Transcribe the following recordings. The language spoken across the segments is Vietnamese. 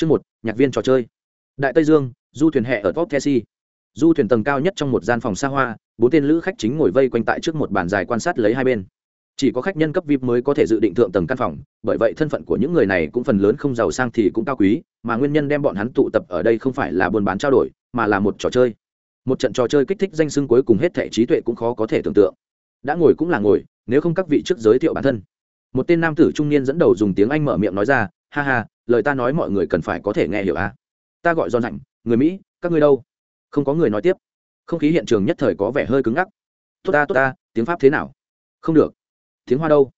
Chương một, nhạc viên trò chơi. Đại Tây Dương, du thuyền hẹ ở Top Tessie. Du thuyền tầng cao nhất trong một gian phòng xa hoa, bốn tên lữ khách chính ngồi vây quanh tại trước một bàn dài quan sát lấy hai bên. Chỉ có khách nhân cấp VIP mới có thể dự định thượng tầng căn phòng, bởi vậy thân phận của những người này cũng phần lớn không giàu sang thì cũng cao quý, mà nguyên nhân đem bọn hắn tụ tập ở đây không phải là buôn bán trao đổi, mà là một trò chơi. Một trận trò chơi kích thích danh xưng cuối cùng hết thể trí tuệ cũng khó có thể tưởng tượng. Đã ngồi cũng là ngồi, nếu không các vị trước giới thiệu bản thân. Một tên nam tử trung niên dẫn đầu dùng tiếng Anh mở miệng nói ra, ha ha, lời ta nói mọi người cần phải có thể nghe hiểu a. Ta gọi giòn rảnh người mỹ, các ngươi đâu? Không có người nói tiếp. Không khí hiện trường nhất thời có vẻ hơi cứng ngắc. Tốt ta tốt ta, tiếng pháp thế nào? Không được. Tiếng hoa đâu?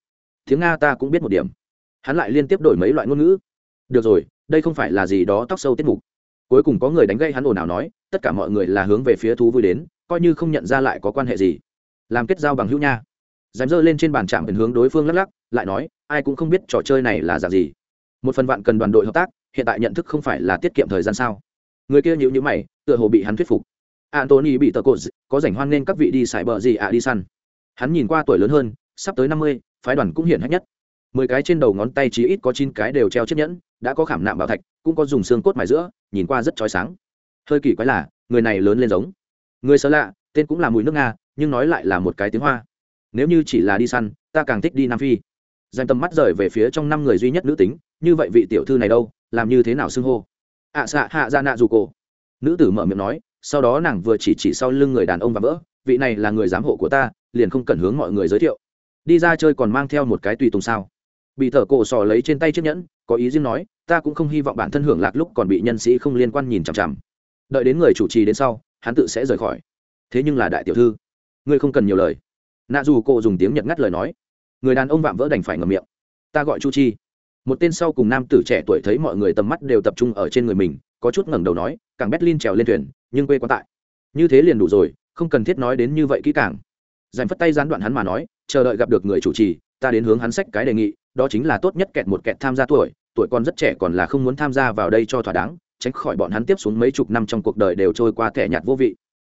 Tiếng nga ta cũng biết một điểm. Hắn lại liên tiếp đổi mấy loại ngôn ngữ. Được rồi, đây không phải là gì đó tóc sâu tiết mục. Cuối cùng có người đánh gây hắn ồn ào nói, tất cả mọi người là hướng về phía thú vui đến, coi như không nhận ra lại có quan hệ gì. Làm kết giao bằng hữu nha. Dám dơ lên trên bàn trạm biển hướng đối phương lắc lắc, lại nói, ai cũng không biết trò chơi này là dạng gì một phần vạn cần đoàn đội hợp tác, hiện tại nhận thức không phải là tiết kiệm thời gian sao? Người kia nhữ nhữ mày, tựa hồ bị hắn thuyết phục. Antony bị tờ cột có rảnh hoan nên các vị đi xài bờ gì ạ, đi săn. Hắn nhìn qua tuổi lớn hơn, sắp tới năm mươi, phái đoàn cũng hiển hách nhất. Mười cái trên đầu ngón tay chỉ ít có chín cái đều treo chiếc nhẫn, đã có khảm nạm bảo thạch, cũng có dùng xương cốt mài giữa, nhìn qua rất trói sáng. Hơi kỳ quái là, người này lớn lên giống. Người sơ lạ, tên cũng là mùi nước nga, nhưng nói lại là một cái tiếng hoa. Nếu như chỉ là đi săn, ta càng thích đi nam phi dành tầm mắt rời về phía trong năm người duy nhất nữ tính như vậy vị tiểu thư này đâu làm như thế nào xưng hô? Ạ à, xạ hạ ra nạ dù cổ. Nữ tử mở miệng nói sau đó nàng vừa chỉ chỉ sau lưng người đàn ông và vỡ vị này là người giám hộ của ta liền không cần hướng mọi người giới thiệu. Đi ra chơi còn mang theo một cái tùy tùng sao? Bị thở cổ sò lấy trên tay chiếc nhẫn có ý riêng nói ta cũng không hy vọng bản thân hưởng lạc lúc còn bị nhân sĩ không liên quan nhìn chằm chằm. Đợi đến người chủ trì đến sau hắn tự sẽ rời khỏi. Thế nhưng là đại tiểu thư ngươi không cần nhiều lời. Nạ dù cô dùng tiếng nhật ngắt lời nói người đàn ông vạm vỡ đành phải ngậm miệng. Ta gọi chu chi. Một tên sau cùng nam tử trẻ tuổi thấy mọi người tầm mắt đều tập trung ở trên người mình, có chút ngẩng đầu nói, càng berlin trèo lên thuyền, nhưng quê quán tại. Như thế liền đủ rồi, không cần thiết nói đến như vậy kỹ càng. Dành phất tay gián đoạn hắn mà nói, chờ đợi gặp được người chủ trì, ta đến hướng hắn sách cái đề nghị, đó chính là tốt nhất kẹt một kẹt tham gia tuổi tuổi còn rất trẻ còn là không muốn tham gia vào đây cho thỏa đáng, tránh khỏi bọn hắn tiếp xuống mấy chục năm trong cuộc đời đều trôi qua thẻ nhạt vô vị.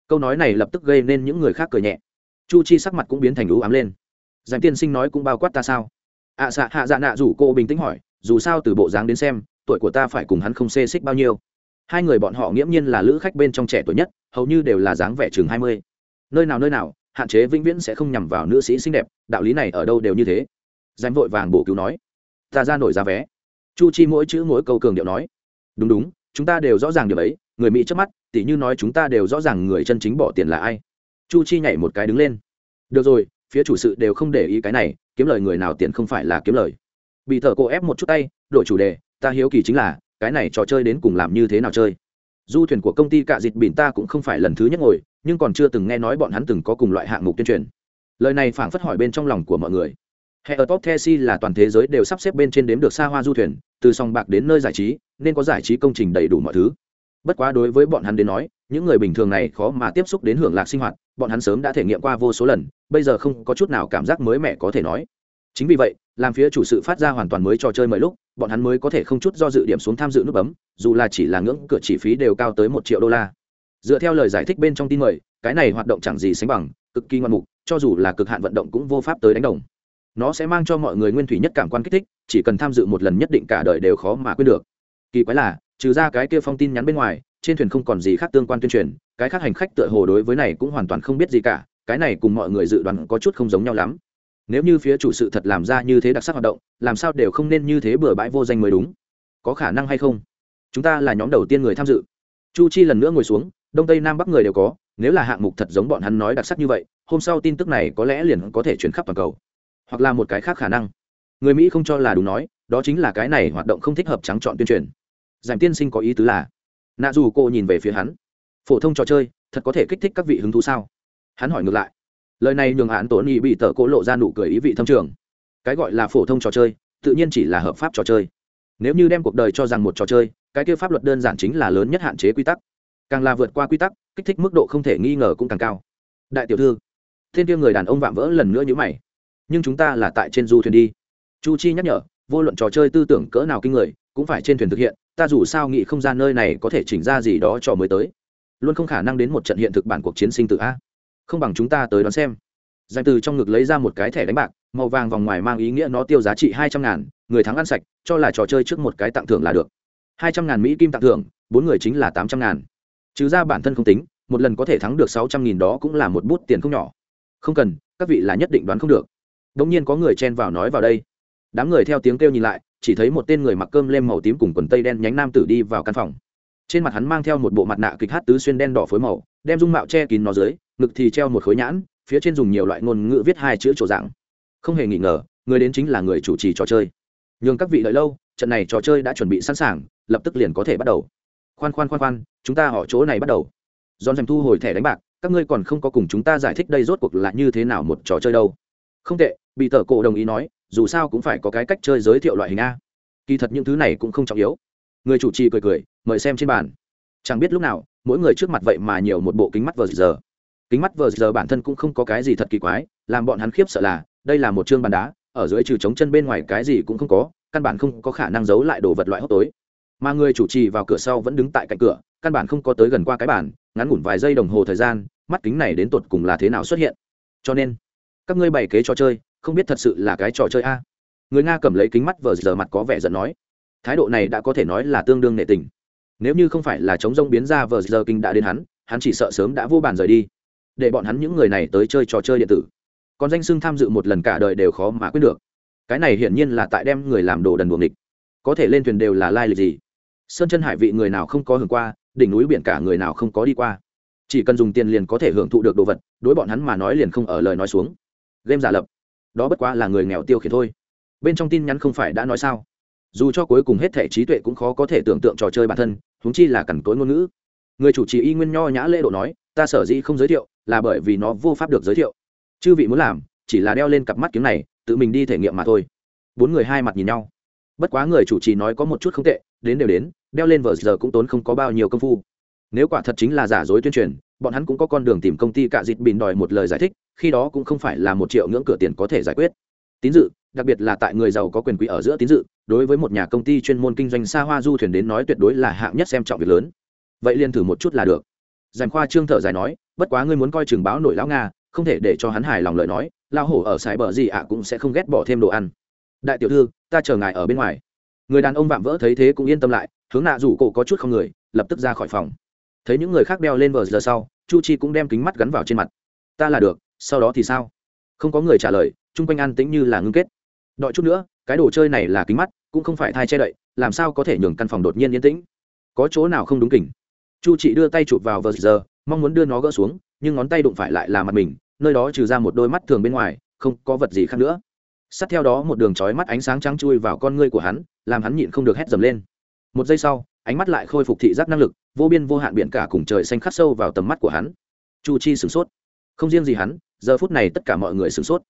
Câu nói này lập tức gây nên những người khác cười nhẹ. Chu chi sắc mặt cũng biến thành ú ám lên dành tiên sinh nói cũng bao quát ta sao? Ạ à, xạ hạ dạ nạ rủ cô bình tĩnh hỏi dù sao từ bộ dáng đến xem tuổi của ta phải cùng hắn không xê xích bao nhiêu. Hai người bọn họ nghiễm nhiên là lữ khách bên trong trẻ tuổi nhất hầu như đều là dáng vẻ chừng hai mươi. Nơi nào nơi nào hạn chế vĩnh viễn sẽ không nhằm vào nữ sĩ xinh đẹp đạo lý này ở đâu đều như thế. Danh vội vàng bổ cứu nói ta ra nổi ra vé. Chu chi mỗi chữ mỗi câu cường điệu nói đúng đúng chúng ta đều rõ ràng điều ấy người mỹ trước mắt tỉ như nói chúng ta đều rõ ràng người chân chính bỏ tiền là ai. Chu chi nhảy một cái đứng lên được rồi phía chủ sự đều không để ý cái này, kiếm lời người nào tiền không phải là kiếm lời. Bị thợ cô ép một chút tay, đổi chủ đề, ta hiếu kỳ chính là, cái này trò chơi đến cùng làm như thế nào chơi? Du thuyền của công ty cạ dịt bỉn ta cũng không phải lần thứ nhất ngồi, nhưng còn chưa từng nghe nói bọn hắn từng có cùng loại hạng mục tuyên truyền. Lời này phảng phất hỏi bên trong lòng của mọi người. Hệ ở top thesi là toàn thế giới đều sắp xếp bên trên đếm được xa hoa du thuyền, từ sòng bạc đến nơi giải trí, nên có giải trí công trình đầy đủ mọi thứ bất quá đối với bọn hắn đến nói, những người bình thường này khó mà tiếp xúc đến hưởng lạc sinh hoạt, bọn hắn sớm đã thể nghiệm qua vô số lần, bây giờ không có chút nào cảm giác mới mẻ có thể nói. Chính vì vậy, làm phía chủ sự phát ra hoàn toàn mới trò chơi mọi lúc, bọn hắn mới có thể không chút do dự điểm xuống tham dự nút bấm, dù là chỉ là ngưỡng cửa chi phí đều cao tới một triệu đô la. Dựa theo lời giải thích bên trong tin mời, cái này hoạt động chẳng gì sánh bằng, cực kỳ ngoan mục, cho dù là cực hạn vận động cũng vô pháp tới đánh đồng. Nó sẽ mang cho mọi người nguyên thủy nhất cảm quan kích thích, chỉ cần tham dự một lần nhất định cả đời đều khó mà quên được. Kỳ quái là trừ ra cái kia phong tin nhắn bên ngoài, trên thuyền không còn gì khác tương quan tuyên truyền, cái khác hành khách tựa hồ đối với này cũng hoàn toàn không biết gì cả, cái này cùng mọi người dự đoán có chút không giống nhau lắm. Nếu như phía chủ sự thật làm ra như thế đặc sắc hoạt động, làm sao đều không nên như thế bừa bãi vô danh mới đúng. Có khả năng hay không? Chúng ta là nhóm đầu tiên người tham dự. Chu chi lần nữa ngồi xuống, đông tây nam bắc người đều có, nếu là hạng mục thật giống bọn hắn nói đặc sắc như vậy, hôm sau tin tức này có lẽ liền có thể chuyển khắp toàn cầu. Hoặc là một cái khác khả năng. Người mỹ không cho là đúng nói, đó chính là cái này hoạt động không thích hợp trắng chọn tuyên truyền giảm tiên sinh có ý tứ là, nạ dù cô nhìn về phía hắn. Phổ thông trò chơi, thật có thể kích thích các vị hứng thú sao? Hắn hỏi ngược lại. Lời này nhường hạn tổn nghị bị tờ cố lộ ra nụ cười ý vị thâm trường. Cái gọi là phổ thông trò chơi, tự nhiên chỉ là hợp pháp trò chơi. Nếu như đem cuộc đời cho rằng một trò chơi, cái kia pháp luật đơn giản chính là lớn nhất hạn chế quy tắc. Càng là vượt qua quy tắc, kích thích mức độ không thể nghi ngờ cũng càng cao. Đại tiểu thư, thiên kia người đàn ông vạm vỡ lần nữa như mày. Nhưng chúng ta là tại trên du thuyền đi. Chu chi nhắc nhở, vô luận trò chơi tư tưởng cỡ nào kinh người, cũng phải trên thuyền thực hiện ta dù sao nghĩ không gian nơi này có thể chỉnh ra gì đó cho mới tới. Luôn không khả năng đến một trận hiện thực bản cuộc chiến sinh tử a. Không bằng chúng ta tới đón xem. Danh từ trong ngực lấy ra một cái thẻ đánh bạc, màu vàng vòng ngoài mang ý nghĩa nó tiêu giá trị hai trăm ngàn, người thắng ăn sạch, cho là trò chơi trước một cái tặng thưởng là được. Hai trăm ngàn mỹ kim tặng thưởng, bốn người chính là tám trăm ngàn. Trừ ra bản thân không tính, một lần có thể thắng được sáu trăm nghìn đó cũng là một bút tiền không nhỏ. Không cần, các vị là nhất định đoán không được. Đ ỗ n g nhiên có người chen vào nói vào đây. Đám người theo tiếng kêu nhìn lại chỉ thấy một tên người mặc cơm lêm màu tím cùng quần tây đen nhánh nam tử đi vào căn phòng. Trên mặt hắn mang theo một bộ mặt nạ kịch hát tứ xuyên đen đỏ phối màu, đem dung mạo che kín nó dưới, ngực thì treo một khối nhãn, phía trên dùng nhiều loại ngôn ngữ viết hai chữ chỗ dạng. Không hề nghi ngờ, người đến chính là người chủ trì trò chơi. Nhường các vị đợi lâu, trận này trò chơi đã chuẩn bị sẵn sàng, lập tức liền có thể bắt đầu. Khoan khoan khoan khoan, chúng ta họ chỗ này bắt đầu. Dọn dèm thu hồi thẻ đánh bạc, các ngươi còn không có cùng chúng ta giải thích đây rốt cuộc là như thế nào một trò chơi đâu. Không tệ, bị tờ cổ đồng ý nói dù sao cũng phải có cái cách chơi giới thiệu loại hình a. Kỳ thật những thứ này cũng không trọng yếu. Người chủ trì cười cười, mời xem trên bàn. Chẳng biết lúc nào, mỗi người trước mặt vậy mà nhiều một bộ kính mắt vờ giờ. Kính mắt vờ giờ bản thân cũng không có cái gì thật kỳ quái, làm bọn hắn khiếp sợ là, đây là một chương bàn đá, ở dưới trừ trống chân bên ngoài cái gì cũng không có, căn bản không có khả năng giấu lại đồ vật loại hốc tối. Mà người chủ trì vào cửa sau vẫn đứng tại cạnh cửa, căn bản không có tới gần qua cái bàn, ngắn ngủn vài giây đồng hồ thời gian, mắt kính này đến tột cùng là thế nào xuất hiện. Cho nên, các ngươi bày kế trò chơi không biết thật sự là cái trò chơi a. Người nga cầm lấy kính mắt vờ giờ mặt có vẻ giận nói. Thái độ này đã có thể nói là tương đương nệ tình. Nếu như không phải là chống rông biến ra vờ giờ kinh đã đến hắn hắn chỉ sợ sớm đã vô bàn rời đi. Để bọn hắn những người này tới chơi trò chơi điện tử. Còn danh sưng tham dự một lần cả đời đều khó mà quyết được. Cái này hiển nhiên là tại đem người làm đồ đần buồng địch có thể lên thuyền đều là lai lịch gì? Sơn chân hải vị người nào không có hưởng qua, đỉnh núi biển cả người nào không có đi qua. Chỉ cần dùng tiền liền có thể hưởng thụ được đồ vật, đối bọn hắn mà nói liền không ở lời nói xuống. Game giả lập đó bất quá là người nghèo tiêu khiển thôi. Bên trong tin nhắn không phải đã nói sao? Dù cho cuối cùng hết thể trí tuệ cũng khó có thể tưởng tượng trò chơi bản thân húng chi là cằn cối ngôn ngữ. Người chủ trì y nguyên nho nhã lễ độ nói, ta sở dĩ không giới thiệu, là bởi vì nó vô pháp được giới thiệu. Chư vị muốn làm, chỉ là đeo lên cặp mắt kiếm này, tự mình đi thể nghiệm mà thôi. Bốn người hai mặt nhìn nhau. Bất quá người chủ trì nói có một chút không tệ, đến đều đến, đeo lên vờ giờ cũng tốn không có bao nhiêu công phu. Nếu quả thật chính là giả dối tuyên truyền bọn hắn cũng có con đường tìm công ty cạ dịt bìn đòi một lời giải thích, khi đó cũng không phải là một triệu ngưỡng cửa tiền có thể giải quyết. Tín dự, đặc biệt là tại người giàu có quyền quý ở giữa tín dự, đối với một nhà công ty chuyên môn kinh doanh xa hoa du thuyền đến nói tuyệt đối là hạng nhất xem trọng việc lớn. Vậy liền thử một chút là được. Giành khoa trương thở dài nói, bất quá ngươi muốn coi trường báo nổi lão nga, không thể để cho hắn hài lòng lời nói lao hổ ở sài bờ gì ạ cũng sẽ không ghét bỏ thêm đồ ăn. Đại tiểu thư, ta chờ ngài ở bên ngoài. Người đàn ông vạm vỡ thấy thế cũng yên tâm lại, hướng nạ rủ cổ có chút không người, lập tức ra khỏi phòng thấy những người khác đeo lên vờ giờ sau, chu chi cũng đem kính mắt gắn vào trên mặt. Ta là được, sau đó thì sao? Không có người trả lời, chung quanh an tĩnh như là ngưng kết. Đợi chút nữa, cái đồ chơi này là kính mắt, cũng không phải thai che đậy, làm sao có thể nhường căn phòng đột nhiên yên tĩnh? Có chỗ nào không đúng kỉnh? Chu chị đưa tay chụp vào vờ giờ, mong muốn đưa nó gỡ xuống, nhưng ngón tay đụng phải lại là mặt mình, nơi đó trừ ra một đôi mắt thường bên ngoài, không có vật gì khác nữa. Sát theo đó một đường trói mắt ánh sáng trắng chui vào con ngươi của hắn, làm hắn nhịn không được hét dầm lên. Một giây sau ánh mắt lại khôi phục thị giác năng lực, vô biên vô hạn biển cả cùng trời xanh khắc sâu vào tầm mắt của hắn. Chu chi sửng sốt. Không riêng gì hắn, giờ phút này tất cả mọi người sửng sốt.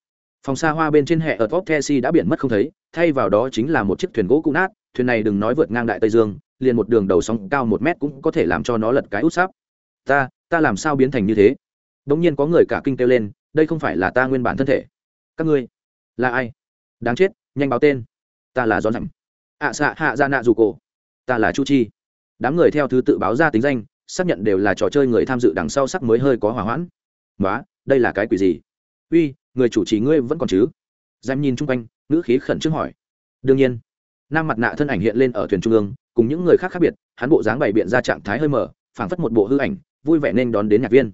Phòng xa hoa bên trên hệ ở top Kesi đã biển mất không thấy, thay vào đó chính là một chiếc thuyền gỗ cũ nát, thuyền này đừng nói vượt ngang đại tây dương, liền một đường đầu sóng cao một mét cũng có thể làm cho nó lật cái út sáp. Ta ta làm sao biến thành như thế? Đ ỗ n g nhiên có người cả kinh kêu lên, đây không phải là ta nguyên bản thân thể. Các ngươi, là ai? Đáng chết, nhanh báo tên. Ta là Giòn Rảnh. ạ xạ hạ ra nạ dù cổ ta là chu chi. Đám người theo thứ tự báo ra tính danh, xác nhận đều là trò chơi người tham dự đằng sau sắc mới hơi có hỏa hoãn. Nói đây là cái quỷ gì? Uy, người chủ trì ngươi vẫn còn chứ? Dám nhìn chung quanh, ngữ khí khẩn trương hỏi. Đương nhiên. Nam mặt nạ thân ảnh hiện lên ở thuyền trung ương, cùng những người khác khác biệt, hắn bộ dáng bày biện ra trạng thái hơi mở, phảng phất một bộ hư ảnh, vui vẻ nên đón đến nhạc viên.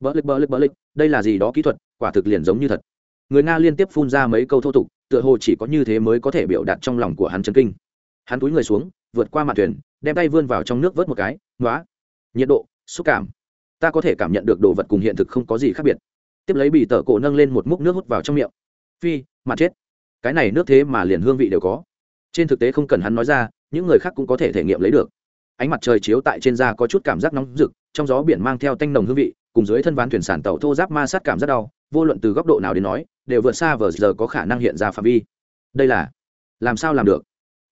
Bỡ lịch bỡ lịch bỡ lịch, đây là gì đó kỹ thuật, quả thực liền giống như thật. Người nga liên tiếp phun ra mấy câu thô tục, tựa hồ chỉ có như thế mới có thể biểu đạt trong lòng của hắn chân kinh. Hắn túi người xuống vượt qua mặt thuyền, đem tay vươn vào trong nước vớt một cái nói nhiệt độ, xúc cảm. Ta có thể cảm nhận được đồ vật cùng hiện thực không có gì khác biệt. Tiếp lấy bị tờ cổ nâng lên một múc nước hút vào trong miệng. Phi mặt chết. Cái này nước thế mà liền hương vị đều có. Trên thực tế không cần hắn nói ra, những người khác cũng có thể thể nghiệm lấy được. Ánh mặt trời chiếu tại trên da có chút cảm giác nóng rực, trong gió biển mang theo tanh nồng hương vị, cùng dưới thân ván thuyền sản tàu thô giáp ma sát cảm rất đau, vô luận từ góc độ nào đến nói, đều vượt xa vờ giờ có khả năng hiện ra phạm vi. Đây là, làm sao làm được?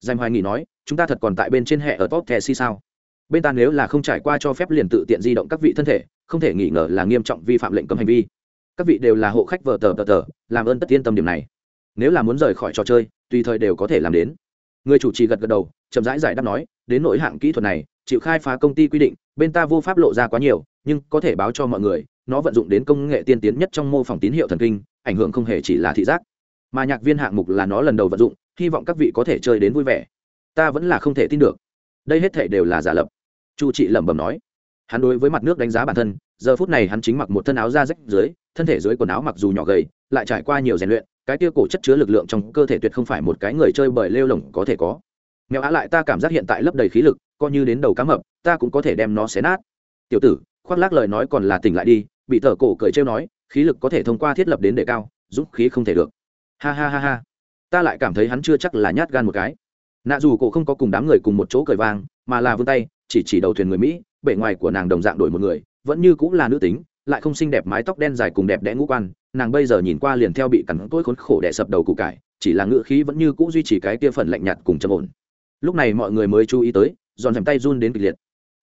Danh hoài nghỉ nói chúng ta thật còn tại bên trên hệ ở top thẻ si sao? Bên ta nếu là không trải qua cho phép liền tự tiện di động các vị thân thể, không thể nghi ngờ là nghiêm trọng vi phạm lệnh cấm hành vi. Các vị đều là hộ khách vờ tờ tờ tờ, làm ơn tất yên tâm điểm này. Nếu là muốn rời khỏi trò chơi, tùy thời đều có thể làm đến. Người chủ trì gật gật đầu, chậm rãi giải đáp nói, đến nội hạng kỹ thuật này, chịu khai phá công ty quy định, bên ta vô pháp lộ ra quá nhiều, nhưng có thể báo cho mọi người, nó vận dụng đến công nghệ tiên tiến nhất trong mô phỏng tín hiệu thần kinh, ảnh hưởng không hề chỉ là thị giác. Mà nhạc viên hạng mục là nó lần đầu vận dụng, hy vọng các vị có thể chơi đến vui vẻ ta vẫn là không thể tin được. Đây hết thể đều là giả lập. Chu trị lẩm bẩm nói. Hắn đối với mặt nước đánh giá bản thân, giờ phút này hắn chính mặc một thân áo da rách dưới, thân thể dưới quần áo mặc dù nhỏ gầy, lại trải qua nhiều rèn luyện, cái tia cổ chất chứa lực lượng trong cơ thể tuyệt không phải một cái người chơi bởi lêu lồng có thể có. Mèo á lại ta cảm giác hiện tại lấp đầy khí lực, coi như đến đầu cá mập, ta cũng có thể đem nó xé nát. Tiểu tử, khoác lác lời nói còn là tỉnh lại đi, bị thở cổ cười trêu nói, khí lực có thể thông qua thiết lập đến đề cao, dũng khí không thể được. Ha ha ha ha. Ta lại cảm thấy hắn chưa chắc là nhát gan một cái nạ dù cổ không có cùng đám người cùng một chỗ cười vang mà là vươn tay, chỉ chỉ đầu thuyền người mỹ, bề ngoài của nàng đồng dạng đổi một người, vẫn như cũng là nữ tính, lại không xinh đẹp mái tóc đen dài cùng đẹp đẽ ngũ quan, nàng bây giờ nhìn qua liền theo bị cắn tối khốn khổ đẻ sập đầu củ cải, chỉ là ngựa khí vẫn như cũ duy trì cái tia phần lạnh nhạt cùng trầm ổn. Lúc này mọi người mới chú ý tới dọn dèm tay run đến kịch liệt.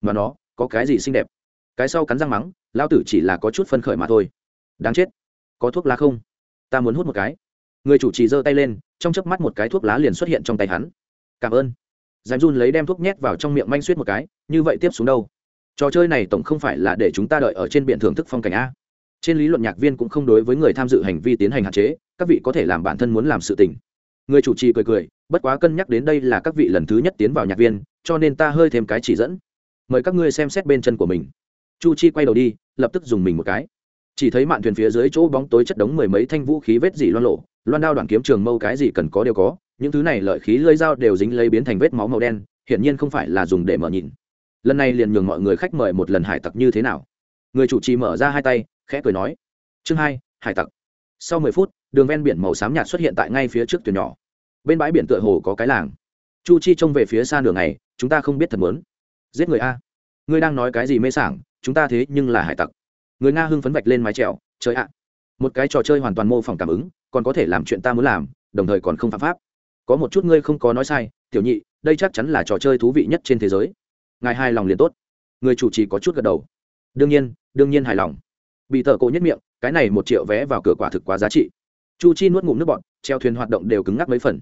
Mà nó, có cái gì xinh đẹp? Cái sau cắn răng mắng lao tử chỉ là có chút phân khởi mà thôi. Đáng chết. Có thuốc lá không? Ta muốn hút một cái. Người chủ trì giơ tay lên, trong chớp mắt một cái thuốc lá liền xuất hiện trong tay hắn cảm ơn. Dèm run lấy đem thuốc nhét vào trong miệng manh suýt một cái, như vậy tiếp xuống đâu? Trò chơi này tổng không phải là để chúng ta đợi ở trên biển thưởng thức phong cảnh a. Trên lý luận nhạc viên cũng không đối với người tham dự hành vi tiến hành hạn chế, các vị có thể làm bản thân muốn làm sự tình. Người chủ trì cười cười, bất quá cân nhắc đến đây là các vị lần thứ nhất tiến vào nhạc viên, cho nên ta hơi thêm cái chỉ dẫn. Mời các ngươi xem xét bên chân của mình. Chu chi quay đầu đi, lập tức dùng mình một cái. Chỉ thấy mạn thuyền phía dưới chỗ bóng tối chất đống mười mấy thanh vũ khí vết dỉ loan lộ loan đao đoạn kiếm trường mâu cái gì cần có đều có những thứ này lợi khí lơi dao đều dính lấy biến thành vết máu màu đen, hiển nhiên không phải là dùng để mở nhìn. Lần này liền nhường mọi người khách mời một lần hải tặc như thế nào? Người chủ trì mở ra hai tay, khẽ cười nói, chương hai, hải tặc. Sau mười phút, đường ven biển màu xám nhạt xuất hiện tại ngay phía trước thuyền nhỏ. Bên bãi biển tựa hồ có cái làng. Chu chi trông về phía xa đường này chúng ta không biết thật muốn. Giết người a. Ngươi đang nói cái gì mê sảng? Chúng ta thế nhưng là hải tặc. Người nga hưng phấn vạch lên mái trèo chơi ạ. Một cái trò chơi hoàn toàn mô phỏng cảm ứng, còn có thể làm chuyện ta muốn làm, đồng thời còn không phạm pháp có một chút ngươi không có nói sai, tiểu nhị, đây chắc chắn là trò chơi thú vị nhất trên thế giới. Ngài hài lòng liền tốt. Người chủ trì có chút gật đầu. Đương nhiên đương nhiên hài lòng. Bị thợ cổ nhất miệng, cái này một triệu vé vào cửa quả thực quá giá trị. Chu chi nuốt ngụm nước bọn treo thuyền hoạt động đều cứng ngắc mấy phần.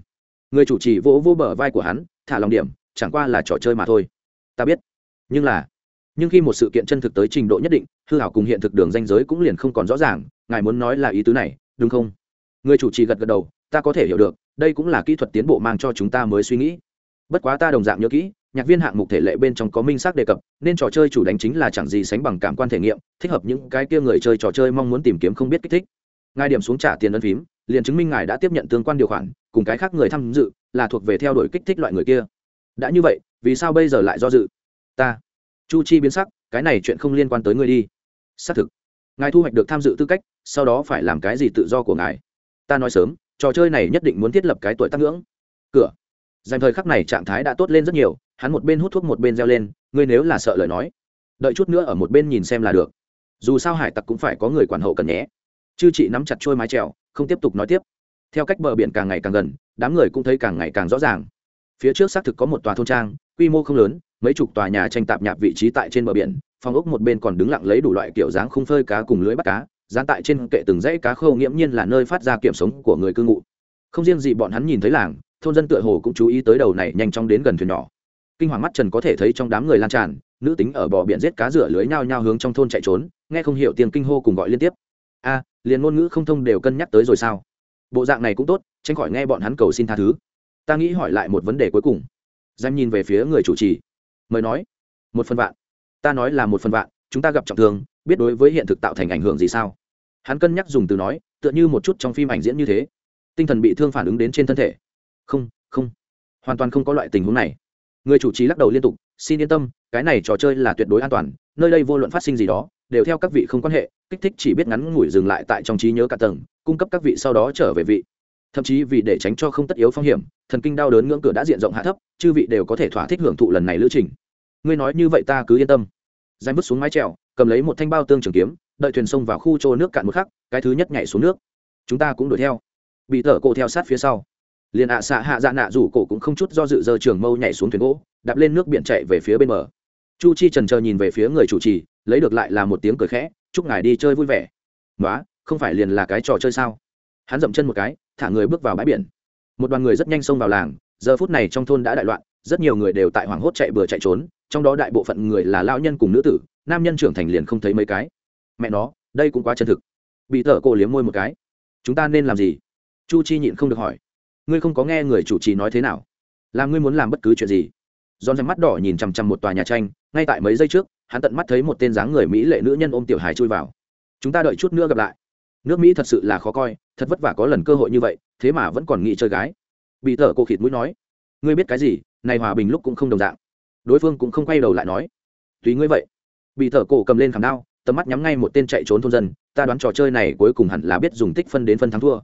Người chủ trì vỗ vỗ bờ vai của hắn, thả lòng điểm, chẳng qua là trò chơi mà thôi. Ta biết. Nhưng là, nhưng khi một sự kiện chân thực tới trình độ nhất định, hư hảo cùng hiện thực đường danh giới cũng liền không còn rõ ràng, ngài muốn nói là ý tứ này, đúng không? Người chủ trì gật gật đầu ta có thể hiểu được, đây cũng là kỹ thuật tiến bộ mang cho chúng ta mới suy nghĩ. Bất quá ta đồng dạng nhớ kỹ, nhạc viên hạng mục thể lệ bên trong có minh xác đề cập, nên trò chơi chủ đánh chính là chẳng gì sánh bằng cảm quan thể nghiệm, thích hợp những cái kia người chơi trò chơi mong muốn tìm kiếm không biết kích thích. Ngài điểm xuống trả tiền ân phím, liền chứng minh ngài đã tiếp nhận tương quan điều khoản, cùng cái khác người tham dự, là thuộc về theo đuổi kích thích loại người kia. Đã như vậy, vì sao bây giờ lại do dự? Ta. Chu chi biến sắc, cái này chuyện không liên quan tới ngươi đi. Xác thực. Ngài thu hoạch được tham dự tư cách, sau đó phải làm cái gì tự do của ngài? Ta nói sớm trò chơi này nhất định muốn thiết lập cái tuổi tác ngưỡng. Cửa. Dành thời khắc này trạng thái đã tốt lên rất nhiều, hắn một bên hút thuốc một bên reo lên, ngươi nếu là sợ lời nói, đợi chút nữa ở một bên nhìn xem là được. Dù sao hải tặc cũng phải có người quản hậu cần nhé. Chư chị nắm chặt trôi mái trèo không tiếp tục nói tiếp. Theo cách bờ biển càng ngày càng gần, đám người cũng thấy càng ngày càng rõ ràng. Phía trước xác thực có một tòa thôn trang, quy mô không lớn, mấy chục tòa nhà tranh tạp nhạp vị trí tại trên bờ biển, phòng ốc một bên còn đứng lặng lấy đủ loại kiểu dáng khung phơi cá cùng lưới bắt cá dán tại trên kệ từng dãy cá khô, nghiễm nhiên là nơi phát ra kiểm sống của người cư ngụ. Không riêng gì bọn hắn nhìn thấy làng thôn dân tựa hồ cũng chú ý tới đầu này nhanh chóng đến gần thuyền nhỏ. Kinh hoàng mắt trần có thể thấy trong đám người lan tràn nữ tính ở bờ biển giết cá rửa lưới nhao nhao hướng trong thôn chạy trốn nghe không hiểu tiếng kinh hô cùng gọi liên tiếp. A liền ngôn ngữ không thông đều cân nhắc tới rồi sao? Bộ dạng này cũng tốt tránh khỏi nghe bọn hắn cầu xin tha thứ. Ta nghĩ hỏi lại một vấn đề cuối cùng. Danh nhìn về phía người chủ trì. Mời nói. Một phần vạn. Ta nói là một phần vạn chúng ta gặp trọng thương biết đối với hiện thực tạo thành ảnh hưởng gì sao? Hắn cân nhắc dùng từ nói, tựa như một chút trong phim ảnh diễn như thế. Tinh thần bị thương phản ứng đến trên thân thể. Không không. Hoàn toàn không có loại tình huống này. Người chủ trì lắc đầu liên tục, xin yên tâm, cái này trò chơi là tuyệt đối an toàn, nơi đây vô luận phát sinh gì đó, đều theo các vị không quan hệ, kích thích chỉ biết ngắn ngủi dừng lại tại trong trí nhớ cả tầng, cung cấp các vị sau đó trở về vị. Thậm chí vì để tránh cho không tất yếu phong hiểm, thần kinh đau đớn ngưỡng cửa đã diện rộng hạ thấp, chư vị đều có thể thỏa thích hưởng thụ lần này lữ trình. Ngươi nói như vậy ta cứ yên tâm. Danh bước xuống mái trèo cầm lấy một thanh bao tương trường kiếm đợi thuyền sông vào khu trô nước cạn một khắc, cái thứ nhất nhảy xuống nước. Chúng ta cũng đuổi theo. Bị thở cổ theo sát phía sau. Liền ạ xạ hạ dạ nạ rủ cổ cũng không chút do dự giờ trường mâu nhảy xuống thuyền gỗ, đạp lên nước biển chạy về phía bên bờ. Chu chi trần chờ nhìn về phía người chủ trì, lấy được lại là một tiếng cười khẽ, chúc ngài đi chơi vui vẻ. Nói không phải liền là cái trò chơi sao? Hắn dậm chân một cái, thả người bước vào bãi biển. Một đoàn người rất nhanh xông vào làng, giờ phút này trong thôn đã đại loạn, rất nhiều người đều tại hoảng hốt chạy bừa chạy trốn, trong đó đại bộ phận người là lao nhân cùng nữ tử, nam nhân trưởng thành liền không thấy mấy cái mẹ nó, đây cũng quá chân thực. Bị thợ cổ liếm môi một cái. Chúng ta nên làm gì? Chu chi nhịn không được hỏi. Ngươi không có nghe người chủ trì nói thế nào? Là ngươi muốn làm bất cứ chuyện gì? Giòn rèm mắt đỏ nhìn chằm chằm một tòa nhà tranh, ngay tại mấy giây trước, hắn tận mắt thấy một tên dáng người mỹ lệ nữ nhân ôm tiểu hài chui vào. Chúng ta đợi chút nữa gặp lại. Nước mỹ thật sự là khó coi, thật vất vả có lần cơ hội như vậy, thế mà vẫn còn nghĩ chơi gái. Bị tờ cô khịt mũi nói. Ngươi biết cái gì? Này hòa bình lúc cũng không đồng dạng. Đối phương cũng không quay đầu lại nói. Tùy ngươi vậy. Bị tờ cổ cầm lên khảm đao tầm mắt nhắm ngay một tên chạy trốn thôn dân, ta đoán trò chơi này cuối cùng hẳn là biết dùng tích phân đến phân thắng thua.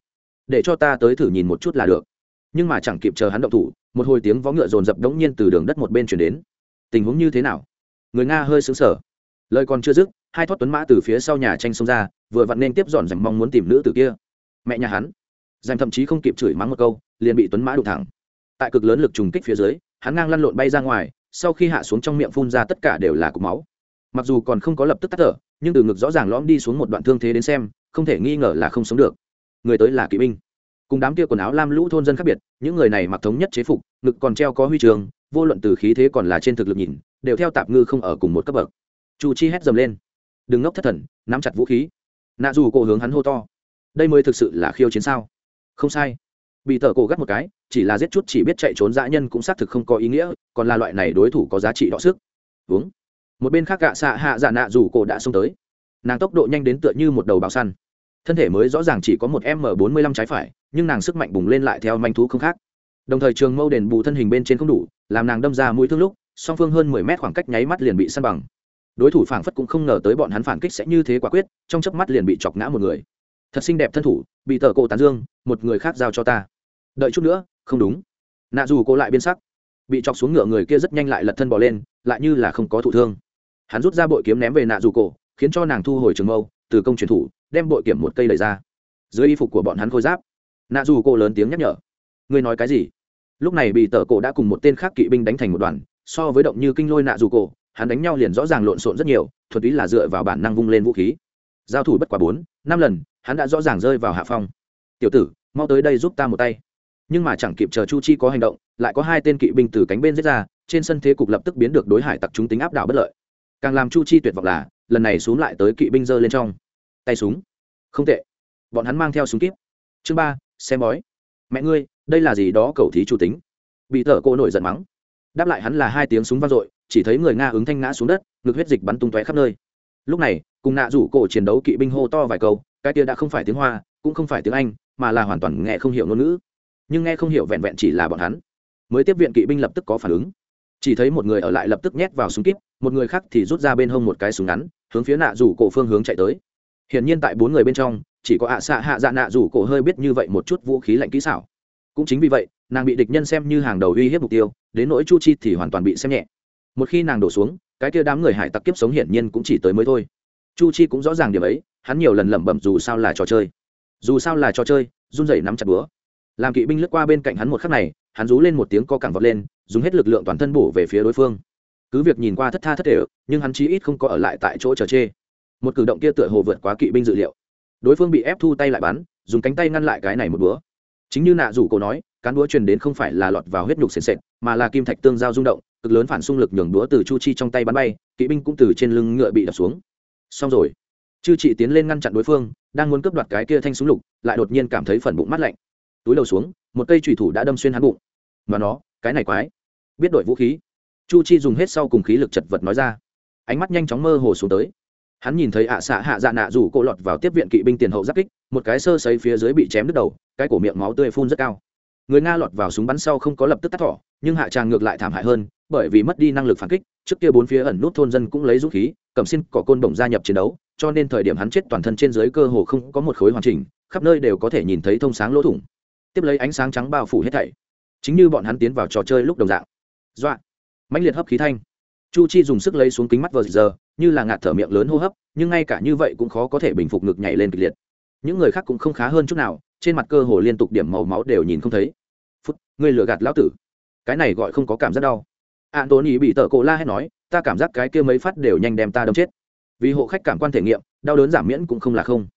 Để cho ta tới thử nhìn một chút là được. Nhưng mà chẳng kịp chờ hắn động thủ, một hồi tiếng vó ngựa rồn rập đống nhiên từ đường đất một bên chuyển đến. Tình huống như thế nào? Người nga hơi xứng sở lời còn chưa dứt, hai thoát tuấn mã từ phía sau nhà tranh xông ra, vừa vặn nên tiếp dọn dành mong muốn tìm nữ từ kia. Mẹ nhà hắn. Dành thậm chí không kịp chửi mắng một câu, liền bị tuấn mã đụng thẳng. Tại cực lớn lực trùng kích phía dưới, hắn ngang lăn lộn bay ra ngoài, sau khi hạ xuống trong miệng phun ra tất cả đều là cục máu. Mặc dù còn không có lập tức tắt thở nhưng từ ngực rõ ràng lõm đi xuống một đoạn thương thế đến xem, không thể nghi ngờ là không sống được. Người tới là kỵ binh. Cùng đám kia quần áo lam lũ thôn dân khác biệt, những người này mặc thống nhất chế phục, ngực còn treo có huy trường, vô luận từ khí thế còn là trên thực lực nhìn, đều theo tạp ngư không ở cùng một cấp bậc. Chu chi hét dầm lên. Đừng ngốc thất thần, nắm chặt vũ khí. Nạ dù cổ hướng hắn hô to. Đây mới thực sự là khiêu chiến sao? Không sai. Bị tờ cổ gắt một cái, chỉ là giết chút chỉ biết chạy trốn dã nhân cũng xác thực không có ý nghĩa, còn là loại này đối thủ có giá trị đọ sức. Uống một bên khác gạ xạ hạ dạ nạ dù cổ đã xông tới. Nàng tốc độ nhanh đến tựa như một đầu bào săn. Thân thể mới rõ ràng chỉ có một m bốn mươi lăm trái phải, nhưng nàng sức mạnh bùng lên lại theo manh thú không khác. Đồng thời trường mâu đền bù thân hình bên trên không đủ, làm nàng đâm ra mũi thương lúc, song phương hơn mười mét khoảng cách nháy mắt liền bị săn bằng. Đối thủ phảng phất cũng không ngờ tới bọn hắn phản kích sẽ như thế quả quyết, trong chớp mắt liền bị chọc ngã một người. Thật xinh đẹp thân thủ, bị tờ cổ tán dương, một người khác giao cho ta. Đợi chút nữa, không đúng. Nạ dù cô lại biên sắc. Bị chọc xuống ngựa người kia rất nhanh lại lật thân bỏ lên, lại như là không có thụ thương hắn rút ra bội kiếm ném về nạ dù cổ, khiến cho nàng thu hồi trường mâu, từ công truyền thủ, đem bội kiểm một cây lấy ra. Dưới y phục của bọn hắn khôi giáp, nạ dù cổ lớn tiếng nhắc nhở. Ngươi nói cái gì? Lúc này bị tờ cổ đã cùng một tên khác kỵ binh đánh thành một đoàn, so với động như kinh lôi nạ dù cổ, hắn đánh nhau liền rõ ràng lộn xộn rất nhiều thuật ý là dựa vào bản năng vung lên vũ khí. Giao thủ bất quá bốn, năm lần, hắn đã rõ ràng rơi vào hạ phong. Tiểu tử, mau tới đây giúp ta một tay. Nhưng mà chẳng kịp chờ chu chi có hành động, lại có hai tên kỵ binh từ cánh bên giết ra, trên sân thế cục lập tức biến được đối hải tặc chúng tính áp đảo bất lợi càng làm chu chi tuyệt vọng là, lần này xuống lại tới kỵ binh dơ lên trong. Tay súng. Không tệ. Bọn hắn mang theo súng kíp. Chương ba, xem bói. Mẹ ngươi, đây là gì đó cầu thí chủ tính. Bị thở cô nổi giận mắng. Đáp lại hắn là hai tiếng súng vang dội, chỉ thấy người nga ứng thanh ngã xuống đất, ngực huyết dịch bắn tung tóe khắp nơi. Lúc này, cùng nạ rủ cổ chiến đấu kỵ binh hô to vài câu, cái kia đã không phải tiếng hoa, cũng không phải tiếng anh, mà là hoàn toàn nghe không hiểu ngôn ngữ. Nhưng nghe không hiểu vẹn vẹn chỉ là bọn hắn. Mới tiếp viện kỵ binh lập tức có phản ứng chỉ thấy một người ở lại lập tức nhét vào súng kíp, một người khác thì rút ra bên hông một cái súng ngắn, hướng phía nạ rủ cổ phương hướng chạy tới. Hiển nhiên tại bốn người bên trong, chỉ có ạ xạ hạ dạ nạ rủ cổ hơi biết như vậy một chút vũ khí lạnh kỹ xảo. Cũng chính vì vậy, nàng bị địch nhân xem như hàng đầu uy hiếp mục tiêu, đến nỗi chu chi thì hoàn toàn bị xem nhẹ. Một khi nàng đổ xuống, cái kia đám người hải tặc kiếp sống hiển nhiên cũng chỉ tới mới thôi. Chu chi cũng rõ ràng điểm ấy, hắn nhiều lần lẩm bẩm dù sao là trò chơi. Dù sao là trò chơi, run rẩy nắm chặt búa. Làm kỵ binh lướt qua bên cạnh hắn một khắc này, hắn rú lên một tiếng co cẳng vọt lên dùng hết lực lượng toàn thân bổ về phía đối phương. Cứ việc nhìn qua thất tha thất thể, nhưng hắn chí ít không có ở lại tại chỗ chờ chê. Một cử động kia tựa hồ vượt quá kỵ binh dự liệu. Đối phương bị ép thu tay lại bắn, dùng cánh tay ngăn lại cái này một búa. Chính như nạ rủ cổ nói, cán búa truyền đến không phải là lọt vào huyết nhục sền sệt, mà là kim thạch tương giao rung động, cực lớn phản xung lực nhường búa từ chu chi trong tay bắn bay, kỵ binh cũng từ trên lưng ngựa bị đập xuống. Xong rồi. Chư chị tiến lên ngăn chặn đối phương, đang muốn cướp đoạt cái kia thanh súng lục, lại đột nhiên cảm thấy phần bụng mát lạnh. Túi đầu xuống, một cây trùy thủ đã đâm xuyên hắn bụng. Và nó, cái này quái biết đổi vũ khí. Chu chi dùng hết sau cùng khí lực chật vật nói ra. Ánh mắt nhanh chóng mơ hồ xuống tới. Hắn nhìn thấy ạ à xạ hạ dạ nạ rủ cổ lọt vào tiếp viện kỵ binh tiền hậu giáp kích, một cái sơ sấy phía dưới bị chém đứt đầu, cái cổ miệng máu tươi phun rất cao. Người nga lọt vào súng bắn sau không có lập tức tắt thỏ, nhưng hạ tràng ngược lại thảm hại hơn, bởi vì mất đi năng lực phản kích, trước kia bốn phía ẩn nút thôn dân cũng lấy dũng khí, cầm xin cỏ côn bổng gia nhập chiến đấu, cho nên thời điểm hắn chết toàn thân trên dưới cơ hồ không có một khối hoàn chỉnh, khắp nơi đều có thể nhìn thấy thông sáng lỗ thủng. Tiếp lấy ánh sáng trắng bao phủ hết thảy. Chính như bọn hắn tiến vào trò chơi lúc đồng dạng dọa mãnh liệt hấp khí thanh. Chu chi dùng sức lấy xuống kính mắt vờ giờ, như là ngạt thở miệng lớn hô hấp, nhưng ngay cả như vậy cũng khó có thể bình phục ngực nhảy lên kịch liệt. Những người khác cũng không khá hơn chút nào, trên mặt cơ hồ liên tục điểm màu máu đều nhìn không thấy. Phút, ngươi lừa gạt lão tử. Cái này gọi không có cảm giác đau. Antony bị tợ cổ la hay nói, ta cảm giác cái kia mấy phát đều nhanh đem ta đâm chết. Vì hộ khách cảm quan thể nghiệm, đau đớn giảm miễn cũng không là không.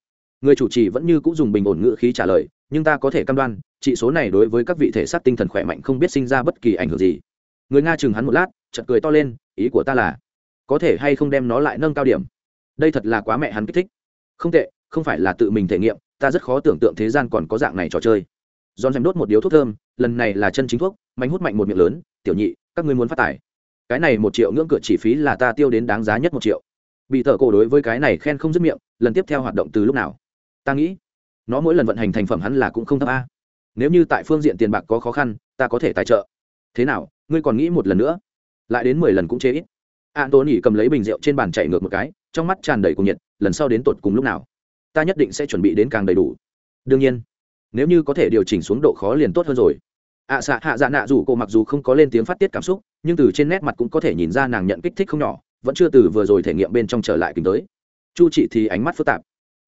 Người chủ trì vẫn như cũng dùng bình ổn ngữ khí trả lời, nhưng ta có thể cam đoan trị số này đối với các vị thể xác tinh thần khỏe mạnh không biết sinh ra bất kỳ ảnh hưởng gì người nga chừng hắn một lát chật cười to lên, ý của ta là, có thể hay không đem nó lại nâng cao điểm? Đây thật là quá mẹ hắn kích thích. Không tệ, không phải là tự mình thể nghiệm, ta rất khó tưởng tượng thế gian còn có dạng này trò chơi. John dèm đốt một điếu thuốc thơm, lần này là chân chính thuốc mánh hút mạnh một miệng lớn, tiểu nhị, các ngươi muốn phát tài. Cái này một triệu ngưỡng cửa chỉ phí là ta tiêu đến đáng giá nhất một triệu. Bị thợ cổ đối với cái này khen không dứt miệng, lần tiếp theo hoạt động từ lúc nào? Ta nghĩ, nó mỗi lần vận hành thành phẩm hắn là cũng không thấp a. Nếu như tại phương diện tiền bạc có khó khăn, ta có thể tài trợ thế nào ngươi còn nghĩ một lần nữa? Lại đến mười lần cũng chế ít. Antony cầm lấy bình rượu trên bàn chạy ngược một cái trong mắt tràn đầy cùng nhiệt lần sau đến tột cùng lúc nào? Ta nhất định sẽ chuẩn bị đến càng đầy đủ. Đương nhiên nếu như có thể điều chỉnh xuống độ khó liền tốt hơn rồi. Ạ à, xạ hạ dạ nạ dù cô mặc dù không có lên tiếng phát tiết cảm xúc nhưng từ trên nét mặt cũng có thể nhìn ra nàng nhận kích thích không nhỏ vẫn chưa từ vừa rồi thể nghiệm bên trong trở lại kính tới. Chu chị thì ánh mắt phức tạp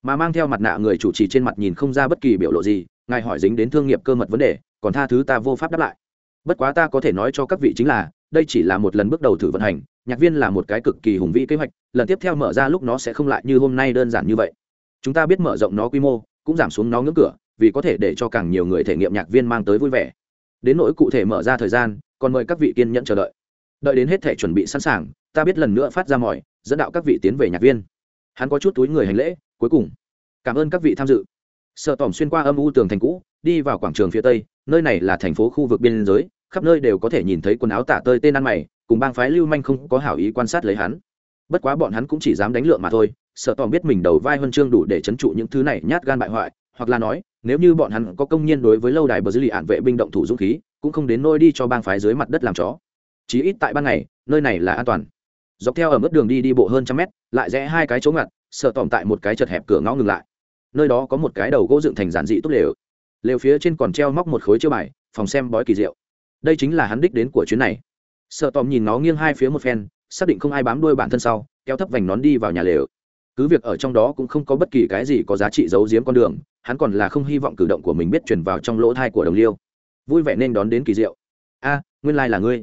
mà mang theo mặt nạ người chủ trì trên mặt nhìn không ra bất kỳ biểu lộ gì ngài hỏi dính đến thương nghiệp cơ mật vấn đề còn tha thứ ta vô pháp đáp lại bất quá ta có thể nói cho các vị chính là, đây chỉ là một lần bước đầu thử vận hành, nhạc viên là một cái cực kỳ hùng vĩ kế hoạch, lần tiếp theo mở ra lúc nó sẽ không lại như hôm nay đơn giản như vậy. Chúng ta biết mở rộng nó quy mô, cũng giảm xuống nó ngưỡng cửa, vì có thể để cho càng nhiều người thể nghiệm nhạc viên mang tới vui vẻ. Đến nỗi cụ thể mở ra thời gian, còn mời các vị kiên nhẫn chờ đợi. Đợi đến hết thể chuẩn bị sẵn sàng, ta biết lần nữa phát ra mỏi dẫn đạo các vị tiến về nhạc viên. Hắn có chút túi người hành lễ, cuối cùng, cảm ơn các vị tham dự. Sợ tỏm xuyên qua âm u tường thành cũ đi vào quảng trường phía tây, nơi này là thành phố khu vực biên giới, khắp nơi đều có thể nhìn thấy quần áo tả tơi tên ăn mày, cùng bang phái lưu manh không có hảo ý quan sát lấy hắn. Bất quá bọn hắn cũng chỉ dám đánh lượng mà thôi, sợ tòm biết mình đầu vai huân chương đủ để chấn trụ những thứ này nhát gan bại hoại, hoặc là nói, nếu như bọn hắn có công nhiên đối với lâu đài bờ dư lì ạn vệ binh động thủ dũng khí, cũng không đến nôi đi cho bang phái dưới mặt đất làm chó. Chí ít tại ban ngày, nơi này là an toàn. Dọc theo ở mức đường đi đi bộ hơn trăm mét, lại rẽ hai cái chỗ ngặt, sợ tòm tại một cái chật hẹp cửa ngõ ngừng lại. Nơi đó có một cái đầu gỗ dựng thành giản dị tốt lều lều phía trên còn treo móc một khối chiêu bài, phòng xem bói kỳ diệu. Đây chính là hắn đích đến của chuyến này. Sợ tòm nhìn nó nghiêng hai phía một phen, xác định không ai bám đuôi bản thân sau, kéo thấp vành nón đi vào nhà lều. Cứ việc ở trong đó cũng không có bất kỳ cái gì có giá trị giấu giếm con đường, hắn còn là không hy vọng cử động của mình biết chuyển vào trong lỗ thai của đồng liêu. Vui vẻ nên đón đến kỳ diệu. A, nguyên lai là ngươi.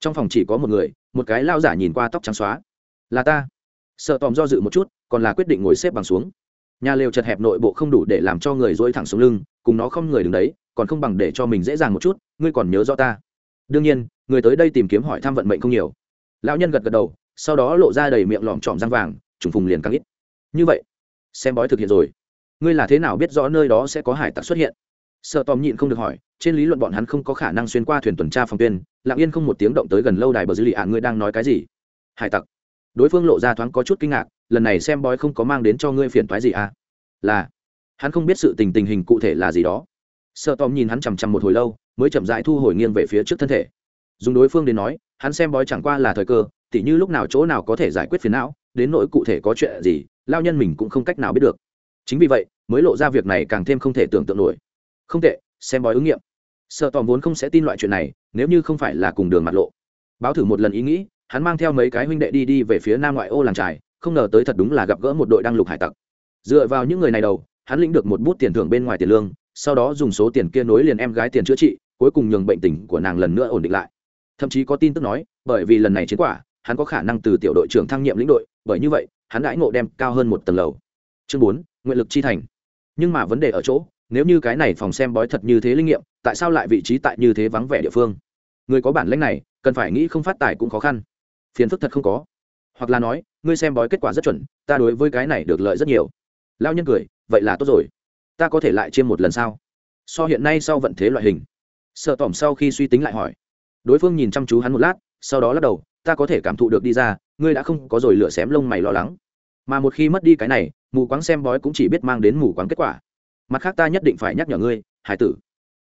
Trong phòng chỉ có một người, một cái lao giả nhìn qua tóc trắng xóa. Là ta. Sợ tòm do dự một chút, còn là quyết định ngồi xếp bằng xuống nhà lều chật hẹp nội bộ không đủ để làm cho người dỗi thẳng xuống lưng, cùng nó không người đứng đấy, còn không bằng để cho mình dễ dàng một chút, ngươi còn nhớ rõ ta. Đương nhiên, người tới đây tìm kiếm hỏi thăm vận mệnh không nhiều. Lão nhân gật gật đầu, sau đó lộ ra đầy miệng lỏm trọm răng vàng, trùng phùng liền càng ít. Như vậy, xem bói thực hiện rồi. Ngươi là thế nào biết rõ nơi đó sẽ có hải tặc xuất hiện? Sợ tòm nhịn không được hỏi, trên lý luận bọn hắn không có khả năng xuyên qua thuyền tuần tra phòng tuyên, lặng yên không một tiếng động tới gần lâu đài bờ dư lì ạ ngươi đang nói cái gì? Hải tặc. Đối phương lộ ra thoáng có chút kinh ngạc lần này xem bói không có mang đến cho ngươi phiền toái gì à? Là, hắn không biết sự tình tình hình cụ thể là gì đó. Sợ tòm nhìn hắn chằm chằm một hồi lâu, mới chậm rãi thu hồi nghiêng về phía trước thân thể. Dùng đối phương đến nói, hắn xem bói chẳng qua là thời cơ, tỉ như lúc nào chỗ nào có thể giải quyết phiền não, đến nỗi cụ thể có chuyện gì, lao nhân mình cũng không cách nào biết được. Chính vì vậy, mới lộ ra việc này càng thêm không thể tưởng tượng nổi. Không tệ, xem bói ứng nghiệm. Sợ tòm vốn không sẽ tin loại chuyện này, nếu như không phải là cùng đường mặt lộ. Báo thử một lần ý nghĩ, hắn mang theo mấy cái huynh đệ đi đi về phía nam ngoại ô làng trài không ngờ tới thật đúng là gặp gỡ một đội đăng lục hải tặc. Dựa vào những người này đầu, hắn lĩnh được một bút tiền thưởng bên ngoài tiền lương, sau đó dùng số tiền kia nối liền em gái tiền chữa trị, cuối cùng nhường bệnh tình của nàng lần nữa ổn định lại. Thậm chí có tin tức nói, bởi vì lần này chiến quả, hắn có khả năng từ tiểu đội trưởng thăng nhiệm lĩnh đội, bởi như vậy, hắn đãi ngộ đem cao hơn một tầng lầu. Chương bốn, nguyện lực chi thành. Nhưng mà vấn đề ở chỗ, nếu như cái này phòng xem bói thật như thế linh nghiệm, tại sao lại vị trí tại như thế vắng vẻ địa phương? Người có bản lãnh này, cần phải nghĩ không phát tài cũng khó khăn. Phiền phức thật không có hoặc là nói, ngươi xem bói kết quả rất chuẩn, ta đối với cái này được lợi rất nhiều. Lao nhân cười, vậy là tốt rồi. Ta có thể lại chiêm một lần sau so hiện nay sau vận thế loại hình. Sợ tỏm sau khi suy tính lại hỏi. Đối phương nhìn chăm chú hắn một lát, sau đó lắc đầu, ta có thể cảm thụ được đi ra, ngươi đã không có rồi lửa xém lông mày lo lắng. Mà một khi mất đi cái này, mù quáng xem bói cũng chỉ biết mang đến mù quáng kết quả. Mặt khác ta nhất định phải nhắc nhở ngươi, hải tử.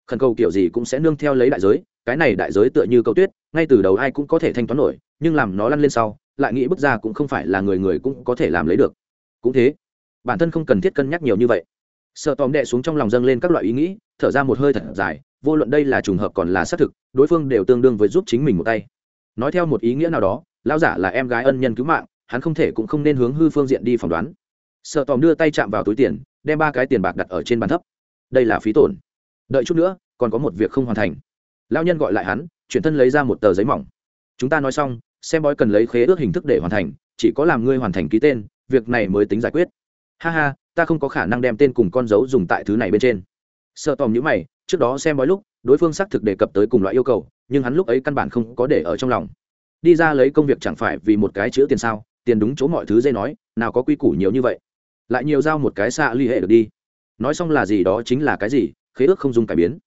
Khẩn cầu kiểu gì cũng sẽ nương theo lấy đại giới, cái này đại giới tựa như cầu tuyết, ngay từ đầu ai cũng có thể thanh toán nổi, nhưng làm nó lăn lên sau lại nghĩ bước ra cũng không phải là người người cũng có thể làm lấy được. Cũng thế, bản thân không cần thiết cân nhắc nhiều như vậy. Sợ tóm đệ xuống trong lòng dâng lên các loại ý nghĩ, thở ra một hơi thật dài, vô luận đây là trùng hợp còn là xác thực, đối phương đều tương đương với giúp chính mình một tay. Nói theo một ý nghĩa nào đó, lão giả là em gái ân nhân cứu mạng, hắn không thể cũng không nên hướng hư phương diện đi phỏng đoán. Sợ tòm đưa tay chạm vào túi tiền, đem ba cái tiền bạc đặt ở trên bàn thấp. Đây là phí tổn. Đợi chút nữa, còn có một việc không hoàn thành. Lão nhân gọi lại hắn, chuyển thân lấy ra một tờ giấy mỏng. Chúng ta nói xong xem bói cần lấy khế ước hình thức để hoàn thành, chỉ có làm ngươi hoàn thành ký tên, việc này mới tính giải quyết. Ha ha, ta không có khả năng đem tên cùng con dấu dùng tại thứ này bên trên. Sợ tòm nhữ mày, trước đó xem bói lúc, đối phương xác thực đề cập tới cùng loại yêu cầu, nhưng hắn lúc ấy căn bản không có để ở trong lòng. Đi ra lấy công việc chẳng phải vì một cái chữ tiền sao, tiền đúng chỗ mọi thứ dây nói, nào có quy củ nhiều như vậy. Lại nhiều giao một cái xạ ly hệ được đi. Nói xong là gì đó chính là cái gì, khế ước không dùng cải biến.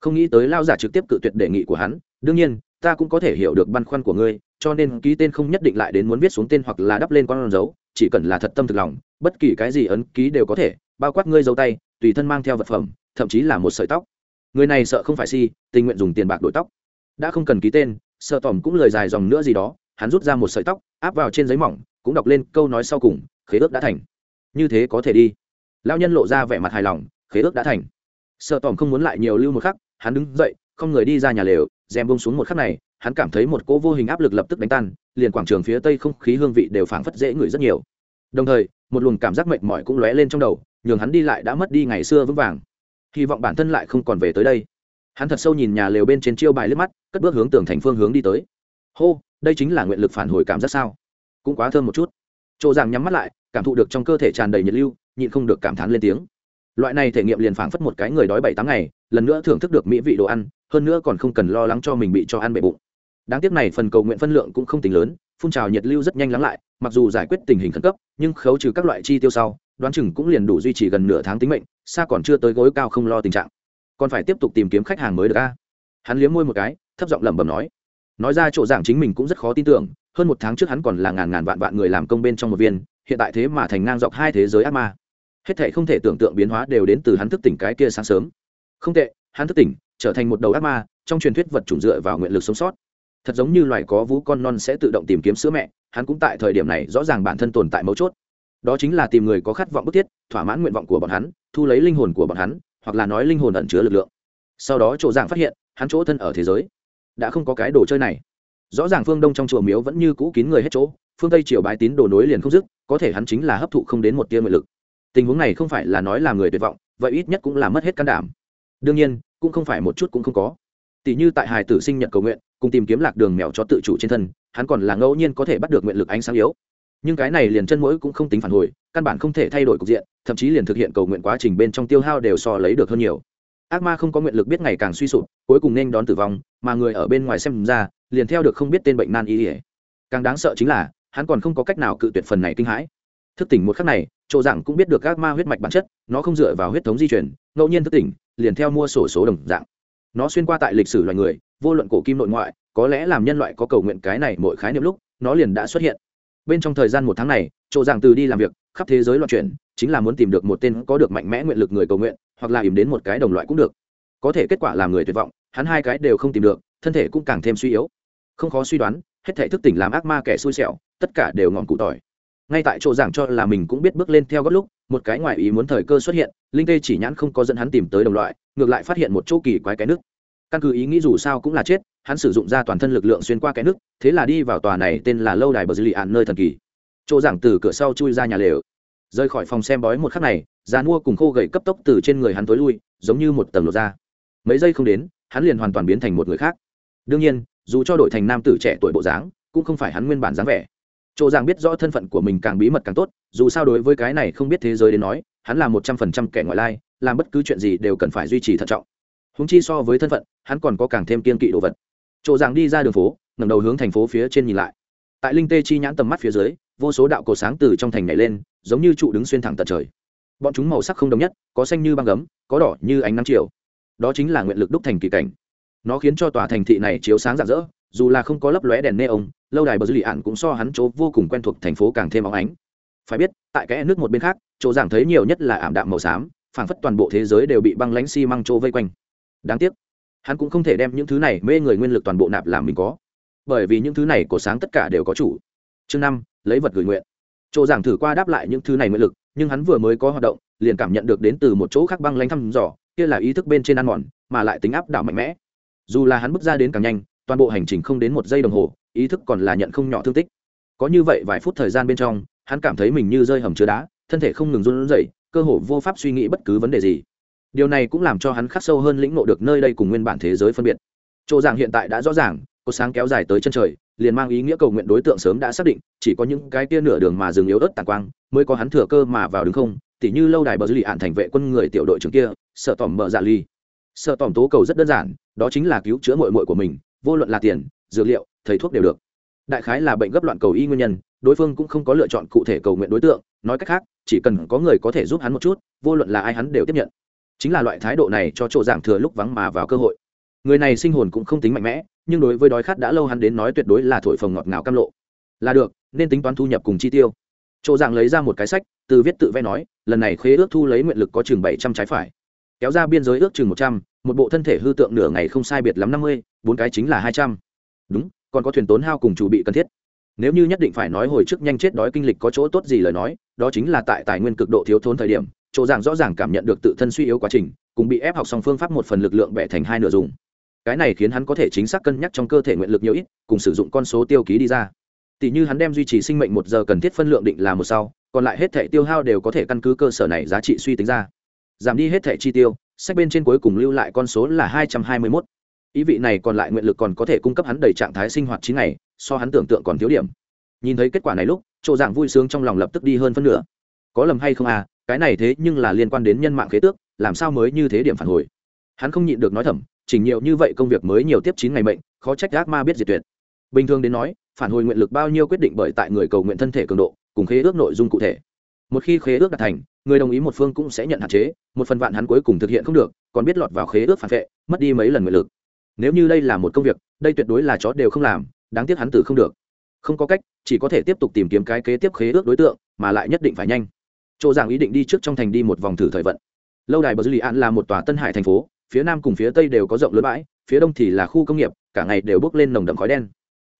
Không nghĩ tới lao giả trực tiếp cự tuyệt đề nghị của hắn, đương nhiên, ta cũng có thể hiểu được băn khoăn của ngươi cho nên ký tên không nhất định lại đến muốn viết xuống tên hoặc là đắp lên con dấu, chỉ cần là thật tâm thực lòng, bất kỳ cái gì ấn ký đều có thể, bao quát ngươi dấu tay, tùy thân mang theo vật phẩm, thậm chí là một sợi tóc. Người này sợ không phải si, tình nguyện dùng tiền bạc đổi tóc. Đã không cần ký tên, sợ tỏm cũng lời dài dòng nữa gì đó, hắn rút ra một sợi tóc, áp vào trên giấy mỏng, cũng đọc lên câu nói sau cùng, khế ước đã thành. Như thế có thể đi. Lao nhân lộ ra vẻ mặt hài lòng, khế ước đã thành. Sợ tỏm không muốn lại nhiều lưu một khắc, hắn đứng dậy, không người đi ra nhà lều, rèm bông xuống một khắc này hắn cảm thấy một cỗ vô hình áp lực lập tức đánh tan, liền quảng trường phía tây không khí hương vị đều phảng phất dễ ngửi rất nhiều. Đồng thời, một luồng cảm giác mệt mỏi cũng lóe lên trong đầu, nhường hắn đi lại đã mất đi ngày xưa vững vàng. Hy vọng bản thân lại không còn về tới đây. Hắn thật sâu nhìn nhà lều bên trên chiêu bài liếc mắt, cất bước hướng tường thành phương hướng đi tới. Hô, đây chính là nguyện lực phản hồi cảm giác sao? Cũng quá thơm một chút. Chỗ rằng nhắm mắt lại, cảm thụ được trong cơ thể tràn đầy nhiệt lưu, nhịn không được cảm thán lên tiếng. Loại này thể nghiệm liền phảng phất một cái người đói bảy tám ngày, lần nữa thưởng thức được mỹ vị đồ ăn, hơn nữa còn không cần lo lắng cho mình bị cho ăn bệ bụng đáng tiếc này phần cầu nguyện phân lượng cũng không tính lớn, phun trào nhiệt lưu rất nhanh lắng lại, mặc dù giải quyết tình hình khẩn cấp, nhưng khấu trừ các loại chi tiêu sau, đoán chừng cũng liền đủ duy trì gần nửa tháng tính mệnh, xa còn chưa tới gối cao không lo tình trạng. Còn phải tiếp tục tìm kiếm khách hàng mới được a. Hắn liếm môi một cái, thấp giọng lẩm bẩm nói. Nói ra chỗ giảng chính mình cũng rất khó tin tưởng, hơn một tháng trước hắn còn là ngàn ngàn vạn vạn người làm công bên trong một viên, hiện tại thế mà thành ngang dọc hai thế giới ác ma. Hết thể không thể tưởng tượng biến hóa đều đến từ hắn thức tỉnh cái kia sáng sớm. Không tệ, hắn thức tỉnh, trở thành một đầu ác ma, trong truyền thuyết vật chủng dựa vào nguyện lực sống sót thật giống như loài có vú con non sẽ tự động tìm kiếm sữa mẹ, hắn cũng tại thời điểm này rõ ràng bản thân tồn tại mấu chốt. Đó chính là tìm người có khát vọng bức thiết, thỏa mãn nguyện vọng của bọn hắn, thu lấy linh hồn của bọn hắn, hoặc là nói linh hồn ẩn chứa lực lượng. Sau đó chỗ giảng phát hiện, hắn chỗ thân ở thế giới. Đã không có cái đồ chơi này. Rõ ràng phương đông trong chùa miếu vẫn như cũ kín người hết chỗ, phương tây triều bái tín đồ nối liền không dứt, có thể hắn chính là hấp thụ không đến một tia nguyện lực. Tình huống này không phải là nói là người tuyệt vọng, vậy ít nhất cũng là mất hết can đảm. Đương nhiên, cũng không phải một chút cũng không có. Tỷ như tại hài tử sinh nhật cầu nguyện cùng tìm kiếm lạc đường mèo cho tự chủ trên thân, hắn còn là ngẫu nhiên có thể bắt được nguyện lực ánh sáng yếu. Nhưng cái này liền chân mũi cũng không tính phản hồi, căn bản không thể thay đổi cục diện, thậm chí liền thực hiện cầu nguyện quá trình bên trong tiêu hao đều so lấy được hơn nhiều. Ác ma không có nguyện lực biết ngày càng suy sụp, cuối cùng nên đón tử vong, mà người ở bên ngoài xem ra, liền theo được không biết tên bệnh nan y ỉa càng đáng sợ chính là, hắn còn không có cách nào cự tuyệt phần này kinh hãi. Thức tỉnh một khắc này, chỗ dạng cũng biết được ác ma huyết mạch bản chất, nó không dựa vào huyết thống di chuyển ngẫu nhiên thức tỉnh, liền theo mua sổ số đồng dạng nó xuyên qua tại lịch sử loài người, vô luận cổ kim nội ngoại, có lẽ làm nhân loại có cầu nguyện cái này mỗi khái niệm lúc, nó liền đã xuất hiện. Bên trong thời gian một tháng này, chỗ giảng từ đi làm việc, khắp thế giới loạn chuyển, chính là muốn tìm được một tên có được mạnh mẽ nguyện lực người cầu nguyện, hoặc là ìm đến một cái đồng loại cũng được. Có thể kết quả làm người tuyệt vọng, hắn hai cái đều không tìm được, thân thể cũng càng thêm suy yếu. Không khó suy đoán, hết thể thức tỉnh làm ác ma kẻ xui xẻo, tất cả đều ngọn cụ tỏi. Ngay tại chỗ giảng cho là mình cũng biết bước lên theo góc lúc, một cái ngoại ý muốn thời cơ xuất hiện, linh tê chỉ nhãn không có dẫn hắn tìm tới đồng loại ngược lại phát hiện một chỗ kỳ quái cái nước. Căn cứ ý nghĩ dù sao cũng là chết, hắn sử dụng ra toàn thân lực lượng xuyên qua cái nước, thế là đi vào tòa này tên là lâu đài bờ dư lì ạn nơi thần kỳ. Chỗ giảng từ cửa sau chui ra nhà lều. Rời khỏi phòng xem bói một khắc này, già mua cùng khô gậy cấp tốc từ trên người hắn tối lui, giống như một tầng lột da. Mấy giây không đến, hắn liền hoàn toàn biến thành một người khác. Đương nhiên, dù cho đổi thành nam tử trẻ tuổi bộ dáng, cũng không phải hắn nguyên bản dáng vẻ. Chỗ giảng biết rõ thân phận của mình càng bí mật càng tốt, dù sao đối với cái này không biết thế giới đến nói, hắn là một trăm phần trăm kẻ ngoại lai làm bất cứ chuyện gì đều cần phải duy trì thận trọng. Húng chi so với thân phận, hắn còn có càng thêm kiên kỵ đồ vật. Chỗ dạng đi ra đường phố, ngẩng đầu hướng thành phố phía trên nhìn lại. Tại linh tê chi nhãn tầm mắt phía dưới, vô số đạo cổ sáng từ trong thành nhảy lên, giống như trụ đứng xuyên thẳng tận trời. Bọn chúng màu sắc không đồng nhất, có xanh như băng gấm, có đỏ như ánh nắng chiều. Đó chính là nguyện lực đúc thành kỳ cảnh. Nó khiến cho tòa thành thị này chiếu sáng rạng rỡ, dù là không có lấp lóe đèn neon, lâu đài bờ dư lì ạn cũng so hắn chỗ vô cùng quen thuộc thành phố càng thêm óng ánh. Phải biết, tại cái nước một bên khác, chỗ giảng thấy nhiều nhất là ảm đạm màu xám phảng phất toàn bộ thế giới đều bị băng lãnh xi măng trô vây quanh. Đáng tiếc, hắn cũng không thể đem những thứ này mê người nguyên lực toàn bộ nạp làm mình có. Bởi vì những thứ này của sáng tất cả đều có chủ. Chương năm, lấy vật gửi nguyện. Chỗ giảng thử qua đáp lại những thứ này nguyện lực, nhưng hắn vừa mới có hoạt động, liền cảm nhận được đến từ một chỗ khác băng lanh thăm dò, kia là ý thức bên trên ăn mòn, mà lại tính áp đảo mạnh mẽ. Dù là hắn bước ra đến càng nhanh, toàn bộ hành trình không đến một giây đồng hồ, ý thức còn là nhận không nhỏ thương tích. Có như vậy vài phút thời gian bên trong, hắn cảm thấy mình như rơi hầm chứa đá, thân thể không ngừng run rẩy cơ hồ vô pháp suy nghĩ bất cứ vấn đề gì. Điều này cũng làm cho hắn khắc sâu hơn lĩnh ngộ được nơi đây cùng nguyên bản thế giới phân biệt. Chỗ giảng hiện tại đã rõ ràng cột sáng kéo dài tới chân trời, liền mang ý nghĩa cầu nguyện đối tượng sớm đã xác định, chỉ có những cái tia nửa đường mà dừng yếu ớt tàn quang, mới có hắn thừa cơ mà vào đứng không, tỉ như lâu đài bờ dư lì ạn thành vệ quân người tiểu đội trưởng kia, sợ tỏm mở dạ ly sợ tỏm tố cầu rất đơn giản, đó chính là cứu chữa mội mội của mình, vô luận là tiền, dược liệu, thầy thuốc đều được đại khái là bệnh gấp loạn cầu y nguyên nhân, đối phương cũng không có lựa chọn cụ thể cầu nguyện đối tượng, nói cách khác, chỉ cần có người có thể giúp hắn một chút, vô luận là ai hắn đều tiếp nhận. Chính là loại thái độ này cho chỗ giảng thừa lúc vắng mà vào cơ hội. Người này sinh hồn cũng không tính mạnh mẽ, nhưng đối với đói khát đã lâu hắn đến nói tuyệt đối là thổi phồng ngọt ngào cam lộ. Là được, nên tính toán thu nhập cùng chi tiêu. Chỗ giảng lấy ra một cái sách, từ viết tự vẽ nói, lần này khế ước thu lấy nguyện lực có chừng bảy trăm trái phải. Kéo ra biên giới ước chừng một trăm, một bộ thân thể hư tượng nửa ngày không sai biệt lắm năm mươi, bốn cái chính là hai trăm. Đúng còn có thuyền tốn hao cùng chủ bị cần thiết. Nếu như nhất định phải nói hồi trước nhanh chết đói kinh lịch có chỗ tốt gì lời nói, đó chính là tại tài nguyên cực độ thiếu thốn thời điểm, chỗ dạng rõ ràng cảm nhận được tự thân suy yếu quá trình, cùng bị ép học xong phương pháp một phần lực lượng bẻ thành hai nửa dùng. Cái này khiến hắn có thể chính xác cân nhắc trong cơ thể nguyện lực nhiều ít, cùng sử dụng con số tiêu ký đi ra. Tỷ như hắn đem duy trì sinh mệnh một giờ cần thiết phân lượng định là một sau, còn lại hết thảy tiêu hao đều có thể căn cứ cơ sở này giá trị suy tính ra. Giảm đi hết thảy chi tiêu, sách bên trên cuối cùng lưu lại con số là hai trăm hai mươi mốt ý vị này còn lại nguyện lực còn có thể cung cấp hắn đầy trạng thái sinh hoạt chín ngày, so hắn tưởng tượng còn thiếu điểm. Nhìn thấy kết quả này lúc chỗ dạng vui sướng trong lòng lập tức đi hơn phân nửa. Có lầm hay không à cái này thế nhưng là liên quan đến nhân mạng khế tước, làm sao mới như thế điểm phản hồi? Hắn không nhịn được nói thầm, chỉnh nhiều như vậy công việc mới nhiều tiếp chín ngày mệnh, khó trách gác ma biết diệt tuyệt. Bình thường đến nói, phản hồi nguyện lực bao nhiêu quyết định bởi tại người cầu nguyện thân thể cường độ, cùng khế ước nội dung cụ thể. Một khi khế ước đạt thành, người đồng ý một phương cũng sẽ nhận hạn chế, một phần vạn hắn cuối cùng thực hiện không được, còn biết lọt vào khế ước phản vệ, mất đi mấy lần nguyện lực nếu như đây là một công việc, đây tuyệt đối là chó đều không làm, đáng tiếc hắn tử không được. Không có cách, chỉ có thể tiếp tục tìm kiếm cái kế tiếp khế ước đối tượng, mà lại nhất định phải nhanh. Chỗ giảng ý định đi trước trong thành đi một vòng thử thời vận. Lâu đài bờ dư lì an là một tòa tân hải thành phố, phía nam cùng phía tây đều có rộng lớn bãi, phía đông thì là khu công nghiệp, cả ngày đều bước lên nồng đậm khói đen.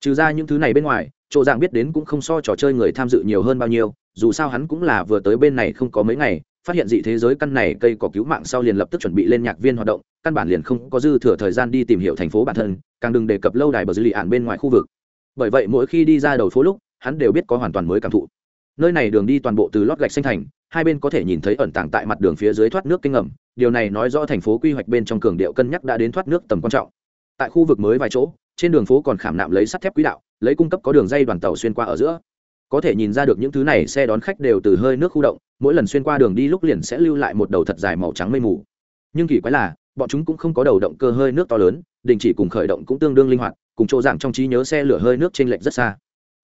Trừ ra những thứ này bên ngoài, chỗ giảng biết đến cũng không so trò chơi người tham dự nhiều hơn bao nhiêu, dù sao hắn cũng là vừa tới bên này không có mấy ngày phát hiện dị thế giới căn này cây có cứu mạng sau liền lập tức chuẩn bị lên nhạc viên hoạt động, căn bản liền không có dư thừa thời gian đi tìm hiểu thành phố bản thân, càng đừng đề cập lâu đài bờ dư lì ạn bên ngoài khu vực. Bởi vậy mỗi khi đi ra đầu phố lúc, hắn đều biết có hoàn toàn mới cảm thụ. Nơi này đường đi toàn bộ từ lót gạch xanh thành, hai bên có thể nhìn thấy ẩn tàng tại mặt đường phía dưới thoát nước kinh ngầm, điều này nói rõ thành phố quy hoạch bên trong cường điệu cân nhắc đã đến thoát nước tầm quan trọng. Tại khu vực mới vài chỗ, trên đường phố còn khảm nạm lấy sắt thép quỹ đạo, lấy cung cấp có đường dây đoàn tàu xuyên qua ở giữa. Có thể nhìn ra được những thứ này xe đón khách đều từ hơi nước khu động mỗi lần xuyên qua đường đi lúc liền sẽ lưu lại một đầu thật dài màu trắng mây mù. Nhưng kỳ quái là, bọn chúng cũng không có đầu động cơ hơi nước to lớn, đình chỉ cùng khởi động cũng tương đương linh hoạt, cùng chỗ dạng trong trí nhớ xe lửa hơi nước trên lệch rất xa.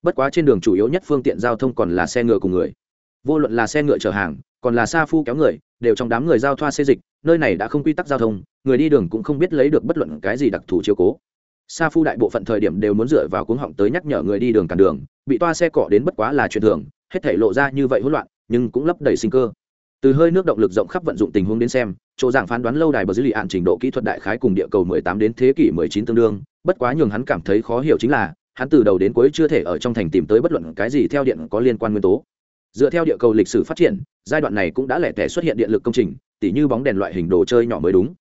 Bất quá trên đường chủ yếu nhất phương tiện giao thông còn là xe ngựa cùng người. Vô luận là xe ngựa chở hàng, còn là xa phu kéo người, đều trong đám người giao thoa xê dịch, nơi này đã không quy tắc giao thông, người đi đường cũng không biết lấy được bất luận cái gì đặc thù chiếu cố. Sa phu đại bộ phận thời điểm đều muốn dựa vào cuống họng tới nhắc nhở người đi đường cản đường, bị toa xe cọ đến bất quá là chuyện thường, hết thể lộ ra như vậy hỗn loạn nhưng cũng lấp đầy sinh cơ. Từ hơi nước động lực rộng khắp vận dụng tình huống đến xem, chỗ giảng phán đoán lâu đài bờ dữ liệu ạn trình độ kỹ thuật đại khái cùng địa cầu 18 đến thế kỷ 19 tương đương, bất quá nhường hắn cảm thấy khó hiểu chính là, hắn từ đầu đến cuối chưa thể ở trong thành tìm tới bất luận cái gì theo điện có liên quan nguyên tố. Dựa theo địa cầu lịch sử phát triển, giai đoạn này cũng đã lẻ tẻ xuất hiện điện lực công trình, tỉ như bóng đèn loại hình đồ chơi nhỏ mới đúng.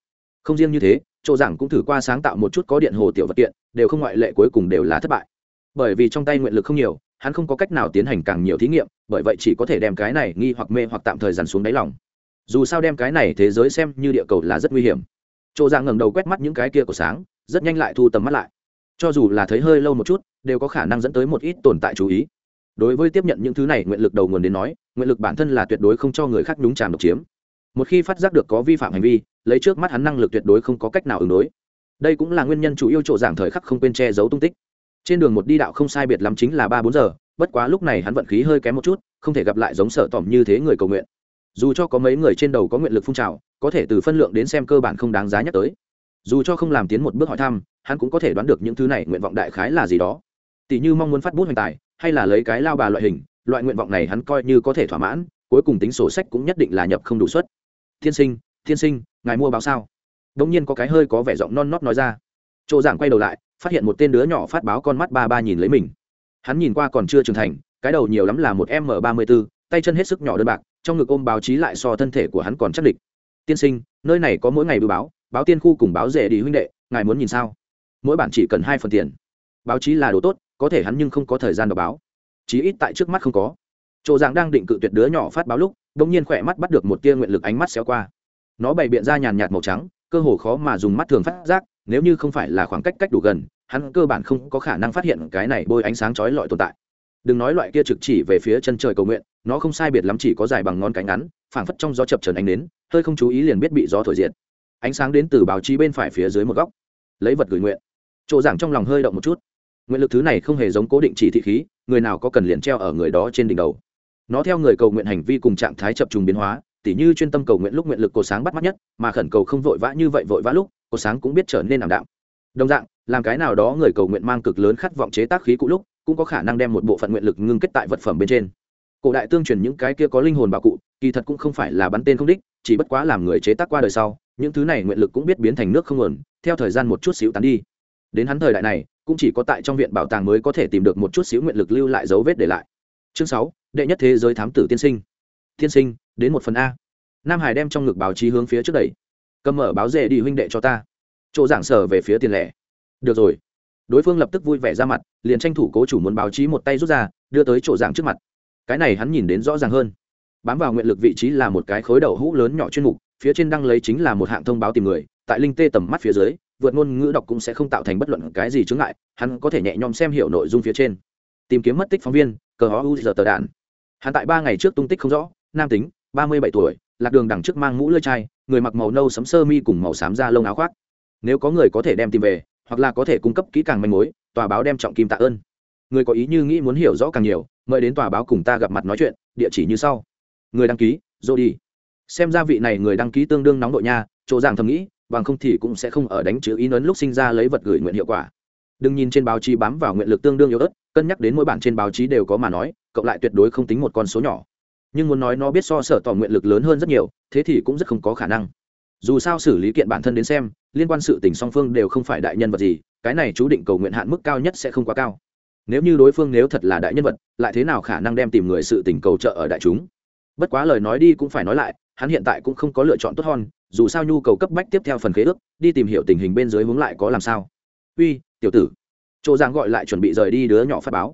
Không riêng như thế, chỗ giảng cũng thử qua sáng tạo một chút có điện hồ tiểu vật kiện, đều không ngoại lệ cuối cùng đều là thất bại. Bởi vì trong tay nguyện lực không nhiều hắn không có cách nào tiến hành càng nhiều thí nghiệm, bởi vậy chỉ có thể đem cái này nghi hoặc mê hoặc tạm thời dằn xuống đáy lòng. Dù sao đem cái này thế giới xem như địa cầu là rất nguy hiểm. Chỗ giảng ngẩng đầu quét mắt những cái kia của sáng, rất nhanh lại thu tầm mắt lại. Cho dù là thấy hơi lâu một chút, đều có khả năng dẫn tới một ít tồn tại chú ý. Đối với tiếp nhận những thứ này, nguyện lực đầu nguồn đến nói, nguyện lực bản thân là tuyệt đối không cho người khác nhúng tràm độc chiếm. Một khi phát giác được có vi phạm hành vi, lấy trước mắt hắn năng lực tuyệt đối không có cách nào ứng đối. Đây cũng là nguyên nhân chủ yếu trộ giảng thời khắc không quên che giấu tung tích trên đường một đi đạo không sai biệt lắm chính là ba bốn giờ, bất quá lúc này hắn vận khí hơi kém một chút, không thể gặp lại giống sợ tỏm như thế người cầu nguyện. Dù cho có mấy người trên đầu có nguyện lực phun trào, có thể từ phân lượng đến xem cơ bản không đáng giá nhắc tới. Dù cho không làm tiến một bước hỏi thăm, hắn cũng có thể đoán được những thứ này nguyện vọng đại khái là gì đó. Tỷ như mong muốn phát bút hoành tài, hay là lấy cái lao bà loại hình, loại nguyện vọng này hắn coi như có thể thỏa mãn, cuối cùng tính sổ sách cũng nhất định là nhập không đủ suất. Thiên sinh thiên sinh, ngài mua báo sao? Đông nhiên có cái hơi có vẻ giọng non nót nói ra. Chỗ giảng quay đầu lại phát hiện một tên đứa nhỏ phát báo con mắt ba ba nhìn lấy mình. Hắn nhìn qua còn chưa trưởng thành, cái đầu nhiều lắm là một m ba mươi b ố tay chân hết sức nhỏ đơn bạc, trong ngực ôm báo chí lại so thân thể của hắn còn chắc địch. Tiên sinh, nơi này có mỗi ngày bưu báo báo tiên khu cùng báo rể đi huynh đệ, ngài muốn nhìn sao? Mỗi bản chỉ cần hai phần tiền. Báo chí là đồ tốt, có thể hắn nhưng không có thời gian đọc báo. Chí ít tại trước mắt không có. Chỗ giảng đang định cự tuyệt đứa nhỏ phát báo lúc đ ỗ n g nhiên khỏe mắt bắt được một tia nguyện lực ánh mắt xéo qua. Nó bày biện ra nhàn nhạt màu trắng, cơ hồ khó mà dùng mắt thường phát giác, nếu như không phải là khoảng cách cách đủ gần hắn cơ bản không có khả năng phát hiện cái này bôi ánh sáng chói lọi tồn tại. Đừng nói loại kia trực chỉ về phía chân trời cầu nguyện, nó không sai biệt lắm chỉ có dài bằng ngón cánh ngắn, phảng phất trong gió chập trần ánh đến hơi không chú ý liền biết bị gió thổi diệt. Ánh sáng đến từ báo chí bên phải phía dưới một góc. Lấy vật gửi nguyện. Chỗ giảng trong lòng hơi động một chút. Nguyện lực thứ này không hề giống cố định chỉ thị khí, người nào có cần liền treo ở người đó trên đỉnh đầu. Nó theo người cầu nguyện hành vi cùng trạng thái chập trùng biến hóa, tỉ như chuyên tâm cầu nguyện lúc nguyện lực cổ sáng bắt mắt nhất, mà khẩn cầu không vội vã như vậy vội vã lúc cột sáng cũng biết trở nên ảm đạm đồng dạng, làm cái nào đó người cầu nguyện mang cực lớn khát vọng chế tác khí cụ lúc, cũng có khả năng đem một bộ phận nguyện lực ngưng kết tại vật phẩm bên trên. Cổ đại tương truyền những cái kia có linh hồn bảo cụ, kỳ thật cũng không phải là bắn tên không đích, chỉ bất quá làm người chế tác qua đời sau, những thứ này nguyện lực cũng biết biến thành nước không nguồn, theo thời gian một chút xíu tán đi. Đến hắn thời đại này, cũng chỉ có tại trong viện bảo tàng mới có thể tìm được một chút xíu nguyện lực lưu lại dấu vết để lại. Chương sáu, đệ nhất thế giới thám tử tiên sinh. Tiên sinh, đến một phần a. Nam hải đem trong ngực báo chí hướng phía trước đẩy. Cầm mở báo rể đi huynh đệ cho ta chỗ giảng sở về phía tiền lẻ. Được rồi. Đối phương lập tức vui vẻ ra mặt, liền tranh thủ cố chủ muốn báo chí một tay rút ra, đưa tới chỗ giảng trước mặt. Cái này hắn nhìn đến rõ ràng hơn. Bám vào nguyện lực vị trí là một cái khối đầu hũ lớn nhỏ chuyên mục, phía trên đăng lấy chính là một hạng thông báo tìm người, tại linh tê tầm mắt phía dưới, vượt ngôn ngữ đọc cũng sẽ không tạo thành bất luận cái gì chướng ngại, hắn có thể nhẹ nhõm xem hiểu nội dung phía trên. Tìm kiếm mất tích phóng viên, cờ hó u giờ tờ đạn. Hắn tại ba ngày trước tung tích không rõ, nam tính, ba mươi bảy tuổi, lạc đường đằng trước mang mũ lưỡi chai, người mặc màu nâu sấm sơ mi cùng màu xám da lông áo khoác nếu có người có thể đem tìm về, hoặc là có thể cung cấp kỹ càng manh mối, tòa báo đem trọng kim tạ ơn. Người có ý như nghĩ muốn hiểu rõ càng nhiều, mời đến tòa báo cùng ta gặp mặt nói chuyện, địa chỉ như sau. Người đăng ký dô đi xem ra vị này người đăng ký tương đương nóng đội nha, chỗ giảng thầm nghĩ, bằng không thì cũng sẽ không ở đánh chữ ý nấn lúc sinh ra lấy vật gửi nguyện hiệu quả. Đừng nhìn trên báo chí bám vào nguyện lực tương đương yếu ớt, cân nhắc đến mỗi bản trên báo chí đều có mà nói, cộng lại tuyệt đối không tính một con số nhỏ. Nhưng muốn nói nó biết so sở tỏ nguyện lực lớn hơn rất nhiều, thế thì cũng rất không có khả năng dù sao xử lý kiện bản thân đến xem, liên quan sự tình song phương đều không phải đại nhân vật gì, cái này chú định cầu nguyện hạn mức cao nhất sẽ không quá cao. Nếu như đối phương nếu thật là đại nhân vật, lại thế nào khả năng đem tìm người sự tình cầu trợ ở đại chúng? Bất quá lời nói đi cũng phải nói lại, hắn hiện tại cũng không có lựa chọn tốt hơn, dù sao nhu cầu cấp bách tiếp theo phần khế ước, đi tìm hiểu tình hình bên dưới hướng lại có làm sao. Uy, tiểu tử. Chỗ giang gọi lại chuẩn bị rời đi đứa nhỏ phát báo.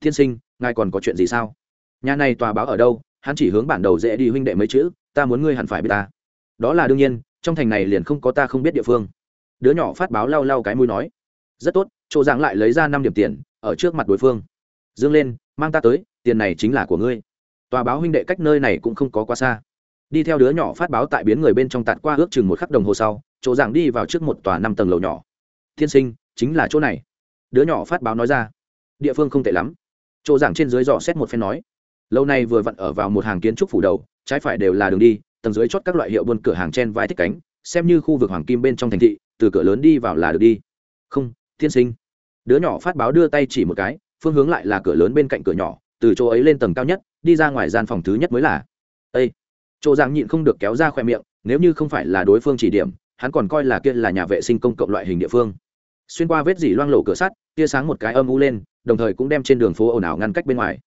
Thiên sinh, ngài còn có chuyện gì sao? Nhà này tòa báo ở đâu? Hắn chỉ hướng bản đầu dễ đi huynh đệ mấy chữ, ta muốn ngươi hẳn phải biết ta. Đó là đương nhiên trong thành này liền không có ta không biết địa phương. Đứa nhỏ phát báo lau lau cái mũi nói, rất tốt, chỗ giảng lại lấy ra năm điểm tiền, ở trước mặt đối phương. Dương lên, mang ta tới, tiền này chính là của ngươi. Tòa báo huynh đệ cách nơi này cũng không có quá xa. Đi theo đứa nhỏ phát báo tại biến người bên trong tạt qua ước chừng một khắc đồng hồ sau, chỗ giảng đi vào trước một tòa năm tầng lầu nhỏ. Thiên sinh, chính là chỗ này. Đứa nhỏ phát báo nói ra. Địa phương không tệ lắm. Chỗ giảng trên dưới dò xét một phen nói. Lâu nay vừa vặn ở vào một hàng kiến trúc phủ đầu, trái phải đều là đường đi tầng dưới chót các loại hiệu buôn cửa hàng trên vai thích cánh, xem như khu vực hoàng kim bên trong thành thị, từ cửa lớn đi vào là được đi. Không thiên sinh. Đứa nhỏ phát báo đưa tay chỉ một cái, phương hướng lại là cửa lớn bên cạnh cửa nhỏ, từ chỗ ấy lên tầng cao nhất, đi ra ngoài gian phòng thứ nhất mới là. Ây chỗ giang nhịn không được kéo ra khoe miệng, nếu như không phải là đối phương chỉ điểm, hắn còn coi là kia là nhà vệ sinh công cộng loại hình địa phương. Xuyên qua vết dỉ loang lổ cửa sắt, tia sáng một cái âm u lên, đồng thời cũng đem trên đường phố ồn ào ngăn cách bên ngoài.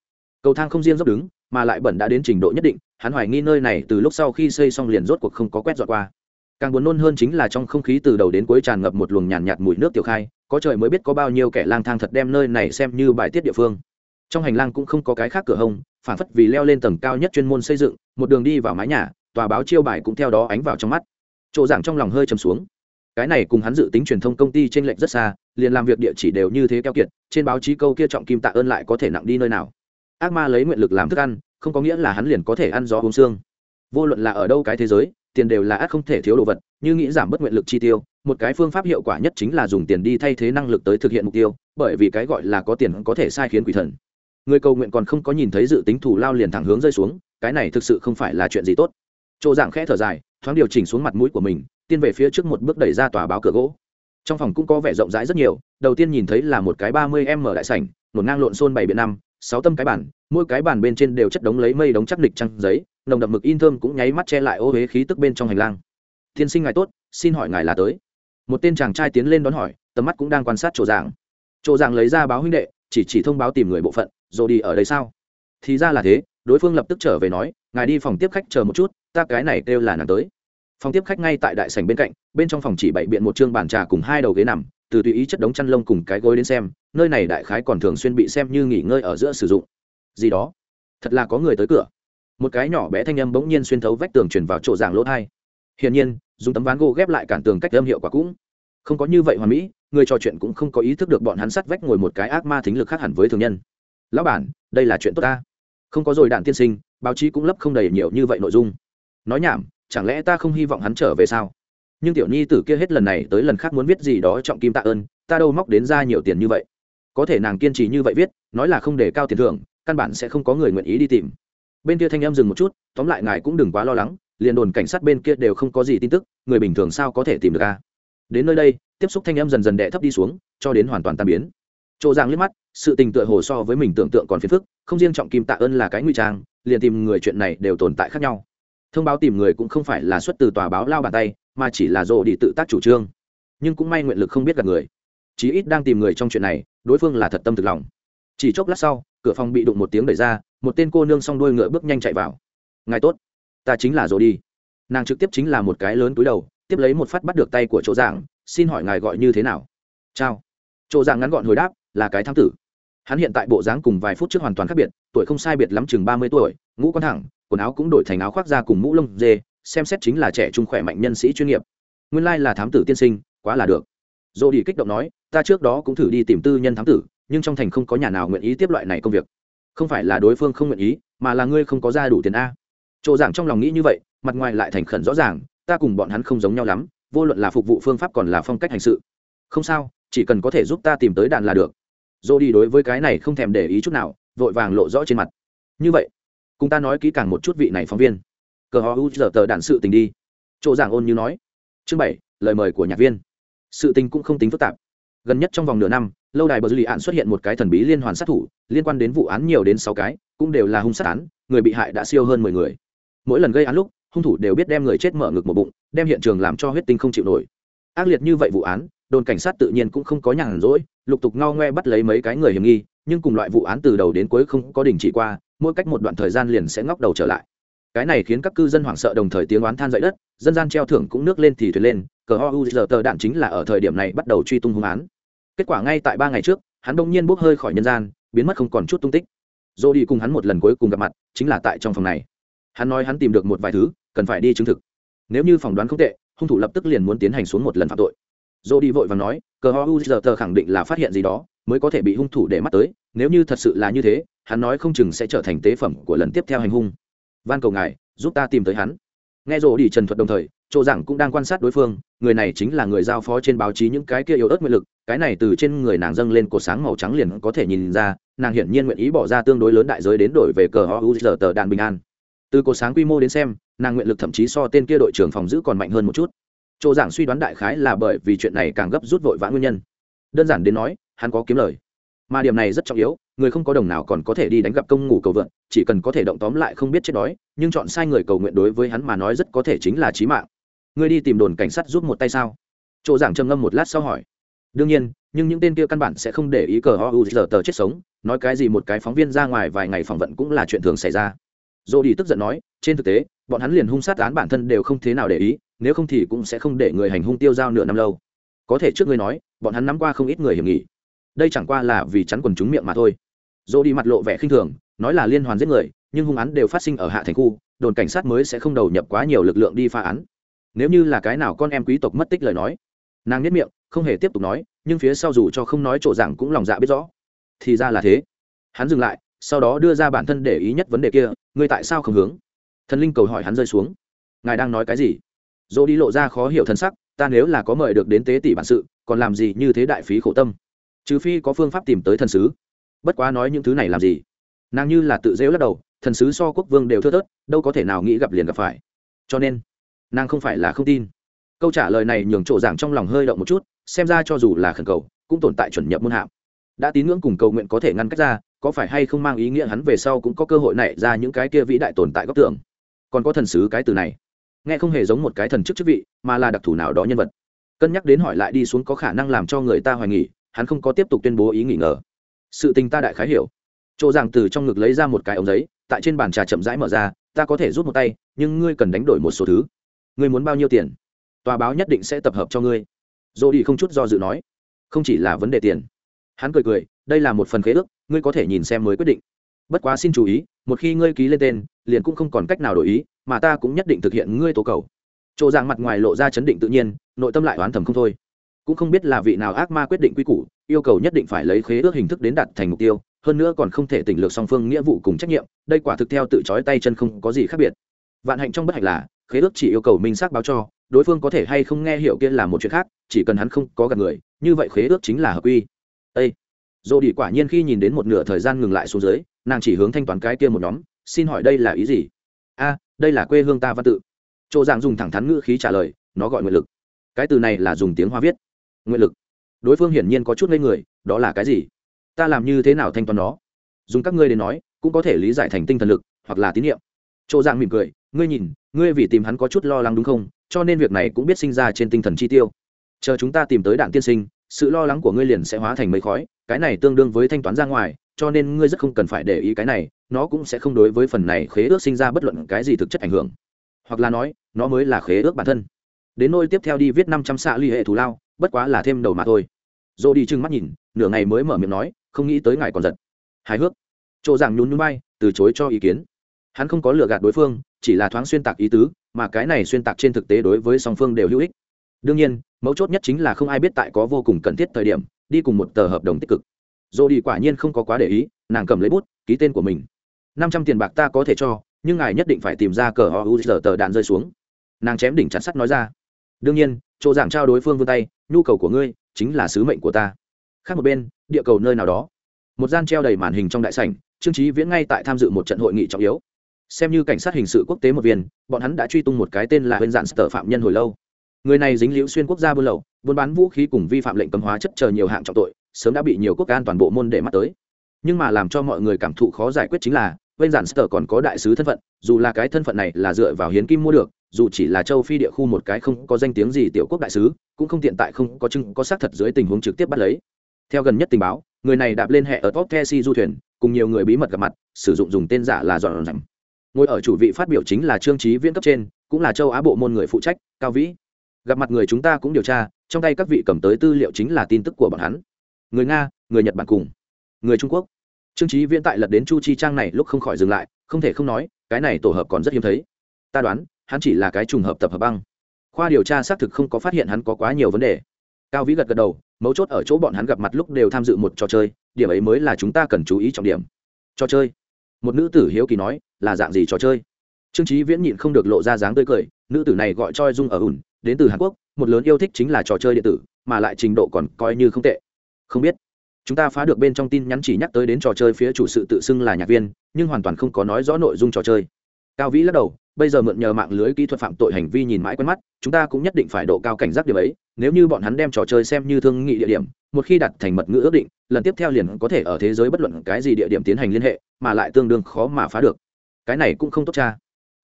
Cầu thang không riêng dốc đứng mà lại bẩn đã đến trình độ nhất định hắn hoài nghi nơi này từ lúc sau khi xây xong liền rốt cuộc không có quét dọn qua. Càng buồn nôn hơn chính là trong không khí từ đầu đến cuối tràn ngập một luồng nhàn nhạt, nhạt mùi nước tiểu khai có trời mới biết có bao nhiêu kẻ lang thang thật đem nơi này xem như bài tiết địa phương. Trong hành lang cũng không có cái khác cửa hông phản phất vì leo lên tầng cao nhất chuyên môn xây dựng một đường đi vào mái nhà tòa báo chiêu bài cũng theo đó ánh vào trong mắt. Chỗ giảng trong lòng hơi chầm xuống. Cái này cùng hắn dự tính truyền thông công ty t r ê n lệch rất xa liền làm việc địa chỉ đều như thế keo kiệt trên báo chí câu kia trọng kim tạ ơn lại có thể nặng đi nơi nào ác ma lấy nguyện lực làm thức ăn, không có nghĩa là hắn liền có thể ăn gió uống xương vô luận là ở đâu cái thế giới, tiền đều là ác không thể thiếu đồ vật, như nghĩ giảm bớt nguyện lực chi tiêu, một cái phương pháp hiệu quả nhất chính là dùng tiền đi thay thế năng lực tới thực hiện mục tiêu, bởi vì cái gọi là có tiền có thể sai khiến quỷ thần. Người cầu nguyện còn không có nhìn thấy dự tính thủ lao liền thẳng hướng rơi xuống, cái này thực sự không phải là chuyện gì tốt. Chỗ dạng khẽ thở dài, thoáng điều chỉnh xuống mặt mũi của mình, tiên về phía trước một bước đẩy ra tòa báo cửa gỗ. Trong phòng cũng có vẻ rộng rãi rất nhiều, đầu tiên nhìn thấy là một cái ba mươi m đại sảnh, nổn ngang lộn xôn bảy biện năm sáu tâm cái bản mỗi cái bản bên trên đều chất đống lấy mây đống chắc nịch trăng giấy, nồng đậm mực in thơm cũng nháy mắt che lại ô huế khí tức bên trong hành lang. Tiên sinh ngài tốt, xin hỏi ngài là tới. Một tên chàng trai tiến lên đón hỏi, tầm mắt cũng đang quan sát chỗ giảng. chỗ giảng lấy ra báo huynh đệ, chỉ chỉ thông báo tìm người bộ phận, rồi đi ở đây sao? Thì ra là thế, đối phương lập tức trở về nói, ngài đi phòng tiếp khách chờ một chút, ta cái này kêu là nàng tới. Phòng tiếp khách ngay tại đại sảnh bên cạnh, bên trong phòng chỉ bày biện một chương bàn trà cùng hai đầu ghế nằm từ tùy ý chất đống chăn lông cùng cái gối đến xem, nơi này đại khái còn thường xuyên bị xem như nghỉ ngơi ở giữa sử dụng. Gì đó? Thật là có người tới cửa. Một cái nhỏ bé thanh âm bỗng nhiên xuyên thấu vách tường truyền vào chỗ giảng lỗ thai. Hiển nhiên, dùng tấm ván gỗ ghép lại cản tường cách âm hiệu quả cũng không có như vậy hoàn mỹ, người trò chuyện cũng không có ý thức được bọn hắn sắt vách ngồi một cái ác ma thính lực khác hẳn với thường nhân. Lão bản, đây là chuyện tốt ta. Không có rồi đạn tiên sinh, báo chí cũng lấp không đầy nhiều như vậy nội dung. Nói nhảm, chẳng lẽ ta không hy vọng hắn trở về sao? Nhưng tiểu nhi tử kia hết lần này tới lần khác muốn viết gì đó trọng kim tạ ơn, ta đâu móc đến ra nhiều tiền như vậy. Có thể nàng kiên trì như vậy viết, nói là không để cao tiền thưởng, căn bản sẽ không có người nguyện ý đi tìm. Bên kia thanh em dừng một chút, tóm lại ngài cũng đừng quá lo lắng, liền đồn cảnh sát bên kia đều không có gì tin tức, người bình thường sao có thể tìm được a đến nơi đây, tiếp xúc thanh em dần dần đẻ thấp đi xuống, cho đến hoàn toàn tan biến. Chỗ giang liếc mắt, sự tình tựa hồ so với mình tưởng tượng còn phiền phức, không riêng trọng kim tạ ơn là cái nguy trang, liền tìm người chuyện này đều tồn tại khác nhau thông báo tìm người cũng không phải là xuất từ tòa báo lao bàn tay, mà chỉ là rộ đi tự tác chủ trương. Nhưng cũng may nguyện lực không biết gặp người. Chí ít đang tìm người trong chuyện này, đối phương là thật tâm thực lòng. Chỉ chốc lát sau, cửa phòng bị đụng một tiếng đẩy ra, một tên cô nương s o n g đuôi ngựa bước nhanh chạy vào. Ngài tốt, ta chính là rộ đi. Nàng trực tiếp chính là một cái lớn túi đầu, tiếp lấy một phát bắt được tay của chỗ giảng xin hỏi ngài gọi như thế nào? Chào. Chỗ giảng ngắn gọn hồi đáp, là cái thám tử. Hắn hiện tại bộ dáng cùng vài phút trước hoàn toàn khác biệt, tuổi không sai biệt lắm chừng ba mươi tuổi, ngũ con thẳng quần áo cũng đổi thành áo khoác da cùng mũ lông dê, xem xét chính là trẻ trung khỏe mạnh nhân sĩ chuyên nghiệp. Nguyên lai là thám tử tiên sinh, quá là được. Dô đi kích động nói, ta trước đó cũng thử đi tìm tư nhân thám tử, nhưng trong thành không có nhà nào nguyện ý tiếp loại này công việc. Không phải là đối phương không nguyện ý, mà là ngươi không có ra đủ tiền a. Chỗ giảng trong lòng nghĩ như vậy, mặt ngoài lại thành khẩn rõ ràng, ta cùng bọn hắn không giống nhau lắm, vô luận là phục vụ phương pháp còn là phong cách hành sự. Không sao, chỉ cần có thể giúp ta tìm tới đàn là được. Dô đi đối với cái này không thèm để ý chút nào, vội vàng lộ rõ trên mặt. Như vậy cùng ta nói kỹ càng một chút vị này phóng viên. Cờ họ u giờ tờ đạn sự tình đi. Chỗ giảng ôn như nói. Chương bảy, lời mời của nhạc viên. Sự tình cũng không tính phức tạp. Gần nhất trong vòng nửa năm, lâu đài bờ dư lì ạn xuất hiện một cái thần bí liên hoàn sát thủ, liên quan đến vụ án nhiều đến sáu cái, cũng đều là hung sát án, người bị hại đã siêu hơn mười người. Mỗi lần gây án lúc, hung thủ đều biết đem người chết mở ngực một bụng, đem hiện trường làm cho huyết tinh không chịu nổi. Ác liệt như vậy vụ án, đồn cảnh sát tự nhiên cũng không có nhàn rỗi, lục tục ngao ngoe bắt lấy mấy cái người hiểm nghi, nhưng cùng loại vụ án từ đầu đến cuối không có đình chỉ qua mỗi cách một đoạn thời gian liền sẽ ngóc đầu trở lại. Cái này khiến các cư dân hoảng sợ đồng thời tiếng oán than dậy đất, dân gian treo thưởng cũng nước lên thì thuyền lên, cờ ho u giờ tờ đạn chính là ở thời điểm này bắt đầu truy tung hung án. Kết quả ngay tại ba ngày trước, hắn đông nhiên bốc hơi khỏi nhân gian, biến mất không còn chút tung tích. Dô đi cùng hắn một lần cuối cùng gặp mặt, chính là tại trong phòng này. Hắn nói hắn tìm được một vài thứ, cần phải đi chứng thực. Nếu như phỏng đoán không tệ, hung thủ lập tức liền muốn tiến hành xuống một lần phạm tội. Dô đi vội và nói, cờ ho u giờ tờ khẳng định là phát hiện gì đó, mới có thể bị hung thủ để mắt tới, nếu như thật sự là như thế hắn nói không chừng sẽ trở thành tế phẩm của lần tiếp theo hành hung. Van cầu ngài, giúp ta tìm tới hắn. Nghe rồ đi trần thuật đồng thời chỗ rằng cũng đang quan sát đối phương, người này chính là người giao phó trên báo chí những cái kia yếu ớt nguyện lực, cái này từ trên người nàng dâng lên cột sáng màu trắng liền có thể nhìn ra, nàng hiển nhiên nguyện ý bỏ ra tương đối lớn đại giới đến đổi về cờ họ u giờ tờ đạn bình an. Từ cột sáng quy mô đến xem, nàng nguyện lực thậm chí so tên kia đội trưởng phòng giữ còn mạnh hơn một chút. Chỗ giảng suy đoán đại khái là bởi vì chuyện này càng gấp rút vội vã nguyên nhân. Đơn giản đến nói, hắn có kiếm lời. Mà điểm này rất trọng yếu người không có đồng nào còn có thể đi đánh gặp công ngủ cầu vượn, chỉ cần có thể động tóm lại không biết chết đói, nhưng chọn sai người cầu nguyện đối với hắn mà nói rất có thể chính là trí mạng. Ngươi đi tìm đồn cảnh sát giúp một tay sao? Chỗ giảng trầm ngâm một lát sau hỏi. Đương nhiên, nhưng những tên kia căn bản sẽ không để ý cờ ho u giờ tờ chết sống, nói cái gì một cái phóng viên ra ngoài vài ngày phỏng vấn cũng là chuyện thường xảy ra. Dô đi tức giận nói, trên thực tế, bọn hắn liền hung sát án bản thân đều không thế nào để ý, nếu không thì cũng sẽ không để người hành hung tiêu dao nửa năm lâu. Có thể trước ngươi nói, bọn hắn nắm qua không ít người hiểm nghị đây chẳng qua là vì chắn quần chúng miệng mà thôi. Dỗ đi mặt lộ vẻ khinh thường, nói là liên hoàn giết người, nhưng hung án đều phát sinh ở hạ thành khu, đồn cảnh sát mới sẽ không đầu nhập quá nhiều lực lượng đi phá án. Nếu như là cái nào con em quý tộc mất tích lời nói, nàng nhất miệng, không hề tiếp tục nói, nhưng phía sau dù cho không nói chỗ giảng cũng lòng dạ biết rõ. Thì ra là thế. Hắn dừng lại, sau đó đưa ra bản thân để ý nhất vấn đề kia, ngươi tại sao không hướng? Thần linh cầu hỏi hắn rơi xuống. Ngài đang nói cái gì? Dỗ đi lộ ra khó hiểu thân sắc, ta nếu là có mời được đến tế tỷ bản sự, còn làm gì như thế đại phí khổ tâm? Trừ phi có phương pháp tìm tới thần sứ bất quá nói những thứ này làm gì? Nàng như là tự dễu lắc đầu, thần sứ so quốc vương đều thưa thớt, đâu có thể nào nghĩ gặp liền gặp phải. Cho nên, nàng không phải là không tin. Câu trả lời này nhường trộ giảng trong lòng hơi động một chút, xem ra cho dù là khẩn cầu, cũng tồn tại chuẩn nhập môn hạm đã tín ngưỡng cùng cầu nguyện có thể ngăn cách ra, có phải hay không mang ý nghĩa hắn về sau cũng có cơ hội này ra những cái kia vĩ đại tồn tại góc tưởng còn có thần sứ cái từ này, nghe không hề giống một cái thần chức chức vị, mà là đặc thù nào đó nhân vật. Cân nhắc đến hỏi lại đi xuống có khả năng làm cho người ta hoài nghỉ hắn không có tiếp tục tuyên bố ý nghỉ ngờ sự tình ta đại khái hiểu. Chỗ giảng từ trong ngực lấy ra một cái ống giấy, tại trên bàn trà chậm rãi mở ra, ta có thể rút một tay, nhưng ngươi cần đánh đổi một số thứ. Ngươi muốn bao nhiêu tiền? Tòa báo nhất định sẽ tập hợp cho ngươi. Dô đi không chút do dự nói. Không chỉ là vấn đề tiền. Hắn cười cười, đây là một phần khế ước, ngươi có thể nhìn xem mới quyết định. Bất quá xin chú ý, một khi ngươi ký lên tên, liền cũng không còn cách nào đổi ý, mà ta cũng nhất định thực hiện ngươi tố cầu. Chỗ giảng mặt ngoài lộ ra chấn định tự nhiên, nội tâm lại oán thầm không thôi cũng không biết là vị nào ác ma quyết định quy củ, yêu cầu nhất định phải lấy khế ước hình thức đến đạt thành mục tiêu, hơn nữa còn không thể tỉnh lược song phương nghĩa vụ cùng trách nhiệm, đây quả thực theo tự trói tay chân không có gì khác biệt. Vạn hạnh trong bất hạnh là, khế ước chỉ yêu cầu minh xác báo cho, đối phương có thể hay không nghe hiểu kia là một chuyện khác, chỉ cần hắn không có gặp người, như vậy khế ước chính là hợp quy. Ây dồ đi quả nhiên khi nhìn đến một nửa thời gian ngừng lại xuống dưới, nàng chỉ hướng thanh toán cái kia một nhóm, xin hỏi đây là ý gì? A, đây là quê hương ta văn tự. Chỗ giảng dùng thẳng thắn ngữ khí trả lời, nó gọi nguyện lực. Cái từ này là dùng tiếng hoa viết nguyện lực. Đối phương hiển nhiên có chút ngây người, đó là cái gì? Ta làm như thế nào thanh toán nó? Dùng các ngươi đến nói, cũng có thể lý giải thành tinh thần lực, hoặc là tín nhiệm. Chỗ dạng mỉm cười, ngươi nhìn, ngươi vì tìm hắn có chút lo lắng đúng không? Cho nên việc này cũng biết sinh ra trên tinh thần chi tiêu. Chờ chúng ta tìm tới đạn tiên sinh, sự lo lắng của ngươi liền sẽ hóa thành mây khói, cái này tương đương với thanh toán ra ngoài, cho nên ngươi rất không cần phải để ý cái này, nó cũng sẽ không đối với phần này khế ước sinh ra bất luận cái gì thực chất ảnh hưởng. Hoặc là nói, nó mới là khế ước bản thân. Đến nôi tiếp theo đi viết năm trăm xạ ly hệ thù lao bất quá là thêm đầu mà thôi. Dô đi trừng mắt nhìn, nửa ngày mới mở miệng nói, không nghĩ tới ngài còn giật hài hước. Chỗ rằng nhún nhún bay từ chối cho ý kiến. Hắn không có lừa gạt đối phương, chỉ là thoáng xuyên tạc ý tứ, mà cái này xuyên tạc trên thực tế đối với song phương đều hữu ích. Đương nhiên, mấu chốt nhất chính là không ai biết tại có vô cùng cần thiết thời điểm, đi cùng một tờ hợp đồng tích cực. Dô đi quả nhiên không có quá để ý, nàng cầm lấy bút, ký tên của mình. Năm trăm tiền bạc ta có thể cho, nhưng ngài nhất định phải tìm ra cờ họ u giờ tờ đạn rơi xuống. Nàng chém đỉnh chặt sắt nói ra. Đương nhiên, chỗ giảng trao đối phương vươn tay nhu cầu của ngươi chính là sứ mệnh của ta. Khác một bên, địa cầu nơi nào đó. Một gian treo đầy màn hình trong đại sảnh, trương trí viễn ngay tại tham dự một trận hội nghị trọng yếu. Xem như cảnh sát hình sự quốc tế một viên, bọn hắn đã truy tung một cái tên là huyền dạn sở phạm nhân hồi lâu. Người này dính liễu xuyên quốc gia buôn lậu, buôn bán vũ khí cùng vi phạm lệnh cấm hóa chất chờ nhiều hạng trọng tội, sớm đã bị nhiều quốc an toàn bộ môn để mắt tới. Nhưng mà làm cho mọi người cảm thụ khó giải quyết chính là bên dạn sở còn có đại sứ thân phận, dù là cái thân phận này là dựa vào hiến kim mua được dù chỉ là châu phi địa khu một cái không có danh tiếng gì tiểu quốc đại sứ, cũng không tiện tại không có chứng, có xác thật dưới tình huống trực tiếp bắt lấy. Theo gần nhất tình báo, người này đạp lên hệ ở top thesi du thuyền, cùng nhiều người bí mật gặp mặt, sử dụng dùng tên giả là dọn dặm ngồi ở chủ vị phát biểu chính là trương trí viễn cấp trên, cũng là châu á bộ môn người phụ trách, cao vĩ. Gặp mặt người chúng ta cũng điều tra, trong tay các vị cầm tới tư liệu chính là tin tức của bọn hắn. Người nga, người nhật bản cùng người trung quốc. Trương trí viễn tại lật đến chu chi trang này lúc không khỏi dừng lại, không thể không nói, cái này tổ hợp còn rất hiếm thấy. Ta đoán hắn chỉ là cái trùng hợp tập hợp băng. Khoa điều tra xác thực không có phát hiện hắn có quá nhiều vấn đề. Cao vĩ gật gật đầu, mấu chốt ở chỗ bọn hắn gặp mặt lúc đều tham dự một trò chơi, điểm ấy mới là chúng ta cần chú ý trọng điểm. Trò chơi. Một nữ tử hiếu kỳ nói, là dạng gì trò chơi? Trương trí viễn nhịn không được lộ ra dáng tươi cười, nữ tử này gọi choi dung ở ủn, đến từ hàn quốc, một lớn yêu thích chính là trò chơi điện tử, mà lại trình độ còn coi như không tệ. Không biết, chúng ta phá được bên trong tin nhắn chỉ nhắc tới đến trò chơi phía chủ sự tự xưng là nhạc viên, nhưng hoàn toàn không có nói rõ nội dung trò chơi. Cao vĩ lắc đầu bây giờ mượn nhờ mạng lưới kỹ thuật phạm tội hành vi nhìn mãi quen mắt, chúng ta cũng nhất định phải độ cao cảnh giác điều ấy. Nếu như bọn hắn đem trò chơi xem như thương nghị địa điểm, một khi đặt thành mật ngữ ước định, lần tiếp theo liền có thể ở thế giới bất luận cái gì địa điểm tiến hành liên hệ, mà lại tương đương khó mà phá được. Cái này cũng không tốt cha.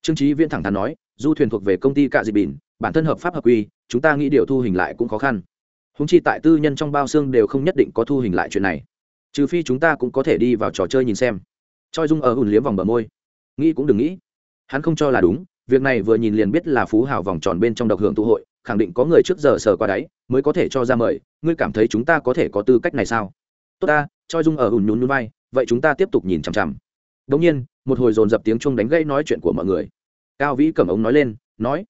Trương trí viễn thẳng thắn nói, du thuyền thuộc về công ty cạ dị bỉn bản thân hợp pháp hợp quy, chúng ta nghĩ điều thu hình lại cũng khó khăn. Húng chi tại tư nhân trong bao xương đều không nhất định có thu hình lại chuyện này. Trừ phi chúng ta cũng có thể đi vào trò chơi nhìn xem. Choi dung ở hùn liếm vòng bờ môi. Nghĩ cũng đừng nghĩ hắn không cho là đúng, việc này vừa nhìn liền biết là phú hào vòng tròn bên trong độc hưởng tụ hội, khẳng định có người trước giờ sờ qua đáy, mới có thể cho ra mời, ngươi cảm thấy chúng ta có thể có tư cách này sao? Tốt ta, choi dung ở hùn nhún nhún vai, vậy chúng ta tiếp tục nhìn chằm chằm. Đống nhiên, một hồi dồn dập tiếng chuông đánh gây nói chuyện của mọi người. Cao vĩ cầm ống nói lên, nói.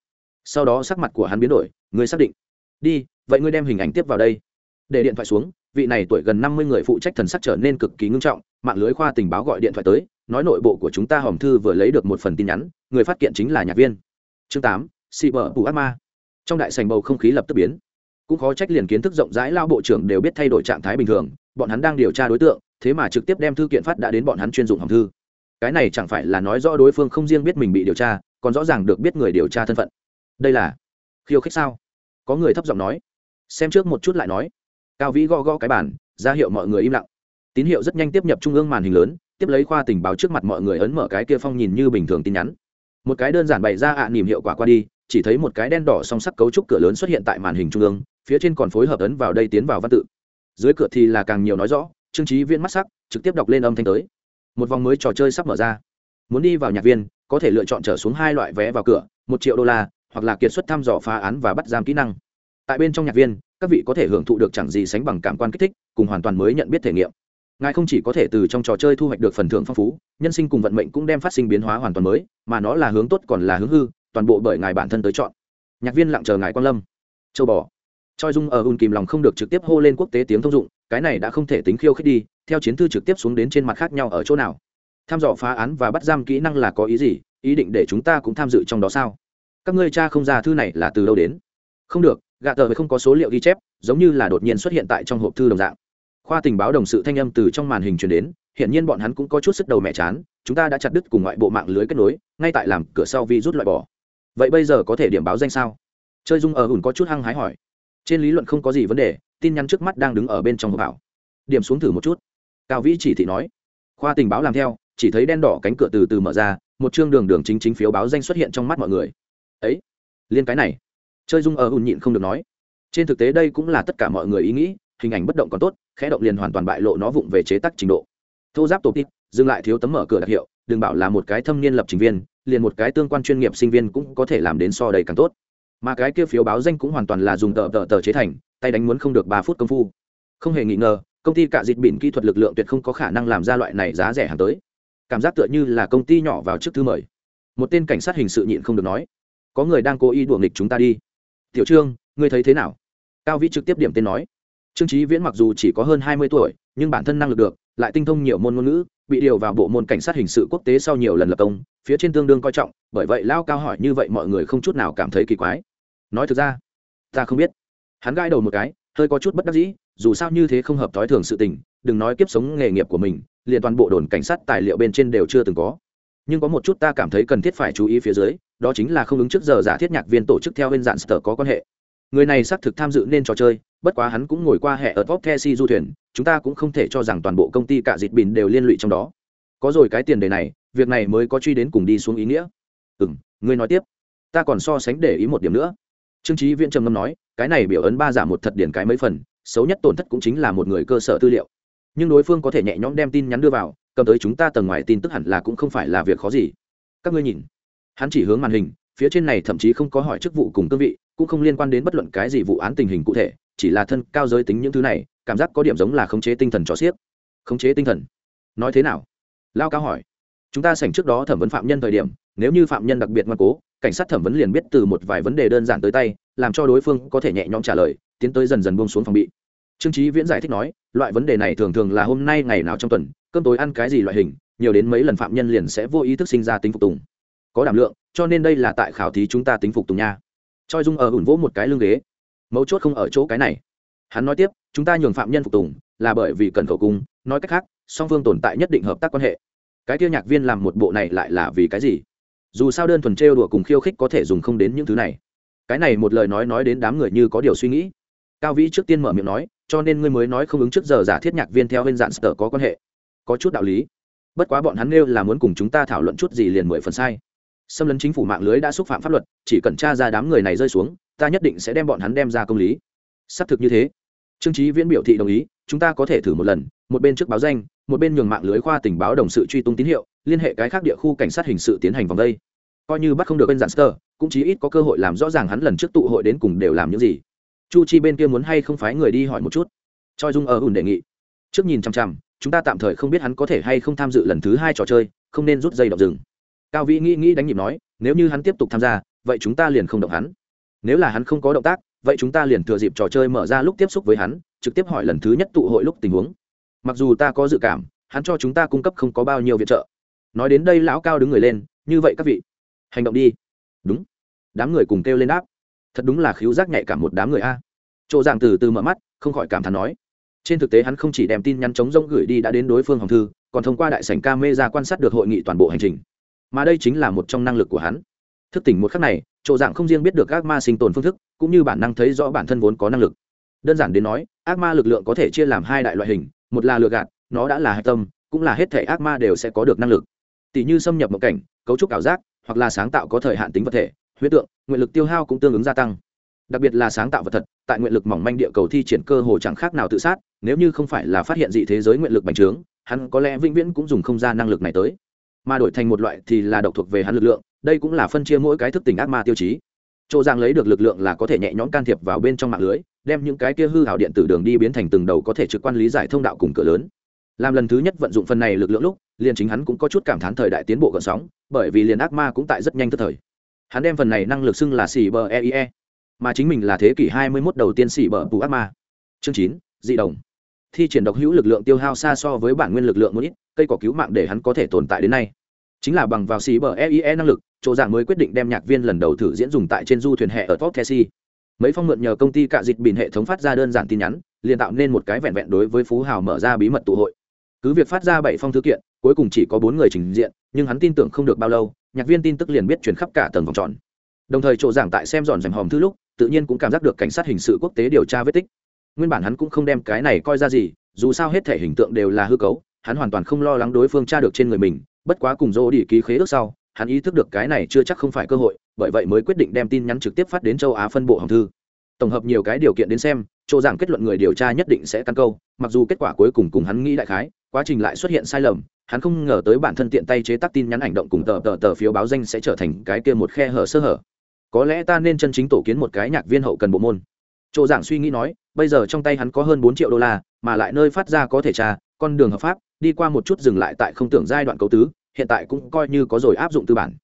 Sau đó sắc mặt của hắn biến đổi, ngươi xác định. Đi, vậy ngươi đem hình ảnh tiếp vào đây. Để điện thoại xuống, vị này tuổi gần năm mươi người phụ trách thần sắc trở nên cực kỳ ngưng trọng, mạng lưới khoa tình báo gọi điện thoại tới nói nội bộ của chúng ta hòm thư vừa lấy được một phần tin nhắn, người phát kiện chính là nhạc viên. Chương tám xị vợ bù ác ma. Trong đại sành bầu không khí lập tức biến. Cũng khó trách liền kiến thức rộng rãi lao bộ trưởng đều biết thay đổi trạng thái bình thường, bọn hắn đang điều tra đối tượng, thế mà trực tiếp đem thư kiện phát đã đến bọn hắn chuyên dụng hòm thư. Cái này chẳng phải là nói rõ đối phương không riêng biết mình bị điều tra, còn rõ ràng được biết người điều tra thân phận. Đây là khiêu khích sao? Có người thấp giọng nói. Xem trước một chút lại nói. Cao vĩ gõ gõ cái bản ra hiệu mọi người im lặng. Tín hiệu rất nhanh tiếp nhập trung ương màn hình lớn tiếp lấy khoa tình báo trước mặt mọi người ấn mở cái kia phong nhìn như bình thường tin nhắn. Một cái đơn giản bày ra ạ à, nỉm hiệu quả qua đi chỉ thấy một cái đen đỏ song sắc cấu trúc cửa lớn xuất hiện tại màn hình trung ương phía trên còn phối hợp ấn vào đây tiến vào văn tự. Dưới cửa thì là càng nhiều nói rõ trương trí viên mắt sắc trực tiếp đọc lên âm thanh tới. Một vòng mới trò chơi sắp mở ra. Muốn đi vào nhạc viên có thể lựa chọn trở xuống hai loại vé vào cửa một triệu đô la hoặc là kiệt xuất thăm dò phá án và bắt giam kỹ năng. Tại bên trong nhạc viên các vị có thể hưởng thụ được chẳng gì sánh bằng cảm quan kích thích cùng hoàn toàn mới nhận biết thể nghiệm ngài không chỉ có thể từ trong trò chơi thu hoạch được phần thưởng phong phú, nhân sinh cùng vận mệnh cũng đem phát sinh biến hóa hoàn toàn mới, mà nó là hướng tốt còn là hướng hư, toàn bộ bởi ngài bản thân tới chọn. Nhạc viên lặng chờ ngài quan lâm. Châu bò. Choi dung ở un kìm lòng không được trực tiếp hô lên quốc tế tiếng thông dụng, cái này đã không thể tính khiêu khích đi, theo chiến thư trực tiếp xuống đến trên mặt khác nhau ở chỗ nào? Tham dò phá án và bắt giam kỹ năng là có ý gì? Ý định để chúng ta cũng tham dự trong đó sao? Các ngươi cha không ra thư này là từ đâu đến? Không được, gạ tờ không có số liệu ghi chép, giống như là đột nhiên xuất hiện tại trong hộp thư đồng dạng khoa tình báo đồng sự thanh âm từ trong màn hình truyền đến hiện nhiên bọn hắn cũng có chút sức đầu mẹ chán, chúng ta đã chặt đứt cùng ngoại bộ mạng lưới kết nối, ngay tại làm cửa sau vi rút loại bỏ. Vậy bây giờ có thể điểm báo danh sao? Chơi dung ở ủn có chút hăng hái hỏi. Trên lý luận không có gì vấn đề, tin nhắn trước mắt đang đứng ở bên trong hộp bảo điểm xuống thử một chút. Cao vĩ chỉ thị nói. Khoa tình báo làm theo, chỉ thấy đen đỏ cánh cửa từ từ mở ra, một chương đường đường chính chính phiếu báo danh xuất hiện trong mắt mọi người. Ấy, liên cái này. Chơi dung ở ủn nhịn không được nói. Trên thực tế đây cũng là tất cả mọi người ý nghĩ hình ảnh bất động còn tốt, khẽ động liền hoàn toàn bại lộ nó vụng về chế tác trình độ. Thô giáp tổ tít dừng lại thiếu tấm mở cửa đặc hiệu, đừng bảo là một cái thâm niên lập trình viên, liền một cái tương quan chuyên nghiệp sinh viên cũng có thể làm đến so đầy càng tốt. Mà cái kia phiếu báo danh cũng hoàn toàn là dùng tờ tờ tờ chế thành, tay đánh muốn không được ba phút công phu. Không hề nghi ngờ, công ty cả dịt bỉn kỹ thuật lực lượng tuyệt không có khả năng làm ra loại này giá rẻ hàng tới. Cảm giác tựa như là công ty nhỏ vào trước thư mời. Một tên cảnh sát hình sự nhịn không được nói, có người đang cố ý đuổi nghịch chúng ta đi. Tiểu trương, ngươi thấy thế nào? Cao vĩ trực tiếp điểm tên nói trương trí viễn mặc dù chỉ có hơn hai mươi tuổi, nhưng bản thân năng lực được, lại tinh thông nhiều môn ngôn ngữ, bị điều vào bộ môn cảnh sát hình sự quốc tế sau nhiều lần lập công, phía trên tương đương coi trọng, bởi vậy lao cao hỏi như vậy mọi người không chút nào cảm thấy kỳ quái. Nói thực ra, ta không biết. Hắn gãi đầu một cái, hơi có chút bất đắc dĩ, dù sao như thế không hợp thói thường sự tình, đừng nói kiếp sống nghề nghiệp của mình, liền toàn bộ đồn cảnh sát tài liệu bên trên đều chưa từng có. Nhưng có một chút ta cảm thấy cần thiết phải chú ý phía dưới, đó chính là không ứng trước giờ giả thiết nhạc viên tổ chức theo bên dạng sở có quan hệ người này xác thực tham dự nên trò chơi, bất quá hắn cũng ngồi qua hệ ở top the du thuyền, chúng ta cũng không thể cho rằng toàn bộ công ty cả dịt bìn đều liên lụy trong đó. Có rồi cái tiền đề này, việc này mới có truy đến cùng đi xuống ý nghĩa. Ừ m ngươi nói tiếp. Ta còn so sánh để ý một điểm nữa. Trương trí viễn trầm ngâm nói, cái này biểu ấn ba giả một thật điển cái mấy phần, xấu nhất tổn thất cũng chính là một người cơ sở tư liệu. Nhưng đối phương có thể nhẹ nhõm đem tin nhắn đưa vào, cầm tới chúng ta tầng ngoài tin tức hẳn là cũng không phải là việc khó gì. Các ngươi nhìn. Hắn chỉ hướng màn hình, phía trên này thậm chí không có hỏi chức vụ cùng cương vị cũng không liên quan đến bất luận cái gì vụ án tình hình cụ thể, chỉ là thân cao giới tính những thứ này, cảm giác có điểm giống là khống chế tinh thần cho xiếc khống chế tinh thần? Nói thế nào? Lao cao hỏi. Chúng ta sảnh trước đó thẩm vấn phạm nhân thời điểm, nếu như phạm nhân đặc biệt ngoan cố, cảnh sát thẩm vấn liền biết từ một vài vấn đề đơn giản tới tay, làm cho đối phương có thể nhẹ nhõm trả lời, tiến tới dần dần buông xuống phòng bị. Trương trí viễn giải thích nói, loại vấn đề này thường thường là hôm nay ngày nào trong tuần, cơm tối ăn cái gì loại hình, nhiều đến mấy lần phạm nhân liền sẽ vô ý thức sinh ra tính phục tùng. Có đảm lượng, cho nên đây là tại khảo thí chúng ta tính phục tùng nha choi dung ở ủn vỗ một cái lưng ghế. Mấu chốt không ở chỗ cái này. Hắn nói tiếp, chúng ta nhường phạm nhân phục tùng, là bởi vì cần khẩu cung, nói cách khác, song phương tồn tại nhất định hợp tác quan hệ. Cái kia nhạc viên làm một bộ này lại là vì cái gì? Dù sao đơn thuần trêu đùa cùng khiêu khích có thể dùng không đến những thứ này. Cái này một lời nói nói đến đám người như có điều suy nghĩ. Cao vĩ trước tiên mở miệng nói, cho nên ngươi mới nói không ứng trước giờ giả thiết nhạc viên theo bên dạng sở có quan hệ. Có chút đạo lý. Bất quá bọn hắn nêu là muốn cùng chúng ta thảo luận chút gì liền mười phần sai xâm lấn chính phủ mạng lưới đã xúc phạm pháp luật, chỉ cần tra ra đám người này rơi xuống, ta nhất định sẽ đem bọn hắn đem ra công lý. Xác thực như thế. Trương trí viễn biểu thị đồng ý, chúng ta có thể thử một lần, một bên trước báo danh, một bên nhường mạng lưới khoa tình báo đồng sự truy tung tín hiệu, liên hệ cái khác địa khu cảnh sát hình sự tiến hành vòng đây. Coi như bắt không được bên giản sơ cũng chí ít có cơ hội làm rõ ràng hắn lần trước tụ hội đến cùng đều làm những gì. Chu chi bên kia muốn hay không phái người đi hỏi một chút. Choi dung ở ủn đề nghị. Trước nhìn chằm chằm, chúng ta tạm thời không biết hắn có thể hay không tham dự lần thứ hai trò chơi, không nên rút dây đọc rừng cao vĩ nghĩ nghĩ đánh nhịp nói, nếu như hắn tiếp tục tham gia, vậy chúng ta liền không động hắn. Nếu là hắn không có động tác, vậy chúng ta liền thừa dịp trò chơi mở ra lúc tiếp xúc với hắn, trực tiếp hỏi lần thứ nhất tụ hội lúc tình huống. Mặc dù ta có dự cảm, hắn cho chúng ta cung cấp không có bao nhiêu viện trợ. Nói đến đây lão cao đứng người lên, như vậy các vị, hành động đi. Đúng. Đám người cùng kêu lên đáp. Thật đúng là khiếu giác nhạy cả một đám người a. Chỗ giảng từ từ mở mắt, không khỏi cảm thán nói. Trên thực tế hắn không chỉ đem tin nhắn chống rông gửi đi đã đến đối phương hồng thư, còn thông qua đại sảnh ca mê ra quan sát được hội nghị toàn bộ hành trình mà đây chính là một trong năng lực của hắn. Thức tỉnh một khắc này, chỗ dạng không riêng biết được ác ma sinh tồn phương thức, cũng như bản năng thấy rõ bản thân vốn có năng lực. Đơn giản đến nói, ác ma lực lượng có thể chia làm hai đại loại hình, một là lừa gạt, nó đã là hạch tâm, cũng là hết thể ác ma đều sẽ có được năng lực. Tỷ như xâm nhập mộng cảnh, cấu trúc ảo giác, hoặc là sáng tạo có thời hạn tính vật thể, huyết tượng, nguyện lực tiêu hao cũng tương ứng gia tăng. Đặc biệt là sáng tạo vật thật, tại nguyện lực mỏng manh địa cầu thi triển cơ hồ chẳng khác nào tự sát, nếu như không phải là phát hiện dị thế giới nguyện lực bành trướng, hắn có lẽ vĩnh viễn cũng dùng không ra năng lực này tới mà đổi thành một loại thì là độc thuộc về hắn lực lượng đây cũng là phân chia mỗi cái thức tỉnh ác ma tiêu chí. Chỗ giang lấy được lực lượng là có thể nhẹ nhõm can thiệp vào bên trong mạng lưới đem những cái kia hư hảo điện tử đường đi biến thành từng đầu có thể trực quan lý giải thông đạo cùng cửa lớn. Làm lần thứ nhất vận dụng phần này lực lượng lúc liền chính hắn cũng có chút cảm thán thời đại tiến bộ gần sóng bởi vì liền ác ma cũng tại rất nhanh tức thời. Hắn đem phần này năng lực xưng là xì bờ eie e, mà chính mình là thế kỷ hai mươi 21 đầu tiên xì bờ bù ác ma. Chương chín dị đồng thi triển độc hữu lực lượng tiêu hao xa so với bản nguyên lực lượng một ít, cây cỏ cứu mạng để hắn có thể tồn tại đến nay. Chính là bằng vào xì bờ eie năng lực, chỗ giảng mới quyết định đem nhạc viên lần đầu thử diễn dùng tại trên du thuyền hệ ở top Tessie. mấy phong mượn nhờ công ty cạ dịch bình hệ thống phát ra đơn giản tin nhắn, liền tạo nên một cái vẹn vẹn đối với phú hào mở ra bí mật tụ hội. Cứ việc phát ra bảy phong thư kiện, cuối cùng chỉ có bốn người trình diện, nhưng hắn tin tưởng không được bao lâu, nhạc viên tin tức liền biết chuyển khắp cả tầng vòng tròn. Đồng thời chỗ giảng tại xem dọn dành hòm thư lúc, tự nhiên cũng cảm giác được cảnh sát hình sự quốc tế điều tra vết tích nguyên bản hắn cũng không đem cái này coi ra gì, dù sao hết thể hình tượng đều là hư cấu, hắn hoàn toàn không lo lắng đối phương tra được trên người mình, bất quá cùng dỗ đi ký khế ước sau, hắn ý thức được cái này chưa chắc không phải cơ hội, bởi vậy mới quyết định đem tin nhắn trực tiếp phát đến châu á phân bộ hồng thư. Tổng hợp nhiều cái điều kiện đến xem, chỗ rằng kết luận người điều tra nhất định sẽ căn câu, mặc dù kết quả cuối cùng cùng hắn nghĩ đại khái, quá trình lại xuất hiện sai lầm, hắn không ngờ tới bản thân tiện tay chế tác tin nhắn ảnh động cùng tờ tờ tờ phiếu báo danh sẽ trở thành cái kia một khe hở sơ hở. Có lẽ ta nên chân chính tổ kiến một cái nhạc viên hậu cần bộ môn chỗ giảng suy nghĩ nói, bây giờ trong tay hắn có hơn bốn triệu đô la, mà lại nơi phát ra có thể tra con đường hợp pháp, đi qua một chút dừng lại tại không tưởng giai đoạn cấu tứ, hiện tại cũng coi như có rồi áp dụng tư bản.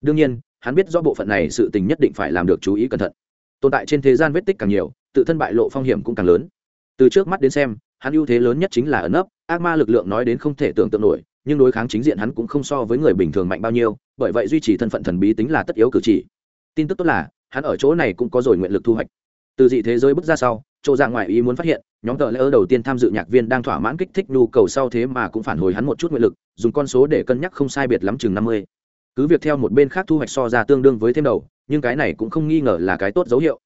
Đương nhiên, hắn biết do bộ phận này sự tình nhất định phải làm được chú ý cẩn thận. Tồn tại trên thế gian vết tích càng nhiều, tự thân bại lộ phong hiểm cũng càng lớn. Từ trước mắt đến xem, hắn ưu thế lớn nhất chính là ẩn ấp ác ma lực lượng nói đến không thể tưởng tượng nổi, nhưng đối kháng chính diện hắn cũng không so với người bình thường mạnh bao nhiêu, bởi vậy duy trì thân phận thần bí tính là tất yếu cử chỉ. Tin tức tốt là, hắn ở chỗ này cũng có rồi nguyện lực thu hoạch từ dị thế giới bước ra sau, chỗ ra ngoài ý muốn phát hiện, nhóm tờ lễ ơ đầu tiên tham dự nhạc viên đang thỏa mãn kích thích nhu cầu sau thế mà cũng phản hồi hắn một chút nguyện lực, dùng con số để cân nhắc không sai biệt lắm chừng năm mươi. Cứ việc theo một bên khác thu hoạch so ra tương đương với thêm đầu, nhưng cái này cũng không nghi ngờ là cái tốt dấu hiệu.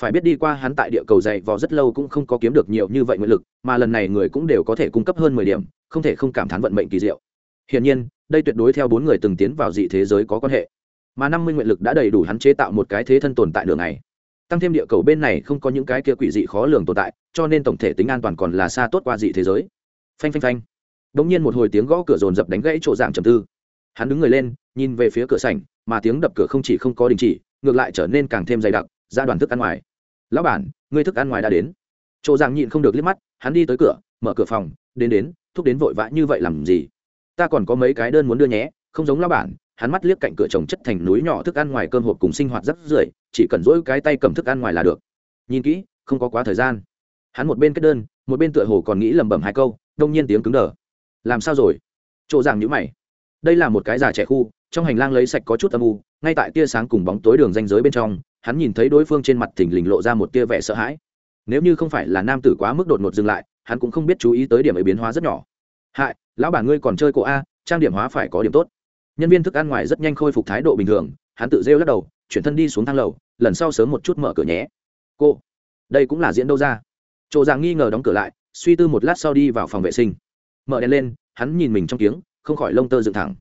Phải biết đi qua hắn tại địa cầu dày vò rất lâu cũng không có kiếm được nhiều như vậy nguyện lực, mà lần này người cũng đều có thể cung cấp hơn mười điểm, không thể không cảm thán vận mệnh kỳ diệu. Hiển nhiên, đây tuyệt đối theo bốn người từng tiến vào dị thế giới có quan hệ. Mà năm mươi nguyện lực đã đầy đủ hắn chế tạo một cái thế thân tồn tại đường này tăng thêm địa cầu bên này không có những cái kia quỷ dị khó lường tồn tại, cho nên tổng thể tính an toàn còn là xa tốt qua dị thế giới. Phanh phanh phanh. Đ ỗ n g nhiên một hồi tiếng gõ cửa rồn rập đánh gãy chỗ dạng trầm tư. Hắn đứng người lên, nhìn về phía cửa sảnh, mà tiếng đập cửa không chỉ không có đình chỉ, ngược lại trở nên càng thêm dày đặc, ra đoàn thức ăn ngoài. Lão bản, ngươi thức ăn ngoài đã đến. Chỗ dạng nhịn không được liếc mắt, hắn đi tới cửa, mở cửa phòng, đến đến, thúc đến vội vã như vậy làm gì? Ta còn có mấy cái đơn muốn đưa nhé, không giống lão bản hắn mắt liếc cạnh cửa trồng chất thành núi nhỏ thức ăn ngoài cơm hộp cùng sinh hoạt rất rưởi, chỉ cần dỗi cái tay cầm thức ăn ngoài là được. Nhìn kỹ, không có quá thời gian. Hắn một bên kết đơn, một bên tựa hồ còn nghĩ lẩm bẩm hai câu, đông nhiên tiếng cứng đờ. Làm sao rồi? Chỗ giảng nhữ mày. Đây là một cái già trẻ khu, trong hành lang lấy sạch có chút âm u, ngay tại tia sáng cùng bóng tối đường ranh giới bên trong, hắn nhìn thấy đối phương trên mặt thình lình lộ ra một tia vẻ sợ hãi. Nếu như không phải là nam tử quá mức đột ngột dừng lại, hắn cũng không biết chú ý tới điểm ấy biến hóa rất nhỏ. Hại, lão bản ngươi còn chơi cổ a, trang điểm hóa phải có điểm tốt nhân viên thức ăn ngoài rất nhanh khôi phục thái độ bình thường, hắn tự rêu lắc đầu, chuyển thân đi xuống thang lầu, lần sau sớm một chút mở cửa nhé. Cô, đây cũng là diễn đâu ra? Chỗ giang nghi ngờ đóng cửa lại, suy tư một lát sau đi vào phòng vệ sinh. Mở đèn lên, hắn nhìn mình trong tiếng không khỏi lông tơ dựng thẳng.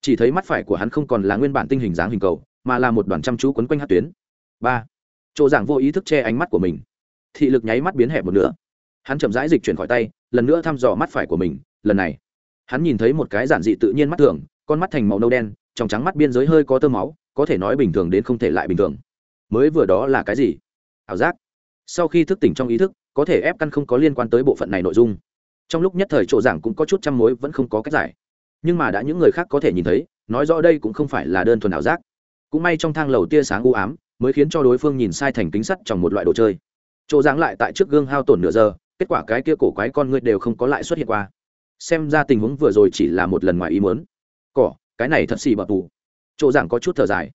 Chỉ thấy mắt phải của hắn không còn là nguyên bản tinh hình dáng hình cầu, mà là một đoàn chăm chú quấn quanh hát tuyến. Ba, chỗ giảng vô ý thức che ánh mắt của mình. Thị lực nháy mắt biến hẹp một nữa hắn chậm rãi dịch chuyển khỏi tay, lần nữa thăm dò mắt phải của mình, lần này. Hắn nhìn thấy một cái giản dị tự nhiên mắt thường con mắt thành màu nâu đen, trong trắng mắt biên giới hơi có tơ máu, có thể nói bình thường đến không thể lại bình thường. Mới vừa đó là cái gì? Ảo giác. Sau khi thức tỉnh trong ý thức, có thể ép căn không có liên quan tới bộ phận này nội dung. Trong lúc nhất thời chỗ giảng cũng có chút chăm mối, vẫn không có cách giải. Nhưng mà đã những người khác có thể nhìn thấy, nói rõ đây cũng không phải là đơn thuần ảo giác. Cũng may trong thang lầu tia sáng u ám, mới khiến cho đối phương nhìn sai thành kính sắt trong một loại đồ chơi. Chỗ giảng lại tại trước gương hao tổn nửa giờ, kết quả cái kia cổ quái con người đều không có lại xuất hiện qua. Xem ra tình huống vừa rồi chỉ là một lần ngoài ý muốn cỏ, cái này thật xì bập tù. Chỗ giảng có chút thở dài.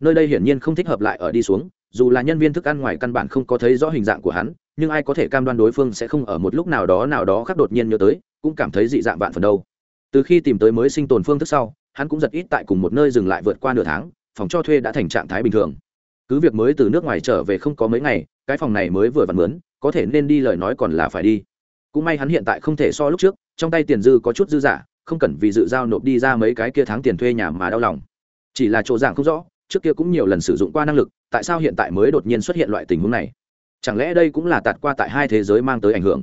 Nơi đây hiển nhiên không thích hợp lại ở đi xuống, dù là nhân viên thức ăn ngoài căn bản không có thấy rõ hình dạng của hắn, nhưng ai có thể cam đoan đối phương sẽ không ở một lúc nào đó nào đó khắc đột nhiên nhớ tới, cũng cảm thấy dị dạng vạn phần đâu. Từ khi tìm tới mới sinh tồn phương thức sau, hắn cũng giật ít tại cùng một nơi dừng lại vượt qua nửa tháng, phòng cho thuê đã thành trạng thái bình thường. Cứ việc mới từ nước ngoài trở về không có mấy ngày, cái phòng này mới vừa vặn mướn, có thể nên đi lời nói còn là phải đi. Cũng may hắn hiện tại không thể so lúc trước, trong tay tiền dư có chút dư giả không cần vì dự giao nộp đi ra mấy cái kia tháng tiền thuê nhà mà đau lòng. Chỉ là chỗ giảng không rõ, trước kia cũng nhiều lần sử dụng qua năng lực, tại sao hiện tại mới đột nhiên xuất hiện loại tình huống này? Chẳng lẽ đây cũng là tạt qua tại hai thế giới mang tới ảnh hưởng?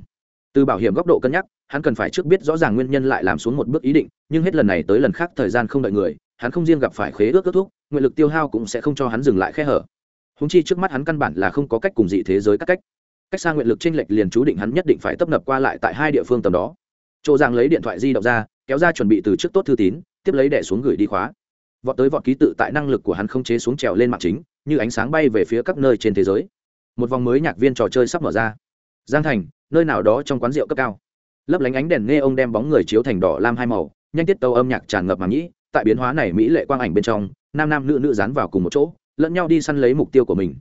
Từ bảo hiểm góc độ cân nhắc, hắn cần phải trước biết rõ ràng nguyên nhân lại làm xuống một bước ý định, nhưng hết lần này tới lần khác thời gian không đợi người, hắn không riêng gặp phải khế ước kết thúc, nguyện lực tiêu hao cũng sẽ không cho hắn dừng lại khe hở. Húng chi trước mắt hắn căn bản là không có cách cùng dị thế giới các cách. Cách xa nguyện lực t r ê n lệch liền chú định hắn nhất định phải tấp nập qua lại tại hai địa phương tầm đó. Chỗ giang lấy điện thoại di động ra kéo ra chuẩn bị từ trước tốt thư tín, tiếp lấy đẻ xuống gửi đi khóa. Vọt tới vọt ký tự tại năng lực của hắn không chế xuống trèo lên mạng chính, như ánh sáng bay về phía các nơi trên thế giới. Một vòng mới nhạc viên trò chơi sắp mở ra. Giang thành, nơi nào đó trong quán rượu cấp cao. Lấp lánh ánh đèn nghe ông đem bóng người chiếu thành đỏ lam hai màu, nhanh tiết tâu âm nhạc tràn ngập mà nhĩ, tại biến hóa này mỹ lệ quang ảnh bên trong, nam nam nữ nữ dán vào cùng một chỗ, lẫn nhau đi săn lấy mục tiêu của mình.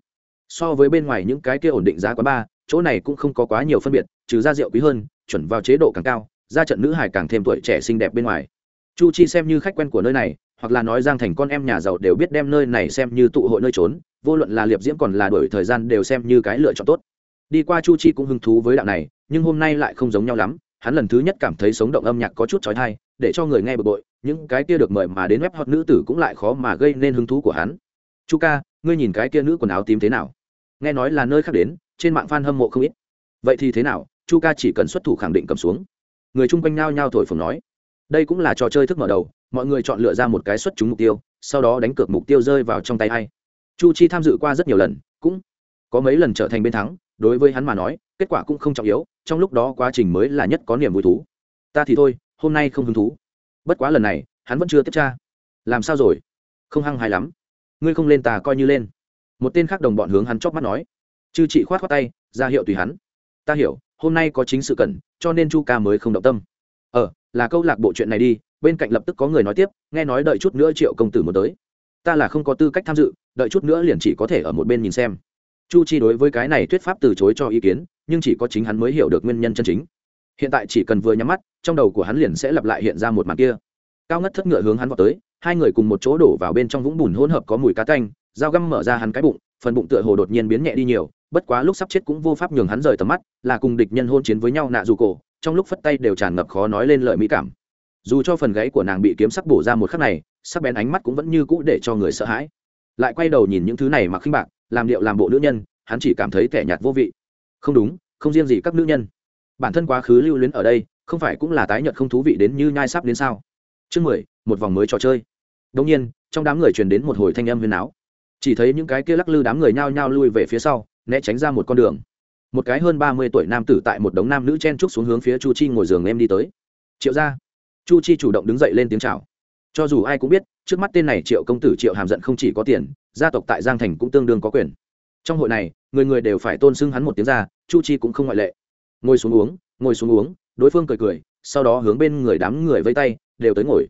So với bên ngoài những cái kia ổn định giá quá ba chỗ này cũng không có quá nhiều phân biệt, trừ ra rượu quý hơn, chuẩn vào chế độ càng cao ra trận nữ hải càng thêm tuổi trẻ xinh đẹp bên ngoài. Chu chi xem như khách quen của nơi này, hoặc là nói giang thành con em nhà giàu đều biết đem nơi này xem như tụ hội nơi trốn, vô luận là liệp diễm còn là đổi thời gian đều xem như cái lựa chọn tốt. Đi qua chu chi cũng hứng thú với đạo này, nhưng hôm nay lại không giống nhau lắm, hắn lần thứ nhất cảm thấy sống động âm nhạc có chút trói thai để cho người nghe bực bội, những cái kia được mời mà đến web hot nữ tử cũng lại khó mà gây nên hứng thú của hắn. Chu ca, ngươi nhìn cái kia nữ quần áo tím thế nào? Nghe nói là nơi khác đến, trên mạng f a n hâm mộ không ít. Vậy thì thế nào? Chu ca chỉ cần xuất thủ khẳng định cầm xuống người chung quanh nao nhao thổi phồng nói. Đây cũng là trò chơi thức mở đầu, mọi người chọn lựa ra một cái xuất chúng mục tiêu, sau đó đánh cược mục tiêu rơi vào trong tay hay chu chi tham dự qua rất nhiều lần, cũng có mấy lần trở thành bên thắng, đối với hắn mà nói, kết quả cũng không trọng yếu, trong lúc đó quá trình mới là nhất có niềm vui thú. Ta thì thôi, hôm nay không hứng thú. Bất quá lần này, hắn vẫn chưa tiếp tra. Làm sao rồi? Không hăng hài lắm. Ngươi không lên ta coi như lên. Một tên khác đồng bọn hướng hắn chóp mắt nói. Chư chị khoát khoát tay, ra hiệu tùy hắn. Ta hiểu hôm nay có chính sự cần, cho nên chu ca mới không động tâm. Ờ là câu lạc bộ chuyện này đi, bên cạnh lập tức có người nói tiếp, nghe nói đợi chút nữa triệu công tử muốn tới. Ta là không có tư cách tham dự, đợi chút nữa liền chỉ có thể ở một bên nhìn xem. Chu chi đối với cái này thuyết pháp từ chối cho ý kiến, nhưng chỉ có chính hắn mới hiểu được nguyên nhân chân chính. Hiện tại chỉ cần vừa nhắm mắt, trong đầu của hắn liền sẽ lặp lại hiện ra một màn kia. Cao ngất thất ngựa hướng hắn vào tới, hai người cùng một chỗ đổ vào bên trong vũng bùn hỗn hợp có mùi cá canh, dao găm mở ra hắn cái bụng, phần bụng tựa hồ đột nhiên biến nhẹ đi nhiều bất quá lúc sắp chết cũng vô pháp nhường hắn rời tầm mắt, là cùng địch nhân hôn chiến với nhau nạ dù cổ, trong lúc phất tay đều tràn ngập khó nói lên lời mỹ cảm. Dù cho phần gáy của nàng bị kiếm sắc bổ ra một khắc này, sắc bén ánh mắt cũng vẫn như cũ để cho người sợ hãi. Lại quay đầu nhìn những thứ này mà khinh bạc, làm điệu làm bộ nữ nhân, hắn chỉ cảm thấy tẻ nhạt vô vị. Không đúng, không riêng gì các nữ nhân. Bản thân quá khứ lưu luyến ở đây, không phải cũng là tái nhợt không thú vị đến như nhai sắp đến sao? Chương mười, một vòng mới trò chơi. Đông nhiên, trong đám người truyền đến một hồi thanh âm huyền áo. Chỉ thấy những cái kia lắc lư đám người nhao nhao lui về phía sau né tránh ra một con đường. Một cái hơn ba mươi tuổi nam tử tại một đống nam nữ chen trúc xuống hướng phía chu chi ngồi giường em đi tới. Triệu ra chu chi chủ động đứng dậy lên tiếng chào. Cho dù ai cũng biết, trước mắt tên này triệu công tử triệu hàm giận không chỉ có tiền, gia tộc tại giang thành cũng tương đương có quyền. Trong hội này, người người đều phải tôn xưng hắn một tiếng ra chu chi cũng không ngoại lệ. Ngồi xuống uống, ngồi xuống uống, đối phương cười cười, sau đó hướng bên người đám người vây tay, đều tới ngồi.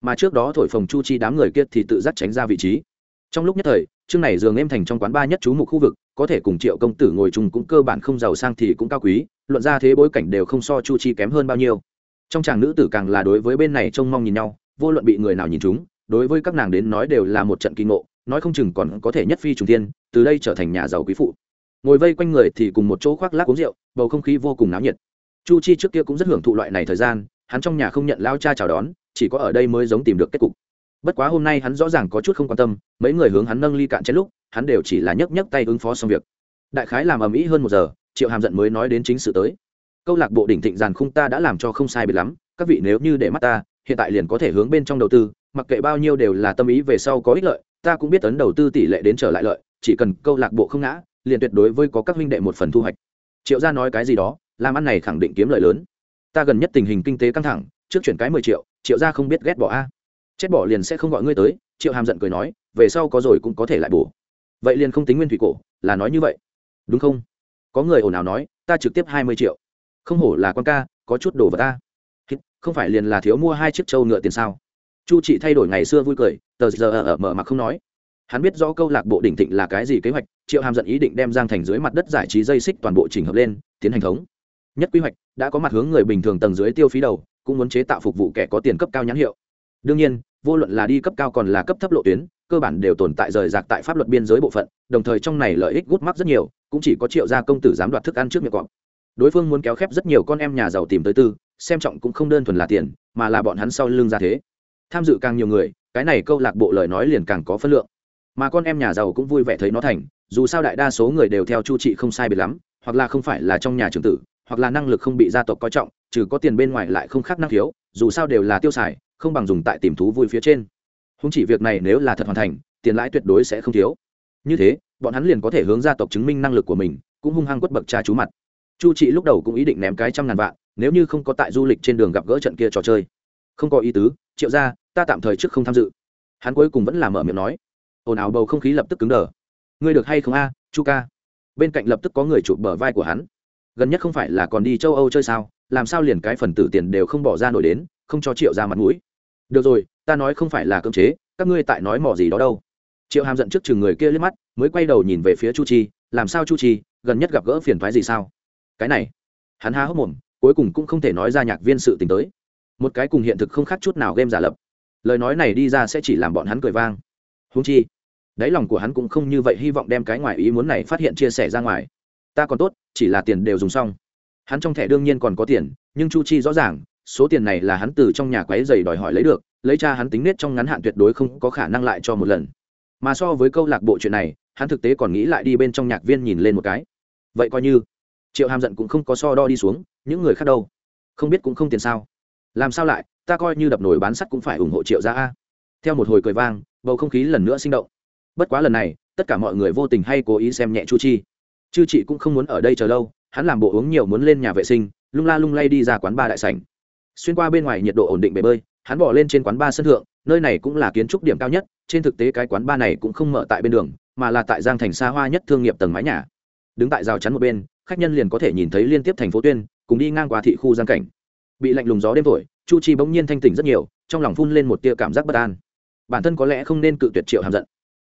Mà trước đó thổi phồng chu chi đám người kia thì tự giác tránh ra vị trí. Trong lúc nhất thời, chương này dường em thành trong quán ba nhất chú mục khu vực có thể cùng triệu công tử ngồi chung cũng cơ bản không giàu sang thì cũng cao quý, luận ra thế bối cảnh đều không so chu chi kém hơn bao nhiêu. Trong chàng nữ tử càng là đối với bên này trông mong nhìn nhau, vô luận bị người nào nhìn chúng, đối với các nàng đến nói đều là một trận kinh ngộ, nói không chừng còn có thể nhất phi trùng tiên từ đây trở thành nhà giàu quý phụ. Ngồi vây quanh người thì cùng một chỗ khoác lác uống rượu, bầu không khí vô cùng náo nhiệt. Chu chi trước kia cũng rất hưởng thụ loại này thời gian, hắn trong nhà không nhận lao cha chào đón, chỉ có ở đây mới giống tìm được kết cục bất quá hôm nay hắn rõ ràng có chút không quan tâm, mấy người hướng hắn nâng ly cạn chén lúc, hắn đều chỉ là nhấc nhấc tay ứng phó xong việc. Đại khái làm ầm ĩ hơn một giờ, triệu hàm giận mới nói đến chính sự tới. Câu lạc bộ đỉnh thịnh giàn khung ta đã làm cho không sai biệt lắm, các vị nếu như để mắt ta, hiện tại liền có thể hướng bên trong đầu tư, mặc kệ bao nhiêu đều là tâm ý về sau có ích lợi, ta cũng biết tấn đầu tư tỷ lệ đến trở lại lợi, chỉ cần câu lạc bộ không ngã, liền tuyệt đối với có các huynh đệ một phần thu hoạch. Triệu gia nói cái gì đó, làm ăn này khẳng định kiếm lợi lớn. Ta gần nhất tình hình kinh tế căng thẳng, trước chuyển cái mười triệu triệu gia không biết ghét bỏ a chết bỏ liền sẽ không gọi ngươi tới, triệu hàm giận cười nói, về sau có rồi cũng có thể lại bổ. Vậy liền không tính nguyên thủy cổ, là nói như vậy. Đúng không? Có người ồn ào nói, ta trực tiếp hai mươi triệu. Không hổ là con ca, có chút đồ vật ta. Không phải liền là thiếu mua hai chiếc trâu ngựa tiền sao? Chu chị thay đổi ngày xưa vui cười, tờ giờ ở mở mặt không nói. Hắn biết rõ câu lạc bộ đỉnh thịnh là cái gì kế hoạch, triệu hàm giận ý định đem giang thành dưới mặt đất giải trí dây xích toàn bộ chỉnh hợp lên, tiến hành thống. Nhất quy hoạch, đã có mặt hướng người bình thường tầng dưới tiêu phí đầu, cũng muốn chế tạo phục vụ kẻ có tiền cấp cao nhãn hiệu đương nhiên, vô luận là đi cấp cao còn là cấp thấp lộ tuyến, cơ bản đều tồn tại rời rạc tại pháp luật biên giới bộ phận, đồng thời trong này lợi ích gút mắc rất nhiều, cũng chỉ có triệu gia công tử dám đoạt thức ăn trước miệng cọp. Đối phương muốn kéo khép rất nhiều con em nhà giàu tìm tới tư, xem trọng cũng không đơn thuần là tiền, mà là bọn hắn sau lưng ra thế. Tham dự càng nhiều người, cái này câu lạc bộ lời nói liền càng có phân lượng. Mà con em nhà giàu cũng vui vẻ thấy nó thành, dù sao đại đa số người đều theo chu trị không sai biệt lắm, hoặc là không phải là trong nhà trưởng tử, hoặc là năng lực không bị gia tộc coi trọng, trừ có tiền bên ngoài lại không khác năng khiếu, dù sao đều là tiêu xài không bằng dùng tại tìm thú vui phía trên. Không chỉ việc này nếu là thật hoàn thành, tiền lãi tuyệt đối sẽ không thiếu. Như thế, bọn hắn liền có thể hướng gia tộc chứng minh năng lực của mình, cũng hung hăng quất bậc cha chú mặt. Chu trị lúc đầu cũng ý định ném cái trăm ngàn vạn, nếu như không có tại du lịch trên đường gặp gỡ trận kia trò chơi. Không có ý tứ, triệu ra ta tạm thời trước không tham dự. Hắn cuối cùng vẫn là mở miệng nói. Ồn ào bầu không khí lập tức cứng đờ. Ngươi được hay không a, chu ca? Bên cạnh lập tức có người chụp bờ vai của hắn. Gần nhất không phải là còn đi châu âu chơi sao? Làm sao liền cái phần tử tiền đều không bỏ ra nổi đến, không cho triệu ra mặt mũi? Được rồi, ta nói không phải là cưỡng chế, các ngươi tại nói mỏ gì đó đâu. Triệu hàm giận trước chừng người kia liếc mắt, mới quay đầu nhìn về phía chu chi, làm sao chu chi, gần nhất gặp gỡ phiền thoái gì sao? Cái này, hắn há hốc mồm, cuối cùng cũng không thể nói ra nhạc viên sự tình tới. Một cái cùng hiện thực không khác chút nào game giả lập. Lời nói này đi ra sẽ chỉ làm bọn hắn cười vang. Húng chi, đáy lòng của hắn cũng không như vậy hy vọng đem cái ngoài ý muốn này phát hiện chia sẻ ra ngoài. Ta còn tốt, chỉ là tiền đều dùng xong. Hắn trong thẻ đương nhiên còn có tiền, nhưng chu chi rõ ràng số tiền này là hắn từ trong nhà quái giày đòi hỏi lấy được, lấy cha hắn tính nết trong ngắn hạn tuyệt đối không có khả năng lại cho một lần. Mà so với câu lạc bộ chuyện này, hắn thực tế còn nghĩ lại đi bên trong nhạc viên nhìn lên một cái. Vậy coi như, triệu hàm giận cũng không có so đo đi xuống, những người khác đâu? Không biết cũng không tiền sao? Làm sao lại, ta coi như đập nổi bán sắt cũng phải ủng hộ triệu ra a. Theo một hồi cười vang, bầu không khí lần nữa sinh động. Bất quá lần này, tất cả mọi người vô tình hay cố ý xem nhẹ chu chi. Chư chị cũng không muốn ở đây chờ lâu, hắn làm bộ uống nhiều muốn lên nhà vệ sinh, lung la lung lay đi ra quán ba đại sảnh xuyên qua bên ngoài nhiệt độ ổn định bể bơi, hắn bỏ lên trên quán ba sân thượng, nơi này cũng là kiến trúc điểm cao nhất, trên thực tế cái quán ba này cũng không mở tại bên đường, mà là tại giang thành xa hoa nhất thương nghiệp tầng mái nhà. Đứng tại rào chắn một bên, khách nhân liền có thể nhìn thấy liên tiếp thành phố tuyên, cùng đi ngang qua thị khu giang cảnh. Bị lạnh lùng gió đêm thổi, chu chi bỗng nhiên thanh tỉnh rất nhiều, trong lòng phun lên một tia cảm giác bất an. Bản thân có lẽ không nên cự tuyệt triệu hàm giận.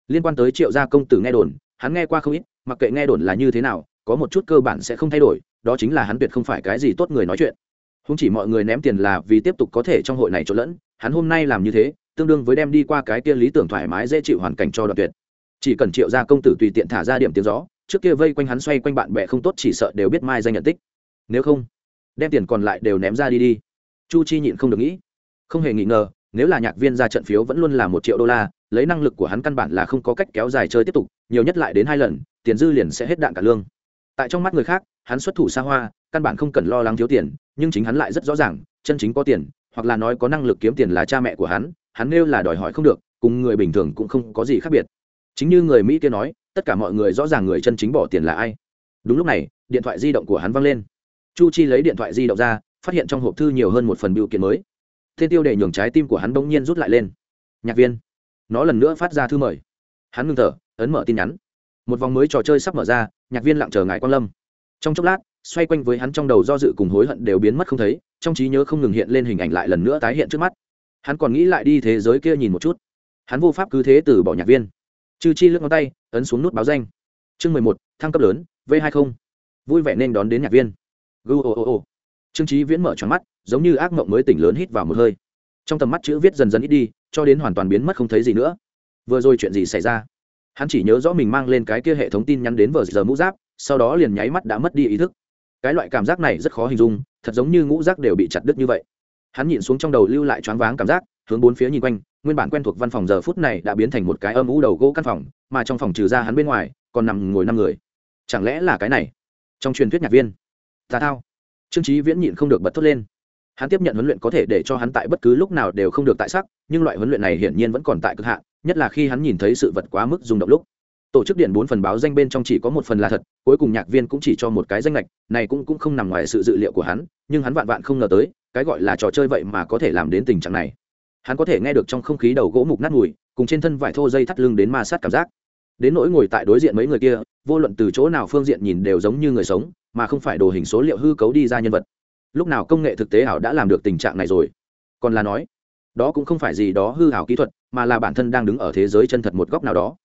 Liên quan tới triệu gia công tử nghe đồn, hắn nghe qua không ít, mặc kệ nghe đồn là như thế nào, có một chút cơ bản sẽ không thay đổi, đó chính là hắn tuyệt không phải cái gì tốt người nói chuyện không chỉ mọi người ném tiền là vì tiếp tục có thể trong hội này trộn lẫn, hắn hôm nay làm như thế, tương đương với đem đi qua cái kia lý tưởng thoải mái dễ chịu hoàn cảnh cho đoạn tuyệt. Chỉ cần triệu gia công tử tùy tiện thả ra điểm tiếng gió, trước kia vây quanh hắn xoay quanh bạn bè không tốt chỉ sợ đều biết mai danh nhận tích. Nếu không, đem tiền còn lại đều ném ra đi đi. Chu chi nhịn không được nghĩ. Không hề nghi ngờ, nếu là nhạc viên ra trận phiếu vẫn luôn là một triệu đô la, lấy năng lực của hắn căn bản là không có cách kéo dài chơi tiếp tục, nhiều nhất lại đến hai lần, tiền dư liền sẽ hết đạn cả lương. Tại trong mắt người khác, hắn xuất thủ xa hoa, căn bản không cần lo lắng thiếu tiền nhưng chính hắn lại rất rõ ràng, chân chính có tiền, hoặc là nói có năng lực kiếm tiền là cha mẹ của hắn hắn nêu là đòi hỏi không được, cùng người bình thường cũng không có gì khác biệt. Chính như người mỹ kia nói, tất cả mọi người rõ ràng người chân chính bỏ tiền là ai. Đúng lúc này, điện thoại di động của hắn văng lên. Chu chi lấy điện thoại di động ra, phát hiện trong hộp thư nhiều hơn một phần biểu kiện mới. Thiên tiêu để nhường trái tim của hắn bỗng nhiên rút lại lên. Nhạc viên, nó lần nữa phát ra thư mời. Hắn ngưng thở, ấn mở tin nhắn. Một vòng mới trò chơi sắp mở ra, nhạc viên lặng chờ ngài quan lâm. Trong chốc lát xoay quanh với hắn trong đầu do dự cùng hối hận đều biến mất không thấy, trong trí nhớ không ngừng hiện lên hình ảnh lại lần nữa tái hiện trước mắt. Hắn còn nghĩ lại đi thế giới kia nhìn một chút. Hắn vô pháp cứ thế từ bỏ nhạc viên. Chư chi lướt ngón tay, ấn xuống nút báo danh. Chương mười một, thăng cấp lớn, v hai mươi vui vẻ nên đón đến nhạc viên. Gu ô ô ô. Trương trí viễn mở tròn mắt, giống như ác mộng mới tỉnh lớn hít vào một hơi. Trong tầm mắt chữ viết dần dần ít đi, cho đến hoàn toàn biến mất không thấy gì nữa. Vừa rồi chuyện gì xảy ra? Hắn chỉ nhớ rõ mình mang lên cái kia hệ thống tin nhắn đến vờ giờ mũ giáp, sau đó liền nháy mắt đã mất đi ý thức cái loại cảm giác này rất khó hình dung, thật giống như ngũ rác đều bị chặt đứt như vậy. Hắn nhìn xuống trong đầu lưu lại choáng váng cảm giác, hướng bốn phía nhìn quanh, nguyên bản quen thuộc văn phòng giờ phút này đã biến thành một cái âm u đầu gỗ căn phòng, mà trong phòng trừ ra hắn bên ngoài, còn nằm ngồi năm người. Chẳng lẽ là cái này? Trong truyền thuyết nhạc viên. Tà thao. Trương trí viễn nhịn không được bật thốt lên. Hắn tiếp nhận huấn luyện có thể để cho hắn tại bất cứ lúc nào đều không được tại sắc, nhưng loại huấn luyện này hiển nhiên vẫn còn tại cực hạn, nhất là khi hắn nhìn thấy sự vật quá mức rung động lúc tổ chức điện bốn phần báo danh bên trong chỉ có một phần là thật, cuối cùng nhạc viên cũng chỉ cho một cái danh lệch này cũng cũng không nằm ngoài sự dự liệu của hắn, nhưng hắn vạn vạn không ngờ tới, cái gọi là trò chơi vậy mà có thể làm đến tình trạng này. Hắn có thể nghe được trong không khí đầu gỗ mục nát mùi, cùng trên thân vải thô dây thắt lưng đến ma sát cảm giác. Đến nỗi ngồi tại đối diện mấy người kia, vô luận từ chỗ nào phương diện nhìn đều giống như người sống, mà không phải đồ hình số liệu hư cấu đi ra nhân vật. Lúc nào công nghệ thực tế ảo đã làm được tình trạng này rồi? Còn là nói, đó cũng không phải gì đó hư ảo kỹ thuật, mà là bản thân đang đứng ở thế giới chân thật một góc nào đó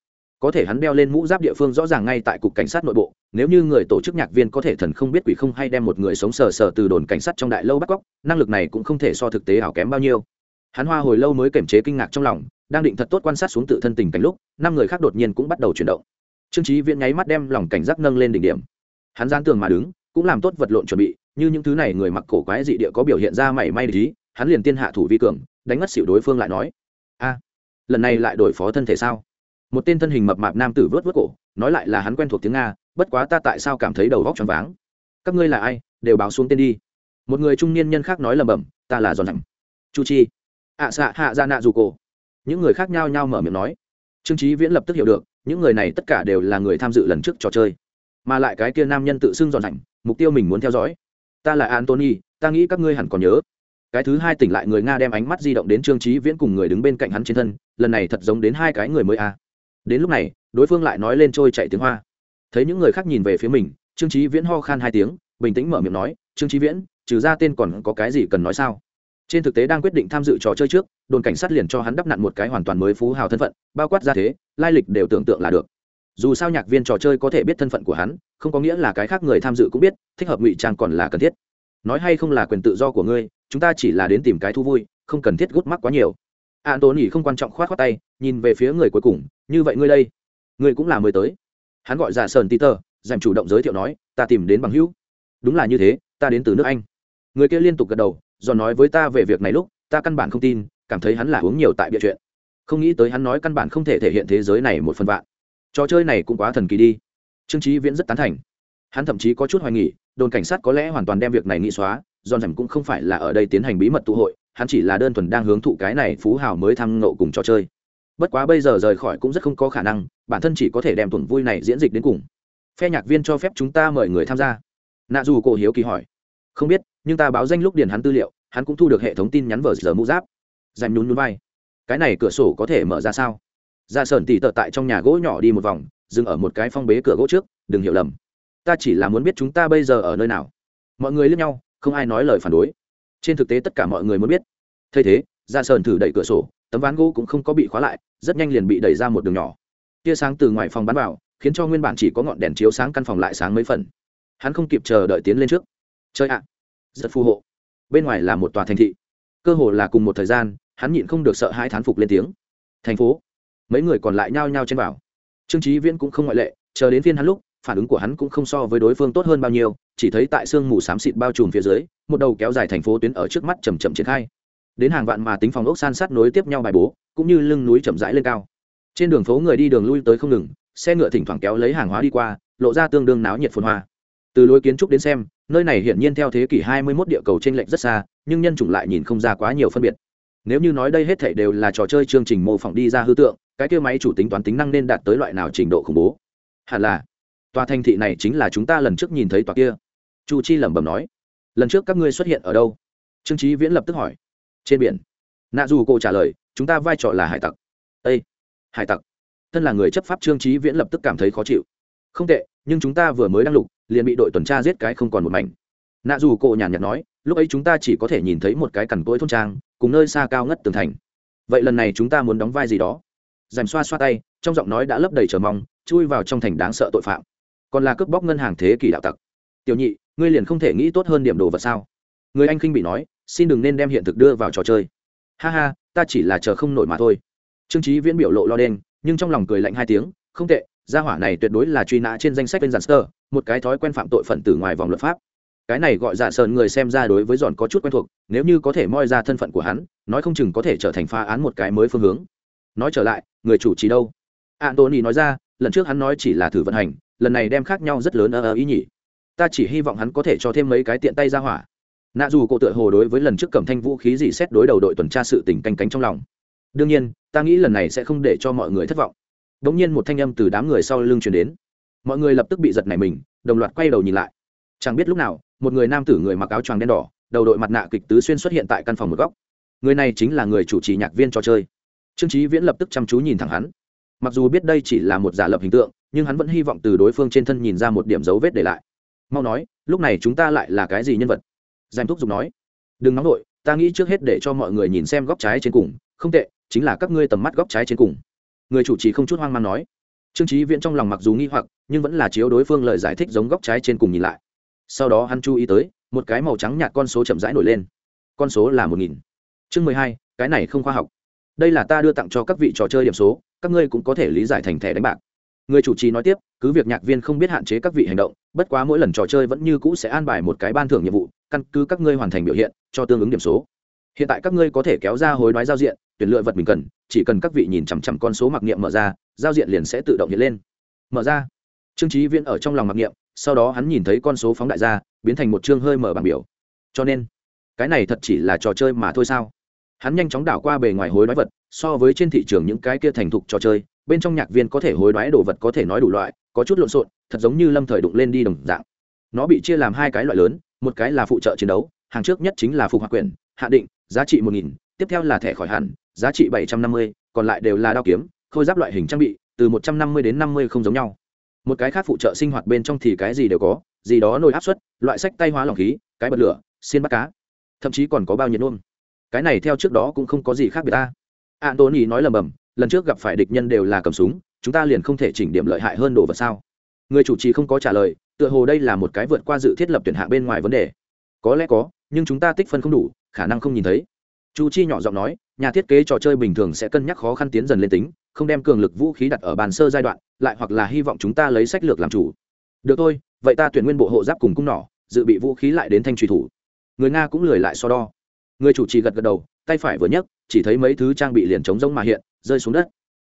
có thể hắn đeo lên mũ giáp địa phương rõ ràng ngay tại cục cảnh sát nội bộ, nếu như người tổ chức nhạc viên có thể thần không biết quỷ không hay đem một người sống sờ sờ từ đồn cảnh sát trong đại lâu bắt cóc, năng lực này cũng không thể so thực tế ảo kém bao nhiêu. Hắn hoa hồi lâu mới kiềm chế kinh ngạc trong lòng, đang định thật tốt quan sát xuống tự thân tình cảnh lúc, năm người khác đột nhiên cũng bắt đầu chuyển động. Trương trí viễn nháy mắt đem lòng cảnh giác nâng lên đỉnh điểm. Hắn gian tường mà đứng, cũng làm tốt vật lộn chuẩn bị, như những thứ này người mặc cổ quái dị địa có biểu hiện ra mảy may lý, hắn liền tiên hạ thủ vi cường, đánh ngất xỉu đối phương lại nói, a, lần này lại đổi phó thân thể sao? Một tên thân hình mập mạp nam tử vớt vớt cổ, nói lại là hắn quen thuộc tiếng nga, bất quá ta tại sao cảm thấy đầu góc choáng váng? Các ngươi là ai? Đều báo xuống tên đi. Một người trung niên nhân khác nói lầm bầm ta là giòn rằm chu chi. À, Ạ xạ hạ ra nạ dù cổ. Những người khác nhao nhao mở miệng nói. Trương trí viễn lập tức hiểu được, những người này tất cả đều là người tham dự lần trước trò chơi. Mà lại cái kia nam nhân tự xưng giòn rảnh, mục tiêu mình muốn theo dõi. Ta là antony ta nghĩ các ngươi hẳn còn nhớ. Cái thứ hai tỉnh lại người nga đem ánh mắt di động đến trương trí viễn cùng người đứng bên cạnh hắn trên thân, lần này thật giống đến hai cái người mới a à đến lúc này, đối phương lại nói lên trôi chạy tiếng hoa. Thấy những người khác nhìn về phía mình, trương trí viễn ho khan hai tiếng, bình tĩnh mở miệng nói, trương trí viễn, trừ ra tên còn có cái gì cần nói sao? Trên thực tế đang quyết định tham dự trò chơi trước, đồn cảnh sát liền cho hắn đắp nặn một cái hoàn toàn mới phú hào thân phận, bao quát ra thế, lai lịch đều tưởng tượng là được. Dù sao nhạc viên trò chơi có thể biết thân phận của hắn, không có nghĩa là cái khác người tham dự cũng biết, thích hợp ngụy trang còn là cần thiết. Nói hay không là quyền tự do của ngươi, chúng ta chỉ là đến tìm cái thú vui, không cần thiết gút mắc quá nhiều an tốn nhỉ không quan trọng khoát khoát tay, nhìn về phía người cuối cùng, như vậy ngươi đây, ngươi cũng là mới tới. Hắn gọi giả sơn peter, dành chủ động giới thiệu nói, ta tìm đến bằng hữu. Đúng là như thế, ta đến từ nước anh. Người kia liên tục gật đầu, do nói với ta về việc này lúc, ta căn bản không tin, cảm thấy hắn là uống nhiều tại bịa chuyện. Không nghĩ tới hắn nói căn bản không thể thể hiện thế giới này một phần vạn. Trò chơi này cũng quá thần kỳ đi. Trương trí viễn rất tán thành. Hắn thậm chí có chút hoài nghỉ đồn cảnh sát có lẽ hoàn toàn đem việc này nghĩ xóa giòn rèm cũng không phải là ở đây tiến hành bí mật tụ hội hắn chỉ là đơn thuần đang hướng thụ cái này phú hào mới tham nộ cùng trò chơi. Bất quá bây giờ rời khỏi cũng rất không có khả năng, bản thân chỉ có thể đem tuần vui này diễn dịch đến cùng. Phe nhạc viên cho phép chúng ta mời người tham gia. Nạ dù cổ hiếu kỳ hỏi. Không biết, nhưng ta báo danh lúc điền hắn tư liệu, hắn cũng thu được hệ thống tin nhắn vờ giờ mũ giáp. Dành nhún nhún vai. Cái này cửa sổ có thể mở ra sao? Dạ ra sờn tỉ tợ tại trong nhà gỗ nhỏ đi một vòng, dừng ở một cái phong bế cửa gỗ trước, đừng hiểu lầm. Ta chỉ là muốn biết chúng ta bây giờ ở nơi nào. Mọi người lướt nhau, không ai nói lời phản đối trên thực tế tất cả mọi người muốn biết. Thay thế dạ ra sờn thử đẩy cửa sổ, tấm ván gỗ cũng không có bị khóa lại, rất nhanh liền bị đẩy ra một đường nhỏ. Tia sáng từ ngoài phòng bắn vào, khiến cho nguyên bản chỉ có ngọn đèn chiếu sáng căn phòng lại sáng mấy phần. Hắn không kịp chờ đợi tiến lên trước. Chơi ạ! Rất phù hộ. Bên ngoài là một tòa thành thị. Cơ hồ là cùng một thời gian, hắn nhịn không được sợ hai thán phục lên tiếng. Thành phố. Mấy người còn lại nhao nhao trên bảo trương trí viễn cũng không ngoại lệ, chờ đến phiên hắn lúc, phản ứng của hắn cũng không so với đối phương tốt hơn bao nhiêu chỉ thấy tại sương mù xám xịt bao trùm phía dưới, một đầu kéo dài thành phố tuyến ở trước mắt chầm chậm triển khai. Đến hàng vạn mà tính phòng ốc san sát nối tiếp nhau bài bố, cũng như lưng núi chậm rãi lên cao. Trên đường phố người đi đường lui tới không ngừng, xe ngựa thỉnh thoảng kéo lấy hàng hóa đi qua, lộ ra tương đương náo nhiệt phồn hoa. Từ lối kiến trúc đến xem, nơi này hiển nhiên theo thế kỷ 21 địa cầu trên lệch rất xa, nhưng nhân chủng lại nhìn không ra quá nhiều phân biệt. Nếu như nói đây hết thảy đều là trò chơi chương trình mô phỏng đi ra hư tượng, cái kia máy chủ tính toán tính năng nên đạt tới loại nào trình độ khủng bố? Hẳn là, tòa thành thị này chính là chúng ta lần trước nhìn thấy tòa kia chu chi lẩm bẩm nói, lần trước các ngươi xuất hiện ở đâu? Trương trí viễn lập tức hỏi. Trên biển. Nạ dù cô trả lời, chúng ta vai trò là hải tặc. Ây hải tặc? Thân là người chấp pháp, trương trí viễn lập tức cảm thấy khó chịu. Không tệ, nhưng chúng ta vừa mới đăng lục, liền bị đội tuần tra giết cái không còn một mảnh. Nạ dù cô nhàn nhạt nói, lúc ấy chúng ta chỉ có thể nhìn thấy một cái cằn cỗi thôn trang, cùng nơi xa cao ngất tường thành. Vậy lần này chúng ta muốn đóng vai gì đó? Dành xoa xoa tay, trong giọng nói đã lấp đầy chờ mong, chui vào trong thành đáng sợ tội phạm. Còn là cướp bóc ngân hàng thế kỷ đạo tặc. Tiểu nhị ngươi liền không thể nghĩ tốt hơn điểm đồ vật sao? Người anh khinh bị nói, xin đừng nên đem hiện thực đưa vào trò chơi. Ha ha, ta chỉ là chờ không nổi mà thôi. Trương trí viễn biểu lộ lo đen, nhưng trong lòng cười lạnh hai tiếng, không tệ, gia hỏa này tuyệt đối là truy nã trên danh sách bên giàn sơ, một cái thói quen phạm tội phận từ ngoài vòng luật pháp. Cái này gọi giả sờn người xem ra đối với giòn có chút quen thuộc, nếu như có thể moi ra thân phận của hắn, nói không chừng có thể trở thành phá án một cái mới phương hướng. Nói trở lại, người chủ trì đâu? Antony nói ra, lần trước hắn nói chỉ là thử vận hành, lần này đem khác nhau rất lớn ở ý nhỉ ta chỉ hy vọng hắn có thể cho thêm mấy cái tiện tay ra hỏa. Nạ dù cổ tựa hồ đối với lần trước cầm thanh vũ khí gì xét đối đầu đội tuần tra sự tình canh cánh trong lòng. Đương nhiên, ta nghĩ lần này sẽ không để cho mọi người thất vọng. Đ ỗ n g nhiên một thanh âm từ đám người sau lưng chuyển đến. Mọi người lập tức bị giật nảy mình, đồng loạt quay đầu nhìn lại. Chẳng biết lúc nào, một người nam tử người mặc áo choàng đen đỏ, đầu đội mặt nạ kịch tứ xuyên xuất hiện tại căn phòng một góc. Người này chính là người chủ trì nhạc viên trò chơi. Trương trí viễn lập tức chăm chú nhìn thẳng hắn. Mặc dù biết đây chỉ là một giả lập hình tượng, nhưng hắn vẫn hy vọng từ đối phương trên thân nhìn ra một điểm dấu vết để lại mau nói, lúc này chúng ta lại là cái gì nhân vật? Giành thúc giục nói. Đừng nóng đội ta nghĩ trước hết để cho mọi người nhìn xem góc trái trên cùng. Không tệ, chính là các ngươi tầm mắt góc trái trên cùng. Người chủ trì không chút hoang mang nói. Trương trí viễn trong lòng mặc dù nghi hoặc, nhưng vẫn là chiếu đối phương lời giải thích giống góc trái trên cùng nhìn lại. Sau đó hắn chú ý tới, một cái màu trắng nhạt con số chậm rãi nổi lên. Con số là một nghìn. Chương mười hai, cái này không khoa học. Đây là ta đưa tặng cho các vị trò chơi điểm số, các ngươi cũng có thể lý giải thành thẻ đánh bạc. Người chủ trì nói tiếp, cứ việc nhạc viên không biết hạn chế các vị hành động bất quá mỗi lần trò chơi vẫn như cũ sẽ an bài một cái ban thưởng nhiệm vụ, căn cứ các ngươi hoàn thành biểu hiện, cho tương ứng điểm số. Hiện tại các ngươi có thể kéo ra hối đoái giao diện, tuyển lựa vật mình cần, chỉ cần các vị nhìn chằm chằm con số mặc niệm mở ra, giao diện liền sẽ tự động hiện lên. Mở ra. Trương trí viễn ở trong lòng mặc niệm, sau đó hắn nhìn thấy con số phóng đại ra, biến thành một chương hơi mở bảng biểu. Cho nên, cái này thật chỉ là trò chơi mà thôi sao? Hắn nhanh chóng đảo qua bề ngoài hối đoái vật, so với trên thị trường những cái kia thành thục trò chơi bên trong nhạc viên có thể hối đoái đồ vật có thể nói đủ loại, có chút lộn xộn, thật giống như lâm thời đụng lên đi đồng dạng. Nó bị chia làm hai cái loại lớn, một cái là phụ trợ chiến đấu, hàng trước nhất chính là phục hoạt quyền, hạ định, giá trị một nghìn, tiếp theo là thẻ khỏi hẳn, giá trị bảy trăm năm mươi, còn lại đều là đao kiếm, khôi giáp loại hình trang bị, từ một trăm năm mươi đến năm mươi không giống nhau. Một cái khác phụ trợ sinh hoạt bên trong thì cái gì đều có, gì đó nồi áp suất, loại sách tay hóa lỏng khí, cái bật lửa, xiên bắt cá, thậm chí còn có bao nhiệt nôm. Cái này theo trước đó cũng không có gì khác biệt ta. Antony nói lầm bầm lần trước gặp phải địch nhân đều là cầm súng, chúng ta liền không thể chỉnh điểm lợi hại hơn đồ vật sao? Người chủ trì không có trả lời, tựa hồ đây là một cái vượt qua dự thiết lập tuyển hạ bên ngoài vấn đề. Có lẽ có, nhưng chúng ta tích phân không đủ, khả năng không nhìn thấy. Chu chi nhỏ giọng nói, nhà thiết kế trò chơi bình thường sẽ cân nhắc khó khăn tiến dần lên tính, không đem cường lực vũ khí đặt ở bàn sơ giai đoạn, lại hoặc là hy vọng chúng ta lấy sách lược làm chủ. Được thôi, vậy ta tuyển nguyên bộ hộ giáp cùng cung nỏ, dự bị vũ khí lại đến thanh truy thủ. Người nga cũng lười lại so đo. Người chủ trì gật gật đầu, tay phải vừa nhấc, chỉ thấy mấy thứ trang bị liền chống rông mà hiện rơi xuống đất.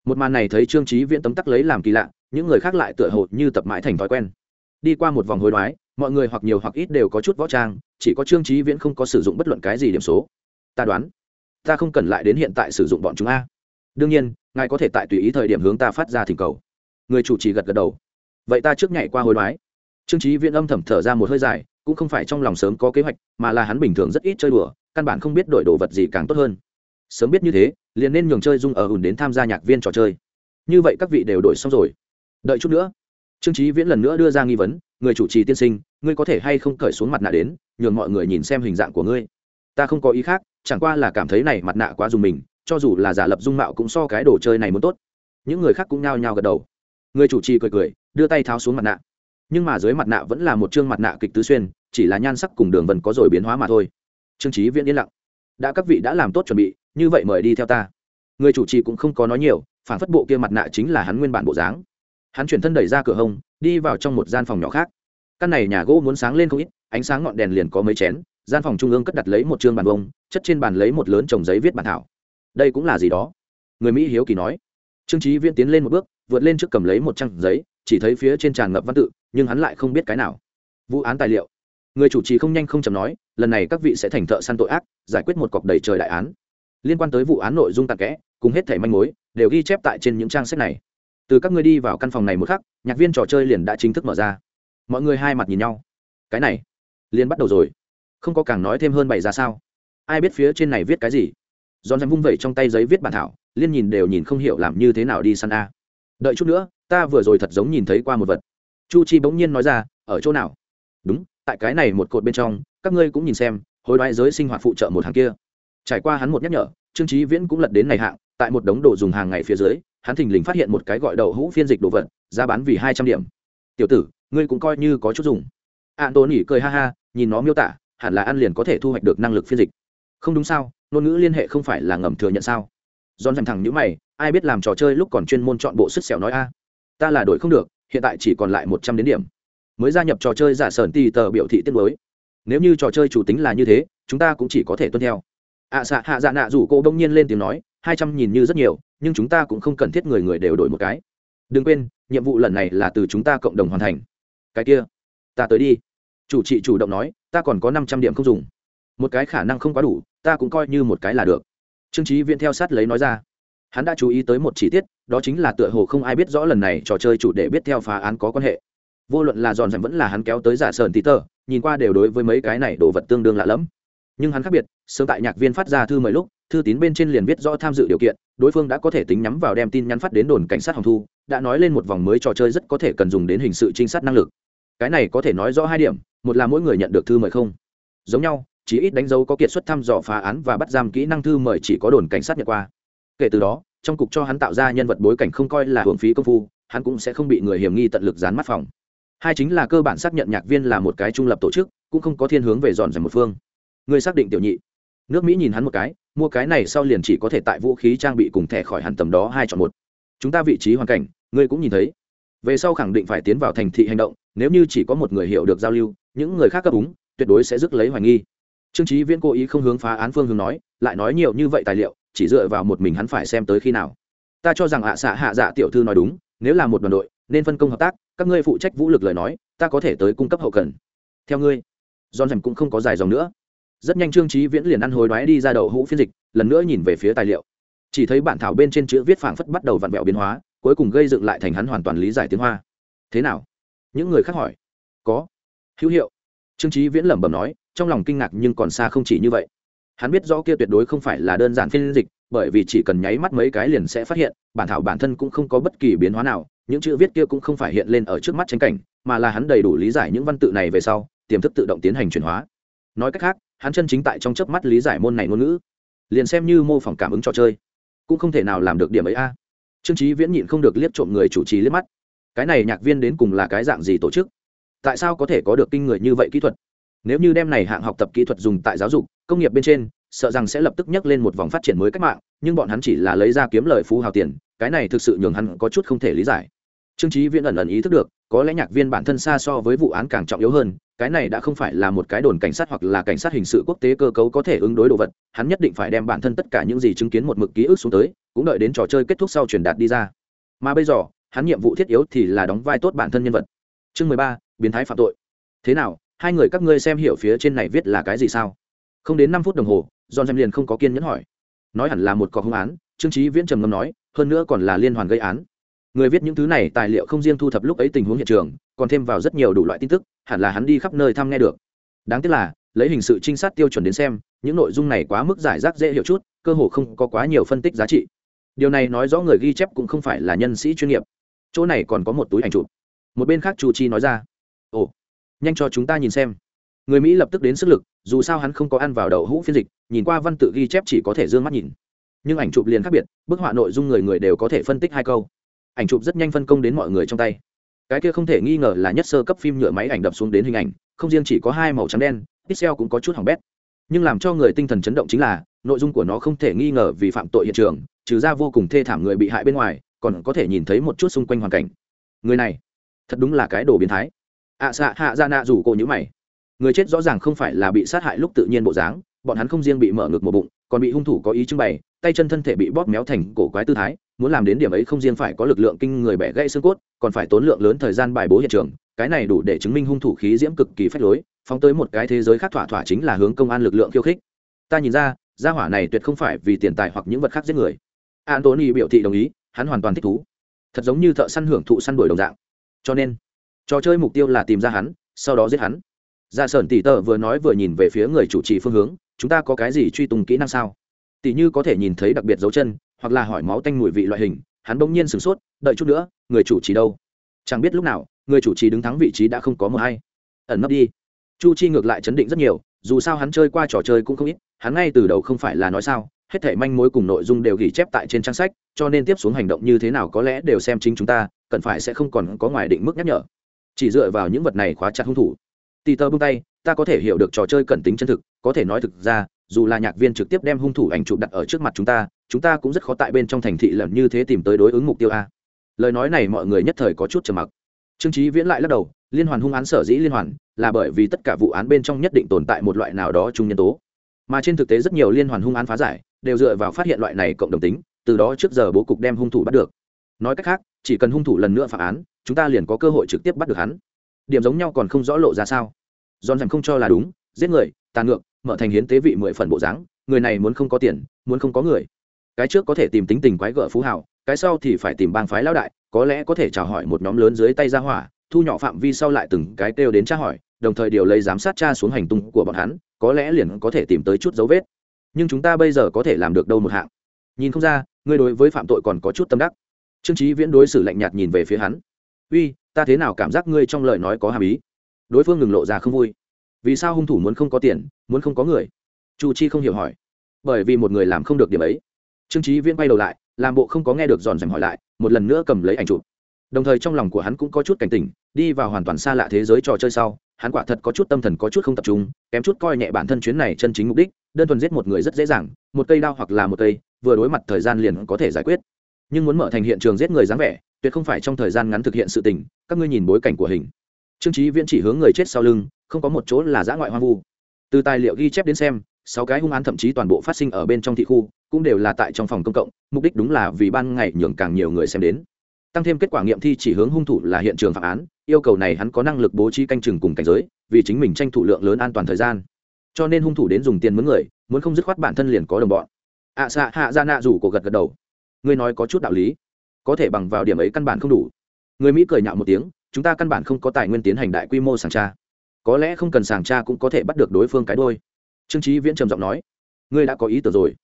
Một màn này thấy trương trí viễn tấm tắc lấy làm kỳ lạ, những người khác lại tựa hồ như tập mãi thành thói quen. Đi qua một vòng hối đoái, mọi người hoặc nhiều hoặc ít đều có chút võ trang, chỉ có trương trí viễn không có sử dụng bất luận cái gì điểm số. Ta đoán, ta không cần lại đến hiện tại sử dụng bọn chúng a. Đương nhiên, ngài có thể tại tùy ý thời điểm hướng ta phát ra thỉnh cầu. Người chủ trì gật gật đầu. Vậy ta trước nhảy qua hối đoái. Trương trí viễn âm thầm thở ra một hơi dài, cũng không phải trong lòng sớm có kế hoạch, mà là hắn bình thường rất ít chơi đùa, căn bản không biết đổi đồ vật gì càng tốt hơn. Sớm biết như thế liền nên nhường chơi dung ở ùn đến tham gia nhạc viên trò chơi. Như vậy các vị đều đổi xong rồi. Đợi chút nữa. Trương trí viễn lần nữa đưa ra nghi vấn, người chủ trì tiên sinh, ngươi có thể hay không cởi xuống mặt nạ đến, nhường mọi người nhìn xem hình dạng của ngươi? Ta không có ý khác, chẳng qua là cảm thấy này mặt nạ quá dùng mình, cho dù là giả lập dung mạo cũng so cái đồ chơi này muốn tốt. Những người khác cũng nhao nhao gật đầu. Người chủ trì cười cười, đưa tay tháo xuống mặt nạ. Nhưng mà dưới mặt nạ vẫn là một chương mặt nạ kịch tứ xuyên, chỉ là nhan sắc cùng đường vân có rồi biến hóa mà thôi. Trương trí viễn yên lặng. Đã các vị đã làm tốt chuẩn bị như vậy mời đi theo ta. Người chủ trì cũng không có nói nhiều, phản phất bộ kia mặt nạ chính là hắn nguyên bản bộ dáng. Hắn chuyển thân đẩy ra cửa hông, đi vào trong một gian phòng nhỏ khác. Căn này nhà gỗ muốn sáng lên không ít, ánh sáng ngọn đèn liền có mấy chén, gian phòng trung ương cất đặt lấy một chương bàn bông chất trên bàn lấy một lớn trồng giấy viết bản thảo. Đây cũng là gì đó? Người mỹ hiếu kỳ nói. Trương trí viễn tiến lên một bước, vượt lên trước cầm lấy một trang giấy, chỉ thấy phía trên tràn ngập văn tự, nhưng hắn lại không biết cái nào. Vụ án tài liệu. Người chủ trì không nhanh không chầm nói, lần này các vị sẽ thành thợ săn tội ác, giải quyết một cọc đầy trời đại án liên quan tới vụ án nội dung tạc kẽ, cùng hết thẻ manh mối, đều ghi chép tại trên những trang sách này. Từ các ngươi đi vào căn phòng này một khắc, nhạc viên trò chơi liền đã chính thức mở ra. Mọi người hai mặt nhìn nhau. Cái này, liền bắt đầu rồi. Không có càng nói thêm hơn bày ra sao? Ai biết phía trên này viết cái gì? Giòn dằm vung vẩy trong tay giấy viết bản thảo, liên nhìn đều nhìn không hiểu làm như thế nào đi săn a. Đợi chút nữa, ta vừa rồi thật giống nhìn thấy qua một vật. Chu chi bỗng nhiên nói ra, ở chỗ nào? Đúng, tại cái này một cột bên trong, các ngươi cũng nhìn xem, hối đoái giới sinh hoạt phụ trợ một hàng kia trải qua hắn một nhắc nhở, trương trí viễn cũng lật đến này hạng, tại một đống đồ dùng hàng ngày phía dưới, hắn thình lình phát hiện một cái gọi đậu hũ phiên dịch đồ vật, giá bán vì hai trăm điểm. Tiểu tử, ngươi cũng coi như có chút dùng. An tôn nghỉ cười ha ha, nhìn nó miêu tả, hẳn là ăn liền có thể thu hoạch được năng lực phiên dịch. Không đúng sao, ngôn ngữ liên hệ không phải là ngầm thừa nhận sao? Giòn dành thẳng nhữ mày, ai biết làm trò chơi lúc còn chuyên môn chọn bộ sức xẻo nói a? Ta là đổi không được, hiện tại chỉ còn lại một trăm đến điểm. Mới gia nhập trò chơi giả sờn tì tờ biểu thị tiết mới. Nếu như trò chơi chủ tính là như thế, chúng ta cũng chỉ có thể tuân theo ạ xạ hạ dạ nạ rủ cô đông nhiên lên tiếng nói, hai trăm nhìn như rất nhiều, nhưng chúng ta cũng không cần thiết người người đều đổi một cái. Đừng quên, nhiệm vụ lần này là từ chúng ta cộng đồng hoàn thành. Cái kia, ta tới đi. Chủ trị chủ động nói, ta còn có năm trăm điểm không dùng. Một cái khả năng không quá đủ, ta cũng coi như một cái là được. Trương trí viễn theo sát lấy nói ra. Hắn đã chú ý tới một chi tiết, đó chính là tựa hồ không ai biết rõ lần này trò chơi chủ đề biết theo phá án có quan hệ. Vô luận là giòn rành vẫn là hắn kéo tới giả sờn tí tờ, nhìn qua đều đối với mấy cái này đồ vật tương đương lạ lẫm nhưng hắn khác biệt, sớm tại nhạc viên phát ra thư mời lúc, thư tín bên trên liền viết rõ tham dự điều kiện, đối phương đã có thể tính nhắm vào đem tin nhắn phát đến đồn cảnh sát hồng thu, đã nói lên một vòng mới trò chơi rất có thể cần dùng đến hình sự trinh sát năng lực. Cái này có thể nói rõ hai điểm, một là mỗi người nhận được thư mời không giống nhau chỉ ít đánh dấu có kiệt xuất thăm dò phá án và bắt giam kỹ năng thư mời chỉ có đồn cảnh sát nhận qua. Kể từ đó, trong cục cho hắn tạo ra nhân vật bối cảnh không coi là hưởng phí công phu, hắn cũng sẽ không bị người hiểm nghi tận lực dán mắt phòng. Hai chính là cơ bản xác nhận nhạc viên là một cái trung lập tổ chức, cũng không có thiên hướng về dọn dẹp một phương. Ngươi xác định tiểu nhị. Nước mỹ nhìn hắn một cái, mua cái này sau liền chỉ có thể tại vũ khí trang bị cùng thẻ khỏi hẳn tầm đó hai chọn một. Chúng ta vị trí hoàn cảnh, ngươi cũng nhìn thấy. Về sau khẳng định phải tiến vào thành thị hành động, nếu như chỉ có một người hiểu được giao lưu, những người khác cấp úng, tuyệt đối sẽ rước lấy hoài nghi. Trương trí viễn cố ý không hướng phá án phương hướng nói, lại nói nhiều như vậy tài liệu, chỉ dựa vào một mình hắn phải xem tới khi nào. Ta cho rằng ạ xạ hạ dạ tiểu thư nói đúng, nếu là một đoàn đội, nên phân công hợp tác, các ngươi phụ trách vũ lực lời nói, ta có thể tới cung cấp hậu cần. Theo ngươi. Giòn dèm cũng không có dài dòng nữa rất nhanh trương trí viễn liền ăn hối đoái đi ra đầu hũ phiên dịch, lần nữa nhìn về phía tài liệu. Chỉ thấy bản thảo bên trên chữ viết phảng phất bắt đầu vặn vẹo biến hóa, cuối cùng gây dựng lại thành hắn hoàn toàn lý giải tiếng hoa. Thế nào? Những người khác hỏi. Có. Hữu hiệu. Trương trí viễn lẩm bẩm nói, trong lòng kinh ngạc nhưng còn xa không chỉ như vậy. Hắn biết rõ kia tuyệt đối không phải là đơn giản phiên dịch, bởi vì chỉ cần nháy mắt mấy cái liền sẽ phát hiện, bản thảo bản thân cũng không có bất kỳ biến hóa nào, những chữ viết kia cũng không phải hiện lên ở trước mắt tranh cảnh, mà là hắn đầy đủ lý giải những văn tự này về sau, tiềm thức tự động tiến hành chuyển hóa. Nói cách khác hắn chân chính tại trong chớp mắt lý giải môn này ngôn ngữ. Liền xem như mô phỏng cảm ứng trò chơi, cũng không thể nào làm được điểm ấy a. Trương trí viễn nhịn không được liếc trộm người chủ trì liếc mắt. Cái này nhạc viên đến cùng là cái dạng gì tổ chức? Tại sao có thể có được kinh người như vậy kỹ thuật? Nếu như đem này hạng học tập kỹ thuật dùng tại giáo dục, công nghiệp bên trên, sợ rằng sẽ lập tức nhắc lên một vòng phát triển mới cách mạng, nhưng bọn hắn chỉ là lấy ra kiếm lời phú hào tiền, cái này thực sự nhường hắn có chút không thể lý giải. Trương trí viễn ẩn ẩn ý thức được có lẽ nhạc viên bản thân xa so với vụ án càng trọng yếu hơn, cái này đã không phải là một cái đồn cảnh sát hoặc là cảnh sát hình sự quốc tế cơ cấu có thể ứng đối đồ vật, hắn nhất định phải đem bản thân tất cả những gì chứng kiến một mực ký ức xuống tới, cũng đợi đến trò chơi kết thúc sau truyền đạt đi ra. Mà bây giờ, hắn nhiệm vụ thiết yếu thì là đóng vai tốt bản thân nhân vật. Chương mười ba, biến thái phạm tội. Thế nào, hai người các ngươi xem hiểu phía trên này viết là cái gì sao? Không đến năm phút đồng hồ, john xem liền không có kiên nhẫn hỏi. Nói hẳn là một cọc hung án, trương trí viễn trầm ngâm nói, hơn nữa còn là liên hoàn gây án người viết những thứ này tài liệu không riêng thu thập lúc ấy tình huống hiện trường, còn thêm vào rất nhiều đủ loại tin tức, hẳn là hắn đi khắp nơi thăm nghe được. Đáng tiếc là, lấy hình sự trinh sát tiêu chuẩn đến xem, những nội dung này quá mức giải rác dễ hiểu chút, cơ hồ không có quá nhiều phân tích giá trị. Điều này nói rõ người ghi chép cũng không phải là nhân sĩ chuyên nghiệp. Chỗ này còn có một túi ảnh chụp. Một bên khác chu chi nói ra, ồ, nhanh cho chúng ta nhìn xem. Người mỹ lập tức đến sức lực, dù sao hắn không có ăn vào đậu hũ phiên dịch, nhìn qua văn tự ghi chép chỉ có thể d ư ơ n g mắt nhìn. Nhưng ảnh chụp liền khác biệt, bức họa nội dung người người đều có thể phân tích hai câu ảnh chụp rất nhanh phân công đến mọi người trong tay. Cái kia không thể nghi ngờ là nhất sơ cấp phim nhựa máy ảnh đập xuống đến hình ảnh không riêng chỉ có hai màu trắng đen pixel cũng có chút hỏng bét. Nhưng làm cho người tinh thần chấn động chính là nội dung của nó không thể nghi ngờ vì phạm tội hiện trường trừ ra vô cùng thê thảm người bị hại bên ngoài còn có thể nhìn thấy một chút xung quanh hoàn cảnh. Người này thật đúng là cái đồ biến thái. Ạ à, xạ hạ ra nạ rủ cô nhữ mày. Người chết rõ ràng không phải là bị sát hại lúc tự nhiên bộ dáng bọn hắn không riêng bị mở ngực một bụng còn bị hung thủ có ý trưng bày tay chân thân thể bị bóp méo thành cổ quái tư thái muốn làm đến điểm ấy không riêng phải có lực lượng kinh người bẻ gãy xương cốt, còn phải tốn lượng lớn thời gian bài bố hiện trường. Cái này đủ để chứng minh hung thủ khí diễm cực kỳ phách lối, phóng tới một cái thế giới khác thỏa thỏa chính là hướng công an lực lượng khiêu khích. Ta nhìn ra, gia hỏa này tuyệt không phải vì tiền tài hoặc những vật khác giết người. Antony biểu thị đồng ý, hắn hoàn toàn thích thú. Thật giống như thợ săn hưởng thụ săn đuổi đồng dạng. Cho nên, trò chơi mục tiêu là tìm ra hắn, sau đó giết hắn. Ra sởn tỷ tờ vừa nói vừa nhìn về phía người chủ trì phương hướng, chúng ta có cái gì truy tùng kỹ năng sao? Tỷ như có thể nhìn thấy đặc biệt dấu chân hoặc là hỏi máu tanh mùi vị loại hình, hắn bỗng nhiên sửng sốt, đợi chút nữa, người chủ trì đâu? Chẳng biết lúc nào, người chủ trì đứng thắng vị trí đã không có mờ hay. Ẩn nấp đi. Chu chi ngược lại chấn định rất nhiều, dù sao hắn chơi qua trò chơi cũng không ít, hắn ngay từ đầu không phải là nói sao, hết thể manh mối cùng nội dung đều ghi chép tại trên trang sách, cho nên tiếp xuống hành động như thế nào có lẽ đều xem chính chúng ta, cần phải sẽ không còn có ngoài định mức nhắc nhở. Chỉ dựa vào những vật này khóa chặt hung thủ. Tì tơ bung tay, ta có thể hiểu được trò chơi cẩn tính chân thực, có thể nói thực ra, dù là nhạc viên trực tiếp đem hung thủ ảnh chụp đặt ở trước mặt chúng ta chúng ta cũng rất khó tại bên trong thành thị lần như thế tìm tới đối ứng mục tiêu a. Lời nói này mọi người nhất thời có chút trầm mặc. Trương trí viễn lại lắc đầu, liên hoàn hung án sở dĩ liên hoàn, là bởi vì tất cả vụ án bên trong nhất định tồn tại một loại nào đó chung nhân tố. Mà trên thực tế rất nhiều liên hoàn hung án phá giải, đều dựa vào phát hiện loại này cộng đồng tính, từ đó trước giờ bố cục đem hung thủ bắt được. Nói cách khác, chỉ cần hung thủ lần nữa phạm án, chúng ta liền có cơ hội trực tiếp bắt được hắn. Điểm giống nhau còn không rõ lộ ra sao. Dọn dèm không cho là đúng, giết người, tàn ngược, mở thành hiến tế vị mười phần bộ dáng, người này muốn không có tiền, muốn không có người cái trước có thể tìm tính tình quái gở phú hào, cái sau thì phải tìm bang phái lão đại, có lẽ có thể chào hỏi một nhóm lớn dưới tay ra hỏa, thu nhỏ phạm vi sau lại từng cái kêu đến tra hỏi, đồng thời điều lấy giám sát tra xuống hành tung của bọn hắn, có lẽ liền có thể tìm tới chút dấu vết. Nhưng chúng ta bây giờ có thể làm được đâu một hạng? Nhìn không ra, ngươi đối với phạm tội còn có chút tâm đắc. Trương trí viễn đối xử lạnh nhạt nhìn về phía hắn. Uy, ta thế nào cảm giác ngươi trong lời nói có hàm ý? Đối phương ngừng lộ ra không vui. Vì sao hung thủ muốn không có tiền, muốn không có người? Chu chi không hiểu hỏi. Bởi vì một người làm không được điểm ấy trương trí viễn quay đầu lại, làm bộ không có nghe được giòn rèm hỏi lại, một lần nữa cầm lấy ảnh chụp. Đồng thời trong lòng của hắn cũng có chút cảnh tỉnh, đi vào hoàn toàn xa lạ thế giới trò chơi sau, hắn quả thật có chút tâm thần có chút không tập trung, kém chút coi nhẹ bản thân chuyến này chân chính mục đích, đơn thuần giết một người rất dễ dàng, một cây đao hoặc là một cây, vừa đối mặt thời gian liền có thể giải quyết. Nhưng muốn mở thành hiện trường giết người dáng vẻ, tuyệt không phải trong thời gian ngắn thực hiện sự tình, các ngươi nhìn bối cảnh của hình. Trương trí viễn chỉ hướng người chết sau lưng, không có một chỗ là giã ngoại hoang vu. Từ tài liệu ghi chép đến xem, sáu cái hung án thậm chí toàn bộ phát sinh ở bên trong thị khu cũng đều là tại trong phòng công cộng mục đích đúng là vì ban ngày nhường càng nhiều người xem đến. Tăng thêm kết quả nghiệm thi chỉ hướng hung thủ là hiện trường phạm án yêu cầu này hắn có năng lực bố trí canh chừng cùng cảnh giới vì chính mình tranh thủ lượng lớn an toàn thời gian. Cho nên hung thủ đến dùng tiền mướn người muốn không dứt khoát bản thân liền có đồng bọn. Ạ à, xạ hạ ra nạ rủ cổ gật gật đầu. Ngươi nói có chút đạo lý. Có thể bằng vào điểm ấy căn bản không đủ. Người mỹ cười nhạo một tiếng chúng ta căn bản không có tài nguyên tiến hành đại quy mô sàng tra. Có lẽ không cần sàng tra cũng có thể bắt được đối phương cái đôi trương trí viễn trầm giọng nói ngươi đã có ý tưởng rồi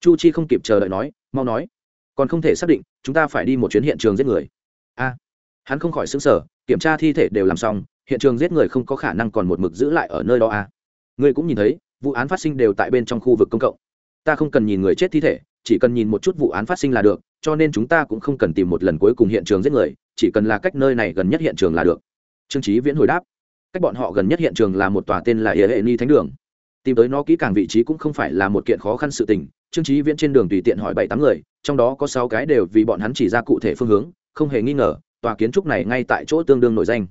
chu chi không kịp chờ đợi nói, mau nói, còn không thể xác định, chúng ta phải đi một chuyến hiện trường giết người. A, hắn không khỏi xứng sở kiểm tra thi thể đều làm xong, hiện trường giết người không có khả năng còn một mực giữ lại ở nơi đó a. Ngươi cũng nhìn thấy, vụ án phát sinh đều tại bên trong khu vực công cộng. Ta không cần nhìn người chết thi thể, chỉ cần nhìn một chút vụ án phát sinh là được, cho nên chúng ta cũng không cần tìm một lần cuối cùng hiện trường giết người, chỉ cần là cách nơi này gần nhất hiện trường là được. Trương trí viễn hồi đáp, cách bọn họ gần nhất hiện trường là một tòa tên là hệ hệ ni thánh đường tìm tới nó kỹ càng vị trí cũng không phải là một kiện khó khăn sự tình. Trương trí viễn trên đường tùy tiện hỏi bảy tám người, trong đó có sáu cái đều vì bọn hắn chỉ ra cụ thể phương hướng, không hề nghi ngờ, tòa kiến trúc này ngay tại chỗ tương đương nổi danh.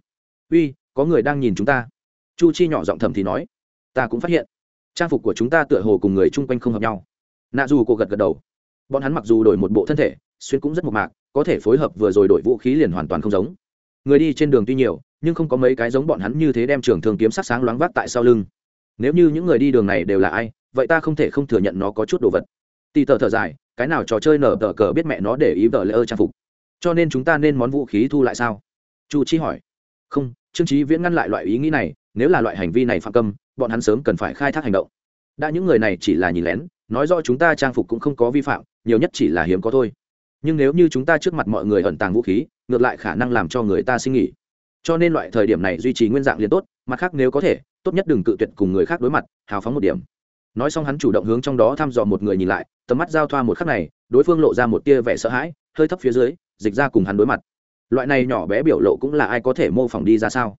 Uy, có người đang nhìn chúng ta. Chu chi nhỏ giọng thầm thì nói. Ta cũng phát hiện, trang phục của chúng ta tựa hồ cùng người chung quanh không hợp nhau. Nạ dù cô gật gật đầu. Bọn hắn mặc dù đổi một bộ thân thể, xuyên cũng rất mộc mạc, có thể phối hợp vừa rồi đổi vũ khí liền hoàn toàn không giống. Người đi trên đường tuy nhiều, nhưng không có mấy cái giống bọn hắn như thế đem trường thường kiếm sắc sáng loáng vác tại sau lưng nếu như những người đi đường này đều là ai, vậy ta không thể không thừa nhận nó có chút đồ vật. Tì tờ thở dài, cái nào trò chơi nở tờ cờ biết mẹ nó để ý vợ lỡ ơ trang phục. Cho nên chúng ta nên món vũ khí thu lại sao? Chu chi hỏi. Không, trương trí viễn ngăn lại loại ý nghĩ này, nếu là loại hành vi này phạm câm, bọn hắn sớm cần phải khai thác hành động. Đã những người này chỉ là nhìn lén, nói rõ chúng ta trang phục cũng không có vi phạm, nhiều nhất chỉ là hiếm có thôi. Nhưng nếu như chúng ta trước mặt mọi người ẩn tàng vũ khí, ngược lại khả năng làm cho người ta sinh nghỉ cho nên loại thời điểm này duy trì nguyên dạng liền tốt, mặt khác nếu có thể, tốt nhất đừng cự tuyệt cùng người khác đối mặt, hào phóng một điểm. Nói xong hắn chủ động hướng trong đó thăm dò một người nhìn lại, tầm mắt giao thoa một khắc này, đối phương lộ ra một tia vẻ sợ hãi, hơi thấp phía dưới, dịch ra cùng hắn đối mặt. Loại này nhỏ bé biểu lộ cũng là ai có thể mô phỏng đi ra sao?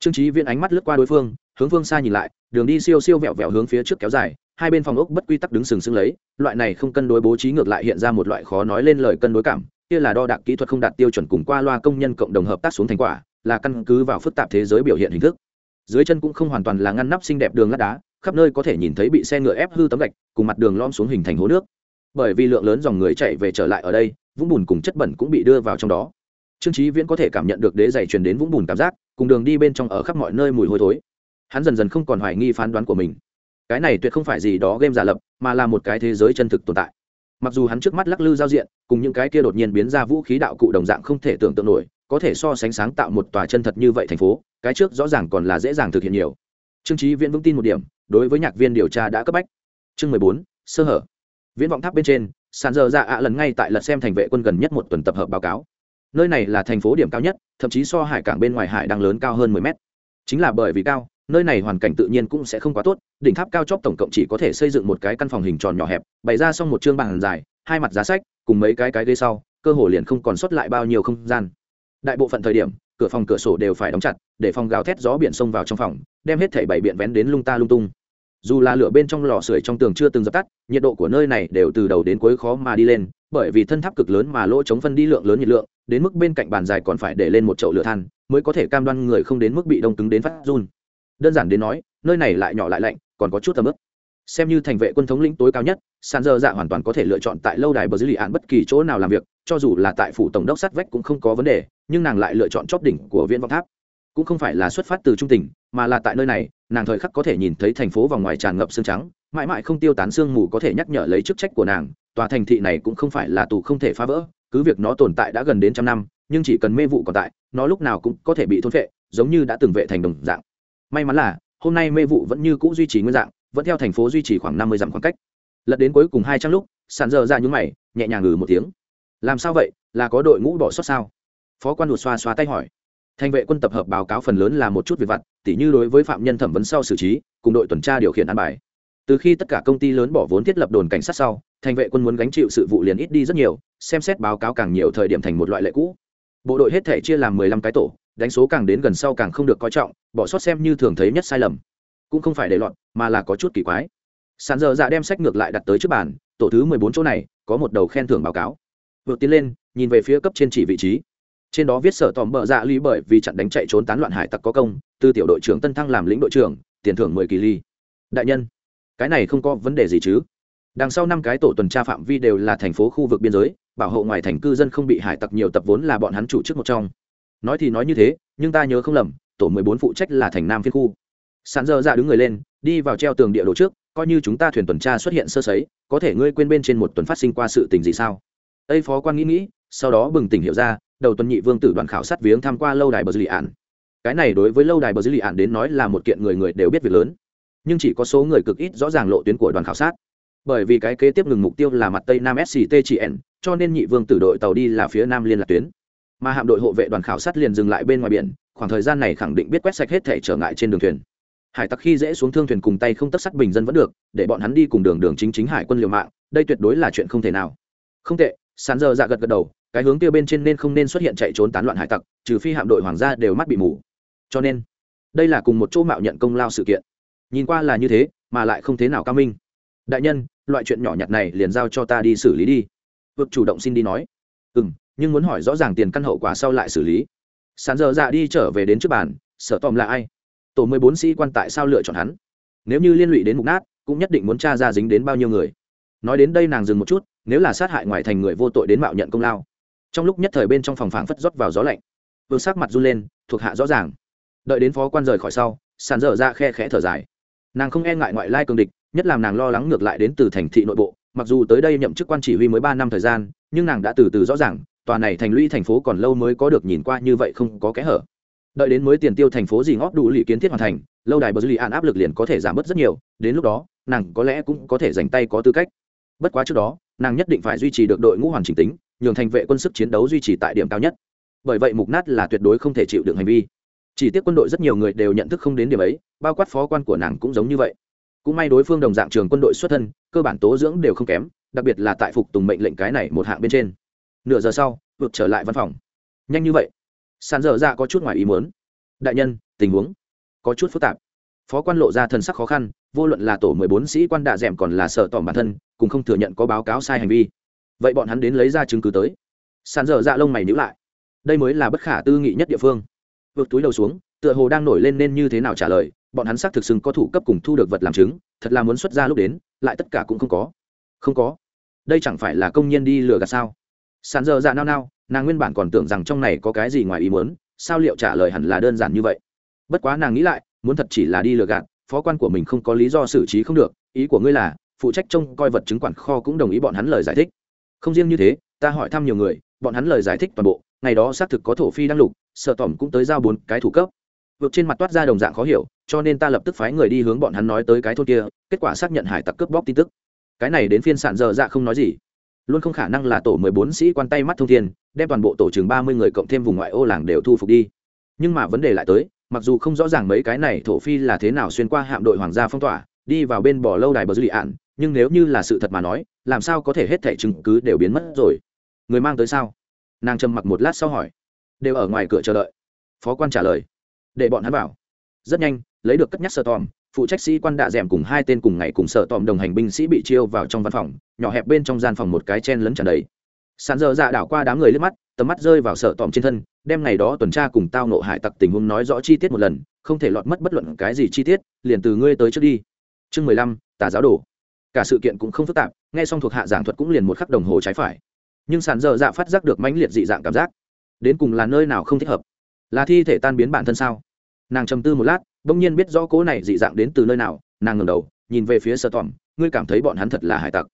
Trương trí viễn ánh mắt lướt qua đối phương, hướng phương xa nhìn lại, đường đi siêu siêu vẹo vẹo hướng phía trước kéo dài, hai bên phòng ốc bất quy tắc đứng sừng sững lấy, loại này không cân đối bố trí ngược lại hiện ra một loại khó nói lên lời cân đối cảm, kia là đo đạc kỹ thuật không đạt tiêu chuẩn cùng qua loa công nhân cộng đồng hợp tác xuống thành quả là căn cứ vào phức tạp thế giới biểu hiện hình thức. Dưới chân cũng không hoàn toàn là ngăn nắp xinh đẹp đường lát đá, khắp nơi có thể nhìn thấy bị xe ngựa ép hư tấm gạch, cùng mặt đường lom xuống hình thành hố nước. Bởi vì lượng lớn dòng người chạy về trở lại ở đây, vũng bùn cùng chất bẩn cũng bị đưa vào trong đó. Trương trí viễn có thể cảm nhận được đế dày truyền đến vũng bùn cảm giác, cùng đường đi bên trong ở khắp mọi nơi mùi hôi thối. Hắn dần dần không còn hoài nghi phán đoán của mình. Cái này tuyệt không phải gì đó game giả lập, mà là một cái thế giới chân thực tồn tại. Mặc dù hắn trước mắt lắc lư giao diện, cùng những cái kia đột nhiên biến ra vũ khí đạo cụ đồng dạng không thể tưởng tượng nổi có thể so sánh sáng tạo một tòa chân thật như vậy thành phố, cái trước rõ ràng còn là dễ dàng thực hiện nhiều. Trương trí viễn vững tin một điểm, đối với nhạc viên điều tra đã cấp bách. Chương mười bốn, sơ hở. Viễn vọng tháp bên trên, sàn giờ dạ ạ lần ngay tại lật xem thành vệ quân gần nhất một tuần tập hợp báo cáo. Nơi này là thành phố điểm cao nhất, thậm chí so hải cảng bên ngoài hải đang lớn cao hơn mười mét. Chính là bởi vì cao, nơi này hoàn cảnh tự nhiên cũng sẽ không quá tốt, đỉnh tháp cao chóp tổng cộng chỉ có thể xây dựng một cái căn phòng hình tròn nhỏ hẹp, bày ra xong một chương bàn dài, hai mặt giá sách, cùng mấy cái cái ghế sau, cơ hồ liền không còn xuất lại bao nhiêu không gian đại bộ phận thời điểm, cửa phòng cửa sổ đều phải đóng chặt, để phòng gào thét gió biển xông vào trong phòng, đem hết thảy bảy biện vén đến lung ta lung tung. Dù là lửa bên trong lò sưởi trong tường chưa từng dập tắt, nhiệt độ của nơi này đều từ đầu đến cuối khó mà đi lên, bởi vì thân tháp cực lớn mà lỗ chống phân đi lượng lớn nhiệt lượng, đến mức bên cạnh bàn dài còn phải để lên một chậu lửa than, mới có thể cam đoan người không đến mức bị đông cứng đến phát run. Đơn giản đến nói, nơi này lại nhỏ lại lạnh, còn có chút tầm ướp xem như thành vệ quân thống lĩnh tối cao nhất, sàn dơ dạ hoàn toàn có thể lựa chọn tại lâu đài bờ dưới lì án bất kỳ chỗ nào làm việc, cho dù là tại phủ tổng đốc sát vách cũng không có vấn đề, nhưng nàng lại lựa chọn chóp đỉnh của viên vọng tháp. Cũng không phải là xuất phát từ trung tình, mà là tại nơi này, nàng thời khắc có thể nhìn thấy thành phố vòng ngoài tràn ngập xương trắng, mãi mãi không tiêu tán sương mù có thể nhắc nhở lấy chức trách của nàng, tòa thành thị này cũng không phải là tù không thể phá vỡ, cứ việc nó tồn tại đã gần đến trăm năm, nhưng chỉ cần mê vụ còn tại, nó lúc nào cũng có thể bị thôn phệ, giống như đã từng vệ thành đồng dạng. May mắn là, hôm nay mê vụ vẫn như cũ duy trì nguyên dạng vẫn theo thành phố duy trì khoảng năm mươi dặm khoảng cách. Lật đến cuối cùng hai trăm lúc, sàn dơ ra dạ những mày, nhẹ nhàng ngừ một tiếng. Làm sao vậy? Là có đội ngũ bỏ sót sao? Phó quan đột xoa xoa tay hỏi. Thành vệ quân tập hợp báo cáo phần lớn là một chút việc vặt, tỉ như đối với phạm nhân thẩm vấn sau xử trí, cùng đội tuần tra điều khiển an bài. Từ khi tất cả công ty lớn bỏ vốn thiết lập đồn cảnh sát sau, thành vệ quân muốn gánh chịu sự vụ liền ít đi rất nhiều, xem xét báo cáo càng nhiều thời điểm thành một loại lệ cũ. Bộ đội hết thể chia làm mười lăm cái tổ, đánh số càng đến gần sau càng không được coi trọng, bỏ sót xem như thường thấy nhất sai lầm cũng không phải để loạn mà là có chút kỳ quái. Sàn giờ dạ đem sách ngược lại đặt tới trước bàn, tổ thứ mười bốn chỗ này, có một đầu khen thưởng báo cáo. Vượt tiến lên, nhìn về phía cấp trên chỉ vị trí. Trên đó viết sở tòm bợ dạ ly bởi vì chặn đánh chạy trốn tán loạn hải tặc có công, từ tiểu đội trưởng tân thăng làm lĩnh đội trưởng, tiền thưởng mười kỳ ly. Đại nhân, cái này không có vấn đề gì chứ? Đằng sau năm cái tổ tuần tra phạm vi đều là thành phố khu vực biên giới, bảo hộ ngoài thành cư dân không bị hải tặc nhiều tập vốn là bọn hắn chủ chức một trong. Nói thì nói như thế, nhưng ta nhớ không lầm, tổ mười bốn phụ trách là thành nam phiên khu sàn dơ ra đứng người lên, đi vào treo tường địa đồ trước, coi như chúng ta thuyền tuần tra xuất hiện sơ sấy, có thể ngươi quên bên trên một tuần phát sinh qua sự tình gì sao? Tây phó quan nghĩ nghĩ, sau đó bừng tỉnh hiểu ra, đầu tuần nhị vương tử đoàn khảo sát viếng tham qua lâu đài bờ dư lì ạn. Cái này đối với lâu đài bờ dư lì ạn đến nói là một kiện người người đều biết việc lớn. Nhưng chỉ có số người cực ít rõ ràng lộ tuyến của đoàn khảo sát. Bởi vì cái kế tiếp ngừng mục tiêu là mặt tây nam sct chỉ n, cho nên nhị vương tử đội tàu đi là phía nam liên lạc tuyến. Mà hạm đội hộ vệ đoàn khảo sát liền dừng lại bên ngoài biển, khoảng thời gian này khẳng định biết quét sạch hết thể trở ngại trên đường thuyền hải tặc khi dễ xuống thương thuyền cùng tay không tất sắt bình dân vẫn được, để bọn hắn đi cùng đường đường chính chính hải quân liều mạng, đây tuyệt đối là chuyện không thể nào. Không tệ, sán giờ dạ gật gật đầu, cái hướng tiêu bên trên nên không nên xuất hiện chạy trốn tán loạn hải tặc, trừ phi hạm đội hoàng gia đều mắt bị mù. Cho nên, đây là cùng một chỗ mạo nhận công lao sự kiện. Nhìn qua là như thế, mà lại không thế nào cao minh. Đại nhân, loại chuyện nhỏ nhặt này liền giao cho ta đi xử lý đi. Vực chủ động xin đi nói. Ừ m nhưng muốn hỏi rõ ràng tiền căn hậu quả sau lại xử lý. Sàn giờ dạ đi trở về đến trước bàn sở tòm là ai? Tổ mười bốn sĩ quan tại sao lựa chọn hắn? Nếu như liên lụy đến mục nát, cũng nhất định muốn t r a ra dính đến bao nhiêu người. Nói đến đây nàng dừng một chút, nếu là sát hại ngoài thành người vô tội đến mạo nhận công lao. Trong lúc nhất thời bên trong phòng phảng phất rót vào gió lạnh. Vương sắc mặt run lên, thuộc hạ rõ ràng. Đợi đến phó quan rời khỏi sau, sàn dở ra khe khẽ thở dài. Nàng không e ngại ngoại lai cường địch, nhất làm nàng lo lắng ngược lại đến từ thành thị nội bộ, mặc dù tới đây nhậm chức quan chỉ huy mới ba năm thời gian, nhưng nàng đã từ từ rõ ràng, tòa này thành lũy thành phố còn lâu mới có được nhìn qua như vậy không có kẽ hở đợi đến mới tiền tiêu thành phố gì ngóp đủ lì kiến thiết hoàn thành, lâu đài bờ dư lì an áp lực liền có thể giảm bớt rất nhiều, đến lúc đó, nàng có lẽ cũng có thể dành tay có tư cách. Bất quá trước đó, nàng nhất định phải duy trì được đội ngũ hoàn chỉnh tính, nhường thành vệ quân sức chiến đấu duy trì tại điểm cao nhất. Bởi vậy mục nát là tuyệt đối không thể chịu được hành vi. Chỉ tiếc quân đội rất nhiều người đều nhận thức không đến điểm ấy, bao quát phó quan của nàng cũng giống như vậy. Cũng may đối phương đồng dạng trường quân đội xuất thân, cơ bản tố dưỡng đều không kém, đặc biệt là tại phục tùng mệnh lệnh cái này một hạng bên trên. Nửa giờ sau, vượt trở lại văn phòng. Nhanh như vậy sàn dở ra có chút ngoài ý muốn. Đại nhân, tình huống có chút phức tạp. Phó quan lộ ra thần sắc khó khăn, vô luận là tổ mười bốn sĩ quan đạ d còn là sợ tỏm bản thân cùng không thừa nhận có báo cáo sai hành vi. Vậy bọn hắn đến lấy ra chứng cứ tới. Sàn dở dạ lông mày nhữ lại. Đây mới là bất khả tư nghị nhất địa phương. Vượt túi đầu xuống, tựa hồ đang nổi lên nên như thế nào trả lời, bọn hắn xác thực xưng có thủ cấp cùng thu được vật làm chứng, thật là muốn xuất ra lúc đến, lại tất cả cũng không có. Không có. Đây chẳng phải là công nhân đi lừa gạt sao? Sàn dở dạ nao nao nàng nguyên bản còn tưởng rằng trong này có cái gì ngoài ý muốn, sao liệu trả lời hẳn là đơn giản như vậy? Bất quá nàng nghĩ lại, muốn thật chỉ là đi lừa gạt, phó quan của mình không có lý do xử trí không được, ý của ngươi là, phụ trách trông coi vật chứng quản kho cũng đồng ý bọn hắn lời giải thích. Không riêng như thế, ta hỏi thăm nhiều người, bọn hắn lời giải thích toàn bộ, ngày đó xác thực có thổ phi đăng lục, sợ tỏm cũng tới giao bốn cái thủ cấp. Vượt trên mặt toát ra đồng dạng khó hiểu, cho nên ta lập tức phái người đi hướng bọn hắn nói tới cái thôn kia, kết quả xác nhận hải tặc cướp bóc tin tức. Cái này đến phiên sản giờ dạ không nói gì luôn không khả năng là tổ mười bốn sĩ quan tay mắt thông thiên, đem toàn bộ tổ chừng ba mươi người cộng thêm vùng ngoại ô làng đều thu phục đi. Nhưng mà vấn đề lại tới, mặc dù không rõ ràng mấy cái này thổ phi là thế nào xuyên qua hạm đội hoàng gia phong tỏa, đi vào bên bỏ lâu đài bờ dư lị ạn, nhưng nếu như là sự thật mà nói, làm sao có thể hết thẻ chứng cứ đều biến mất rồi? Người mang tới sao? Nàng trầm mặc một lát sau hỏi. Đều ở ngoài cửa chờ đợi. Phó quan trả lời. Để bọn hắn vào. Rất nhanh, lấy được cất nhắc sơ tòm phụ trách sĩ quan đạ d cùng hai tên cùng ngày cùng sợ tòm đồng hành binh sĩ bị chiêu vào trong văn phòng, nhỏ hẹp bên trong gian phòng một cái chen lấn tràn đầy. Sàn dơ dạ đảo qua đám người liếc mắt, tầm mắt rơi vào sợ tòm trên thân, đem ngày đó tuần tra cùng tao nộ hải tặc tình huống nói rõ chi tiết một lần, không thể lọt mất bất luận cái gì chi tiết, liền từ ngươi tới trước đi. Chương mười lăm, tà giáo đồ. Cả sự kiện cũng không phức tạp, nghe xong thuộc hạ giảng thuật cũng liền một khắc đồng hồ trái phải. Nhưng sàn dơ dạ phát giác được mãnh liệt dị dạng cảm giác. Đến cùng là nơi nào không thích hợp? Là thi thể tan biến bản thân sao? Nàng trầm tư một lát, bỗng nhiên biết rõ cố này dị dạng đến từ nơi nào, nàng ngẩng đầu, nhìn về phía sợ tòm, ngươi cảm thấy bọn hắn thật là hải tặc.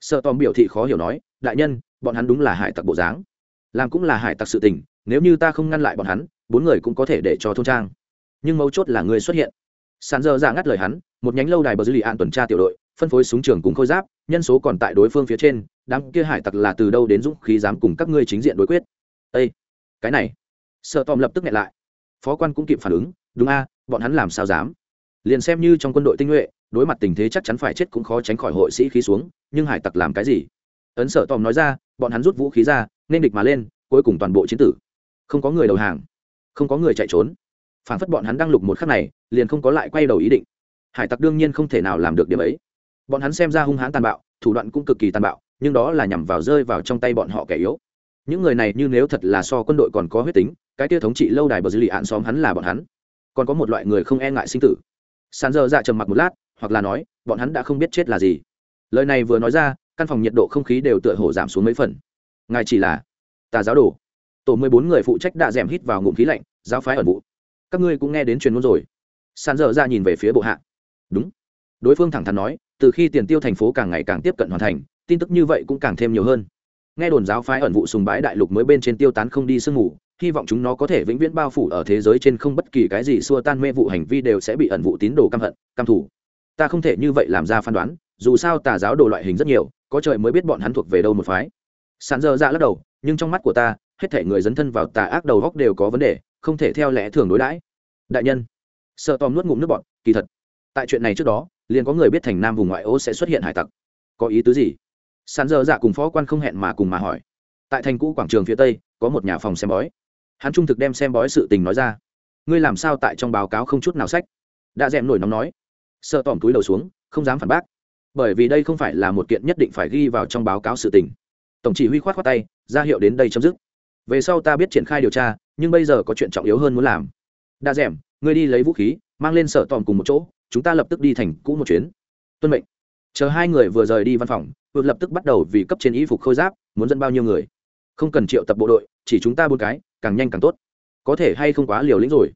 Sợ tòm biểu thị khó hiểu nói, đại nhân, bọn hắn đúng là hải tặc bộ dáng. Làm cũng là hải tặc sự tình, nếu như ta không ngăn lại bọn hắn, bốn người cũng có thể để cho thôn trang. Nhưng mấu chốt là người xuất hiện. Sàn dơ dạ ra ngắt lời hắn, một nhánh lâu đài bờ dư lì an tuần tra tiểu đội, phân phối súng trường cùng khôi giáp, nhân số còn tại đối phương phía trên, đám kia hải tặc là từ đâu đến dũng khí dám cùng các ngươi chính diện đối quyết. Ây cái này. Sợ tòm lập tức nghẹn lại. Phó quan cũng kịp phản ứng đúng a, bọn hắn làm sao dám? Liền xem như trong quân đội tinh nhuệ, đối mặt tình thế chắc chắn phải chết cũng khó tránh khỏi hội sĩ khí xuống, nhưng hải tặc làm cái gì? Ấn sở tòm nói ra, bọn hắn rút vũ khí ra, nên địch mà lên, cuối cùng toàn bộ chiến tử. Không có người đầu hàng, không có người chạy trốn. Phản phất bọn hắn đang lục một khắc này, liền không có lại quay đầu ý định. Hải tặc đương nhiên không thể nào làm được điểm ấy. Bọn hắn xem ra hung hãn tàn bạo, thủ đoạn cũng cực kỳ tàn bạo, nhưng đó là nhằm vào rơi vào trong tay bọn họ kẻ yếu. Những người này như nếu thật là so quân đội còn có huyết tính, cái tiêu thống trị lâu đài bờ dư lì ạn xóm hắn là bọn hắn còn có một loại người không e ngại sinh tử. Sàn dơ dạ trầm mặc một lát, hoặc là nói, bọn hắn đã không biết chết là gì. Lời này vừa nói ra, căn phòng nhiệt độ không khí đều tựa hồ giảm xuống mấy phần. Ngài chỉ là tà giáo đồ. Tổ mười bốn người phụ trách đã d è m hít vào ngụm khí lạnh, giáo phái ẩn vụ. Các ngươi cũng nghe đến truyền ngôn rồi. Sàn dở ra nhìn về phía bộ hạ. Đúng. Đối phương thẳng thắn nói, từ khi tiền tiêu thành phố càng ngày càng tiếp cận hoàn thành, tin tức như vậy cũng càng thêm nhiều hơn. Nghe đồn giáo phái ẩn vụ sùng bái đại lục mới bên trên tiêu tán không đi sương mù hy vọng chúng nó có thể vĩnh viễn bao phủ ở thế giới trên không bất kỳ cái gì xua tan mê vụ hành vi đều sẽ bị ẩn vụ tín đồ căm hận, căm thủ ta không thể như vậy làm ra phán đoán, dù sao tà giáo đồ loại hình rất nhiều, có trời mới biết bọn hắn thuộc về đâu một phái. Sàn dơ ra lắc đầu, nhưng trong mắt của ta, hết thể người dấn thân vào tà ác đầu góc đều có vấn đề, không thể theo lẽ thường đối đãi. Đại nhân, sợ tòm nuốt ngụm nước bọn kỳ thật. Tại chuyện này trước đó, liền có người biết thành nam vùng ngoại ô sẽ xuất hiện hải tặc. Có ý tứ gì? Sàn dơ dạ cùng phó quan không hẹn mà cùng mà hỏi. Tại thành cũ quảng trường phía tây, có một nhà phòng xem bói hắn trung thực đem xem bói sự tình nói ra. Ngươi làm sao tại trong báo cáo không chút nào sách? Đã d nổi nóng nói. Sợ tỏm túi đầu xuống, không dám phản bác. Bởi vì đây không phải là một kiện nhất định phải ghi vào trong báo cáo sự tình. Tổng chỉ huy khoát khoát tay, ra hiệu đến đây chấm dứt. Về sau ta biết triển khai điều tra, nhưng bây giờ có chuyện trọng yếu hơn muốn làm. Đa d ngươi đi lấy vũ khí, mang lên sợ tỏm cùng một chỗ, chúng ta lập tức đi thành cũ một chuyến. Tuân mệnh. Chờ hai người vừa rời đi văn phòng vượt lập tức bắt đầu vì cấp trên y phục khôi giáp, muốn dẫn bao nhiêu người. Không cần triệu tập bộ đội, chỉ chúng ta buôn cái càng nhanh càng tốt. Có thể hay không quá liều lĩnh rồi?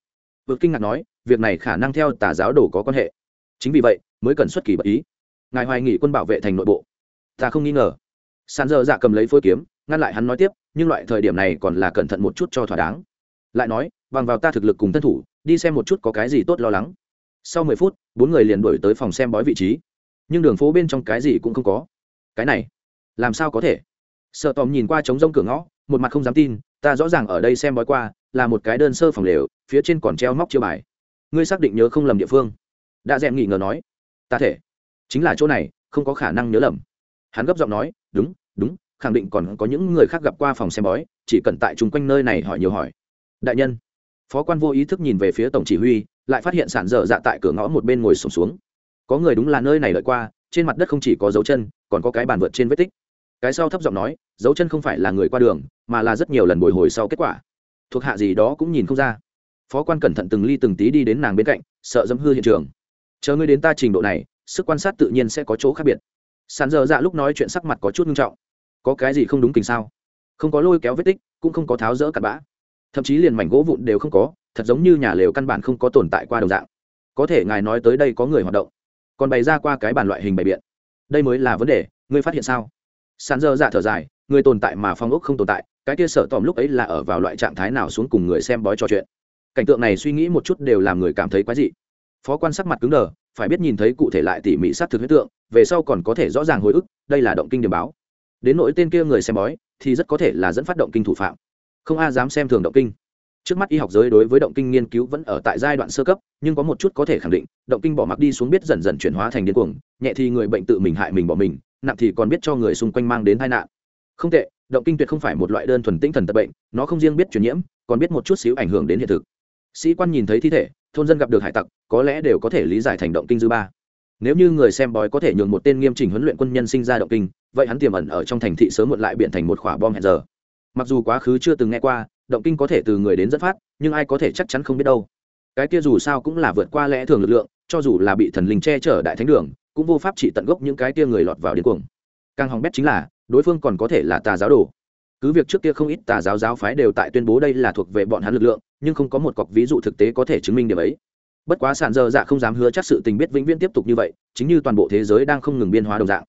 Vượt kinh ngạc nói, việc này khả năng theo tà giáo đồ có quan hệ. Chính vì vậy, mới cần xuất kỳ bất ý. Ngài hoài nghị quân bảo vệ thành nội bộ. Ta không nghi ngờ. Sàn dơ dạ cầm lấy phôi kiếm, ngăn lại hắn nói tiếp, nhưng loại thời điểm này còn là cẩn thận một chút cho thỏa đáng. Lại nói, bằng vào ta thực lực cùng thân thủ, đi xem một chút có cái gì tốt lo lắng. Sau mười phút, bốn người liền đổi tới phòng xem bói vị trí. Nhưng đường phố bên trong cái gì cũng không có. Cái này, làm sao có thể? Sợ tòm nhìn qua trống rông cửa ngõ, một mặt không dám tin ta rõ ràng ở đây xem bói qua là một cái đơn sơ phòng lều phía trên còn treo móc chiêu bài. Ngươi xác định nhớ không lầm địa phương. Đã dẹm nghỉ ngờ nói. Ta thể? Chính là chỗ này không có khả năng nhớ lầm. Hắn gấp giọng nói đúng đúng khẳng định còn có những người khác gặp qua phòng xem bói chỉ cần tại chung quanh nơi này hỏi nhiều hỏi. Đại nhân phó quan vô ý thức nhìn về phía tổng chỉ huy lại phát hiện sản dở dạ tại cửa ngõ một bên ngồi sùng xuống, xuống có người đúng là nơi này lợi qua trên mặt đất không chỉ có dấu chân còn có cái bàn vượt trên vết tích cái sau thấp giọng nói, dấu chân không phải là người qua đường, mà là rất nhiều lần bồi hồi sau kết quả. Thuộc hạ gì đó cũng nhìn không ra. Phó quan cẩn thận từng ly từng tí đi đến nàng bên cạnh, sợ dẫm hư hiện trường. Chờ ngươi đến ta trình độ này, sức quan sát tự nhiên sẽ có chỗ khác biệt. Sàn dơ dạ lúc nói chuyện sắc mặt có chút nghiêm trọng. Có cái gì không đúng tình sao? Không có lôi kéo vết tích, cũng không có tháo rỡ cặn bã. Thậm chí liền mảnh gỗ vụn đều không có, thật giống như nhà lều căn bản không có tồn tại qua đồng dạng. Có thể ngài nói tới đây có người hoạt động. Còn bày ra qua cái bàn loại hình bày biện. Đây mới là vấn đề, ngươi phát hiện sao? Sàn dơ dạ thở dài, người tồn tại mà phong ốc không tồn tại, cái kia sợ tòm lúc ấy là ở vào loại trạng thái nào xuống cùng người xem bói trò chuyện. Cảnh tượng này suy nghĩ một chút đều làm người cảm thấy quái dị. Phó quan sắc mặt cứng đờ, phải biết nhìn thấy cụ thể lại tỉ mỉ sát thực huyết tượng, về sau còn có thể rõ ràng hồi ức, đây là động kinh điểm báo. Đến nỗi tên kia người xem bói, thì rất có thể là dẫn phát động kinh thủ phạm. Không ai dám xem thường động kinh. Trước mắt y học giới đối với động kinh nghiên cứu vẫn ở tại giai đoạn sơ cấp, nhưng có một chút có thể khẳng định, động kinh bỏ mặc đi xuống biết dần dần chuyển hóa thành điên cuồng, nhẹ thì người bệnh tự mình hại mình bỏ mình nặng thì còn biết cho người xung quanh mang đến tai nạn. Không tệ, động kinh tuyệt không phải một loại đơn thuần tinh thần tật bệnh, nó không riêng biết truyền nhiễm, còn biết một chút xíu ảnh hưởng đến hiện thực. Sĩ quan nhìn thấy thi thể, thôn dân gặp được hải tặc, có lẽ đều có thể lý giải thành động kinh dư ba. Nếu như người xem bói có thể nhường một tên nghiêm chỉnh huấn luyện quân nhân sinh ra động kinh, vậy hắn tiềm ẩn ở trong thành thị sớm muộn lại biện thành một khỏa bom hẹn giờ. Mặc dù quá khứ chưa từng nghe qua, động kinh có thể từ người đến dẫn phát, nhưng ai có thể chắc chắn không biết đâu. Cái kia dù sao cũng là vượt qua lẽ thường lực lượng, cho dù là bị thần linh che chở đại thánh đường cũng vô pháp trị tận gốc những cái kia người lọt vào điên cuồng. Càng hỏng bét chính là, đối phương còn có thể là tà giáo đồ. Cứ việc trước kia không ít tà giáo giáo phái đều tại tuyên bố đây là thuộc về bọn hắn lực lượng, nhưng không có một cọc ví dụ thực tế có thể chứng minh điểm ấy. Bất quá sản dơ dạ không dám hứa chắc sự tình biết vĩnh viễn tiếp tục như vậy, chính như toàn bộ thế giới đang không ngừng biên hóa đồng dạng.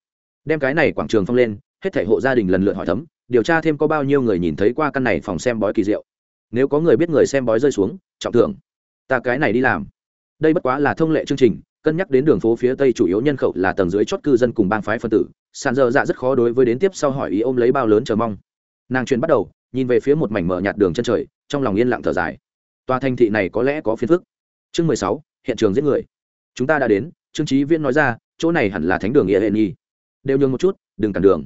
Đem cái này quảng trường phong lên, hết thể hộ gia đình lần lượt hỏi thấm, điều tra thêm có bao nhiêu người nhìn thấy qua căn này phòng xem bói kỳ diệu. Nếu có người biết người xem bói rơi xuống, trọng thưởng. Ta cái này đi làm. Đây bất quá là thông lệ chương trình cân nhắc đến đường phố phía tây chủ yếu nhân khẩu là tầng dưới chót cư dân cùng bang phái phân tử. Sàn dơ dạ rất khó đối với đến tiếp sau hỏi ý ôm lấy bao lớn chờ mong. Nàng chuyện bắt đầu, nhìn về phía một mảnh mở nhạt đường chân trời, trong lòng yên lặng thở dài. Tòa thành thị này có lẽ có phiền phức. Chương mười sáu, hiện trường giết người. Chúng ta đã đến, trương trí viễn nói ra, chỗ này hẳn là thánh đường nghĩa hệ nhi. Đều nhường một chút, đừng cản đường.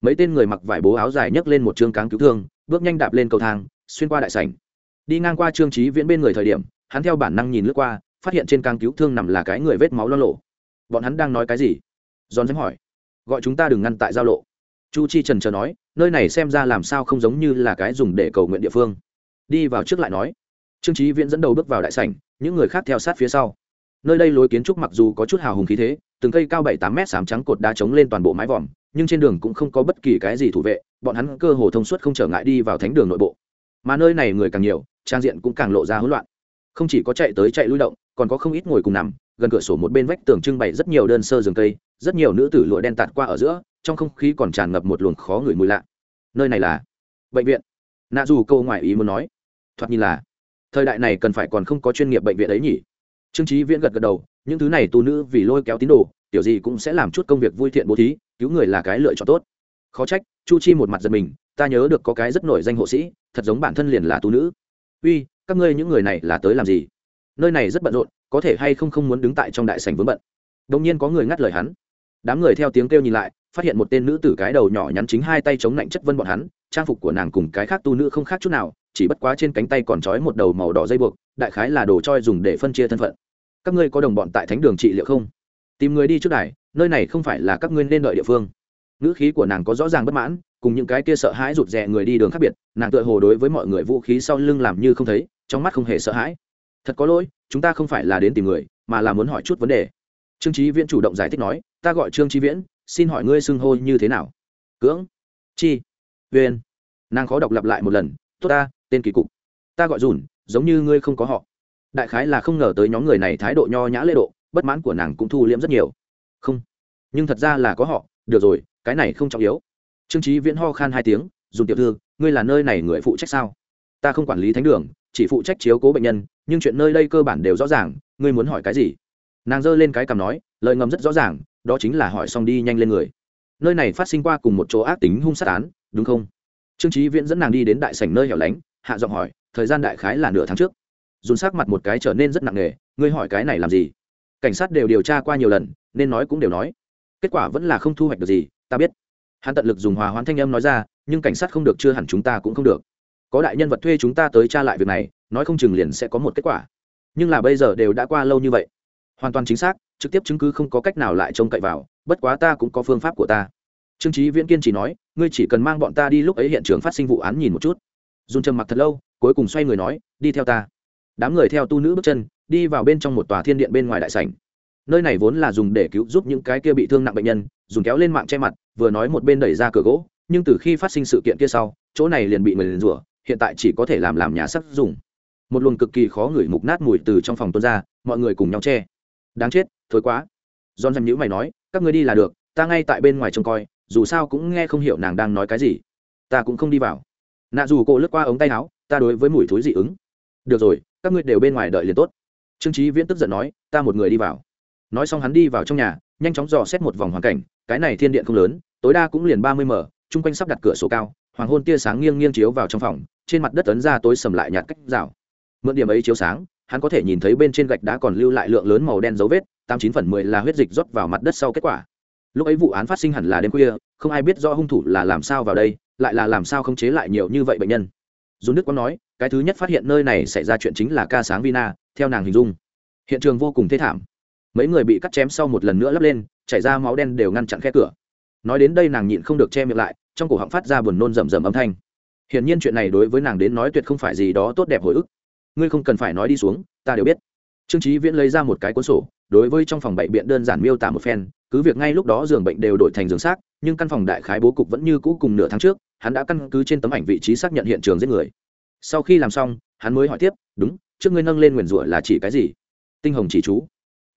Mấy tên người mặc vải bố áo dài nhấc lên một chương cáng cứu thương, bước nhanh đạp lên cầu thang, xuyên qua đại sảnh. Đi ngang qua trương trí viễn bên người thời điểm, hắn theo bản năng nhìn lướt qua phát hiện trên càng cứu thương nằm là cái người vết máu lo lộ. Bọn hắn đang nói cái gì? Giòn dám hỏi. Gọi chúng ta đừng ngăn tại giao lộ. Chu chi trần chờ nói, nơi này xem ra làm sao không giống như là cái dùng để cầu nguyện địa phương. Đi vào trước lại nói. Trương trí viễn dẫn đầu bước vào đại sảnh, những người khác theo sát phía sau. Nơi đây lối kiến trúc mặc dù có chút hào hùng khí thế, từng cây cao bảy tám mét sám trắng cột đá chống lên toàn bộ mái vòm, nhưng trên đường cũng không có bất kỳ cái gì thủ vệ, bọn hắn cơ hồ thông suốt không trở ngại đi vào thánh đường nội bộ. Mà nơi này người càng nhiều, trang diện cũng càng lộ ra hỗn loạn. Không chỉ có chạy tới chạy lui động còn có không ít ngồi cùng nằm, gần cửa sổ một bên vách tường trưng bày rất nhiều đơn sơ giường cây, rất nhiều nữ tử lụa đen tạt qua ở giữa, trong không khí còn tràn ngập một luồng khó ngửi mùi lạ. Nơi này là bệnh viện. Nạ dù câu ngoại ý muốn nói, thoạt nhìn là, thời đại này cần phải còn không có chuyên nghiệp bệnh viện ấy nhỉ? Trương trí viễn gật gật đầu, những thứ này tu nữ vì lôi kéo tín đồ, tiểu gì cũng sẽ làm chút công việc vui thiện bố thí, cứu người là cái lựa chọn tốt. Khó trách, chu chi một mặt giật mình, ta nhớ được có cái rất nổi danh hộ sĩ, thật giống bản thân liền là tu nữ. Uy, các ngươi những người này là tới làm gì? Nơi này rất bận rộn, có thể hay không không muốn đứng tại trong đại sảnh vướng bận. Đông nhiên có người ngắt lời hắn. Đám người theo tiếng kêu nhìn lại, phát hiện một tên nữ tử cái đầu nhỏ nhắn chính hai tay chống lạnh chất vân bọn hắn, trang phục của nàng cùng cái khác tu nữ không khác chút nào, chỉ bất quá trên cánh tay còn trói một đầu màu đỏ dây buộc, đại khái là đồ choi dùng để phân chia thân phận. Các ngươi có đồng bọn tại thánh đường trị liệu không? Tìm người đi trước đài, nơi này không phải là các ngươi nên đợi địa phương. Nữ khí của nàng có rõ ràng bất mãn, cùng những cái kia sợ hãi rụt rè người đi đường khác biệt, nàng tựa hồ đối với mọi người vũ khí sau lưng làm như không thấy, trong mắt không hề sợ hãi thật có lỗi, chúng ta không phải là đến tìm người, mà là muốn hỏi chút vấn đề. Trương trí viễn chủ động giải thích nói, ta gọi trương trí viễn, xin hỏi ngươi xưng hô như thế nào? Cưỡng. Chi. Viên nàng khó đọc lặp lại một lần, tốt ta, tên kỳ cục. Ta gọi dùn, giống như ngươi không có họ. Đại khái là không ngờ tới nhóm người này thái độ nho nhã lễ độ, bất mãn của nàng cũng thu liễm rất nhiều. Không, nhưng thật ra là có họ, được rồi, cái này không trọng yếu. Trương trí viễn ho khan hai tiếng dùng tiểu thư, ngươi là nơi này người phụ trách sao? Ta không quản lý thánh đường chỉ phụ trách chiếu cố bệnh nhân, nhưng chuyện nơi đây cơ bản đều rõ ràng, ngươi muốn hỏi cái gì? Nàng giơ lên cái cằm nói, lời ngầm rất rõ ràng, đó chính là hỏi xong đi nhanh lên người. Nơi này phát sinh qua cùng một chỗ ác tính hung sát án, đúng không? Trương trí viễn dẫn nàng đi đến đại sảnh nơi hẻo lánh, hạ giọng hỏi, thời gian đại khái là nửa tháng trước. Dùn sắc mặt một cái trở nên rất nặng nề, ngươi hỏi cái này làm gì? Cảnh sát đều điều tra qua nhiều lần, nên nói cũng đều nói. Kết quả vẫn là không thu hoạch được gì, ta biết. Hắn tận lực dùng hòa hoãn thanh âm nói ra, nhưng cảnh sát không được, chưa hẳn chúng ta cũng không được có đại nhân vật thuê chúng ta tới tra lại việc này, nói không chừng liền sẽ có một kết quả. Nhưng là bây giờ đều đã qua lâu như vậy, hoàn toàn chính xác, trực tiếp chứng cứ không có cách nào lại trông cậy vào, bất quá ta cũng có phương pháp của ta. Trương trí viễn kiên chỉ nói, ngươi chỉ cần mang bọn ta đi lúc ấy hiện trường phát sinh vụ án nhìn một chút. Dùng trầm mặc thật lâu, cuối cùng xoay người nói, đi theo ta. Đám người theo tu nữ bước chân, đi vào bên trong một tòa thiên điện bên ngoài đại sảnh. Nơi này vốn là dùng để cứu giúp những cái kia bị thương nặng bệnh nhân, dùng kéo lên mạng che mặt, vừa nói một bên đẩy ra cửa gỗ, nhưng từ khi phát sinh sự kiện kia sau, chỗ này liền bị người liền rủa hiện tại chỉ có thể làm làm nhà sắc dùng. Một luồng cực kỳ khó ngửi mục nát mùi từ trong phòng tuôn ra, mọi người cùng nhau che. Đáng chết thối quá. Don dăm nhữ mày nói, các ngươi đi là được, ta ngay tại bên ngoài trông coi, dù sao cũng nghe không hiểu nàng đang nói cái gì. Ta cũng không đi vào. Nạ dù cô lướt qua ống tay áo, ta đối với mùi thối dị ứng. Được rồi, các ngươi đều bên ngoài đợi liền tốt. Trương trí viễn tức giận nói, ta một người đi vào. Nói xong hắn đi vào trong nhà, nhanh chóng dò xét một vòng hoàn cảnh, cái này thiên điện không lớn, tối đa cũng liền ba mươi m, chung quanh sắp đặt cửa sổ cao hoàng hôn tia sáng nghiêng nghiêng chiếu vào trong phòng, trên mặt đất ấn ra tối sầm lại nhạt cách rào. Mượn điểm ấy chiếu sáng, hắn có thể nhìn thấy bên trên gạch đá còn lưu lại lượng lớn màu đen dấu vết, tám chín phần mười là huyết dịch rót vào mặt đất sau kết quả. Lúc ấy vụ án phát sinh hẳn là đêm khuya, không ai biết do hung thủ là làm sao vào đây, lại là làm sao không chế lại nhiều như vậy bệnh nhân. Dù đức có nói, cái thứ nhất phát hiện nơi này xảy ra chuyện chính là ca sáng vina, theo nàng hình dung. Hiện trường vô cùng thê thảm. Mấy người bị cắt chém sau một lần nữa lấp lên, chảy ra máu đen đều ngăn chặn khe cửa. Nói đến đây nàng nhịn không được che miệng lại trong cổ họng phát ra buồn nôn rầm rầm âm thanh. Hiển nhiên chuyện này đối với nàng đến nói tuyệt không phải gì đó tốt đẹp hồi ức. Ngươi không cần phải nói đi xuống, ta đều biết. Trương trí viễn lấy ra một cái cuốn sổ, đối với trong phòng bệnh biện đơn giản miêu tả một phen, cứ việc ngay lúc đó giường bệnh đều đổi thành giường xác, nhưng căn phòng đại khái bố cục vẫn như cũ cùng nửa tháng trước, hắn đã căn cứ trên tấm ảnh vị trí xác nhận hiện trường giết người. Sau khi làm xong, hắn mới hỏi tiếp, đúng, trước ngươi nâng lên nguyền rủa là chỉ cái gì? Tinh hồng chỉ chú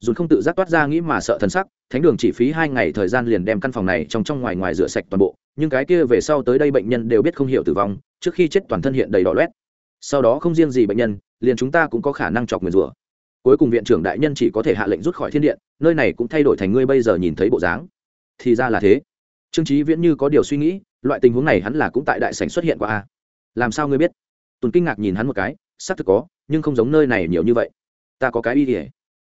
dùn không tự giác toát ra nghĩ mà sợ thần sắc, thánh đường chỉ phí hai ngày thời gian liền đem căn phòng này trong trong ngoài ngoài rửa sạch toàn bộ, nhưng cái kia về sau tới đây bệnh nhân đều biết không hiểu tử vong, trước khi chết toàn thân hiện đầy đỏ loét. Sau đó không riêng gì bệnh nhân, liền chúng ta cũng có khả năng chọc nguyền rủa. Cuối cùng viện trưởng đại nhân chỉ có thể hạ lệnh rút khỏi thiên điện, nơi này cũng thay đổi thành ngươi bây giờ nhìn thấy bộ dáng. Thì ra là thế. Trương trí viễn như có điều suy nghĩ, loại tình huống này hắn là cũng tại đại sảnh xuất hiện qua a. Làm sao ngươi biết? Tùn kinh ngạc nhìn hắn một cái, xác thực có, nhưng không giống nơi này nhiều như vậy. Ta có cái ý nghĩa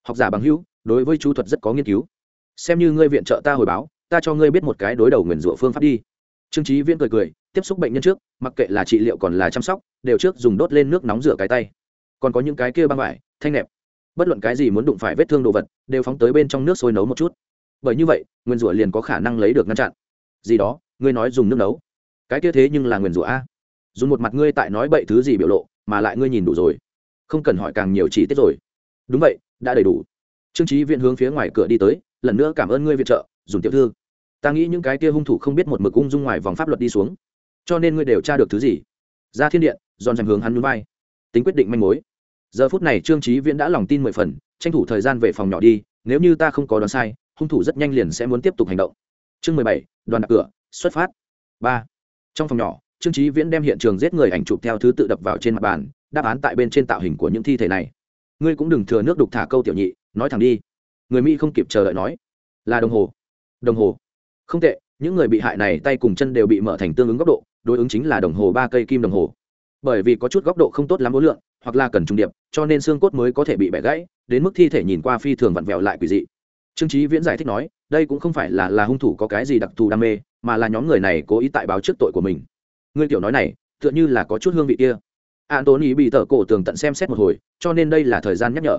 học giả bằng hữu, đối với chú thuật rất có nghiên cứu. Xem như ngươi viện trợ ta hồi báo, ta cho ngươi biết một cái đối đầu nguyền rủa phương pháp đi. Trương trí viễn cười cười, tiếp xúc bệnh nhân trước, mặc kệ là trị liệu còn là chăm sóc, đều trước dùng đốt lên nước nóng rửa cái tay. Còn có những cái kia băng vải, thanh nẹp. Bất luận cái gì muốn đụng phải vết thương đồ vật, đều phóng tới bên trong nước sôi nấu một chút. Bởi như vậy nguyên rủa liền có khả năng lấy được ngăn chặn. Gì đó, ngươi nói dùng nước nấu. Cái kia thế nhưng là nguyên rủa a. Dùng một mặt ngươi tại nói bậy thứ gì biểu lộ, mà lại ngươi nhìn đủ rồi. Không cần hỏi càng nhiều chi tiết rồi. Đúng vậy đã đầy đủ. Trương trí viện hướng phía ngoài cửa đi tới, lần nữa cảm ơn ngươi viện trợ dùng tiểu thư. Ta nghĩ những cái kia hung thủ không biết một mực ung dung ngoài vòng pháp luật đi xuống, cho nên ngươi đều tra được thứ gì? Ra thiên điện dọn dành hướng hắn núi vai tính quyết định manh mối. Giờ phút này trương trí viễn đã lòng tin mười phần, tranh thủ thời gian về phòng nhỏ đi, nếu như ta không có đoán sai, hung thủ rất nhanh liền sẽ muốn tiếp tục hành động. Chương mười bảy, đoàn đặt cửa, xuất phát. Ba. Trong phòng nhỏ, trương trí viễn đem hiện trường giết người ảnh chụp theo thứ tự đập vào trên mặt bàn, đáp án tại bên trên tạo hình của những thi thể này ngươi cũng đừng thừa nước đục thả câu tiểu nhị, nói thẳng đi. Người mỹ không kịp chờ đợi nói, là đồng hồ. Đồng hồ. Không tệ, những người bị hại này tay cùng chân đều bị mở thành tương ứng góc độ, đối ứng chính là đồng hồ ba cây kim đồng hồ. Bởi vì có chút góc độ không tốt lắm ối lượng, hoặc là cần trung điệp, cho nên xương cốt mới có thể bị bẻ gãy, đến mức thi thể nhìn qua phi thường vặn vẹo lại quỷ dị. Trương trí viễn giải thích nói, đây cũng không phải là là hung thủ có cái gì đặc thù đam mê, mà là nhóm người này cố ý tại báo trước tội của mình. Ngươi kiểu nói này, tựa như là có chút hương vị kia antony bị tờ cổ tường tận xem xét một hồi, cho nên đây là thời gian nhắc nhở.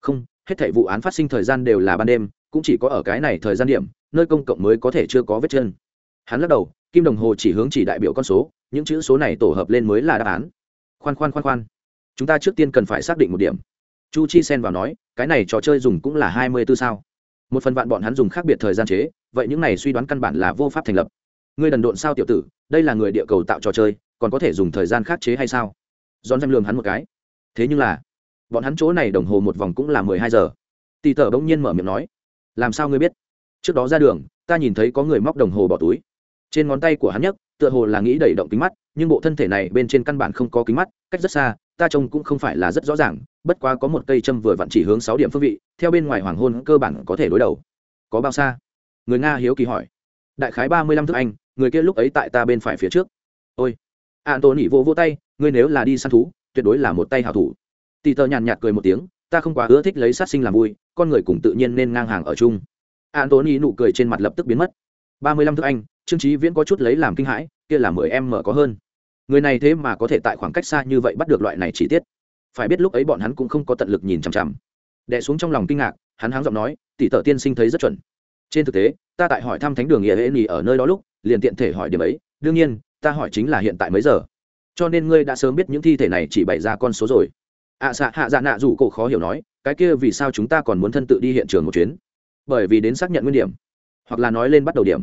Không, hết thảy vụ án phát sinh thời gian đều là ban đêm, cũng chỉ có ở cái này thời gian điểm, nơi công cộng mới có thể chưa có vết chân. Hắn lắc đầu, kim đồng hồ chỉ hướng chỉ đại biểu con số, những chữ số này tổ hợp lên mới là đáp án. Khoan khoan khoan khoan. Chúng ta trước tiên cần phải xác định một điểm. Chu chi sen vào nói, cái này trò chơi dùng cũng là hai mươi b ố sao. Một phần vạn bọn hắn dùng khác biệt thời gian chế, vậy những này suy đoán căn bản là vô pháp thành lập. Ngươi đần độn sao tiểu tử, đây là người địa cầu tạo trò chơi, còn có thể dùng thời gian khác chế hay sao? Dọn dăm lường hắn một cái. Thế nhưng là, bọn hắn chỗ này đồng hồ một vòng cũng là mười hai giờ. Tì tờ bỗng nhiên mở miệng nói, làm sao ngươi biết? Trước đó ra đường, ta nhìn thấy có người móc đồng hồ bỏ túi. Trên ngón tay của hắn nhấc, tựa hồ là nghĩ đẩy động kính mắt, nhưng bộ thân thể này bên trên căn bản không có kính mắt, cách rất xa, ta trông cũng không phải là rất rõ ràng, bất quá có một cây châm vừa vặn chỉ hướng sáu điểm phương vị, theo bên ngoài hoàng hôn cơ bản có thể đối đầu. Có bao xa? Người nga hiếu kỳ hỏi. Đại khái ba mươi lăm thước anh, người kia lúc ấy tại ta bên phải phía trước. Ôi an tôn nhị vô vô tay, ngươi nếu là đi săn thú, tuyệt đối là một tay hảo thủ. Tì tờ nhàn nhạt cười một tiếng, ta không quá ưa thích lấy sát sinh làm vui, con người cùng tự nhiên nên ngang hàng ở chung. An tôn nụ cười trên mặt lập tức biến mất. Ba mươi lăm thước anh, trương trí viễn có chút lấy làm kinh hãi, kia là mười em mở có hơn. Người này thế mà có thể tại khoảng cách xa như vậy bắt được loại này chi tiết. Phải biết lúc ấy bọn hắn cũng không có tận lực nhìn chằm chằm. Đẻ xuống trong lòng kinh ngạc, hắn háng giọng nói tỷ tơ tiên sinh thấy rất chuẩn. Trên thực tế, ta tại hỏi thăm thánh đường nghĩa hễ nhì ở nơi đó lúc, liền tiện thể hỏi điểm ấy. Đương nhiên ta hỏi chính là hiện tại mấy giờ? Cho nên ngươi đã sớm biết những thi thể này chỉ bày ra con số rồi. Ạ à, xạ hạ dạ nạ dù cổ khó hiểu nói cái kia vì sao chúng ta còn muốn thân tự đi hiện trường một chuyến? Bởi vì đến xác nhận nguyên điểm hoặc là nói lên bắt đầu điểm.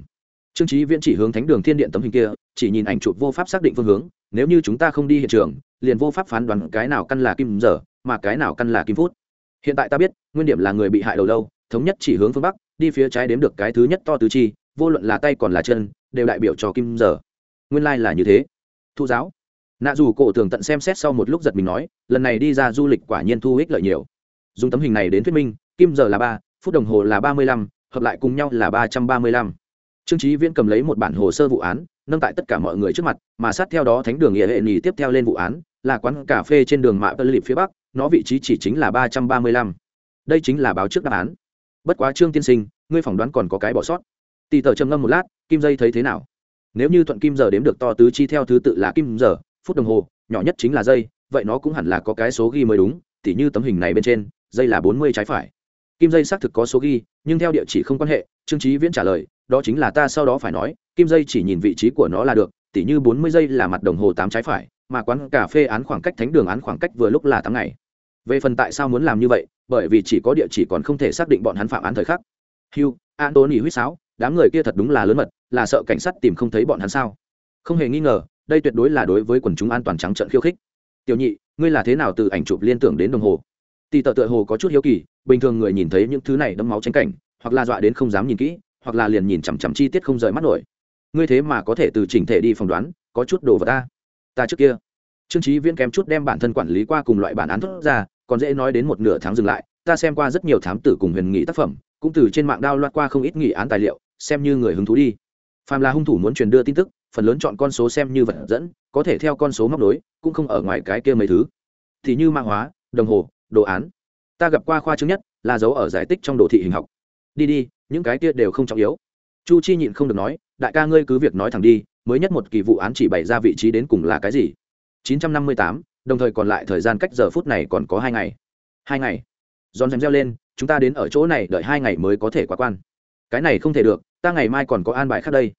Trương trí viễn chỉ hướng thánh đường thiên điện tấm hình kia chỉ nhìn ảnh chụp vô pháp xác định phương hướng nếu như chúng ta không đi hiện trường liền vô pháp phán đoán cái nào căn là kim giờ mà cái nào căn là kim phút. Hiện tại ta biết nguyên điểm là người bị hại đầu lâu thống nhất chỉ hướng phương bắc đi phía trái đếm được cái thứ nhất to tứ chi vô luận là tay còn là chân đều đại biểu cho kim giờ nguyên lai、like、là như thế. Thu giáo. Nạ dù cổ tường tận xem xét sau một lúc giật mình nói, lần này đi ra du lịch quả nhiên thu ích lợi nhiều. Dùng tấm hình này đến thuyết minh, kim giờ là ba, phút đồng hồ là ba mươi lăm, hợp lại cùng nhau là ba trăm ba mươi lăm. Trương trí viễn cầm lấy một bản hồ sơ vụ án, nâng tại tất cả mọi người trước mặt, mà sát theo đó thánh đường nghĩa hệ nhì tiếp theo lên vụ án, là quán cà phê trên đường mạ tân lịp phía bắc, nó vị trí chỉ chính là ba trăm ba mươi lăm. Đây chính là báo trước đáp án. Bất quá trương tiên sinh, ngươi phỏng đoán còn có cái bỏ sót. Tì tờ trầm ngâm một lát, kim dây thấy thế nào? Nếu như thuận kim giờ đếm được to tứ chi theo thứ tự là kim giờ phút đồng hồ nhỏ nhất chính là giây, vậy nó cũng hẳn là có cái số ghi mới đúng tỉ như tấm hình này bên trên giây là bốn mươi trái phải. Kim dây xác thực có số ghi nhưng theo địa chỉ không quan hệ trương trí viễn trả lời đó chính là ta sau đó phải nói kim dây chỉ nhìn vị trí của nó là được tỉ như bốn mươi giây là mặt đồng hồ tám trái phải mà quán cà phê án khoảng cách thánh đường án khoảng cách vừa lúc là tháng ngày. Về phần tại sao muốn làm như vậy bởi vì chỉ có địa chỉ còn không thể xác định bọn hắn phạm án thời khắc. Hugh antony huýt sáo đám người kia thật đúng là lớn mật, là sợ cảnh sát tìm không thấy bọn hắn sao? Không hề nghi ngờ, đây tuyệt đối là đối với quần chúng an toàn trắng trận khiêu khích. Tiểu nhị, ngươi là thế nào từ ảnh chụp liên tưởng đến đồng hồ? Tì tợ tựa hồ có chút hiếu kỳ, bình thường người nhìn thấy những thứ này đấm máu tranh cảnh, hoặc là dọa đến không dám nhìn kỹ, hoặc là liền nhìn chằm chằm chi tiết không rời mắt nổi. Ngươi thế mà có thể từ chỉnh thể đi phỏng đoán, có chút đồ vật ta. Ta trước kia. Trương trí viễn kém chút đem bản thân quản lý qua cùng loại bản án thốt ra, còn dễ nói đến một nửa tháng dừng lại, ta xem qua rất nhiều thám tử cùng huyền nghị tác phẩm, cũng từ trên mạng đao loạt qua không ít nghị án tài liệu xem như người hứng thú đi. Phàm là hung thủ muốn truyền đưa tin tức phần lớn chọn con số xem như vật dẫn có thể theo con số móc nối, cũng không ở ngoài cái kia mấy thứ. Thì như mạng hóa đồng hồ đồ án. Ta gặp qua khoa chứng nhất là dấu ở giải tích trong đồ thị hình học. Đi đi những cái kia đều không trọng yếu. Chu chi nhịn không được nói đại ca ngươi cứ việc nói thẳng đi mới nhất một kỳ vụ án chỉ bày ra vị trí đến cùng là cái gì? 958, đồng thời còn lại thời gian cách giờ phút này còn có hai ngày. Hai ngày. Giòn rèm reo lên chúng ta đến ở chỗ này đợi hai ngày mới có thể qua quan cái này không thể được, ta ngày mai còn có an bài khác đây.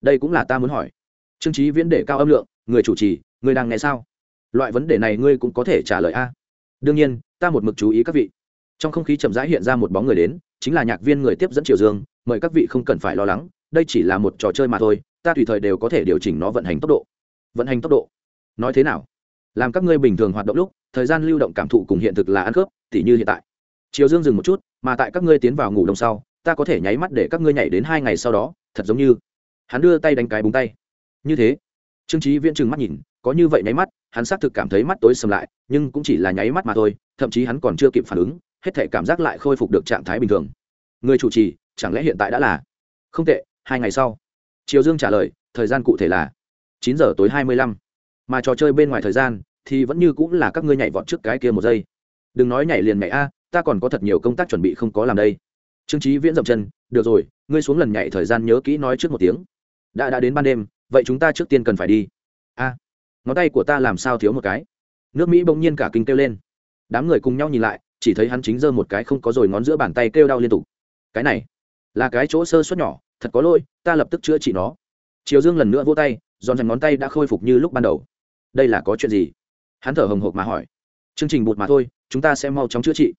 Đây cũng là ta muốn hỏi. Trương trí viễn để cao âm lượng, người chủ trì, người đang nghe sao? Loại vấn đề này ngươi cũng có thể trả lời a. Đương nhiên, ta một mực chú ý các vị. Trong không khí chậm rãi hiện ra một bóng người đến, chính là nhạc viên người tiếp dẫn triều dương, mời các vị không cần phải lo lắng, đây chỉ là một trò chơi mà thôi, ta tùy thời đều có thể điều chỉnh nó vận hành tốc độ. Vận hành tốc độ? Nói thế nào? Làm các ngươi bình thường hoạt động lúc, thời gian lưu động cảm thụ cùng hiện thực là ăn khớp, tỉ như hiện tại. Triều dương dừng một chút, mà tại các ngươi tiến vào ngủ đông sau ta có thể nháy mắt để các ngươi nhảy đến hai ngày sau đó, thật giống như. Hắn đưa tay đánh cái búng tay. Như thế. Trương trí viễn trừng mắt nhìn, có như vậy nháy mắt, hắn xác thực cảm thấy mắt tối sầm lại, nhưng cũng chỉ là nháy mắt mà thôi, thậm chí hắn còn chưa kịp phản ứng, hết thể cảm giác lại khôi phục được trạng thái bình thường. Người chủ trì, chẳng lẽ hiện tại đã là? Không tệ, hai ngày sau. Triều dương trả lời, thời gian cụ thể là chín giờ tối hai mươi lăm. Mà trò chơi bên ngoài thời gian, thì vẫn như cũng là các ngươi nhảy vọt trước cái kia một giây. Đừng nói nhảy liền nhảy a, ta còn có thật nhiều công tác chuẩn bị không có làm đây trương trí viễn dậm chân, được rồi, ngươi xuống lần nhảy thời gian nhớ kỹ nói trước một tiếng. Đã đã đến ban đêm, vậy chúng ta trước tiên cần phải đi. A, ngón tay của ta làm sao thiếu một cái? Nước mỹ bỗng nhiên cả kinh kêu lên. Đám người cùng nhau nhìn lại, chỉ thấy hắn chính giơ một cái không có rồi ngón giữa bàn tay kêu đau liên tục. Cái này, là cái chỗ sơ suất nhỏ, thật có lỗi, ta lập tức chữa trị nó. Triều dương lần nữa vỗ tay, giòn dành ngón tay đã khôi phục như lúc ban đầu. Đây là có chuyện gì? Hắn thở hồng hộc mà hỏi. Chương trình bụt mà thôi, chúng ta sẽ mau chóng chữa trị.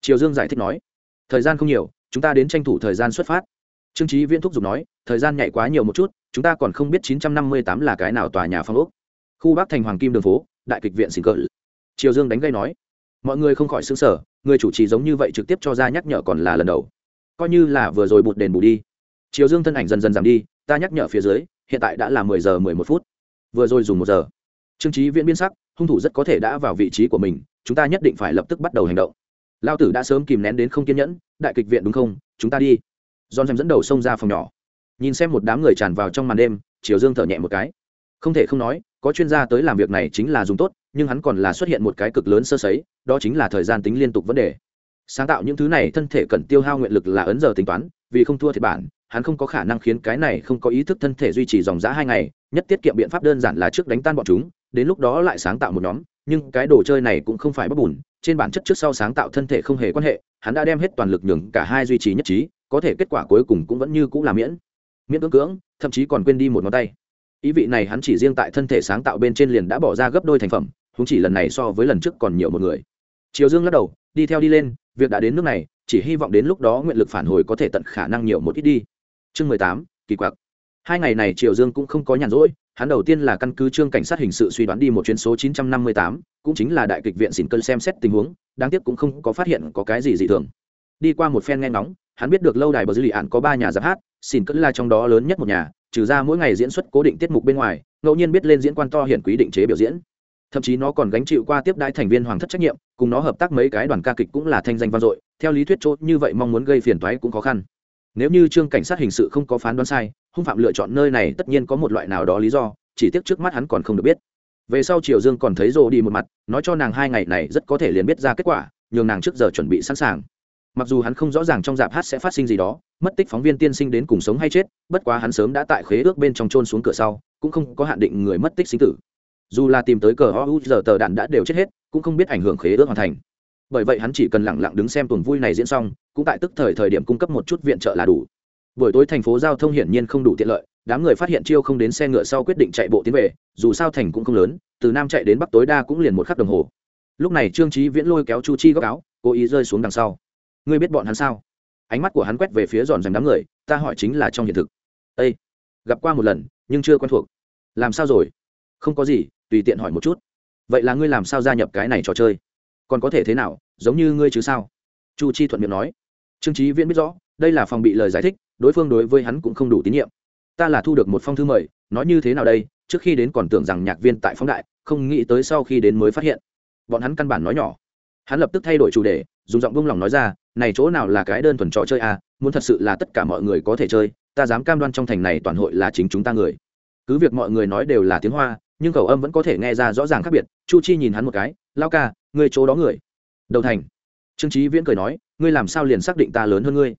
Triều dương giải thích nói. Thời gian không nhiều chúng ta đến tranh thủ thời gian xuất phát. Trương trí viễn thúc giục nói, thời gian nhạy quá nhiều một chút, chúng ta còn không biết 958 là cái nào tòa nhà phong ốc. Khu bắc thành hoàng kim đường phố, đại kịch viện xin cỡ triều dương đánh gây nói, mọi người không khỏi xứng sở người chủ trì giống như vậy trực tiếp cho ra nhắc nhở còn là lần đầu. Coi như là vừa rồi bụt đền bù đi. Triều dương thân ảnh dần dần giảm đi, ta nhắc nhở phía dưới, hiện tại đã là mười giờ mười một phút. Vừa rồi dùng một giờ. Trương trí viễn biên sắc, hung thủ rất có thể đã vào vị trí của mình, chúng ta nhất định phải lập tức bắt đầu hành động lao tử đã sớm kìm nén đến không kiên nhẫn, đại kịch viện đúng không? Chúng ta đi. Giòn xem dẫn đầu xông ra phòng nhỏ. Nhìn xem một đám người tràn vào trong màn đêm, triều dương thở nhẹ một cái. Không thể không nói, có chuyên gia tới làm việc này chính là dùng tốt, nhưng hắn còn là xuất hiện một cái cực lớn sơ sấy, đó chính là thời gian tính liên tục vấn đề. Sáng tạo những thứ này, thân thể cần tiêu hao nguyện lực là ấn giờ tính toán, vì không thua thiệt bản, hắn không có khả năng khiến cái này không có ý thức thân thể duy trì dòng giã hai ngày, nhất tiết kiệm biện pháp đơn giản là trước đánh tan bọn chúng, đến lúc đó lại sáng tạo một nhóm nhưng cái đồ chơi này cũng không phải bất bùn, trên bản chất trước sau sáng tạo thân thể không hề quan hệ, hắn đã đem hết toàn lực nhường cả hai duy trì nhất trí, có thể kết quả cuối cùng cũng vẫn như cũng là miễn miễn cưỡng cưỡng, thậm chí còn quên đi một ngón tay. Ý vị này hắn chỉ riêng tại thân thể sáng tạo bên trên liền đã bỏ ra gấp đôi thành phẩm húng chỉ lần này so với lần trước còn nhiều một người. Triều dương lắc đầu, đi theo đi lên, việc đã đến nước này, chỉ hy vọng đến lúc đó nguyện lực phản hồi có thể tận khả năng nhiều một ít đi. Chương mười tám, kỳ quặc. Hai ngày này triều dương cũng không có nhàn rỗi hắn đầu tiên là căn cứ trương cảnh sát hình sự suy đoán đi một chuyến số 958, cũng chính là đại kịch viện xỉn cơn xem xét tình huống đáng tiếc cũng không có phát hiện có cái gì dị thường. Đi qua một phen nghe ngóng hắn biết được lâu đài bờ dư lì ạn có ba nhà giáp hát xỉn cơn là trong đó lớn nhất một nhà trừ ra mỗi ngày diễn xuất cố định tiết mục bên ngoài ngẫu nhiên biết lên diễn quan to hiển quý định chế biểu diễn. Thậm chí nó còn gánh chịu qua tiếp đãi thành viên hoàng thất trách nhiệm cùng nó hợp tác mấy cái đoàn ca kịch cũng là thanh danh vang dội theo lý thuyết chốt như vậy mong muốn gây phiền toái cũng khó khăn. Nếu như trương cảnh sát hình sự không có phán đoán sai hung phạm lựa chọn nơi này tất nhiên có một loại nào đó lý do, chỉ tiếc trước mắt hắn còn không được biết. Về sau triều dương còn thấy rồ đi một mặt, nói cho nàng hai ngày này rất có thể liền biết ra kết quả, nhường nàng trước giờ chuẩn bị sẵn sàng. Mặc dù hắn không rõ ràng trong dạp hát sẽ phát sinh gì đó, mất tích phóng viên tiên sinh đến cùng sống hay chết, bất quá hắn sớm đã tại khế ước bên trong trôn xuống cửa sau, cũng không có hạn định người mất tích sinh tử. Dù là tìm tới cờ ho giờ tờ đạn đã đều chết hết, cũng không biết ảnh hưởng khế ước hoàn thành. Bởi vậy hắn chỉ cần lẳng lặng đứng xem tuần vui này diễn xong, cũng tại tức thời thời điểm cung cấp một chút viện trợ là đủ buổi tối thành phố giao thông hiển nhiên không đủ tiện lợi, đám người phát hiện chiêu không đến xe ngựa sau quyết định chạy bộ tiến về, dù sao thành cũng không lớn, từ nam chạy đến bắc tối đa cũng liền một khắc đồng hồ. Lúc này trương trí viễn lôi kéo chu chi góc áo, cố ý rơi xuống đằng sau. Ngươi biết bọn hắn sao? Ánh mắt của hắn quét về phía giòn dành đám người, ta hỏi chính là trong hiện thực. Â gặp qua một lần, nhưng chưa quen thuộc. Làm sao rồi? Không có gì, tùy tiện hỏi một chút. Vậy là ngươi làm sao gia nhập cái này trò chơi? Còn có thể thế nào, giống như ngươi chứ sao? Chu chi thuận miệng nói. Trương trí viễn biết rõ, đây là phòng bị lời giải thích đối phương đối với hắn cũng không đủ tín nhiệm. Ta là thu được một phong thư mời, nói như thế nào đây? Trước khi đến còn tưởng rằng nhạc viên tại phóng đại, không nghĩ tới sau khi đến mới phát hiện. Bọn hắn căn bản nói nhỏ. Hắn lập tức thay đổi chủ đề, dùng giọng bông lòng nói ra, này chỗ nào là cái đơn thuần trò chơi à? Muốn thật sự là tất cả mọi người có thể chơi, ta dám cam đoan trong thành này toàn hội là chính chúng ta người. Cứ việc mọi người nói đều là tiếng hoa, nhưng khẩu âm vẫn có thể nghe ra rõ ràng khác biệt. Chu chi nhìn hắn một cái lao ca, ngươi chỗ đó người. Đầu thành. Trương trí viễn cười nói, ngươi làm sao liền xác định ta lớn hơn ngươi?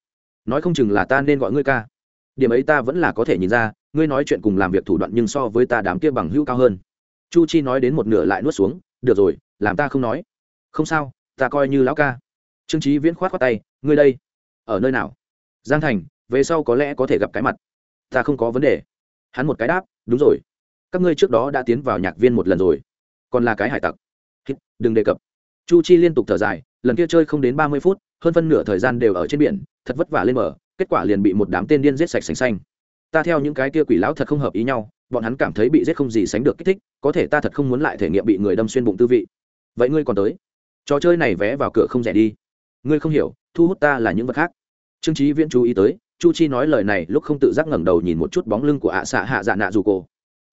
Nói không chừng là ta nên gọi ngươi ca. Điểm ấy ta vẫn là có thể nhìn ra, ngươi nói chuyện cùng làm việc thủ đoạn nhưng so với ta đám kia bằng hữu cao hơn. Chu chi nói đến một nửa lại nuốt xuống, được rồi, làm ta không nói. Không sao, ta coi như lão ca. Trương trí viễn khoát khoát tay, ngươi đây, ở nơi nào? Giang thành, về sau có lẽ có thể gặp cái mặt. Ta không có vấn đề. Hắn một cái đáp, đúng rồi. Các ngươi trước đó đã tiến vào nhạc viên một lần rồi. Còn là cái hải tặc. Đừng đề cập. Chu chi liên tục thở dài, lần kia chơi không đến ba mươi phút hơn phân nửa thời gian đều ở trên biển, thật vất vả lên mở kết quả liền bị một đám tên điên giết sạch sành xanh. Ta theo những cái kia quỷ lão thật không hợp ý nhau, bọn hắn cảm thấy bị giết không gì sánh được kích thích, có thể ta thật không muốn lại thể nghiệm bị người đâm xuyên bụng tư vị. Vậy ngươi còn tới? Trò chơi này vé vào cửa không rẻ đi. Ngươi không hiểu, thu hút ta là những vật khác. Trương trí viễn chú ý tới, chu chi nói lời này lúc không tự giác ngẩng đầu nhìn một chút bóng lưng của ạ xạ hạ dạ nạ dù cổ.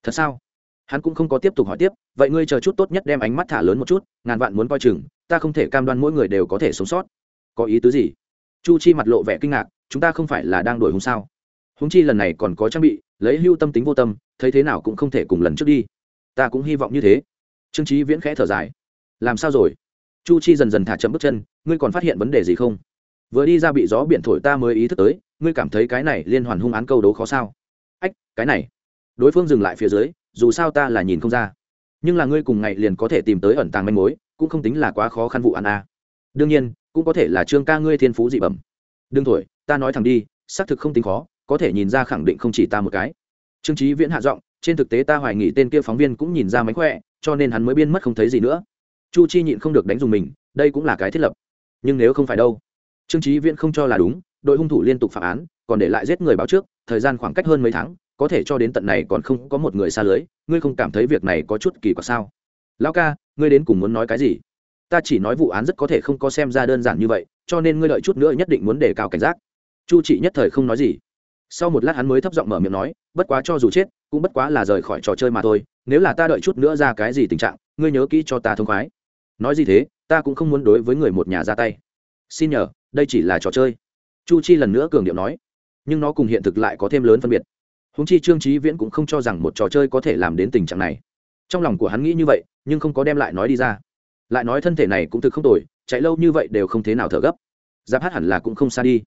Thật sao? Hắn cũng không có tiếp tục hỏi tiếp, vậy ngươi chờ chút tốt nhất đem ánh mắt thả lớn một chút, ngàn vạn muốn coi chừng, ta không thể cam đoan mỗi người đều có thể sống sót có ý tứ gì? Chu chi mặt lộ vẻ kinh ngạc, chúng ta không phải là đang đuổi hùng sao? Húng chi lần này còn có trang bị, lấy hưu tâm tính vô tâm, thấy thế nào cũng không thể cùng lần trước đi. Ta cũng hy vọng như thế. Trương trí viễn khẽ thở dài. Làm sao rồi? Chu chi dần dần thả chậm bước chân, ngươi còn phát hiện vấn đề gì không? Vừa đi ra bị gió biển thổi ta mới ý thức tới, ngươi cảm thấy cái này liên hoàn hung án câu đố khó sao? Ách, cái này. Đối phương dừng lại phía dưới, dù sao ta là nhìn không ra. Nhưng là ngươi cùng ngày liền có thể tìm tới ẩn tàng manh mối, cũng không tính là quá khó khăn vụ án a đương nhiên cũng có thể là trương ca ngươi thiên phú dị bẩm. Đừng thổi, ta nói thẳng đi, xác thực không tính khó, có thể nhìn ra khẳng định không chỉ ta một cái. Trương trí viễn hạ giọng, trên thực tế ta hoài nghị tên kia phóng viên cũng nhìn ra mánh khỏe, cho nên hắn mới biên mất không thấy gì nữa. Chu chi nhịn không được đánh dùng mình, đây cũng là cái thiết lập. Nhưng nếu không phải đâu? Trương trí viễn không cho là đúng, đội hung thủ liên tục phạm án, còn để lại giết người báo trước, thời gian khoảng cách hơn mấy tháng, có thể cho đến tận này còn không có một người xa lưới, ngươi không cảm thấy việc này có chút kỳ quặc sao? Lão ca, ngươi đến cùng muốn nói cái gì? Ta chỉ nói vụ án rất có thể không có xem ra đơn giản như vậy, cho nên ngươi đợi chút nữa nhất định muốn đề cao cảnh giác. Chu trị nhất thời không nói gì. Sau một lát hắn mới thấp giọng mở miệng nói, bất quá cho dù chết, cũng bất quá là rời khỏi trò chơi mà thôi, nếu là ta đợi chút nữa ra cái gì tình trạng, ngươi nhớ kỹ cho ta thông khoái. Nói gì thế, ta cũng không muốn đối với người một nhà ra tay. Xin nhờ, đây chỉ là trò chơi. Chu chi lần nữa cường điệu nói, nhưng nó cùng hiện thực lại có thêm lớn phân biệt. Húng chi trương trí viễn cũng không cho rằng một trò chơi có thể làm đến tình trạng này. Trong lòng của hắn nghĩ như vậy, nhưng không có đem lại nói đi ra lại nói thân thể này cũng thực không tồi, chạy lâu như vậy đều không thế nào thở gấp. Giáp hát hẳn là cũng không xa đi.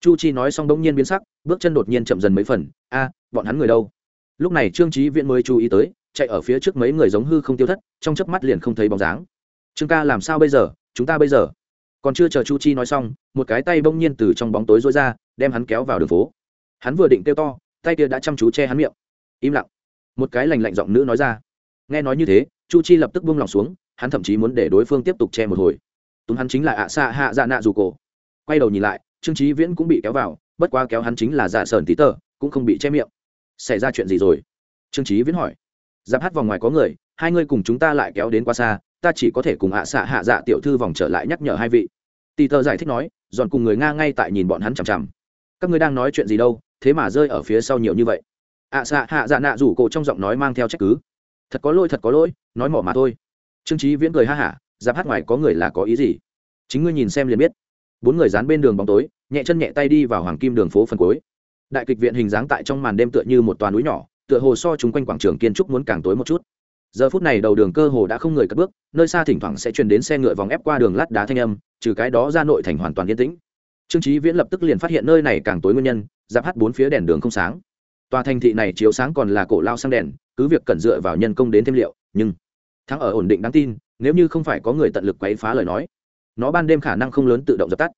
Chu chi nói xong đ ỗ n g nhiên biến sắc, bước chân đột nhiên chậm dần mấy phần. A, bọn hắn người đâu? Lúc này trương trí viễn mới chú ý tới, chạy ở phía trước mấy người giống hư không tiêu thất, trong chớp mắt liền không thấy bóng dáng. Trương ca làm sao bây giờ? Chúng ta bây giờ? Còn chưa chờ chu chi nói xong, một cái tay bỗng nhiên từ trong bóng tối rối ra, đem hắn kéo vào đường phố. Hắn vừa định kêu to, tay kia đã chăm chú che hắn miệng. Im lặng. Một cái lành lạnh giọng nữ nói ra. Nghe nói như thế, chu chi lập tức buông lòng xuống hắn thậm chí muốn để đối phương tiếp tục che một hồi. Túng hắn chính là ạ xạ hạ dạ nạ dù cổ. Quay đầu nhìn lại, trương trí viễn cũng bị kéo vào, bất quá kéo hắn chính là dạ sờn tí tờ, cũng không bị che miệng. Xảy ra chuyện gì rồi? Trương trí viễn hỏi. Giáp hát vòng ngoài có người, hai người cùng chúng ta lại kéo đến quá xa, ta chỉ có thể cùng ạ xạ hạ dạ tiểu thư vòng trở lại nhắc nhở hai vị. Tì tờ giải thích nói dọn cùng người nga ngay tại nhìn bọn hắn chằm chằm. Các ngươi đang nói chuyện gì đâu, thế mà rơi ở phía sau nhiều như vậy. Ạ xạ hạ dạ nạ rủ cổ trong giọng nói mang theo trách cứ. Thật có lỗi, thật có lỗi, nói mỏ mà thôi trương trí viễn cười ha hả, giáp hát ngoài có người là có ý gì? Chính ngươi nhìn xem liền biết. Bốn người dán bên đường bóng tối, nhẹ chân nhẹ tay đi vào hoàng kim đường phố phần cuối. Đại kịch viện hình dáng tại trong màn đêm tựa như một toàn núi nhỏ, tựa hồ so chung quanh quảng trường kiến trúc muốn càng tối một chút. Giờ phút này đầu đường cơ hồ đã không người cất bước, nơi xa thỉnh thoảng sẽ truyền đến xe ngựa vòng ép qua đường lát đá thanh âm, trừ cái đó ra nội thành hoàn toàn yên tĩnh. Trương trí viễn lập tức liền phát hiện nơi này càng tối nguyên nhân, giáp hát bốn phía đèn đường không sáng. Tòa thành thị này chiếu sáng còn là cổ lao sang đèn, cứ việc cần dựa vào nhân công đến thêm liệu, nhưng thắng ở ổn định đáng tin, nếu như không phải có người tận lực quấy phá lời nói, nó ban đêm khả năng không lớn tự động dập tắt.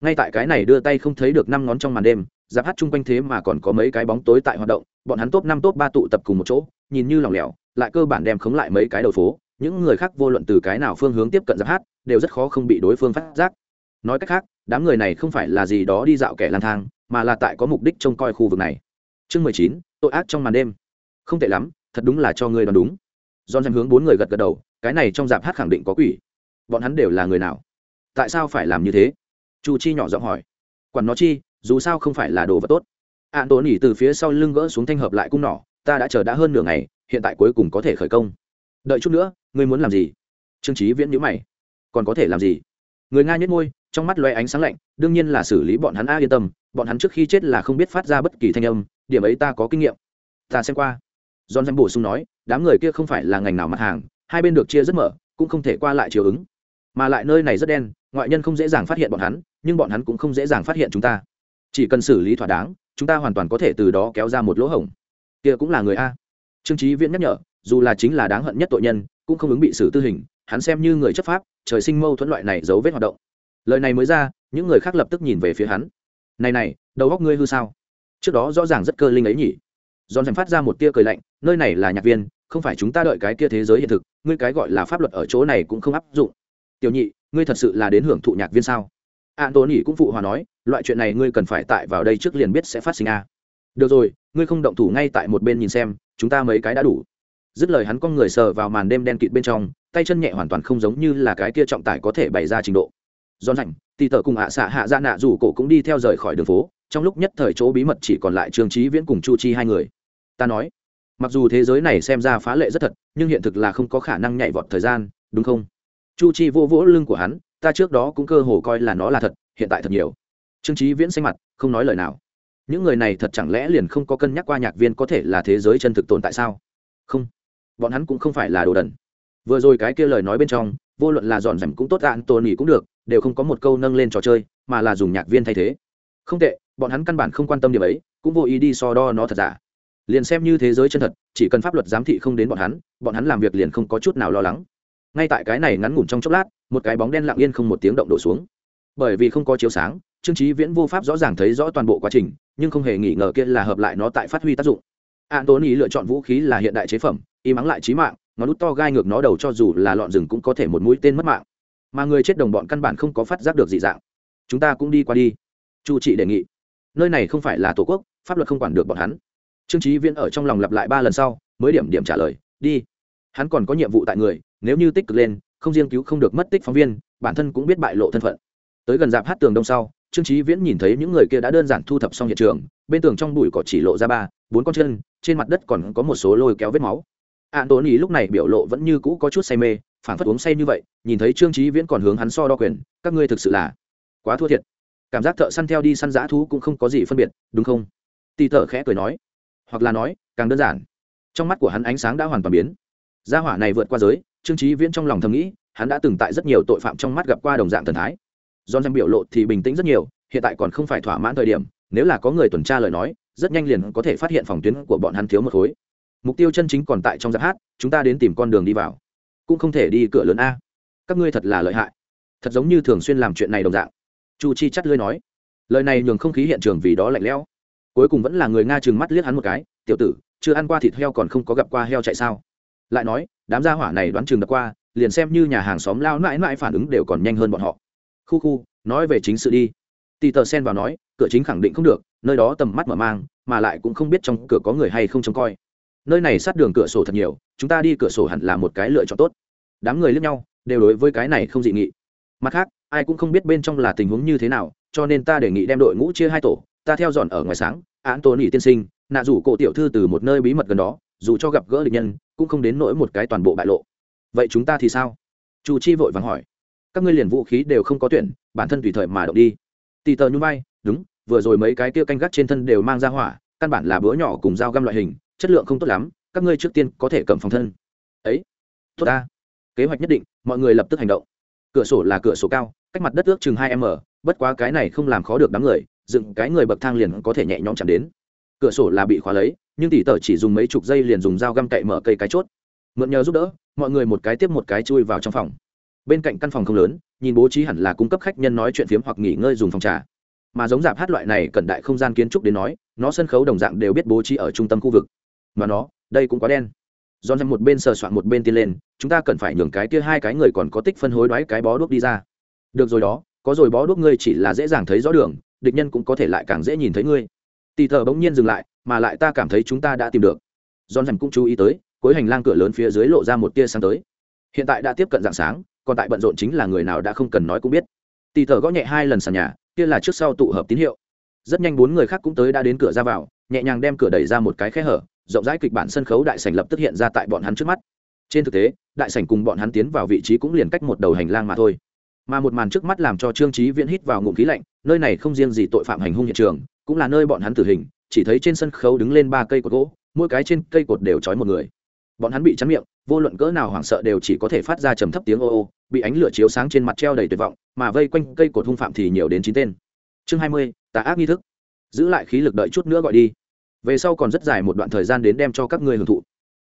Ngay tại cái này đưa tay không thấy được năm ngón trong màn đêm, giáp hát chung quanh thế mà còn có mấy cái bóng tối tại hoạt động, bọn hắn top năm, top ba tụ tập cùng một chỗ, nhìn như lỏng lẻo, lại cơ bản đem khống lại mấy cái đầu phố, những người khác vô luận từ cái nào phương hướng tiếp cận giáp hát, đều rất khó không bị đối phương phát giác. Nói cách khác, đám người này không phải là gì đó đi dạo kẻ lang thang, mà là tại có mục đích trông coi khu vực này. Chương mười chín, tội ác trong màn đêm. Không tệ lắm, thật đúng là cho ngươi đoán đúng. John dành hướng bốn người gật gật đầu, cái này trong dạp hát khẳng định có quỷ. Bọn hắn đều là người nào? Tại sao phải làm như thế? Chu chi nhỏ giọng hỏi. Quản nó chi, dù sao không phải là đồ vật tốt. Án tốn nhỉ từ phía sau lưng gỡ xuống thanh hợp lại cung nỏ, ta đã chờ đã hơn nửa ngày, hiện tại cuối cùng có thể khởi công. Đợi chút nữa, ngươi muốn làm gì? Trương chí viễn nhíu mày. Còn có thể làm gì? Người nga nhếch môi, trong mắt lóe ánh sáng lạnh, đương nhiên là xử lý bọn hắn a, yên tâm, bọn hắn trước khi chết là không biết phát ra bất kỳ thanh âm, điểm ấy ta có kinh nghiệm. Ta xem qua john danh bổ sung nói, đám người kia không phải là ngành nào mặt hàng, hai bên được chia rất mở, cũng không thể qua lại chiều ứng. Mà lại nơi này rất đen, ngoại nhân không dễ dàng phát hiện bọn hắn, nhưng bọn hắn cũng không dễ dàng phát hiện chúng ta. Chỉ cần xử lý thỏa đáng, chúng ta hoàn toàn có thể từ đó kéo ra một lỗ hổng. Kia cũng là người a. Trương Chí viễn nhắc nhở, dù là chính là đáng hận nhất tội nhân, cũng không ứng bị xử tư hình, hắn xem như người chấp pháp, trời sinh mâu thuẫn loại này dấu vết hoạt động. Lời này mới ra, những người khác lập tức nhìn về phía hắn. Này này, đầu óc ngươi hư sao? Trước đó rõ ràng rất cơ linh ấy nhỉ giòn dành phát ra một tia cười lạnh, nơi này là nhạc viên, không phải chúng ta đợi cái kia thế giới hiện thực, ngươi cái gọi là pháp luật ở chỗ này cũng không áp dụng. Tiểu nhị, ngươi thật sự là đến hưởng thụ nhạc viên sao? An tố nhỉ cũng phụ hòa nói, loại chuyện này ngươi cần phải tại vào đây trước liền biết sẽ phát sinh a. Được rồi, ngươi không động thủ ngay tại một bên nhìn xem, chúng ta mấy cái đã đủ. Dứt lời hắn con người sờ vào màn đêm đen kịt bên trong, tay chân nhẹ hoàn toàn không giống như là cái kia trọng tải có thể bày ra trình độ. Do rảnh tì tờ cùng ạ xạ hạ dạ nạ dù cổ cũng đi theo rời khỏi đường phố, trong lúc nhất thời chỗ bí mật chỉ còn lại trương trí viễn cùng chu chi hai người ta nói. Mặc dù thế giới này xem ra phá lệ rất thật, nhưng hiện thực là không có khả năng nhảy vọt thời gian, đúng không? Chu chi vô vỗ lưng của hắn, ta trước đó cũng cơ hồ coi là nó là thật, hiện tại thật nhiều. Trương trí viễn xanh mặt, không nói lời nào. Những người này thật chẳng lẽ liền không có cân nhắc qua nhạc viên có thể là thế giới chân thực tồn tại sao? Không. Bọn hắn cũng không phải là đồ đần. Vừa rồi cái kia lời nói bên trong, vô luận là dọn dẻm cũng tốt đạn tồn nghỉ cũng được, đều không có một câu nâng lên trò chơi, mà là dùng nhạc viên thay thế. Không tệ, bọn hắn căn bản không quan tâm điểm ấy, cũng vô ý đi so đo nó thật giả liền xem như thế giới chân thật, chỉ cần pháp luật giám thị không đến bọn hắn bọn hắn làm việc liền không có chút nào lo lắng. Ngay tại cái này ngắn ngủn trong chốc lát, một cái bóng đen lặng yên không một tiếng động đổ xuống. Bởi vì không có chiếu sáng, trương trí viễn vô pháp rõ ràng thấy rõ toàn bộ quá trình, nhưng không hề nghi ngờ kia là hợp lại nó tại phát huy tác dụng. Antony lựa chọn vũ khí là hiện đại chế phẩm, y mắng lại trí mạng, ngón nút to gai ngược nó đầu cho dù là lọn rừng cũng có thể một mũi tên mất mạng. Mà người chết đồng bọn căn bản không có phát giác được dị dạng. Chúng ta cũng đi qua đi. Chu trị đề nghị. Nơi này không phải là tổ quốc, pháp luật không quản được bọn hắn trương trí viễn ở trong lòng lặp lại ba lần sau, mới điểm điểm trả lời, đi. Hắn còn có nhiệm vụ tại người, nếu như tích cực lên, không riêng cứu không được mất tích phóng viên, bản thân cũng biết bại lộ thân phận. Tới gần dạp hát tường đông sau, trương trí viễn nhìn thấy những người kia đã đơn giản thu thập xong hiện trường, bên tường trong bụi cỏ chỉ lộ ra ba, bốn con chân, trên mặt đất còn có một số lôi kéo vết máu. An tốn ý lúc này biểu lộ vẫn như cũ có chút say mê phản phất uống say như vậy, nhìn thấy trương trí viễn còn hướng hắn so đo quyền, các ngươi thực sự là quá thua thiệt. Cảm giác thợ săn theo đi săn giã thú cũng không có gì phân biệt, đúng không? Tì thợ khẽ cười nói hoặc là nói, càng đơn giản. Trong mắt của hắn ánh sáng đã hoàn toàn biến. Gia hỏa này vượt qua giới, trương trí viễn trong lòng thầm nghĩ, hắn đã từng tại rất nhiều tội phạm trong mắt gặp qua đồng dạng thần thái. Do danh biểu lộ thì bình tĩnh rất nhiều, hiện tại còn không phải thỏa mãn thời điểm, nếu là có người tuần tra lời nói, rất nhanh liền có thể phát hiện phòng tuyến của bọn hắn thiếu một khối. Mục tiêu chân chính còn tại trong giáp hát, chúng ta đến tìm con đường đi vào. Cũng không thể đi cửa lớn a. Các ngươi thật là lợi hại. Thật giống như thường xuyên làm chuyện này đồng dạng. Chu chi chắt lưới nói. Lời này nhường không khí hiện trường vì đó lạnh lẽo cuối cùng vẫn là người nga trừng mắt liếc hắn một cái, tiểu tử, chưa ăn qua thịt heo còn không có gặp qua heo chạy sao? Lại nói, đám gia hỏa này đoán chừng đập qua, liền xem như nhà hàng xóm lao mãi mãi phản ứng đều còn nhanh hơn bọn họ. Khu khu, nói về chính sự đi. Tì tờ sen vào nói, cửa chính khẳng định không được, nơi đó tầm mắt mở mang, mà lại cũng không biết trong cửa có người hay không trông coi. Nơi này sát đường cửa sổ thật nhiều, chúng ta đi cửa sổ hẳn là một cái lựa chọn tốt. Đám người lướt nhau, đều đối với cái này không dị nghị. Mặt khác, ai cũng không biết bên trong là tình huống như thế nào, cho nên ta đề nghị đem đội ngũ chia hai tổ ta theo dọn ở ngoài sáng án tôn ỉ tiên sinh nạ rủ cổ tiểu thư từ một nơi bí mật gần đó dù cho gặp gỡ địch nhân cũng không đến nỗi một cái toàn bộ bại lộ. Vậy chúng ta thì sao? Chu chi vội vàng hỏi. Các ngươi liền vũ khí đều không có tuyển bản thân tùy thời mà động đi. Tì tờ nhung bay, đúng vừa rồi mấy cái kia canh gác trên thân đều mang ra hỏa căn bản là bữa nhỏ cùng dao găm loại hình chất lượng không tốt lắm các ngươi trước tiên có thể cầm phòng thân. Ấy tốt ta. Kế hoạch nhất định mọi người lập tức hành động. Cửa sổ là cửa sổ cao cách mặt đất ước chừng hai m bất quá cái này không làm khó được đám người dựng cái người bậc thang liền có thể nhẹ nhõm chạm đến. Cửa sổ là bị khóa lấy, nhưng tỷ tờ chỉ dùng mấy chục giây liền dùng dao găm cậy mở cây cái chốt. Mượn nhờ giúp đỡ, mọi người một cái tiếp một cái chui vào trong phòng. Bên cạnh căn phòng không lớn, nhìn bố trí hẳn là cung cấp khách nhân nói chuyện phiếm hoặc nghỉ ngơi dùng phòng trà. Mà giống dạp hát loại này cần đại không gian kiến trúc đến nói, nó sân khấu đồng dạng đều biết bố trí ở trung tâm khu vực. Mà nó, đây cũng quá đen. Dọn dẹp một bên sờ soạn một bên tiên lên, chúng ta cần phải nhường cái kia hai cái người còn có tích phân hối đoái cái bó đuốc đi ra. Được rồi đó, có rồi bó đuốc ngươi chỉ là dễ dàng thấy rõ đường địch nhân cũng có thể lại càng dễ nhìn thấy ngươi. Tì thờ bỗng nhiên dừng lại, mà lại ta cảm thấy chúng ta đã tìm được. John dẹp cũng chú ý tới, cuối hành lang cửa lớn phía dưới lộ ra một tia sáng tới. Hiện tại đã tiếp cận dạng sáng, còn tại bận rộn chính là người nào đã không cần nói cũng biết. Tì thờ gõ nhẹ hai lần sàn nhà, kia là trước sau tụ hợp tín hiệu. Rất nhanh bốn người khác cũng tới đã đến cửa ra vào, nhẹ nhàng đem cửa đẩy ra một cái khe hở, rộng rãi kịch bản sân khấu đại sảnh lập tức hiện ra tại bọn hắn trước mắt. Trên thực tế, đại sảnh cùng bọn hắn tiến vào vị trí cũng liền cách một đầu hành lang mà thôi mà một màn trước mắt làm cho trương trí viễn hít vào ngụm khí lạnh, nơi này không riêng gì tội phạm hành hung hiện trường, cũng là nơi bọn hắn tử hình, chỉ thấy trên sân khấu đứng lên ba cây cột gỗ, mỗi cái trên cây cột đều trói một người. Bọn hắn bị chắn miệng, vô luận cỡ nào hoảng sợ đều chỉ có thể phát ra trầm thấp tiếng ô ô, bị ánh lửa chiếu sáng trên mặt treo đầy tuyệt vọng, mà vây quanh cây cột hung phạm thì nhiều đến chín tên. Chương hai mươi, tà ác nghi thức. Giữ lại khí lực đợi chút nữa gọi đi. Về sau còn rất dài một đoạn thời gian đến đem cho các ngươi hưởng thụ.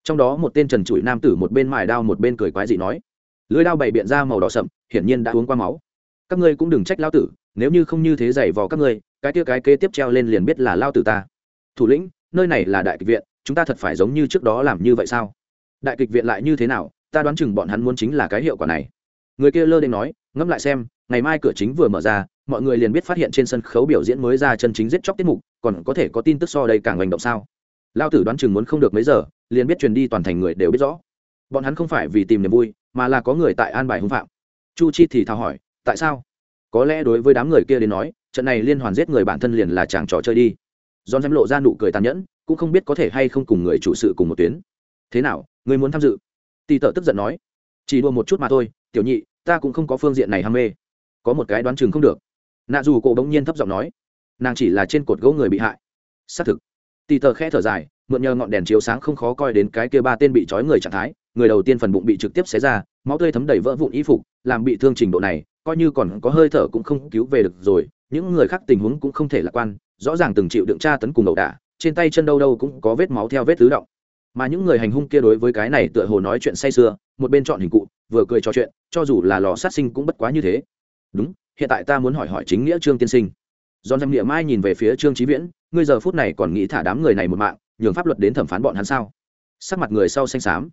Trong đó một tên trần trụi nam tử một bên mài đao một bên cười quái dị nói lưới đao bày biện ra màu đỏ sậm, hiển nhiên đã uống qua máu. Các ngươi cũng đừng trách lao tử, nếu như không như thế giày vò các ngươi, cái tia cái kế tiếp treo lên liền biết là lao tử ta. Thủ lĩnh, nơi này là đại kịch viện, chúng ta thật phải giống như trước đó làm như vậy sao? Đại kịch viện lại như thế nào, ta đoán chừng bọn hắn muốn chính là cái hiệu quả này. Người kia lơ đ nói, ngẫm lại xem, ngày mai cửa chính vừa mở ra, mọi người liền biết phát hiện trên sân khấu biểu diễn mới ra chân chính giết chóc tiết mục, còn có thể có tin tức so đây càng hành động sao? Lao tử đoán chừng muốn không được mấy giờ, liền biết truyền đi toàn thành người đều biết rõ. Bọn hắn không phải vì tìm niềm vui mà là có người tại an bài hung phạm. Chu chi thì thào hỏi, tại sao? Có lẽ đối với đám người kia đến nói, trận này liên hoàn giết người bản thân liền là chàng trò chơi đi. John dám lộ ra nụ cười tàn nhẫn, cũng không biết có thể hay không cùng người chủ sự cùng một tuyến. Thế nào, người muốn tham dự? Tì tợ tức giận nói, chỉ đua một chút mà thôi, tiểu nhị, ta cũng không có phương diện này ham mê. Có một cái đoán chừng không được. Nạ dù cổ bỗng nhiên thấp giọng nói, nàng chỉ là trên cột gỗ người bị hại. Xác thực. Tì tờ khẽ thở dài, mượn nhờ ngọn đèn chiếu sáng không khó coi đến cái kia ba tên bị trói người trạng thái người đầu tiên phần bụng bị trực tiếp xé ra, máu tươi thấm đầy vỡ vụn y phục, làm bị thương trình độ này, coi như còn có hơi thở cũng không cứu về được rồi, những người khác tình huống cũng không thể lạc quan, rõ ràng từng chịu đựng tra tấn cùng ẩu đả, trên tay chân đâu đâu cũng có vết máu theo vết tứ động. Mà những người hành hung kia đối với cái này tựa hồ nói chuyện say sưa, một bên chọn hình cụ, vừa cười trò chuyện, cho dù là lò sát sinh cũng bất quá như thế. Đúng, hiện tại ta muốn hỏi hỏi chính nghĩa trương tiên sinh. Giòn danh địa mai nhìn về phía trương trí viễn, ngươi giờ phút này còn nghĩ thả đám người này một mạng, nhường pháp luật đến thẩm phán bọn hắn sao? Sắc mặt người sau xanh xám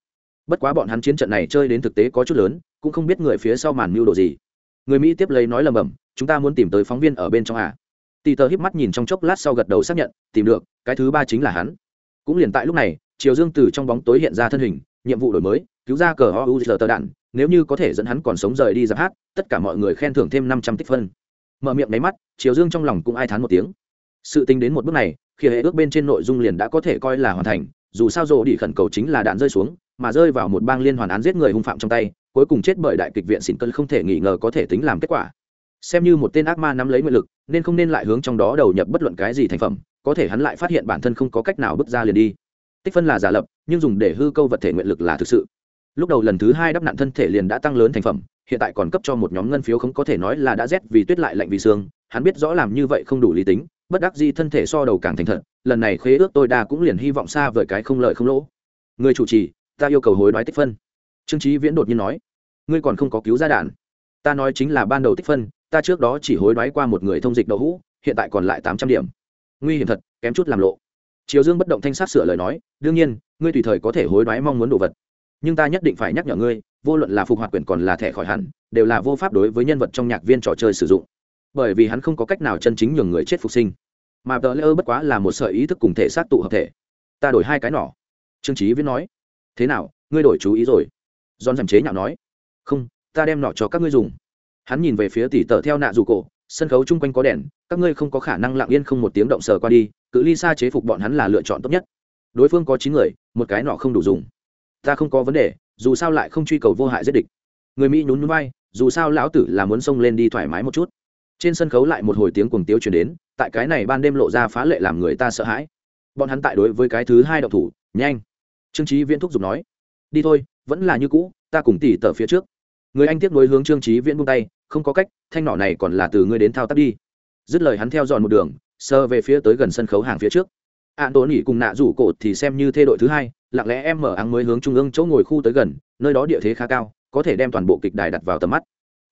bất quá bọn hắn chiến trận này chơi đến thực tế có chút lớn, cũng không biết người phía sau màn mưu đồ gì. Người mỹ tiếp lấy nói lầm bầm, chúng ta muốn tìm tới phóng viên ở bên trong à? Tì tờ híp mắt nhìn trong chốc lát sau gật đầu xác nhận, tìm được, cái thứ ba chính là hắn. Cũng liền tại lúc này, triều dương từ trong bóng tối hiện ra thân hình, nhiệm vụ đổi mới, cứu ra cờ o u tờ đạn, nếu như có thể dẫn hắn còn sống rời đi giáp hát, tất cả mọi người khen thưởng thêm năm trăm tích phân. Mở miệng máy mắt, triều dương trong lòng cũng ai thán một tiếng. Sự tính đến một bước này, khi hệ ước bên trên nội dung liền đã có thể coi là hoàn thành, dù sao rộ đi khẩn cầu chính là đạn rơi xuống mà rơi vào một bang liên hoàn án giết người hung phạm trong tay, cuối cùng chết bởi đại kịch viện xỉn cân không thể nghi ngờ có thể tính làm kết quả. Xem như một tên ác ma nắm lấy nguyện lực, nên không nên lại hướng trong đó đầu nhập bất luận cái gì thành phẩm, có thể hắn lại phát hiện bản thân không có cách nào bước ra liền đi. Tích phân là giả lập, nhưng dùng để hư câu vật thể nguyện lực là thực sự. Lúc đầu lần thứ hai đắp nạn thân thể liền đã tăng lớn thành phẩm, hiện tại còn cấp cho một nhóm ngân phiếu không có thể nói là đã rét vì tuyết lại lạnh vì xương hắn biết rõ làm như vậy không đủ lý tính, bất đắc di thân thể so đầu càng thành thật, lần này khế ước tôi đa cũng liền hy vọng xa vời cái không lợi không lỗ. Người chủ trì ta yêu cầu hối đoái tích phân. Trương trí viễn đột nhiên nói, ngươi còn không có cứu gia đạn. Ta nói chính là ban đầu tích phân, ta trước đó chỉ hối đoái qua một người thông dịch đậu hũ, hiện tại còn lại tám trăm điểm. Nguy hiểm thật, kém chút làm lộ. Triều dương bất động thanh sát sửa lời nói, đương nhiên, ngươi tùy thời có thể hối đoái mong muốn đồ vật. Nhưng ta nhất định phải nhắc nhở ngươi, vô luận là phục hoạt quyền còn là thẻ khỏi hẳn, đều là vô pháp đối với nhân vật trong nhạc viên trò chơi sử dụng. Bởi vì hắn không có cách nào chân chính nhường người chết phục sinh. Mà tờ lỡ bất quá là một sợi ý thức cùng thể xác tụ hợp thể. Ta đổi hai cái nỏ. Trương trí viết nói thế nào, ngươi đổi chú ý rồi? Don giảm chế nhạo nói. Không, ta đem nọ cho các ngươi dùng. Hắn nhìn về phía tỉ tờ theo nạ dù cổ, sân khấu chung quanh có đèn, các ngươi không có khả năng lặng yên không một tiếng động sờ qua đi, cự ly xa chế phục bọn hắn là lựa chọn tốt nhất. Đối phương có chín người, một cái nọ không đủ dùng. Ta không có vấn đề, dù sao lại không truy cầu vô hại giết địch. Người mỹ nhún nhún vai, dù sao lão tử là muốn xông lên đi thoải mái một chút. Trên sân khấu lại một hồi tiếng cuồng tiếu chuyển đến, tại cái này ban đêm lộ ra phá lệ làm người ta sợ hãi. Bọn hắn tại đối với cái thứ hai đậu thủ, nhanh trương trí viễn thúc giục nói, đi thôi, vẫn là như cũ, ta cùng tỉ tở phía trước. Người anh tiếp nối hướng trương trí viễn buông tay, không có cách, thanh nỏ này còn là từ ngươi đến thao tác đi. Dứt lời hắn theo dọn một đường, sơ về phía tới gần sân khấu hàng phía trước. An tốn nghỉ cùng nạ rủ cột thì xem như thê đội thứ hai, lặng lẽ em mở áng mới hướng trung ương chỗ ngồi khu tới gần, nơi đó địa thế khá cao, có thể đem toàn bộ kịch đài đặt vào tầm mắt.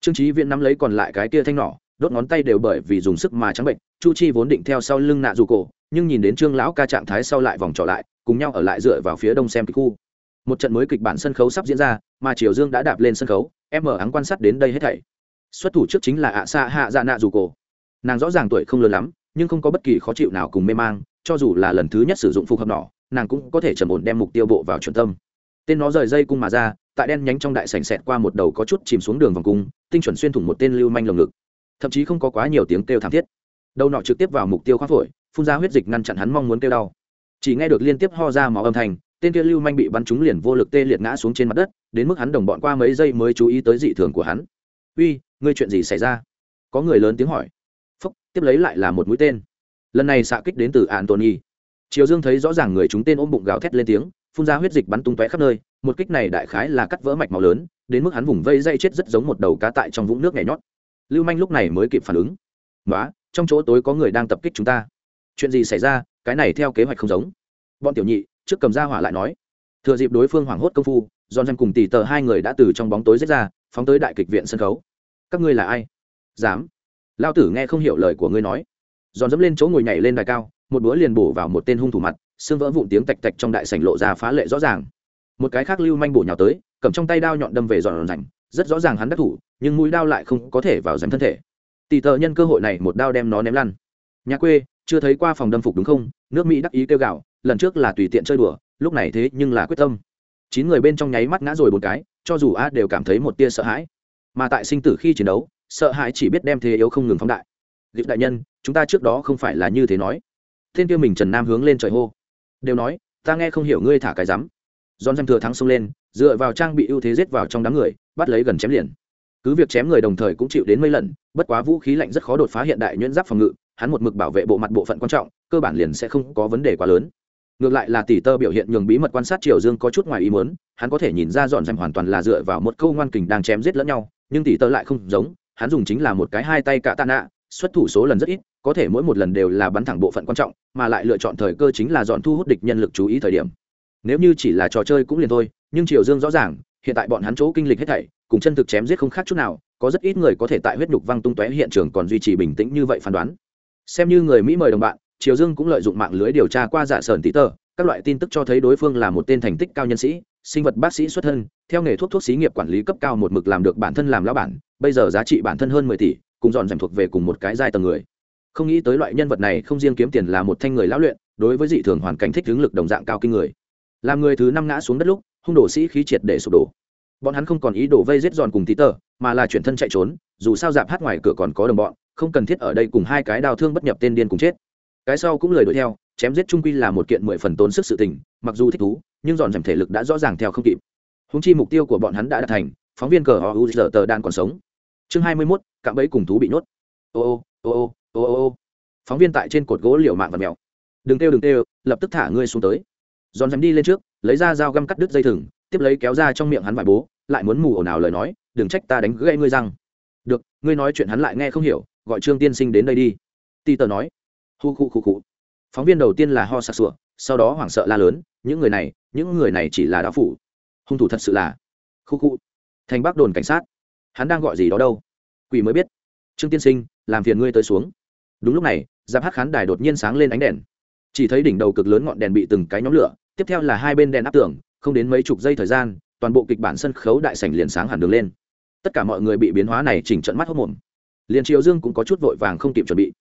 Trương trí viễn nắm lấy còn lại cái kia thanh nỏ, đốt ngón tay đều bởi vì dùng sức mà trắng bệnh, chu chi vốn định theo sau lưng nạ rủ cổ, nhưng nhìn đến trương lão ca trạng thái sau lại vòng trở lại cùng nhau ở lại dựa vào phía đông xem kịch khu. Một trận mới kịch bản sân khấu sắp diễn ra, mà triều dương đã đạp lên sân khấu, em mở áng quan sát đến đây hết thảy. Xuất thủ trước chính là ạ xa hạ dạ nạ dù cổ. Nàng rõ ràng tuổi không lớn lắm, nhưng không có bất kỳ khó chịu nào cùng mê mang, cho dù là lần thứ nhất sử dụng phù hợp nỏ, nàng cũng có thể trầm ổn đem mục tiêu bộ vào chuẩn tâm. Tên nó rời dây cung mà ra, tại đen nhánh trong đại sảnh xẹt qua một đầu có chút chìm xuống đường vòng cung, tinh chuẩn xuyên thủng một tên lưu manh lồng ngực. Thậm chí không có quá nhiều tiếng kêu thảm thiết. Đầu nọ trực tiếp vào mục tiêu khoác phổi, phun ra huyết dịch ngăn chặn hắn mong muốn kêu đau chỉ nghe được liên tiếp ho ra máu âm thanh, tên kia lưu manh bị bắn trúng liền vô lực tê liệt ngã xuống trên mặt đất, đến mức hắn đồng bọn qua mấy giây mới chú ý tới dị thường của hắn. Uy, ngươi chuyện gì xảy ra? Có người lớn tiếng hỏi. Phúc, tiếp lấy lại là một mũi tên. Lần này xạ kích đến từ antony triều dương thấy rõ ràng người chúng tên ôm bụng gào thét lên tiếng, phun ra huyết dịch bắn tung tóe khắp nơi, một kích này đại khái là cắt vỡ mạch máu lớn, đến mức hắn vùng vây dây chết rất giống một đầu cá tại trong vũng nước nhảy nhót. Lưu manh lúc này mới kịp phản ứng. Nói trong chỗ tối có người đang tập kích chúng ta. Chuyện gì xảy ra? Cái này theo kế hoạch không giống. Bọn tiểu nhị, trước cầm ra hỏa lại nói. Thừa dịp đối phương hoảng hốt công phu, john danh cùng tỷ tờ hai người đã từ trong bóng tối rết ra, phóng tới đại kịch viện sân khấu. Các ngươi là ai? Dám. Lao tử nghe không hiểu lời của ngươi nói. Giòn dẫm lên chỗ ngồi nhảy lên đài cao, một búa liền bổ vào một tên hung thủ mặt, xương vỡ vụn tiếng tạch tạch trong đại sảnh lộ ra phá lệ rõ ràng. Một cái khác lưu manh bổ nhào tới, cầm trong tay đao nhọn đâm về giòn rảnh rất rõ ràng hắn đắc thủ, nhưng mũi đao lại không có thể vào rảnh thân thể. Tỷ tờ nhân cơ hội này một đao đem nó ném lăn. Nhà quê chưa thấy qua phòng đâm phục đúng không? Nước mỹ đắc ý kêu gạo lần trước là tùy tiện chơi đùa, lúc này thế nhưng là quyết tâm. Chín người bên trong nháy mắt ngã rồi một cái, cho dù a đều cảm thấy một tia sợ hãi. Mà tại sinh tử khi chiến đấu, sợ hãi chỉ biết đem thế yếu không ngừng phóng đại. Liệt đại nhân, chúng ta trước đó không phải là như thế nói. Thiên tiêu mình trần nam hướng lên trời hô. Đều nói, ta nghe không hiểu ngươi thả cái rắm. Don danh thừa thắng xông lên, dựa vào trang bị ưu thế giết vào trong đám người, bắt lấy gần chém liền. Cứ việc chém người đồng thời cũng chịu đến mấy lần, bất quá vũ khí lạnh rất khó đột phá hiện đại nhuyễn giáp phòng ngự hắn một mực bảo vệ bộ mặt bộ phận quan trọng, cơ bản liền sẽ không có vấn đề quá lớn. Ngược lại là tỷ tơ biểu hiện nhường bí mật quan sát triều dương có chút ngoài ý muốn, hắn có thể nhìn ra dọn dành hoàn toàn là dựa vào một câu ngoan kình đang chém giết lẫn nhau, nhưng tỷ tơ lại không giống, hắn dùng chính là một cái hai tay cả tạ nạ, xuất thủ số lần rất ít, có thể mỗi một lần đều là bắn thẳng bộ phận quan trọng, mà lại lựa chọn thời cơ chính là dọn thu hút địch nhân lực chú ý thời điểm. Nếu như chỉ là trò chơi cũng liền thôi, nhưng triều dương rõ ràng, hiện tại bọn hắn chỗ kinh lịch hết thảy, cùng chân thực chém giết không khác chút nào, có rất ít người có thể tại huyết nhục văng tung tóe hiện trường còn duy trì bình tĩnh như vậy phán đoán xem như người mỹ mời đồng bạn, triều dương cũng lợi dụng mạng lưới điều tra qua dạ giả sởn tí tờ, các loại tin tức cho thấy đối phương là một tên thành tích cao nhân sĩ, sinh vật bác sĩ xuất thân, theo nghề thuốc thuốc xí nghiệp quản lý cấp cao một mực làm được bản thân làm lão bản, bây giờ giá trị bản thân hơn mười tỷ, cùng dọn dành thuộc về cùng một cái giai tầng người. Không nghĩ tới loại nhân vật này không riêng kiếm tiền là một thanh người lão luyện, đối với dị thường hoàn cảnh thích hướng lực đồng dạng cao kinh người. Làm người thứ năm ngã xuống đất lúc, hung đổ sĩ khí triệt để sụp đổ. Bọn hắn không còn ý đồ vây giết giòn cùng tí tờ, mà là chuyển thân chạy trốn, dù sao dạp hát ngoài cửa còn có đồng bọn không cần thiết ở đây cùng hai cái đào thương bất nhập tên điên cùng chết. Cái sau cũng lời đuổi theo, chém giết trung quy là một kiện mười phần tốn sức sự tình, mặc dù thích thú, nhưng dọn dẹp thể lực đã rõ ràng theo không kịp. Húng chi mục tiêu của bọn hắn đã đạt thành, phóng viên cờ họ u giờ tờ đan còn sống. Chương hai mươi mốt, cạm bẫy cùng thú bị nhốt. Ô ô ô ô ô ô ô. Phóng viên tại trên cột gỗ liều mạng và mèo. Đừng kêu đừng kêu, lập tức thả ngươi xuống tới. Dọn dẹp đi lên trước, lấy ra dao găm cắt đứt dây thừng, tiếp lấy kéo ra trong miệng hắn vải bố, lại muốn mù ồn ào lời nói, đừng trách ta đánh gãy ngươi răng. Được, ngươi nói chuyện hắn lại nghe không hiểu gọi trương tiên sinh đến đây đi ti tờ nói hu khu khu khu. phóng viên đầu tiên là ho sặc sụa, sau đó hoảng sợ la lớn, những người này, những người này chỉ là đạo phủ. hung thủ thật sự là khu khu. thành bắc đồn cảnh sát. hắn đang gọi gì đó đâu? quỷ mới biết. trương tiên sinh, làm phiền ngươi tới xuống. đúng lúc này, giáp hát khán đài đột nhiên sáng lên ánh đèn. chỉ thấy đỉnh đầu cực lớn ngọn đèn bị từng cái nhóm lửa, tiếp theo là hai bên đèn áp tường, không đến mấy chục giây thời gian, toàn bộ kịch bản sân khấu đại sảnh liền sáng hẳn đường lên. tất cả mọi người bị biến hóa này chỉnh trận mắt hốc mồm liền triều dương cũng có chút vội vàng không kịp chuẩn bị.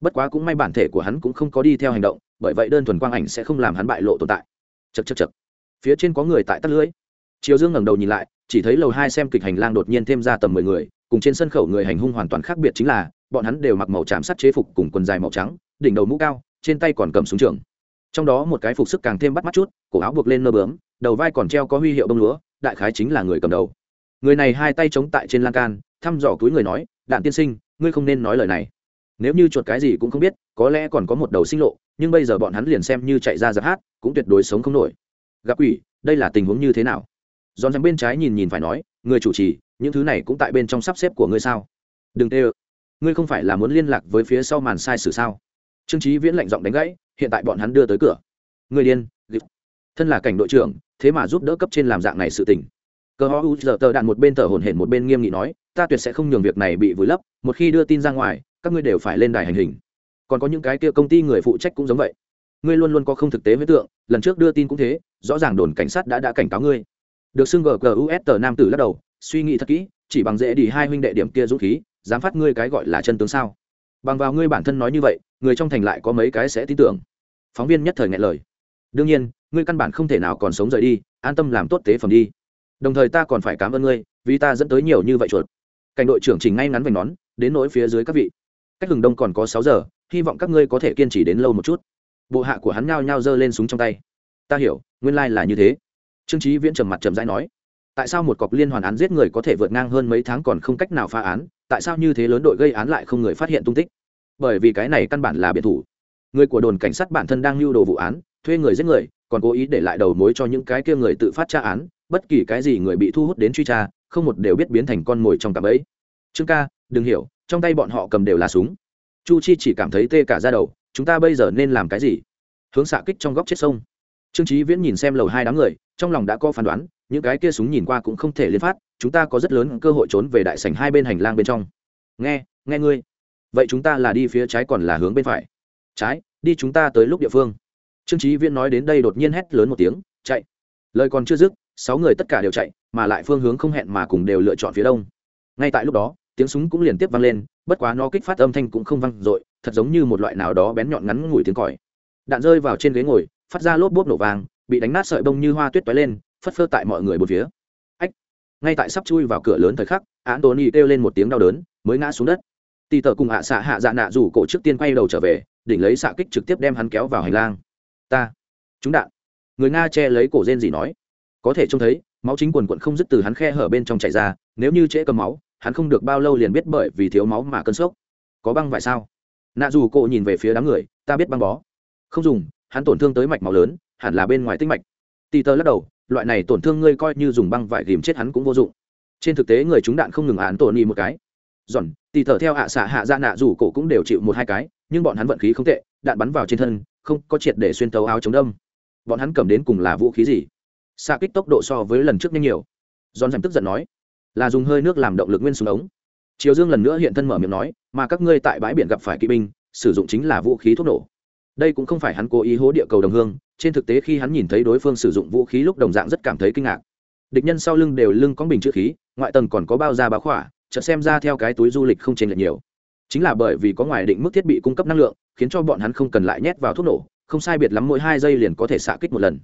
Bất quá cũng may bản thể của hắn cũng không có đi theo hành động, bởi vậy đơn thuần quang ảnh sẽ không làm hắn bại lộ tồn tại. Chật chật chật phía trên có người tại tắt lưới. Triều dương ngẩng đầu nhìn lại, chỉ thấy lầu hai xem kịch hành lang đột nhiên thêm ra tầm mười người, cùng trên sân khẩu người hành hung hoàn toàn khác biệt chính là, bọn hắn đều mặc màu tràm sắt chế phục cùng quần dài màu trắng, đỉnh đầu mũ cao, trên tay còn cầm súng trường. Trong đó một cái phục sức càng thêm bắt mắt chút, cổ áo buộc lên nơ bướm, đầu vai còn treo có huy hiệu bông lúa, đại khái chính là người cầm đầu. Người này hai tay chống tại trên lan can, thăm dò túi người nói đạn tiên sinh, ngươi không nên nói lời này. Nếu như chuột cái gì cũng không biết, có lẽ còn có một đầu sinh lộ, nhưng bây giờ bọn hắn liền xem như chạy ra giáp hát, cũng tuyệt đối sống không nổi. Gặp quỷ, đây là tình huống như thế nào? Giòn rằng bên trái nhìn nhìn phải nói, người chủ trì, những thứ này cũng tại bên trong sắp xếp của ngươi sao? Đừng tê ơ, ngươi không phải là muốn liên lạc với phía sau màn sai sử sao? Trương trí viễn lạnh giọng đánh gãy, hiện tại bọn hắn đưa tới cửa. Người điên thân là cảnh đội trưởng, thế mà giúp đỡ cấp trên làm dạng này sự tình cờ ho u giờ tờ đạn một bên thở hổn hển một bên nghiêm nghị nói, ta tuyệt sẽ không nhường việc này bị vùi lấp, một khi đưa tin ra ngoài, các ngươi đều phải lên đài hành hình. Còn có những cái kia công ty người phụ trách cũng giống vậy. Ngươi luôn luôn có không thực tế với tượng, lần trước đưa tin cũng thế, rõ ràng đồn cảnh sát đã đã cảnh cáo ngươi. Được xưng ggus tờ nam tử lắc đầu, suy nghĩ thật kỹ, chỉ bằng dễ đi hai huynh đệ điểm kia dũng khí, dám phát ngươi cái gọi là chân tướng sao? Bằng vào ngươi bản thân nói như vậy, người trong thành lại có mấy cái sẽ tin tưởng. Phóng viên nhất thời ngại lời. Đương nhiên, ngươi căn bản không thể nào còn sống rời đi, an tâm làm tốt tế phẩm đi đồng thời ta còn phải cảm ơn ngươi, vì ta dẫn tới nhiều như vậy chuột. Cảnh đội trưởng trình ngay ngắn vành nón, đến nỗi phía dưới các vị. Cách hừng đông còn có sáu giờ, hy vọng các ngươi có thể kiên trì đến lâu một chút. Bộ hạ của hắn nhao nhao giơ lên súng trong tay. Ta hiểu, nguyên lai là như thế. Trương trí viễn trầm mặt trầm rãi nói, tại sao một cọc liên hoàn án giết người có thể vượt ngang hơn mấy tháng còn không cách nào phá án, tại sao như thế lớn đội gây án lại không người phát hiện tung tích? Bởi vì cái này căn bản là biệt thủ. Người của đồn cảnh sát bản thân đang lưu đồ vụ án, thuê người giết người còn cố ý để lại đầu mối cho những cái kia người tự phát tra án, bất kỳ cái gì người bị thu hút đến truy tra, không một đều biết biến thành con mồi trong cạm ấy. Trương ca, đừng hiểu, trong tay bọn họ cầm đều là súng. Chu chi chỉ cảm thấy tê cả ra đầu, chúng ta bây giờ nên làm cái gì? Hướng xạ kích trong góc chết sông. Trương trí viễn nhìn xem lầu hai đám người, trong lòng đã có phán đoán, những cái kia súng nhìn qua cũng không thể liên phát, chúng ta có rất lớn cơ hội trốn về đại sảnh hai bên hành lang bên trong. Nghe nghe ngươi. Vậy chúng ta là đi phía trái còn là hướng bên phải? Trái, đi chúng ta tới lúc địa phương trương trí viễn nói đến đây đột nhiên hét lớn một tiếng, chạy! Lời còn chưa dứt, sáu người tất cả đều chạy, mà lại phương hướng không hẹn mà cùng đều lựa chọn phía đông. Ngay tại lúc đó, tiếng súng cũng liên tiếp vang lên, bất quá nó kích phát âm thanh cũng không vang dội, thật giống như một loại nào đó bén nhọn ngắn ngủi tiếng còi. Đạn rơi vào trên ghế ngồi, phát ra lốp bốp nổ vàng, bị đánh nát sợi bông như hoa tuyết toái lên, phất phơ tại mọi người một phía. Ách! Ngay tại sắp chui vào cửa lớn thời khắc án tốn y kêu lên một tiếng đau đớn, mới ngã xuống đất. Tì tờ cùng hạ xạ hạ dạ nạ rủ cổ trước tiên quay đầu trở về, đỉnh lấy xạ kích trực tiếp đem hắn kéo vào hành lang ta. Chúng đạn. Người nga che lấy cổ rên gì nói. Có thể trông thấy, máu chính quần quận không dứt từ hắn khe hở bên trong chảy ra, nếu như trễ cầm máu, hắn không được bao lâu liền biết bởi vì thiếu máu mà cơn sốc. Có băng vải sao? Nạ dù cổ nhìn về phía đám người, ta biết băng bó. Không dùng, hắn tổn thương tới mạch máu lớn, hẳn là bên ngoài tinh mạch. Tì tơ lắc đầu, loại này tổn thương ngươi coi như dùng băng vải ghìm chết hắn cũng vô dụng. Trên thực tế người chúng đạn không ngừng án tổn y một cái. Giòn, tì Tơ theo hạ xạ hạ ra nạ dù cổ cũng đều chịu một hai cái, nhưng bọn hắn vận khí không tệ, đạn bắn vào trên thân không có triệt để xuyên tấu áo chống đâm. Bọn hắn cầm đến cùng là vũ khí gì? Xa kích tốc độ so với lần trước nhanh nhiều. Giòn dành tức giận nói, là dùng hơi nước làm động lực nguyên súng ống. Triều dương lần nữa hiện thân mở miệng nói, mà các ngươi tại bãi biển gặp phải kỵ binh, sử dụng chính là vũ khí thuốc nổ. Đây cũng không phải hắn cố ý hố địa cầu đồng hương, trên thực tế khi hắn nhìn thấy đối phương sử dụng vũ khí lúc đồng dạng rất cảm thấy kinh ngạc. Địch nhân sau lưng đều lưng có bình chữ khí, ngoại tầng còn có bao da báo khỏa, chợt xem ra theo cái túi du lịch không chênh lệch nhiều chính là bởi vì có ngoài định mức thiết bị cung cấp năng lượng, khiến cho bọn hắn không cần lại nhét vào thuốc nổ, không sai biệt lắm mỗi hai giây liền có thể xạ kích một lần.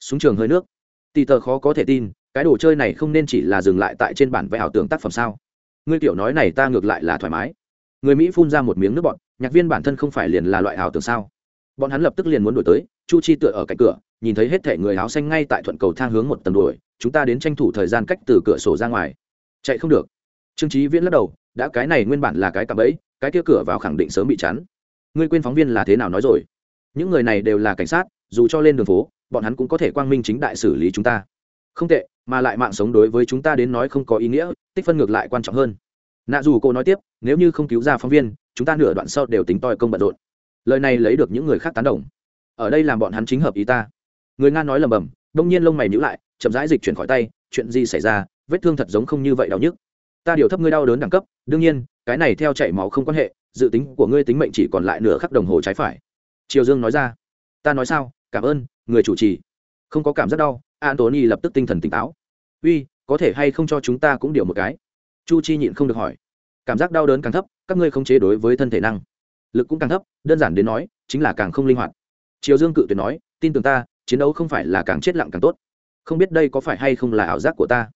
Súng trường hơi nước. Tì tờ khó có thể tin, cái đồ chơi này không nên chỉ là dừng lại tại trên bản vẽ ảo tưởng tác phẩm sao? Ngươi kiểu nói này ta ngược lại là thoải mái. Người mỹ phun ra một miếng nước bọn nhạc viên bản thân không phải liền là loại ảo tưởng sao? Bọn hắn lập tức liền muốn đổi tới, chu chi tựa ở cạnh cửa, nhìn thấy hết thể người áo xanh ngay tại thuận cầu thang hướng một tầng đuổi, chúng ta đến tranh thủ thời gian cách từ cửa sổ ra ngoài. Chạy không được. Trương trí viễn lắc đầu đã cái này nguyên bản là cái cạm bẫy, cái kia cửa vào khẳng định sớm bị chắn. Ngươi quên phóng viên là thế nào nói rồi? Những người này đều là cảnh sát, dù cho lên đường phố, bọn hắn cũng có thể quang minh chính đại xử lý chúng ta. Không tệ, mà lại mạng sống đối với chúng ta đến nói không có ý nghĩa, tích phân ngược lại quan trọng hơn. Nạ dù cô nói tiếp, nếu như không cứu ra phóng viên, chúng ta nửa đoạn sau đều tính toi công bận rộn. Lời này lấy được những người khác tán đồng. Ở đây làm bọn hắn chính hợp ý ta. Người nga nói lầm bầm, đông nhiên lông mày nhữ lại, chậm rãi dịch chuyển khỏi tay, chuyện gì xảy ra, vết thương thật giống không như vậy đau nhức ta điều thấp ngươi đau đớn đẳng cấp, đương nhiên, cái này theo chảy máu không quan hệ, dự tính của ngươi tính mệnh chỉ còn lại nửa khắc đồng hồ trái phải. Triều dương nói ra. Ta nói sao? Cảm ơn, người chủ trì. Không có cảm giác đau antony lập tức tinh thần tỉnh táo. Uy, có thể hay không cho chúng ta cũng điều một cái? Chu chi nhịn không được hỏi. Cảm giác đau đớn càng thấp, các ngươi không chế đối với thân thể năng lực cũng càng thấp, đơn giản đến nói, chính là càng không linh hoạt. Triều dương cự tuyệt nói, tin tưởng ta, chiến đấu không phải là càng chết lặng càng tốt. Không biết đây có phải hay không là ảo giác của ta?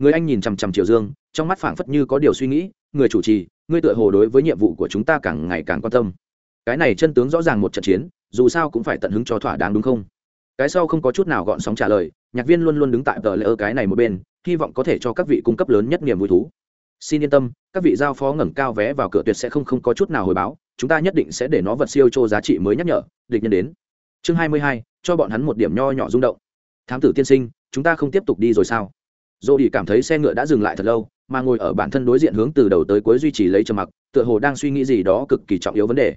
Người anh nhìn chằm chằm triều dương, trong mắt phảng phất như có điều suy nghĩ, người chủ trì, ngươi tựa hồ đối với nhiệm vụ của chúng ta càng ngày càng quan tâm. Cái này chân tướng rõ ràng một trận chiến, dù sao cũng phải tận hứng cho thỏa đáng đúng không? Cái sau không có chút nào gọn sóng trả lời, nhạc viên luôn luôn đứng tại tờ lễ ơ cái này một bên, hy vọng có thể cho các vị cung cấp lớn nhất niềm vui thú. Xin yên tâm, các vị giao phó ngẩng cao vé vào cửa tuyệt sẽ không không có chút nào hồi báo, chúng ta nhất định sẽ để nó vật siêu chô giá trị mới nhắc nhở, địch nhân đến. Chương hai mươi hai, cho bọn hắn một điểm nho nhỏ rung động. Thám tử tiên sinh, chúng ta không tiếp tục đi rồi sao? Dô đi cảm thấy xe ngựa đã dừng lại thật lâu, mà ngồi ở bản thân đối diện hướng từ đầu tới cuối duy trì lấy trầm mặc, tựa hồ đang suy nghĩ gì đó cực kỳ trọng yếu vấn đề.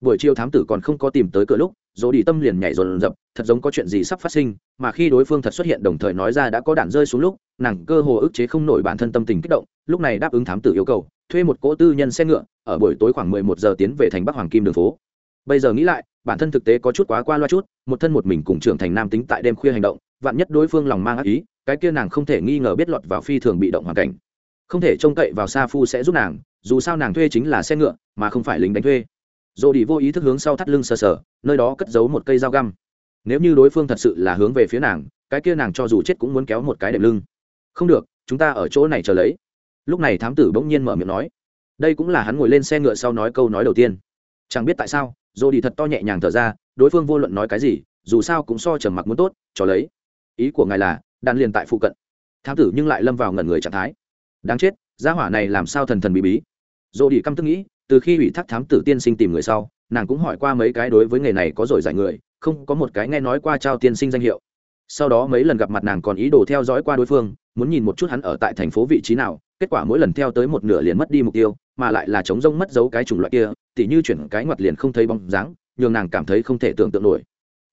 Buổi chiều thám tử còn không có tìm tới cửa lúc, dỗ đi tâm liền nhảy dồn dập, thật giống có chuyện gì sắp phát sinh, mà khi đối phương thật xuất hiện đồng thời nói ra đã có đạn rơi xuống lúc, nàng cơ hồ ức chế không nổi bản thân tâm tình kích động, lúc này đáp ứng thám tử yêu cầu, thuê một cỗ tư nhân xe ngựa, ở buổi tối khoảng mười một giờ tiến về thành bắc hoàng kim đường phố. Bây giờ nghĩ lại, bản thân thực tế có chút quá qua loa chút, một thân một mình cùng trưởng thành nam tính tại đêm khuya hành động, vạn nhất đối phương lòng mang ác ý cái kia nàng không thể nghi ngờ biết lọt vào phi thường bị động hoàn cảnh. Không thể trông cậy vào sa phu sẽ giúp nàng, dù sao nàng thuê chính là xe ngựa, mà không phải lính đánh thuê. Dồ đi vô ý thức hướng sau thắt lưng sờ sờ, nơi đó cất giấu một cây dao găm. Nếu như đối phương thật sự là hướng về phía nàng, cái kia nàng cho dù chết cũng muốn kéo một cái đệm lưng. Không được, chúng ta ở chỗ này chờ lấy. Lúc này thám tử bỗng nhiên mở miệng nói. Đây cũng là hắn ngồi lên xe ngựa sau nói câu nói đầu tiên. Chẳng biết tại sao dồ đi thật to nhẹ nhàng thở ra, đối phương vô luận nói cái gì, dù sao cũng so trầm mặc muốn tốt, cho lấy. Ý của ngài là đan liền tại phụ cận. Thám tử nhưng lại lâm vào ngẩn người trạng thái. Đáng chết, gia hỏa này làm sao thần thần bí bí? Dồ đi căm tức nghĩ, từ khi ủy thác thám tử tiên sinh tìm người sau, nàng cũng hỏi qua mấy cái đối với nghề này có rồi giải người, không có một cái nghe nói qua trao tiên sinh danh hiệu. Sau đó mấy lần gặp mặt nàng còn ý đồ theo dõi qua đối phương, muốn nhìn một chút hắn ở tại thành phố vị trí nào, kết quả mỗi lần theo tới một nửa liền mất đi mục tiêu, mà lại là chống rông mất dấu cái chủng loại kia, tỉ như chuyển cái ngoặt liền không thấy bóng dáng, nhường nàng cảm thấy không thể tưởng tượng nổi.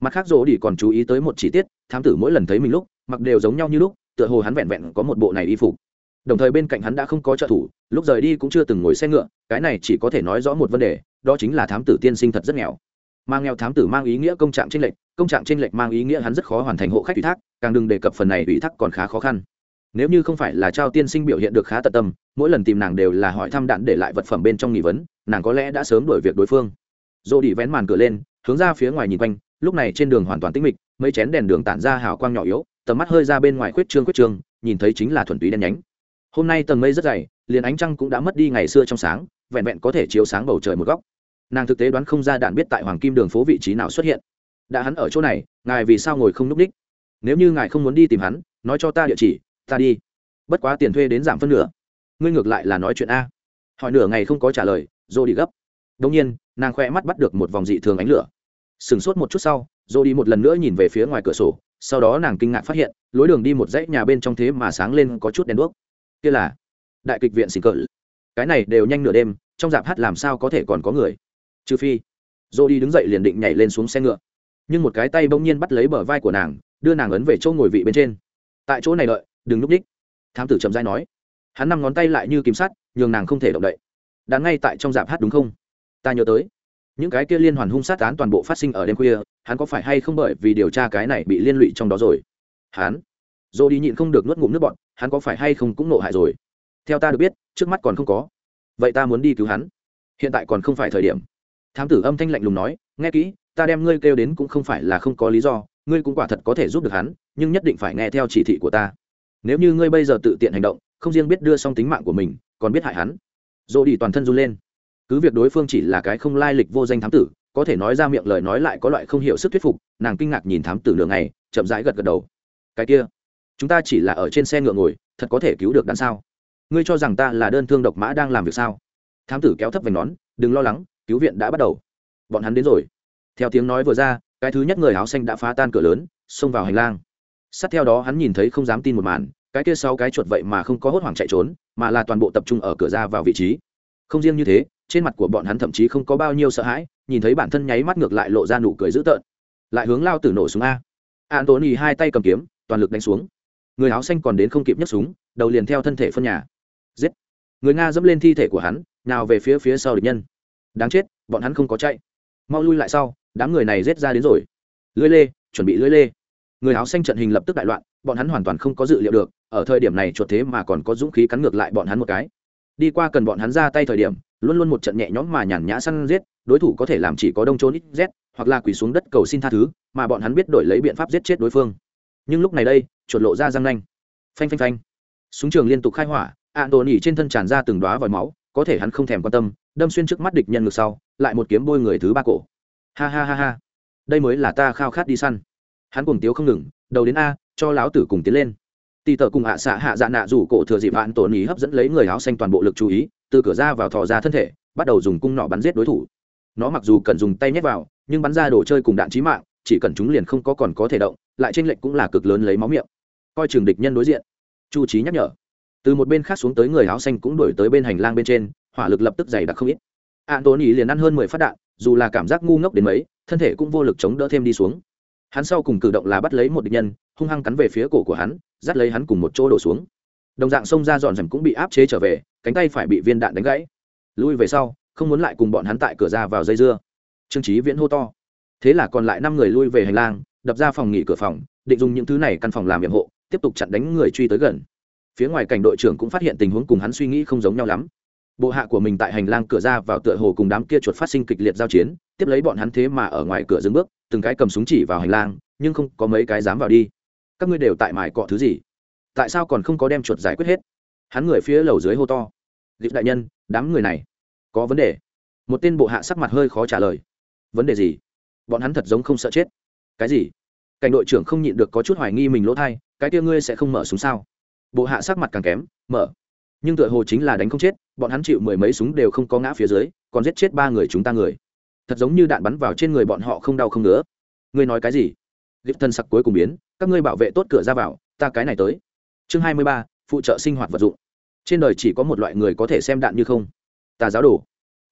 Mặt khác rỗ đi còn chú ý tới một chi tiết, thám tử mỗi lần thấy mình lúc mặc đều giống nhau như lúc, tựa hồ hắn vẹn vẹn có một bộ này y phục. Đồng thời bên cạnh hắn đã không có trợ thủ, lúc rời đi cũng chưa từng ngồi xe ngựa, cái này chỉ có thể nói rõ một vấn đề, đó chính là thám tử tiên sinh thật rất nghèo. Mà nghèo thám tử mang ý nghĩa công trạng tranh lệch, công trạng tranh lệch mang ý nghĩa hắn rất khó hoàn thành hộ khách ủy thác, càng đừng đề cập phần này ủy thác còn khá khó khăn. Nếu như không phải là trao tiên sinh biểu hiện được khá tận tâm, mỗi lần tìm nàng đều là hỏi thăm đạn để lại vật phẩm bên trong nghi vấn, nàng có lẽ đã sớm đổi việc đối phương. Dỗ đi vén màn cửa lên, hướng ra phía ngoài nhìn quanh, lúc này trên đường hoàn toàn tĩnh mịch, mấy chén đèn đường tản ra hào quang nhỏ yếu tầm mắt hơi ra bên ngoài khuyết trương khuyết trương, nhìn thấy chính là thuần túy đen nhánh. Hôm nay tầng mây rất dày, liền ánh trăng cũng đã mất đi ngày xưa trong sáng, vẹn vẹn có thể chiếu sáng bầu trời một góc. Nàng thực tế đoán không ra đạn biết tại hoàng kim đường phố vị trí nào xuất hiện. Đã hắn ở chỗ này, ngài vì sao ngồi không n ú c ních nếu như ngài không muốn đi tìm hắn, nói cho ta địa chỉ, ta đi. Bất quá tiền thuê đến giảm phân nửa. Ngươi ngược lại là nói chuyện a. Hỏi nửa ngày không có trả lời dô đi gấp. Đông nhiên, nàng khoe mắt bắt được một vòng dị thường ánh lửa. Sửng sốt một chút sau dô đi một lần nữa nhìn về phía ngoài cửa sổ, sau đó nàng kinh ngạc phát hiện, lối đường đi một dãy nhà bên trong thế mà sáng lên có chút đèn đuốc. Kia là đại kịch viện xình cỡ cái này đều nhanh nửa đêm, trong dạp hát làm sao có thể còn có người? Trừ phi, dô đi đứng dậy liền định nhảy lên xuống xe ngựa. Nhưng một cái tay bỗng nhiên bắt lấy bờ vai của nàng, đưa nàng ấn về chỗ ngồi vị bên trên. Tại chỗ này đợi, đừng núp ních thám tử trầm dai nói. Hắn nằm ngón tay lại như kim sắt, nhường nàng không thể động đậy. Đáng ngay tại trong dạp hát đúng không? Ta nhớ tới những cái kia liên hoàn hung sát án toàn bộ phát sinh ở đêm khuya, hắn có phải hay không bởi vì điều tra cái này bị liên lụy trong đó rồi? Hắn? Dô đi nhịn không được nuốt ngụm nước bọn hắn có phải hay không cũng nộ hại rồi? Theo ta được biết, trước mắt còn không có. Vậy ta muốn đi cứu hắn. Hiện tại còn không phải thời điểm. Thám tử âm thanh lạnh lùng nói, nghe kỹ, ta đem ngươi kêu đến cũng không phải là không có lý do, ngươi cũng quả thật có thể giúp được hắn, nhưng nhất định phải nghe theo chỉ thị của ta. Nếu như ngươi bây giờ tự tiện hành động, không riêng biết đưa xong tính mạng của mình, còn biết hại hắn. Dô đi toàn thân run lên cứ việc đối phương chỉ là cái không lai lịch vô danh thám tử, có thể nói ra miệng lời nói lại có loại không hiểu sức thuyết phục, nàng kinh ngạc nhìn thám tử lường này chậm rãi gật gật đầu. Cái kia, chúng ta chỉ là ở trên xe ngựa ngồi, thật có thể cứu được đằng sao? Ngươi cho rằng ta là đơn thương độc mã đang làm việc sao? Thám tử kéo thấp vành nón, đừng lo lắng, cứu viện đã bắt đầu. Bọn hắn đến rồi. Theo tiếng nói vừa ra, cái thứ nhất người áo xanh đã phá tan cửa lớn, xông vào hành lang. Sát theo đó hắn nhìn thấy không dám tin một màn, cái kia sau cái chuột vậy mà không có hốt hoảng chạy trốn, mà là toàn bộ tập trung ở cửa ra vào vị trí. Không riêng như thế trên mặt của bọn hắn thậm chí không có bao nhiêu sợ hãi, nhìn thấy bản thân nháy mắt ngược lại lộ ra nụ cười dữ tợn. Lại hướng lao tử nổ súng a. Antony hai tay cầm kiếm, toàn lực đánh xuống. Người áo xanh còn đến không kịp nhấc súng, đầu liền theo thân thể phân nhà. Giết. Người nga dẫm lên thi thể của hắn, nào về phía phía sau địch nhân. Đáng chết, bọn hắn không có chạy. Mau lui lại sau, đám người này rết ra đến rồi. Lưới lê, chuẩn bị lưới lê. Người áo xanh trận hình lập tức đại loạn, bọn hắn hoàn toàn không có dự liệu được, ở thời điểm này chuột thế mà còn có dũng khí cắn ngược lại bọn hắn một cái. Đi qua cần bọn hắn ra tay thời điểm luôn luôn một trận nhẹ nhõm mà nhàn nhã săn giết, đối thủ có thể làm chỉ có đông trốn ít rét hoặc là quỳ xuống đất cầu xin tha thứ, mà bọn hắn biết đổi lấy biện pháp giết chết đối phương. Nhưng lúc này đây, chuột lộ ra răng nanh. Phanh phanh phanh. Súng trường liên tục khai hỏa ạ đồ nỉ trên thân tràn ra từng đoá vòi máu, có thể hắn không thèm quan tâm, đâm xuyên trước mắt địch nhân ngược sau, lại một kiếm bôi người thứ ba cổ. Ha ha ha ha. Đây mới là ta khao khát đi săn. Hắn cùng tiếu không ngừng, đầu đến a, cho láo tử cùng tiến lên. Tì tờ cùng hạ xạ hạ dạ nạ rủ cổ thừa dịp hạn tổn ý hấp dẫn lấy người áo xanh toàn bộ lực chú ý từ cửa ra vào thò ra thân thể, bắt đầu dùng cung nỏ bắn giết đối thủ. Nó mặc dù cần dùng tay nhét vào, nhưng bắn ra đồ chơi cùng đạn chí mạng, chỉ cần chúng liền không có còn có thể động, lại trên lệnh cũng là cực lớn lấy máu miệng. Coi trường địch nhân đối diện. Chu trí nhắc nhở. Từ một bên khác xuống tới người áo xanh cũng đổi tới bên hành lang bên trên, hỏa lực lập tức dày đặc không ít. An tốn ý liền ăn hơn mười phát đạn, dù là cảm giác ngu ngốc đến mấy, thân thể cũng vô lực chống đỡ thêm đi xuống. Hắn sau cùng cử động là bắt lấy một địch nhân, hung hăng cắn về phía cổ của hắn, dắt lấy hắn cùng một chỗ đổ xuống đồng dạng xông ra dọn dầm cũng bị áp chế trở về, cánh tay phải bị viên đạn đánh gãy. Lui về sau, không muốn lại cùng bọn hắn tại cửa ra vào dây dưa. Trương trí viễn hô to. Thế là còn lại năm người lui về hành lang, đập ra phòng nghỉ cửa phòng, định dùng những thứ này căn phòng làm nhiệm hộ, tiếp tục chặn đánh người truy tới gần. Phía ngoài cảnh đội trưởng cũng phát hiện tình huống cùng hắn suy nghĩ không giống nhau lắm. Bộ hạ của mình tại hành lang cửa ra vào tựa hồ cùng đám kia chuột phát sinh kịch liệt giao chiến, tiếp lấy bọn hắn thế mà ở ngoài cửa dừng bước, từng cái cầm súng chỉ vào hành lang, nhưng không có mấy cái dám vào đi. Các ngươi đều tại mải cọ thứ gì? Tại sao còn không có đem chuột giải quyết hết? Hắn người phía lầu dưới hô to. Dịp đại nhân, đám người này có vấn đề. Một tên bộ hạ sắc mặt hơi khó trả lời. Vấn đề gì? Bọn hắn thật giống không sợ chết. Cái gì? Cảnh đội trưởng không nhịn được có chút hoài nghi mình lỗ thai, cái kia ngươi sẽ không mở súng sao? Bộ hạ sắc mặt càng kém, mở. Nhưng tựa hồ chính là đánh không chết, bọn hắn chịu mười mấy súng đều không có ngã phía dưới, còn giết chết ba người chúng ta người. Thật giống như đạn bắn vào trên người bọn họ không đau không nữa ngươi nói cái gì? Dịp thân sặc cuối cùng biến, các ngươi bảo vệ tốt cửa ra vào, ta cái này tới chương hai mươi ba, phụ trợ sinh hoạt vật dụng. Trên đời chỉ có một loại người có thể xem đạn như không, tà giáo đồ.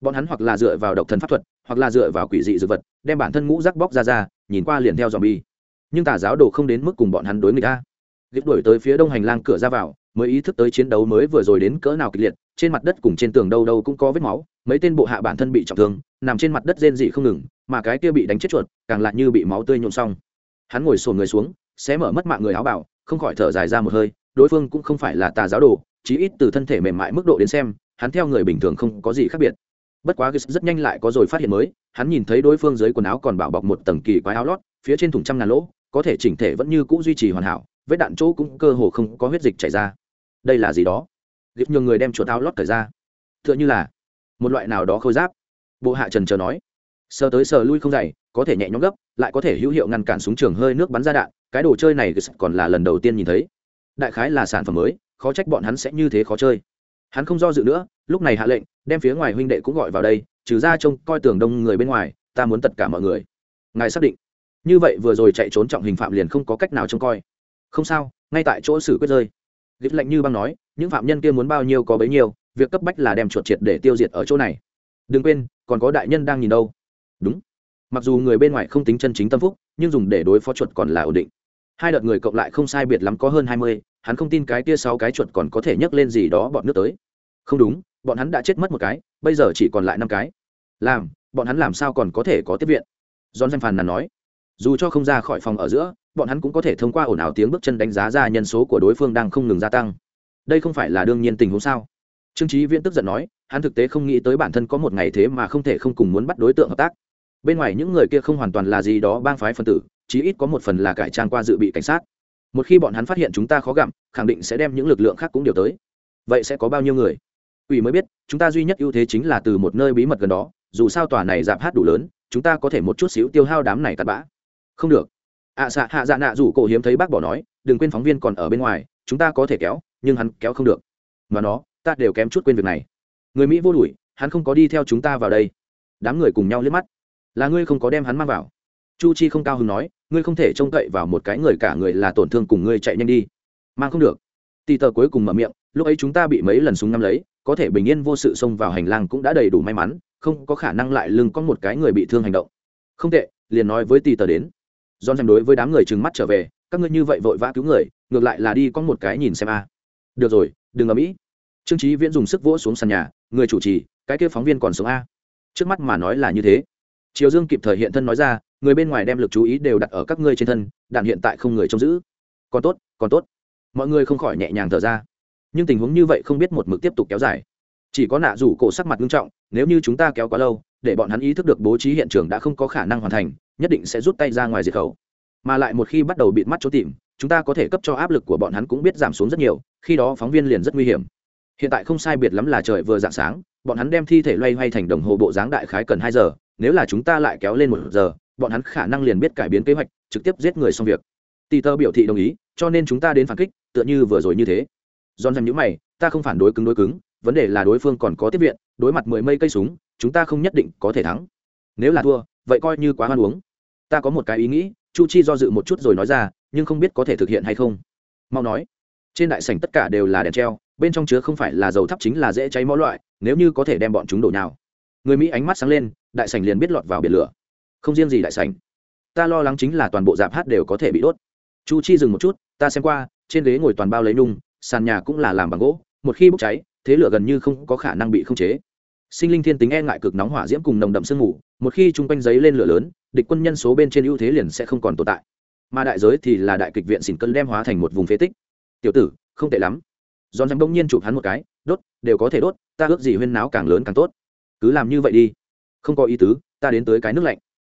Bọn hắn hoặc là dựa vào độc thần pháp thuật, hoặc là dựa vào quỷ dị dược vật, đem bản thân ngũ rắc bóc ra ra, nhìn qua liền theo dòm bi nhưng tà giáo đồ không đến mức cùng bọn hắn đối người ta gip đuổi tới phía đông hành lang cửa ra vào, mới ý thức tới chiến đấu mới vừa rồi đến cỡ nào kịch liệt, trên mặt đất cùng trên tường đâu đâu cũng có vết máu, mấy tên bộ hạ bản thân bị trọng thương, nằm trên mặt đất rên dị không ngừng, mà cái kia bị đánh chết chuột, càng lại như bị máu tươi nhuộm xong. Hắn ngồi sồn người xuống, xé mở mất mạng người áo bảo không khỏi thở dài ra một hơi đối phương cũng không phải là tà giáo đồ, chí ít từ thân thể mềm mại mức độ đến xem, hắn theo người bình thường không có gì khác biệt. Bất quá rất nhanh lại có rồi phát hiện mới, hắn nhìn thấy đối phương dưới quần áo còn bảo bọc một tầng kỳ quái áo lót, phía trên thùng trăm ngàn lỗ, có thể chỉnh thể vẫn như cũ duy trì hoàn hảo, vết đạn chỗ cũng cơ hồ không có huyết dịch chảy ra. Đây là gì đó? Gịp nhường người đem chuột áo lót cởi ra. T h ư ợ n h ư là một loại nào đó khôi giáp. Bộ hạ trần chờ nói. Sờ tới sờ lui không dày có thể nhẹ nhõm gấp, lại có thể hữu hiệu ngăn cản súng trường hơi nước bắn ra đạn. Cái đồ chơi này còn là lần đầu tiên nhìn thấy đại khái là sản phẩm mới, khó trách bọn hắn sẽ như thế khó chơi. Hắn không do dự nữa, lúc này hạ lệnh, đem phía ngoài huynh đệ cũng gọi vào đây, trừ ra trông coi tường đông người bên ngoài, ta muốn tất cả mọi người. Ngài xác định. Như vậy vừa rồi chạy trốn trọng hình phạm liền không có cách nào trông coi. Không sao, ngay tại chỗ xử quyết rơi. Gif lạnh như băng nói, những phạm nhân kia muốn bao nhiêu có bấy nhiêu, việc cấp bách là đem chuột triệt để tiêu diệt ở chỗ này. Đừng quên, còn có đại nhân đang nhìn đâu. Đúng. Mặc dù người bên ngoài không tính chân chính tâm phúc, nhưng dùng để đối phó chuột còn là ổn định hai đợt người cộng lại không sai biệt lắm có hơn hai mươi, hắn không tin cái kia sáu cái chuột còn có thể nhấc lên gì đó bọn nước tới. Không đúng, bọn hắn đã chết mất một cái, bây giờ chỉ còn lại năm cái. Làm, bọn hắn làm sao còn có thể có tiếp viện? John danh phàn nàn nói. Dù cho không ra khỏi phòng ở giữa, bọn hắn cũng có thể thông qua ồn ào tiếng bước chân đánh giá ra nhân số của đối phương đang không ngừng gia tăng. Đây không phải là đương nhiên tình huống sao? Trương trí viễn tức giận nói, hắn thực tế không nghĩ tới bản thân có một ngày thế mà không thể không cùng muốn bắt đối tượng hợp tác. Bên ngoài những người kia không hoàn toàn là gì đó bang phái phân tử chí ít có một phần là cải trang qua dự bị cảnh sát. Một khi bọn hắn phát hiện chúng ta khó gặm khẳng định sẽ đem những lực lượng khác cũng điều tới. Vậy sẽ có bao nhiêu người? Ủy mới biết chúng ta duy nhất ưu thế chính là từ một nơi bí mật gần đó dù sao tòa này giảm hát đủ lớn chúng ta có thể một chút xíu tiêu hao đám này tạt bã. Không được. Ạ à, xạ hạ dạ nạ rủ cổ hiếm thấy bác bỏ nói đừng quên phóng viên còn ở bên ngoài chúng ta có thể kéo nhưng hắn kéo không được. Mà nó ta đều kém chút quên việc này. Người mỹ vô đuổi hắn không có đi theo chúng ta vào đây. Đám người cùng nhau liếc mắt. Là ngươi không có đem hắn mang vào chu chi không cao hứng nói, ngươi không thể trông cậy vào một cái người cả người là tổn thương cùng ngươi chạy nhanh đi. Mang không được. Tì tờ cuối cùng mở miệng, lúc ấy chúng ta bị mấy lần súng ngắm lấy, có thể bình yên vô sự xông vào hành lang cũng đã đầy đủ may mắn, không có khả năng lại lưng có một cái người bị thương hành động. Không tệ, liền nói với tì tờ đến. Don xem đối với đám người trừng mắt trở về, các ngươi như vậy vội vã cứu người, ngược lại là đi có một cái nhìn xem a. Được rồi, đừng ở mỹ. Trương trí viễn dùng sức vỗ xuống sàn nhà, người chủ trì, cái kia phóng viên còn sống a? Trước mắt mà nói là như thế triều dương kịp thời hiện thân nói ra, người bên ngoài đem lực chú ý đều đặt ở các ngươi trên thân, đạn hiện tại không người trông giữ. Còn tốt còn tốt. Mọi người không khỏi nhẹ nhàng thở ra. Nhưng tình huống như vậy không biết một mực tiếp tục kéo dài. Chỉ có nạ rủ cổ sắc mặt nghiêm trọng, nếu như chúng ta kéo quá lâu, để bọn hắn ý thức được bố trí hiện trường đã không có khả năng hoàn thành, nhất định sẽ rút tay ra ngoài diệt khẩu. Mà lại một khi bắt đầu bịt mắt chỗ tìm, chúng ta có thể cấp cho áp lực của bọn hắn cũng biết giảm xuống rất nhiều, khi đó phóng viên liền rất nguy hiểm. Hiện tại không sai biệt lắm là trời vừa dạng sáng bọn hắn đem thi thể loay hoay thành đồng hồ bộ dáng đại khái cần hai giờ, nếu là chúng ta lại kéo lên một giờ, bọn hắn khả năng liền biết cải biến kế hoạch, trực tiếp giết người xong việc. Tỷ tơ biểu thị đồng ý, cho nên chúng ta đến phản kích, tựa như vừa rồi như thế. Giòn dần những mày, ta không phản đối cứng đối cứng, vấn đề là đối phương còn có tiếp viện, đối mặt mười mây cây súng, chúng ta không nhất định có thể thắng. Nếu là thua, vậy coi như quá hoan uống. Ta có một cái ý nghĩ, chu chi do dự một chút rồi nói ra, nhưng không biết có thể thực hiện hay không. Mau nói. Trên đại sảnh tất cả đều là đèn treo bên trong chứa không phải là dầu thắp chính là dễ cháy mó loại, nếu như có thể đem bọn chúng đổ nào người mỹ ánh mắt sáng lên, đại sảnh liền biết lọt vào biển lửa. Không riêng gì đại sảnh. Ta lo lắng chính là toàn bộ dạp hát đều có thể bị đốt. Chu chi dừng một chút, ta xem qua, trên ghế ngồi toàn bao lấy nung, sàn nhà cũng là làm bằng gỗ, một khi bốc cháy, thế lửa gần như không có khả năng bị khống chế. Sinh linh thiên tính e ngại cực nóng hỏa diễm cùng nồng đậm sương mù, một khi chung quanh giấy lên lửa lớn, địch quân nhân số bên trên ưu thế liền sẽ không còn tồn tại. Mà đại giới thì là đại kịch viện xỉn cân đem hóa thành một vùng phế tích. Tiểu tử, không tệ lắm giòn rắn bỗng nhiên chụp hắn một cái, đốt, đều có thể đốt, ta ước gì huyên náo càng lớn càng tốt. Cứ làm như vậy đi. Không có ý tứ, ta đến tới cái nước lạnh.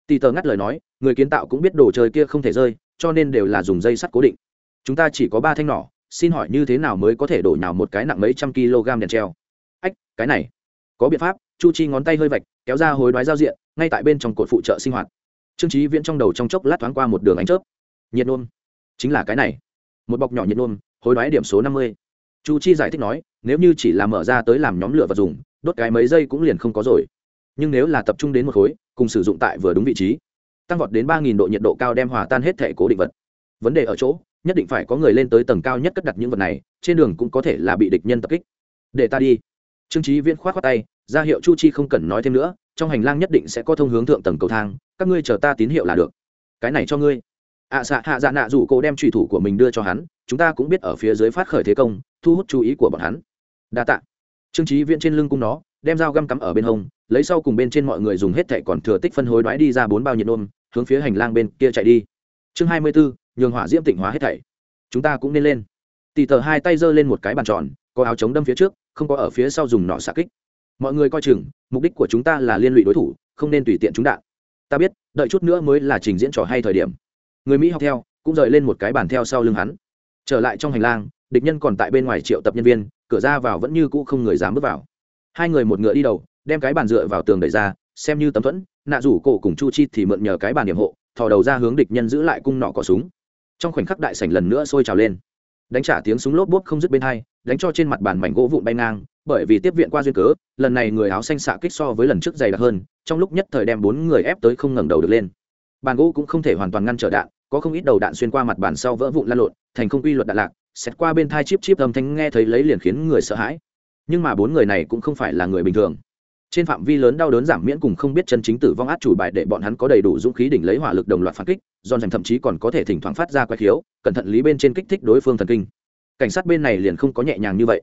Tì tờ ngắt lời nói, người kiến tạo cũng biết đồ chơi kia không thể rơi, cho nên đều là dùng dây sắt cố định. Chúng ta chỉ có ba thanh nỏ, xin hỏi như thế nào mới có thể đổ nhào một cái nặng mấy trăm kg đèn treo? Ách, cái này, có biện pháp. Chu chi ngón tay hơi vạch, kéo ra hối đoái giao diện, ngay tại bên trong cột phụ trợ sinh hoạt. Trương trí viễn trong đầu trong chốc lát thoáng qua một đường ánh chớp. Nhiệt nôm, chính là cái này. Một bọc nhỏ nhiệt nôm, hối đoái điểm số năm mươi chu chi giải thích nói nếu như chỉ là mở ra tới làm nhóm lửa và dùng đốt cái mấy giây cũng liền không có rồi. Nhưng nếu là tập trung đến một khối cùng sử dụng tại vừa đúng vị trí tăng vọt đến ba nghìn độ nhiệt độ cao đem hòa tan hết thể cố định vật. Vấn đề ở chỗ nhất định phải có người lên tới tầng cao nhất cất đặt những vật này trên đường cũng có thể là bị địch nhân tập kích. Để ta đi. Trương trí viễn khoát khoát tay ra hiệu chu chi không cần nói thêm nữa trong hành lang nhất định sẽ có thông hướng thượng tầng cầu thang các ngươi chờ ta tín hiệu là được. Cái này cho ngươi. Ạ à, xạ hạ dạ nạ rủ cô đem trùy thủ của mình đưa cho hắn chúng ta cũng biết ở phía dưới phát khởi thế công, thu hút chú ý của bọn hắn. Đa tạ. Trương trí viễn trên lưng cung nó, đem dao găm cắm ở bên hông, lấy sau cùng bên trên mọi người dùng hết thẻ còn thừa tích phân hối đoái đi ra bốn bao nhiệt ôm hướng phía hành lang bên kia chạy đi. Chương hai mươi bốn, nhường hỏa diễm tịnh hóa hết thảy. Chúng ta cũng nên lên. Tì tờ hai tay giơ lên một cái bàn tròn, có áo chống đâm phía trước, không có ở phía sau dùng nọ xạ kích. Mọi người coi chừng, mục đích của chúng ta là liên lụy đối thủ, không nên tùy tiện chúng đạn. Ta biết, đợi chút nữa mới là trình diễn trò hay thời điểm. Người mỹ học theo, cũng rời lên một cái bàn theo sau lưng hắn trở lại trong hành lang, địch nhân còn tại bên ngoài triệu tập nhân viên, cửa ra vào vẫn như cũ không người dám bước vào. Hai người một ngựa đi đầu, đem cái bàn dựa vào tường đẩy ra, xem như tấm thuẫn, nạ rủ cổ cùng chu chi thì mượn nhờ cái bàn điểm hộ, thò đầu ra hướng địch nhân giữ lại cung nọ cỏ súng. Trong khoảnh khắc đại sảnh lần nữa sôi trào lên. Đánh trả tiếng súng lốp bốp không dứt bên hai, đánh cho trên mặt bàn mảnh gỗ vụn bay ngang, bởi vì tiếp viện qua duyên cớ, lần này người áo xanh xạ kích so với lần trước dày đặc hơn, trong lúc nhất thời đem bốn người ép tới không ngẩng đầu được lên. Bàn gỗ cũng không thể hoàn toàn ngăn trở đạn có không ít đầu đạn xuyên qua mặt bàn sau vỡ vụn lan lộn, thành không quy luật đạn lạc, xét qua bên thai chip chip âm thanh nghe thấy lấy liền khiến người sợ hãi. Nhưng mà bốn người này cũng không phải là người bình thường. Trên phạm vi lớn đau đớn giảm miễn cùng không biết chân chính tử vong át chủ bài để bọn hắn có đầy đủ dũng khí đỉnh lấy hỏa lực đồng loạt phản kích giòn dành thậm chí còn có thể thỉnh thoảng phát ra quái khiếu, cẩn thận lý bên trên kích thích đối phương thần kinh. Cảnh sát bên này liền không có nhẹ nhàng như vậy.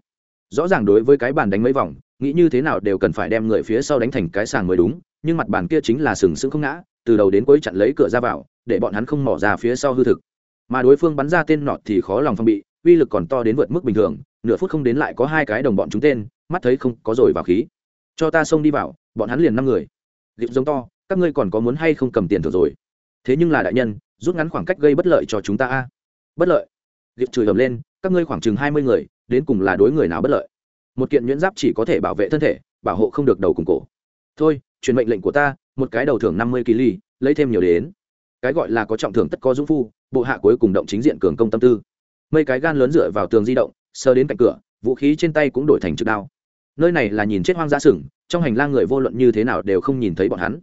Rõ ràng đối với cái bàn đánh mấy vòng, nghĩ như thế nào đều cần phải đem người phía sau đánh thành cái sàng mới đúng, nhưng mặt bàn kia chính là sừng sững không ngã, từ đầu đến cuối chặn lấy cửa ra vào để bọn hắn không mỏ ra phía sau hư thực. Mà đối phương bắn ra tên nọt thì khó lòng phong bị, uy lực còn to đến vượt mức bình thường, nửa phút không đến lại có hai cái đồng bọn chúng tên, mắt thấy không có rồi vào khí. Cho ta xông đi vào, bọn hắn liền năm người. Liệp giống to, các ngươi còn có muốn hay không cầm tiền thưởng rồi? Thế nhưng là đại nhân, rút ngắn khoảng cách gây bất lợi cho chúng ta a. Bất lợi. Liệp chửi ầm lên, các ngươi khoảng chừng hai mươi người, đến cùng là đối người nào bất lợi? Một kiện nhuyễn giáp chỉ có thể bảo vệ thân thể, bảo hộ không được đầu cùng cổ. Thôi, truyền mệnh lệnh của ta, một cái đầu thưởng năm mươi kg lấy thêm nhiều đến cái gọi là có trọng thưởng tất có dũng phu bộ hạ cuối cùng động chính diện cường công tâm tư mấy cái gan lớn dựa vào tường di động sơ đến cạnh cửa vũ khí trên tay cũng đổi thành trực đao nơi này là nhìn chết hoang dã sừng trong hành lang người vô luận như thế nào đều không nhìn thấy bọn hắn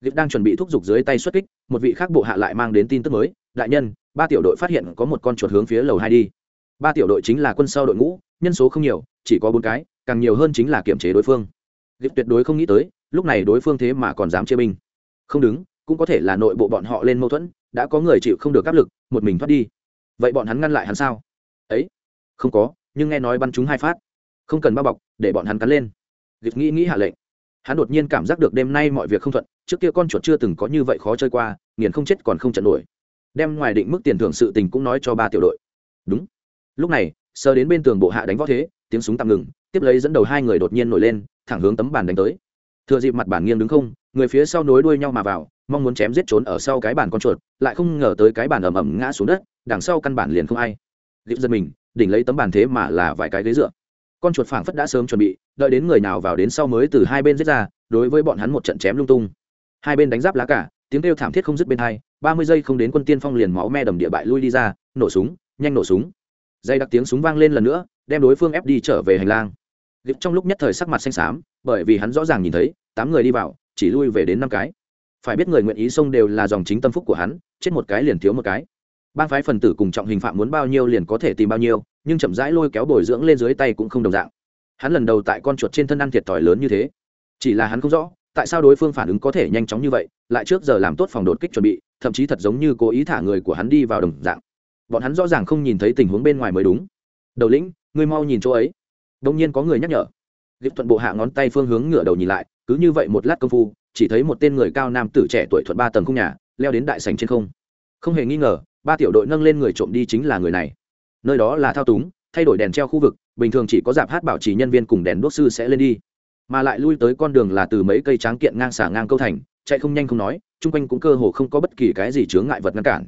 Diệp đang chuẩn bị thúc giục dưới tay xuất kích, một vị khác bộ hạ lại mang đến tin tức mới, đại nhân, ba tiểu đội phát hiện có một con chuột hướng phía lầu hai đi. Ba tiểu đội chính là quân sau đội ngũ, nhân số không nhiều, chỉ có bốn cái, càng nhiều hơn chính là kiểm chế đối phương. Diệp tuyệt đối không nghĩ tới, lúc này đối phương thế mà còn dám chia binh. Không đứng, cũng có thể là nội bộ bọn họ lên mâu thuẫn, đã có người chịu không được áp lực, một mình thoát đi. Vậy bọn hắn ngăn lại hắn sao? Ấy, không có, nhưng nghe nói bắn chúng hai phát. Không cần bao bọc, để bọn hắn cắn lên. Diệp nghĩ nghĩ hạ lệnh hắn đột nhiên cảm giác được đêm nay mọi việc không thuận trước kia con chuột chưa từng có như vậy khó chơi qua nghiền không chết còn không trận nổi đem ngoài định mức tiền thưởng sự tình cũng nói cho ba tiểu đội đúng lúc này sờ đến bên tường bộ hạ đánh võ thế tiếng súng tạm ngừng tiếp lấy dẫn đầu hai người đột nhiên nổi lên thẳng hướng tấm bàn đánh tới thừa dịp mặt bản nghiêng đứng không người phía sau nối đuôi nhau mà vào mong muốn chém giết trốn ở sau cái bàn con chuột, lại không ngờ tới cái bàn ầm ầm ngã xuống đất, đằng sau căn bản liền không ai. Dịp giật mình, đỉnh lấy tấm bàn thế mà là vài cái ghế dựa. Con chuột phảng phất đã sớm chuẩn bị, đợi đến người nào vào đến sau mới từ hai bên giết ra, đối với bọn hắn một trận chém lung tung. Hai bên đánh giáp lá cả, tiếng kêu thảm thiết không dứt bên hai, ba mươi giây không đến quân tiên phong liền máu me đầm địa bại lui đi ra, nổ súng, nhanh nổ súng. Dây đặc tiếng súng vang lên lần nữa, đem đối phương ép đi trở về hành lang. Liệp trong lúc nhất thời sắc mặt xanh xám, bởi vì hắn rõ ràng nhìn thấy, tám người đi vào, chỉ lui về đến năm cái phải biết người nguyện ý xông đều là dòng chính tâm phúc của hắn, chết một cái liền thiếu một cái. Bang phái phần tử cùng trọng hình phạm muốn bao nhiêu liền có thể tìm bao nhiêu, nhưng chậm rãi lôi kéo bồi dưỡng lên dưới tay cũng không đồng dạng. Hắn lần đầu tại con chuột trên thân ăn thiệt thòi lớn như thế. Chỉ là hắn không rõ, tại sao đối phương phản ứng có thể nhanh chóng như vậy, lại trước giờ làm tốt phòng đột kích chuẩn bị, thậm chí thật giống như cố ý thả người của hắn đi vào đồng dạng. Bọn hắn rõ ràng không nhìn thấy tình huống bên ngoài mới đúng. Đầu lĩnh, ngươi mau nhìn chỗ ấy. Đông nhiên có người nhắc nhở. Diệp thuận bộ hạ ngón tay phương hướng ngửa đầu nhìn lại, cứ như vậy một lát công phu chỉ thấy một tên người cao nam tử trẻ tuổi thuận ba tầng khung nhà, leo đến đại sành trên không. Không hề nghi ngờ, ba tiểu đội nâng lên người trộm đi chính là người này. Nơi đó là thao túng, thay đổi đèn treo khu vực, bình thường chỉ có dạp hát bảo trì nhân viên cùng đèn đốt sư sẽ lên đi. Mà lại lui tới con đường là từ mấy cây tráng kiện ngang xả ngang câu thành, chạy không nhanh không nói, chung quanh cũng cơ hồ không có bất kỳ cái gì chướng ngại vật ngăn cản.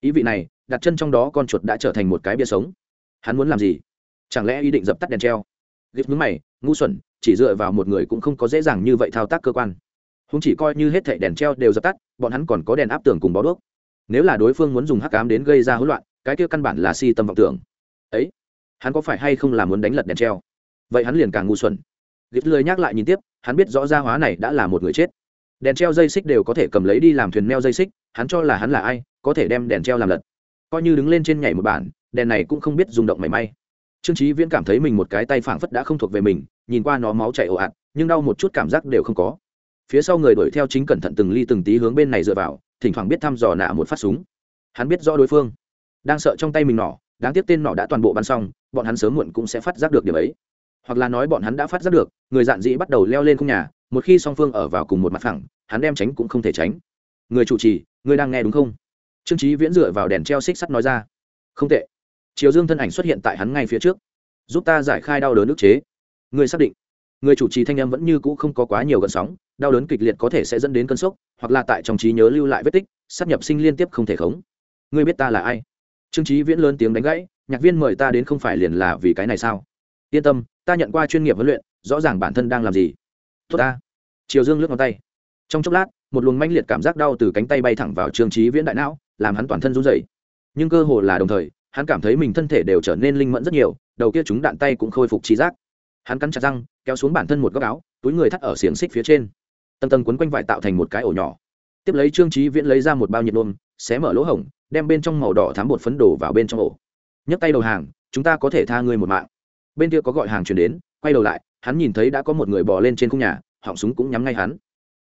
Ý vị này, đặt chân trong đó con chuột đã trở thành một cái bia sống. Hắn muốn làm gì? Chẳng lẽ ý định dập tắt đèn treo? Ghép mướn mày, ngu xuẩn, chỉ dựa vào một người cũng không có dễ dàng như vậy thao tác cơ quan không chỉ coi như hết thảy đèn treo đều dập tắt, bọn hắn còn có đèn áp tường cùng bó đuốc. Nếu là đối phương muốn dùng hắc cám đến gây ra hỗn loạn, cái kia căn bản là si tâm vọng tưởng. Ấy, hắn có phải hay không là muốn đánh lật đèn treo? Vậy hắn liền càng ngu xuẩn. Gịp lười nhắc lại nhìn tiếp, hắn biết rõ ra hóa này đã là một người chết. Đèn treo dây xích đều có thể cầm lấy đi làm thuyền neo dây xích, hắn cho là hắn là ai, có thể đem đèn treo làm lật. Coi như đứng lên trên nhảy một bản, đèn này cũng không biết rung động mảy may. Trương trí viễn cảm thấy mình một cái tay phảng phất đã không thuộc về mình, nhìn qua nó máu chảy ồ ạt, nhưng đau một chút cảm giác đều không có phía sau người đuổi theo chính cẩn thận từng ly từng tí hướng bên này dựa vào, thỉnh thoảng biết thăm dò nạ một phát súng. Hắn biết rõ đối phương. Đang sợ trong tay mình nỏ đáng tiếc tên nỏ đã toàn bộ bắn xong, bọn hắn sớm muộn cũng sẽ phát giác được điểm ấy. Hoặc là nói bọn hắn đã phát giác được, người dạn dĩ bắt đầu leo lên khung nhà, một khi song phương ở vào cùng một mặt phẳng, hắn đem tránh cũng không thể tránh. Người chủ trì, người đang nghe đúng không? Trương trí viễn dựa vào đèn treo xích sắt nói ra. Không tệ. Chiều dương thân ảnh xuất hiện tại hắn ngay phía trước. Giúp ta giải khai đau đớn ức chế. Người xác định người chủ trì thanh em vẫn như cũ không có quá nhiều gần sóng, đau đớn kịch liệt có thể sẽ dẫn đến cơn sốc, hoặc là tại trong trí nhớ lưu lại vết tích, sắp nhập sinh liên tiếp không thể khống. Ngươi biết ta là ai? Trương trí viễn lớn tiếng đánh gãy, nhạc viên mời ta đến không phải liền là vì cái này sao? Yên tâm, ta nhận qua chuyên nghiệp huấn luyện, rõ ràng bản thân đang làm gì. Tốt ta. Triều dương lướt ngón tay. Trong chốc lát, một luồng manh liệt cảm giác đau từ cánh tay bay thẳng vào trương trí viễn đại não, làm hắn toàn thân run rẩy. Nhưng cơ hồ là đồng thời, hắn cảm thấy mình thân thể đều trở nên linh mẫn rất nhiều, đầu kia chúng đạn tay cũng khôi phục trí giác hắn cắn chặt răng, kéo xuống bản thân một góc áo, túi người thắt ở xiềng xích phía trên. Tầng tầng quấn quanh vải tạo thành một cái ổ nhỏ. Tiếp lấy trương trí viễn lấy ra một bao nhiệt nôm, xé mở lỗ hổng, đem bên trong màu đỏ thám bột phấn đổ vào bên trong ổ. Nhấc tay đầu hàng, chúng ta có thể tha ngươi một mạng. Bên kia có gọi hàng chuyển đến, quay đầu lại, hắn nhìn thấy đã có một người bò lên trên khung nhà, họng súng cũng nhắm ngay hắn.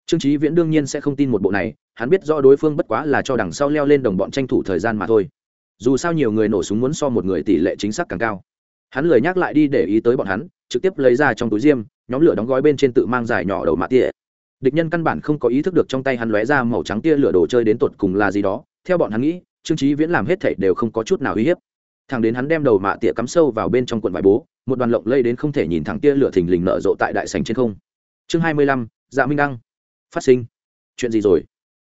Trương trí viễn đương nhiên sẽ không tin một bộ này, hắn biết rõ đối phương bất quá là cho đằng sau leo lên đồng bọn tranh thủ thời gian mà thôi. Dù sao nhiều người nổ súng muốn so một người tỷ lệ chính xác càng cao hắn lười nhắc lại đi để ý tới bọn hắn, trực tiếp lấy ra trong túi diêm, nhóm lửa đóng gói bên trên tự mang dài nhỏ đầu mạ tỉa. Địch nhân căn bản không có ý thức được trong tay hắn lóe ra màu trắng tia lửa đồ chơi đến tột cùng là gì đó, theo bọn hắn nghĩ, trương trí viễn làm hết thảy đều không có chút nào uy hiếp. Thằng đến hắn đem đầu mạ tỉa cắm sâu vào bên trong cuộn vải bố, một đoàn lộng lây đến không thể nhìn thẳng tia lửa thình lình nở rộ tại đại sành trên không. Chương hai mươi lăm dạ minh đăng. Phát sinh. Chuyện gì rồi?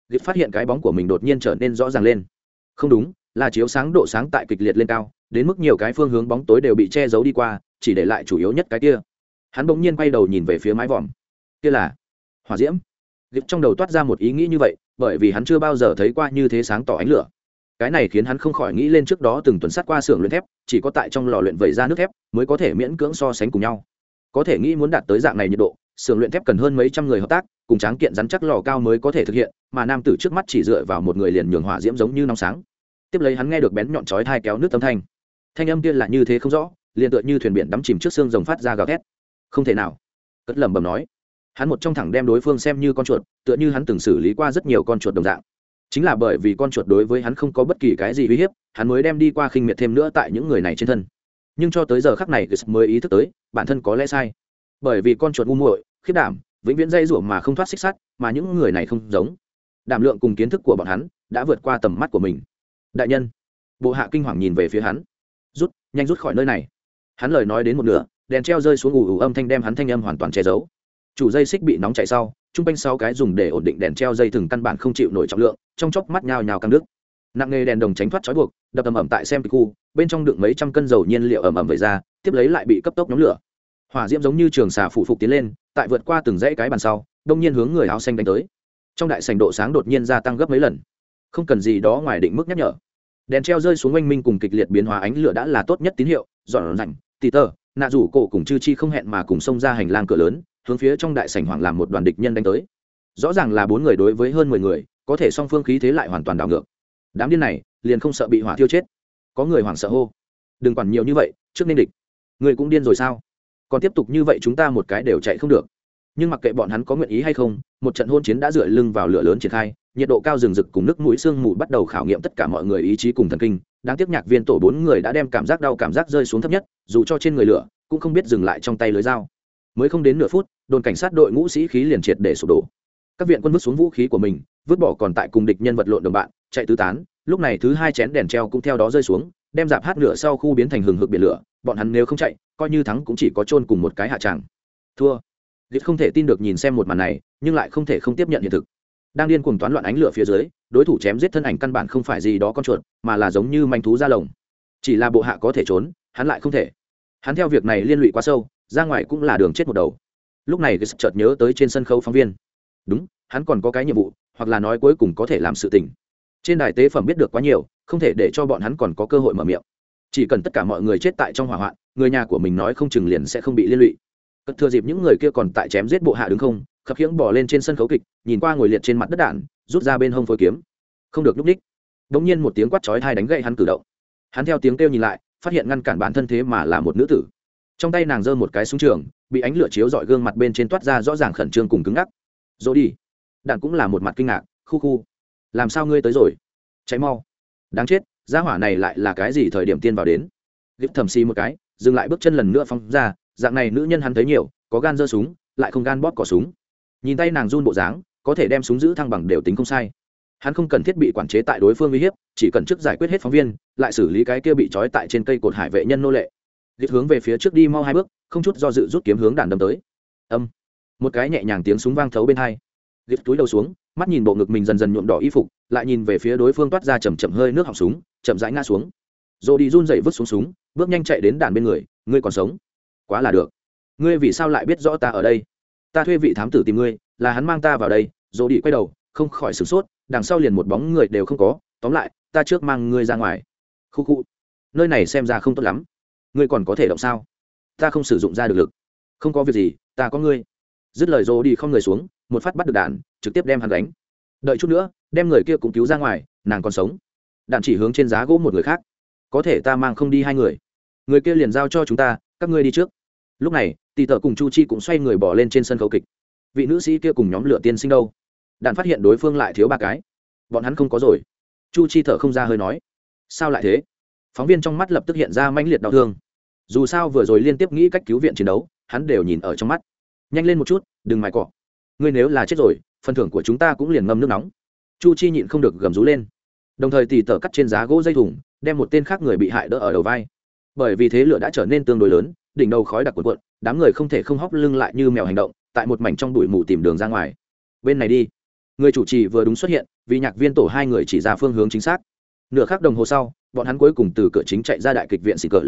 Gịp phát hiện cái bóng của mình đột nhiên trở nên rõ ràng lên. Không đúng là chiếu sáng độ sáng tại kịch liệt lên cao, đến mức nhiều cái phương hướng bóng tối đều bị che giấu đi qua, chỉ để lại chủ yếu nhất cái kia. Hắn bỗng nhiên quay đầu nhìn về phía mái vòm. Kia là hỏa diễm. Gịp trong đầu toát ra một ý nghĩ như vậy, bởi vì hắn chưa bao giờ thấy qua như thế sáng tỏ ánh lửa. Cái này khiến hắn không khỏi nghĩ lên trước đó từng tuần sát qua xưởng luyện thép, chỉ có tại trong lò luyện vẩy ra nước thép, mới có thể miễn cưỡng so sánh cùng nhau. Có thể nghĩ muốn đạt tới dạng này nhiệt độ, xưởng luyện thép cần hơn mấy trăm người hợp tác, cùng tráng kiện rắn chắc lò cao mới có thể thực hiện, mà nam tử trước mắt chỉ dựa vào một người liền nhường hỏa diễm giống như nóng sáng tiếp lấy hắn nghe được bén nhọn chói thai kéo nước tấm thanh. Thanh âm kia là như thế không rõ, liền tựa như thuyền biển đắm chìm trước xương rồng phát ra gào thét. Không thể nào. Cất lẩm bẩm nói. Hắn một trong thẳng đem đối phương xem như con chuột, tựa như hắn từng xử lý qua rất nhiều con chuột đồng dạng. Chính là bởi vì con chuột đối với hắn không có bất kỳ cái gì uy hiếp, hắn mới đem đi qua khinh miệt thêm nữa tại những người này trên thân. Nhưng cho tới giờ khắc này mới ý thức tới, bản thân có lẽ sai. Bởi vì con chuột ngu muội khiết đảm, vĩnh viễn dây rủa mà không thoát xích sắt, mà những người này không giống. Đảm lượng cùng kiến thức của bọn hắn đã vượt qua tầm mắt của mình đại nhân. Bộ hạ kinh hoàng nhìn về phía hắn. Rút, nhanh rút khỏi nơi này. Hắn lời nói đến một nửa, đèn treo rơi xuống ủ ủ âm thanh đem hắn thanh âm hoàn toàn che giấu. Chủ dây xích bị nóng chạy sau chung quanh sáu cái dùng để ổn định đèn treo dây thừng căn bản không chịu nổi trọng lượng, trong chốc mắt nhào nhào căng nước nặng nghề đèn đồng tránh thoát trói buộc, đập ầm ầm tại xem khu, bên trong đựng mấy trăm cân dầu nhiên liệu ầm ầm về ra, tiếp lấy lại bị cấp tốc nhóm lửa. Hỏa diễm giống như trường xà phủ phục tiến lên, tại vượt qua từng dãy cái bàn sau, đông nhiên hướng người áo xanh đánh tới. Trong đại sành độ sáng đột nhiên gia tăng gấp mấy lần không cần gì đó ngoài định mức nhắc nhở. Đèn treo rơi xuống oanh minh cùng kịch liệt biến hóa ánh lửa đã là tốt nhất tín hiệu, dọn rảnh tì tơ nạ rủ cổ cùng chư chi không hẹn mà cùng xông ra hành lang cửa lớn, hướng phía trong đại sảnh hoảng làm một đoàn địch nhân đánh tới. Rõ ràng là bốn người đối với hơn mười người, có thể song phương khí thế lại hoàn toàn đảo ngược. Đám điên này, liền không sợ bị hỏa thiêu chết. Có người hoảng sợ hô, đừng quản nhiều như vậy, trước nên địch. Người cũng điên rồi sao? Còn tiếp tục như vậy chúng ta một cái đều chạy không được. Nhưng mặc kệ bọn hắn có nguyện ý hay không, một trận hôn chiến đã dựa lưng vào lửa lớn triển khai nhiệt độ cao rừng rực cùng nước mũi sương mù bắt đầu khảo nghiệm tất cả mọi người ý chí cùng thần kinh. Đáng tiếc nhạc viên tổ bốn người đã đem cảm giác đau cảm giác rơi xuống thấp nhất, dù cho trên người lửa, cũng không biết dừng lại trong tay lưới dao. Mới không đến nửa phút, đồn cảnh sát đội ngũ sĩ khí liền triệt để sụp đổ. Các viện quân vứt xuống vũ khí của mình, vứt bỏ còn tại cùng địch nhân vật lộn đồng bạn, chạy tứ tán, lúc này thứ hai chén đèn treo cũng theo đó rơi xuống, đem dạp hát lửa sau khu biến thành hừng hực biển lửa, bọn hắn nếu không chạy, coi như thắng cũng chỉ có chôn cùng một cái hạ tràng. Thua. Liệt không thể tin được nhìn xem một màn này, nhưng lại không thể không tiếp nhận hiện thực đang điên cuồng toán loạn ánh lửa phía dưới, đối thủ chém giết thân ảnh căn bản không phải gì đó con chuột, mà là giống như manh thú ra lồng. Chỉ là bộ hạ có thể trốn, hắn lại không thể. Hắn theo việc này liên lụy quá sâu, ra ngoài cũng là đường chết một đầu. Lúc này Git chợt nhớ tới trên sân khấu phóng viên. Đúng, hắn còn có cái nhiệm vụ, hoặc là nói cuối cùng có thể làm sự tình. Trên đài tế phẩm biết được quá nhiều, không thể để cho bọn hắn còn có cơ hội mở miệng. Chỉ cần tất cả mọi người chết tại trong hỏa hoạn, người nhà của mình nói không chừng liền sẽ không bị liên lụy. Cất thừa dịp những người kia còn tại chém giết bộ hạ đứng không khập khiễng bỏ lên trên sân khấu kịch, nhìn qua ngồi liệt trên mặt đất đạn, rút ra bên hông phôi kiếm. Không được núp ních đ ỗ n g nhiên một tiếng quát chói thai đánh gậy hắn cử động. Hắn theo tiếng kêu nhìn lại, phát hiện ngăn cản bản thân thế mà là một nữ tử. Trong tay nàng giơ một cái súng trường, bị ánh lửa chiếu dọi gương mặt bên trên toát ra rõ ràng khẩn trương cùng cứng ngắc. Dỗ đi. Đạn cũng là một mặt kinh ngạc, khu khu. Làm sao ngươi tới rồi? Cháy mau. Đáng chết, gia hỏa này lại là cái gì thời điểm tiên vào đến? Gịp thầm xì một cái, dừng lại bước chân lần nữa phóng ra, dạng này nữ nhân hắn thấy nhiều, có gan giơ súng, lại không gan bóp cỏ súng nhìn tay nàng run bộ dáng, có thể đem súng giữ thăng bằng đều tính không sai. Hắn không cần thiết bị quản chế tại đối phương uy hiếp, chỉ cần trước giải quyết hết phóng viên, lại xử lý cái kia bị trói tại trên cây cột hải vệ nhân nô lệ. Liệt hướng về phía trước đi mau hai bước, không chút do dự rút kiếm hướng đàn đâm tới. Âm. Một cái nhẹ nhàng tiếng súng vang thấu bên hai. Liệt túi đầu xuống, mắt nhìn bộ ngực mình dần dần nhuộm đỏ y phục, lại nhìn về phía đối phương toát ra chầm chậm hơi nước họng súng, chậm rãi ngã xuống. Rồi đi run dậy vứt xuống súng, bước nhanh chạy đến đàn bên người, ngươi còn sống? Quá là được. Ngươi vì sao lại biết rõ ta ở đây? Ta thuê vị thám tử tìm ngươi, là hắn mang ta vào đây. Rồi đi quay đầu, không khỏi sửng sốt, đằng sau liền một bóng người đều không có. Tóm lại, ta trước mang ngươi ra ngoài. Khu khu. Nơi này xem ra không tốt lắm. Ngươi còn có thể động sao? Ta không sử dụng ra được lực. Không có việc gì, ta có ngươi. Dứt lời rồ đi không người xuống, một phát bắt được đạn, trực tiếp đem hắn đánh. Đợi chút nữa, đem người kia cũng cứu ra ngoài, nàng còn sống. Đạn chỉ hướng trên giá gỗ một người khác. Có thể ta mang không đi hai người. Người kia liền giao cho chúng ta, các ngươi đi trước lúc này tỷ tợ cùng chu chi cũng xoay người bỏ lên trên sân khấu kịch. Vị nữ sĩ kia cùng nhóm lửa tiên sinh đâu? Đạn phát hiện đối phương lại thiếu ba cái. Bọn hắn không có rồi. Chu chi thở không ra hơi nói. Sao lại thế? Phóng viên trong mắt lập tức hiện ra mãnh liệt đau thương. Dù sao vừa rồi liên tiếp nghĩ cách cứu viện chiến đấu, hắn đều nhìn ở trong mắt. Nhanh lên một chút, đừng mài cọ ngươi nếu là chết rồi, phần thưởng của chúng ta cũng liền ngâm nước nóng. Chu chi nhịn không được gầm rú lên. Đồng thời tỉ tở cắt trên giá gỗ dây thùng, đem một tên khác người bị hại đỡ ở đầu vai. Bởi vì thế lửa đã trở nên tương đối lớn đỉnh đầu khói đặc cuộn cuộn đám người không thể không hóc lưng lại như mèo hành động tại một mảnh trong bụi mù tìm đường ra ngoài. Bên này đi. Người chủ trì vừa đúng xuất hiện vì nhạc viên tổ hai người chỉ ra phương hướng chính xác. Nửa khắc đồng hồ sau bọn hắn cuối cùng từ cửa chính chạy ra đại kịch viện xịt cỡ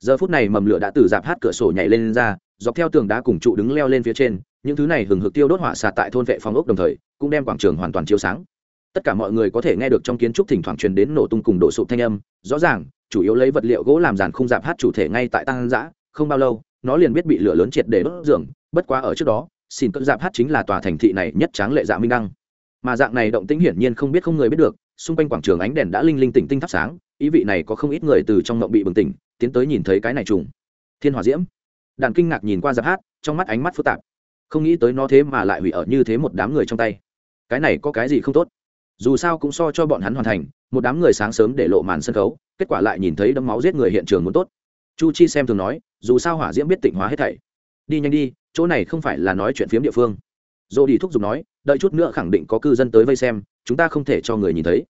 giờ phút này mầm lửa đã từ dạp hát cửa sổ nhảy lên, lên ra dọc theo tường đá cùng trụ đứng leo lên phía trên những thứ này hừng hực tiêu đốt hỏa xạ tại thôn vệ phòng ốc đồng thời cũng đem quảng trường hoàn toàn chiếu sáng. Tất cả mọi người có thể nghe được trong kiến trúc thỉnh thoảng truyền đến nổ tung cùng đổ sụp thanh âm rõ ràng chủ yếu lấy vật liệu gỗ làm giàn khung dạp hát chủ thể ngay tại tăng giã không bao lâu, nó liền biết bị lửa lớn triệt để đốt giường bất quá ở trước đó, xin cỡ dạp hát chính là tòa thành thị này nhất tráng lệ dạ minh đăng. Mà dạng này động tĩnh hiển nhiên không biết không người biết được, xung quanh quảng trường ánh đèn đã linh linh tỉnh tinh thắp sáng, ý vị này có không ít người từ trong mộng bị bừng tỉnh, tiến tới nhìn thấy cái này trùng. Thiên hòa diễm. Đàn kinh ngạc nhìn qua giáp hát, trong mắt ánh mắt phức tạp. Không nghĩ tới nó thế mà lại hủy ở như thế một đám người trong tay. Cái này có cái gì không tốt? Dù sao cũng so cho bọn hắn hoàn thành, một đám người sáng sớm để lộ màn sân khấu, kết quả lại nhìn thấy đấm máu giết người hiện trường muốn tốt. Chu chi xem thường nói dù sao hỏa diễm biết tịnh hóa hết thảy. Đi nhanh đi, chỗ này không phải là nói chuyện phiếm địa phương. Dô đi thúc giục nói, đợi chút nữa khẳng định có cư dân tới vây xem, chúng ta không thể cho người nhìn thấy.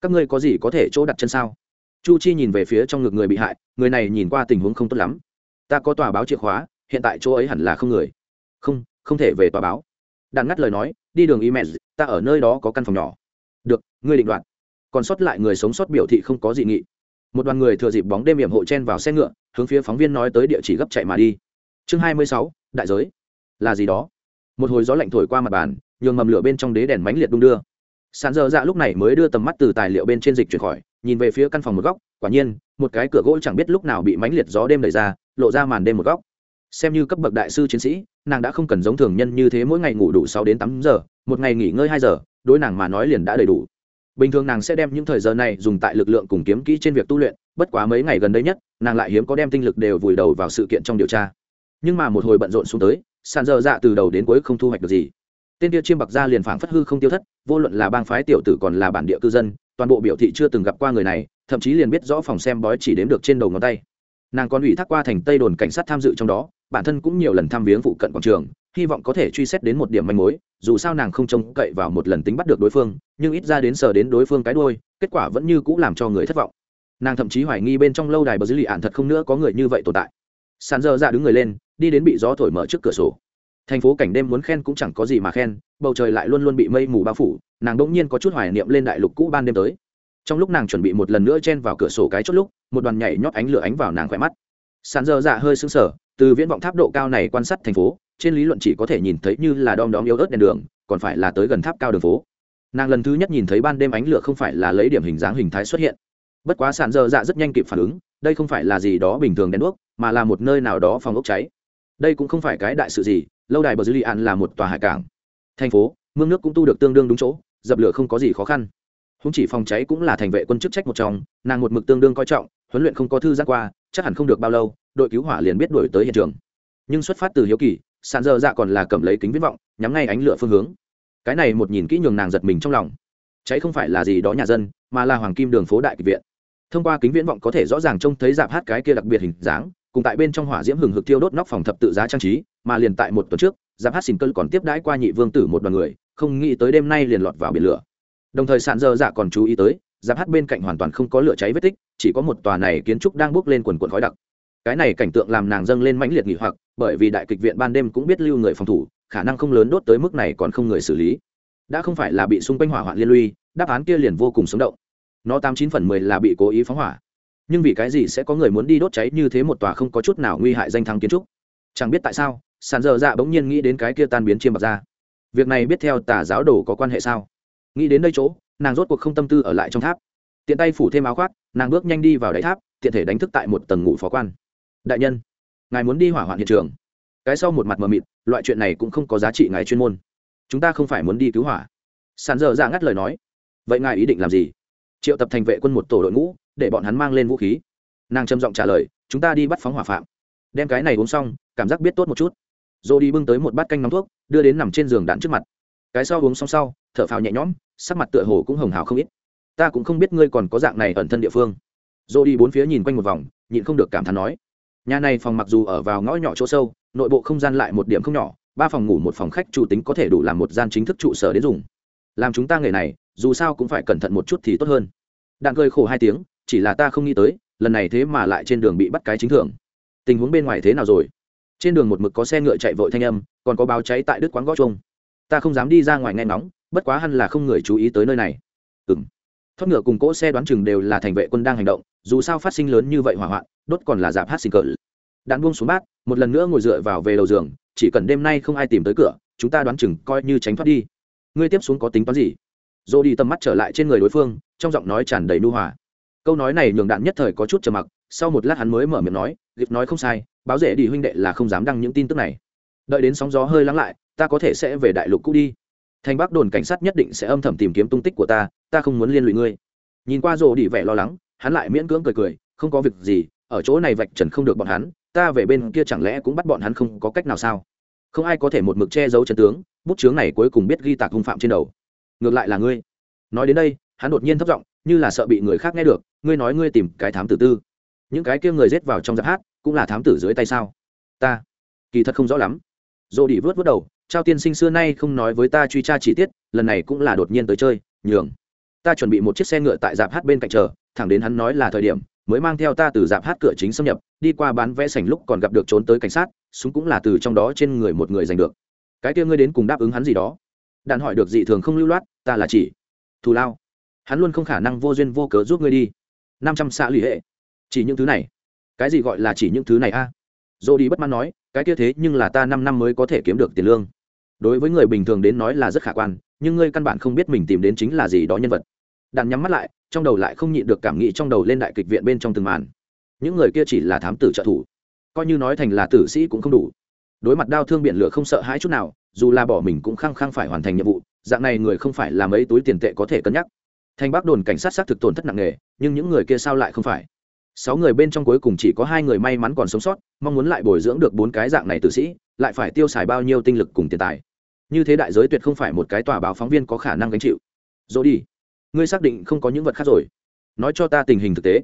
Các ngươi có gì có thể chỗ đặt chân sao? Chu chi nhìn về phía trong ngực người bị hại, người này nhìn qua tình huống không tốt lắm. Ta có tòa báo chìa khóa, hiện tại chỗ ấy hẳn là không người. Không không thể về tòa báo. Đàn ngắt lời nói, đi đường email ta ở nơi đó có căn phòng nhỏ. Được, ngươi định đoạt. Còn sót lại người sống sót biểu thị không có dị nghị một đoàn người thừa dịp bóng đêm hiểm hộ chen vào xe ngựa, hướng phía phóng viên nói tới địa chỉ gấp chạy mà đi. Chương hai mươi sáu, đại giới. Là gì đó? Một hồi gió lạnh thổi qua mặt bàn, nhường mầm lửa bên trong đế đèn mánh liệt đung đưa. Sàn dơ dạ lúc này mới đưa tầm mắt từ tài liệu bên trên dịch chuyển khỏi, nhìn về phía căn phòng một góc, quả nhiên, một cái cửa gỗ chẳng biết lúc nào bị mánh liệt gió đêm đẩy ra, lộ ra màn đêm một góc. Xem như cấp bậc đại sư chiến sĩ, nàng đã không cần giống thường nhân như thế mỗi ngày ngủ đủ sáu đến tám giờ, một ngày nghỉ ngơi hai giờ, đối nàng mà nói liền đã đầy đủ bình thường nàng sẽ đem những thời giờ này dùng tại lực lượng cùng kiếm kỹ trên việc tu luyện, bất quá mấy ngày gần đây nhất, nàng lại hiếm có đem tinh lực đều vùi đầu vào sự kiện trong điều tra. Nhưng mà một hồi bận rộn xuống tới, sàn dơ dạ từ đầu đến cuối không thu hoạch được gì. Tên tiêu chiêm bạc ra liền phảng phất hư không tiêu thất, vô luận là bang phái tiểu tử còn là bản địa cư dân, toàn bộ biểu thị chưa từng gặp qua người này, thậm chí liền biết rõ phòng xem bói chỉ đếm được trên đầu ngón tay. Nàng còn ủy thác qua thành tây đồn cảnh sát tham dự trong đó, bản thân cũng nhiều lần thăm viếng phụ cận quảng trường, hy vọng có thể truy xét đến một điểm manh mối dù sao nàng không trông cậy vào một lần tính bắt được đối phương, nhưng ít ra đến sờ đến đối phương cái đôi kết quả vẫn như cũ làm cho người thất vọng. Nàng thậm chí hoài nghi bên trong lâu đài bờ dữ lì ạn thật không nữa có người như vậy tồn tại. Sàn dơ ra đứng người lên, đi đến bị gió thổi mở trước cửa sổ. Thành phố cảnh đêm muốn khen cũng chẳng có gì mà khen, bầu trời lại luôn luôn bị mây mù bao phủ, nàng đ ỗ n g nhiên có chút hoài niệm lên đại lục cũ ban đêm tới. Trong lúc nàng chuẩn bị một lần nữa chen vào cửa sổ cái chốt lúc, một đoàn nhảy nhót ánh lửa ánh vào nàng khỏe mắt. Sàn dơ dạ hơi sững sờ, từ viễn vọng tháp độ cao này quan sát thành phố trên lý luận chỉ có thể nhìn thấy như là đom đóm yếu ớt đèn đường, còn phải là tới gần tháp cao đường phố. Nàng lần thứ nhất nhìn thấy ban đêm ánh lửa không phải là lấy điểm hình dáng hình thái xuất hiện. Bất quá sàn dơ dạ rất nhanh kịp phản ứng, đây không phải là gì đó bình thường đèn đuốc, mà là một nơi nào đó phòng ốc cháy. Đây cũng không phải cái đại sự gì, lâu đài bờ dư li an là một tòa hải cảng. Thành phố, mương nước cũng tu được tương đương đúng chỗ, dập lửa không có gì khó khăn. Không chỉ phòng cháy cũng là thành vệ quân chức trách một trong, nàng một mực tương đương coi trọng, huấn luyện không có thư giãn qua, chắc hẳn không được bao lâu, đội cứu hỏa liền biết đuổi tới hiện trường. Nhưng xuất phát từ hiếu kỳ sàn dơ dạ còn là cầm lấy kính viễn vọng, nhắm ngay ánh lửa phương hướng. Cái này một nhìn kỹ nhường nàng giật mình trong lòng. Cháy không phải là gì đó nhà dân, mà là hoàng kim đường phố đại kịch viện. Thông qua kính viễn vọng có thể rõ ràng trông thấy dạp hát cái kia đặc biệt hình dáng, cùng tại bên trong hỏa diễm hừng hực tiêu đốt nóc phòng thập tự giá trang trí, mà liền tại một tuần trước, dạp hát xin cơn còn tiếp đãi qua nhị vương tử một đoàn người, không nghĩ tới đêm nay liền lọt vào biển lửa. Đồng thời sàn dơ dạ còn chú ý tới, dạp hát bên cạnh hoàn toàn không có lửa cháy vết tích, chỉ có một tòa này kiến trúc đang bốc lên quần quần khói đặc cái này cảnh tượng làm nàng dâng lên mãnh liệt nghỉ hoặc, bởi vì đại kịch viện ban đêm cũng biết lưu người phòng thủ, khả năng không lớn đốt tới mức này còn không người xử lý. Đã không phải là bị xung quanh hỏa hoạn liên lụy, đáp án kia liền vô cùng sống động. Nó tám chín phần mười là bị cố ý phóng hỏa. Nhưng vì cái gì sẽ có người muốn đi đốt cháy như thế một tòa không có chút nào nguy hại danh thắng kiến trúc? Chẳng biết tại sao, sàn dơ dạ bỗng nhiên nghĩ đến cái kia tan biến chiêm bạc ra. Việc này biết theo tà giáo đồ có quan hệ sao? Nghĩ đến đây chỗ, nàng rốt cuộc không tâm tư ở lại trong tháp. Tiện tay phủ thêm áo khoác, nàng bước nhanh đi vào đáy tháp, tiện thể đánh thức tại một tầng ngủ phó quan đại nhân, ngài muốn đi hỏa hoạn hiện trường. Cái sau một mặt mờ mịt, loại chuyện này cũng không có giá trị ngài chuyên môn. Chúng ta không phải muốn đi cứu hỏa. Sàn dơ ra dạ ngắt lời nói. Vậy ngài ý định làm gì? Triệu tập thành vệ quân một tổ đội ngũ, để bọn hắn mang lên vũ khí. Nàng trầm giọng trả lời, chúng ta đi bắt phóng hỏa phạm. Đem cái này uống xong, cảm giác biết tốt một chút. Dô đi bưng tới một bát canh nóng thuốc, đưa đến nằm trên giường đạn trước mặt. Cái sau uống xong sau, thở phào nhẹ nhõm, sắc mặt tựa hồ cũng hồng hào không ít. Ta cũng không biết ngươi còn có dạng này ẩn thân địa phương. Dô đi bốn phía nhìn quanh một vòng, nhịn không được cảm thán nói nhà này phòng mặc dù ở vào ngõ nhỏ chỗ sâu, nội bộ không gian lại một điểm không nhỏ, ba phòng ngủ một phòng khách chủ tính có thể đủ làm một gian chính thức trụ sở đến dùng. Làm chúng ta nghề này, dù sao cũng phải cẩn thận một chút thì tốt hơn. Đạn cười khổ hai tiếng, chỉ là ta không nghĩ tới, lần này thế mà lại trên đường bị bắt cái chính thường tình huống bên ngoài thế nào rồi? Trên đường một mực có xe ngựa chạy vội thanh âm, còn có báo cháy tại đức quán gõ chuông. ta không dám đi ra ngoài nghe nóng bất quá hẳn là không người chú ý tới nơi này. Ừ m thoát ngựa cùng cỗ xe đoán chừng đều là thành vệ quân đang hành động, dù sao phát sinh lớn như vậy hỏa hoạn, đốt còn là giảm hát sinh cỡ đạn buông xuống bát, một lần nữa ngồi dựa vào về đầu giường, chỉ cần đêm nay không ai tìm tới cửa, chúng ta đoán chừng coi như tránh thoát đi. Ngươi tiếp xuống có tính toán gì? Dô đi tầm mắt trở lại trên người đối phương, trong giọng nói tràn đầy nu hòa. Câu nói này nhường đạn nhất thời có chút trầm mặc, sau một lát hắn mới mở miệng nói, gịp nói không sai, báo rể đi huynh đệ là không dám đăng những tin tức này. Đợi đến sóng gió hơi lắng lại, ta có thể sẽ về đại lục cũ đi thành bắc đồn cảnh sát nhất định sẽ âm thầm tìm kiếm tung tích của ta ta không muốn liên lụy ngươi. Nhìn qua rồ đi vẻ lo lắng, hắn lại miễn cưỡng cười cười, không có việc gì, ở chỗ này vạch trần không được bọn hắn, ta về bên kia chẳng lẽ cũng bắt bọn hắn không có cách nào sao? Không ai có thể một mực che giấu chân tướng, bút chướng này cuối cùng biết ghi tạc hung phạm trên đầu. Ngược lại là ngươi. Nói đến đây, hắn đột nhiên thất giọng, như là sợ bị người khác nghe được, ngươi nói ngươi tìm cái thám tử tư. Những cái kia người rết vào trong giáp hát, cũng là thám tử dưới tay sao? Ta. Kỳ thật không rõ lắm. Dồ đi vớt vớt đầu trao tiên sinh xưa nay không nói với ta truy tra chi tiết, lần này cũng là đột nhiên tới chơi, nhường. Ta chuẩn bị một chiếc xe ngựa tại dạp hát bên cạnh chờ, thẳng đến hắn nói là thời điểm, mới mang theo ta từ dạp hát cửa chính xâm nhập, đi qua bán vẽ sành lúc còn gặp được trốn tới cảnh sát, súng cũng là từ trong đó trên người một người giành được. Cái kia ngươi đến cùng đáp ứng hắn gì đó? Đạn hỏi được dị thường không lưu loát, ta là chỉ. Thù lao. Hắn luôn không khả năng vô duyên vô cớ giúp ngươi đi. Năm trăm xã lì hệ. Chỉ những thứ này. Cái gì gọi là chỉ những thứ này a? À? dô đi bất mãn nói, cái kia thế nhưng là ta năm năm mới có thể kiếm được tiền lương đối với người bình thường đến nói là rất khả quan, nhưng ngươi căn bản không biết mình tìm đến chính là gì đó nhân vật. Đàn nhắm mắt lại, trong đầu lại không nhịn được cảm nghĩ trong đầu lên đại kịch viện bên trong từng màn. Những người kia chỉ là thám tử trợ thủ, coi như nói thành là tử sĩ cũng không đủ. Đối mặt đau thương biển lửa không sợ hãi chút nào, dù là bỏ mình cũng khăng khăng phải hoàn thành nhiệm vụ, dạng này người không phải là mấy túi tiền tệ có thể cân nhắc. Thành bác đồn cảnh sát xác thực tổn thất nặng nề, nhưng những người kia sao lại không phải? Sáu người bên trong cuối cùng chỉ có hai người may mắn còn sống sót, mong muốn lại bồi dưỡng được bốn cái dạng này tử sĩ, lại phải tiêu xài bao nhiêu tinh lực cùng tiền tài như thế đại giới tuyệt không phải một cái tòa báo phóng viên có khả năng gánh chịu. Dỗ đi ngươi xác định không có những vật khác rồi. Nói cho ta tình hình thực tế.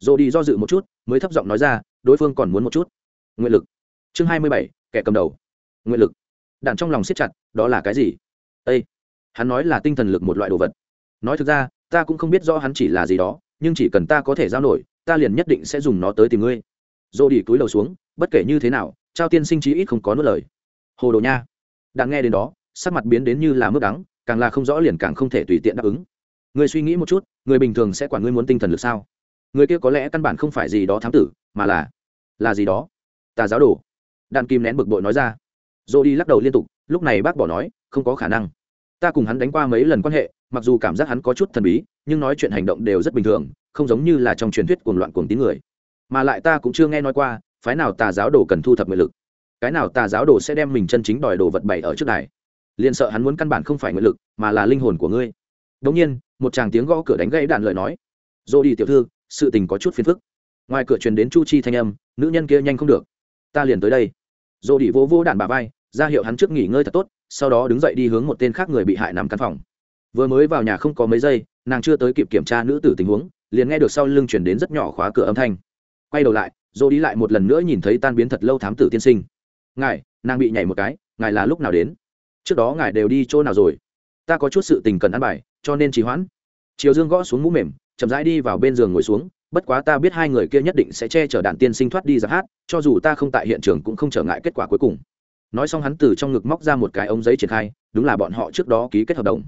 Dỗ đi do dự một chút, mới thấp giọng nói ra, đối phương còn muốn một chút. Nguyện lực. Chương hai mươi bảy, kẻ cầm đầu. Nguyện lực. Đạn trong lòng siết chặt, đó là cái gì? Â hắn nói là tinh thần lực một loại đồ vật. Nói thực ra, ta cũng không biết rõ hắn chỉ là gì đó, nhưng chỉ cần ta có thể giao nổi, ta liền nhất định sẽ dùng nó tới tìm ngươi. Dỗ đi túi đầu xuống, bất kể như thế nào, trao tiên sinh trí ít không có nuốt lời. Hồ đồ nha đang nghe đến đó, sắc mặt biến đến như là mức đắng, càng là không rõ liền càng không thể tùy tiện đáp ứng. Người suy nghĩ một chút, người bình thường sẽ quản ngươi muốn tinh thần lực sao? Người kia có lẽ căn bản không phải gì đó thám tử, mà là là gì đó? Tà giáo đồ. Đàn kim nén bực bội nói ra. Dô đi lắc đầu liên tục, lúc này bác bỏ nói, không có khả năng. Ta cùng hắn đánh qua mấy lần quan hệ, mặc dù cảm giác hắn có chút thần bí, nhưng nói chuyện hành động đều rất bình thường, không giống như là trong truyền thuyết cuồng loạn cuồng tín người. Mà lại ta cũng chưa nghe nói qua, phái nào tà giáo đồ cần thu thập nguyện lực cái nào tà giáo đồ sẽ đem mình chân chính đòi đồ vật bày ở trước đài? Liền sợ hắn muốn căn bản không phải nguyện lực, mà là linh hồn của ngươi. Đống nhiên, một chàng tiếng gõ cửa đánh gãy đạn lời nói. Dô đi tiểu thư, sự tình có chút phiền phức. Ngoài cửa truyền đến chu chi thanh âm, nữ nhân kia nhanh không được. Ta liền tới đây. Dô đi vô vô đạn bà vai, ra hiệu hắn trước nghỉ ngơi thật tốt, sau đó đứng dậy đi hướng một tên khác người bị hại nằm căn phòng. Vừa mới vào nhà không có mấy giây, nàng chưa tới kịp kiểm tra nữ tử tình huống, liền nghe được sau lưng chuyển đến rất nhỏ khóa cửa âm thanh. Quay đầu lại, dô đi lại một lần nữa nhìn thấy tan biến thật lâu thám tử tiên sinh ngài, nàng bị nhảy một cái, ngài là lúc nào đến? Trước đó ngài đều đi chỗ nào rồi? Ta có chút sự tình cần ăn bài, cho nên trì hoãn. Chiều dương gõ xuống mũ mềm, chậm rãi đi vào bên giường ngồi xuống, bất quá ta biết hai người kia nhất định sẽ che chở đạn tiên sinh thoát đi giáp hát, cho dù ta không tại hiện trường cũng không trở ngại kết quả cuối cùng. Nói xong hắn từ trong ngực móc ra một cái ống giấy triển khai, đúng là bọn họ trước đó ký kết hợp đồng.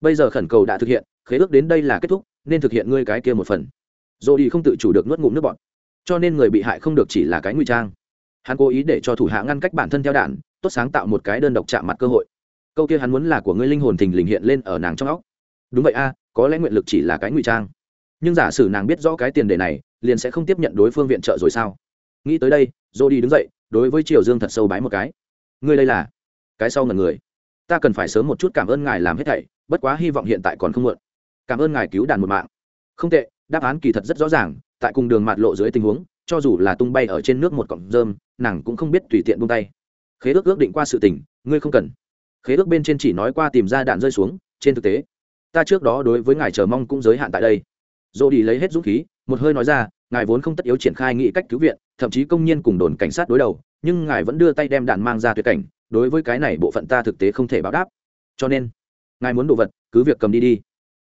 Bây giờ khẩn cầu đã thực hiện, khế ước đến đây là kết thúc, nên thực hiện ngươi cái kia một phần. Rồi đi không tự chủ được nuốt ngụm nước bọn cho nên người bị hại không được chỉ là cái ngụy trang hắn cố ý để cho thủ hạ ngăn cách bản thân theo đạn, tốt sáng tạo một cái đơn độc chạm mặt cơ hội. Câu kia hắn muốn là của ngươi linh hồn thình lình hiện lên ở nàng trong óc. Đúng vậy a, có lẽ nguyện lực chỉ là cái ngụy trang. Nhưng giả sử nàng biết rõ cái tiền đề này, liền sẽ không tiếp nhận đối phương viện trợ rồi sao? Nghĩ tới đây dô đi đứng dậy, đối với triều dương thật sâu bái một cái. Ngươi đây là cái sau ngần người. Ta cần phải sớm một chút cảm ơn ngài làm hết thảy, bất quá hy vọng hiện tại còn không muộn. Cảm ơn ngài cứu đàn một mạng. Không tệ, đáp án kỳ thật rất rõ ràng, tại cùng đường mạt lộ dưới tình huống cho dù là tung bay ở trên nước một cọng rơm, nàng cũng không biết tùy tiện buông tay. Khế ước ước định qua sự tình, ngươi không cần. Khế ước bên trên chỉ nói qua tìm ra đạn rơi xuống, trên thực tế, ta trước đó đối với ngài chờ mong cũng giới hạn tại đây. Dô đi lấy hết dũng khí, một hơi nói ra, ngài vốn không tất yếu triển khai nghị cách cứu viện, thậm chí công nhân cùng đồn cảnh sát đối đầu, nhưng ngài vẫn đưa tay đem đạn mang ra tuyệt cảnh, đối với cái này bộ phận ta thực tế không thể báo đáp. Cho nên, ngài muốn đồ vật, cứ việc cầm đi đi.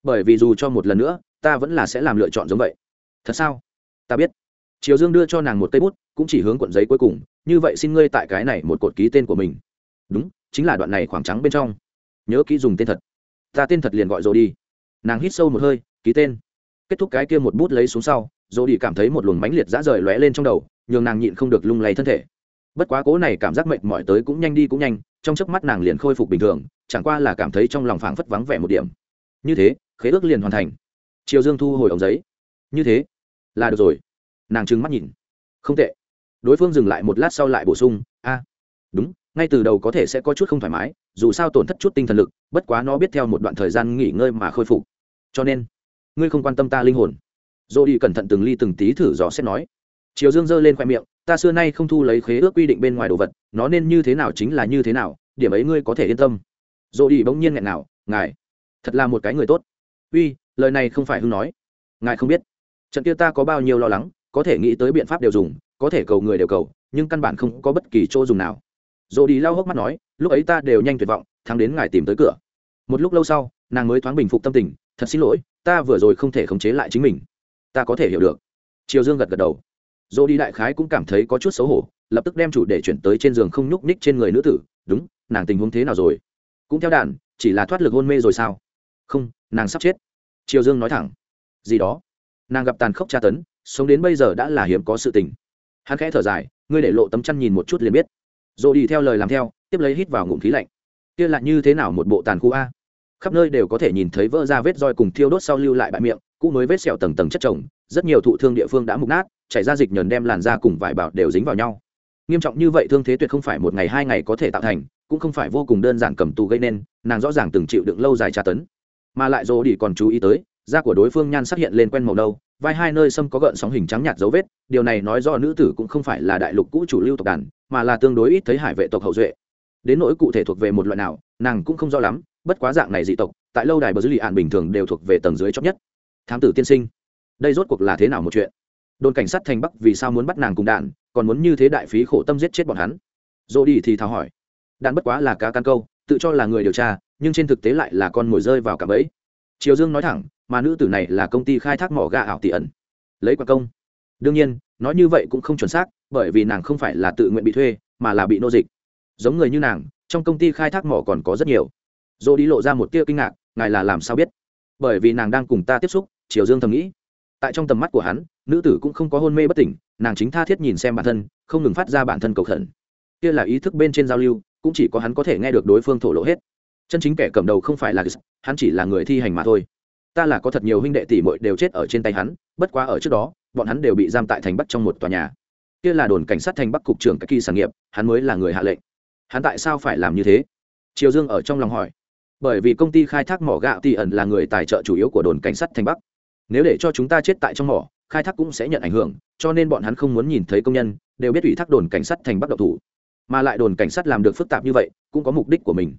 Bởi vì dù cho một lần nữa, ta vẫn là sẽ làm lựa chọn giống vậy. Thật sao? Ta biết triều dương đưa cho nàng một cây bút, cũng chỉ hướng cuộn giấy cuối cùng, như vậy xin ngươi tại cái này một cột ký tên của mình. Đúng, chính là đoạn này khoảng trắng bên trong. Nhớ kỹ dùng tên thật. Ta tên thật liền gọi rồi đi. Nàng hít sâu một hơi, ký tên. Kết thúc cái kia một bút lấy xuống sau rồi đi cảm thấy một luồng mánh liệt dã rời lóe lên trong đầu, nhường nàng nhịn không được lung lay thân thể. Bất quá cố này cảm giác mệt mỏi tới cũng nhanh đi cũng nhanh, trong chớp mắt nàng liền khôi phục bình thường, chẳng qua là cảm thấy trong lòng phảng phất vắng vẻ một điểm. Như thế, khế ước liền hoàn thành. Triều dương thu hồi ống giấy. Như thế, là được rồi nàng trừng mắt nhìn. Không tệ. Đối phương dừng lại một lát sau lại bổ sung, a, đúng, ngay từ đầu có thể sẽ có chút không thoải mái, dù sao tổn thất chút tinh thần lực, bất quá nó biết theo một đoạn thời gian nghỉ ngơi mà khôi phục. Cho nên, ngươi không quan tâm ta linh hồn. Dô đi cẩn thận từng ly từng tí thử dò xét nói. Triều dương giơ lên khoe miệng, ta xưa nay không thu lấy khế ước quy định bên ngoài đồ vật, nó nên như thế nào chính là như thế nào, điểm ấy ngươi có thể yên tâm. Dô đi bỗng nhiên nghẹn nào, ngài, thật là một cái người tốt. Uy, lời này không phải hưng nói. Ngài không biết, trận kia ta có bao nhiêu lo lắng có thể nghĩ tới biện pháp đều dùng, có thể cầu người đều cầu, nhưng căn bản không có bất kỳ chỗ dùng nào. Dồ đi lau hốc mắt nói, lúc ấy ta đều nhanh tuyệt vọng, thắng đến ngài tìm tới cửa. Một lúc lâu sau, nàng mới thoáng bình phục tâm tình, thật xin lỗi, ta vừa rồi không thể khống chế lại chính mình. Ta có thể hiểu được. Triều dương gật gật đầu. Dồ đi đại khái cũng cảm thấy có chút xấu hổ, lập tức đem chủ để chuyển tới trên giường không nhúc ních trên người nữ tử, đúng, nàng tình huống thế nào rồi? Cũng theo đàn, chỉ là thoát lực hôn mê rồi sao? Không, nàng sắp chết. Triều dương nói thẳng. Gì đó? Nàng gặp tàn khốc tra tấn sống đến bây giờ đã là hiếm có sự tình. Hắn khẽ thở dài, ngươi để lộ tấm chăn nhìn một chút liền biết. Rồi đi theo lời làm theo, tiếp lấy hít vào ngụm khí lạnh. Kia lại như thế nào một bộ tàn khu a? Khắp nơi đều có thể nhìn thấy vỡ ra vết roi cùng thiêu đốt sau lưu lại bại miệng, cũ mới vết sẹo tầng tầng chất chồng, rất nhiều thụ thương địa phương đã mục nát, chảy ra dịch nhờn đem làn da cùng vải bảo đều dính vào nhau. Nghiêm trọng như vậy thương thế tuyệt không phải một ngày hai ngày có thể tạo thành, cũng không phải vô cùng đơn giản cầm tù gây nên, nàng rõ ràng từng chịu đựng lâu dài tra tấn. Mà lại dỗ đi còn chú ý tới, da của đối phương nhan sắc hiện lên quen màu đâu vai hai nơi sâm có gợn sóng hình trắng nhạt dấu vết, điều này nói do nữ tử cũng không phải là đại lục cũ chủ lưu tộc đàn, mà là tương đối ít thấy hải vệ tộc hậu duệ. Đến nỗi cụ thể thuộc về một loại nào, nàng cũng không rõ lắm, bất quá dạng này dị tộc, tại lâu đài bờ dư lì ạn bình thường đều thuộc về tầng dưới chót nhất. Thám tử tiên sinh, đây rốt cuộc là thế nào một chuyện? Đồn cảnh sát thành bắc vì sao muốn bắt nàng cùng đạn, còn muốn như thế đại phí khổ tâm giết chết bọn hắn? Dỗ đi thì thào hỏi. Đạn bất quá là cá can câu, tự cho là người điều tra, nhưng trên thực tế lại là con mồi rơi vào cả bẫy triều dương nói thẳng, mà nữ tử này là công ty khai thác mỏ gà ảo tỷ ẩn. Lấy quả công. Đương nhiên, nói như vậy cũng không chuẩn xác, bởi vì nàng không phải là tự nguyện bị thuê, mà là bị nô dịch. Giống người như nàng, trong công ty khai thác mỏ còn có rất nhiều. Dô đi lộ ra một tia kinh ngạc, ngài là làm sao biết? Bởi vì nàng đang cùng ta tiếp xúc, triều dương thầm nghĩ. Tại trong tầm mắt của hắn, nữ tử cũng không có hôn mê bất tỉnh, nàng chính tha thiết nhìn xem bản thân, không ngừng phát ra bản thân cầu khẩn. Kia là ý thức bên trên giao lưu, cũng chỉ có hắn có thể nghe được đối phương thổ lộ hết chân chính kẻ cầm đầu không phải là hắn chỉ là người thi hành mà thôi. Ta là có thật nhiều huynh đệ tỷ muội đều chết ở trên tay hắn, bất quá ở trước đó, bọn hắn đều bị giam tại thành bắc trong một tòa nhà. Kia là đồn cảnh sát thành bắc cục trưởng các kỳ sản nghiệp, hắn mới là người hạ lệnh. Hắn tại sao phải làm như thế? Triều dương ở trong lòng hỏi. Bởi vì công ty khai thác mỏ gạo tỷ ẩn là người tài trợ chủ yếu của đồn cảnh sát thành bắc. Nếu để cho chúng ta chết tại trong mỏ, khai thác cũng sẽ nhận ảnh hưởng, cho nên bọn hắn không muốn nhìn thấy công nhân, đều biết ủy thác đồn cảnh sát thành bắc độc thủ. Mà lại đồn cảnh sát làm được phức tạp như vậy, cũng có mục đích của mình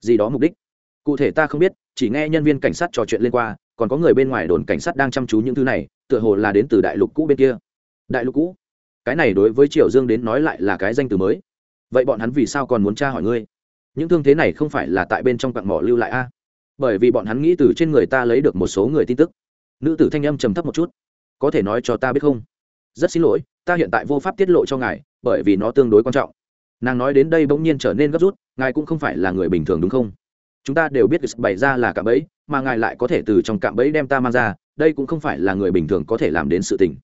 gì đó mục đích. Cụ thể ta không biết, chỉ nghe nhân viên cảnh sát trò chuyện lên qua, còn có người bên ngoài đồn cảnh sát đang chăm chú những thứ này, tựa hồ là đến từ đại lục cũ bên kia. Đại lục cũ? Cái này đối với triều dương đến nói lại là cái danh từ mới. Vậy bọn hắn vì sao còn muốn tra hỏi ngươi? Những thương thế này không phải là tại bên trong cặn mỏ lưu lại a? Bởi vì bọn hắn nghĩ từ trên người ta lấy được một số người tin tức. Nữ tử thanh âm trầm thấp một chút. Có thể nói cho ta biết không? Rất xin lỗi, ta hiện tại vô pháp tiết lộ cho ngài, bởi vì nó tương đối quan trọng nàng nói đến đây bỗng nhiên trở nên gấp rút, ngài cũng không phải là người bình thường đúng không? Chúng ta đều biết bày ra là cạm bẫy, mà ngài lại có thể từ trong cạm bẫy đem ta mang ra, đây cũng không phải là người bình thường có thể làm đến sự tình.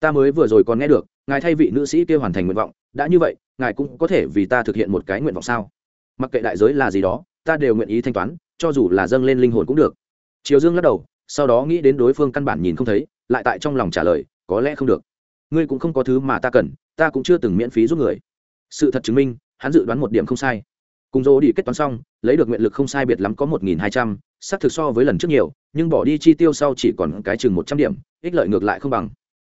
Ta mới vừa rồi còn nghe được, ngài thay vị nữ sĩ kia hoàn thành nguyện vọng, đã như vậy, ngài cũng có thể vì ta thực hiện một cái nguyện vọng sao? Mặc kệ đại giới là gì đó, ta đều nguyện ý thanh toán, cho dù là dâng lên linh hồn cũng được. Triều dương lắc đầu, sau đó nghĩ đến đối phương căn bản nhìn không thấy, lại tại trong lòng trả lời, có lẽ không được. Ngươi cũng không có thứ mà ta cần, ta cũng chưa từng miễn phí giúp người sự thật chứng minh, hắn dự đoán một điểm không sai. Cùng dỗ đi kết toán xong, lấy được nguyện lực không sai biệt lắm có một nghìn hai trăm, xác thực so với lần trước nhiều, nhưng bỏ đi chi tiêu sau chỉ còn cái chừng một trăm điểm, ích lợi ngược lại không bằng.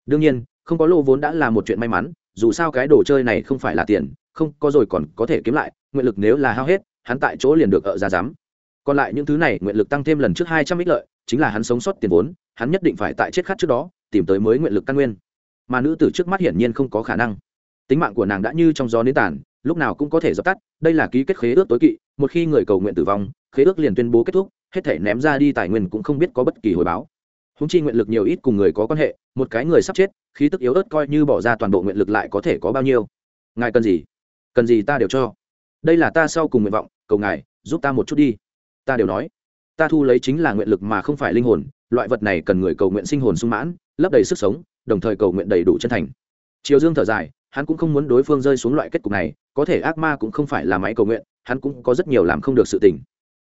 Đương nhiên, không có lô vốn đã là một chuyện may mắn, dù sao cái đồ chơi này không phải là tiền, không có rồi còn có thể kiếm lại, nguyện lực nếu là hao hết, hắn tại chỗ liền được ở ra dám còn lại những thứ này nguyện lực tăng thêm lần trước hai trăm ích lợi, chính là hắn sống sót tiền vốn, hắn nhất định phải tại chết khát trước đó, tìm tới mới nguyện lực căn nguyên. Mà nữ tử trước mắt hiển nhiên không có khả năng tính mạng của nàng đã như trong gió nến tàn, lúc nào cũng có thể dập tắt, đây là ký kết khế ước tối kỵ, một khi người cầu nguyện tử vong, khế ước liền tuyên bố kết thúc, hết thể ném ra đi tài nguyên cũng không biết có bất kỳ hồi báo. Húng chi nguyện lực nhiều ít cùng người có quan hệ, một cái người sắp chết, khí tức yếu ớt coi như bỏ ra toàn bộ nguyện lực lại có thể có bao nhiêu. Ngài cần gì? Cần gì ta đều cho. Đây là ta sau cùng nguyện vọng, cầu ngài, giúp ta một chút đi. Ta đều nói. Ta thu lấy chính là nguyện lực mà không phải linh hồn, loại vật này cần người cầu nguyện sinh hồn sung mãn, lấp đầy sức sống, đồng thời cầu nguyện đầy đủ chân thành. Triều dương thở dài hắn cũng không muốn đối phương rơi xuống loại kết cục này, có thể ác ma cũng không phải là máy cầu nguyện, hắn cũng có rất nhiều làm không được sự tình.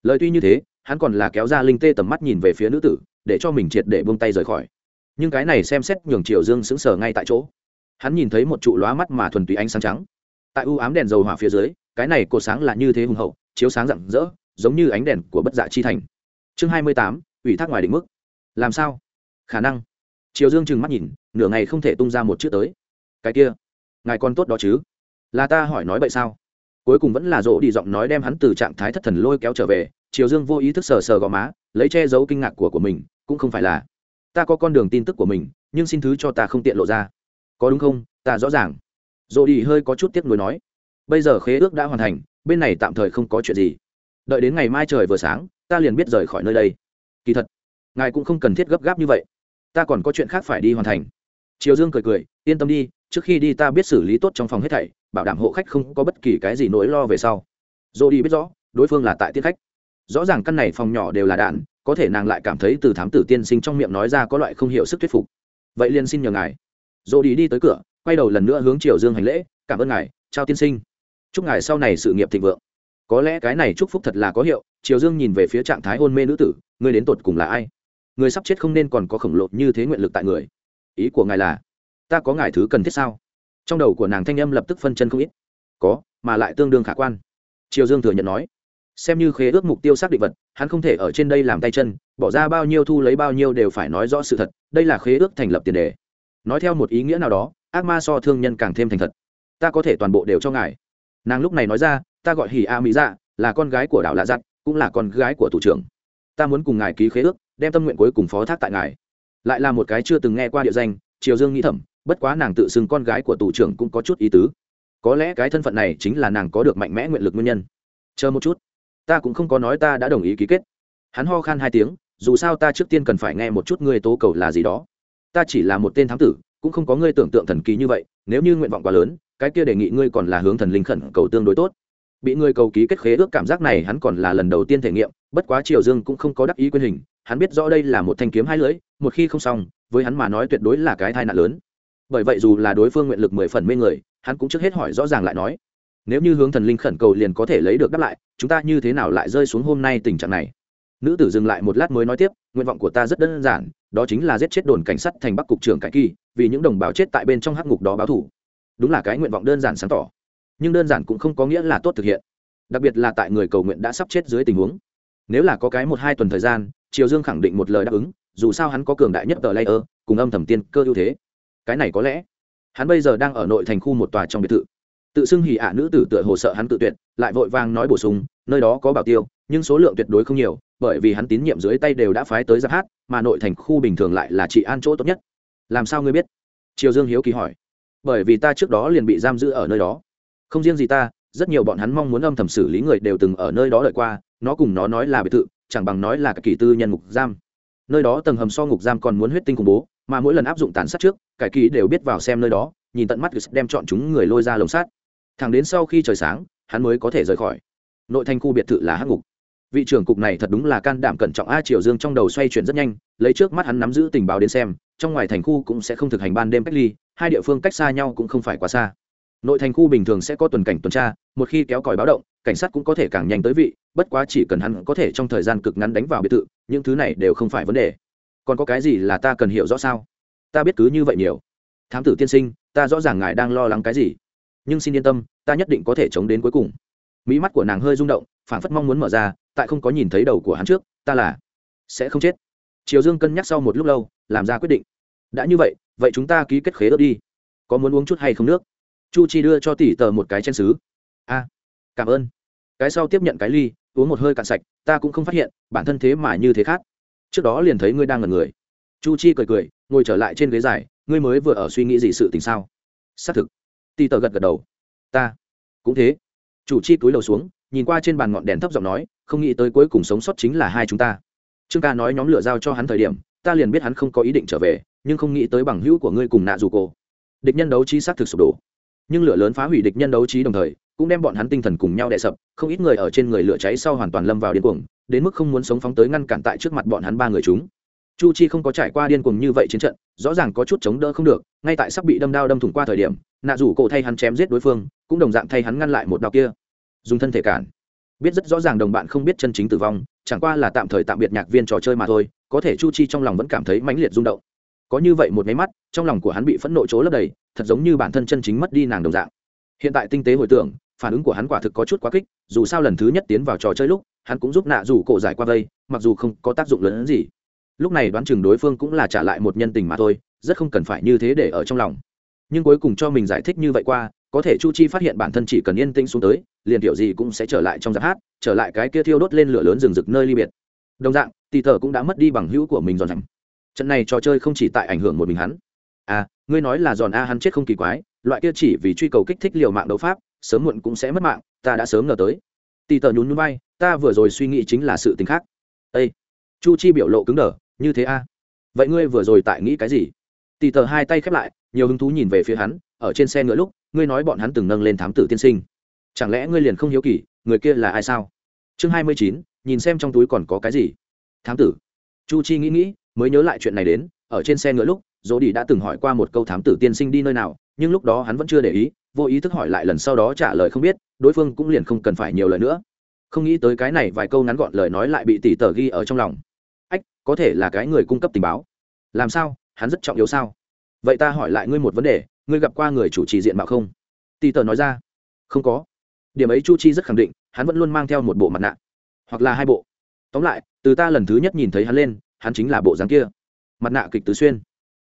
Lời tuy như thế, hắn còn là kéo ra linh tê tầm mắt nhìn về phía nữ tử, để cho mình triệt để buông tay rời khỏi. Nhưng cái này xem xét nhường triều dương sững sờ ngay tại chỗ. Hắn nhìn thấy một trụ lóa mắt mà thuần túy ánh sáng trắng. Tại u ám đèn dầu hỏa phía dưới, cái này cột sáng là như thế hùng hậu, chiếu sáng rạng rỡ, giống như ánh đèn của bất dạ chi thành. Chương hai mươi tám, ủy thác ngoài định mức. Làm sao? Khả năng. Triều dương trừng mắt nhìn, nửa ngày không thể tung ra một chữ tới. Cái kia ngài con tốt đó chứ? Là ta hỏi nói vậy sao? Cuối cùng vẫn là rỗ đi giọng nói đem hắn từ trạng thái thất thần lôi kéo trở về, triều dương vô ý thức sờ sờ gò má, lấy che giấu kinh ngạc của của mình, cũng không phải là, ta có con đường tin tức của mình, nhưng xin thứ cho ta không tiện lộ ra. Có đúng không? Ta rõ ràng. Rỗ đi hơi có chút tiếc nuối nói, bây giờ khế ước đã hoàn thành, bên này tạm thời không có chuyện gì. Đợi đến ngày mai trời vừa sáng, ta liền biết rời khỏi nơi đây. Kỳ thật, ngài cũng không cần thiết gấp gáp như vậy. Ta còn có chuyện khác phải đi hoàn thành triều dương cười cười, yên tâm đi, trước khi đi ta biết xử lý tốt trong phòng hết thảy, bảo đảm hộ khách không có bất kỳ cái gì nỗi lo về sau. Dô đi biết rõ, đối phương là tại tiết khách. Rõ ràng căn này phòng nhỏ đều là đạn, có thể nàng lại cảm thấy từ thám tử tiên sinh trong miệng nói ra có loại không hiểu sức thuyết phục. Vậy liền xin nhờ ngài. Dô đi đi tới cửa, quay đầu lần nữa hướng triều dương hành lễ, cảm ơn ngài, chào tiên sinh. Chúc ngài sau này sự nghiệp thịnh vượng. Có lẽ cái này chúc phúc thật là có hiệu, triều dương nhìn về phía trạng thái hôn mê nữ tử, ngươi đến tột cùng là ai? Người sắp chết không nên còn có khổng lồ như thế nguyện lực tại người ý của ngài là, ta có ngài thứ cần thiết sao? Trong đầu của nàng thanh âm lập tức phân chân không ít. Có, mà lại tương đương khả quan. Triều dương thừa nhận nói. Xem như khế ước mục tiêu xác định vật, hắn không thể ở trên đây làm tay chân, bỏ ra bao nhiêu thu lấy bao nhiêu đều phải nói rõ sự thật, đây là khế ước thành lập tiền đề. Nói theo một ý nghĩa nào đó, ác ma so thương nhân càng thêm thành thật. Ta có thể toàn bộ đều cho ngài. Nàng lúc này nói ra, ta gọi hỉ a mỹ dạ là con gái của đảo lạ giặt, cũng là con gái của thủ trưởng. Ta muốn cùng ngài ký khế ước, đem tâm nguyện cuối cùng phó thác tại ngài lại là một cái chưa từng nghe qua địa danh, triều dương nghĩ thầm, bất quá nàng tự xưng con gái của tù trưởng cũng có chút ý tứ. Có lẽ cái thân phận này chính là nàng có được mạnh mẽ nguyện lực nguyên nhân. Chờ một chút. Ta cũng không có nói ta đã đồng ý ký kết. Hắn ho khan hai tiếng, dù sao ta trước tiên cần phải nghe một chút ngươi tố cầu là gì đó. Ta chỉ là một tên thám tử, cũng không có ngươi tưởng tượng thần kỳ như vậy, nếu như nguyện vọng quá lớn, cái kia đề nghị ngươi còn là hướng thần linh khẩn cầu tương đối tốt. Bị ngươi cầu ký kết khế ước cảm giác này hắn còn là lần đầu tiên thể nghiệm, bất quá triều dương cũng không có đắc ý quyền hình hắn biết rõ đây là một thanh kiếm hai lưỡi, một khi không xong, với hắn mà nói tuyệt đối là cái tai nạn lớn. Bởi vậy dù là đối phương nguyện lực mười phần mê người, hắn cũng trước hết hỏi rõ ràng lại nói, nếu như hướng thần linh khẩn cầu liền có thể lấy được đáp lại, chúng ta như thế nào lại rơi xuống hôm nay tình trạng này? Nữ tử dừng lại một lát mới nói tiếp, nguyện vọng của ta rất đơn giản, đó chính là giết chết đồn cảnh sát thành bắc cục trưởng cải kỳ, vì những đồng bào chết tại bên trong hắc ngục đó báo thủ đúng là cái nguyện vọng đơn giản sáng tỏ, nhưng đơn giản cũng không có nghĩa là tốt thực hiện, đặc biệt là tại người cầu nguyện đã sắp chết dưới tình huống. Nếu là có cái một hai tuần thời gian triều dương khẳng định một lời đáp ứng, dù sao hắn có cường đại nhất tờ layer, cùng âm thầm tiên cơ ưu thế. Cái này có lẽ, hắn bây giờ đang ở nội thành khu một tòa trong biệt thự. Tự xưng hỉ ả nữ tử tựa hồ sợ hắn tự tuyệt, lại vội vàng nói bổ sung, nơi đó có bảo tiêu, nhưng số lượng tuyệt đối không nhiều, bởi vì hắn tín nhiệm dưới tay đều đã phái tới giáp hát, mà nội thành khu bình thường lại là trị an chỗ tốt nhất. Làm sao ngươi biết? Triều dương hiếu kỳ hỏi. Bởi vì ta trước đó liền bị giam giữ ở nơi đó. Không riêng gì ta, rất nhiều bọn hắn mong muốn âm thầm xử lý người đều từng ở nơi đó đợi qua, nó cùng nó nói là biệt thự chẳng bằng nói là kỳ tư nhân ngục giam. Nơi đó tầng hầm so ngục giam còn muốn huyết tinh khủng bố, mà mỗi lần áp dụng tàn sát trước cải kỳ đều biết vào xem nơi đó, nhìn tận mắt đem chọn chúng người lôi ra lồng sát thẳng đến sau khi trời sáng, hắn mới có thể rời khỏi. Nội thành khu biệt thự là hắc ngục. Vị trưởng cục này thật đúng là can đảm cẩn trọng a triều dương trong đầu xoay chuyển rất nhanh, lấy trước mắt hắn nắm giữ tình báo đến xem, trong ngoài thành khu cũng sẽ không thực hành ban đêm cách ly, hai địa phương cách xa nhau cũng không phải quá xa nội thành khu bình thường sẽ có tuần cảnh tuần tra, một khi kéo còi báo động, cảnh sát cũng có thể càng nhanh tới vị, bất quá chỉ cần hắn có thể trong thời gian cực ngắn đánh vào biệt thự, những thứ này đều không phải vấn đề. Còn có cái gì là ta cần hiểu rõ sao? Ta biết cứ như vậy nhiều. Thám tử tiên sinh, ta rõ ràng ngài đang lo lắng cái gì. Nhưng xin yên tâm, ta nhất định có thể chống đến cuối cùng. Mỹ mắt của nàng hơi rung động phản phất mong muốn mở ra, tại không có nhìn thấy đầu của hắn trước, ta là sẽ không chết. Triều dương cân nhắc sau một lúc lâu, làm ra quyết định. Đã như vậy vậy chúng ta ký kết khế ước đi. Có muốn uống chút hay không nước? Chu chi đưa cho tỷ tờ một cái chen xứ a, cảm ơn. Cái sau tiếp nhận cái ly, uống một hơi cạn sạch, ta cũng không phát hiện, bản thân thế mà như thế khác. Trước đó liền thấy ngươi đang ngần người. Chu chi cười cười, ngồi trở lại trên ghế dài, ngươi mới vừa ở suy nghĩ gì sự tình sao? Xác thực. Tỷ tờ gật gật đầu. Ta cũng thế. Chủ chi túi đầu xuống, nhìn qua trên bàn ngọn đèn thấp giọng nói, không nghĩ tới cuối cùng sống sót chính là hai chúng ta. Trương ca nói nhóm lửa giao cho hắn thời điểm, ta liền biết hắn không có ý định trở về, nhưng không nghĩ tới bằng hữu của ngươi cùng nạ dù cô địch nhân đấu trí xác thực sụp đổ nhưng lửa lớn phá hủy địch nhân đấu trí đồng thời, cũng đem bọn hắn tinh thần cùng nhau đè sập, không ít người ở trên người lửa cháy sau hoàn toàn lâm vào điên cuồng, đến mức không muốn sống phóng tới ngăn cản tại trước mặt bọn hắn ba người chúng. Chu chi không có trải qua điên cuồng như vậy chiến trận, rõ ràng có chút chống đỡ không được, ngay tại sắp bị đâm đao đâm thủng qua thời điểm, nạ rủ cổ thay hắn chém giết đối phương, cũng đồng dạng thay hắn ngăn lại một đao kia. Dùng thân thể cản. Biết rất rõ ràng đồng bạn không biết chân chính tử vong, chẳng qua là tạm thời tạm biệt nhạc viên trò chơi mà thôi, có thể chu chi trong lòng vẫn cảm thấy mãnh liệt rung động. Có như vậy một máy mắt, trong lòng của hắn bị phẫn nộ chỗ lấp đầy thật giống như bản thân chân chính mất đi nàng đồng dạng. Hiện tại tinh tế hồi tưởng, phản ứng của hắn quả thực có chút quá kích, dù sao lần thứ nhất tiến vào trò chơi lúc, hắn cũng giúp nạ rủ cổ giải qua vây, mặc dù không có tác dụng lớn hơn gì. Lúc này đoán chừng đối phương cũng là trả lại một nhân tình mà thôi, rất không cần phải như thế để ở trong lòng. Nhưng cuối cùng cho mình giải thích như vậy qua, có thể chu chi phát hiện bản thân chỉ cần yên tĩnh xuống tới, liền tiểu gì cũng sẽ trở lại trong giáp hát, trở lại cái kia thiêu đốt lên lửa lớn rừng rực nơi ly biệt. Đồng dạng, tì thờ cũng đã mất đi bằng hữu của mình giòn rằm trận này trò chơi không chỉ tại ảnh hưởng một mình hắn. À ngươi nói là giòn a hắn chết không kỳ quái, loại kia chỉ vì truy cầu kích thích liều mạng đấu pháp, sớm muộn cũng sẽ mất mạng, ta đã sớm ngờ tới. Tì tờ nhún nhún bay ta vừa rồi suy nghĩ chính là sự tình khác. Ây chu chi biểu lộ cứng đờ, như thế a? Vậy ngươi vừa rồi tại nghĩ cái gì? Tì tờ hai tay khép lại, nhiều hứng thú nhìn về phía hắn, ở trên xe ngựa lúc, ngươi nói bọn hắn từng nâng lên thám tử tiên sinh. Chẳng lẽ ngươi liền không hiếu kỳ, người kia là ai sao? Chương hai mươi chín, nhìn xem trong túi còn có cái gì. Thám tử. Chu chi nghĩ nghĩ, mới nhớ lại chuyện này đến, ở trên xe ngựa lúc dỗ đi đã từng hỏi qua một câu thám tử tiên sinh đi nơi nào, nhưng lúc đó hắn vẫn chưa để ý, vô ý thức hỏi lại lần sau đó trả lời không biết, đối phương cũng liền không cần phải nhiều lời nữa. Không nghĩ tới cái này vài câu ngắn gọn lời nói lại bị tỷ tờ ghi ở trong lòng. Ách, có thể là cái người cung cấp tình báo. Làm sao? Hắn rất trọng yếu sao? Vậy ta hỏi lại ngươi một vấn đề, ngươi gặp qua người chủ trì diện mạo không? Tỷ tờ nói ra. Không có. Điểm ấy chu chi rất khẳng định, hắn vẫn luôn mang theo một bộ mặt nạ. Hoặc là hai bộ. Tóm lại, từ ta lần thứ nhất nhìn thấy hắn lên, hắn chính là bộ dáng kia. Mặt nạ kịch tứ xuyên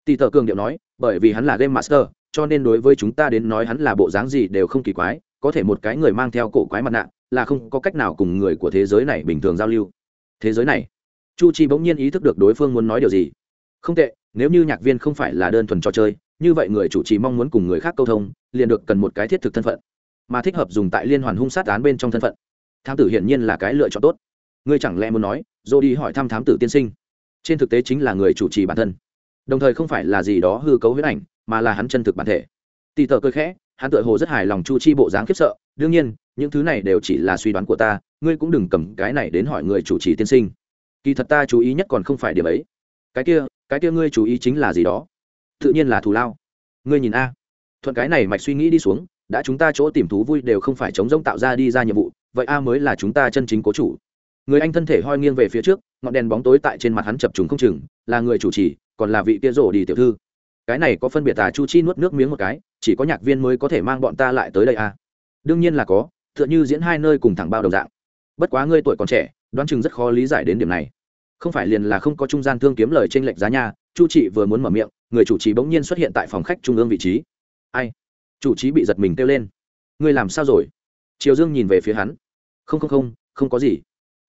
tỷ tờ cường điệu nói, bởi vì hắn là game master, cho nên đối với chúng ta đến nói hắn là bộ dáng gì đều không kỳ quái, có thể một cái người mang theo cổ quái mặt nạ, là không có cách nào cùng người của thế giới này bình thường giao lưu. Thế giới này, chu chi bỗng nhiên ý thức được đối phương muốn nói điều gì. Không tệ, nếu như nhạc viên không phải là đơn thuần trò chơi, như vậy người chủ trì mong muốn cùng người khác câu thông, liền được cần một cái thiết thực thân phận, mà thích hợp dùng tại liên hoàn hung sát án bên trong thân phận. Thám tử hiển nhiên là cái lựa chọn tốt. Ngươi chẳng lẽ muốn nói rồi đi hỏi thăm thám tử tiên sinh? Trên thực tế chính là người chủ trì bản thân đồng thời không phải là gì đó hư cấu huyết ảnh, mà là hắn chân thực bản thể. Tì tờ cười khẽ, hắn tự hồ rất hài lòng chu chi bộ dáng khiếp sợ, đương nhiên, những thứ này đều chỉ là suy đoán của ta, ngươi cũng đừng cầm cái này đến hỏi người chủ trì tiên sinh. Kỳ thật ta chú ý nhất còn không phải điểm ấy. Cái kia cái kia ngươi chú ý chính là gì đó? Tự nhiên là thù lao. Ngươi nhìn a. Thuận cái này mạch suy nghĩ đi xuống, đã chúng ta chỗ tìm thú vui đều không phải chống rông tạo ra đi ra nhiệm vụ, vậy a mới là chúng ta chân chính cố chủ. Người anh thân thể hoi nghiêng về phía trước, ngọn đèn bóng tối tại trên mặt hắn chập trùng không chừng, là người chủ trì còn là vị kia rổ đi tiểu thư. Cái này có phân biệt à chu chi nuốt nước miếng một cái, chỉ có nhạc viên mới có thể mang bọn ta lại tới đây à. Đương nhiên là có, tựa như diễn hai nơi cùng thẳng bao đồng dạng. Bất quá ngươi tuổi còn trẻ, đoán chừng rất khó lý giải đến điểm này. Không phải liền là không có trung gian thương kiếm lời trên lệnh giá nhà chu chị vừa muốn mở miệng, người chủ trì bỗng nhiên xuất hiện tại phòng khách trung ương vị trí. Ai? Chủ trí bị giật mình kêu lên. Ngươi làm sao rồi? Triều dương nhìn về phía hắn. Không không không không có gì.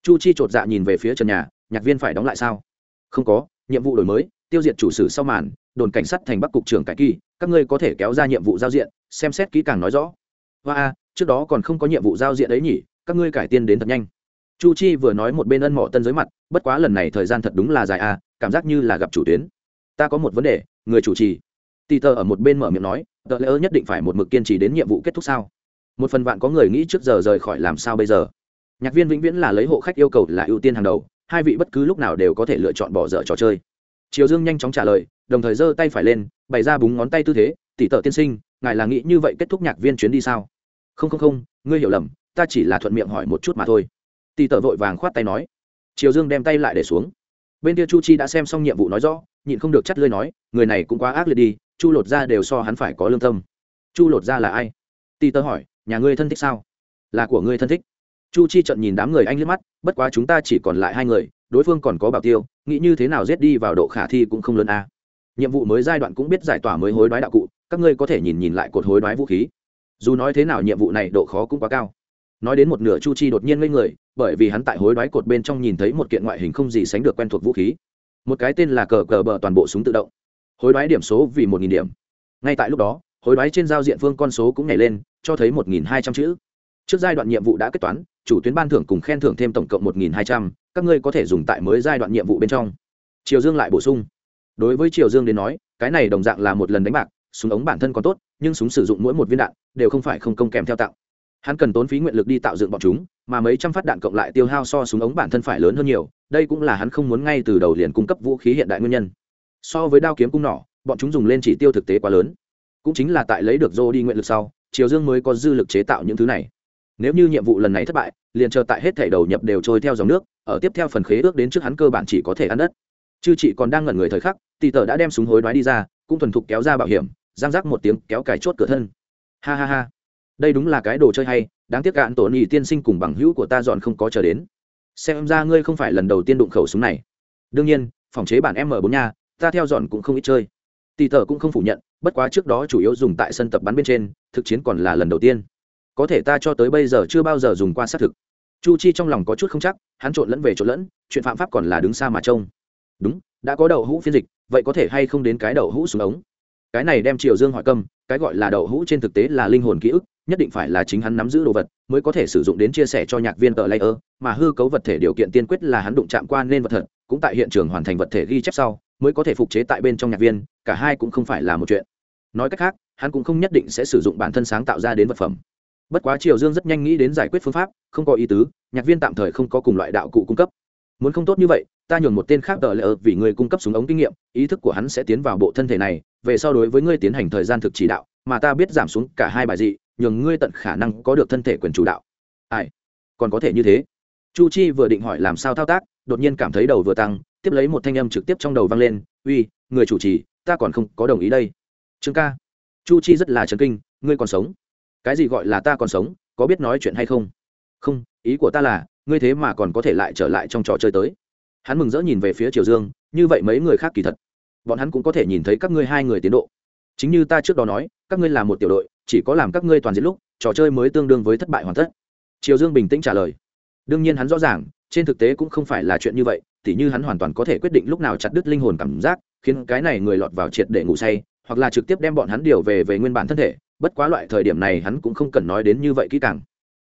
Chu chi chột dạ nhìn về phía trần nhà, nhạc viên phải đóng lại sao? Không có, nhiệm vụ đổi mới tiêu diệt chủ sử sau màn, đồn cảnh sát thành bắc cục trưởng cải kỳ, các ngươi có thể kéo ra nhiệm vụ giao diện, xem xét kỹ càng nói rõ. Hoa a, trước đó còn không có nhiệm vụ giao diện ấy nhỉ, các ngươi cải tiên đến thật nhanh. Chu chi vừa nói một bên ân mỏ tân giới mặt, bất quá lần này thời gian thật đúng là dài a, cảm giác như là gặp chủ tuyến. Ta có một vấn đề, người chủ trì. Tì tờ ở một bên mở miệng nói, tờ lỡ nhất định phải một mực kiên trì đến nhiệm vụ kết thúc sao? Một phần bạn có người nghĩ trước giờ rời khỏi làm sao bây giờ? Nhạc viên vĩnh viễn là lấy hộ khách yêu cầu là ưu tiên hàng đầu, hai vị bất cứ lúc nào đều có thể lựa chọn bỏ dở trò chơi triều dương nhanh chóng trả lời, đồng thời giơ tay phải lên, bày ra búng ngón tay tư thế, tỷ tợ tiên sinh, ngài là nghĩ như vậy kết thúc nhạc viên chuyến đi sao? Không không không, ngươi hiểu lầm, ta chỉ là thuận miệng hỏi một chút mà thôi. Tỷ tợ vội vàng khoát tay nói. Triều dương đem tay lại để xuống. Bên kia chu chi đã xem xong nhiệm vụ nói rõ, nhịn không được chắt lơi nói, người này cũng quá ác liệt đi, chu lột ra đều so hắn phải có lương tâm. Chu lột ra là ai? Tỷ tợ hỏi, nhà ngươi thân thích sao? Là của ngươi thân thích. Chu chi trận nhìn đám người anh liếc mắt, bất quá chúng ta chỉ còn lại hai người đối phương còn có bảo tiêu, nghĩ như thế nào giết đi vào độ khả thi cũng không lớn a. Nhiệm vụ mới giai đoạn cũng biết giải tỏa mới hối đoái đạo cụ, các ngươi có thể nhìn nhìn lại cột hối đoái vũ khí. Dù nói thế nào nhiệm vụ này độ khó cũng quá cao. Nói đến một nửa chu chi đột nhiên ngây người, bởi vì hắn tại hối đoái cột bên trong nhìn thấy một kiện ngoại hình không gì sánh được quen thuộc vũ khí. Một cái tên là cờ cờ bờ toàn bộ súng tự động. Hối đoái điểm số vì một nghìn điểm. Ngay tại lúc đó, hối đoái trên giao diện phương con số cũng nhảy lên, cho thấy một nghìn hai trăm chữ trước giai đoạn nhiệm vụ đã kết toán, chủ tuyến ban thưởng cùng khen thưởng thêm tổng cộng một nghìn hai trăm, các ngươi có thể dùng tại mới giai đoạn nhiệm vụ bên trong. Triều dương lại bổ sung. Đối với triều dương đến nói, cái này đồng dạng là một lần đánh bạc, súng ống bản thân còn tốt, nhưng súng sử dụng mỗi một viên đạn đều không phải không công kèm theo tạo. Hắn cần tốn phí nguyện lực đi tạo dựng bọn chúng, mà mấy trăm phát đạn cộng lại tiêu hao so súng ống bản thân phải lớn hơn nhiều, đây cũng là hắn không muốn ngay từ đầu liền cung cấp vũ khí hiện đại nguyên nhân. So với đao kiếm cung nỏ, bọn chúng dùng lên chỉ tiêu thực tế quá lớn. Cũng chính là tại lấy được dô đi nguyện lực sau, triều dương mới có dư lực chế tạo những thứ này nếu như nhiệm vụ lần này thất bại, liền chờ tại hết thảy đầu nhập đều trôi theo dòng nước, ở tiếp theo phần khế ước đến trước hắn cơ bản chỉ có thể ăn đất. Chư chị còn đang ngẩn người thời khắc tỷ tờ đã đem súng hối đoái đi ra, cũng thuần thục kéo ra bảo hiểm, giang rác một tiếng kéo cài chốt cửa thân. Ha ha ha. Đây đúng là cái đồ chơi hay, đáng tiếc cạn tổ nhị tiên sinh cùng bằng hữu của ta dọn không có chờ đến. Xem ra ngươi không phải lần đầu tiên đụng khẩu súng này. Đương nhiên, phòng chế bản m 4 nha, ta theo dọn cũng không ít chơi. Tỷ tờ cũng không phủ nhận, bất quá trước đó chủ yếu dùng tại sân tập bắn bên trên, thực chiến còn là lần đầu tiên có thể ta cho tới bây giờ chưa bao giờ dùng qua xác thực. Chu chi trong lòng có chút không chắc, hắn trộn lẫn về trộn lẫn, chuyện phạm pháp còn là đứng xa mà trông. Đúng, đã có đậu hũ phiên dịch, vậy có thể hay không đến cái đậu hũ xuống ống? Cái này đem triều dương hỏi câm, cái gọi là đậu hũ trên thực tế là linh hồn ký ức, nhất định phải là chính hắn nắm giữ đồ vật, mới có thể sử dụng đến chia sẻ cho nhạc viên tờ layer, mà hư cấu vật thể điều kiện tiên quyết là hắn đụng chạm qua nên vật thật, cũng tại hiện trường hoàn thành vật thể ghi chép sau, mới có thể phục chế tại bên trong nhạc viên, cả hai cũng không phải là một chuyện. Nói cách khác, hắn cũng không nhất định sẽ sử dụng bản thân sáng tạo ra đến vật phẩm bất quá triều dương rất nhanh nghĩ đến giải quyết phương pháp, không có ý tứ, nhạc viên tạm thời không có cùng loại đạo cụ cung cấp. Muốn không tốt như vậy, ta nhường một tên khác đợi lỡ vì người cung cấp súng ống kinh nghiệm, ý thức của hắn sẽ tiến vào bộ thân thể này, về sau đối với ngươi tiến hành thời gian thực chỉ đạo, mà ta biết giảm xuống cả hai bài dị, nhường ngươi tận khả năng có được thân thể quyền chủ đạo. Ai? Còn có thể như thế? Chu chi vừa định hỏi làm sao thao tác, đột nhiên cảm thấy đầu vừa tăng, tiếp lấy một thanh âm trực tiếp trong đầu vang lên, uy, người chủ trì, ta còn không có đồng ý đây. Trương ca. Chu chi rất là chấn kinh, ngươi còn sống? Cái gì gọi là ta còn sống, có biết nói chuyện hay không? Không, ý của ta là, ngươi thế mà còn có thể lại trở lại trong trò chơi tới. Hắn mừng rỡ nhìn về phía triều dương, như vậy mấy người khác kỳ thật. Bọn hắn cũng có thể nhìn thấy các ngươi hai người tiến độ. Chính như ta trước đó nói, các ngươi là một tiểu đội, chỉ có làm các ngươi toàn diện lúc, trò chơi mới tương đương với thất bại hoàn tất. Triều dương bình tĩnh trả lời. Đương nhiên hắn rõ ràng, trên thực tế cũng không phải là chuyện như vậy, tỉ như hắn hoàn toàn có thể quyết định lúc nào chặt đứt linh hồn cảm giác, khiến cái này người lọt vào triệt để ngủ say, hoặc là trực tiếp đem bọn hắn điều về về nguyên bản thân thể bất quá loại thời điểm này hắn cũng không cần nói đến như vậy kỹ càng.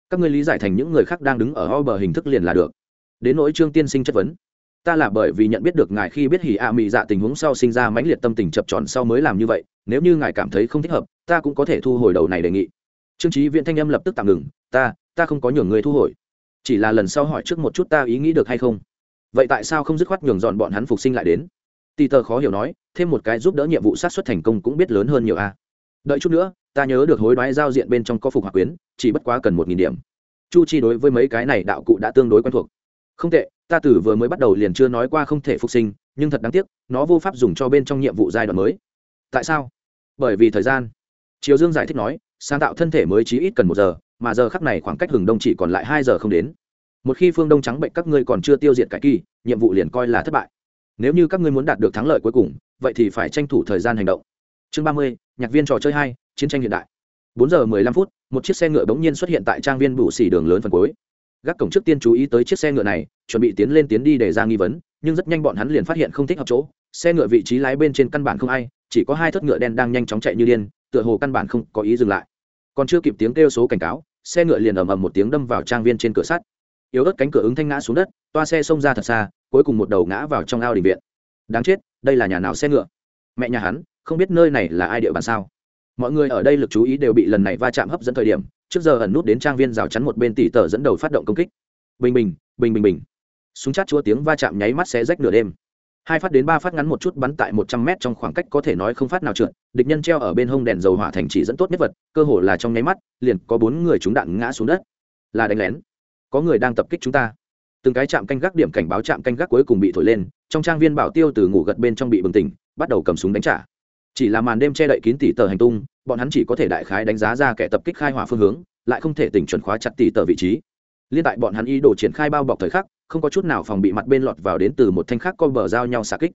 Các ngươi lý giải thành những người khác đang đứng ở ho bờ hình thức liền là được. Đến nỗi trương tiên sinh chất vấn. Ta là bởi vì nhận biết được ngài khi biết hỉ a mị dạ tình huống sau sinh ra mãnh liệt tâm tình chập tròn sau mới làm như vậy, nếu như ngài cảm thấy không thích hợp, ta cũng có thể thu hồi đầu này đề nghị. Trương trí viện thanh âm lập tức tạm ngừng, ta ta không có nhường người thu hồi. Chỉ là lần sau hỏi trước một chút ta ý nghĩ được hay không? Vậy tại sao không dứt khoát nhường dọn bọn hắn phục sinh lại đến? Tì tờ khó hiểu nói, thêm một cái giúp đỡ nhiệm vụ sát xuất thành công cũng biết lớn hơn nhiều a đợi chút nữa, ta nhớ được hối đoái giao diện bên trong có phục hỏa quyến, chỉ bất quá cần một nghìn điểm. Chu chi đối với mấy cái này đạo cụ đã tương đối quen thuộc. Không tệ, ta từ vừa mới bắt đầu liền chưa nói qua không thể phục sinh, nhưng thật đáng tiếc, nó vô pháp dùng cho bên trong nhiệm vụ giai đoạn mới. Tại sao? Bởi vì thời gian. Triều dương giải thích nói, sáng tạo thân thể mới chí ít cần một giờ, mà giờ khắc này khoảng cách hừng đông chỉ còn lại hai giờ không đến. Một khi phương đông trắng bệnh các ngươi còn chưa tiêu diệt cải kỳ, nhiệm vụ liền coi là thất bại. Nếu như các ngươi muốn đạt được thắng lợi cuối cùng, vậy thì phải tranh thủ thời gian hành động. Chương ba mươi nhạc viên trò chơi hai, chiến tranh hiện đại. Bốn giờ mười lăm phút, một chiếc xe ngựa bỗng nhiên xuất hiện tại trang viên bù xỉ đường lớn phần cuối. Gác cổng trước tiên chú ý tới chiếc xe ngựa này, chuẩn bị tiến lên tiến đi để ra nghi vấn, nhưng rất nhanh bọn hắn liền phát hiện không thích hợp chỗ. Xe ngựa vị trí lái bên trên căn bản không ai, chỉ có hai thất ngựa đen đang nhanh chóng chạy như điên, tựa hồ căn bản không có ý dừng lại. Còn chưa kịp tiếng kêu số cảnh cáo, xe ngựa liền ầm ầm một tiếng đâm vào trang viên trên cửa sắt. Yếu ớt cánh cửa ứng thanh ngã xuống đất, toa xe xông ra thật xa, cuối cùng một đầu ngã vào trong ao đình viện. Đáng chết, đây là nhà nào xe ngựa? Mẹ nhà hắn không biết nơi này là ai địa bàn sao. Mọi người ở đây lực chú ý đều bị lần này va chạm hấp dẫn thời điểm, trước giờ ẩn nút đến trang viên rào chắn một bên tỷ tờ dẫn đầu phát động công kích. Bình bình bình bình bình. Súng chát chua tiếng va chạm nháy mắt xé rách nửa đêm. Hai phát đến ba phát ngắn một chút bắn tại một trăm mét trong khoảng cách có thể nói không phát nào trượt, địch nhân treo ở bên hông đèn dầu hỏa thành chỉ dẫn tốt nhất vật, cơ hồ là trong nháy mắt, liền có bốn người trúng đạn ngã xuống đất. Là đánh lén. Có người đang tập kích chúng ta. Từng cái chạm canh gác điểm cảnh báo chạm canh gác cuối cùng bị thổi lên, trong trang viên bảo tiêu từ ngủ gật bên trong bị bừng tỉnh, bắt đầu cầm súng đánh trả chỉ là màn đêm che đậy kín tỷ tờ hành tung, bọn hắn chỉ có thể đại khái đánh giá ra kẻ tập kích khai hỏa phương hướng, lại không thể tỉnh chuẩn khóa chặt tỷ tờ vị trí. Liên tại bọn hắn ý đồ triển khai bao bọc thời khắc, không có chút nào phòng bị mặt bên lọt vào đến từ một thanh khác co bờ giao nhau xạ kích.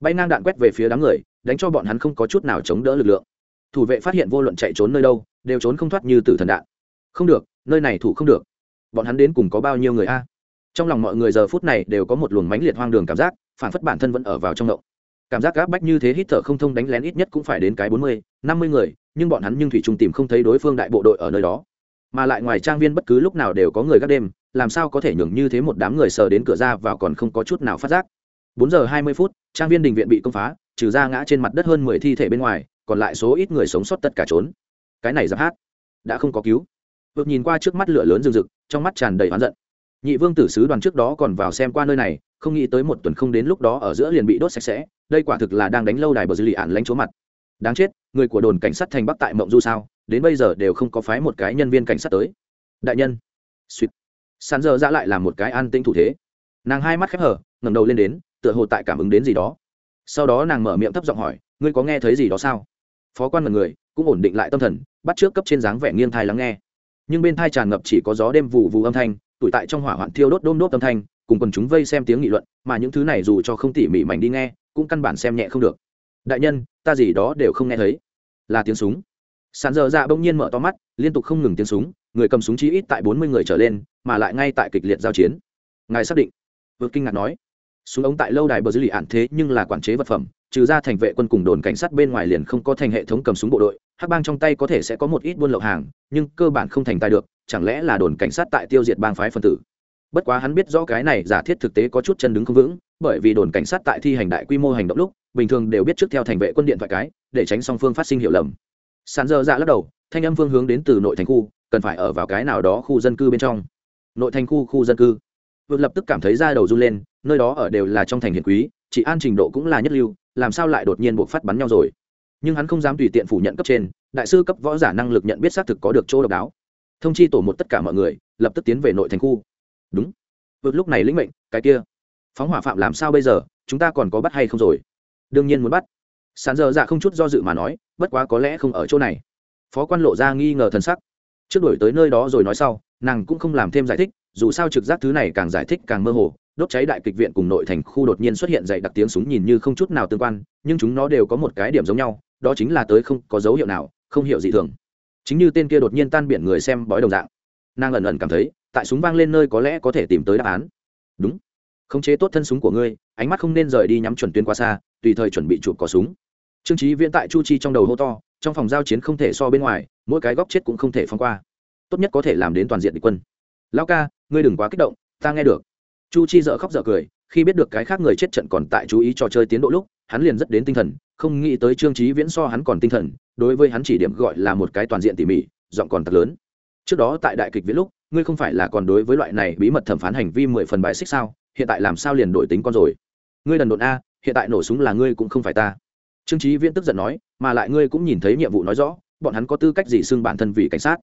Bay ngang đạn quét về phía đám người, đánh cho bọn hắn không có chút nào chống đỡ lực lượng. Thủ vệ phát hiện vô luận chạy trốn nơi đâu, đều trốn không thoát như tử thần đạn. Không được, nơi này thủ không được. Bọn hắn đến cùng có bao nhiêu người a? Trong lòng mọi người giờ phút này đều có một luồng mãnh liệt hoang đường cảm giác, phản phất bản thân vẫn ở vào trong động cảm giác gáp bách như thế hít thở không thông đánh lén ít nhất cũng phải đến cái bốn mươi, năm mươi người, nhưng bọn hắn nhưng thủy trung tìm không thấy đối phương đại bộ đội ở nơi đó. Mà lại ngoài trang viên bất cứ lúc nào đều có người gác đêm, làm sao có thể nhường như thế một đám người sờ đến cửa ra vào còn không có chút nào phát giác. Bốn giờ hai mươi phút, trang viên đình viện bị công phá, trừ ra ngã trên mặt đất hơn mười thi thể bên ngoài, còn lại số ít người sống sót tất cả trốn. Cái này giáp hát, đã không có cứu. Vượt nhìn qua trước mắt lửa lớn rừng rực, trong mắt tràn đầy oán giận. Nhị vương tử sứ đoàn trước đó còn vào xem qua nơi này, không nghĩ tới một tuần không đến lúc đó ở giữa liền bị đốt sạch sẽ đây quả thực là đang đánh lâu đài bờ dư lì ạn lánh chỗ mặt. Đáng chết, người của đồn cảnh sát thành bắc tại mộng du sao? Đến bây giờ đều không có phái một cái nhân viên cảnh sát tới. Đại nhân. Suýt. Sàn giờ ra lại là một cái an tĩnh thủ thế. Nàng hai mắt khép hở ngẩng đầu lên đến, tựa hồ tại cảm ứng đến gì đó. Sau đó nàng mở miệng thấp giọng hỏi, ngươi có nghe thấy gì đó sao? Phó quan mật người cũng ổn định lại tâm thần, bắt trước cấp trên dáng vẻ nghiêng thai lắng nghe. Nhưng bên thai tràn ngập chỉ có gió đêm vụ vù âm thanh, tủi tại trong hỏa hoạn thiêu đốt đôm đốt âm thanh, cùng quần chúng vây xem tiếng nghị luận, mà những thứ này dù cho không tỉ mỉ mảnh đi nghe cũng căn bản xem nhẹ không được. Đại nhân, ta gì đó đều không nghe thấy. Là tiếng súng. Sàn dơ dạ bỗng nhiên mở to mắt, liên tục không ngừng tiếng súng, người cầm súng chí ít tại bốn mươi người trở lên, mà lại ngay tại kịch liệt giao chiến. Ngài xác định. Vượt kinh ngạc nói. Súng ống tại lâu đài bờ dư lì ạn thế nhưng là quản chế vật phẩm, trừ ra thành vệ quân cùng đồn cảnh sát bên ngoài liền không có thành hệ thống cầm súng bộ đội, hắc bang trong tay có thể sẽ có một ít buôn lậu hàng, nhưng cơ bản không thành tài được, chẳng lẽ là đồn cảnh sát tại tiêu diệt bang phái phân tử? Bất quá hắn biết rõ cái này giả thiết thực tế có chút chân đứng không vững, bởi vì đồn cảnh sát tại thi hành đại quy mô hành động lúc, bình thường đều biết trước theo thành vệ quân điện thoại cái, để tránh song phương phát sinh hiểu lầm. Sàn dơ dạ lắc đầu, thanh âm phương hướng đến từ nội thành khu, cần phải ở vào cái nào đó khu dân cư bên trong. Nội thành khu khu dân cư. Vượt lập tức cảm thấy da đầu run lên, nơi đó ở đều là trong thành hiền quý, chỉ an trình độ cũng là nhất lưu, làm sao lại đột nhiên buộc phát bắn nhau rồi? Nhưng hắn không dám tùy tiện phủ nhận cấp trên, đại sư cấp võ giả năng lực nhận biết xác thực có được chỗ độc đáo. Thông chi tổ một tất cả mọi người, lập tức tiến về nội thành khu đúng. Vượt lúc này lĩnh mệnh, cái kia. Phóng hỏa phạm làm sao bây giờ? Chúng ta còn có bắt hay không rồi? Đương nhiên muốn bắt. Sàn dơ dạ không chút do dự mà nói, bất quá có lẽ không ở chỗ này. Phó quan lộ ra nghi ngờ thần sắc. Trước đổi tới nơi đó rồi nói sau, nàng cũng không làm thêm giải thích, dù sao trực giác thứ này càng giải thích càng mơ hồ. Đốt cháy đại kịch viện cùng nội thành khu đột nhiên xuất hiện dậy đặc tiếng súng nhìn như không chút nào tương quan, nhưng chúng nó đều có một cái điểm giống nhau, đó chính là tới không có dấu hiệu nào, không hiểu gì thường. Chính như tên kia đột nhiên tan biển người xem bói đồng dạng. Nàng ẩn ẩn cảm thấy tại súng vang lên nơi có lẽ có thể tìm tới đáp án. Đúng. Khống chế tốt thân súng của ngươi, ánh mắt không nên rời đi nhắm chuẩn tuyến qua xa, tùy thời chuẩn bị chụp có súng. Trương trí viễn tại chu chi trong đầu hô to, trong phòng giao chiến không thể so bên ngoài, mỗi cái góc chết cũng không thể phong qua. Tốt nhất có thể làm đến toàn diện địch quân. Lão ca, ngươi đừng quá kích động, ta nghe được. Chu chi dợ khóc dợ cười, khi biết được cái khác người chết trận còn tại chú ý trò chơi tiến độ lúc, hắn liền rất đến tinh thần, không nghĩ tới trương trí viễn so hắn còn tinh thần, đối với hắn chỉ điểm gọi là một cái toàn diện tỉ mỉ, giọng còn thật lớn trước đó tại đại kịch viết lúc, ngươi không phải là còn đối với loại này bí mật thẩm phán hành vi mười phần bài xích sao? Hiện tại làm sao liền đổi tính con rồi? Ngươi đần độn a, hiện tại nổ súng là ngươi cũng không phải ta. Trương trí viễn tức giận nói, mà lại ngươi cũng nhìn thấy nhiệm vụ nói rõ, bọn hắn có tư cách gì xưng bản thân vì cảnh sát?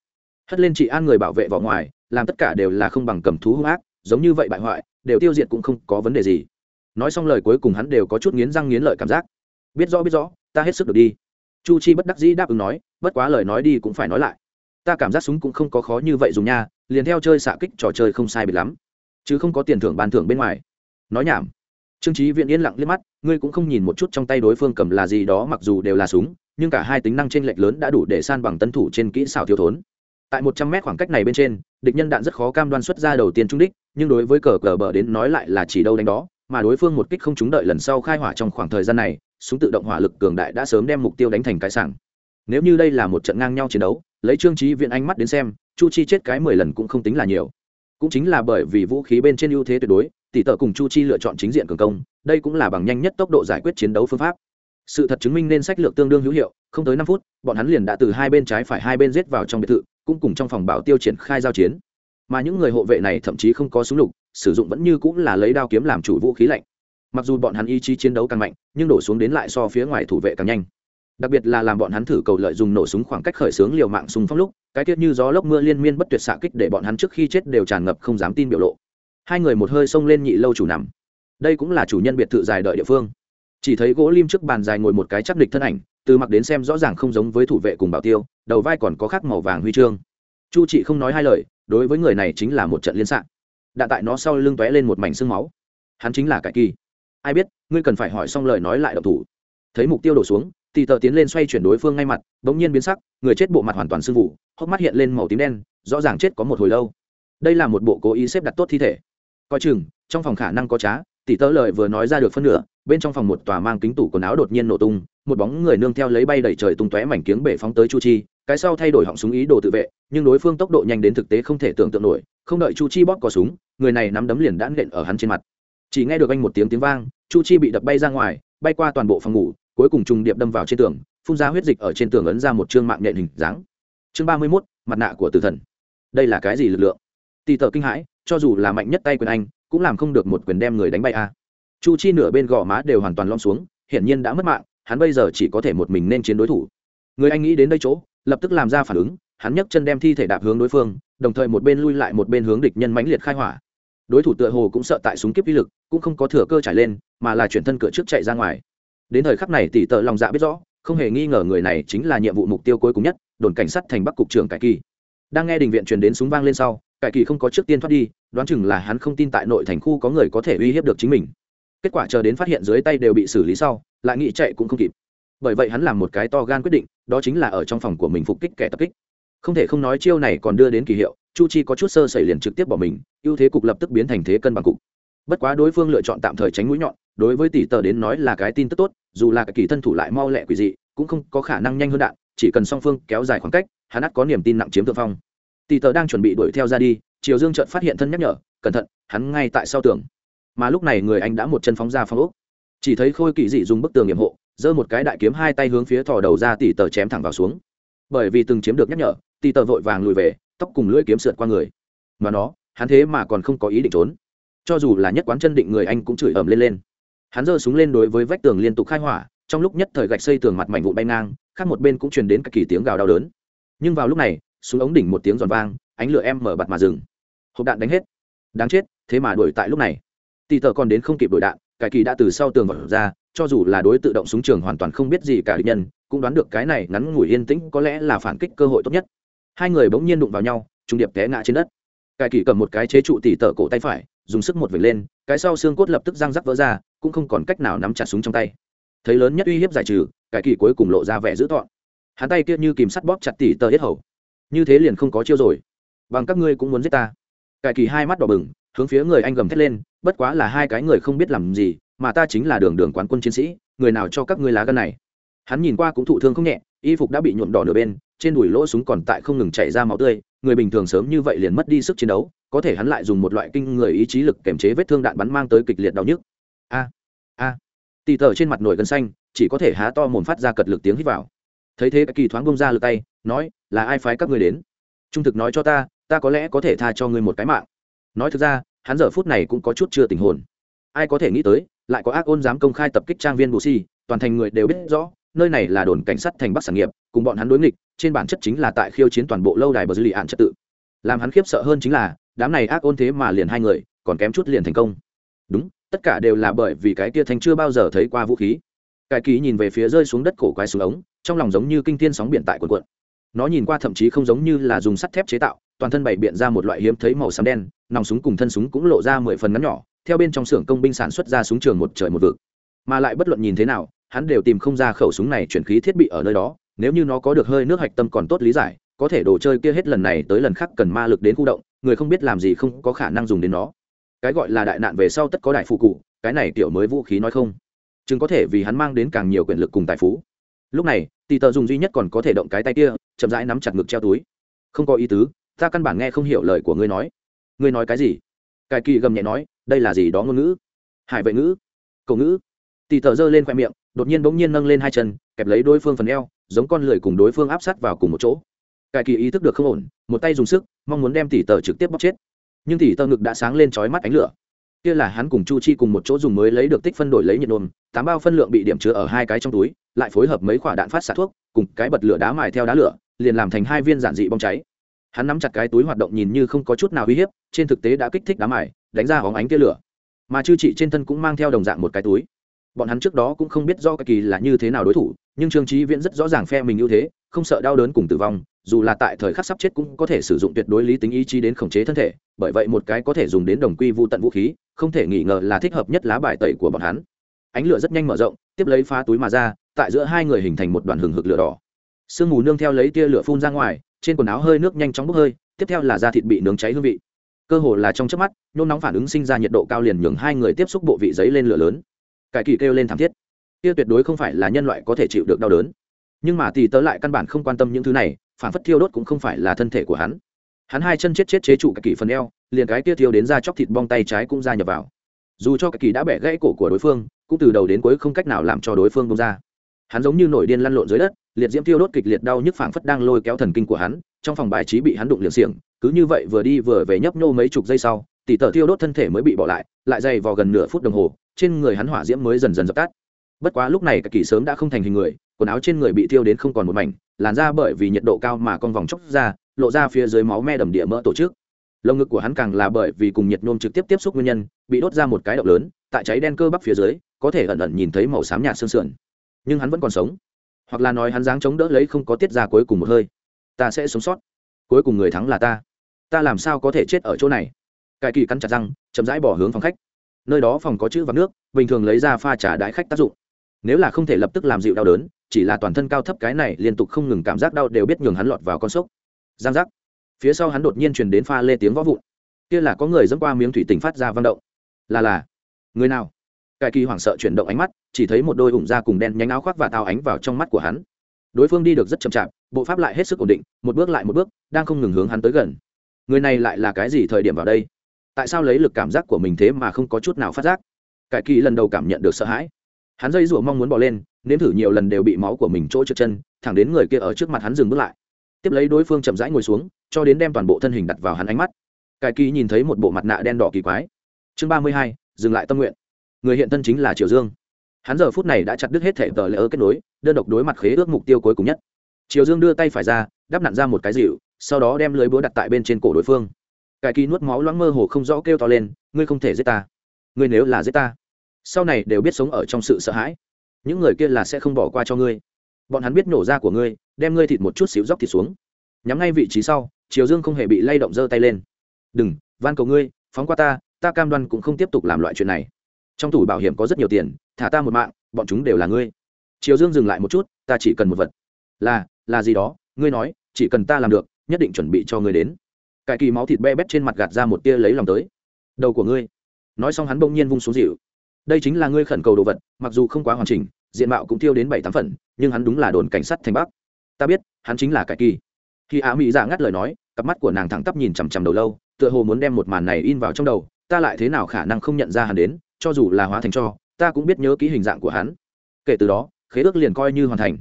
Hất lên chị an người bảo vệ vào ngoài, làm tất cả đều là không bằng cầm thú hung ác, giống như vậy bại hoại, đều tiêu diệt cũng không có vấn đề gì. Nói xong lời cuối cùng hắn đều có chút nghiến răng nghiến lợi cảm giác. Biết rõ biết rõ, ta hết sức được đi. Chu chi bất đắc dĩ đáp ứng nói, bất quá lời nói đi cũng phải nói lại ta cảm giác súng cũng không có khó như vậy dùng nha, liền theo chơi xạ kích trò chơi không sai biệt lắm. Chứ không có tiền thưởng ban thưởng bên ngoài. Nói nhảm. Trương trí viện yên lặng liếc mắt, ngươi cũng không nhìn một chút trong tay đối phương cầm là gì đó mặc dù đều là súng, nhưng cả hai tính năng trên lệch lớn đã đủ để san bằng tân thủ trên kỹ xảo thiếu thốn. Tại một trăm mét khoảng cách này bên trên, địch nhân đạn rất khó cam đoan xuất ra đầu tiên trung đích, nhưng đối với cờ cờ bờ đến nói lại là chỉ đâu đánh đó, mà đối phương một kích không trúng đợi lần sau khai hỏa trong khoảng thời gian này, súng tự động hỏa lực cường đại đã sớm đem mục tiêu đánh thành cái sảng. Nếu như đây là một trận ngang nhau chiến đấu lấy trương trí viện ánh mắt đến xem, chu chi chết cái mười lần cũng không tính là nhiều. Cũng chính là bởi vì vũ khí bên trên ưu thế tuyệt đối, tỷ tợ cùng chu chi lựa chọn chính diện cường công, đây cũng là bằng nhanh nhất tốc độ giải quyết chiến đấu phương pháp. Sự thật chứng minh nên sách lược tương đương hữu hiệu, không tới năm phút, bọn hắn liền đã từ hai bên trái phải hai bên giết vào trong biệt thự, cũng cùng trong phòng bảo tiêu triển khai giao chiến. Mà những người hộ vệ này thậm chí không có súng lục, sử dụng vẫn như cũng là lấy đao kiếm làm chủ vũ khí lạnh. Mặc dù bọn hắn ý chí chiến đấu càng mạnh, nhưng đổ xuống đến lại so phía ngoài thủ vệ càng nhanh đặc biệt là làm bọn hắn thử cầu lợi dùng nổ súng khoảng cách khởi xướng liều mạng súng phong lúc, cái tiết như gió lốc mưa liên miên bất tuyệt xạ kích để bọn hắn trước khi chết đều tràn ngập không dám tin biểu lộ. Hai người một hơi xông lên nhị lâu chủ nằm. Đây cũng là chủ nhân biệt thự dài đợi địa phương. Chỉ thấy gỗ lim trước bàn dài ngồi một cái chắc địch thân ảnh, từ mặc đến xem rõ ràng không giống với thủ vệ cùng bảo tiêu, đầu vai còn có khắc màu vàng huy chương. Chu trị không nói hai lời, đối với người này chính là một trận liên s ạ đạn tại nó sau lưng tóe lên một mảnh xương máu. Hắn chính là cải kỳ. Ai biết, ngươi cần phải hỏi xong lời nói lại độc thủ. Thấy mục tiêu đổ xuống tì tờ tiến lên xoay chuyển đối phương ngay mặt, bỗng nhiên biến sắc, người chết bộ mặt hoàn toàn sưng vụ, hốc mắt hiện lên màu tím đen, rõ ràng chết có một hồi lâu. Đây là một bộ cố ý xếp đặt tốt thi thể. Coi chừng, trong phòng khả năng có trá tỷ tớ lời vừa nói ra được phân nửa, bên trong phòng một tòa mang kính tủ quần áo đột nhiên nổ tung, một bóng người nương theo lấy bay đẩy trời tung tóe mảnh kiếng bể phóng tới chu chi, cái sau thay đổi họng súng ý đồ tự vệ, nhưng đối phương tốc độ nhanh đến thực tế không thể tưởng tượng nổi, không đợi chu chi bóp cò súng, người này nắm đấm liền đã nện ở hắn trên mặt. Chỉ nghe được anh một tiếng tiếng vang, chu chi bị đập bay ra ngoài, bay qua toàn bộ phòng ngủ cuối cùng trùng điệp đâm vào trên tường, phun ra huyết dịch ở trên tường ấn ra một chương mạng nhện hình dáng. Chương ba mươi mốt, mặt nạ của tử thần. Đây là cái gì lực lượng? Tì tờ kinh hãi, cho dù là mạnh nhất tay quyền anh, cũng làm không được một quyền đem người đánh bay a. Chu chi nửa bên gò má đều hoàn toàn lom xuống, hiển nhiên đã mất mạng, hắn bây giờ chỉ có thể một mình nên chiến đối thủ. Người anh nghĩ đến đây chỗ, lập tức làm ra phản ứng, hắn nhấc chân đem thi thể đạp hướng đối phương, đồng thời một bên lui lại một bên hướng địch nhân mãnh liệt khai hỏa. Đối thủ tựa hồ cũng sợ tại súng kiếp uy lực, cũng không có thừa cơ trải lên, mà là chuyển thân cửa trước chạy ra ngoài đến thời khắc này tỷ tợ lòng dạ biết rõ, không hề nghi ngờ người này chính là nhiệm vụ mục tiêu cuối cùng nhất, đồn cảnh sát thành bắc cục trưởng cải kỳ. Đang nghe đình viện truyền đến súng vang lên sau, cải kỳ không có trước tiên thoát đi, đoán chừng là hắn không tin tại nội thành khu có người có thể uy hiếp được chính mình. Kết quả chờ đến phát hiện dưới tay đều bị xử lý sau, lại nghĩ chạy cũng không kịp. Bởi vậy hắn làm một cái to gan quyết định, đó chính là ở trong phòng của mình phục kích kẻ tập kích. Không thể không nói chiêu này còn đưa đến kỳ hiệu, chu chi có chút sơ xảy liền trực tiếp bỏ mình, ưu thế cục lập tức biến thành thế cân bằng cục bất quá đối phương lựa chọn tạm thời tránh mũi nhọn, đối với tỷ tờ đến nói là cái tin tức tốt, dù là cái kỳ thân thủ lại mau lẹ quỷ dị, cũng không có khả năng nhanh hơn đạn, chỉ cần song phương kéo dài khoảng cách, hắn ắt có niềm tin nặng chiếm thượng phong. Tỷ tờ đang chuẩn bị đuổi theo ra đi, triều dương chợt phát hiện thân nhắc nhở, cẩn thận, hắn ngay tại sau tường. Mà lúc này người anh đã một chân phóng ra phong ốc. Chỉ thấy khôi kỳ dị dùng bức tường nghiệm hộ, giơ một cái đại kiếm hai tay hướng phía thò đầu ra tỷ tờ chém thẳng vào xuống. Bởi vì từng chiếm được nhắc nhở, tỷ tờ vội vàng lùi về, tóc cùng lưỡi kiếm sượt qua người. Mà nó, hắn thế mà còn không có ý định trốn cho dù là nhất quán chân định người anh cũng chửi ẩm lên lên. Hắn giơ súng lên đối với vách tường liên tục khai hỏa, trong lúc nhất thời gạch xây tường mặt mảnh vụn bay ngang, khác một bên cũng truyền đến các kỳ tiếng gào đau đớn. Nhưng vào lúc này, súng ống đỉnh một tiếng giòn vang, ánh lửa em mở bặt mà dừng. Hộp đạn đánh hết. Đáng chết, thế mà đuổi tại lúc này. Tì tờ còn đến không kịp đuổi đạn cải kỳ đã từ sau tường vật ra, cho dù là đối tự động súng trường hoàn toàn không biết gì cả địch nhân, cũng đoán được cái này ngắn ngủi yên tĩnh có lẽ là phản kích cơ hội tốt nhất. Hai người bỗng nhiên đụng vào nhau, trung điệp té ngã trên đất. Cải kỳ cầm một cái chế trụ tỉ tờ cổ tay phải dùng sức một vệt lên, cái sau xương cốt lập tức răng rắc vỡ ra, cũng không còn cách nào nắm chặt súng trong tay. Thấy lớn nhất uy hiếp giải trừ cải kỳ cuối cùng lộ ra vẻ dữ tọn hắn tay kia như kìm sắt bóp chặt tỉ tờ hết hầu. Như thế liền không có chiêu rồi. Bằng các ngươi cũng muốn giết ta. Cải kỳ hai mắt đỏ bừng, hướng phía người anh gầm thét lên, bất quá là hai cái người không biết làm gì, mà ta chính là đường đường quán quân chiến sĩ, người nào cho các ngươi lá gân này? Hắn nhìn qua cũng thụ thương không nhẹ, y phục đã bị nhuộm đỏ nửa bên, trên đùi lỗ súng còn tại không ngừng chảy ra máu tươi, người bình thường sớm như vậy liền mất đi sức chiến đấu có thể hắn lại dùng một loại kinh người ý chí lực kềm chế vết thương đạn bắn mang tới kịch liệt đau nhức. A a. Tì tờ trên mặt nổi gân xanh, chỉ có thể há to mồm phát ra cật lực tiếng hít vào. Thấy thế, kỳ thoáng bông ra lượt tay, nói, là ai phái các ngươi đến? Trung thực nói cho ta ta có lẽ có thể tha cho ngươi một cái mạng. Nói thực ra, hắn giờ phút này cũng có chút chưa tình hồn. Ai có thể nghĩ tới, lại có ác ôn dám công khai tập kích trang viên bù si, toàn thành người đều biết rõ, nơi này là đồn cảnh sát thành bắc sản nghiệp, cùng bọn hắn đối nghịch, trên bản chất chính là tại khiêu chiến toàn bộ lâu đài bờ dư lì ạn trật tự. Làm hắn khiếp sợ hơn chính là đám này ác ôn thế mà liền hai người, còn kém chút liền thành công. Đúng, tất cả đều là bởi vì cái tia thanh chưa bao giờ thấy qua vũ khí. Cái ký nhìn về phía rơi xuống đất cổ quái xuống ống, trong lòng giống như kinh thiên sóng biển tại quần quận nó nhìn qua thậm chí không giống như là dùng sắt thép chế tạo, toàn thân bày biện ra một loại hiếm thấy màu xám đen, nòng súng cùng thân súng cũng lộ ra mười phần ngắn nhỏ, theo bên trong xưởng công binh sản xuất ra súng trường một trời một vực. Mà lại bất luận nhìn thế nào, hắn đều tìm không ra khẩu súng này chuyển khí thiết bị ở nơi đó, nếu như nó có được hơi nước hạch tâm còn tốt lý giải có thể đồ chơi kia hết lần này tới lần khác cần ma lực đến khu động, người không biết làm gì không có khả năng dùng đến nó. Cái gọi là đại nạn về sau tất có đại phụ cụ, cái này tiểu mới vũ khí nói không. Chừng có thể vì hắn mang đến càng nhiều quyền lực cùng tài phú. Lúc này, tì tờ dùng duy nhất còn có thể động cái tay kia, chậm rãi nắm chặt ngực treo túi. Không có ý tứ, ta căn bản nghe không hiểu lời của ngươi nói. Ngươi nói cái gì? Cài kỳ gầm nhẹ nói, đây là gì đó ngôn ngữ? Hải vệ ngữ. Cầu ngữ. Tì tờ giơ lên khoe miệng, đột nhiên bỗng nhiên nâng lên hai chân, kẹp lấy đối phương phần eo, giống con lười cùng đối phương áp sát vào cùng một chỗ. Cải kỳ ý thức được không ổn, một tay dùng sức, mong muốn đem tỷ tờ trực tiếp bóc chết. Nhưng tỷ tờ ngực đã sáng lên trói mắt ánh lửa. Kia là hắn cùng chu chi cùng một chỗ dùng mới lấy được tích phân đổi lấy nhiệt nôm tám bao phân lượng bị điểm chứa ở hai cái trong túi, lại phối hợp mấy quả đạn phát xạ thuốc, cùng cái bật lửa đá mài theo đá lửa, liền làm thành hai viên giản dị bong cháy. Hắn nắm chặt cái túi hoạt động nhìn như không có chút nào uy hiếp, trên thực tế đã kích thích đá mài, đánh ra hóng ánh tia lửa. Mà chư chị trên thân cũng mang theo đồng dạng một cái túi. Bọn hắn trước đó cũng không biết do cái kỳ là như thế nào đối thủ, nhưng trương trí viễn rất rõ ràng phe mình ưu thế, không sợ đau đớn cùng tử vong dù là tại thời khắc sắp chết cũng có thể sử dụng tuyệt đối lý tính ý chí đến khống chế thân thể, bởi vậy một cái có thể dùng đến đồng quy vô tận vũ khí, không thể nghi ngờ là thích hợp nhất lá bài tẩy của bọn hắn. Ánh lửa rất nhanh mở rộng, tiếp lấy phá túi mà ra, tại giữa hai người hình thành một đoàn hừng hực lửa đỏ. Sương mù nương theo lấy tia lửa phun ra ngoài, trên quần áo hơi nước nhanh chóng bốc hơi, tiếp theo là da thịt bị nướng cháy hương vị. Cơ hồ là trong chớp mắt, nôn nóng phản ứng sinh ra nhiệt độ cao liền nhường hai người tiếp xúc bộ vị giấy lên lửa lớn. Cải kỳ kêu lên thảm thiết. Kia tuyệt đối không phải là nhân loại có thể chịu được đau đớn. Nhưng mà tỷ tớ lại căn bản không quan tâm những thứ này phản phất thiêu đốt cũng không phải là thân thể của hắn. Hắn hai chân chết chết chế trụ cái kỳ phần eo, liền cái kia thiêu đến ra chóc thịt bong tay trái cũng ra nhập vào. Dù cho cái kỳ đã bẻ gãy cổ của đối phương, cũng từ đầu đến cuối không cách nào làm cho đối phương bông ra. Hắn giống như nổi điên lăn lộn dưới đất, liệt diễm thiêu đốt kịch liệt đau nhức phảng phất đang lôi kéo thần kinh của hắn, trong phòng bài trí bị hắn đụng liệng xiềng, cứ như vậy vừa đi vừa về nhấp nhô mấy chục giây sau, tỉ tờ thiêu đốt thân thể mới bị bỏ lại lại dày vào gần nửa phút đồng hồ, trên người hắn hỏa diễm mới dần dần dập tắt. Bất quá lúc này cả kỳ sớm đã không thành hình người quần áo trên người bị thiêu đến không còn một mảnh, làn da bởi vì nhiệt độ cao mà con vòng chóc ra, lộ ra phía dưới máu me đầm địa mỡ tổ chức. Lồng ngực của hắn càng là bởi vì cùng nhiệt nôm trực tiếp tiếp xúc nguyên nhân, bị đốt ra một cái động lớn, tại cháy đen cơ bắp phía dưới, có thể ẩn ẩn nhìn thấy màu xám nhạt sương sườn. Nhưng hắn vẫn còn sống. Hoặc là nói hắn dáng chống đỡ lấy không có tiết ra cuối cùng một hơi. Ta sẽ sống sót. Cuối cùng người thắng là ta. Ta làm sao có thể chết ở chỗ này? Cải kỳ cắn chặt răng, chậm rãi bỏ hướng phòng khách. Nơi đó phòng có chữ và nước, bình thường lấy ra pha trà đãi khách tác dụng nếu là không thể lập tức làm dịu đau đớn, chỉ là toàn thân cao thấp cái này liên tục không ngừng cảm giác đau đều biết nhường hắn lọt vào con sốc. Giang giác. Phía sau hắn đột nhiên truyền đến pha lê tiếng võ vụn. Kia là có người dẫm qua miếng thủy tinh phát ra vang động. Là là. Người nào? Cải kỳ hoảng sợ chuyển động ánh mắt, chỉ thấy một đôi ủng da cùng đen nhánh áo khoác và tào ánh vào trong mắt của hắn. Đối phương đi được rất chậm chạp, bộ pháp lại hết sức ổn định, một bước lại một bước, đang không ngừng hướng hắn tới gần. Người này lại là cái gì thời điểm vào đây? Tại sao lấy lực cảm giác của mình thế mà không có chút nào phát giác? Cải kỳ lần đầu cảm nhận được sợ hãi hắn dây rủa mong muốn bỏ lên, nếm thử nhiều lần đều bị máu của mình trôi trượt chân, thẳng đến người kia ở trước mặt hắn dừng bước lại. Tiếp lấy đối phương chậm rãi ngồi xuống, cho đến đem toàn bộ thân hình đặt vào hắn ánh mắt. Cài kỳ nhìn thấy một bộ mặt nạ đen đỏ kỳ quái. Chương ba mươi hai, dừng lại tâm nguyện. Người hiện thân chính là triều dương. Hắn giờ phút này đã chặt đứt hết thể tờ lễ ớ kết nối, đơn độc đối mặt khế ước mục tiêu cuối cùng nhất. Triều dương đưa tay phải ra, đắp nặn ra một cái dịu, sau đó đem lưới búa đặt tại bên trên cổ đối phương. Cài kỳ nuốt máu loãng mơ hồ không rõ kêu to lên, ngươi không thể giết ta. Ngươi nếu là giết ta sau này đều biết sống ở trong sự sợ hãi. Những người kia là sẽ không bỏ qua cho ngươi. Bọn hắn biết nổ ra của ngươi, đem ngươi thịt một chút xíu dốc thịt xuống. Nhắm ngay vị trí sau, triều dương không hề bị lay động giơ tay lên. Đừng, van cầu ngươi, phóng qua ta ta cam đoan cũng không tiếp tục làm loại chuyện này. Trong tủ bảo hiểm có rất nhiều tiền, thả ta một mạng, bọn chúng đều là ngươi. Triều dương dừng lại một chút, ta chỉ cần một vật. Là là gì đó, ngươi nói, chỉ cần ta làm được, nhất định chuẩn bị cho ngươi đến. Cải kỳ máu thịt be bét trên mặt gạt ra một tia lấy lòng tới. Đầu của ngươi. Nói xong hắn bỗng nhiên vung xuống dịu đây chính là ngươi khẩn cầu đồ vật, mặc dù không quá hoàn chỉnh, diện mạo cũng thiêu đến bảy tám phần, nhưng hắn đúng là đồn cảnh sát thành bắc. Ta biết, hắn chính là cải kỳ. Khi á mỹ dạ ngắt lời nói, cặp mắt của nàng thẳng tắp nhìn chằm chằm đầu lâu, tựa hồ muốn đem một màn này in vào trong đầu, ta lại thế nào khả năng không nhận ra hắn đến, cho dù là hóa thành cho, ta cũng biết nhớ kỹ hình dạng của hắn. Kể từ đó, khế ước liền coi như hoàn thành.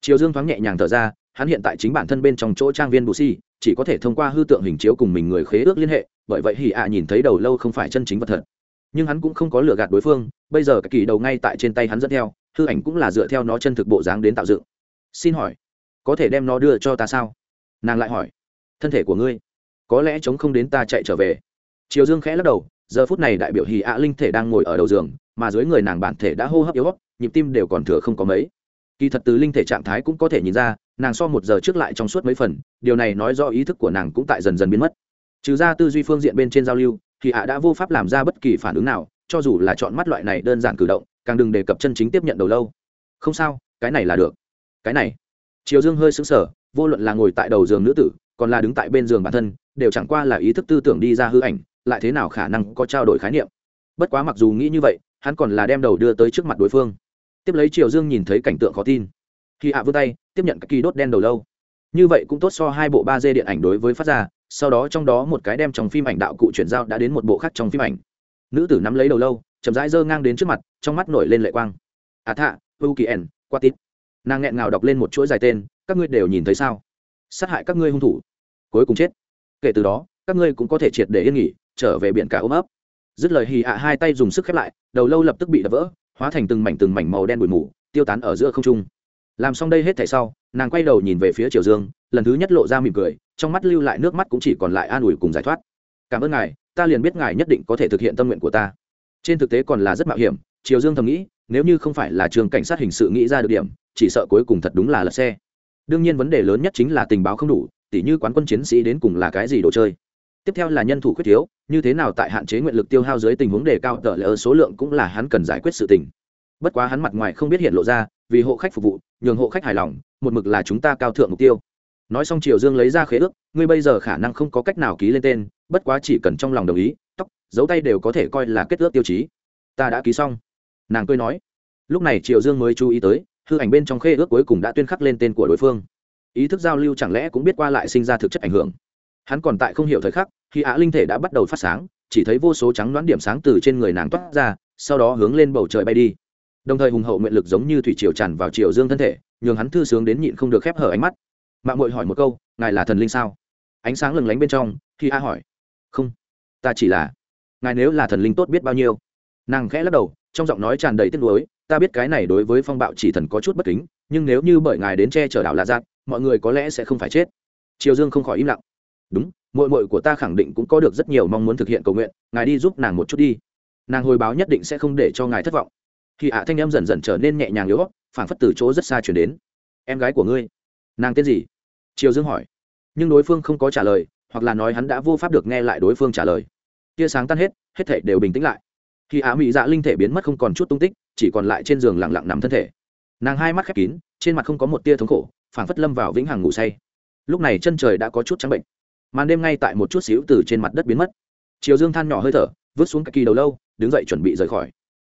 Triều dương thoáng nhẹ nhàng thở ra, hắn hiện tại chính bản thân bên trong chỗ trang viên bù si chỉ có thể thông qua hư tượng hình chiếu cùng mình người khế ước liên hệ, bởi vậy hỉ ạ nhìn thấy đầu lâu không phải chân chính vật thật nhưng hắn cũng không có lừa gạt đối phương, bây giờ cái kỳ đầu ngay tại trên tay hắn dẫn theo, hư ảnh cũng là dựa theo nó chân thực bộ dáng đến tạo dựng. Xin hỏi, có thể đem nó đưa cho ta sao? Nàng lại hỏi. Thân thể của ngươi, có lẽ chống không đến ta chạy trở về. Triều dương khẽ lắc đầu, giờ phút này đại biểu hì ạ linh thể đang ngồi ở đầu giường, mà dưới người nàng bản thể đã hô hấp yếu nhịp tim đều còn thừa không có mấy. Kỳ thật từ linh thể trạng thái cũng có thể nhìn ra, nàng so một giờ trước lại trong suốt mấy phần, điều này nói do ý thức của nàng cũng tại dần dần biến mất. Trừ ra tư duy phương diện bên trên giao lưu thì ạ đã vô pháp làm ra bất kỳ phản ứng nào, cho dù là chọn mắt loại này đơn giản cử động, càng đừng đề cập chân chính tiếp nhận đầu lâu. Không sao, cái này là được. Cái này. Triều dương hơi sững sờ, vô luận là ngồi tại đầu giường nữ tử, còn là đứng tại bên giường bản thân, đều chẳng qua là ý thức tư tưởng đi ra hư ảnh, lại thế nào khả năng có trao đổi khái niệm. Bất quá mặc dù nghĩ như vậy, hắn còn là đem đầu đưa tới trước mặt đối phương. Tiếp lấy triều dương nhìn thấy cảnh tượng khó tin. Khi hạ vươn tay, tiếp nhận các kỳ đốt đen đầu lâu như vậy cũng tốt so hai bộ ba d điện ảnh đối với phát ra, sau đó trong đó một cái đem trong phim ảnh đạo cụ chuyển giao đã đến một bộ khác trong phim ảnh. Nữ tử nắm lấy đầu lâu, chậm rãi giơ ngang đến trước mặt, trong mắt nổi lên lệ quang. À thạ u kỳ ẩn qua tít. Nàng nghẹn ngào đọc lên một chuỗi dài tên, các ngươi đều nhìn thấy sao? Sát hại các ngươi hung thủ. Cuối cùng chết. Kể từ đó, các ngươi cũng có thể triệt để yên nghỉ, trở về biển cả ôm ấp. Dứt lời hì ạ hai tay dùng sức khép lại, đầu lâu lập tức bị đập vỡ, hóa thành từng mảnh từng mảnh màu đen bụi mù, tiêu tán ở giữa không trung làm xong đây hết thảy sau, nàng quay đầu nhìn về phía triều dương, lần thứ nhất lộ ra mỉm cười, trong mắt lưu lại nước mắt cũng chỉ còn lại an ủi cùng giải thoát. Cảm ơn ngài, ta liền biết ngài nhất định có thể thực hiện tâm nguyện của ta. Trên thực tế còn là rất mạo hiểm, triều dương thầm nghĩ, nếu như không phải là trường cảnh sát hình sự nghĩ ra được điểm, chỉ sợ cuối cùng thật đúng là lật xe. Đương nhiên vấn đề lớn nhất chính là tình báo không đủ, tỉ như quán quân chiến sĩ đến cùng là cái gì đồ chơi. Tiếp theo là nhân thủ khuyết thiếu, như thế nào tại hạn chế nguyện lực tiêu hao dưới tình huống đề cao tờ lỡ số lượng cũng là hắn cần giải quyết sự tình. Bất quá hắn mặt ngoài không biết hiện lộ ra vì hộ khách phục vụ, nhường hộ khách hài lòng, một mực là chúng ta cao thượng mục tiêu. Nói xong triều dương lấy ra khế ước, ngươi bây giờ khả năng không có cách nào ký lên tên, bất quá chỉ cần trong lòng đồng ý, tóc, dấu tay đều có thể coi là kết ước tiêu chí. Ta đã ký xong. Nàng cười nói. Lúc này triều dương mới chú ý tới, hư ảnh bên trong khế ước cuối cùng đã tuyên khắc lên tên của đối phương. Ý thức giao lưu chẳng lẽ cũng biết qua lại sinh ra thực chất ảnh hưởng. Hắn còn tại không hiểu thời khắc, khi á linh thể đã bắt đầu phát sáng, chỉ thấy vô số trắng đoán điểm sáng từ trên người nàng toát ra, sau đó hướng lên bầu trời bay đi đồng thời hùng hậu nguyện lực giống như thủy triều tràn vào triều dương thân thể, nhường hắn thư sướng đến nhịn không được khép hở ánh mắt. Mạng mội hỏi một câu, ngài là thần linh sao? Ánh sáng lừng lánh bên trong, khi a hỏi, không, ta chỉ là, ngài nếu là thần linh tốt biết bao nhiêu? Nàng khẽ lắc đầu, trong giọng nói tràn đầy tiếc nuối, ta biết cái này đối với phong bạo chỉ thần có chút bất kính, nhưng nếu như bởi ngài đến che chở đảo lạ giác mọi người có lẽ sẽ không phải chết. Triều dương không khỏi im lặng. Đúng mội mội của ta khẳng định cũng có được rất nhiều mong muốn thực hiện cầu nguyện, ngài đi giúp nàng một chút đi. Nàng hồi báo nhất định sẽ không để cho ngài thất vọng khi ạ thanh em dần dần trở nên nhẹ nhàng yếu phảng phất từ chỗ rất xa chuyển đến. Em gái của ngươi, nàng tên gì? Triều dương hỏi. Nhưng đối phương không có trả lời, hoặc là nói hắn đã vô pháp được nghe lại đối phương trả lời. Tia sáng tan hết hết thể đều bình tĩnh lại. Khi á mỹ dạ linh thể biến mất không còn chút tung tích, chỉ còn lại trên giường lặng lặng nằm thân thể. Nàng hai mắt khép kín, trên mặt không có một tia thống khổ, phảng phất lâm vào vĩnh hằng ngủ say. Lúc này chân trời đã có chút trắng bệnh. Màn đêm ngay tại một chút xíu từ trên mặt đất biến mất. Chiều dương than nhỏ hơi thở, vứt xuống cái kỳ đầu lâu, đứng dậy chuẩn bị rời khỏi.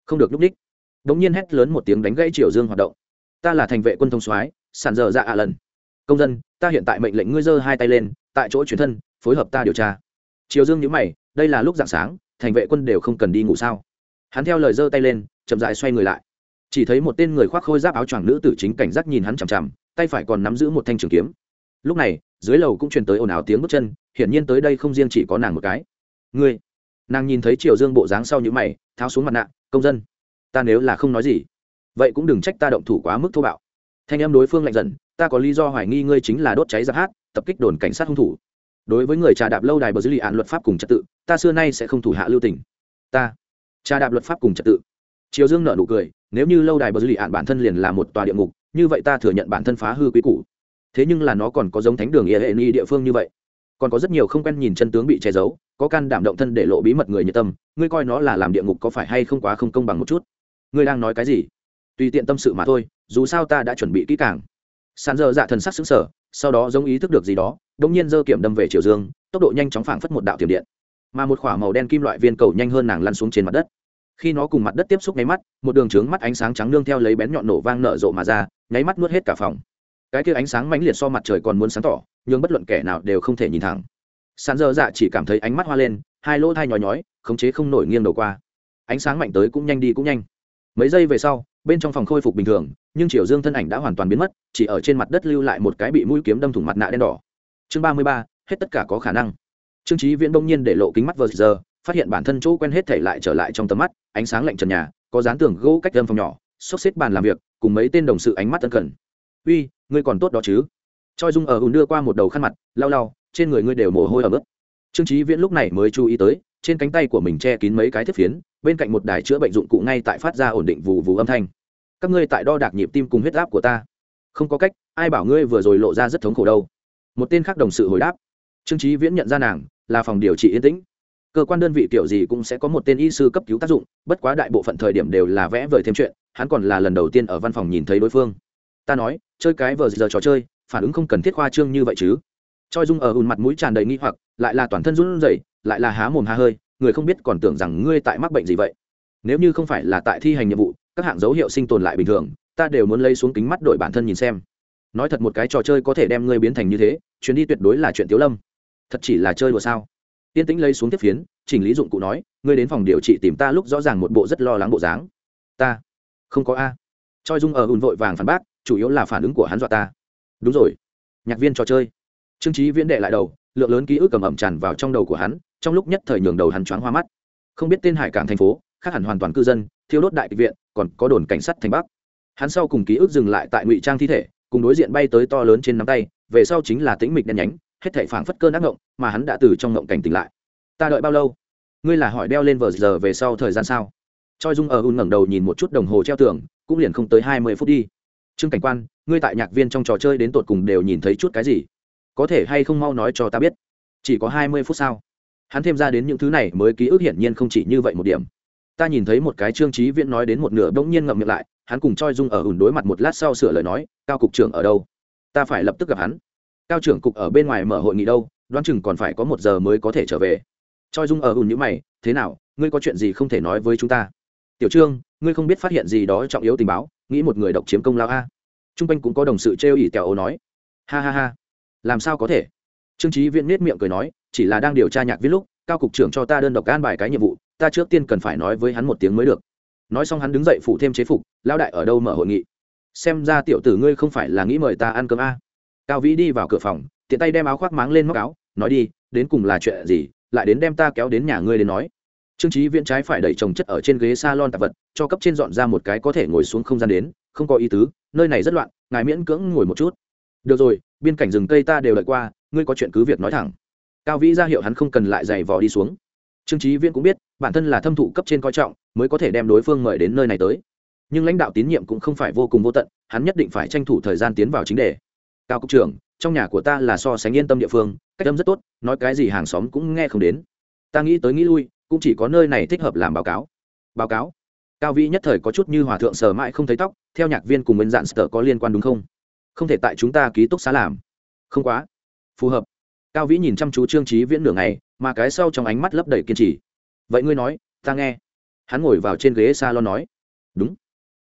Không được núp ních đống nhiên hét lớn một tiếng đánh gãy triều dương hoạt động. Ta là thành vệ quân thông soái sàn dở dạ ạ lần. Công dân, ta hiện tại mệnh lệnh ngươi giơ hai tay lên, tại chỗ chuyển thân, phối hợp ta điều tra. Triều dương nhữ mày, đây là lúc dạng sáng, thành vệ quân đều không cần đi ngủ sao? Hắn theo lời giơ tay lên, chậm dại xoay người lại. Chỉ thấy một tên người khoác khôi giáp áo choàng nữ tử chính cảnh giác nhìn hắn chằm chằm, tay phải còn nắm giữ một thanh trường kiếm. Lúc này, dưới lầu cũng truyền tới ồn ào tiếng bước chân, hiển nhiên tới đây không riêng chỉ có nàng một cái. Ngươi! Nàng nhìn thấy triều dương bộ dáng sau những mày, tháo xuống mặt nạ, công dân ta nếu là không nói gì, vậy cũng đừng trách ta động thủ quá mức thô bạo. Thanh em đối phương lạnh dần, ta có lý do hoài nghi ngươi chính là đốt cháy giáp hát, tập kích đồn cảnh sát hung thủ. Đối với người trà đạp lâu đài bờ dư lì án luật pháp cùng trật tự, ta xưa nay sẽ không thủ hạ lưu tình. Ta, trà đạp luật pháp cùng trật tự. Triều dương nợ nụ cười, nếu như lâu đài bờ dư lì án bản thân liền là một tòa địa ngục, như vậy ta thừa nhận bản thân phá hư quý cũ thế nhưng là nó còn có giống thánh đường ia hệ ni địa phương như vậy. Còn có rất nhiều không quen nhìn chân tướng bị che giấu, có can đảm động thân để lộ bí mật người nhiệt tâm, ngươi coi nó là làm địa ngục có phải hay không quá không công bằng một chút ngươi đang nói cái gì? Tùy tiện tâm sự mà thôi, dù sao ta đã chuẩn bị kỹ càng. Sàn dơ dạ thần sắc xứng sở sau đó giống ý thức được gì đó đ ỗ n g nhiên dơ kiểm đâm về chiều dương, tốc độ nhanh chóng phảng phất một đạo tiềm điện. Mà một k h ỏ a màu đen kim loại viên cầu nhanh hơn nàng lăn xuống trên mặt đất. Khi nó cùng mặt đất tiếp xúc nháy mắt, một đường trướng mắt ánh sáng trắng nương theo lấy bén nhọn nổ vang nở rộ mà ra, nháy mắt nuốt hết cả phòng. Cái kia ánh sáng mãnh liệt so mặt trời còn muốn sáng tỏ, nhưng bất luận kẻ nào đều không thể nhìn thẳng. Sàn dơ dạ chỉ cảm thấy ánh mắt hoa lên, hai lỗ thai nhói nhói, khống chế không nổi nghiêng đầu qua. Ánh sáng mạnh tới cũng nhanh đi cũng nhanh mấy giây về sau, bên trong phòng khôi phục bình thường, nhưng triều dương thân ảnh đã hoàn toàn biến mất, chỉ ở trên mặt đất lưu lại một cái bị mũi kiếm đâm thủng mặt nạ đen đỏ. Chương ba mươi ba, hết tất cả có khả năng. Trương trí viễn đông nhiên để lộ kính mắt vờ giờ, phát hiện bản thân chỗ quen hết thể lại trở lại trong tầm mắt, ánh sáng lạnh trần nhà, có dán tường gỗ cách đâm phòng nhỏ, xốc xếp bàn làm việc, cùng mấy tên đồng sự ánh mắt tân cần. Uy, ngươi còn tốt đó chứ? Choi dung ở ùn đưa qua một đầu khăn mặt, lau lau, trên người ngươi đều mồ hôi ở mức trương trí viễn lúc này mới chú ý tới trên cánh tay của mình che kín mấy cái thiết phiến, bên cạnh một đài chữa bệnh dụng cụ ngay tại phát ra ổn định vù vù âm thanh. Các ngươi tại đo đạc nhịp tim cùng huyết áp của ta. Không có cách, ai bảo ngươi vừa rồi lộ ra rất thống khổ đâu. Một tên khác đồng sự hồi đáp. Trương trí viễn nhận ra nàng, là phòng điều trị yên tĩnh. Cơ quan đơn vị kiểu gì cũng sẽ có một tên y sư cấp cứu tác dụng, bất quá đại bộ phận thời điểm đều là vẽ vời thêm chuyện, hắn còn là lần đầu tiên ở văn phòng nhìn thấy đối phương. Ta nói, chơi cái vờ giờ trò chơi, phản ứng không cần thiết khoa trương như vậy chứ choi dung ở ùn mặt mũi tràn đầy nghi hoặc, lại là toàn thân run rẩy, lại là há mồm há hơi, người không biết còn tưởng rằng ngươi tại mắc bệnh gì vậy. Nếu như không phải là tại thi hành nhiệm vụ, các hạng dấu hiệu sinh tồn lại bình thường, ta đều muốn lấy xuống kính mắt đổi bản thân nhìn xem. Nói thật một cái trò chơi có thể đem ngươi biến thành như thế, chuyến đi tuyệt đối là chuyện tiếu lâm. Thật chỉ là chơi đùa sao? Tiên tĩnh lấy xuống tiếp phiến, chỉnh lý dụng cụ nói, ngươi đến phòng điều trị tìm ta lúc rõ ràng một bộ rất lo lắng bộ dáng. Ta? Không có a. Choi dung ở ùn vội vàng phản bác, chủ yếu là phản ứng của hắn dọa ta. Đúng rồi. Nhạc viên trò chơi trương trí viễn đệ lại đầu, lượng lớn ký ức cầm ẩm tràn vào trong đầu của hắn, trong lúc nhất thời nhường đầu hắn choáng hoa mắt. Không biết tên hải cảng thành phố, khác hẳn hoàn toàn cư dân, thiêu đốt đại kịch viện, còn có đồn cảnh sát thành bắc. Hắn sau cùng ký ức dừng lại tại ngụy trang thi thể, cùng đối diện bay tới to lớn trên nắm tay, về sau chính là tĩnh mịch đen nhánh, hết thể phảng phất cơn ác ngộng mà hắn đã từ trong ngộng cảnh tỉnh lại. Ta đợi bao lâu? Ngươi là hỏi đeo lên vờ giờ về sau thời gian sao? Choi dung ở un ngẩng đầu nhìn một chút đồng hồ treo tường, cũng liền không tới hai mươi phút đi. Trương cảnh quan, ngươi tại nhạc viên trong trò chơi đến tột cùng đều nhìn thấy chút cái gì? Có thể hay không mau nói cho ta biết? Chỉ có hai mươi phút sao? Hắn thêm ra đến những thứ này mới ký ức hiển nhiên không chỉ như vậy một điểm. Ta nhìn thấy một cái trương trí viễn nói đến một nửa bỗng nhiên ngậm miệng lại, hắn cùng choi dung ở ủn đối mặt một lát sau sửa lời nói, cao cục trưởng ở đâu? Ta phải lập tức gặp hắn. Cao trưởng cục ở bên ngoài mở hội nghị đâu, đoán chừng còn phải có một giờ mới có thể trở về. Choi dung ở ủn như mày, thế nào, ngươi có chuyện gì không thể nói với chúng ta? Tiểu trương, ngươi không biết phát hiện gì đó trọng yếu tình báo, nghĩ một người độc chiếm công lao a. T r u n g quanh cũng có đồng sự trêu ỉ tèo ô nói. Ha ha ha làm sao có thể? Trương trí viễn nết miệng cười nói, chỉ là đang điều tra nhạc viết lúc, cao cục trưởng cho ta đơn độc gan bài cái nhiệm vụ, ta trước tiên cần phải nói với hắn một tiếng mới được. Nói xong hắn đứng dậy phụ thêm chế phục lao đại ở đâu mở hội nghị? Xem ra tiểu tử ngươi không phải là nghĩ mời ta ăn cơm a. Cao vĩ đi vào cửa phòng, tiện tay đem áo khoác máng lên móc áo, nói đi, đến cùng là chuyện gì, lại đến đem ta kéo đến nhà ngươi đến nói. Trương trí viễn trái phải đẩy trồng chất ở trên ghế s a lon tạp vật, cho cấp trên dọn ra một cái có thể ngồi xuống không gian đến, không có ý tứ, nơi này rất loạn, ngài miễn cưỡng ngồi một chút. Được rồi biên cảnh rừng cây ta đều đợi qua, ngươi có chuyện cứ việc nói thẳng. Cao vĩ ra hiệu hắn không cần lại giày vò đi xuống. Trương trí viễn cũng biết, bản thân là thâm thụ cấp trên coi trọng, mới có thể đem đối phương mời đến nơi này tới. Nhưng lãnh đạo tín nhiệm cũng không phải vô cùng vô tận, hắn nhất định phải tranh thủ thời gian tiến vào chính đề. Cao cục trưởng, trong nhà của ta là so sánh yên tâm địa phương, cách âm rất tốt, nói cái gì hàng xóm cũng nghe không đến. Ta nghĩ tới nghĩ lui, cũng chỉ có nơi này thích hợp làm báo cáo. Báo cáo? Cao vĩ nhất thời có chút như hòa thượng sờ mãi không thấy tóc, theo nhạc viên cùng bên dạn sờ có liên quan đúng không? Không thể tại chúng ta ký túc xá làm. Không quá. Phù hợp. Cao vĩ nhìn chăm chú trương trí viễn nửa ngày, mà cái sau trong ánh mắt lấp đầy kiên trì. Vậy ngươi nói, ta nghe. Hắn ngồi vào trên ghế s a lon nói. Đúng.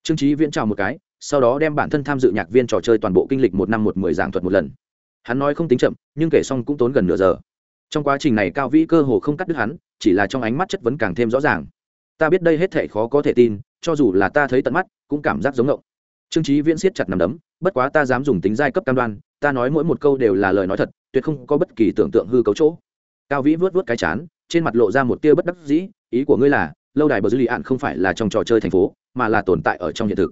Trương trí viễn chào một cái, sau đó đem bản thân tham dự nhạc viên trò chơi toàn bộ kinh lịch một năm một mười giảng thuật một lần. Hắn nói không tính chậm, nhưng kể xong cũng tốn gần nửa giờ. Trong quá trình này cao vĩ cơ hồ không cắt đứt hắn, chỉ là trong ánh mắt chất vấn càng thêm rõ ràng. Ta biết đây hết thể khó có thể tin, cho dù là ta thấy tận mắt, cũng cảm giác giống ngộng trương trí viễn siết chặt nằm đấm, bất quá ta dám dùng tính giai cấp cam đoan, ta nói mỗi một câu đều là lời nói thật, tuyệt không có bất kỳ tưởng tượng hư cấu chỗ. Cao vĩ vớt vớt cái chán, trên mặt lộ ra một tia bất đắc dĩ, ý của ngươi là, lâu đài bờ dư lì ạn không phải là trong trò chơi thành phố, mà là tồn tại ở trong hiện thực.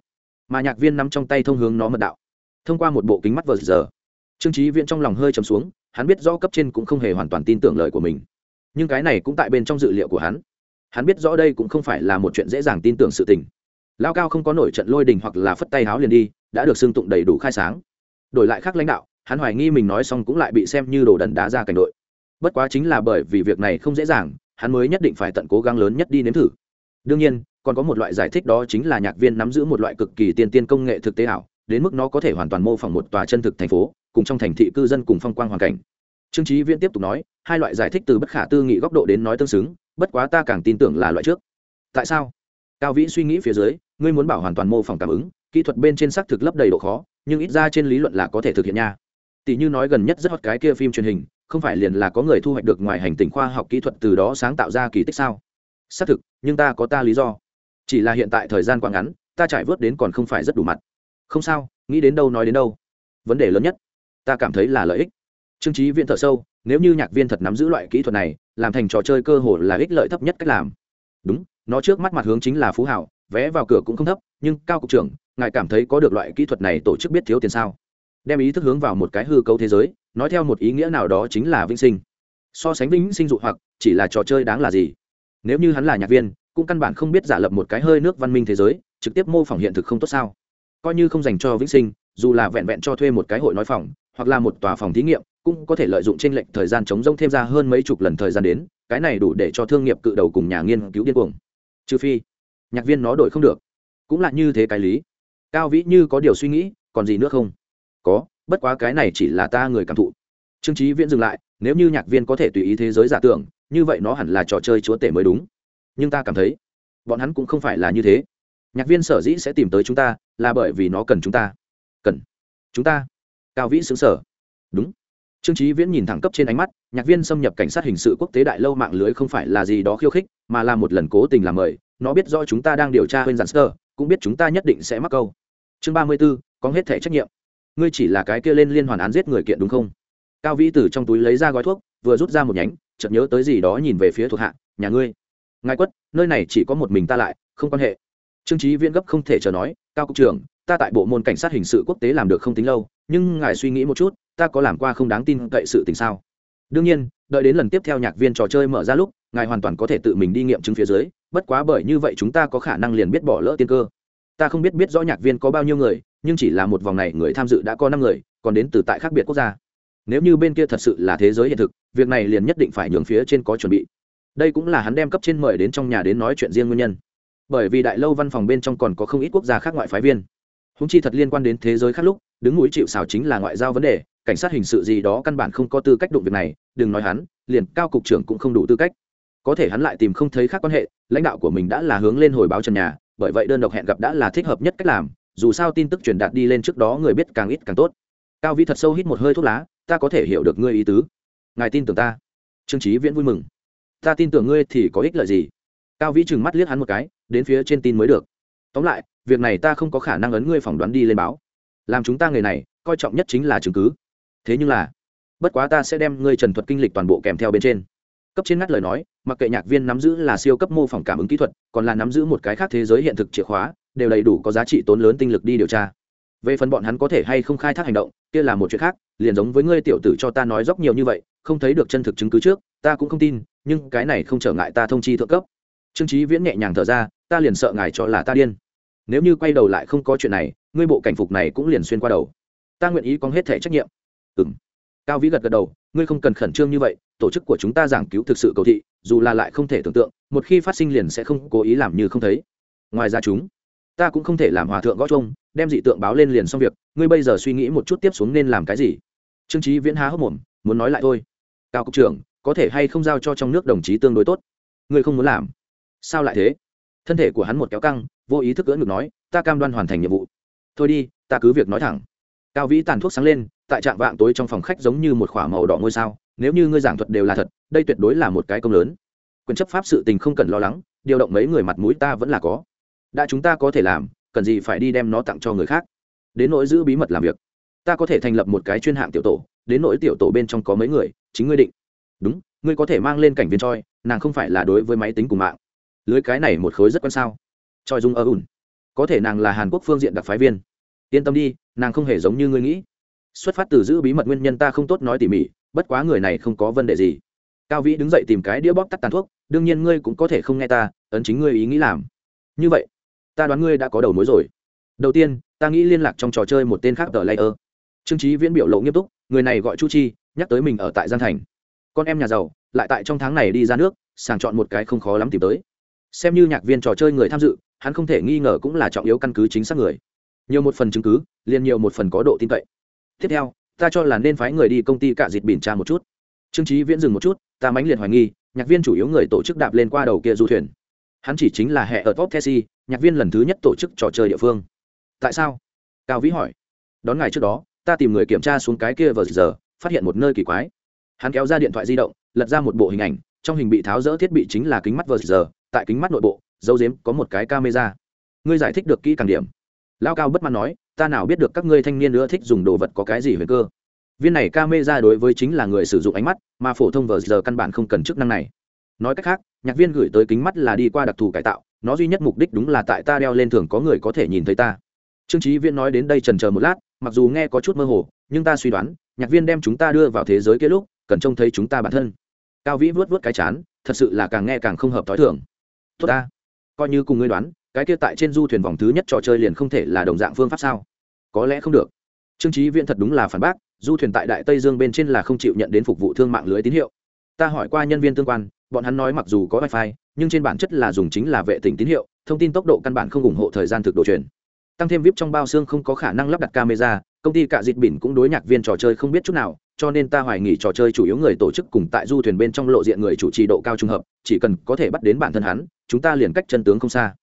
Mà nhạc viên nắm trong tay thông hướng nó mật đạo. Thông qua một bộ kính mắt vờ giờ, trương trí viễn trong lòng hơi trầm xuống, hắn biết rõ cấp trên cũng không hề hoàn toàn tin tưởng lời của mình. Nhưng cái này cũng tại bên trong dự liệu của hắn. Hắn biết rõ đây cũng không phải là một chuyện dễ dàng tin tưởng sự tình lao cao không có nổi trận lôi đình hoặc là phất tay háo liền đi, đã được xưng tụng đầy đủ khai sáng. Đổi lại khác lãnh đạo, hắn hoài nghi mình nói xong cũng lại bị xem như đồ đần đá ra cảnh đội. Bất quá chính là bởi vì việc này không dễ dàng, hắn mới nhất định phải tận cố gắng lớn nhất đi nếm thử. Đương nhiên, còn có một loại giải thích đó chính là nhạc viên nắm giữ một loại cực kỳ tiên tiên công nghệ thực tế ảo, đến mức nó có thể hoàn toàn mô phỏng một tòa chân thực thành phố, cùng trong thành thị cư dân cùng phong quang hoàn cảnh. Trương trí viễn tiếp tục nói, hai loại giải thích từ bất khả tư nghị góc độ đến nói tương xứng, bất quá ta càng tin tưởng là loại trước. Tại sao? Cao vĩ suy nghĩ phía dưới, ngươi muốn bảo hoàn toàn mô phỏng cảm ứng, kỹ thuật bên trên xác thực lấp đầy độ khó, nhưng ít ra trên lý luận là có thể thực hiện nha. Tỷ như nói gần nhất rất hot cái kia phim truyền hình, không phải liền là có người thu hoạch được ngoài hành tinh khoa học kỹ thuật từ đó sáng tạo ra kỳ tích sao? Xác thực, nhưng ta có ta lý do. Chỉ là hiện tại thời gian quá ngắn, ta trải vớt đến còn không phải rất đủ mặt. Không sao, nghĩ đến đâu nói đến đâu. Vấn đề lớn nhất, ta cảm thấy là lợi ích. Trương trí viện thở sâu, nếu như nhạc viên thật nắm giữ loại kỹ thuật này, làm thành trò chơi cơ hội là ích lợi thấp nhất cách làm. Đúng nó trước mắt mặt hướng chính là phú hảo, vé vào cửa cũng không thấp, nhưng cao cục trưởng, ngài cảm thấy có được loại kỹ thuật này tổ chức biết thiếu tiền sao? Đem ý thức hướng vào một cái hư cấu thế giới, nói theo một ý nghĩa nào đó chính là vĩnh sinh. So sánh vĩnh sinh dụ hoặc, chỉ là trò chơi đáng là gì? Nếu như hắn là nhạc viên, cũng căn bản không biết giả lập một cái hơi nước văn minh thế giới, trực tiếp mô phỏng hiện thực không tốt sao? Coi như không dành cho vĩnh sinh, dù là vẹn vẹn cho thuê một cái hội nói phòng, hoặc là một tòa phòng thí nghiệm, cũng có thể lợi dụng trên lệnh thời gian chống rông thêm ra hơn mấy chục lần thời gian đến, cái này đủ để cho thương nghiệp cự đầu cùng nhà nghiên cứu điên cuồng trừ phi nhạc viên nó đổi không được. Cũng là như thế cái lý. Cao vĩ như có điều suy nghĩ, còn gì nữa không? Có, bất quá cái này chỉ là ta người cảm thụ. Trương trí viễn dừng lại, nếu như nhạc viên có thể tùy ý thế giới giả tưởng, như vậy nó hẳn là trò chơi chúa tể mới đúng. Nhưng ta cảm thấy, bọn hắn cũng không phải là như thế. Nhạc viên sở dĩ sẽ tìm tới chúng ta, là bởi vì nó cần chúng ta. Cần chúng ta. Cao vĩ xứng sở đúng trương trí viễn nhìn thẳng cấp trên ánh mắt, nhạc viên xâm nhập cảnh sát hình sự quốc tế đại lâu mạng lưới không phải là gì đó khiêu khích, mà là một lần cố tình làm mời, nó biết rõ chúng ta đang điều tra huyên giản sơ, cũng biết chúng ta nhất định sẽ mắc câu. Chương ba mươi b ố có hết thể trách nhiệm. Ngươi chỉ là cái kia lên liên hoàn án giết người kiện đúng không? Cao vĩ từ trong túi lấy ra gói thuốc, vừa rút ra một nhánh, chợt nhớ tới gì đó nhìn về phía thuộc hạ, nhà ngươi. Ngài quất, nơi này chỉ có một mình ta lại, không quan hệ. Trương trí viễn gấp không thể chờ nói, cao cục trưởng, ta tại bộ môn cảnh sát hình sự quốc tế làm được không tính lâu, nhưng ngài suy nghĩ một chút ta có làm qua không đáng tin cậy sự tình sao? Đương nhiên, đợi đến lần tiếp theo nhạc viên trò chơi mở ra lúc, ngài hoàn toàn có thể tự mình đi nghiệm chứng phía dưới, bất quá bởi như vậy chúng ta có khả năng liền biết bỏ lỡ tiên cơ. Ta không biết biết rõ nhạc viên có bao nhiêu người, nhưng chỉ là một vòng này người tham dự đã có năm người, còn đến từ tại khác biệt quốc gia. Nếu như bên kia thật sự là thế giới hiện thực, việc này liền nhất định phải nhường phía trên có chuẩn bị. Đây cũng là hắn đem cấp trên mời đến trong nhà đến nói chuyện riêng nguyên nhân. Bởi vì đại lâu văn phòng bên trong còn có không ít quốc gia khác ngoại phái viên. Húng chi thật liên quan đến thế giới khác lúc, đứng mũi chịu xào chính là ngoại giao vấn đề cảnh sát hình sự gì đó căn bản không có tư cách đụng việc này, đừng nói hắn, liền cao cục trưởng cũng không đủ tư cách. Có thể hắn lại tìm không thấy khác quan hệ, lãnh đạo của mình đã là hướng lên hồi báo trần nhà, bởi vậy đơn độc hẹn gặp đã là thích hợp nhất cách làm, dù sao tin tức truyền đạt đi lên trước đó người biết càng ít càng tốt. Cao vĩ thật sâu hít một hơi thuốc lá, ta có thể hiểu được ngươi ý tứ. Ngài tin tưởng ta. Trương trí viễn vui mừng. Ta tin tưởng ngươi thì có ích lợi gì? Cao vĩ trừng mắt liếc hắn một cái, đến phía trên tin mới được. Tóm lại, việc này ta không có khả năng ấn ngươi phỏng đoán đi lên báo. Làm chúng ta người này, coi trọng nhất chính là chứng cứ thế nhưng là, bất quá ta sẽ đem ngươi trần thuật kinh lịch toàn bộ kèm theo bên trên. Cấp trên ngắt lời nói, mặc kệ nhạc viên nắm giữ là siêu cấp mô phỏng cảm ứng kỹ thuật, còn là nắm giữ một cái khác thế giới hiện thực chìa khóa, đều đầy đủ có giá trị tốn lớn tinh lực đi điều tra. Về phần bọn hắn có thể hay không khai thác hành động, kia là một chuyện khác, liền giống với ngươi tiểu tử cho ta nói dốc nhiều như vậy, không thấy được chân thực chứng cứ trước, ta cũng không tin, nhưng cái này không trở ngại ta thông chi thượng cấp. Trương trí viễn nhẹ nhàng thở ra, ta liền sợ ngài cho là ta điên. Nếu như quay đầu lại không có chuyện này, ngươi bộ cảnh phục này cũng liền xuyên qua đầu. Ta nguyện ý có hết thể trách nhiệm ừ m cao vĩ gật gật đầu, ngươi không cần khẩn trương như vậy, tổ chức của chúng ta giảng cứu thực sự cầu thị, dù là lại không thể tưởng tượng, một khi phát sinh liền sẽ không cố ý làm như không thấy. Ngoài ra chúng, ta cũng không thể làm hòa thượng gõ chung đem dị tượng báo lên liền xong việc, ngươi bây giờ suy nghĩ một chút tiếp xuống nên làm cái gì? Trương trí viễn há hốc mồm, muốn nói lại thôi. Cao cục trưởng, có thể hay không giao cho trong nước đồng chí tương đối tốt? Ngươi không muốn làm. Sao lại thế? Thân thể của hắn một kéo căng, vô ý thức cưỡng ngực nói, ta cam đoan hoàn thành nhiệm vụ. Thôi đi, ta cứ việc nói thẳng cao vĩ tàn thuốc sáng lên, tại trạm vạng tối trong phòng khách giống như một k h ỏ a màu đỏ ngôi sao, nếu như ngươi giảng thuật đều là thật, đây tuyệt đối là một cái công lớn. Quyền chấp pháp sự tình không cần lo lắng, điều động mấy người mặt mũi ta vẫn là có. Đã chúng ta có thể làm, cần gì phải đi đem nó tặng cho người khác. Đến nỗi giữ bí mật làm việc, ta có thể thành lập một cái chuyên hạng tiểu tổ, đến nỗi tiểu tổ bên trong có mấy người, chính ngươi định. Đúng, ngươi có thể mang lên cảnh viên choi, nàng không phải là đối với máy tính cùng mạng. Lưới cái này một khối rất quan sao. Choi dung ơ ủn. Có thể nàng là hàn quốc phương diện đặc phái viên. Yên tâm đi nàng không hề giống như ngươi nghĩ. Xuất phát từ giữ bí mật nguyên nhân ta không tốt nói tỉ mỉ, bất quá người này không có vấn đề gì. Cao vĩ đứng dậy tìm cái đĩa bóp tắt tàn thuốc, đương nhiên ngươi cũng có thể không nghe ta, ấn chính ngươi ý nghĩ làm. Như vậy, ta đoán ngươi đã có đầu mối rồi. Đầu tiên, ta nghĩ liên lạc trong trò chơi một tên khác tờ layer trương trí viễn biểu lộ nghiêm túc, người này gọi chu chi, nhắc tới mình ở tại gian thành. Con em nhà giàu, lại tại trong tháng này đi ra nước, sàng chọn một cái không khó lắm tìm tới. Xem như nhạc viên trò chơi người tham dự, hắn không thể nghi ngờ cũng là trọng yếu căn cứ chính xác người nhiều một phần chứng cứ, liền nhiều một phần có độ tin cậy. Tiếp theo, ta cho là nên phái người đi công ty cả dịt bỉn tra một chút. Trương trí viễn dừng một chút, ta mãnh liệt hoài nghi, nhạc viên chủ yếu người tổ chức đạp lên qua đầu kia du thuyền. Hắn chỉ chính là hệ ở top tessi nhạc viên lần thứ nhất tổ chức trò chơi địa phương. Tại sao? Cao vĩ hỏi. Đón ngày trước đó, ta tìm người kiểm tra xuống cái kia vào giờ, phát hiện một nơi kỳ quái. Hắn kéo ra điện thoại di động, lật ra một bộ hình ảnh, trong hình bị tháo rỡ thiết bị chính là kính mắt vờ giờ, tại kính mắt nội bộ, dấu dếm có một cái camera. Ngươi giải thích được kỹ càng điểm lao cao bất mãn nói, ta nào biết được các ngươi thanh niên nữa thích dùng đồ vật có cái gì huyền cơ? Viên này camera đối với chính là người sử dụng ánh mắt, mà phổ thông vờ giờ căn bản không cần chức năng này. Nói cách khác, nhạc viên gửi tới kính mắt là đi qua đặc thù cải tạo, nó duy nhất mục đích đúng là tại ta đeo lên thường có người có thể nhìn thấy ta. Trương trí viên nói đến đây trần chờ một lát, mặc dù nghe có chút mơ hồ, nhưng ta suy đoán, nhạc viên đem chúng ta đưa vào thế giới kia lúc, cần trông thấy chúng ta bản thân. Cao vĩ vuốt vuốt cái chán, thật sự là càng nghe càng không hợp t h ó i thường. Tốt ta, coi như cùng ngươi đoán cái kia tại trên du thuyền vòng thứ nhất trò chơi liền không thể là đồng dạng phương pháp sao? Có lẽ không được. Trương trí viễn thật đúng là phản bác, du thuyền tại đại tây dương bên trên là không chịu nhận đến phục vụ thương mạng lưới tín hiệu. Ta hỏi qua nhân viên tương quan, bọn hắn nói mặc dù có wifi, nhưng trên bản chất là dùng chính là vệ tinh tín hiệu, thông tin tốc độ căn bản không ủng hộ thời gian thực độ truyền. Tăng thêm vip trong bao xương không có khả năng lắp đặt camera, công ty cả dịt bỉn cũng đối nhạc viên trò chơi không biết chút nào, cho nên ta hoài nghỉ trò chơi chủ yếu người tổ chức cùng tại du thuyền bên trong lộ diện người chủ trì độ cao trung hợp, chỉ cần có thể bắt đến bản thân hắn, chúng ta liền cách chân tướng không xa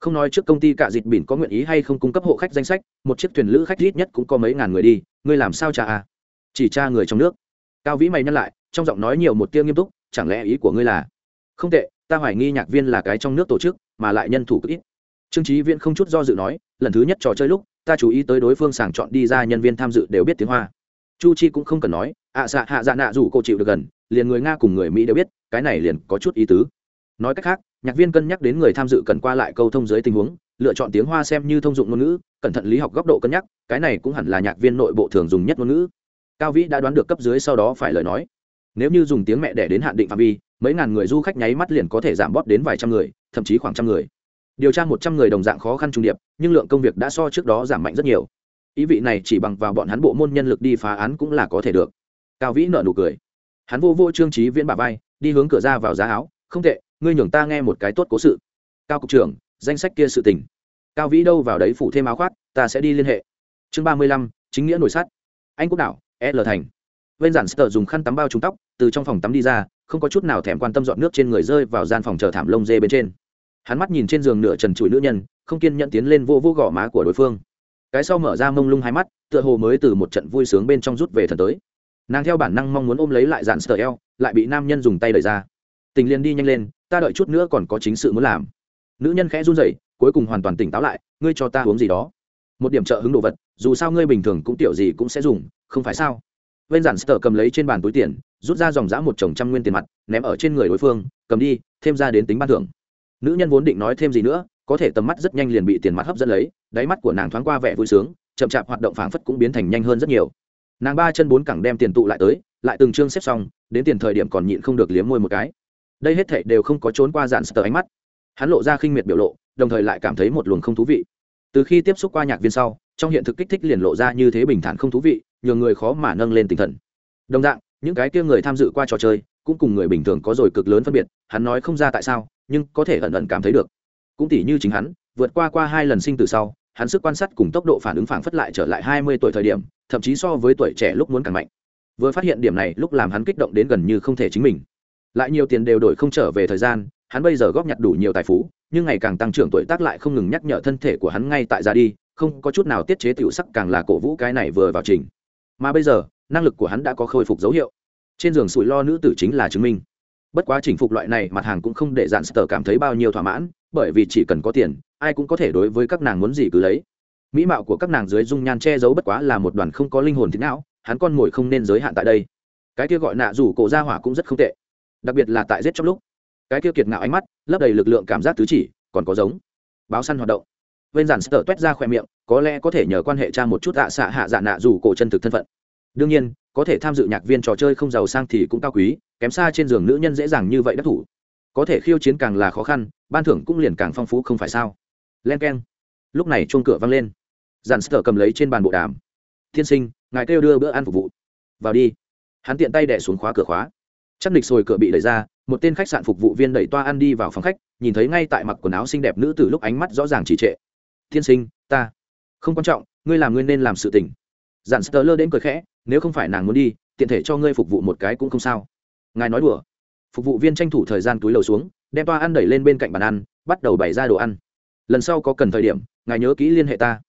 không nói trước công ty cả dịt bỉn có nguyện ý hay không cung cấp hộ khách danh sách một chiếc thuyền lữ khách ít nhất cũng có mấy ngàn người đi ngươi làm sao cha à? Chỉ cha người trong nước. Cao vĩ mày nhắc lại trong giọng nói nhiều một tiêu nghiêm túc chẳng lẽ ý của ngươi là? Không tệ ta hoài nghi nhạc viên là cái trong nước tổ chức mà lại nhân thủ cực ít. Trương trí viễn không chút do dự nói lần thứ nhất trò chơi lúc ta chú ý tới đối phương sàng chọn đi ra nhân viên tham dự đều biết tiếng hoa. Chu chi cũng không cần nói ạ à, xạ hạ dạ nạ dù cô chịu được gần liền người nga cùng người mỹ đều biết cái này liền có chút ý tứ nói cách khác, nhạc viên cân nhắc đến người tham dự cần qua lại câu thông dưới tình huống, lựa chọn tiếng hoa xem như thông dụng ngôn ngữ, cẩn thận lý học góc độ cân nhắc, cái này cũng hẳn là nhạc viên nội bộ thường dùng nhất ngôn ngữ. Cao vĩ đã đoán được cấp dưới sau đó phải lời nói. Nếu như dùng tiếng mẹ đẻ đến hạn định phạm vi, mấy ngàn người du khách nháy mắt liền có thể giảm bóp đến vài trăm người, thậm chí khoảng trăm người. Điều tra một trăm người đồng dạng khó khăn trung điệp, nhưng lượng công việc đã so trước đó giảm mạnh rất nhiều. Ý vị này chỉ bằng vào bọn hắn bộ môn nhân lực đi phá án cũng là có thể được. Cao vĩ nợ nụ cười. Hắn vô vô trương trí viễn bà vai, đi hướng cửa ra vào giá áo, không tệ ngươi nhường ta nghe một cái tốt cố sự. Cao cục trưởng, danh sách kia sự tình. Cao vĩ đâu vào đấy phủ thêm áo khoác, ta sẽ đi liên hệ. Chương ba mươi lăm, chính nghĩa nổi sát. Anh quốc đảo, l thành. Bên giản sờ dùng khăn tắm bao trúng tóc, từ trong phòng tắm đi ra, không có chút nào thèm quan tâm dọn nước trên người rơi vào gian phòng chờ thảm lông dê bên trên. Hắn mắt nhìn trên giường nửa trần trụi nữ nhân, không kiên nhận tiến lên vô vô gò má của đối phương. Cái sau mở ra mông lung hai mắt, tựa hồ mới từ một trận vui sướng bên trong rút về thần tới. Nàng theo bản năng mong muốn ôm lấy lại dạn sờ eo, lại bị nam nhân dùng tay đẩy ra. Tình liền đi nhanh lên ta đợi chút nữa còn có chính sự muốn làm. Nữ nhân khẽ run rẩy, cuối cùng hoàn toàn tỉnh táo lại, ngươi cho ta uống gì đó. Một điểm trợ hứng đồ vật, dù sao ngươi bình thường cũng tiểu gì cũng sẽ dùng, không phải sao? Vên giản sờ cầm lấy trên bàn túi tiền, rút ra dòng dã một chồng trăm nguyên tiền mặt, ném ở trên người đối phương, cầm đi, thêm ra đến tính ban thưởng. Nữ nhân vốn định nói thêm gì nữa, có thể tầm mắt rất nhanh liền bị tiền mặt hấp dẫn lấy, đáy mắt của nàng thoáng qua vẻ vui sướng, chậm chạp hoạt động phảng phất cũng biến thành nhanh hơn rất nhiều. Nàng ba chân bốn cẳng đem tiền tụ lại tới, lại từng chương xếp xong, đến tiền thời điểm còn nhịn không được liếm môi một cái đây hết thảy đều không có trốn qua dạn sờ ánh mắt. Hắn lộ ra khinh miệt biểu lộ, đồng thời lại cảm thấy một luồng không thú vị. Từ khi tiếp xúc qua nhạc viên sau, trong hiện thực kích thích liền lộ ra như thế bình thản không thú vị, nhường người khó mà nâng lên tinh thần. Đồng dạng, những cái kia người tham dự qua trò chơi, cũng cùng người bình thường có rồi cực lớn phân biệt, hắn nói không ra tại sao, nhưng có thể ẩn ẩn cảm thấy được. Cũng tỉ như chính hắn, vượt qua qua hai lần sinh từ sau, hắn sức quan sát cùng tốc độ phản ứng phản phất lại trở lại hai mươi tuổi thời điểm, thậm chí so với tuổi trẻ lúc muốn càng mạnh. Vừa phát hiện điểm này, lúc làm hắn kích động đến gần như không thể chính mình lại nhiều tiền đều đổi không trở về thời gian, hắn bây giờ góp nhặt đủ nhiều tài phú, nhưng ngày càng tăng trưởng tuổi tác lại không ngừng nhắc nhở thân thể của hắn ngay tại ra đi, không có chút nào tiết chế tiểu sắc càng là cổ vũ cái này vừa vào trình. Mà bây giờ, năng lực của hắn đã có khôi phục dấu hiệu. Trên giường sủi lo nữ tử chính là chứng minh. Bất quá chỉnh phục loại này, mặt hàng cũng không để dạn sờ cảm thấy bao nhiêu thỏa mãn, bởi vì chỉ cần có tiền, ai cũng có thể đối với các nàng muốn gì cứ lấy. Mỹ mạo của các nàng dưới dung nhan che giấu bất quá là một đoàn không có linh hồn thế não, hắn con mồi không nên giới hạn tại đây. Cái kia gọi nạ rủ cổ ra hỏa cũng rất không tệ đặc biệt là tại giết trong lúc, cái kia kiệt ngạo ánh mắt, lấp đầy lực lượng cảm giác tứ chỉ, còn có giống báo săn hoạt động. Bên giản sờ toét ra khoe miệng, có lẽ có thể nhờ quan hệ cha một chút ạ xạ hạ dạ nạ dù cổ chân thực thân phận. Đương nhiên, có thể tham dự nhạc viên trò chơi không giàu sang thì cũng cao quý, kém xa trên giường nữ nhân dễ dàng như vậy đắc thủ. Có thể khiêu chiến càng là khó khăn, ban thưởng cũng liền càng phong phú không phải sao? Len k e n lúc này chuông cửa văng lên. Dàn sờ cầm lấy trên bàn bộ đàm. Tiên sinh, ngài kêu đưa bữa ăn phục vụ. Vào đi. Hắn tiện tay đẻ xuống khóa cửa khóa chắc nịch sồi cửa bị đẩy ra, một tên khách sạn phục vụ viên đẩy toa ăn đi vào phòng khách, nhìn thấy ngay tại mặc quần áo xinh đẹp nữ từ lúc ánh mắt rõ ràng chỉ trệ. Tiên sinh, ta. Không quan trọng, ngươi làm ngươi nên làm sự tình. Dặn sờ lơ đến cười khẽ, nếu không phải nàng muốn đi, tiện thể cho ngươi phục vụ một cái cũng không sao. Ngài nói đùa. Phục vụ viên tranh thủ thời gian túi lầu xuống, đem toa ăn đẩy lên bên cạnh bàn ăn, bắt đầu bày ra đồ ăn. Lần sau có cần thời điểm, ngài nhớ kỹ liên hệ ta.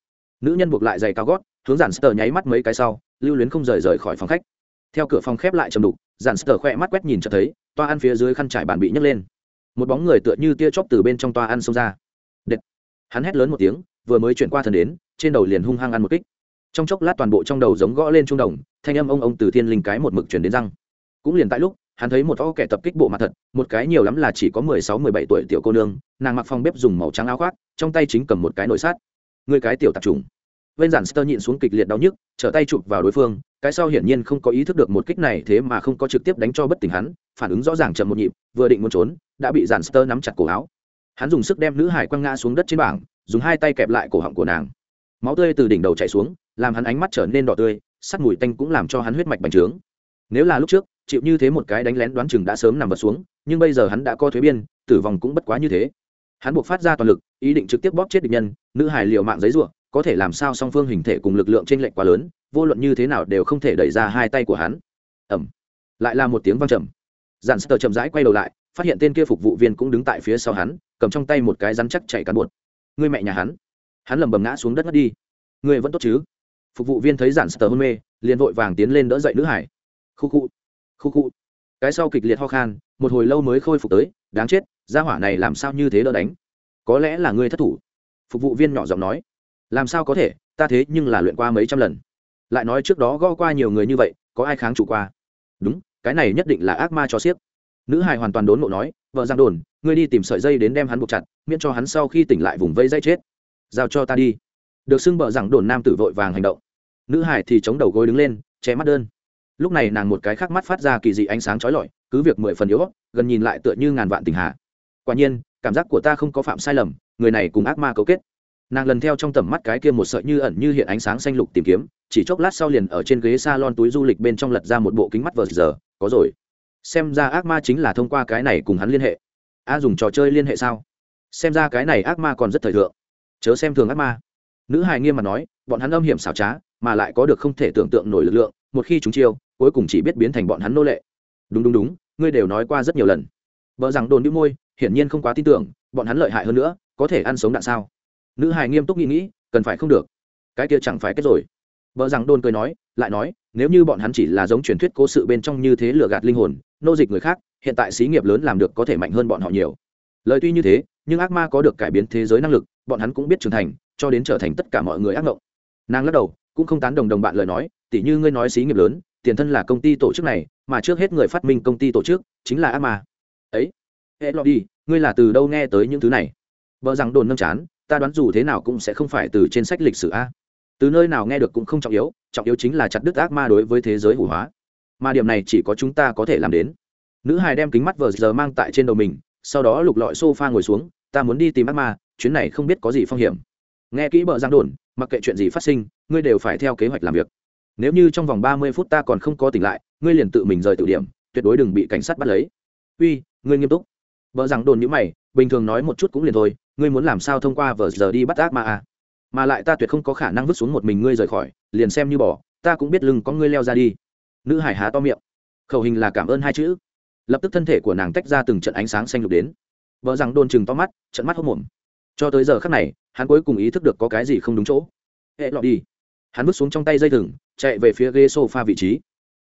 Nữ nhân buộc lại giày cao gót, hướng giản sờ nháy mắt mấy cái sau, lưu luyến không rời rời khỏi phòng khách theo cửa phòng khép lại chầm đục dàn sờ khỏe mắt quét nhìn cho thấy, toa ăn phía dưới khăn trải bàn bị nhấc lên. Một bóng người tựa như tia chóp từ bên trong toa ăn xông ra. Đệt. hắn hét lớn một tiếng, vừa mới chuyển qua thần đến, trên đầu liền hung hăng ăn một kích. Trong chốc lát toàn bộ trong đầu giống gõ lên trung đồng, thanh âm ông ông từ thiên linh cái một mực chuyển đến răng. Cũng liền tại lúc, hắn thấy một o kẻ tập kích bộ mặt thật, một cái nhiều lắm là chỉ có mười sáu, mười bảy tuổi tiểu cô nương, nàng mặc phòng bếp dùng màu trắng áo khoác, trong tay chính cầm một cái nồi sát người cái tiểu tạp trùng vên giản sơ nhịn xuống kịch liệt đau nhức, trở tay chụp vào đối phương, cái sau hiển nhiên không có ý thức được một kích này thế mà không có trực tiếp đánh cho bất tỉnh hắn, phản ứng rõ ràng chậm một nhịp, vừa định muốn trốn, đã bị giản sơ nắm chặt cổ áo. Hắn dùng sức đem nữ hải quăng ngã xuống đất trên bảng, dùng hai tay kẹp lại cổ họng của nàng. Máu tươi từ đỉnh đầu chảy xuống, làm hắn ánh mắt trở nên đỏ tươi, sắt mùi tanh cũng làm cho hắn huyết mạch bành trướng. Nếu là lúc trước, chịu như thế một cái đánh lén đoán chừng đã sớm nằm vật xuống, nhưng bây giờ hắn đã có thuế biên, tử vong cũng bất quá như thế. Hắn buộc phát ra toàn lực, ý định trực tiếp bóp chết địch nhân, nữ hải liều mạng giấy ruộng có thể làm sao song phương hình thể cùng lực lượng t r ê n lệch quá lớn, vô luận như thế nào đều không thể đẩy ra hai tay của hắn. Ẩm lại là một tiếng văng trầm. Dàn sờ chậm rãi quay đầu lại, phát hiện tên kia phục vụ viên cũng đứng tại phía sau hắn, cầm trong tay một cái rắn chắc chạy cán bột. Người mẹ nhà hắn. Hắn lầm bầm ngã xuống đất ngất đi. Người vẫn tốt chứ? Phục vụ viên thấy giản sờ hôn mê, liền vội vàng tiến lên đỡ dậy nữ hải. Khu khu. Khu khu. Cái sau kịch liệt ho khan, một hồi lâu mới khôi phục tới, đáng chết, gia hỏa này làm sao như thế đỡ đánh? Có lẽ là ngươi thất thủ. Phục vụ viên nhỏ giọng nói làm sao có thể? Ta thế nhưng là luyện qua mấy trăm lần. Lại nói trước đó gõ qua nhiều người như vậy, có ai kháng chủ qua? Đúng, cái này nhất định là ác ma cho siếc nữ hài hoàn toàn đốn nộ nói, vợ giang đồn, ngươi đi tìm sợi dây đến đem hắn buộc chặt, miễn cho hắn sau khi tỉnh lại vùng vây dây chết. Giao cho ta đi. Được xưng bợ rằng đồn nam tử vội vàng hành động. Nữ hải thì chống đầu gối đứng lên, che mắt đơn. Lúc này nàng một cái khác mắt phát ra kỳ dị ánh sáng trói lọi, cứ việc mười phần yếu gần nhìn lại tựa như ngàn vạn tình hạ. Quả nhiên, cảm giác của ta không có phạm sai lầm, người này cùng ác ma cấu kết nàng lần theo trong tầm mắt cái kia một sợi như ẩn như hiện ánh sáng xanh lục tìm kiếm, chỉ chốc lát sau liền ở trên ghế s a lon túi du lịch bên trong lật ra một bộ kính mắt vờ giờ, có rồi. Xem ra ác ma chính là thông qua cái này cùng hắn liên hệ. A dùng trò chơi liên hệ sao? Xem ra cái này ác ma còn rất thời thượng. Chớ xem thường ác ma. Nữ hài nghiêm mà nói, bọn hắn âm hiểm xảo trá, mà lại có được không thể tưởng tượng nổi lực lượng, một khi chúng chiêu, cuối cùng chỉ biết biến thành bọn hắn nô lệ. Đúng đúng đúng, ngươi đều nói qua rất nhiều lần. Vợ rằng đồn đĩu môi, hiển nhiên không quá tin tưởng, bọn hắn lợi hại hơn nữa, có thể ăn sống đạn sao? Nữ hài nghiêm túc nghĩ nghĩ, cần phải không được. Cái kia chẳng phải kết rồi. Vợ rằng đôn cười nói, lại nói, nếu như bọn hắn chỉ là giống truyền thuyết cố sự bên trong như thế lừa gạt linh hồn, nô dịch người khác, hiện tại xí nghiệp lớn làm được có thể mạnh hơn bọn họ nhiều. Lời tuy như thế, nhưng ác ma có được cải biến thế giới năng lực, bọn hắn cũng biết trưởng thành, cho đến trở thành tất cả mọi người ác mộng nàng lắc đầu, cũng không tán đồng đồng bạn lời nói, tỉ như ngươi nói xí nghiệp lớn, tiền thân là công ty tổ chức này, mà trước hết người phát minh công ty tổ chức, chính là ác ma. Ấy hệ lọ đi ngươi là từ đâu nghe tới những thứ này? Vợ rằng đồn nâm chán ta đoán dù thế nào cũng sẽ không phải từ trên sách lịch sử a. Từ nơi nào nghe được cũng không trọng yếu trọng yếu chính là chặt đứt ác ma đối với thế giới hủ hóa. Mà điểm này chỉ có chúng ta có thể làm đến. Nữ hài đem kính mắt vờ giờ mang tại trên đầu mình, sau đó lục lọi s o f a ngồi xuống, ta muốn đi tìm ác ma, chuyến này không biết có gì phong hiểm. Nghe kỹ bờ giang đồn, mặc kệ chuyện gì phát sinh, ngươi đều phải theo kế hoạch làm việc. Nếu như trong vòng ba mươi phút ta còn không có tỉnh lại, ngươi liền tự mình rời tự điểm, tuyệt đối đừng bị cảnh sát bắt lấy. Uy, ngươi nghiêm túc. Vợ rằng đồn nhữ mày, bình thường nói một chút cũng liền thôi ngươi muốn làm sao thông qua vờ giờ đi bắt ác ma à? Mà lại ta tuyệt không có khả năng vứt xuống một mình ngươi rời khỏi, liền xem như bỏ, ta cũng biết lưng có ngươi leo ra đi. Nữ hải há to miệng. Khẩu hình là cảm ơn hai chữ. Lập tức thân thể của nàng tách ra từng trận ánh sáng xanh lục đến. Vợ rằng đôn chừng to mắt, trận mắt hốc mồm. Cho tới giờ khắc này, hắn cuối cùng ý thức được có cái gì không đúng chỗ. Hệ lọt đi. Hắn vứt xuống trong tay dây thừng, chạy về phía ghế sofa vị trí.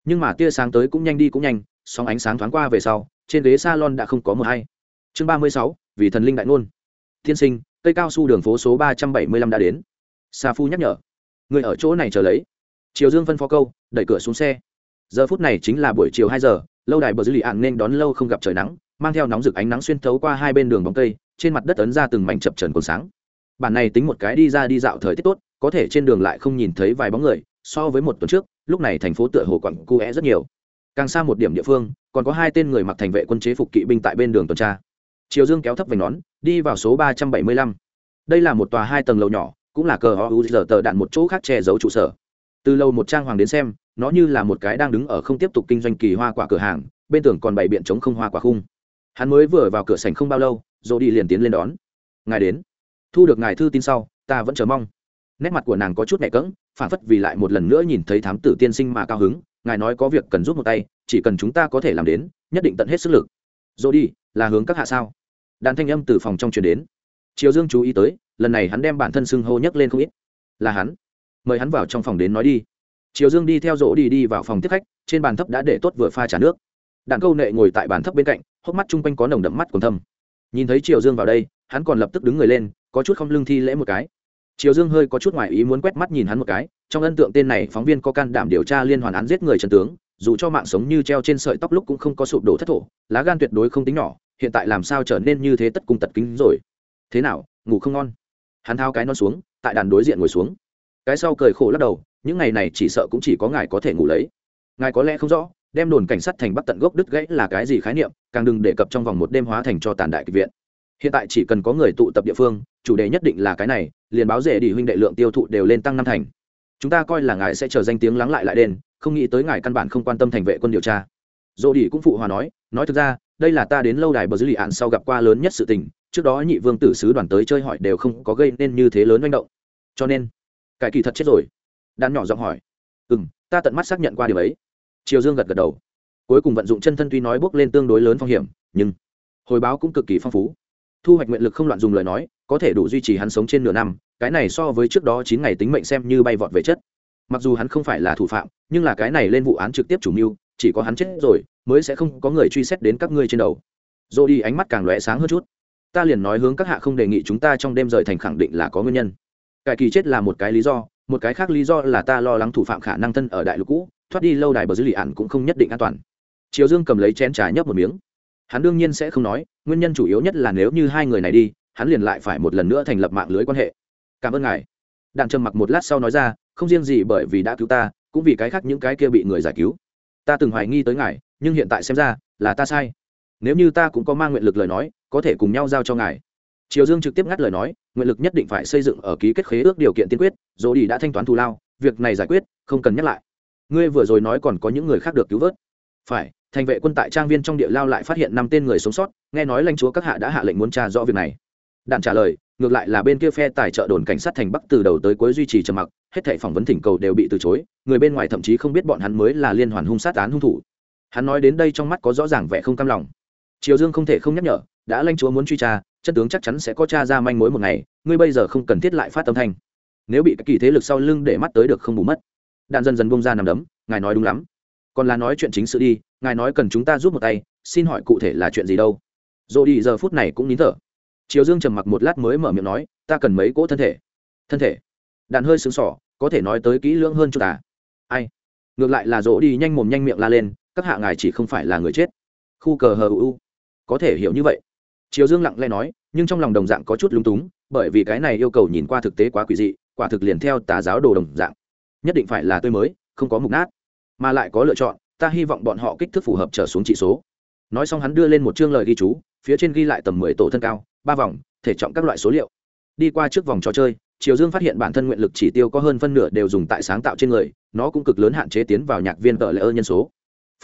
Nhưng mà tia sáng tới cũng nhanh đi cũng nhanh song ánh sáng thoáng qua về sau, trên ghế salon đã không có một hay. Chương ba mươi sáu, vì thần linh đại ngôn tiên sinh, cây cao su đường phố số ba trăm bảy mươi lăm đã đến. Sa phu nhắc nhở. Người ở chỗ này chờ lấy. Triều dương phân phó câu, đẩy cửa xuống xe. Giờ phút này chính là buổi chiều hai giờ, lâu đài bờ dư lì ạn nên đón lâu không gặp trời nắng, mang theo nóng rực ánh nắng xuyên thấu qua hai bên đường bóng cây, trên mặt đất ấn ra từng mảnh chập trần còn sáng. Bản này tính một cái đi ra đi dạo thời tiết tốt, có thể trên đường lại không nhìn thấy vài bóng người, so với một tuần trước, lúc này thành phố tựa hồ quặng cu é rất nhiều. Càng xa một điểm địa phương, còn có hai tên người mặc thành vệ quân chế phục kỵ binh tại bên đường tuần tra triều dương kéo thấp vành nón, đi vào số ba trăm bảy mươi lăm. Đây là một tòa hai tầng lầu nhỏ, cũng là cờ ho u giờ tờ đạn một chỗ khác che giấu trụ sở. Từ lâu một trang hoàng đến xem, nó như là một cái đang đứng ở không tiếp tục kinh doanh kỳ hoa quả cửa hàng, bên tường còn bày biện chống không hoa quả khung. Hắn mới vừa vào cửa sảnh không bao lâu, rồi đi liền tiến lên đón. Ngài đến. Thu được ngài thư tin sau, ta vẫn chờ mong. Nét mặt của nàng có chút nhẹ cỡng phản phất vì lại một lần nữa nhìn thấy thám tử tiên sinh mà cao hứng, ngài nói có việc cần giúp một tay, chỉ cần chúng ta có thể làm đến, nhất định tận hết sức lực. Rồi đi, là hướng các hạ sao? Đàn thanh âm từ phòng trong truyền đến. Triều dương chú ý tới, lần này hắn đem bản thân xưng hô nhấc lên không ít. Là hắn. Mời hắn vào trong phòng đến nói đi. Triều dương đi theo rỗ đi đi vào phòng tiếp khách, trên bàn thấp đã để tốt vừa pha trả nước. Đạn câu nệ ngồi tại bàn thấp bên cạnh, hốc mắt chung quanh có nồng đậm mắt còn thâm. Nhìn thấy triều dương vào đây, hắn còn lập tức đứng người lên, có chút không lưng thi lễ một cái. Triều dương hơi có chút ngoài ý muốn quét mắt nhìn hắn một cái, trong ấn tượng tên này phóng viên có can đảm điều tra liên hoàn án giết người trần tướng, dù cho mạng sống như treo trên sợi tóc lúc cũng không có sụp đổ thất thổ, lá gan tuyệt đối không tính nhỏ hiện tại làm sao trở nên như thế tất cung tật kính rồi? Thế nào, ngủ không ngon? Hắn thao cái non xuống, tại đàn đối diện ngồi xuống. Cái sau cười khổ lắc đầu, những ngày này chỉ sợ cũng chỉ có ngài có thể ngủ lấy. Ngài có lẽ không rõ, đem đồn cảnh sát thành bắc tận gốc đứt gãy là cái gì khái niệm, càng đừng đề cập trong vòng một đêm hóa thành cho tàn đại kịch viện. Hiện tại chỉ cần có người tụ tập địa phương, chủ đề nhất định là cái này, liền báo rể đi huynh đệ lượng tiêu thụ đều lên tăng năm thành. Chúng ta coi là ngài sẽ chờ danh tiếng lắng lại lại đền, không nghĩ tới ngài căn bản không quan tâm thành vệ quân điều tra. Dỗ đi cũng phụ hòa nói nói thực ra đây là ta đến lâu đài bờ dư lì ạn sau gặp qua lớn nhất sự tình, trước đó nhị vương tử sứ đoàn tới chơi hỏi đều không có gây nên như thế lớn manh động. Cho nên cải kỳ thật chết rồi. Đan nhỏ giọng hỏi. Ừ m ta tận mắt xác nhận qua điều ấy. Triều dương gật gật đầu. Cuối cùng vận dụng chân thân tuy nói bước lên tương đối lớn phong hiểm, nhưng hồi báo cũng cực kỳ phong phú. Thu hoạch nguyện lực không loạn dùng lời nói, có thể đủ duy trì hắn sống trên nửa năm, cái này so với trước đó chín ngày tính mệnh xem như bay vọt về chất. Mặc dù hắn không phải là thủ phạm, nhưng là cái này lên vụ án trực tiếp chủ mưu chỉ có hắn chết rồi, mới sẽ không có người truy xét đến các ngươi trên đầu. Dô đi, ánh mắt càng lóe sáng hơn chút. Ta liền nói hướng các hạ không đề nghị chúng ta trong đêm rời thành khẳng định là có nguyên nhân. Cải kỳ chết là một cái lý do, một cái khác lý do là ta lo lắng thủ phạm khả năng thân ở đại lục cũ, thoát đi lâu đài bờ dưới lì ạn cũng không nhất định an toàn. Triều dương cầm lấy chén trà nhấp một miếng. Hắn đương nhiên sẽ không nói, nguyên nhân chủ yếu nhất là nếu như hai người này đi, hắn liền lại phải một lần nữa thành lập mạng lưới quan hệ. Cảm ơn ngài. Đặng trầm mặc một lát sau nói ra, không riêng gì bởi vì đã cứu ta, cũng vì cái khác những cái kia bị người giải cứu ta từng hoài nghi tới ngài, nhưng hiện tại xem ra, là ta sai. Nếu như ta cũng có mang nguyện lực lời nói, có thể cùng nhau giao cho ngài. Triều dương trực tiếp ngắt lời nói, nguyện lực nhất định phải xây dựng ở ký kết khế ước điều kiện tiên quyết, dỗ đi đã thanh toán thù lao, việc này giải quyết, không cần nhắc lại. Ngươi vừa rồi nói còn có những người khác được cứu vớt. Phải, thành vệ quân tại trang viên trong địa lao lại phát hiện năm tên người sống sót, nghe nói lãnh chúa các hạ đã hạ lệnh muốn tra rõ việc này. Đạn trả lời ngược lại là bên kia phe tài trợ đồn cảnh sát thành bắc từ đầu tới cuối duy trì trầm mặc, hết thảy phỏng vấn thỉnh cầu đều bị từ chối, người bên ngoài thậm chí không biết bọn hắn mới là liên hoàn hung sát án hung thủ. Hắn nói đến đây trong mắt có rõ ràng vẻ không cam lòng. Triều dương không thể không nhắc nhở, đã lanh chúa muốn truy tra, chân tướng chắc chắn sẽ có t ra manh mối một ngày, ngươi bây giờ không cần thiết lại phát tâm thanh. Nếu bị các kỳ thế lực sau lưng để mắt tới được không bù mất. Đạn dần dần bông ra nằm đấm, ngài nói đúng lắm. Còn là nói chuyện chính sự đi, ngài nói cần chúng ta giúp một tay, xin hỏi cụ thể là chuyện gì đâu. Dỗ đi, giờ phút này cũng nín thở triều dương trầm mặc một lát mới mở miệng nói, ta cần mấy cỗ thân thể? Thân thể? Đạn hơi sướng sỏ có thể nói tới kỹ lưỡng hơn chút à? Ai? Ngược lại là dỗ đi nhanh mồm nhanh miệng la lên, các hạ ngài chỉ không phải là người chết. Khu cờ hờ u có thể hiểu như vậy. Triều dương lặng lẽ nói, nhưng trong lòng đồng dạng có chút lúng túng, bởi vì cái này yêu cầu nhìn qua thực tế quá quỷ dị, quả thực liền theo tà giáo đồ đồng dạng. Nhất định phải là tươi mới, không có mục nát, mà lại có lựa chọn, ta hy vọng bọn họ kích thước phù hợp trở xuống trị số nói xong hắn đưa lên một chương lời ghi chú, phía trên ghi lại tầm mười tổ thân cao, ba vòng, thể trọng các loại số liệu. Đi qua trước vòng trò chơi, triều dương phát hiện bản thân nguyện lực chỉ tiêu có hơn phân nửa đều dùng tại sáng tạo trên người, nó cũng cực lớn hạn chế tiến vào nhạc viên tờ lễ ơn nhân số.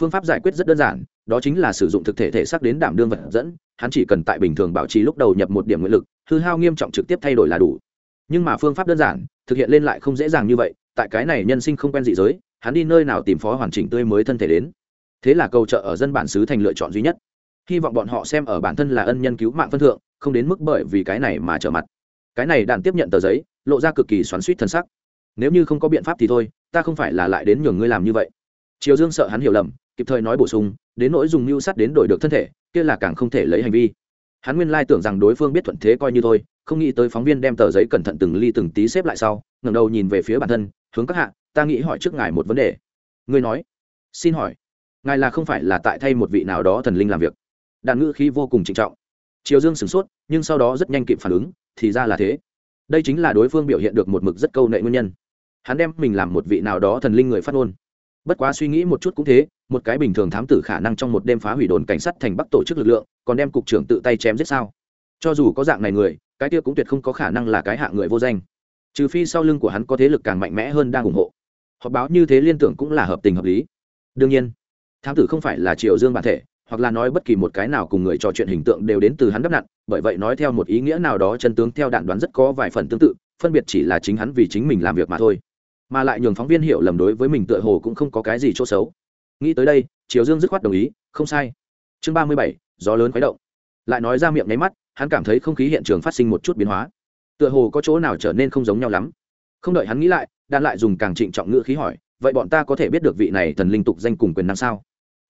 Phương pháp giải quyết rất đơn giản, đó chính là sử dụng thực thể thể xác đến đảm đương vật dẫn, hắn chỉ cần tại bình thường bảo trì lúc đầu nhập một điểm nguyện lực, hư hao nghiêm trọng trực tiếp thay đổi là đủ. Nhưng mà phương pháp đơn giản, thực hiện lên lại không dễ dàng như vậy, tại cái này nhân sinh không quen dị giới, hắn đi nơi nào tìm phó hoàn chỉnh tươi mới thân thể đến thế là cầu trợ ở dân bản xứ thành lựa chọn duy nhất. Hy vọng bọn họ xem ở bản thân là ân nhân cứu mạng phân thượng, không đến mức bởi vì cái này mà trở mặt. Cái này đàn tiếp nhận tờ giấy, lộ ra cực kỳ xoắn suýt thân sắc. Nếu như không có biện pháp thì thôi, ta không phải là lại đến nhường ngươi làm như vậy. Triều dương sợ hắn hiểu lầm, kịp thời nói bổ sung, đến nỗi dùng mưu sắt đến đổi được thân thể, kia là càng không thể lấy hành vi. Hắn nguyên lai tưởng rằng đối phương biết thuận thế coi như thôi, không nghĩ tới phóng viên đem tờ giấy cẩn thận từng ly từng tí xếp lại sau, ngẩng đầu nhìn về phía bản thân, hướng các hạ, ta nghĩ hỏi trước ngài một vấn đề. Ngươi nói. Xin hỏi ngài là không phải là tại thay một vị nào đó thần linh làm việc. Đàn ngữ khí vô cùng trịnh trọng. Triều dương sửng sốt, nhưng sau đó rất nhanh kịp phản ứng, thì ra là thế. Đây chính là đối phương biểu hiện được một mực rất câu nệ nguyên nhân. Hắn đem mình làm một vị nào đó thần linh người phát ngôn. Bất quá suy nghĩ một chút cũng thế, một cái bình thường thám tử khả năng trong một đêm phá hủy đồn cảnh sát thành bắc tổ chức lực lượng, còn đem cục trưởng tự tay chém giết sao? Cho dù có dạng này người, cái kia cũng tuyệt không có khả năng là cái hạng người vô danh. Trừ phi sau lưng của hắn có thế lực càng mạnh mẽ hơn đang ủng hộ. Họp báo như thế liên tưởng cũng là hợp tình hợp lý. Đương nhiên thám tử không phải là triều dương bản thể, hoặc là nói bất kỳ một cái nào cùng người trò chuyện hình tượng đều đến từ hắn đắp nặn, bởi vậy nói theo một ý nghĩa nào đó chân tướng theo đạn đoán rất có vài phần tương tự, phân biệt chỉ là chính hắn vì chính mình làm việc mà thôi. Mà lại nhường phóng viên hiểu lầm đối với mình tựa hồ cũng không có cái gì chỗ xấu. Nghĩ tới đây, triều dương dứt khoát đồng ý, không sai. Chương ba mươi bảy, gió lớn khuấy động. Lại nói ra miệng nháy mắt, hắn cảm thấy không khí hiện trường phát sinh một chút biến hóa. Tựa hồ có chỗ nào trở nên không giống nhau lắm. Không đợi hắn nghĩ lại đan lại dùng càng trịnh trọng ngữ khí hỏi, vậy bọn ta có thể biết được vị này thần linh tục danh cùng quyền năng sao?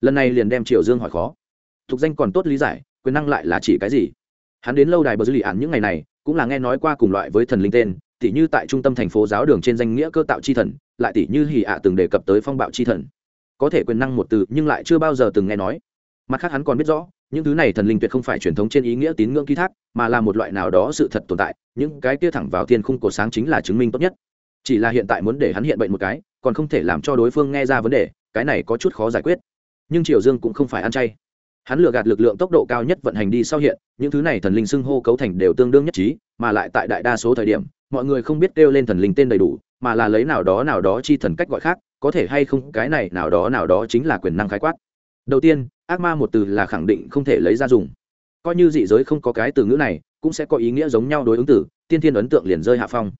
Lần này liền đem triều dương hỏi khó. Tục danh còn tốt lý giải, quyền năng lại là chỉ cái gì? Hắn đến lâu đài bờ dư lì ạn những ngày này, cũng là nghe nói qua cùng loại với thần linh tên, tỉ như tại trung tâm thành phố giáo đường trên danh nghĩa cơ tạo chi thần, lại tỉ như hì ạ từng đề cập tới phong bạo chi thần. Có thể quyền năng một từ, nhưng lại chưa bao giờ từng nghe nói. Mặt khác hắn còn biết rõ, những thứ này thần linh tuyệt không phải truyền thống trên ý nghĩa tín ngưỡng ký thác, mà là một loại nào đó sự thật tồn tại, những cái kia thẳng vào thiên khung cổ sáng chính là chứng minh tốt nhất. Chỉ là hiện tại muốn để hắn hiện bệnh một cái, còn không thể làm cho đối phương nghe ra vấn đề, cái này có chút khó giải quyết nhưng triều dương cũng không phải ăn chay. Hắn lừa gạt lực lượng tốc độ cao nhất vận hành đi sau hiện, những thứ này thần linh xưng hô cấu thành đều tương đương nhất trí, mà lại tại đại đa số thời điểm, mọi người không biết kêu lên thần linh tên đầy đủ, mà là lấy nào đó nào đó chi thần cách gọi khác, có thể hay không, cái này nào đó nào đó chính là quyền năng khái quát. Đầu tiên, ác ma một từ là khẳng định không thể lấy ra dùng. Coi như dị giới không có cái từ ngữ này, cũng sẽ có ý nghĩa giống nhau đối ứng tử. tiên thiên ấn tượng liền rơi hạ phong.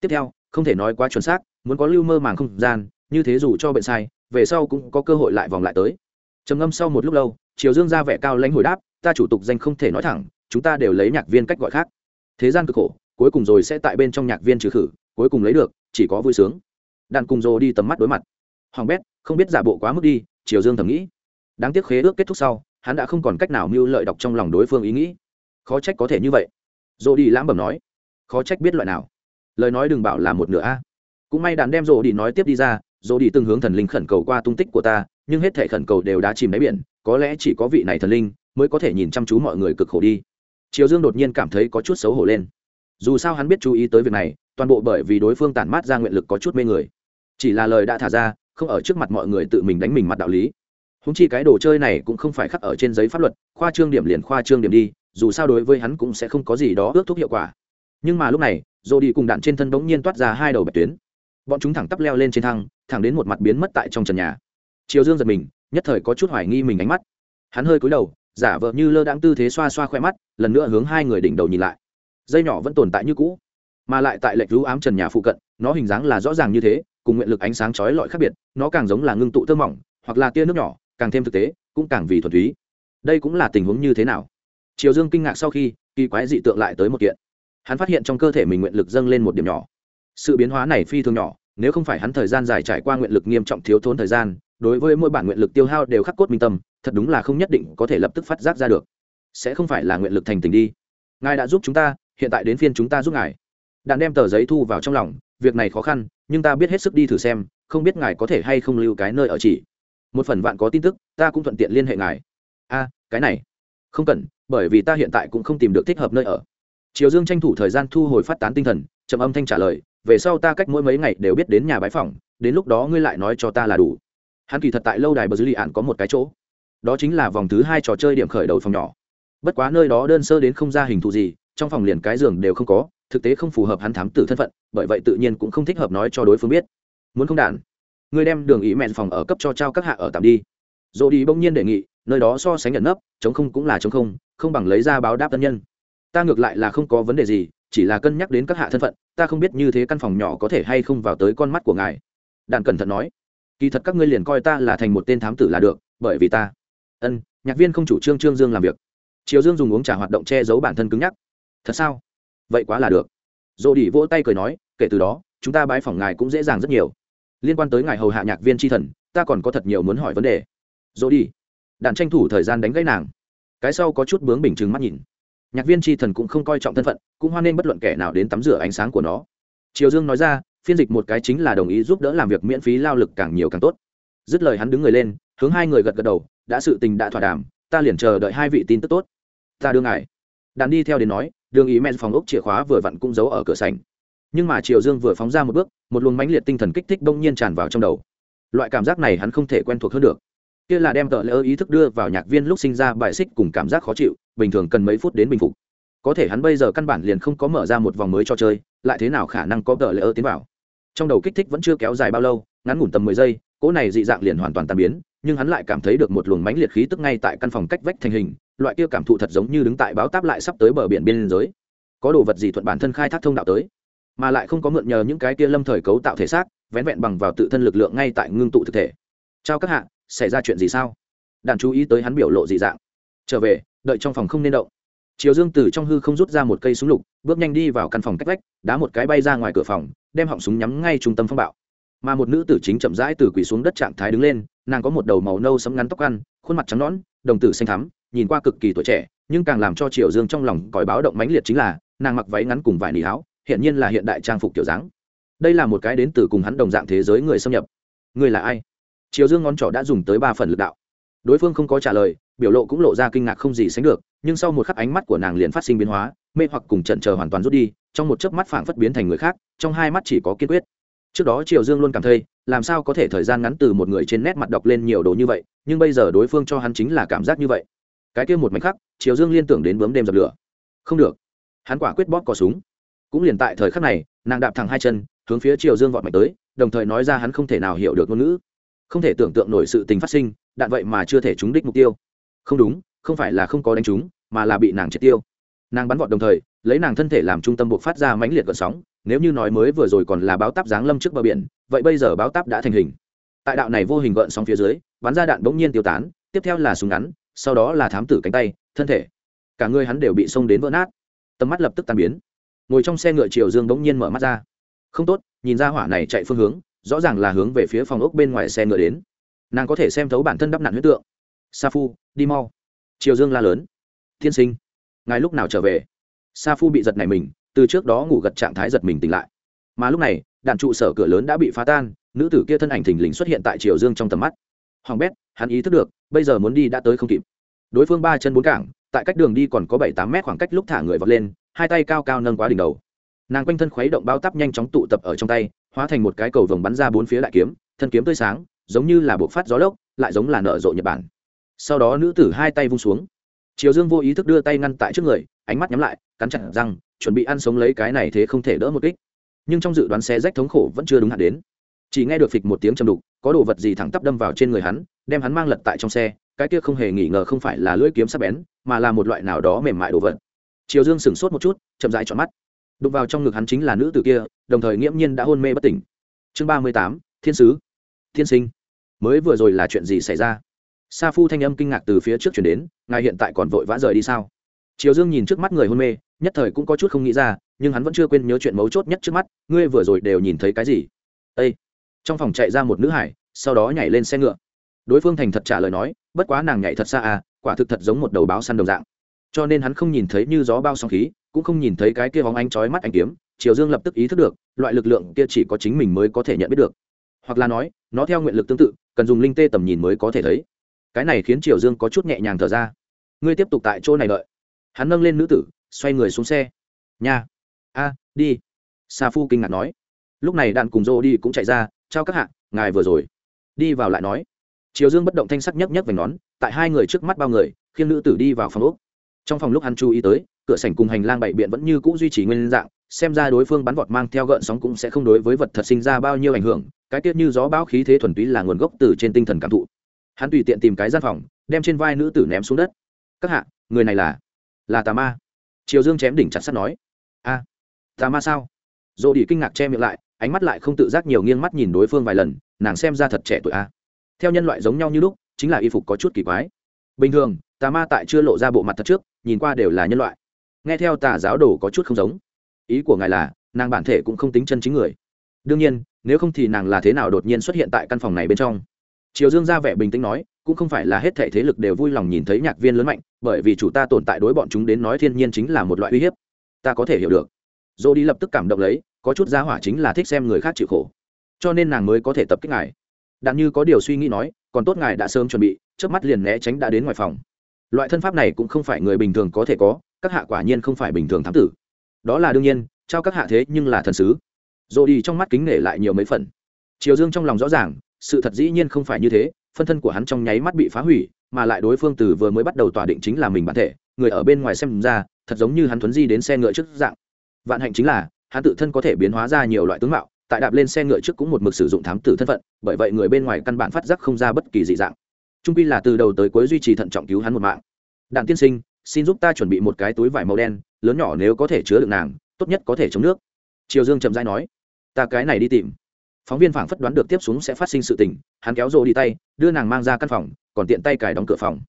Tiếp theo, không thể nói quá chuẩn xác, muốn có lưu mơ màng không gian, như thế dù cho bệnh sai, về sau cũng có cơ hội lại vòng lại tới trầm ngâm sau một lúc lâu, triều dương ra vẻ cao lãnh hồi đáp, ta chủ tục danh không thể nói thẳng, chúng ta đều lấy nhạc viên cách gọi khác. Thế gian cực khổ, cuối cùng rồi sẽ tại bên trong nhạc viên trừ khử, cuối cùng lấy được, chỉ có vui sướng. Đàn cùng rồ đi tầm mắt đối mặt. Hoàng bét, không biết giả bộ quá mức đi, triều dương thầm nghĩ. Đáng tiếc khế ước kết thúc sau, hắn đã không còn cách nào mưu lợi đọc trong lòng đối phương ý nghĩ. Khó trách có thể như vậy. Rồ đi lãm bẩm nói. Khó trách biết loại nào. Lời nói đừng bảo là một nửa a. Cũng may đàn đem rồ đi nói tiếp đi ra rồ đi từng hướng thần linh khẩn cầu qua tung tích của ta nhưng hết thể khẩn cầu đều đã chìm đáy biển, có lẽ chỉ có vị này thần linh mới có thể nhìn chăm chú mọi người cực khổ đi. Triều dương đột nhiên cảm thấy có chút xấu hổ lên. Dù sao hắn biết chú ý tới việc này, toàn bộ bởi vì đối phương tản mát ra nguyện lực có chút mê người. Chỉ là lời đã thả ra, không ở trước mặt mọi người tự mình đánh mình mặt đạo lý. Húng chi cái đồ chơi này cũng không phải khắc ở trên giấy pháp luật, khoa trương điểm liền khoa trương điểm đi, dù sao đối với hắn cũng sẽ không có gì đó ước thúc hiệu quả. Nhưng mà lúc này dồ đi cùng đạn trên thân bỗng nhiên toát ra hai đầu bạch tuyến. Bọn chúng thẳng tắp leo lên trên thang thẳng đến một mặt biến mất tại trong trần nhà triều dương giật mình, nhất thời có chút hoài nghi mình ánh mắt. Hắn hơi cúi đầu, giả vờ như lơ đãng tư thế xoa xoa khoe mắt, lần nữa hướng hai người đỉnh đầu nhìn lại. Dây nhỏ vẫn tồn tại như cũ, mà lại tại lệch rú ám trần nhà phụ cận, nó hình dáng là rõ ràng như thế, cùng nguyện lực ánh sáng chói lọi khác biệt, nó càng giống là ngưng tụ tơ mỏng, hoặc là tia nước nhỏ, càng thêm thực tế, cũng càng vì thuần túy. Đây cũng là tình huống như thế nào? Triều dương kinh ngạc sau khi, kỳ quái dị tượng lại tới một kiện. Hắn phát hiện trong cơ thể mình nguyện lực dâng lên một điểm nhỏ. Sự biến hóa này phi thường nhỏ, nếu không phải hắn thời gian dài trải qua nguyện lực nghiêm trọng thiếu thốn thời gian đối với mỗi bản nguyện lực tiêu hao đều khắc cốt minh tâm, thật đúng là không nhất định có thể lập tức phát giác ra được. Sẽ không phải là nguyện lực thành tình đi. Ngài đã giúp chúng ta, hiện tại đến phiên chúng ta giúp ngài. Đàn đem tờ giấy thu vào trong lòng, việc này khó khăn, nhưng ta biết hết sức đi thử xem, không biết ngài có thể hay không lưu cái nơi ở chỉ. Một phần vạn có tin tức, ta cũng thuận tiện liên hệ ngài. A, cái này, không cần, bởi vì ta hiện tại cũng không tìm được thích hợp nơi ở. Triều dương tranh thủ thời gian thu hồi phát tán tinh thần, trầm âm thanh trả lời, về sau ta cách mỗi mấy ngày đều biết đến nhà bái phòng đến lúc đó ngươi lại nói cho ta là đủ hắn kỳ thật tại lâu đài bờ dư lì ạn có một cái chỗ. Đó chính là vòng thứ hai trò chơi điểm khởi đầu phòng nhỏ. Bất quá nơi đó đơn sơ đến không ra hình thù gì, trong phòng liền cái giường đều không có, thực tế không phù hợp hắn thám tử thân phận, bởi vậy tự nhiên cũng không thích hợp nói cho đối phương biết. Muốn không đản, ngươi đem đường ý mẹn phòng ở cấp cho trao các hạ ở tạm đi. Dỗ đi bỗng nhiên đề nghị, nơi đó so sánh nhận nấp, chống không cũng là chống không không bằng lấy ra báo đáp tân nhân. Ta ngược lại là không có vấn đề gì, chỉ là cân nhắc đến các hạ thân phận, ta không biết như thế căn phòng nhỏ có thể hay không vào tới con mắt của ngài. Đàn cẩn thận nói kỳ thật các ngươi liền coi ta là thành một tên thám tử là được, bởi vì ta. Ân, nhạc viên không chủ trương trương dương làm việc. Triều dương dùng uống trà hoạt động che giấu bản thân cứng nhắc. Thật sao? Vậy quá là được. Dỗ đỉ vỗ tay cười nói, kể từ đó, chúng ta bái phỏng ngài cũng dễ dàng rất nhiều. Liên quan tới ngài hầu hạ nhạc viên tri thần, ta còn có thật nhiều muốn hỏi vấn đề. Dỗ đi đạn tranh thủ thời gian đánh gãy nàng. Cái sau có chút bướng bình chừng mắt nhìn. Nhạc viên tri thần cũng không coi trọng thân phận, cũng hoan nghênh bất luận kẻ nào đến tắm rửa ánh sáng của nó. Triều dương nói ra phiên dịch một cái chính là đồng ý giúp đỡ làm việc miễn phí lao lực càng nhiều càng tốt. Dứt lời hắn đứng người lên, hướng hai người gật gật đầu, đã sự tình đã thỏa đàm, ta liền chờ đợi hai vị tin tức tốt. Ta đưa ngài. Đàn đi theo đến nói, đường ý men phòng ốc chìa khóa vừa vặn cũng giấu ở cửa sảnh. Nhưng mà triều dương vừa phóng ra một bước, một luồng mãnh liệt tinh thần kích thích đông nhiên tràn vào trong đầu. Loại cảm giác này hắn không thể quen thuộc hơn được. Kia là đem tợ lỡ ý thức đưa vào nhạc viên lúc sinh ra bài xích cùng cảm giác khó chịu, bình thường cần mấy phút đến bình phục. Có thể hắn bây giờ căn bản liền không có mở ra một vòng mới cho chơi, lại thế nào khả năng có tợ lỡ tiến vào? Trong đầu kích thích vẫn chưa kéo dài bao lâu, ngắn ngủn tầm mười giây, cỗ này dị dạng liền hoàn toàn tan biến, nhưng hắn lại cảm thấy được một luồng mãnh liệt khí tức ngay tại căn phòng cách vách thành hình, loại kia cảm thụ thật giống như đứng tại báo táp lại sắp tới bờ biển biên giới. Có đồ vật gì thuận bản thân khai thác thông đạo tới? Mà lại không có mượn nhờ những cái kia lâm thời cấu tạo thể xác, vén vẹn bằng vào tự thân lực lượng ngay tại ngưng tụ thực thể. Trao các hạ, xảy ra chuyện gì sao? Đàn chú ý tới hắn biểu lộ dị dạng. Trở về, đợi trong phòng không nên động. Chiều dương từ trong hư không rút ra một cây súng lục, bước nhanh đi vào căn phòng cách vách, đá một cái bay ra ngoài cửa phòng đem họng súng nhắm ngay trung tâm phong bạo. Mà một nữ tử chính chậm rãi từ quỳ xuống đất trạng thái đứng lên, nàng có một đầu màu nâu sấm ngắn tóc ăn, khuôn mặt trắng nõn, đồng tử xanh thắm, nhìn qua cực kỳ tuổi trẻ, nhưng càng làm cho Triệu dương trong lòng còi báo động mãnh liệt chính là, nàng mặc váy ngắn cùng vải nỉ áo hiện nhiên là hiện đại trang phục kiểu dáng. Đây là một cái đến từ cùng hắn đồng dạng thế giới người xâm nhập. Người là ai? Triệu dương ngón trỏ đã dùng tới ba phần lực đạo. Đối phương không có trả lời, biểu lộ cũng lộ ra kinh ngạc không gì sánh được, nhưng sau một khắc ánh mắt của nàng liền phát sinh biến hóa mê hoặc cùng trận chờ hoàn toàn rút đi, trong một chớp mắt phảng phất biến thành người khác, trong hai mắt chỉ có kiên quyết. Trước đó triều dương luôn cảm thấy, làm sao có thể thời gian ngắn từ một người trên nét mặt đọc lên nhiều đồ như vậy, nhưng bây giờ đối phương cho hắn chính là cảm giác như vậy. Cái kia một mảnh khắc, triều dương liên tưởng đến bướm đêm dập lửa. Không được. Hắn quả quyết bóp cò súng. Cũng liền tại thời khắc này, nàng đạp thẳng hai chân, hướng phía triều dương vọt mạnh tới, đồng thời nói ra hắn không thể nào hiểu được ngôn ngữ. Không thể tưởng tượng nổi sự tình phát sinh, đạn vậy mà chưa thể trúng đích mục tiêu. Không đúng, không phải là không có đánh trúng, mà là bị nàng triệt tiêu nàng bắn vọt đồng thời, lấy nàng thân thể làm trung tâm buộc phát ra mãnh liệt gợn sóng, nếu như nói mới vừa rồi còn là báo táp giáng lâm trước bờ biển, vậy bây giờ báo táp đã thành hình. Tại đạo này vô hình gợn sóng phía dưới, bắn ra đạn bỗng nhiên tiêu tán, tiếp theo là súng ngắn, sau đó là thám tử cánh tay, thân thể. Cả người hắn đều bị xông đến vỡ nát. Tầm mắt lập tức tan biến. Ngồi trong xe ngựa triều dương bỗng nhiên mở mắt ra. Không tốt, nhìn ra hỏa này chạy phương hướng, rõ ràng là hướng về phía phòng ốc bên ngoài xe ngựa đến. Nàng có thể xem thấu bản thân đắp nạn huyết tượng. Sa phu, đi mau. Triều dương la lớn. Thiên sinh ngài lúc nào trở về? Sa phu bị giật này mình, từ trước đó ngủ gật trạng thái giật mình tỉnh lại. Mà lúc này đạn trụ sở cửa lớn đã bị phá tan, nữ tử kia thân ảnh thình lình xuất hiện tại triều dương trong tầm mắt. Hoàng bét, hắn ý thức được, bây giờ muốn đi đã tới không kịp. Đối phương ba chân bốn cảng tại cách đường đi còn có bảy tám mét khoảng cách lúc thả người vọt lên, hai tay cao cao nâng quá đỉnh đầu. Nàng quanh thân khuấy động bao tắp nhanh chóng tụ tập ở trong tay, hóa thành một cái cầu vồng bắn ra bốn phía đại kiếm, thân kiếm tươi sáng, giống như là bộ phát gió lốc, lại giống là nở rộ nhật bản. Sau đó nữ tử hai tay vung xuống triều dương vô ý thức đưa tay ngăn tại trước người, ánh mắt nhắm lại, cắn chặt răng, chuẩn bị ăn sống lấy cái này thế không thể đỡ một kích. Nhưng trong dự đoán xe rách thống khổ vẫn chưa đúng hạn đến. Chỉ nghe được phịch một tiếng chầm đục, có đồ vật gì thẳng tắp đâm vào trên người hắn, đem hắn mang lật tại trong xe, cái kia không hề nghi ngờ không phải là lưỡi kiếm sắc bén, mà là một loại nào đó mềm mại đồ vật. Triều dương sửng sốt một chút, chậm rãi trọn mắt. Đụng vào trong ngực hắn chính là nữ tử kia, đồng thời nghiễm nhiên đã hôn mê bất tỉnh. Chương ba mươi tám, thiên sứ. Thiên sinh. Mới vừa rồi là chuyện gì xảy ra? Sa phu thanh âm kinh ngạc từ phía trước chuyển đến, ngài hiện tại còn vội vã rời đi sao? Triều dương nhìn trước mắt người hôn mê, nhất thời cũng có chút không nghĩ ra, nhưng hắn vẫn chưa quên nhớ chuyện mấu chốt nhất trước mắt, ngươi vừa rồi đều nhìn thấy cái gì? Â trong phòng chạy ra một nữ hải, sau đó nhảy lên xe ngựa. Đối phương thành thật trả lời nói, bất quá nàng nhảy thật xa à quả thực thật giống một đầu báo săn đồng dạng. Cho nên hắn không nhìn thấy như gió bao song khí, cũng không nhìn thấy cái kia bóng ánh chói mắt anh kiếm, triều dương lập tức ý thức được, loại lực lượng kia chỉ có chính mình mới có thể nhận biết được. Hoặc là nói, nó theo nguyện lực tương tự, cần dùng linh tê tầm nhìn mới có thể thấy cái này khiến triều dương có chút nhẹ nhàng thở ra. Ngươi tiếp tục tại chỗ này đợi. Hắn nâng lên nữ tử, xoay người xuống xe. Nha. A, đi. Sa phu kinh ngạc nói. Lúc này đạn cùng dô đi cũng chạy ra trao các hạ, ngài vừa rồi. Đi vào lại nói. Triều dương bất động thanh sắc nhấc nhấc vành nón, tại hai người trước mắt bao người, khiến nữ tử đi vào phòng úc trong phòng lúc hắn chú ý tới, cửa sảnh cùng hành lang bảy biện vẫn như cũ duy trì nguyên dạng, xem ra đối phương bắn vọt mang theo gợn sóng cũng sẽ không đối với vật thật sinh ra bao nhiêu ảnh hưởng, cái tiết như gió bão khí thế thuần túy là nguồn gốc từ trên tinh thần cảm thụ hắn tùy tiện tìm cái gian phòng, đem trên vai nữ tử ném xuống đất. Các hạ, người này là? Là tà ma. Triều dương chém đỉnh chặt sắt nói. A, tà ma sao? Dỗ đi kinh ngạc che miệng lại, ánh mắt lại không tự giác nhiều nghiêng mắt nhìn đối phương vài lần, nàng xem ra thật trẻ tuổi a. Theo nhân loại giống nhau như lúc, chính là y phục có chút kỳ quái. Bình thường, tà ma tại chưa lộ ra bộ mặt thật trước, nhìn qua đều là nhân loại. Nghe theo tà giáo đồ có chút không giống. Ý của ngài là, nàng bản thể cũng không tính chân chính người. Đương nhiên, nếu không thì nàng là thế nào đột nhiên xuất hiện tại căn phòng này bên trong? Triều dương ra vẻ bình tĩnh nói, cũng không phải là hết thể thế lực đều vui lòng nhìn thấy nhạc viên lớn mạnh, bởi vì chủ ta tồn tại đối bọn chúng đến nói thiên nhiên chính là một loại uy hiếp. Ta có thể hiểu được. Dô đi lập tức cảm động lấy, có chút giá hỏa chính là thích xem người khác chịu khổ. Cho nên nàng mới có thể tập kích ngài. Đạn như có điều suy nghĩ nói, còn tốt ngài đã sớm chuẩn bị trước mắt liền né tránh đã đến ngoài phòng. Loại thân pháp này cũng không phải người bình thường có thể có, các hạ quả nhiên không phải bình thường thám tử. Đó là đương nhiên, trao các hạ thế nhưng là thần sứ. Dô đi trong mắt kính nể lại nhiều mấy phần. Triều dương trong lòng rõ ràng sự thật dĩ nhiên không phải như thế, phân thân của hắn trong nháy mắt bị phá hủy, mà lại đối phương từ vừa mới bắt đầu tỏa định chính là mình bản thể, người ở bên ngoài xem ra, thật giống như hắn thuấn di đến xe ngựa trước dạng. Vạn hạnh chính là, hắn tự thân có thể biến hóa ra nhiều loại tướng mạo, tại đạp lên xe ngựa trước cũng một mực sử dụng thám tử thân phận, bởi vậy người bên ngoài căn bản phát giác không ra bất kỳ dị dạng. Trung pi là từ đầu tới cuối duy trì thận trọng cứu hắn một mạng. Đạn tiên sinh, xin giúp ta chuẩn bị một cái túi vải màu đen, lớn nhỏ nếu có thể chứa được nàng, tốt nhất có thể chống nước. Triều dương chậm dai nói, ta cái này đi tìm phóng viên phảng phất đoán được tiếp xuống sẽ phát sinh sự tình, hắn kéo rô đi tay, đưa nàng mang ra căn phòng, còn tiện tay cài đóng cửa phòng.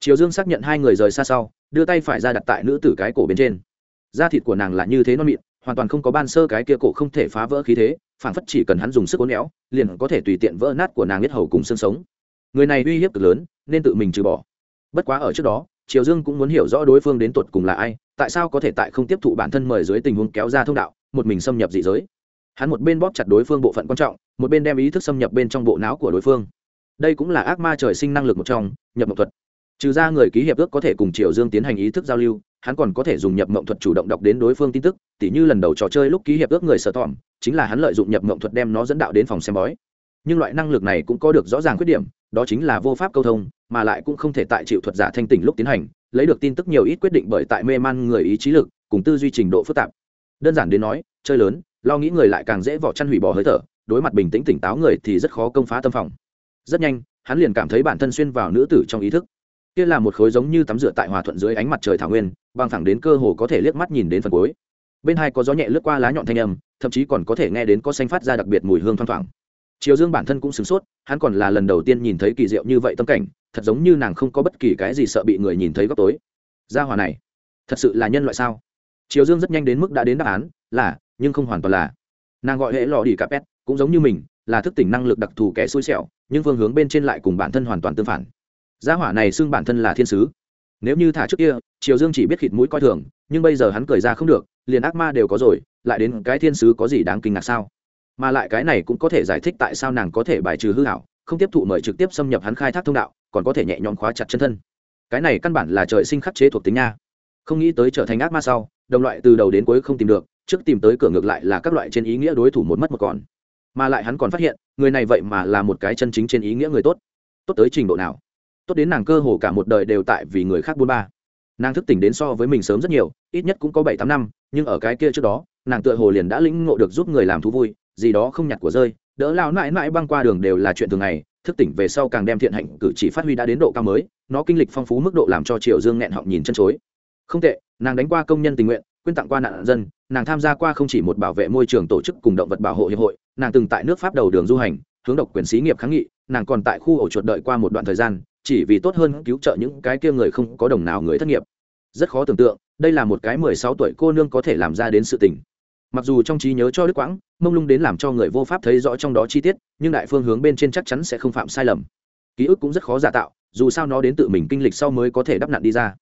Triều dương xác nhận hai người rời xa sau, đưa tay phải ra đặt tại nữ tử cái cổ bên trên. Da thịt của nàng là như thế non mịn, hoàn toàn không có ban sơ cái kia cổ không thể phá vỡ khí thế, phảng phất chỉ cần hắn dùng sức cố néo liền có thể tùy tiện vỡ nát của nàng biết hầu cùng xương sống. Người này uy hiếp cực lớn, nên tự mình trừ bỏ. Bất quá ở trước đó, triều dương cũng muốn hiểu rõ đối phương đến tột cùng là ai, tại sao có thể tại không tiếp thụ bản thân mời dưới tình huống kéo ra thông đạo, một mình xâm nhập dị giới hắn một bên bóp chặt đối phương bộ phận quan trọng, một bên đem ý thức xâm nhập bên trong bộ não của đối phương. Đây cũng là ác ma trời sinh năng lực một trong, nhập mộng thuật. Trừ ra người ký hiệp ước có thể cùng triều dương tiến hành ý thức giao lưu, hắn còn có thể dùng nhập mộng thuật chủ động đọc đến đối phương tin tức, tỉ như lần đầu trò chơi lúc ký hiệp ước người sợ tỏm chính là hắn lợi dụng nhập mộng thuật đem nó dẫn đạo đến phòng xem bói. Nhưng loại năng lực này cũng có được rõ ràng khuyết điểm, đó chính là vô pháp câu thông, mà lại cũng không thể tại chịu thuật giả thanh tỉnh lúc tiến hành, lấy được tin tức nhiều ít quyết định bởi tại mê man người ý chí lực, cùng tư duy trình độ phức tạp. Đơn giản đến nói, chơi lớn lo nghĩ người lại càng dễ vỏ chăn hủy bỏ hơi thở, đối mặt bình tĩnh tỉnh táo người thì rất khó công phá tâm phòng. Rất nhanh, hắn liền cảm thấy bản thân xuyên vào nữ tử trong ý thức. Kia là một khối giống như tắm rửa tại hòa thuận dưới ánh mặt trời thảo nguyên băng thẳng đến cơ hồ có thể liếc mắt nhìn đến phần cuối. Bên hai có gió nhẹ lướt qua lá nhọn thanh âm, thậm chí còn có thể nghe đến có xanh phát ra đặc biệt mùi hương thoang thoảng. Triều dương bản thân cũng sửng sốt, hắn còn là lần đầu tiên nhìn thấy kỳ diệu như vậy tâm cảnh, thật giống như nàng không có bất kỳ cái gì sợ bị người nhìn thấy góc tối. Gia hòa này, thật sự là nhân loại sao? Triều dương rất nhanh đến mức đã đến đáp án, là nhưng không hoàn toàn là. Nàng gọi hệ lò đi cà pet cũng giống như mình, là thức tỉnh năng lực đặc thù kẻ xui xẻo, nhưng phương hướng bên trên lại cùng bản thân hoàn toàn tương phản. Gia hỏa này xưng bản thân là thiên sứ. Nếu như thả trước kia, triều dương chỉ biết khịt mũi coi thường, nhưng bây giờ hắn cười ra không được, liền ác ma đều có rồi, lại đến cái thiên sứ có gì đáng kinh ngạc sao? Mà lại cái này cũng có thể giải thích tại sao nàng có thể bài trừ hư hảo, không tiếp thụ mời trực tiếp xâm nhập hắn khai thác thông đạo, còn có thể nhẹ nhõm khóa chặt chân thân. Cái này căn bản là trời sinh khắc chế thuộc tính nha. Không nghĩ tới trở thành ác ma sau, đồng loại từ đầu đến cuối không tìm được trước tìm tới cửa ngược lại là các loại trên ý nghĩa đối thủ một mất một còn. Mà lại hắn còn phát hiện, người này vậy mà là một cái chân chính trên ý nghĩa người tốt. Tốt tới trình độ nào? Tốt đến nàng cơ hồ cả một đời đều tại vì người khác buôn ba. Nàng thức tỉnh đến so với mình sớm rất nhiều, ít nhất cũng có bảy tám năm, nhưng ở cái kia trước đó, nàng tựa hồ liền đã lĩnh ngộ được giúp người làm thú vui, gì đó không nhặt của rơi, đỡ lao mãi mãi băng qua đường đều là chuyện thường ngày, thức tỉnh về sau càng đem thiện hạnh cử chỉ phát huy đã đến độ cao mới, nó kinh lịch phong phú mức độ làm cho triệu dương nghẹn họng nhìn chân chối. Không tệ, nàng đánh qua công nhân tình nguyện quyên tặng qua nạn dân, nàng tham gia qua không chỉ một bảo vệ môi trường tổ chức cùng động vật bảo hộ hiệp hội, nàng từng tại nước pháp đầu đường du hành, hướng độc quyền xí nghiệp kháng nghị, nàng còn tại khu ổ chuột đợi qua một đoạn thời gian, chỉ vì tốt hơn cứu trợ những cái kia người không có đồng nào người thất nghiệp. Rất khó tưởng tượng, đây là một cái mười sáu tuổi cô nương có thể làm ra đến sự tình. Mặc dù trong trí nhớ cho đức quãng mông lung đến làm cho người vô pháp thấy rõ trong đó chi tiết, nhưng đại phương hướng bên trên chắc chắn sẽ không phạm sai lầm. Ký ức cũng rất khó giả tạo, dù sao nó đến tự mình kinh lịch sau mới có thể đắp nặn đi ra.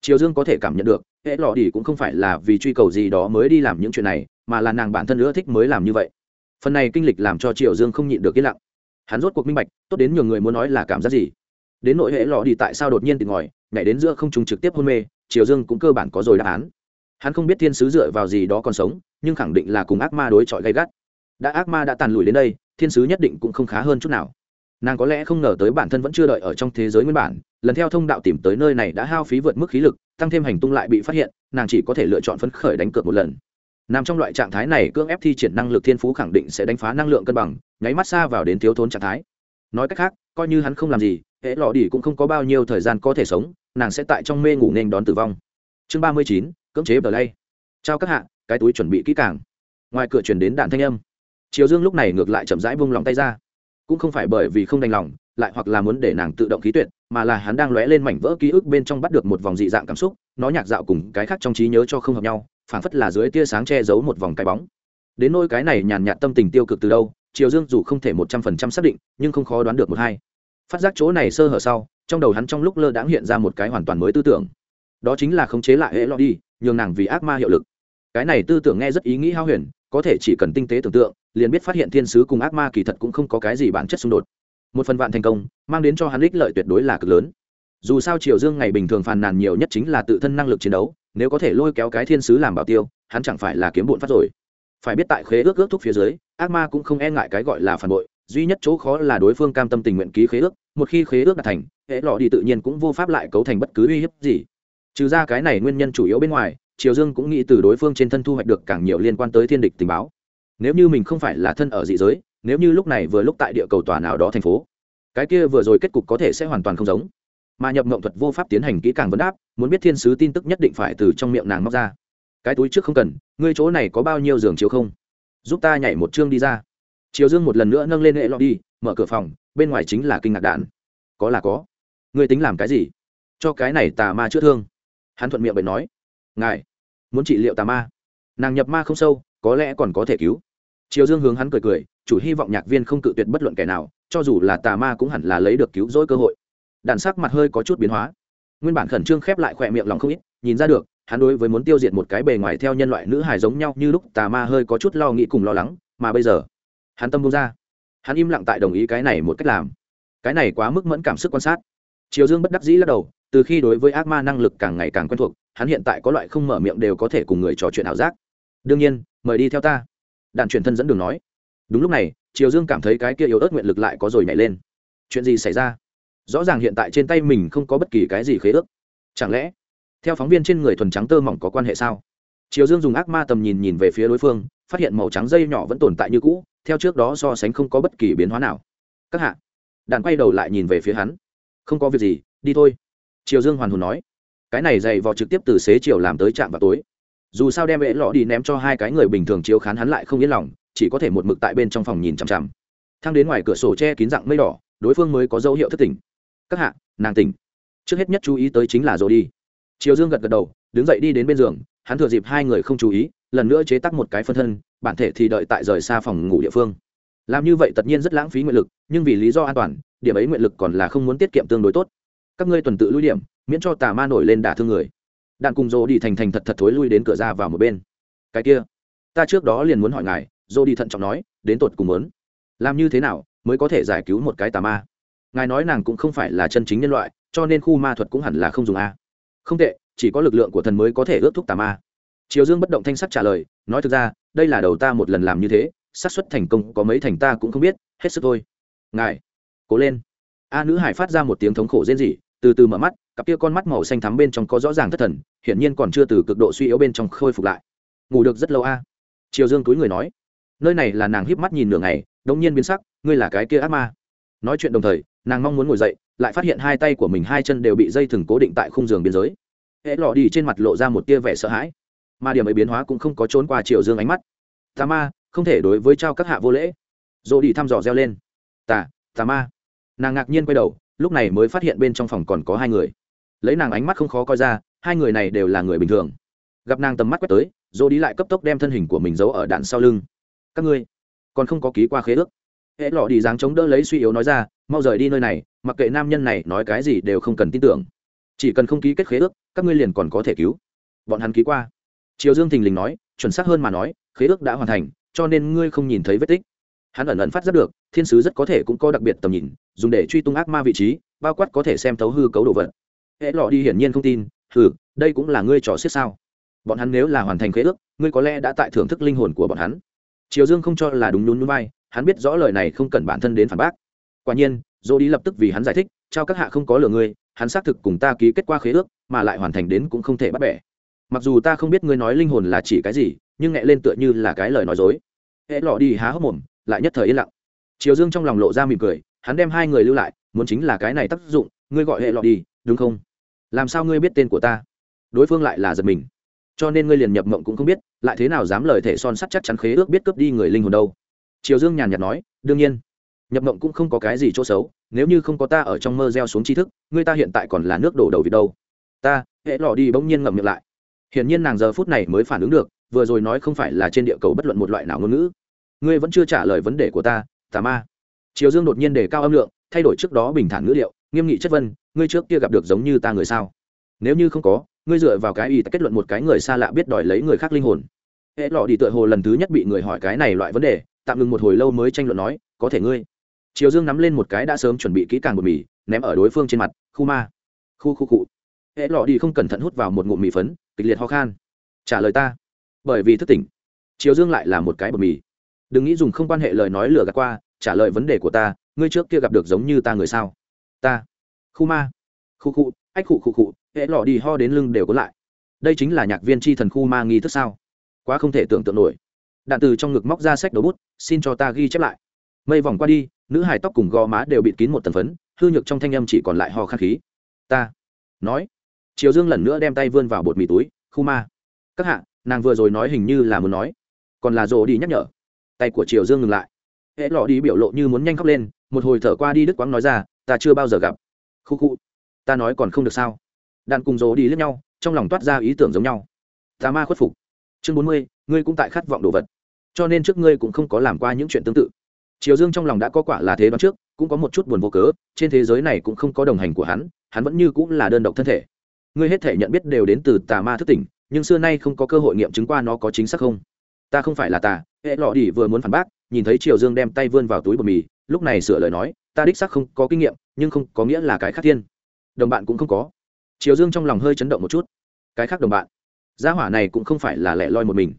Triều dương có thể cảm nhận được hệ lọ đi cũng không phải là vì truy cầu gì đó mới đi làm những chuyện này, mà là nàng bản thân nữa thích mới làm như vậy. Phần này kinh lịch làm cho Triệu dương không nhịn được yên lặng. Hắn rốt cuộc minh bạch, tốt đến nhiều người muốn nói là cảm giác gì. Đến nội hệ lọ đi tại sao đột nhiên tìm ngòi nhảy đến giữa không trùng trực tiếp hôn mê triều dương cũng cơ bản có rồi đáp án. Hắn không biết thiên sứ dựa vào gì đó còn sống, nhưng khẳng định là cùng ác ma đối chọi gay gắt. Đã ác ma đã tàn lùi đến đây, thiên sứ nhất định cũng không khá hơn chút nào. Nàng có lẽ không ngờ tới bản thân vẫn chưa đợi ở trong thế giới nguyên bản, lần theo thông đạo tìm tới nơi này đã hao phí vượt mức khí lực tăng thêm hành tung lại bị phát hiện, nàng chỉ có thể lựa chọn phấn khởi đánh cược một lần. Nằm trong loại trạng thái này, cưỡng ép thi triển năng lực thiên phú khẳng định sẽ đánh phá năng lượng cân bằng, nháy mắt xa vào đến thiếu thốn trạng thái. Nói cách khác, coi như hắn không làm gì hễ lọ đi cũng không có bao nhiêu thời gian có thể sống, nàng sẽ tại trong mê ngủ nên đón tử vong. Chương ba mươi chín, cưỡng chế bờ lay trao các hạ, cái túi chuẩn bị kỹ càng. Ngoài cửa chuyển đến đạn thanh âm. Triều dương lúc này ngược lại chậm rãi vung lòng tay ra. Cũng không phải bởi vì không đành lòng, lại hoặc là muốn để nàng tự động khí tuyệt mà là hắn đang lóe lên mảnh vỡ ký ức bên trong bắt được một vòng dị dạng cảm xúc, nó nhạc dạo cùng cái khác trong trí nhớ cho không hợp nhau, phảng phất là dưới tia sáng che giấu một vòng cái bóng. Đến nôi cái này nhàn nhạt tâm tình tiêu cực từ đâu, triều dương dù không thể một trăm phần trăm xác định, nhưng không khó đoán được một hai. Phát giác chỗ này sơ hở sau, trong đầu hắn trong lúc lơ đãng hiện ra một cái hoàn toàn mới tư tưởng. Đó chính là khống chế lại hệ lo đi, nhường nàng vì ác ma hiệu lực. Cái này tư tưởng nghe rất ý nghĩ hao huyền, có thể chỉ cần tinh tế tưởng tượng, liền biết phát hiện thiên sứ cùng ác ma kỳ thật cũng không có cái gì bản chất xung đột một phần vạn thành công, mang đến cho hắn ích lợi tuyệt đối là cực lớn. Dù sao triều dương ngày bình thường phàn nàn nhiều nhất chính là tự thân năng lực chiến đấu, nếu có thể lôi kéo cái thiên sứ làm bảo tiêu, hắn chẳng phải là kiếm bụn phát rồi. Phải biết tại khế ước ước thúc phía dưới, ác ma cũng không e ngại cái gọi là phản bội, duy nhất chỗ khó là đối phương cam tâm tình nguyện ký khế ước, một khi khế ước đạt thành, hệ lọ đi tự nhiên cũng vô pháp lại cấu thành bất cứ uy hiếp gì. Trừ ra cái này nguyên nhân chủ yếu bên ngoài, triều dương cũng nghĩ từ đối phương trên thân thu hoạch được càng nhiều liên quan tới thiên địch tình báo. Nếu như mình không phải là thân ở dị giới nếu như lúc này vừa lúc tại địa cầu tòa nào đó thành phố, cái kia vừa rồi kết cục có thể sẽ hoàn toàn không giống. Mà nhập mộng thuật vô pháp tiến hành kỹ càng vấn đáp, muốn biết thiên sứ tin tức nhất định phải từ trong miệng nàng móc ra. Cái túi trước không cần, ngươi chỗ này có bao nhiêu giường chiếu không? Giúp ta nhảy một chương đi ra. Chiều dương một lần nữa nâng lên hệ lọ đi, mở cửa phòng, bên ngoài chính là kinh ngạc đạn. Có là có. Ngươi tính làm cái gì? Cho cái này tà ma chữa thương. Hắn thuận miệng bệnh nói. Ngài, muốn trị liệu tà ma. Nàng nhập ma không sâu, có lẽ còn có thể cứu. Triều dương hướng hắn cười cười chủ hy vọng nhạc viên không cự tuyệt bất luận kẻ nào, cho dù là tà ma cũng hẳn là lấy được cứu rỗi cơ hội. Đàn sắc mặt hơi có chút biến hóa. Nguyên bản khẩn trương khép lại khỏe miệng lòng không ít, nhìn ra được, hắn đối với muốn tiêu diệt một cái bề ngoài theo nhân loại nữ hài giống nhau như lúc tà ma hơi có chút lo nghĩ cùng lo lắng, mà bây giờ, hắn tâm bông ra. Hắn im lặng tại đồng ý cái này một cách làm. Cái này quá mức mẫn cảm sức quan sát. Triều dương bất đắc dĩ lắc đầu, từ khi đối với ác ma năng lực càng ngày càng quen thuộc, hắn hiện tại có loại không mở miệng đều có thể cùng người trò chuyện ảo giác. Đương nhiên, mời đi theo ta. Đàn truyền thân dẫn đường nói đúng lúc này, triều dương cảm thấy cái kia yếu ớt nguyện lực lại có rồi nhảy lên. Chuyện gì xảy ra? Rõ ràng hiện tại trên tay mình không có bất kỳ cái gì khế ước. Chẳng lẽ, theo phóng viên trên người thuần trắng tơ mỏng có quan hệ sao? Triều dương dùng ác ma tầm nhìn nhìn về phía đối phương, phát hiện màu trắng dây nhỏ vẫn tồn tại như cũ, theo trước đó so sánh không có bất kỳ biến hóa nào. Các hạ, đàn quay đầu lại nhìn về phía hắn. Không có việc gì, đi thôi. Triều dương hoàn hồn nói. Cái này dày vò trực tiếp từ xế chiều làm tới trạm vào tối. Dù sao đem vệ lọ đi ném cho hai cái người bình thường chiếu khán hắn lại không yên lòng chỉ có thể một mực tại bên trong phòng nhìn chằm chằm. Thang đến ngoài cửa sổ che kín dạng mây đỏ, đối phương mới có dấu hiệu thất tỉnh các hạ, nàng tỉnh. Trước hết nhất chú ý tới chính là rồi đi. Triều dương gật gật đầu, đứng dậy đi đến bên giường, hắn thừa dịp hai người không chú ý, lần nữa chế tắc một cái phân thân, bản thể thì đợi tại rời xa phòng ngủ địa phương. Làm như vậy tất nhiên rất lãng phí nguyện lực, nhưng vì lý do an toàn, điểm ấy nguyện lực còn là không muốn tiết kiệm tương đối tốt. Các ngươi tuần tự lui điểm, miễn cho tà ma nổi lên đả thương người. Đạn cùng rồ đi thành thành thật thật thối lui đến cửa ra vào một bên. Cái kia, ta trước đó liền muốn hỏi ngài dô đi thận trọng nói, đến tột cùng muốn làm như thế nào mới có thể giải cứu một cái tà ma? Ngài nói nàng cũng không phải là chân chính nhân loại, cho nên khu ma thuật cũng hẳn là không dùng a. Không tệ, chỉ có lực lượng của thần mới có thể ước thúc tà ma. Triều dương bất động thanh sắc trả lời, nói thực ra, đây là đầu ta một lần làm như thế, xác suất thành công có mấy thành ta cũng không biết, hết sức thôi. Ngài, cố lên. A nữ hải phát ra một tiếng thống khổ rên rỉ, từ từ mở mắt, cặp kia con mắt màu xanh thắm bên trong có rõ ràng thất thần, hiển nhiên còn chưa từ cực độ suy yếu bên trong khôi phục lại. Ngủ được rất lâu a. Triều dương túi người nói nơi này là nàng híp mắt nhìn nửa ngày đông nhiên biến sắc, ngươi là cái kia ác ma. Nói chuyện đồng thời, nàng mong muốn ngồi dậy, lại phát hiện hai tay của mình hai chân đều bị dây thừng cố định tại khung giường biên giới. Hễ lọ đi trên mặt lộ ra một tia vẻ sợ hãi. Mà điểm ấy biến hóa cũng không có trốn qua triệu dương ánh mắt. Tà ma, không thể đối với trao các hạ vô lễ. Dỗ đi thăm dò reo lên. Tà tà ma. Nàng ngạc nhiên quay đầu, lúc này mới phát hiện bên trong phòng còn có hai người. Lấy nàng ánh mắt không khó coi ra, hai người này đều là người bình thường. Gặp nàng tầm mắt quét tới, dỗ đi lại cấp tốc đem thân hình của mình giấu ở đạn sau lưng các ngươi. Còn không có ký qua khế ước. Hễ lọ đi dáng chống đỡ lấy suy yếu nói ra, mau rời đi nơi này, mặc kệ nam nhân này nói cái gì đều không cần tin tưởng. Chỉ cần không ký kết khế ước, các ngươi liền còn có thể cứu. Bọn hắn ký qua. Triều dương thình lình nói, chuẩn xác hơn mà nói, khế ước đã hoàn thành, cho nên ngươi không nhìn thấy vết tích. Hắn ẩn ẩn phát giác được, thiên sứ rất có thể cũng có đặc biệt tầm nhìn, dùng để truy tung ác ma vị trí, bao quát có thể xem thấu hư cấu đồ vật. Hễ lọ đi hiển nhiên không tin, hừ, đây cũng là ngươi trò xiết sao? Bọn hắn nếu là hoàn thành khế ước, ngươi có lẽ đã tại thưởng thức linh hồn của bọn hắn triều dương không cho là đúng nhún núi bay hắn biết rõ lời này không cần bản thân đến phản bác. Quả nhiên dô đi lập tức vì hắn giải thích trao các hạ không có lừa ngươi, hắn xác thực cùng ta ký kết qua khế ước, mà lại hoàn thành đến cũng không thể bắt bẻ. Mặc dù ta không biết ngươi nói linh hồn là chỉ cái gì, nhưng nghe lên tựa như là cái lời nói dối. Hễ lọ đi há hốc mồm, lại nhất thời yên lặng. Triều dương trong lòng lộ ra mỉm cười, hắn đem hai người lưu lại, muốn chính là cái này tác dụng, ngươi gọi hệ lọ đi, đúng không? Làm sao ngươi biết tên của ta? Đối phương lại là giật mình. Cho nên ngươi liền nhập mộng cũng không biết lại thế nào dám lời thể son sắt chắc chắn khế ước biết cướp đi người linh hồn đâu? Triều dương nhàn nhạt nói, đương nhiên. Nhập mộng cũng không có cái gì chỗ xấu, nếu như không có ta ở trong mơ gieo xuống tri thức người ta hiện tại còn là nước đổ đầu vì đâu? Ta, hệ lò đi bỗng nhiên ngậm miệng lại. Hiển nhiên nàng giờ phút này mới phản ứng được, vừa rồi nói không phải là trên địa cầu bất luận một loại nào ngôn ngữ. Ngươi vẫn chưa trả lời vấn đề của ta, tà ma. Triều dương đột nhiên đề cao âm lượng, thay đổi trước đó bình thản ngữ liệu nghiêm nghị chất vân ngươi trước kia gặp được giống như ta người sao? Nếu như không có, ngươi dựa vào cái y kết luận một cái người xa lạ biết đòi lấy người khác linh hồn. Hệ lọ đi tựa hồ lần thứ nhất bị người hỏi cái này loại vấn đề, tạm ngừng một hồi lâu mới tranh luận nói, có thể ngươi. Triều dương nắm lên một cái đã sớm chuẩn bị kỹ càng bột mì, ném ở đối phương trên mặt, khu ma. Khu khu cụ hệ lọ đi không cẩn thận hút vào một ngụm mì phấn, kịch liệt ho khan. Trả lời ta. Bởi vì thức tỉnh, triều dương lại là một cái bột mì. Đừng nghĩ dùng không quan hệ lời nói lừa gạt qua, trả lời vấn đề của ta, ngươi trước kia gặp được giống như ta người sao? Ta. Khu ma khu khu ách khu khu khu hễ lọ đi ho đến lưng đều có lại. Đây chính là nhạc viên tri thần khu ma nghi thức sao? Quá không thể tưởng tượng nổi. Đạn từ trong ngực móc ra sách đầu bút, xin cho ta ghi chép lại. Mây vòng qua đi, nữ hài tóc cùng gò má đều bịt kín một tần phấn, hư nhược trong thanh âm chỉ còn lại ho khát khí. Ta nói, triều dương lần nữa đem tay vươn vào bột mì túi, khu ma. Các hạ, nàng vừa rồi nói hình như là muốn nói. Còn là rồ đi nhắc nhở. Tay của triều dương ngừng lại. Hễ lọ đi biểu lộ như muốn nhanh khóc lên, một hồi thở qua đi đức quang nói ra, ta chưa bao giờ gặp. Khu khu ta nói còn không được sao? Đạn cùng rồ đi lướt nhau, trong lòng toát ra ý tưởng giống nhau. Tà ma khuất phục. Chương bốn mươi, ngươi cũng tại khát vọng đồ vật. Cho nên trước ngươi cũng không có làm qua những chuyện tương tự. Triều dương trong lòng đã có quả là thế đoán trước, cũng có một chút buồn vô cớ, trên thế giới này cũng không có đồng hành của hắn hắn vẫn như cũng là đơn độc thân thể. Ngươi hết thể nhận biết đều đến từ tà ma thức tỉnh, nhưng xưa nay không có cơ hội nghiệm chứng qua nó có chính xác không? Ta không phải là tà, hệ lọ đi vừa muốn phản bác, nhìn thấy triều dương đem tay vươn vào túi bột mì, lúc này sửa lời nói, ta đích xác không có kinh nghiệm, nhưng không có nghĩa là cái khác thiên đồng bạn cũng không có. Triều dương trong lòng hơi chấn động một chút. Cái khác đồng bạn? Gia hỏa này cũng không phải là lẻ loi một mình.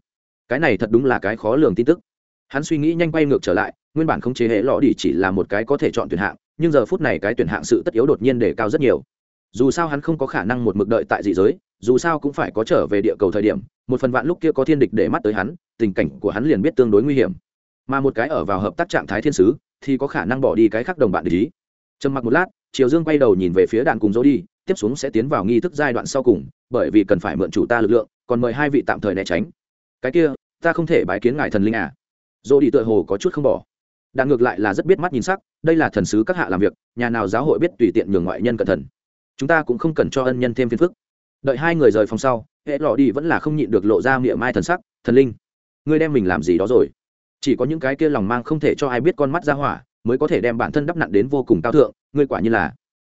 Cái này thật đúng là cái khó lường tin tức. Hắn suy nghĩ nhanh quay ngược trở lại, nguyên bản không chế hệ lọ đi chỉ là một cái có thể chọn tuyển hạng, nhưng giờ phút này cái tuyển hạng sự tất yếu đột nhiên để cao rất nhiều. Dù sao hắn không có khả năng một mực đợi tại dị giới, dù sao cũng phải có trở về địa cầu thời điểm, một phần vạn lúc kia có thiên địch để mắt tới hắn, tình cảnh của hắn liền biết tương đối nguy hiểm. Mà một cái ở vào hợp tác trạng thái thiên sứ, thì có khả năng bỏ đi cái khác đồng bạn để ý. Trầm mặc một lát triều dương quay đầu nhìn về phía đạn cùng dỗ đi tiếp xuống sẽ tiến vào nghi thức giai đoạn sau cùng, bởi vì cần phải mượn chủ ta lực lượng, còn mời hai vị tạm thời né tránh. Cái kia, ta không thể bái kiến ngài thần linh à? Dỗ đi tựa hồ có chút không bỏ. Đạn ngược lại là rất biết mắt nhìn sắc, đây là thần sứ các hạ làm việc, nhà nào giáo hội biết tùy tiện nhường ngoại nhân cẩn thận. Chúng ta cũng không cần cho ân nhân thêm phiền phức. Đợi hai người rời phòng sau, hệ lọ đi vẫn là không nhịn được lộ ra miệng mai thần sắc, thần linh, ngươi đem mình làm gì đó rồi? Chỉ có những cái kia lòng mang không thể cho ai biết con mắt ra hỏa, mới có thể đem bản thân đắp nặn đến vô cùng cao thượng ngươi quả nhiên là,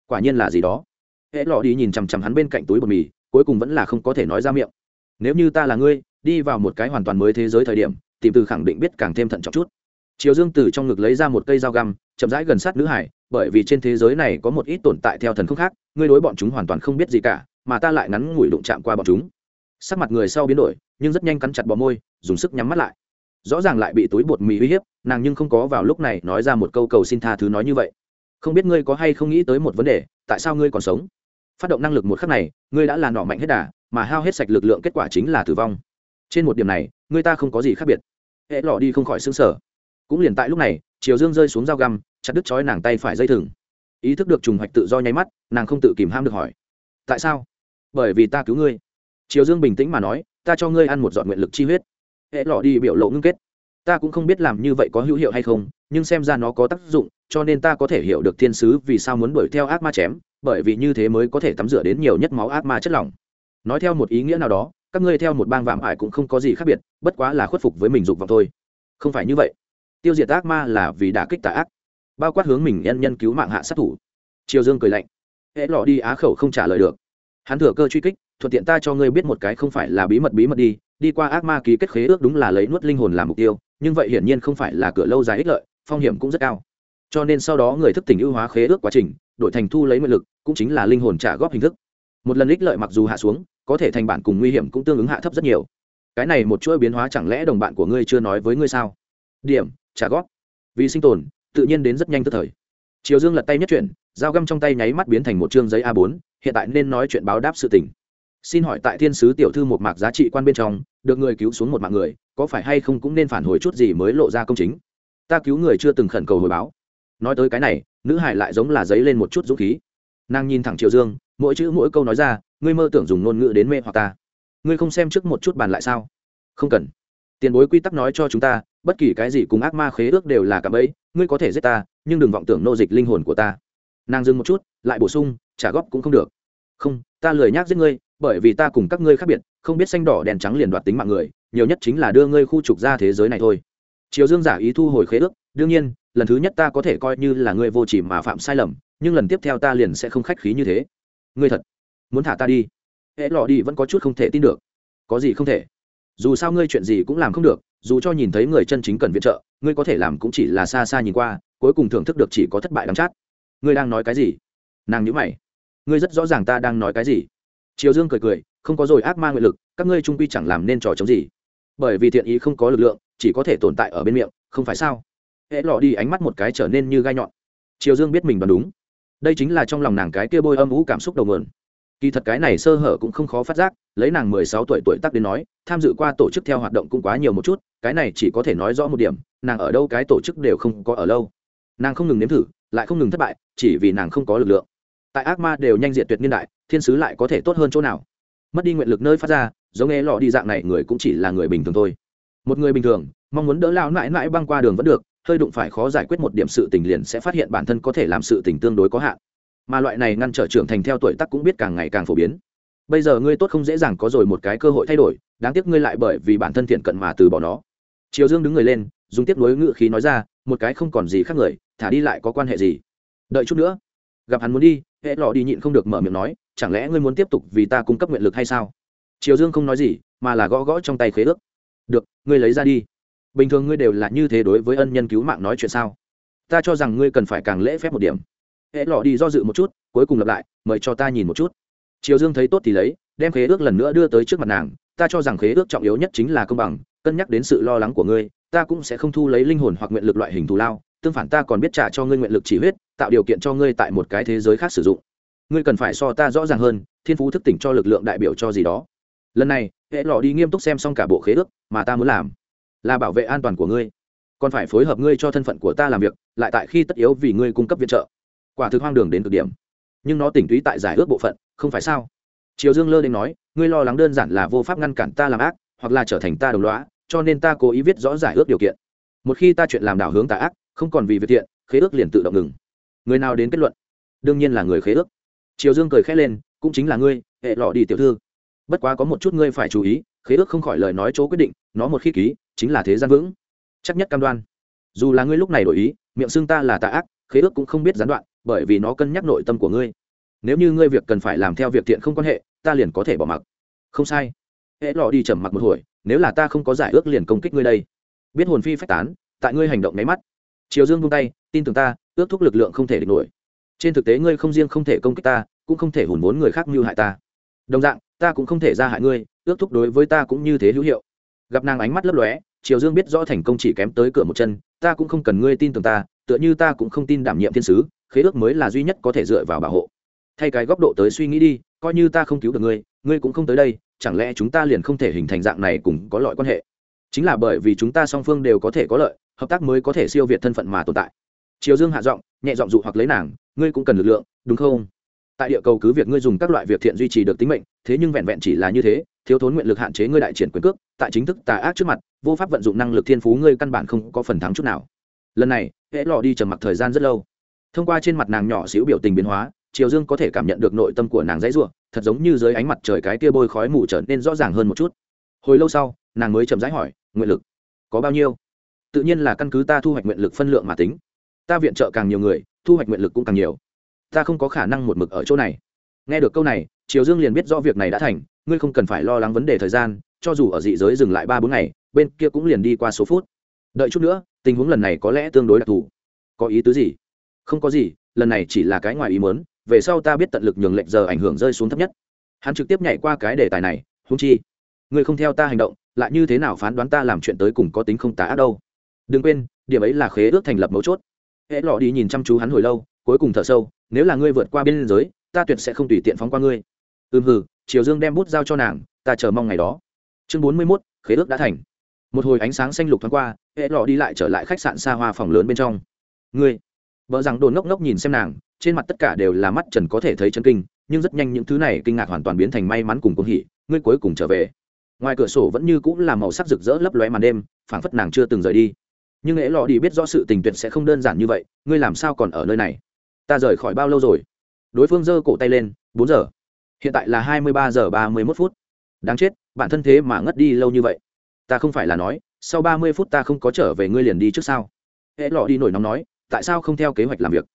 quả nhiên là gì đó. Hễ lọ đi nhìn chằm chằm hắn bên cạnh túi bột mì, cuối cùng vẫn là không có thể nói ra miệng. Nếu như ta là ngươi, đi vào một cái hoàn toàn mới thế giới thời điểm, tìm từ khẳng định biết càng thêm thận trọng chút. Triều dương từ trong ngực lấy ra một cây dao găm, chậm rãi gần sát nữ hải, bởi vì trên thế giới này có một ít tồn tại theo thần không khác, ngươi đối bọn chúng hoàn toàn không biết gì cả, mà ta lại ngắn ngủi đụng chạm qua bọn chúng. Sắc mặt người sau biến đổi, nhưng rất nhanh cắn chặt bọ môi, dùng sức nhắm mắt lại. Rõ ràng lại bị túi bột mì uy hiếp, nàng nhưng không có vào lúc này nói ra một câu cầu xin tha thứ nói như vậy không biết ngươi có hay không nghĩ tới một vấn đề, tại sao ngươi còn sống? Phát động năng lực một khắc này, ngươi đã là nọ mạnh hết đà, mà hao hết sạch lực lượng kết quả chính là tử vong. Trên một điểm này, ngươi ta không có gì khác biệt. Hệ lọ đi không khỏi xứng sở cũng liền tại lúc này, chiều dương rơi xuống dao găm, chặt đứt chói nàng tay phải dây thừng. Ý thức được trùng hoạch tự do nháy mắt, nàng không tự kìm ham được hỏi. Tại sao? Bởi vì ta cứu ngươi. Chiều dương bình tĩnh mà nói, ta cho ngươi ăn một dọn nguyện lực chi huyết. Hệ lọ đi biểu lộ ngưng kết. Ta cũng không biết làm như vậy có hữu hiệu hay không, nhưng xem ra nó có tác dụng cho nên ta có thể hiểu được thiên sứ vì sao muốn đuổi theo ác ma chém, bởi vì như thế mới có thể tắm rửa đến nhiều nhất máu ác ma chất lỏng. Nói theo một ý nghĩa nào đó, các ngươi theo một bang vạm ải cũng không có gì khác biệt, bất quá là khuất phục với mình dục vọng thôi. Không phải như vậy. Tiêu diệt ác ma là vì đã kích tà ác. Bao quát hướng mình nhân nhân cứu mạng hạ sát thủ. Triều dương cười lạnh. Hễ lọ đi á khẩu không trả lời được. Hắn thừa cơ truy kích, thuận tiện ta cho ngươi biết một cái không phải là bí mật bí mật đi đi qua ác ma ký kết khế ước đúng là lấy nuốt linh hồn làm mục tiêu, nhưng vậy hiển nhiên không phải là cửa lâu dài ích lợi, phong hiểm cũng rất cao cho nên sau đó người thức tỉnh ưu hóa khế ước quá trình, đổi thành thu lấy nguyện lực, cũng chính là linh hồn trả góp hình thức. Một lần ích lợi mặc dù hạ xuống, có thể thành bản cùng nguy hiểm cũng tương ứng hạ thấp rất nhiều. Cái này một chuỗi biến hóa chẳng lẽ đồng bạn của ngươi chưa nói với ngươi sao? Điểm, trả góp. Vì sinh tồn, tự nhiên đến rất nhanh tức thời. Triều dương lật tay nhất chuyển, dao găm trong tay nháy mắt biến thành một chương giấy a 4 hiện tại nên nói chuyện báo đáp sự tình. Xin hỏi tại thiên sứ tiểu thư một mạc giá trị quan bên trong, được người cứu xuống một mạng người, có phải hay không cũng nên phản hồi chút gì mới lộ ra công chính? Ta cứu người chưa từng khẩn cầu hồi báo nói tới cái này, nữ hải lại giống là giấy lên một chút dũng khí. Nàng nhìn thẳng triệu dương, mỗi chữ mỗi câu nói ra, ngươi mơ tưởng dùng ngôn ngữ đến mê hoặc ta. Ngươi không xem trước một chút bàn lại sao? Không cần. Tiền bối quy tắc nói cho chúng ta, bất kỳ cái gì cùng ác ma khế ước đều là cả bẫy, ngươi có thể giết ta, nhưng đừng vọng tưởng nô dịch linh hồn của ta. Nàng dừng một chút, lại bổ sung, trả góp cũng không được. Không, ta lười nhác giết ngươi, bởi vì ta cùng các ngươi khác biệt, không biết xanh đỏ đèn trắng liền đoạt tính mạng người, nhiều nhất chính là đưa ngươi khu trục ra thế giới này thôi. Triều dương giả ý thu hồi khế ước, đương nhiên lần thứ nhất ta có thể coi như là ngươi vô chỉ mà phạm sai lầm, nhưng lần tiếp theo ta liền sẽ không khách khí như thế. Ngươi thật muốn thả ta đi? Hễ lọ đi vẫn có chút không thể tin được. Có gì không thể? Dù sao ngươi chuyện gì cũng làm không được, dù cho nhìn thấy người chân chính cần viện trợ, ngươi có thể làm cũng chỉ là xa xa nhìn qua, cuối cùng thưởng thức được chỉ có thất bại đắm chát. Ngươi đang nói cái gì? Nàng nhữ mày. Ngươi rất rõ ràng ta đang nói cái gì. Triều dương cười cười, không có rồi ác ma nguyện lực, các ngươi trung quy chẳng làm nên trò chống gì. Bởi vì thiện ý không có lực lượng, chỉ có thể tồn tại ở bên miệng, không phải sao? Hễ lọ đi ánh mắt một cái trở nên như gai nhọn. Triều dương biết mình đoán đúng. Đây chính là trong lòng nàng cái kia bôi âm ủ cảm xúc đầu mượn kỳ thật cái này sơ hở cũng không khó phát giác, lấy nàng mười sáu tuổi tuổi tác đến nói, tham dự qua tổ chức theo hoạt động cũng quá nhiều một chút, cái này chỉ có thể nói rõ một điểm, nàng ở đâu cái tổ chức đều không có ở lâu. Nàng không ngừng nếm thử, lại không ngừng thất bại, chỉ vì nàng không có lực lượng. Tại ác ma đều nhanh diện tuyệt niên đại, thiên sứ lại có thể tốt hơn chỗ nào? Mất đi nguyện lực nơi phát ra, giống nghe lọ đi dạng này người cũng chỉ là người bình thường thôi. Một người bình thường, mong muốn đỡ lao mãi mãi băng qua đường vẫn được hơi đụng phải khó giải quyết một điểm sự tình liền sẽ phát hiện bản thân có thể làm sự tình tương đối có hạn. Mà loại này ngăn trở trưởng thành theo tuổi tác cũng biết càng ngày càng phổ biến. Bây giờ ngươi tốt không dễ dàng có rồi một cái cơ hội thay đổi, đáng tiếc ngươi lại bởi vì bản thân thiện cận mà từ bỏ nó. Triều dương đứng người lên, dùng tiếp nối ngự khí nói ra, một cái không còn gì khác người, thả đi lại có quan hệ gì? Đợi chút nữa. Gặp hắn muốn đi, hệ lọ đi nhịn không được mở miệng nói, chẳng lẽ ngươi muốn tiếp tục vì ta cung cấp nguyện lực hay sao? Triều dương không nói gì, mà là gõ gõ trong tay khế ước. Được, ngươi lấy ra đi bình thường ngươi đều là như thế đối với ân nhân cứu mạng nói chuyện sao? Ta cho rằng ngươi cần phải càng lễ phép một điểm. Hễ lọ đi do dự một chút, cuối cùng lặp lại, mời cho ta nhìn một chút. Triều dương thấy tốt thì lấy, đem khế ước lần nữa đưa tới trước mặt nàng. Ta cho rằng khế ước trọng yếu nhất chính là công bằng, cân nhắc đến sự lo lắng của ngươi, ta cũng sẽ không thu lấy linh hồn hoặc nguyện lực loại hình thù lao. Tương phản ta còn biết trả cho ngươi nguyện lực chỉ huyết, tạo điều kiện cho ngươi tại một cái thế giới khác sử dụng. Ngươi cần phải so ta rõ ràng hơn, thiên phú thức tỉnh cho lực lượng đại biểu cho gì đó. Lần này hệ lọ đi nghiêm túc xem xong cả bộ khế ước mà ta muốn làm là bảo vệ an toàn của ngươi. Còn phải phối hợp ngươi cho thân phận của ta làm việc, lại tại khi tất yếu vì ngươi cung cấp viện trợ. Quả thực hoang đường đến cực điểm. Nhưng nó tỉnh túy tại giải ước bộ phận, không phải sao? Triều dương lơ đến nói, ngươi lo lắng đơn giản là vô pháp ngăn cản ta làm ác, hoặc là trở thành ta đồng lõa, cho nên ta cố ý viết rõ giải ước điều kiện. Một khi ta chuyện làm đảo hướng tà ác, không còn vì việc thiện, khế ước liền tự động ngừng. Người nào đến kết luận? Đương nhiên là người khế ước. Triều dương cười khẽ lên, cũng chính là ngươi, hệ lọ đi tiểu thư. Bất quá có một chút ngươi phải chú ý, khế ước không khỏi lời nói chỗ quyết định, nó một khi ký chính là thế gian vững. Chắc nhất cam đoan. Dù là ngươi lúc này đổi ý, miệng xưng ta là tà ác, khế ước cũng không biết gián đoạn, bởi vì nó cân nhắc nội tâm của ngươi. Nếu như ngươi việc cần phải làm theo việc thiện không quan hệ, ta liền có thể bỏ mặc. Không sai. Hễ lọ đi trầm mặc một hồi, nếu là ta không có giải ước liền công kích ngươi đây. Biết hồn phi phách tán, tại ngươi hành động nháy mắt. Triều dương buông tay, tin tưởng ta, ước thúc lực lượng không thể địch nổi. Trên thực tế ngươi không riêng không thể công kích ta, cũng không thể hùn vốn người khác mưu hại ta. Đồng dạng, ta cũng không thể ra hại ngươi, ước thúc đối với ta cũng như thế hữu hiệu gặp nàng ánh mắt lấp lóe, triều dương biết rõ thành công chỉ kém tới cửa một chân, ta cũng không cần ngươi tin tưởng ta, tựa như ta cũng không tin đảm nhiệm thiên sứ, khế ước mới là duy nhất có thể dựa vào bảo hộ. Thay cái góc độ tới suy nghĩ đi, coi như ta không cứu được ngươi ngươi cũng không tới đây, chẳng lẽ chúng ta liền không thể hình thành dạng này cùng có loại quan hệ? Chính là bởi vì chúng ta song phương đều có thể có lợi, hợp tác mới có thể siêu việt thân phận mà tồn tại. Triều dương hạ giọng, nhẹ giọng dụ hoặc lấy nàng, ngươi cũng cần lực lượng, đúng không? Tại địa cầu cứ việc ngươi dùng các loại việc thiện duy trì được tính mệnh, thế nhưng vẹn vẹn chỉ là như thế, thiếu thốn nguyện lực hạn chế ngươi đại triển quyền cước, tại chính thức tà ác trước mặt, vô pháp vận dụng năng lực thiên phú ngươi căn bản không có phần thắng chút nào. Lần này, hễ lọ đi trầm mặc thời gian rất lâu. Thông qua trên mặt nàng nhỏ xíu biểu tình biến hóa, triều dương có thể cảm nhận được nội tâm của nàng dãy ruộng thật giống như dưới ánh mặt trời cái tia bôi khói mù trở nên rõ ràng hơn một chút. Hồi lâu sau, nàng mới chậm rãi hỏi, nguyện lực có bao nhiêu? Tự nhiên là căn cứ ta thu hoạch nguyện lực phân lượng mà tính. Ta viện trợ càng nhiều người, thu hoạch nguyện lực cũng càng nhiều ta không có khả năng một mực ở chỗ này. Nghe được câu này, triều dương liền biết rõ việc này đã thành, ngươi không cần phải lo lắng vấn đề thời gian, cho dù ở dị giới dừng lại ba bốn ngày, bên kia cũng liền đi qua số phút. Đợi chút nữa, tình huống lần này có lẽ tương đối đặc thù. Có ý tứ gì? Không có gì, lần này chỉ là cái ngoài ý muốn, về sau ta biết tận lực nhường lệnh giờ ảnh hưởng rơi xuống thấp nhất. Hắn trực tiếp nhảy qua cái đề tài này húng chi, ngươi không theo ta hành động, lại như thế nào phán đoán ta làm chuyện tới cùng có tính không tá đâu? Đừng quên, điểm ấy là khế ước thành lập mấu chốt. Hễ lọ đi nhìn chăm chú hắn hồi lâu cuối cùng thở sâu, nếu là ngươi vượt qua biên giới, ta tuyệt sẽ không tùy tiện phóng qua ngươi. Ừm hừ, triều dương đem bút giao cho nàng, ta chờ mong ngày đó. Chương bốn mươi mốt, khế ước đã thành. Một hồi ánh sáng xanh lục thoáng qua hệ lọ đi lại trở lại khách sạn xa hoa phòng lớn bên trong. Ngươi? Vợ rằng đồn ngốc ngốc nhìn xem nàng, trên mặt tất cả đều là mắt trần có thể thấy chân kinh, nhưng rất nhanh những thứ này kinh ngạc hoàn toàn biến thành may mắn cùng công hỉ, ngươi cuối cùng trở về. Ngoài cửa sổ vẫn như cũng là màu sắc rực rỡ lấp lóe màn đêm, phảng phất nàng chưa từng rời đi. Nhưng hệ lọ đi biết rõ sự tình tuyệt sẽ không đơn giản như vậy, ngươi làm sao còn ở nơi này? Ta rời khỏi bao lâu rồi? Đối phương giơ cổ tay lên, bốn giờ. Hiện tại là hai mươi ba giờ ba mươi mốt phút. Đáng chết, bản thân thế mà ngất đi lâu như vậy. Ta không phải là nói, sau ba mươi phút ta không có trở về ngươi liền đi trước sao? Hễ lọ đi nổi nóng nói, tại sao không theo kế hoạch làm việc?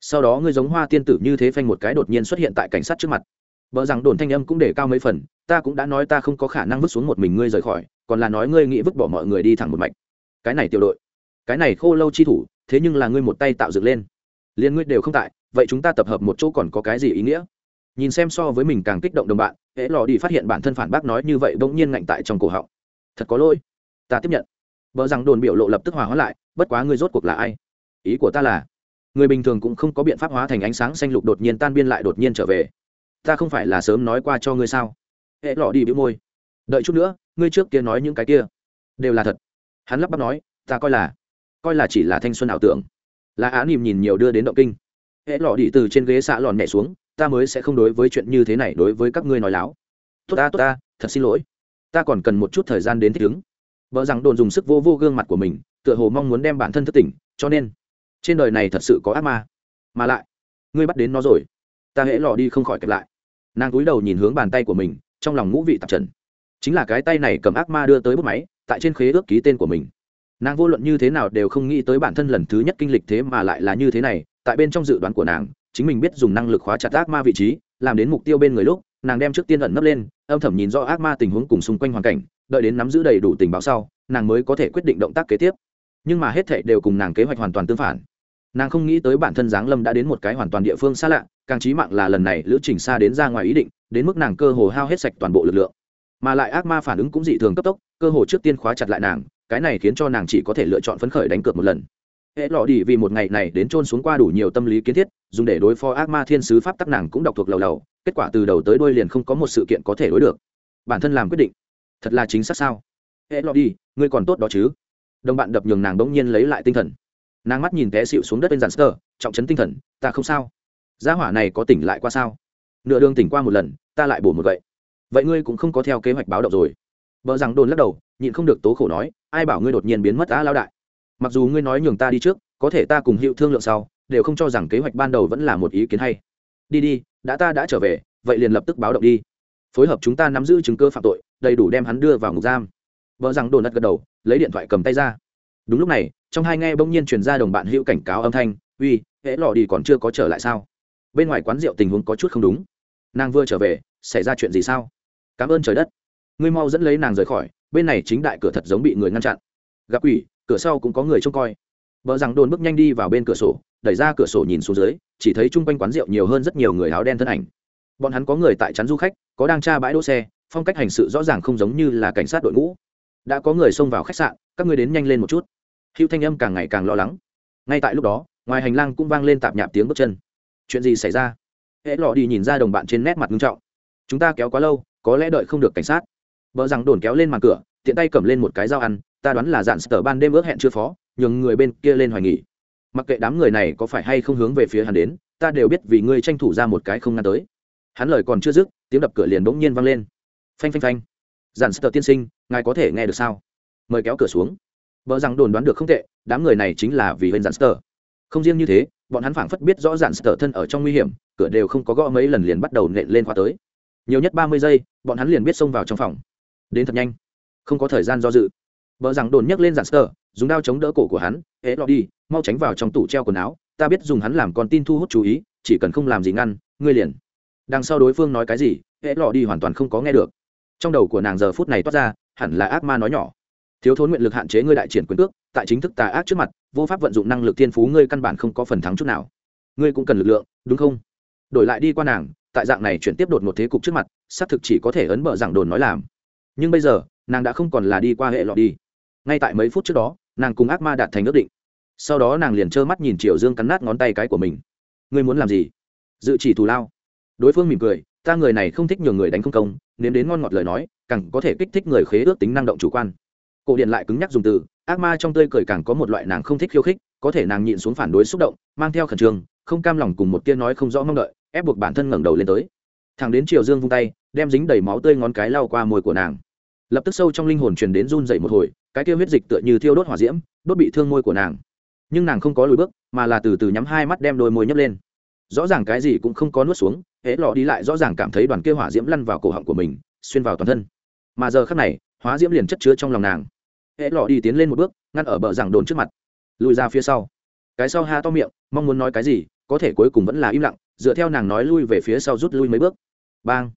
Sau đó ngươi giống hoa tiên tử như thế phanh một cái đột nhiên xuất hiện tại cảnh sát trước mặt. Vợ rằng đồn thanh âm cũng để cao mấy phần, ta cũng đã nói ta không có khả năng vứt xuống một mình ngươi rời khỏi, còn là nói ngươi nghĩ vứt bỏ mọi người đi thẳng một mạch. Cái này tiểu đội, cái này khô lâu chi thủ, thế nhưng là ngươi một tay tạo dựng lên liền ngươi đều không tại, vậy chúng ta tập hợp một chỗ còn có cái gì ý nghĩa? Nhìn xem so với mình càng kích động đồng bạn, hễ lò đi phát hiện bản thân phản bác nói như vậy bỗng nhiên ngạnh tại trong cổ họng. Thật có lỗi. Ta tiếp nhận. Vợ rằng đồn biểu lộ lập tức hòa hóa lại, bất quá ngươi rốt cuộc là ai? Ý của ta là, người bình thường cũng không có biện pháp hóa thành ánh sáng xanh lục đột nhiên tan biên lại đột nhiên trở về. Ta không phải là sớm nói qua cho ngươi sao? Hệ lò đi bị môi. Đợi chút nữa, ngươi trước kia nói những cái kia đều là thật. Hắn lắp bắp nói, ta coi là coi là chỉ là thanh xuân ảo tưởng là á nỉm nhìn nhiều đưa đến động kinh. Hễ lọ đi từ trên ghế xạ lòn nhẹ xuống, ta mới sẽ không đối với chuyện như thế này đối với các ngươi nói láo. Tốt ta tốt ta, thật xin lỗi. Ta còn cần một chút thời gian đến thích ứng. Vợ rằng đồn dùng sức vô vô gương mặt của mình, tựa hồ mong muốn đem bản thân thất tỉnh, cho nên, trên đời này thật sự có ác ma. Mà lại, ngươi bắt đến nó rồi. Ta hễ lò đi không khỏi kẹp lại. Nàng cúi đầu nhìn hướng bàn tay của mình, trong lòng ngũ vị tạp trần. Chính là cái tay này cầm ác ma đưa tới bút máy, tại trên khế ước ký tên của mình nàng vô luận như thế nào đều không nghĩ tới bản thân lần thứ nhất kinh lịch thế mà lại là như thế này, tại bên trong dự đoán của nàng, chính mình biết dùng năng lực khóa chặt ác ma vị trí, làm đến mục tiêu bên người lúc, nàng đem trước tiên ẩn nấp lên, âm thầm nhìn rõ ác ma tình huống cùng xung quanh hoàn cảnh, đợi đến nắm giữ đầy đủ tình báo sau, nàng mới có thể quyết định động tác kế tiếp. Nhưng mà hết thệ đều cùng nàng kế hoạch hoàn toàn tương phản. Nàng không nghĩ tới bản thân giáng lâm đã đến một cái hoàn toàn địa phương xa lạ, càng trí mạng là lần này lữ trình xa đến ra ngoài ý định, đến mức nàng cơ hồ hao hết sạch toàn bộ lực lượng. Mà lại ác ma phản ứng cũng dị thường cấp tốc, cơ hồ trước tiên khóa chặt lại nàng cái này khiến cho nàng chỉ có thể lựa chọn phấn khởi đánh cược một lần. Hệ lọ đi vì một ngày này đến trôn xuống qua đủ nhiều tâm lý kiến thiết, dùng để đối phó ác ma thiên sứ pháp tắc nàng cũng đọc thuộc lầu lầu, kết quả từ đầu tới đuôi liền không có một sự kiện có thể đối được. Bản thân làm quyết định, thật là chính xác sao? Hệ lọ đi, ngươi còn tốt đó chứ? Đồng bạn đập nhường nàng bỗng nhiên lấy lại tinh thần. Nàng mắt nhìn té xịu xuống đất bên giàn sơ trọng chấn tinh thần, ta không sao. Gia hỏa này có tỉnh lại qua sao? Nửa đường tỉnh qua một lần, ta lại bổ một vậy vậy ngươi cũng không có theo kế hoạch báo động rồi. Vợ rằng đồn lắc đầu, nhịn không được tố khổ nói ai bảo ngươi đột nhiên biến mất á lao đại? Mặc dù ngươi nói nhường ta đi trước, có thể ta cùng hiệu thương lượng sau, đều không cho rằng kế hoạch ban đầu vẫn là một ý kiến hay. Đi đi, đã ta đã trở về, vậy liền lập tức báo động đi. Phối hợp chúng ta nắm giữ chứng cơ phạm tội, đầy đủ đem hắn đưa vào ngục giam. Vợ rằng đồn nật gật đầu, lấy điện thoại cầm tay ra. Đúng lúc này, trong hai nghe bỗng nhiên truyền ra đồng bạn hữu cảnh cáo âm thanh, uy, hễ lò đi còn chưa có trở lại sao? Bên ngoài quán rượu tình huống có chút không đúng. Nàng vừa trở về, xảy ra chuyện gì sao? Cảm ơn trời đất. Ngươi mau dẫn lấy nàng rời khỏi bên này chính đại cửa thật giống bị người ngăn chặn. Gặp quỷ, cửa sau cũng có người trông coi. Vợ rằng đồn bước nhanh đi vào bên cửa sổ, đẩy ra cửa sổ nhìn xuống dưới, chỉ thấy chung quanh quán rượu nhiều hơn rất nhiều người áo đen thân ảnh. Bọn hắn có người tại chắn du khách, có đang tra bãi đỗ xe, phong cách hành sự rõ ràng không giống như là cảnh sát đội ngũ. Đã có người xông vào khách sạn, các ngươi đến nhanh lên một chút. Hữu thanh âm càng ngày càng lo lắng. Ngay tại lúc đó, ngoài hành lang cũng vang lên tạp nhạp tiếng bước chân. Chuyện gì xảy ra? Hễ lọ đi nhìn ra đồng bạn trên nét mặt nghiêm trọng. Chúng ta kéo quá lâu, có lẽ đợi không được cảnh sát vợ rằng đồn kéo lên màn cửa, tiện tay cầm lên một cái dao ăn, ta đoán là dạn sở ban đêm ước hẹn chưa phó, nhường người bên kia lên hoài nghỉ. Mặc kệ đám người này có phải hay không hướng về phía hắn đến, ta đều biết vì ngươi tranh thủ ra một cái không ngăn tới. Hắn lời còn chưa dứt, tiếng đập cửa liền bỗng nhiên vang lên. Phanh phanh phanh. Dàn sơ tiên sinh, ngài có thể nghe được sao? Mời kéo cửa xuống. Vợ rằng đồn đoán được không tệ, đám người này chính là vì bên dàn sơ không riêng như thế, bọn hắn phảng phất biết rõ dặn sở thân ở trong nguy hiểm, cửa đều không có gõ mấy lần liền bắt đầu nện lên khóa tới. Nhiều nhất ba mươi giây, bọn hắn liền biết xông vào trong phòng đến thật nhanh. Không có thời gian do dự. Vợ rằng đồn nhấc lên giản sơ dùng đao chống đỡ cổ của hắn hễ lọ đi, mau tránh vào trong tủ treo quần áo, ta biết dùng hắn làm con tin thu hút chú ý, chỉ cần không làm gì ngăn, ngươi liền. Đằng sau đối phương nói cái gì hễ lọ đi hoàn toàn không có nghe được. Trong đầu của nàng giờ phút này toát ra, hẳn là ác ma nói nhỏ. Thiếu thốn nguyện lực hạn chế ngươi đại triển quyền cước, tại chính thức tà ác trước mặt, vô pháp vận dụng năng lực thiên phú ngươi căn bản không có phần thắng chút nào. Ngươi cũng cần lực lượng, đúng không? Đổi lại đi qua nàng, tại dạng này chuyển tiếp đột một thế cục trước mặt, xác thực chỉ có thể ấn bờ giảng đồn nói làm nhưng bây giờ, nàng đã không còn là đi qua hệ lọ đi. Ngay tại mấy phút trước đó, nàng cùng ác ma đạt thành ước định. Sau đó nàng liền trơ mắt nhìn triệu dương cắn nát ngón tay cái của mình. Ngươi muốn làm gì? Dự chỉ thù lao. Đối phương mỉm cười, ta người này không thích nhường người đánh không công, nếm đến ngon ngọt lời nói, càng có thể kích thích người khế ước tính năng động chủ quan. Cổ điện lại cứng nhắc dùng từ, ác ma trong tươi cười càng có một loại nàng không thích khiêu khích, có thể nàng nhịn xuống phản đối xúc động, mang theo khẩn trương, không cam lòng cùng một tia nói không rõ mong đợi, ép buộc bản thân ngẩng đầu lên tới. Thằng đến triều dương vung tay, đem dính đầy máu tươi ngón cái lau qua môi của nàng lập tức sâu trong linh hồn truyền đến run dậy một hồi, cái tiêu huyết dịch tựa như thiêu đốt hỏa diễm, đốt bị thương môi của nàng. Nhưng nàng không có lùi bước, mà là từ từ nhắm hai mắt đem đôi môi nhấp lên. Rõ ràng cái gì cũng không có nuốt xuống, hễ lọ đi lại rõ ràng cảm thấy đoàn kia hỏa diễm lăn vào cổ họng của mình, xuyên vào toàn thân. Mà giờ khắc này hóa diễm liền chất chứa trong lòng nàng. Hễ lọ đi tiến lên một bước, ngăn ở bờ giảng đồn trước mặt. Lùi ra phía sau. Cái sau ha to miệng, mong muốn nói cái gì, có thể cuối cùng vẫn là im lặng, dựa theo nàng nói lui về phía sau rút lui mấy bước. Bang.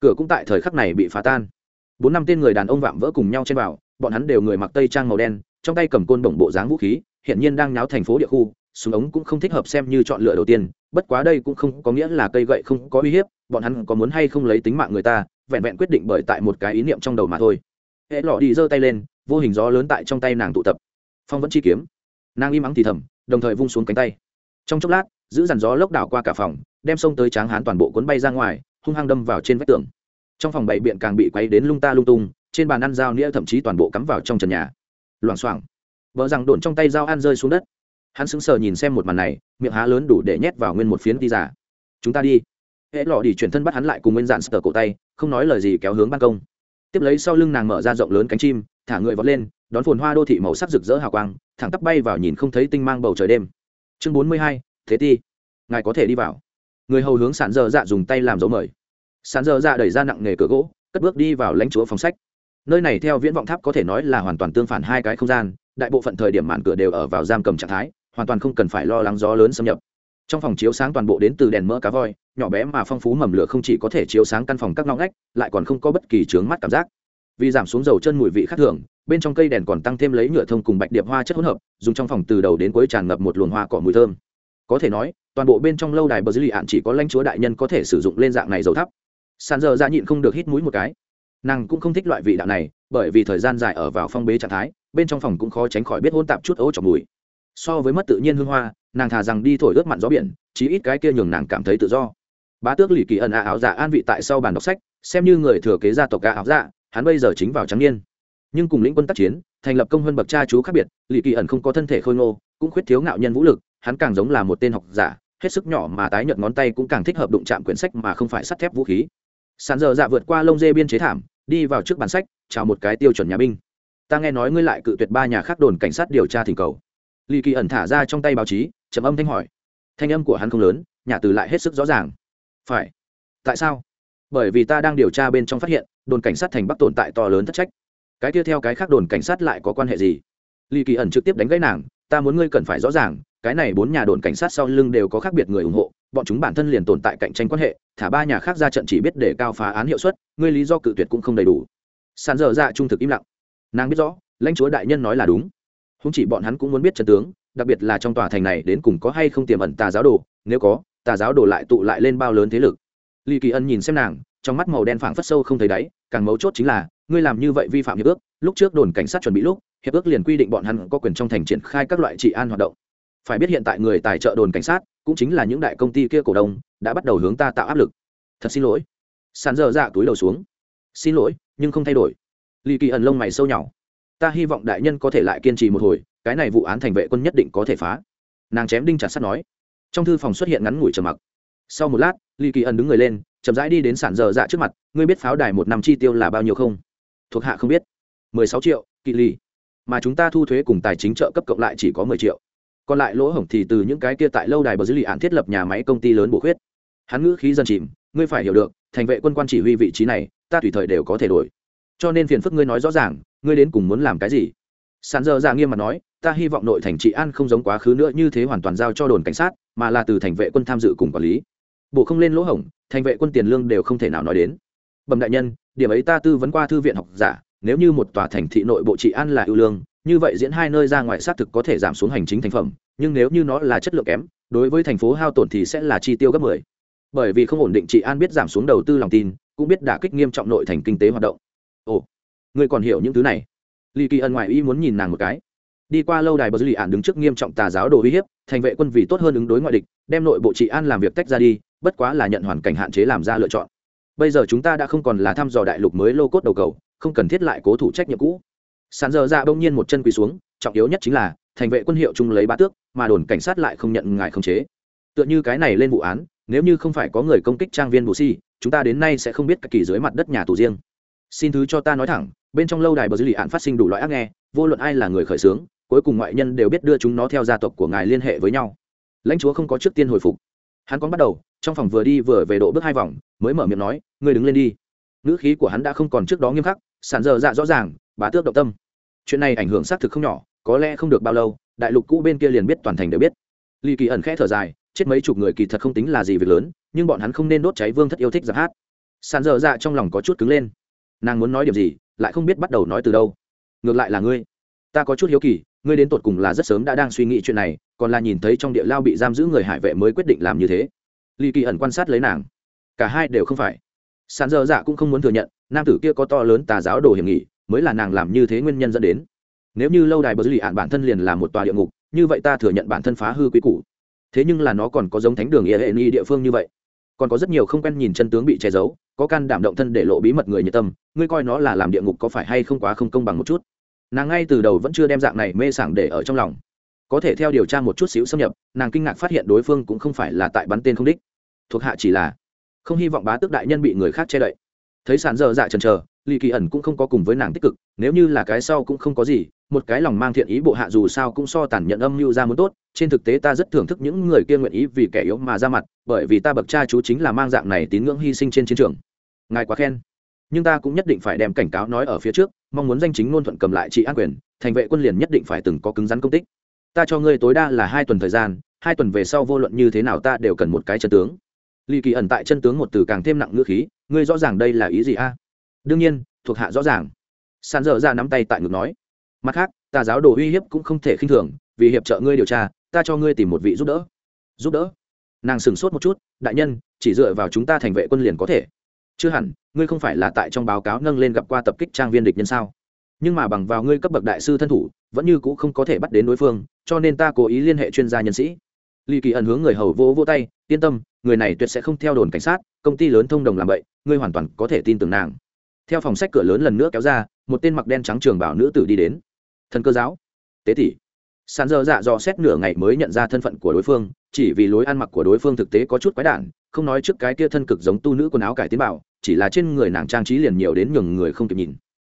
Cửa cũng tại thời khắc này bị phá tan bốn năm tên người đàn ông vạm vỡ cùng nhau trên vào, bọn hắn đều người mặc tây trang màu đen, trong tay cầm côn bổng bộ dáng vũ khí, hiện nhiên đang náo thành phố địa khu, súng ống cũng không thích hợp xem như chọn lựa đầu tiên, bất quá đây cũng không có nghĩa là cây gậy không có uy hiếp, bọn hắn có muốn hay không lấy tính mạng người ta, vẹn vẹn quyết định bởi tại một cái ý niệm trong đầu mà thôi. Hệ lọ đi giơ tay lên, vô hình gió lớn tại trong tay nàng tụ tập. Phong vẫn chi kiếm. Nàng im ắng thì thầm, đồng thời vung xuống cánh tay. Trong chốc lát, giữ dàn gió lốc đảo qua cả phòng, đem sông tới tráng hán toàn bộ cuốn bay ra ngoài, hung hăng đâm vào trên vách tường trong phòng bảy biện càng bị quấy đến lung ta lung tung, trên bàn ăn dao nĩa thậm chí toàn bộ cắm vào trong trần nhà. Loảng xoảng, vợ rằng đồn trong tay dao ăn rơi xuống đất. Hắn sững sờ nhìn xem một màn này, miệng há lớn đủ để nhét vào nguyên một phiến ti giả chúng ta đi. Hễ lọ đi chuyển thân bắt hắn lại cùng nguyên dạn sờ cổ tay, không nói lời gì kéo hướng ban công. Tiếp lấy sau lưng nàng mở ra rộng lớn cánh chim, thả người vọt lên, đón phồn hoa đô thị màu sắc rực rỡ hào quang, thẳng tắp bay vào nhìn không thấy tinh mang bầu trời đêm. Chương bốn mươi hai, thế ti. Ngài có thể đi vào. Người hầu hướng sản dơ dạ dùng tay làm dấu mời sán dơ ra đẩy ra nặng nghề cửa gỗ, cất bước đi vào lãnh chúa phòng sách. Nơi này theo viễn vọng tháp có thể nói là hoàn toàn tương phản hai cái không gian, đại bộ phận thời điểm màn cửa đều ở vào giam cầm trạng thái, hoàn toàn không cần phải lo lắng gió lớn xâm nhập. Trong phòng chiếu sáng toàn bộ đến từ đèn mỡ cá voi, nhỏ bé mà phong phú mầm lửa không chỉ có thể chiếu sáng căn phòng các ngõ ngách, lại còn không có bất kỳ trướng mắt cảm giác. Vì giảm xuống dầu chân mùi vị khác thường, bên trong cây đèn còn tăng thêm lấy nhựa thông cùng bạch điệp hoa chất hỗn hợp, dùng trong phòng từ đầu đến cuối tràn ngập một luồng hoa cỏ mùi thơm. Có thể nói, toàn bộ bên trong lâu đài bờ dư lì ạn chỉ có lãnh chúa đại nhân có thể sử dụng lên dạng này dầu thắp sàn dơ ra dạ nhịn không được hít mũi một cái. Nàng cũng không thích loại vị đạo này, bởi vì thời gian dài ở vào phong bế trạng thái, bên trong phòng cũng khó tránh khỏi biết hôn tạp chút ấu trọng mùi. So với mất tự nhiên hương hoa, nàng thà rằng đi thổi ướt mặn gió biển, chí ít cái kia nhường nàng cảm thấy tự do. Bá tước lì kỳ ẩn ạ áo dạ an vị tại sau bàn đọc sách, xem như người thừa kế gia tộc gà áo dạ hắn bây giờ chính vào trắng niên. Nhưng cùng lĩnh quân tác chiến, thành lập công hơn bậc cha chú khác biệt lì kỳ ẩn không có thân thể khôi ngô, cũng khuyết thiếu ngạo nhân vũ lực, hắn càng giống là một tên học giả, hết sức nhỏ mà tái nhợt ngón tay cũng càng thích hợp đụng chạm quyển sách mà không phải sắt thép vũ khí sàn giờ dạ vượt qua lông dê biên chế thảm, đi vào trước bàn sách, chào một cái tiêu chuẩn nhà binh. Ta nghe nói ngươi lại cự tuyệt ba nhà khác đồn cảnh sát điều tra thỉnh cầu. Lì kỳ ẩn thả ra trong tay báo chí, trầm âm thanh hỏi. Thanh âm của hắn không lớn, nhà từ lại hết sức rõ ràng. Phải. Tại sao? Bởi vì ta đang điều tra bên trong phát hiện, đồn cảnh sát thành bắc tồn tại to lớn thất trách. Cái kia theo cái khác đồn cảnh sát lại có quan hệ gì? Lì kỳ ẩn trực tiếp đánh gãy nàng, ta muốn ngươi cần phải rõ ràng, cái này bốn nhà đồn cảnh sát sau lưng đều có khác biệt người ủng hộ bọn chúng bản thân liền tồn tại cạnh tranh quan hệ, thả ba nhà khác ra trận chỉ biết để cao phá án hiệu suất, ngươi lý do cự tuyệt cũng không đầy đủ. Sàn dở dạ trung thực im lặng. Nàng biết rõ, lãnh chúa đại nhân nói là đúng. Không chỉ bọn hắn cũng muốn biết trận tướng, đặc biệt là trong tòa thành này đến cùng có hay không tiềm ẩn tà giáo đồ, nếu có, tà giáo đồ lại tụ lại lên bao lớn thế lực. Lý kỳ ân nhìn xem nàng, trong mắt màu đen phảng phất sâu không thấy đáy, càng mấu chốt chính là, ngươi làm như vậy vi phạm hiệp ước, lúc trước đồn cảnh sát chuẩn bị lúc, hiệp ước liền quy định bọn hắn có quyền trong thành triển khai các loại trị an hoạt động. Phải biết hiện tại người tài trợ đồn cảnh sát cũng chính là những đại công ty kia cổ đông, đã bắt đầu hướng ta tạo áp lực. Thật xin lỗi. Sàn dơ dạ túi đầu xuống. Xin lỗi, nhưng không thay đổi. Lì kỳ ẩn lông mày sâu nhỏ ta hy vọng đại nhân có thể lại kiên trì một hồi, cái này vụ án thành vệ quân nhất định có thể phá. Nàng chém đinh chặt sắt nói. Trong thư phòng xuất hiện ngắn ngủi trầm mặc. Sau một lát lì kỳ ẩn đứng người lên, chậm rãi đi đến sản dơ dạ trước mặt. Ngươi biết pháo đài một năm chi tiêu là bao nhiêu không? Thuộc hạ không biết. Mười sáu triệu, kỳ lì. Mà chúng ta thu thuế cùng tài chính trợ cấp cộng lại chỉ có mười triệu còn lại lỗ hổng thì từ những cái kia tại lâu đài bờ dưới lì ạn thiết lập nhà máy công ty lớn bổ khuyết. Hắn ngữ khí dân chìm, ngươi phải hiểu được, thành vệ quân quan chỉ huy vị trí này, ta tùy thời đều có thể đổi. Cho nên phiền phức ngươi nói rõ ràng, ngươi đến cùng muốn làm cái gì? Sàn dơ dạ ra nghiêm mặt nói, ta hy vọng nội thành trị an không giống quá khứ nữa như thế hoàn toàn giao cho đồn cảnh sát, mà là từ thành vệ quân tham dự cùng quản lý. Bộ không lên lỗ hổng, thành vệ quân tiền lương đều không thể nào nói đến. Bẩm đại nhân, điểm ấy ta tư vấn qua thư viện học giả nếu như một tòa thành thị nội bộ trị an là ưu lương như vậy diễn hai nơi ra ngoài xác thực có thể giảm xuống hành chính thành phẩm nhưng nếu như nó là chất lượng kém đối với thành phố hao tổn thì sẽ là chi tiêu gấp 10. bởi vì không ổn định trị an biết giảm xuống đầu tư lòng tin cũng biết đả kích nghiêm trọng nội thành kinh tế hoạt động ồ người còn hiểu những thứ này Lý Kỳ ân ngoài ý muốn nhìn nàng một cái. Đi qua lâu đài bờ dư lì đứng trước nghiêm trọng tà giáo đồ uy hiếp, thành vệ quân vì tốt hơn ứng đối ngoại địch, đem nội bộ trị an làm việc tách ra đi, bất quá là nhận hoàn cảnh hạn chế làm ra lựa chọn. Bây giờ chúng ta đã không còn là thăm dò đại lục mới lô cốt đầu cầu, không cần thiết lại cố thủ trách nhiệm cũ. Sàn Dơ dạ bỗng nhiên một chân quỳ xuống, trọng yếu nhất chính là thành vệ quân hiệu chung lấy bá tước, mà đồn cảnh sát lại không nhận ngài không chế. Tựa như cái này lên vụ án, nếu như không phải có người công kích trang viên bù si, chúng ta đến nay sẽ không biết cả kỳ dưới mặt đất nhà tù riêng. Xin thứ cho ta nói thẳng, bên trong lâu đài bờ dư lì án phát sinh đủ loại ác nghe vô luận ai là người khởi xướng cuối cùng ngoại nhân đều biết đưa chúng nó theo gia tộc của ngài liên hệ với nhau lãnh chúa không có trước tiên hồi phục hắn còn bắt đầu trong phòng vừa đi vừa về độ bước hai vòng mới mở miệng nói ngươi đứng lên đi ngữ khí của hắn đã không còn trước đó nghiêm khắc sản dơ dạ rõ ràng bá tước động tâm. Chuyện này ảnh hưởng xác thực không nhỏ, có lẽ không được bao lâu, đại lục cũ bên kia liền biết toàn thành đều biết. Ly kỳ ẩn khẽ thở dài, chết mấy chục người kỳ thật không tính là gì việc lớn, nhưng bọn hắn không nên đốt cháy vương thất yêu thích giặc hát. Sàn dơ dạ trong lòng có chút cứng lên. Nàng muốn nói điểm gì, lại không biết bắt đầu nói từ đâu. Ngược lại là ngươi. Ta có chút hiếu kỳ, ngươi đến tột cùng là rất sớm đã đang suy nghĩ chuyện này, còn là nhìn thấy trong địa lao bị giam giữ người hải vệ mới quyết định làm như thế. Ly kỳ ẩn quan sát lấy nàng. Cả hai đều không phải. Sàn dơ dạ cũng không muốn thừa nhận nam tử kia có to lớn tà giáo đồ hiểm nghị, mới là nàng làm như thế nguyên nhân dẫn đến. Nếu như lâu đài bờ dư lì ạn bản thân liền là một tòa địa ngục, như vậy ta thừa nhận bản thân phá hư quý cũ thế nhưng là nó còn có giống thánh đường ý hệ nghi địa phương như vậy. Còn có rất nhiều không quen nhìn chân tướng bị che giấu, có can đảm động thân để lộ bí mật người nhiệt tâm, ngươi coi nó là làm địa ngục có phải hay không quá không công bằng một chút. Nàng ngay từ đầu vẫn chưa đem dạng này mê sảng để ở trong lòng. Có thể theo điều tra một chút xíu xâm nhập, nàng kinh ngạc phát hiện đối phương cũng không phải là tại bắn tên không đích. Thuộc hạ chỉ là không hy vọng bá tước đại nhân bị người khác che đậy thấy sàn dơ dạ trần trờ lì kỳ ẩn cũng không có cùng với nàng tích cực, nếu như là cái sau cũng không có gì, một cái lòng mang thiện ý bộ hạ dù sao cũng so tàn nhận âm mưu ra muốn tốt, trên thực tế ta rất thưởng thức những người kia nguyện ý vì kẻ yếu mà ra mặt, bởi vì ta bậc cha chú chính là mang dạng này tín ngưỡng hy sinh trên chiến trường. Ngài quá khen. Nhưng ta cũng nhất định phải đem cảnh cáo nói ở phía trước, mong muốn danh chính ngôn thuận cầm lại trị an quyền, thành vệ quân liền nhất định phải từng có cứng rắn công tích. Ta cho ngươi tối đa là hai tuần thời gian, hai tuần về sau vô luận như thế nào ta đều cần một cái chân tướng. Ly kỳ ẩn tại chân tướng một từ càng thêm nặng ngữ khí ngươi rõ ràng đây là ý gì a? Đương nhiên, thuộc hạ rõ ràng. Sàn dở ra nắm tay tại ngực nói. Mặt khác, tà giáo đồ uy hiếp cũng không thể khinh thường, vì hiệp trợ ngươi điều tra, ta cho ngươi tìm một vị giúp đỡ. Giúp đỡ? Nàng sửng sốt một chút, đại nhân, chỉ dựa vào chúng ta thành vệ quân liền có thể. Chưa hẳn, ngươi không phải là tại trong báo cáo nâng lên gặp qua tập kích trang viên địch nhân sao? Nhưng mà bằng vào ngươi cấp bậc đại sư thân thủ, vẫn như c ũ không có thể bắt đến đối phương, cho nên ta cố ý liên hệ chuyên gia nhân sĩ. Ly kỳ ẩn hướng người hầu vỗ vỗ tay, yên tâm, người này tuyệt sẽ không theo đồn cảnh sát, công ty lớn thông đồng làm vậy ngươi hoàn toàn có thể tin tưởng nàng. Theo phòng sách cửa lớn lần nữa kéo ra, một tên mặc đen trắng trường bảo nữ tử đi đến. Thần cơ giáo. Tế tỷ. Sàn dơ dạ dò xét nửa ngày mới nhận ra thân phận của đối phương, chỉ vì lối ăn mặc của đối phương thực tế có chút quái đản, không nói trước cái kia thân cực giống tu nữ quần áo cải tiến bảo, chỉ là trên người nàng trang trí liền nhiều đến nhường người không kịp nhìn.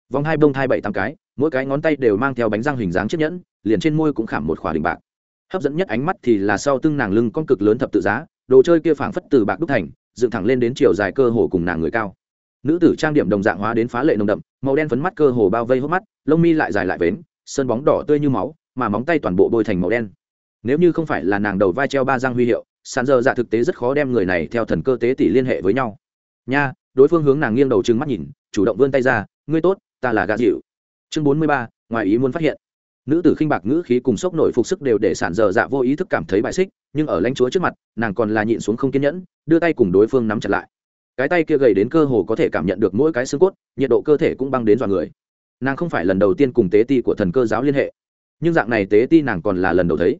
Vòng hai bông hai bảy tám cái, mỗi cái ngón tay đều mang theo bánh răng hình dáng chiếc nhẫn, liền trên môi cũng khảm một khỏa đình bạc. Hấp dẫn nhất ánh mắt thì là sau tưng nàng lưng con cực lớn thập tự giá, đồ chơi kia phảng phất từ bạc đúc thành dựng thẳng lên đến chiều dài cơ hồ cùng nàng người cao. Nữ tử trang điểm đồng dạng hóa đến phá lệ nồng đậm, màu đen phấn mắt cơ hồ bao vây hốc mắt, lông mi lại dài lại vến sơn bóng đỏ tươi như máu, mà móng tay toàn bộ bôi thành màu đen. Nếu như không phải là nàng đầu vai treo ba răng huy hiệu, sàn giờ dạ thực tế rất khó đem người này theo thần cơ tế tỷ liên hệ với nhau. Nha, đối phương hướng nàng nghiêng đầu trừng mắt nhìn, chủ động vươn tay ra, ngươi tốt, ta là gà dịu. Chương bốn mươi ba, ngoài ý muốn phát hiện nữ tử khinh bạc ngữ khí cùng sốc nổi phục sức đều để sản dở dạ vô ý thức cảm thấy bại xích nhưng ở lãnh chúa trước mặt nàng còn là nhịn xuống không kiên nhẫn đưa tay cùng đối phương nắm chặt lại. Cái tay kia gầy đến cơ hồ có thể cảm nhận được mỗi cái xương cốt nhiệt độ cơ thể cũng băng đến dọa người. Nàng không phải lần đầu tiên cùng tế ti của thần cơ giáo liên hệ nhưng dạng này tế ti nàng còn là lần đầu thấy.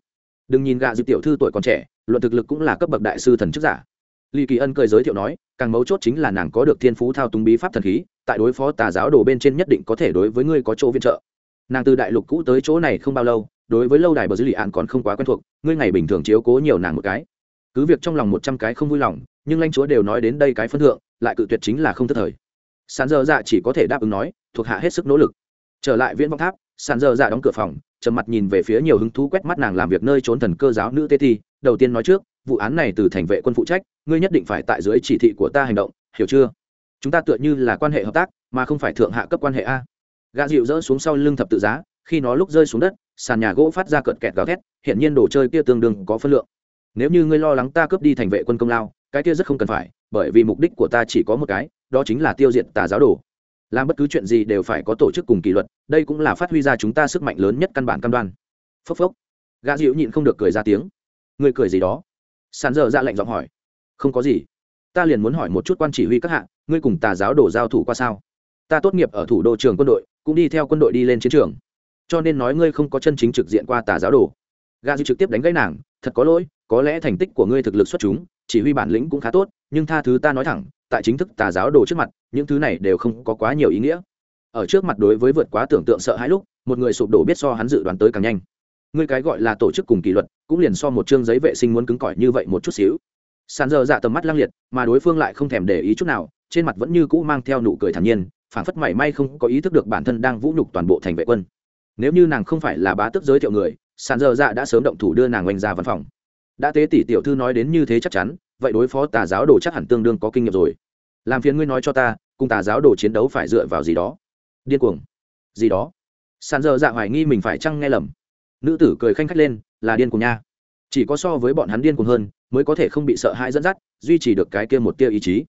Đừng nhìn gạ dịp tiểu thư tuổi còn trẻ luận thực lực cũng là cấp bậc đại sư thần chức giả. Lý Kỳ Ân cười giới thiệu nói, càng mấu chốt chính là nàng có được thiên phú thao túng bí pháp thần khí, tại đối phó tà giáo đồ bên trên nhất định có thể đối với ngươi có chỗ viện trợ. Nàng từ đại lục cũ tới chỗ này không bao lâu, đối với lâu đài bờ dữ lì ạn còn không quá quen thuộc, ngươi ngày bình thường chiếu cố nhiều nàng một cái. Cứ việc trong lòng một trăm cái không vui lòng, nhưng lãnh chúa đều nói đến đây cái phân thượng, lại cự tuyệt chính là không thất thời. sàn dơ dạ chỉ có thể đáp ứng nói, thuộc hạ hết sức nỗ lực. Trở lại viễn vọng tháp, sàn dơ dạ đóng cửa phòng trầm mặt nhìn về phía nhiều hứng thú quét mắt nàng làm việc nơi trốn thần cơ giáo nữ tê thi đầu tiên nói trước vụ án này từ thành vệ quân phụ trách ngươi nhất định phải tại dưới chỉ thị của ta hành động hiểu chưa chúng ta tựa như là quan hệ hợp tác mà không phải thượng hạ cấp quan hệ a gà dịu rỡ xuống sau lưng thập tự giá, khi nó lúc rơi xuống đất, sàn nhà gỗ phát ra cợt kẹt gào thét hiện nhiên đồ chơi kia tương đương có phân lượng. Nếu như ngươi lo lắng ta cướp đi thành vệ quân công lao, cái kia rất không cần phải, bởi vì mục đích của ta chỉ có một cái, đó chính là tiêu diệt tà giáo đồ. Làm bất cứ chuyện gì đều phải có tổ chức cùng kỷ luật, đây cũng là phát huy ra chúng ta sức mạnh lớn nhất căn bản cam đoan. Phốc phốc. Gã dịu nhịn không được cười ra tiếng. Ngươi cười gì đó? Sàn dở dạ ra lệnh giọng hỏi. Không có gì. Ta liền muốn hỏi một chút quan chỉ huy các hạ, ngươi cùng tà giáo đổ giao thủ qua sao? Ta tốt nghiệp ở thủ đô trường quân đội cũng đi theo quân đội đi lên chiến trường. Cho nên nói ngươi không có chân chính trực diện qua tà giáo đồ. Ga dịu trực tiếp đánh gãy nàng, thật có lỗi, có lẽ thành tích của ngươi thực lực xuất chúng, chỉ huy bản lĩnh cũng khá tốt, nhưng tha thứ ta nói thẳng, tại chính thức tà giáo đồ trước mặt, những thứ này đều không có quá nhiều ý nghĩa. Ở trước mặt đối với vượt quá tưởng tượng sợ hãi lúc, một người sụp đổ biết so hắn dự đoán tới càng nhanh. Ngươi cái gọi là tổ chức cùng kỷ luật, cũng liền so một chương giấy vệ sinh muốn cứng cỏi như vậy một chút xíu. Sàn giờ dạ tầm mắt lang liệt, mà đối phương lại không thèm để ý chút nào, trên mặt vẫn như cũ mang theo nụ cười thản nhiên phảng phất mảy may không có ý thức được bản thân đang vũ nhục toàn bộ thành vệ quân. Nếu như nàng không phải là bá tước giới thiệu người, sàn dơ dạ đã sớm động thủ đưa nàng oanh ra văn phòng. Đã tế tỷ tiểu thư nói đến như thế chắc chắn, vậy đối phó tà giáo đồ chắc hẳn tương đương có kinh nghiệm rồi. Làm phiền ngươi nói cho ta, cùng tà giáo đồ chiến đấu phải dựa vào gì đó? Điên cuồng. Gì đó? Sàn dơ dạ hoài nghi mình phải chăng nghe lầm. Nữ tử cười khanh khách lên, là điên cuồng nha. Chỉ có so với bọn hắn điên cuồng hơn, mới có thể không bị sợ hãi dẫn dắt, duy trì được cái kia một tia ý chí.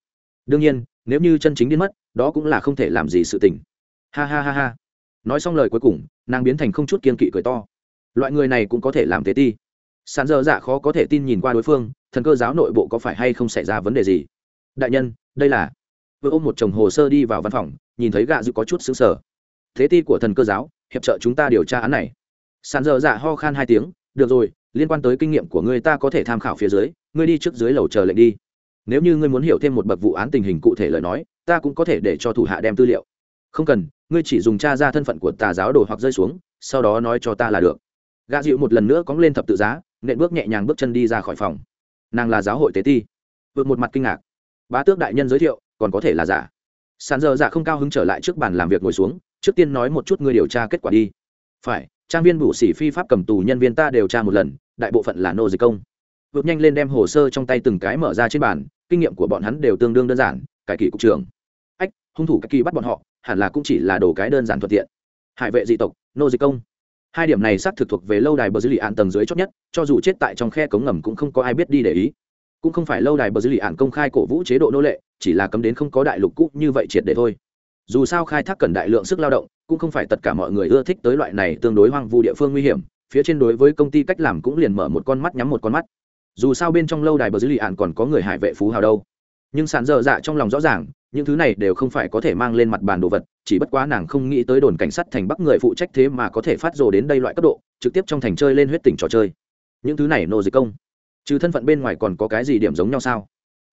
Đương nhiên nếu như chân chính điên mất, đó cũng là không thể làm gì sự tình. Ha ha ha ha. Nói xong lời cuối cùng, nàng biến thành không chút kiên kỵ cười to. Loại người này cũng có thể làm thế ti. Sàn dơ dạ khó có thể tin nhìn qua đối phương, thần cơ giáo nội bộ có phải hay không xảy ra vấn đề gì? Đại nhân, đây là vừa ôm một chồng hồ sơ đi vào văn phòng, nhìn thấy gạ dự có chút xứng sở thế ti của thần cơ giáo, hiệp trợ chúng ta điều tra án này. Sàn dơ dạ ho khan hai tiếng, được rồi, liên quan tới kinh nghiệm của ngươi ta có thể tham khảo phía dưới, ngươi đi trước dưới lầu chờ lệnh đi nếu như ngươi muốn hiểu thêm một bậc vụ án tình hình cụ thể lời nói, ta cũng có thể để cho thủ hạ đem tư liệu. Không cần, ngươi chỉ dùng t r a ra thân phận của tà giáo đồ hoặc rơi xuống, sau đó nói cho ta là được. Gạ dịu một lần nữa cóng lên thập tự giá, nện bước nhẹ nhàng bước chân đi ra khỏi phòng. Nàng là giáo hội tế ti. Vượt một mặt kinh ngạc. Bá tước đại nhân giới thiệu, còn có thể là giả. Sàn giờ dạ không cao hứng trở lại trước bàn làm việc ngồi xuống, trước tiên nói một chút ngươi điều tra kết quả đi. Phải, trang viên bù sĩ phi pháp cầm tù nhân viên ta điều tra một lần, đại bộ phận là nô dịch công. Vượt nhanh lên đem hồ sơ trong tay từng cái mở ra trên bàn kinh nghiệm của bọn hắn đều tương đương đơn giản cải kỳ cục trưởng. Ách, hung thủ các kỳ bắt bọn họ, hẳn là cũng chỉ là đồ cái đơn giản thuận tiện. Hải vệ dị tộc, nô dịch công. Hai điểm này xác thực thuộc về lâu đài bờ dư lì ạn tầng dưới chót nhất, cho dù chết tại trong khe cống ngầm cũng không có ai biết đi để ý. Cũng không phải lâu đài bờ dư lì ạn công khai cổ vũ chế độ nô lệ, chỉ là cấm đến không có đại lục cũ như vậy triệt để thôi. Dù sao khai thác cần đại lượng sức lao động, cũng không phải tất cả mọi người ưa thích tới loại này tương đối hoang vu địa phương nguy hiểm, phía trên đối với công ty cách làm cũng liền mở một con mắt nhắm một con mắt dù sao bên trong lâu đài bờ dưới lì ạn còn có người hải vệ phú hào đâu. Nhưng sàn dơ dạ trong lòng rõ ràng, những thứ này đều không phải có thể mang lên mặt bàn đồ vật, chỉ bất quá nàng không nghĩ tới đồn cảnh sát thành bắc người phụ trách thế mà có thể phát rồ đến đây loại cấp độ, trực tiếp trong thành chơi lên huyết tỉnh trò chơi. Những thứ này nô dịch công. Trừ thân phận bên ngoài còn có cái gì điểm giống nhau sao?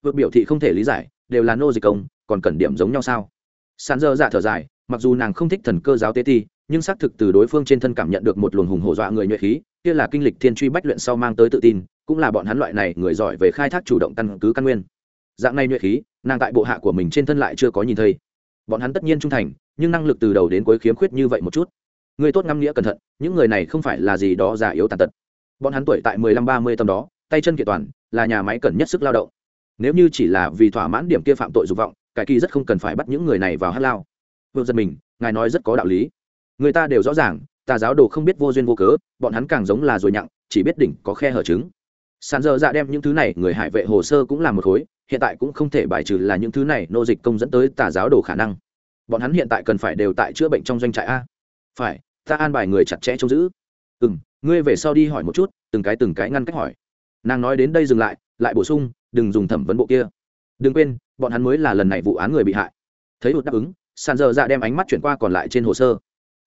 Vượt biểu thị không thể lý giải, đều là nô dịch công, còn cần điểm giống nhau sao? Sàn dơ dạ thở dài, mặc dù nàng không thích thần cơ giáo tế ti, nhưng xác thực từ đối phương trên thân cảm nhận được một luồng hùng hổ dọa người nhuệ khí, kia là kinh lịch thiên truy bách luyện sau mang tới tự tin cũng là bọn hắn loại này người giỏi về khai thác chủ động căn cứ căn nguyên. Dạng này nhuệ khí, nàng tại bộ hạ của mình trên thân lại chưa có nhìn thấy. Bọn hắn tất nhiên trung thành, nhưng năng lực từ đầu đến cuối khiếm khuyết như vậy một chút. Người tốt ngâm nghĩa cẩn thận, những người này không phải là gì đó già yếu tàn tật. Bọn hắn tuổi tại mười lăm ba mươi tầm đó, tay chân kiện toàn, là nhà máy cần nhất sức lao động. Nếu như chỉ là vì thỏa mãn điểm kia phạm tội dục vọng cải kỳ rất không cần phải bắt những người này vào hát lao. Vượt giật mình, ngài nói rất có đạo lý. Người ta đều rõ ràng, tà giáo đồ không biết vô duyên vô cớ, bọn hắn càng giống là rồi nhặng, chỉ biết đỉnh có khe hở trứng sàn dơ dạ đem những thứ này, người hải vệ hồ sơ cũng là một khối, hiện tại cũng không thể bài trừ là những thứ này nô dịch công dẫn tới tà giáo đồ khả năng. Bọn hắn hiện tại cần phải đều tại chữa bệnh trong doanh trại a. Phải, ta an bài người chặt chẽ trông giữ. Ừ m ngươi về sau đi hỏi một chút, từng cái từng cái ngăn cách hỏi. Nàng nói đến đây dừng lại lại bổ sung, đừng dùng thẩm vấn bộ kia. Đừng quên, bọn hắn mới là lần này vụ án người bị hại. Thấy hụt đáp ứng, sàn dơ dạ đem ánh mắt chuyển qua còn lại trên hồ sơ.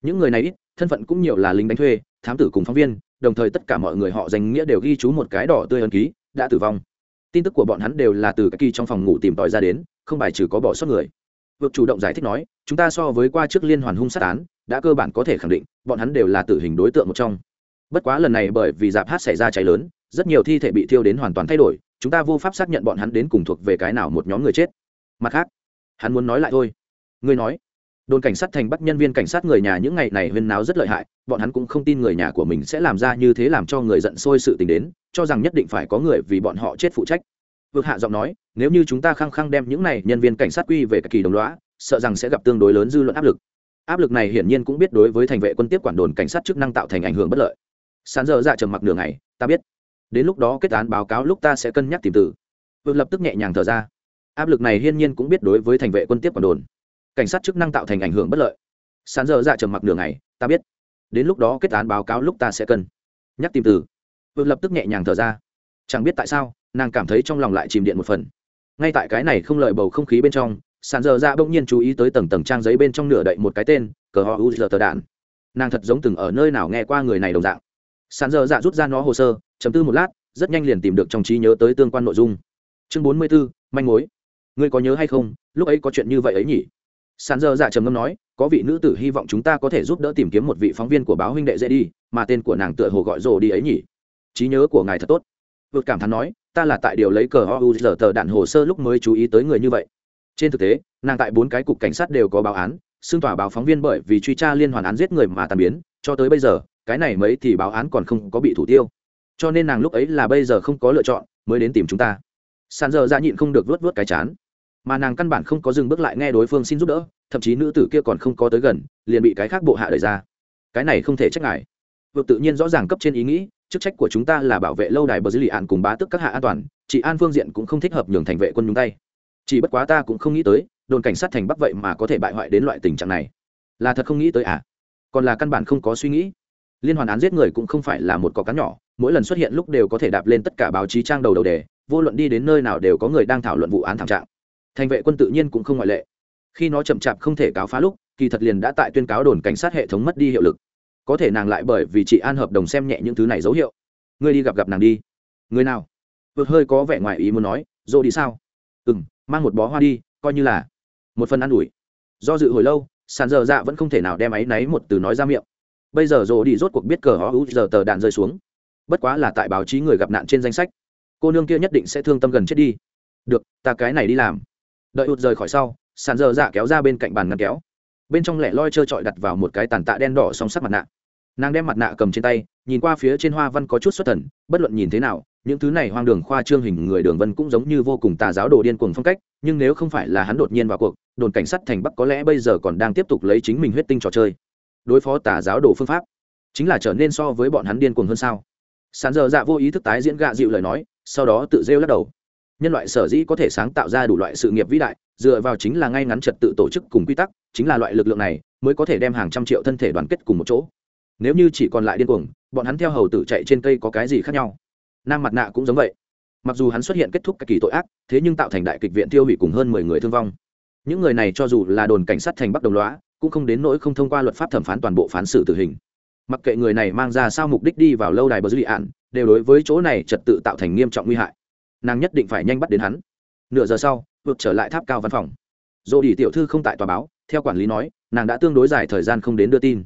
Những người này ít, thân phận cũng nhiều là lính đánh thuê, thám tử cùng phóng viên đồng thời tất cả mọi người họ danh nghĩa đều ghi chú một cái đỏ tươi ân ký, đã tử vong. Tin tức của bọn hắn đều là từ các kỳ trong phòng ngủ tìm tòi ra đến, không bài trừ có bỏ sót người. Vượt chủ động giải thích nói, chúng ta so với qua trước liên hoàn hung sát án, đã cơ bản có thể khẳng định, bọn hắn đều là tử hình đối tượng một trong. Bất quá lần này bởi vì dạp hát xảy ra cháy lớn, rất nhiều thi thể bị thiêu đến hoàn toàn thay đổi, chúng ta vô pháp xác nhận bọn hắn đến cùng thuộc về cái nào một nhóm người chết. Mặt khác, hắn muốn nói lại thôi. Ngươi nói đồn cảnh sát thành bắt nhân viên cảnh sát người nhà những ngày này huyên náo rất lợi hại, bọn hắn cũng không tin người nhà của mình sẽ làm ra như thế làm cho người giận sôi sự tình đến, cho rằng nhất định phải có người vì bọn họ chết phụ trách. Vượt hạ giọng nói, nếu như chúng ta khăng khăng đem những này nhân viên cảnh sát quy về các kỳ đồng lõa, sợ rằng sẽ gặp tương đối lớn dư luận áp lực. Áp lực này hiển nhiên cũng biết đối với thành vệ quân tiếp quản đồn cảnh sát chức năng tạo thành ảnh hưởng bất lợi. Sán giờ dạ trầm mặc đường này ta biết. Đến lúc đó kết án báo cáo lúc ta sẽ cân nhắc tìm từ. Vượt lập tức nhẹ nhàng thở ra. Áp lực này hiển nhiên cũng biết đối với thành vệ quân tiếp quản đồn cảnh sát chức năng tạo thành ảnh hưởng bất lợi. Sán giờ dạ trầm mặc đường này ta biết. Đến lúc đó kết án báo cáo lúc ta sẽ cần. nhắc tìm từ. Vượt lập tức nhẹ nhàng thở ra. Chẳng biết tại sao nàng cảm thấy trong lòng lại chìm điện một phần. Ngay tại cái này không lợi bầu không khí bên trong sàn dơ ra bỗng nhiên chú ý tới tầng tầng trang giấy bên trong nửa đậy một cái tên cờ họ u giờ tờ đạn. Nàng thật giống từng ở nơi nào nghe qua người này đồng dạng. Sàn dơ dạ rút ra nó hồ sơ chấm tư một lát rất nhanh liền tìm được trong trí nhớ tới tương quan nội dung. Chương bốn mươi 44, manh mối. Ngươi có nhớ hay không? Lúc ấy có chuyện như vậy ấy nhỉ? Sàn dơ dạ trầm ngâm nói, có vị nữ tử hy vọng chúng ta có thể giúp đỡ tìm kiếm một vị phóng viên của báo huynh đệ dễ đi, mà tên của nàng tựa hồ gọi rồ đi ấy nhỉ. Trí nhớ của ngài thật tốt. Vượt cảm thán nói, ta là tại điều lấy cờ o u giờ tờ đạn hồ sơ lúc mới chú ý tới người như vậy. Trên thực tế, nàng tại bốn cái cục cảnh sát đều có báo án, xưng tỏa báo phóng viên bởi vì truy tra liên hoàn án giết người mà tàn biến, cho tới bây giờ, cái này mấy thì báo án còn không có bị thủ tiêu. Cho nên nàng lúc ấy là bây giờ không có lựa chọn, mới đến tìm chúng ta. Sàn giờ ra nhịn không được vớt vớt cái chán mà nàng căn bản không có dừng bước lại nghe đối phương xin giúp đỡ, thậm chí nữ tử kia còn không có tới gần, liền bị cái khác bộ hạ đẩy ra. Cái này không thể trách ngài. Vượt tự nhiên rõ ràng cấp trên ý nghĩ, chức trách của chúng ta là bảo vệ lâu đài bờ dư lì ạn cùng bá tức các hạ an toàn, chị an phương diện cũng không thích hợp nhường thành vệ quân nhúng tay. Chỉ bất quá ta cũng không nghĩ tới, đồn cảnh sát thành bắc vậy mà có thể bại hoại đến loại tình trạng này. Là thật không nghĩ tới à? Còn là căn bản không có suy nghĩ. Liên hoàn án giết người cũng không phải là một cọc cá nhỏ, mỗi lần xuất hiện lúc đều có thể đạp lên tất cả báo chí trang đầu đầu đề, vô luận đi đến nơi nào đều có người đang thảo luận vụ án thảm trạng thành vệ quân tự nhiên cũng không ngoại lệ. Khi nó chậm chạp không thể cáo phá lúc, kỳ thật liền đã tại tuyên cáo đồn cảnh sát hệ thống mất đi hiệu lực. Có thể nàng lại bởi vì chị an hợp đồng xem nhẹ những thứ này dấu hiệu. Ngươi đi gặp gặp nàng đi. Người nào? Vượt hơi có vẻ ngoài ý muốn nói, dô đi sao? Ừ m mang một bó hoa đi, coi như là. Một phần ă n ủi. Do dự hồi lâu, sàn dơ dạ vẫn không thể nào đem áy náy một từ nói ra miệng. Bây giờ dô đi rốt cuộc biết cờ họ hữu giờ tờ đạn rơi xuống. Bất quá là tại báo chí người gặp nạn trên danh sách. Cô nương kia nhất định sẽ thương tâm gần chết đi. Được, ta cái này đi làm đợi ụt rời khỏi sau, sàn dơ dạ kéo ra bên cạnh bàn ngăn kéo. Bên trong lẻ loi trơ trọi đặt vào một cái tàn tạ đen đỏ song sắc mặt nạ. Nàng đem mặt nạ cầm trên tay, nhìn qua phía trên hoa văn có chút xuất thần, bất luận nhìn thế nào, những thứ này hoang đường khoa trương hình người đường vân cũng giống như vô cùng tà giáo đồ điên cuồng phong cách, nhưng nếu không phải là hắn đột nhiên vào cuộc, đồn cảnh sát thành bắc có lẽ bây giờ còn đang tiếp tục lấy chính mình huyết tinh trò chơi. Đối phó tà giáo đồ phương pháp, chính là trở nên so với bọn hắn điên cuồng hơn sao? Sàn giờ dạ vô ý thức tái diễn gạ dịu lời nói, sau đó tự rêu lắc đầu nhân loại sở dĩ có thể sáng tạo ra đủ loại sự nghiệp vĩ đại, dựa vào chính là ngay ngắn trật tự tổ chức cùng quy tắc, chính là loại lực lượng này mới có thể đem hàng trăm triệu thân thể đoàn kết cùng một chỗ. Nếu như chỉ còn lại điên cuồng, bọn hắn theo hầu tử chạy trên cây có cái gì khác nhau? Nam mặt nạ cũng giống vậy. Mặc dù hắn xuất hiện kết thúc các kỳ tội ác, thế nhưng tạo thành đại kịch viện tiêu hủy cùng hơn mười người thương vong. Những người này cho dù là đồn cảnh sát thành bắc đồng loá cũng không đến nỗi không thông qua luật pháp thẩm phán toàn bộ phán xử tử hình. Mặc kệ người này mang ra sao mục đích đi vào lâu đài bờ dư địa ạn đều đối với chỗ này trật tự tạo thành nghiêm trọng nguy hại nàng nhất định phải nhanh bắt đến hắn. Nửa giờ sau, vượt trở lại tháp cao văn phòng. Dồ đi tiểu thư không tại tòa báo, theo quản lý nói, nàng đã tương đối dài thời gian không đến đưa tin.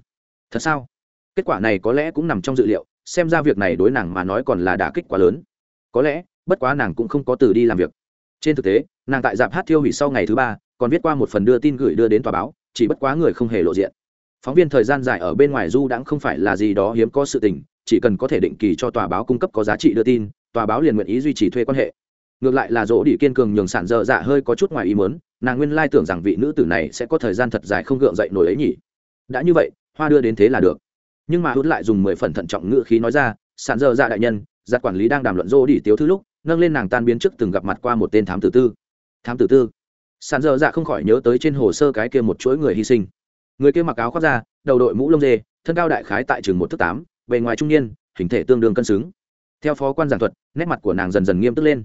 Thật sao? Kết quả này có lẽ cũng nằm trong dự liệu, xem ra việc này đối nàng mà nói còn là đả kích quá lớn. Có lẽ, bất quá nàng cũng không có từ đi làm việc. Trên thực tế, nàng tại dạp hát thiêu hủy sau ngày thứ ba, còn viết qua một phần đưa tin gửi đưa đến tòa báo, chỉ bất quá người không hề lộ diện. Phóng viên thời gian dài ở bên ngoài du đãng không phải là gì đó hiếm có sự tình, chỉ cần có thể định kỳ cho tòa báo cung cấp có giá trị đưa tin tòa báo liền nguyện ý duy trì thuê quan hệ. Ngược lại là dỗ đi kiên cường nhường sản dơ dạ hơi có chút ngoài ý mớn nàng nguyên lai tưởng rằng vị nữ tử này sẽ có thời gian thật dài không gượng dậy nổi ấy nhỉ. Đã như vậy, hoa đưa đến thế là được. Nhưng mà hút lại dùng mười phần thận trọng ngữ khí nói ra, sản dơ dạ đại nhân, giặc quản lý đang đàm luận dỗ đi tiếu thứ lúc, nâng lên nàng tan biến trước từng gặp mặt qua một tên thám tử tư. Thám tử tư? Sản dơ dạ không khỏi nhớ tới trên hồ sơ cái kia một chuỗi người hy sinh. Người kia mặc áo khoác da, đầu đội mũ lông dê, thân cao đại khái tại trường một thước tám, bề ngoài trung niên, hình thể tương đương cân xứng theo phó quan giảng thuật, nét mặt của nàng dần dần nghiêm túc lên.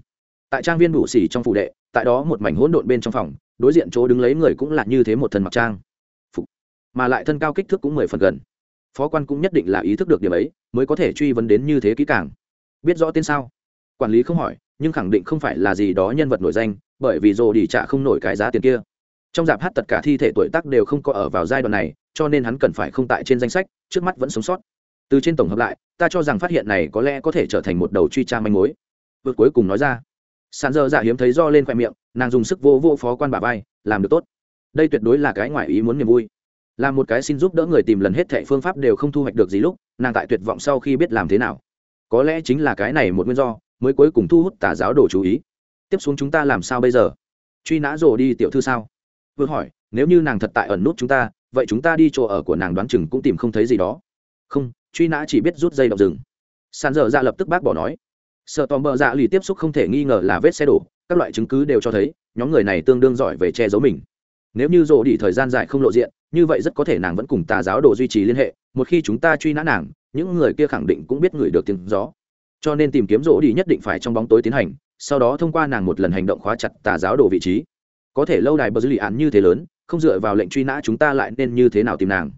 Tại trang viên đủ xỉ trong phủ đệ, tại đó một mảnh hỗn độn bên trong phòng, đối diện chỗ đứng lấy người cũng là như thế một thần mặc trang. Phục. mà lại thân cao kích thước cũng mười phần gần. Phó quan cũng nhất định là ý thức được điểm ấy, mới có thể truy vấn đến như thế kỹ càng. Biết rõ tên sao? Quản lý không hỏi, nhưng khẳng định không phải là gì đó nhân vật nổi danh, bởi vì rồ đi trả không nổi cái giá tiền kia. Trong dạp hát tất cả thi thể tuổi tác đều không có ở vào giai đoạn này, cho nên hắn cần phải không tại trên danh sách, trước mắt vẫn sống sót. Từ trên tổng hợp lại ta cho rằng phát hiện này có lẽ có thể trở thành một đầu truy tra manh mối. Vượt cuối cùng nói ra. Sàn dơ dạ hiếm thấy do lên khoe miệng, nàng dùng sức vô vô phó quan bà vai, làm được tốt. Đây tuyệt đối là cái ngoài ý muốn niềm vui. Là một cái xin giúp đỡ người tìm lần hết thệ phương pháp đều không thu hoạch được gì lúc, nàng tại tuyệt vọng sau khi biết làm thế nào. Có lẽ chính là cái này một nguyên do, mới cuối cùng thu hút tà giáo đồ chú ý. Tiếp xuống chúng ta làm sao bây giờ? Truy nã rồ đi tiểu thư sao? Vượt hỏi, nếu như nàng thật tại ẩn nút chúng ta, vậy chúng ta đi chỗ ở của nàng đoán chừng cũng tìm không thấy gì đó. Không truy nã chỉ biết rút dây động rừng. Sàn dở dạ lập tức bác bỏ nói. Sợ tòm bờ dạ lì tiếp xúc không thể nghi ngờ là vết xe đổ, các loại chứng cứ đều cho thấy, nhóm người này tương đương giỏi về che giấu mình. Nếu như rộ đi thời gian dài không lộ diện, như vậy rất có thể nàng vẫn cùng tà giáo đồ duy trì liên hệ, một khi chúng ta truy nã nàng, những người kia khẳng định cũng biết người được tiếng gió. Cho nên tìm kiếm rỗ đi nhất định phải trong bóng tối tiến hành, sau đó thông qua nàng một lần hành động khóa chặt tà giáo đồ vị trí. Có thể lâu đài bờ dư lì án như thế lớn, không dựa vào lệnh truy nã chúng ta lại nên như thế nào tìm nàng?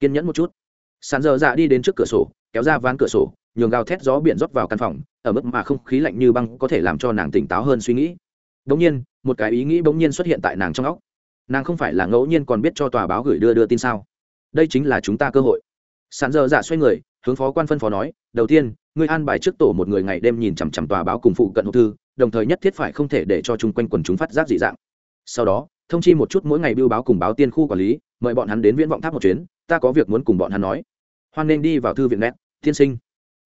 Kiên nhẫn một chút sàn dơ dạ đi đến trước cửa sổ, kéo ra ván cửa sổ, nhường gào thét gió biển rót vào căn phòng, ở mức mà không khí lạnh như băng có thể làm cho nàng tỉnh táo hơn suy nghĩ. Bỗng nhiên, một cái ý nghĩ bỗng nhiên xuất hiện tại nàng trong óc. Nàng không phải là ngẫu nhiên còn biết cho tòa báo gửi đưa đưa tin sao? Đây chính là chúng ta cơ hội. Sàn dơ dạ xoay người, hướng phó quan phân phó nói, đầu tiên, ngươi an bài trước tổ một người ngày đêm nhìn chằm chằm tòa báo cùng phụ cận hộp thư, đồng thời nhất thiết phải không thể để cho chung quanh quần chúng phát giác dị dạng. Sau đó, thông chi một chút mỗi ngày biêu báo cùng báo tiên khu quản lý, mời bọn hắn đến viễn vọng tháp một chuyến, ta có việc muốn cùng bọn hắn nói hoan nên đi vào thư viện nét, tiên sinh.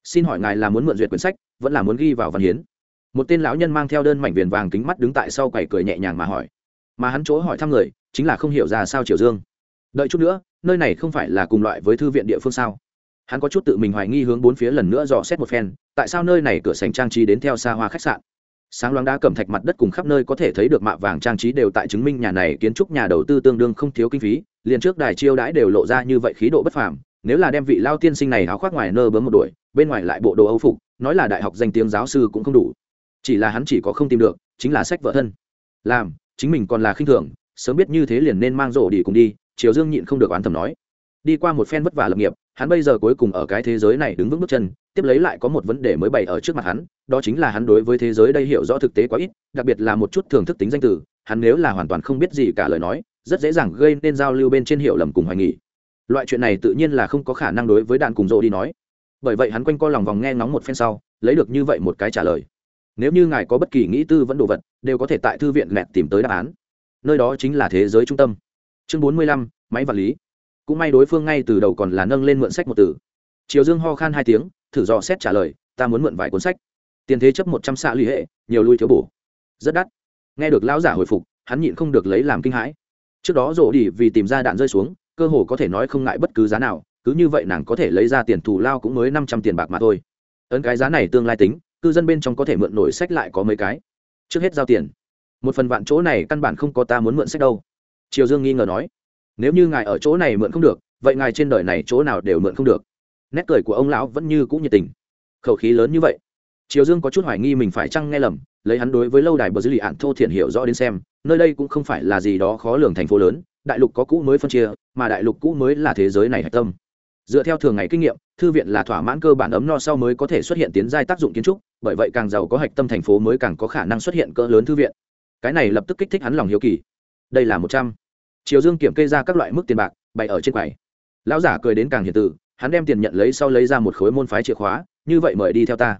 Xin hỏi ngài là muốn mượn duyệt quyển sách, vẫn là muốn ghi vào văn hiến? Một tên lão nhân mang theo đơn mảnh viền vàng kính mắt đứng tại sau quầy cười nhẹ nhàng mà hỏi. Mà hắn chỗ hỏi thăm người, chính là không hiểu ra sao triều dương. Đợi chút nữa, nơi này không phải là cùng loại với thư viện địa phương sao? Hắn có chút tự mình hoài nghi hướng bốn phía lần nữa dò xét một phen, tại sao nơi này cửa sành trang trí đến theo xa hoa khách sạn? Sáng loáng đá cẩm thạch mặt đất cùng khắp nơi có thể thấy được mạ vàng trang trí đều tại chứng minh nhà này kiến trúc nhà đầu tư tương đương không thiếu kinh phí, liền trước đài chiêu đãi đều lộ ra như vậy khí độ bất phàm nếu là đem vị lao tiên sinh này áo khoác ngoài nơ bướm một đuổi, bên ngoài lại bộ đồ âu phục, nói là đại học danh tiếng giáo sư cũng không đủ. Chỉ là hắn chỉ có không tìm được, chính là sách vợ thân. Làm, chính mình còn là khinh thường, sớm biết như thế liền nên mang rổ đi cùng đi, triều dương nhịn không được oán thầm nói. Đi qua một phen vất vả lập nghiệp, hắn bây giờ cuối cùng ở cái thế giới này đứng vững bước chân, tiếp lấy lại có một vấn đề mới bày ở trước mặt hắn, đó chính là hắn đối với thế giới đây hiểu rõ thực tế quá ít, đặc biệt là một chút thưởng thức tính danh từ, hắn nếu là hoàn toàn không biết gì cả lời nói, rất dễ dàng gây nên giao lưu bên trên hiểu lầm cùng hoài nghỉ loại chuyện này tự nhiên là không có khả năng đối với đạn cùng rô đi nói. Bởi vậy hắn quanh co lòng vòng nghe ngóng một phen sau, lấy được như vậy một cái trả lời. Nếu như ngài có bất kỳ nghĩ tư vẫn đồ vật, đều có thể tại thư viện lẹt tìm tới đáp án. Nơi đó chính là thế giới trung tâm. Chương bốn mươi lăm, máy vật lý. Cũng may đối phương ngay từ đầu còn là nâng lên mượn sách một từ. Triều dương ho khan hai tiếng, thử dò xét trả lời, ta muốn mượn vài cuốn sách. Tiền thế chấp một trăm xạ l ì hệ, nhiều lui thiếu bổ. Rất đắt. Nghe được lão giả hồi phục, hắn nhịn không được lấy làm kinh hãi. Trước đó rổ đi vì tìm ra đạn rơi xuống cơ hồ có thể nói không ngại bất cứ giá nào, cứ như vậy nàng có thể lấy ra tiền thù lao cũng mới năm trăm tiền bạc mà thôi. Ấn cái giá này tương lai tính, cư dân bên trong có thể mượn nổi sách lại có mấy cái. Trước hết giao tiền. Một phần vạn chỗ này căn bản không có ta muốn mượn sách đâu. Triều dương nghi ngờ nói. Nếu như ngài ở chỗ này mượn không được, vậy ngài trên đời này chỗ nào đều mượn không được. Nét cười của ông lão vẫn như cũng nhiệt tình. Khẩu khí lớn như vậy. Triều dương có chút hoài nghi mình phải chăng nghe lầm, lấy hắn đối với lâu đài bờ dư lì ạn thô thiện hiểu rõ đến xem, nơi đây cũng không phải là gì đó khó lường thành phố lớn đại lục có cũ mới phân chia, mà đại lục cũ mới là thế giới này hạch tâm. Dựa theo thường ngày kinh nghiệm, thư viện là thỏa mãn cơ bản ấm no sau mới có thể xuất hiện tiến giai tác dụng kiến trúc, bởi vậy càng giàu có hạch tâm thành phố mới càng có khả năng xuất hiện cỡ lớn thư viện. Cái này lập tức kích thích hắn lòng hiếu kỳ. Đây là một trăm. Triều dương kiểm kê ra các loại mức tiền bạc, bày ở trên quầy. Lão giả cười đến càng hiền tử hắn đem tiền nhận lấy sau lấy ra một khối môn phái chìa khóa, như vậy mời đi theo ta.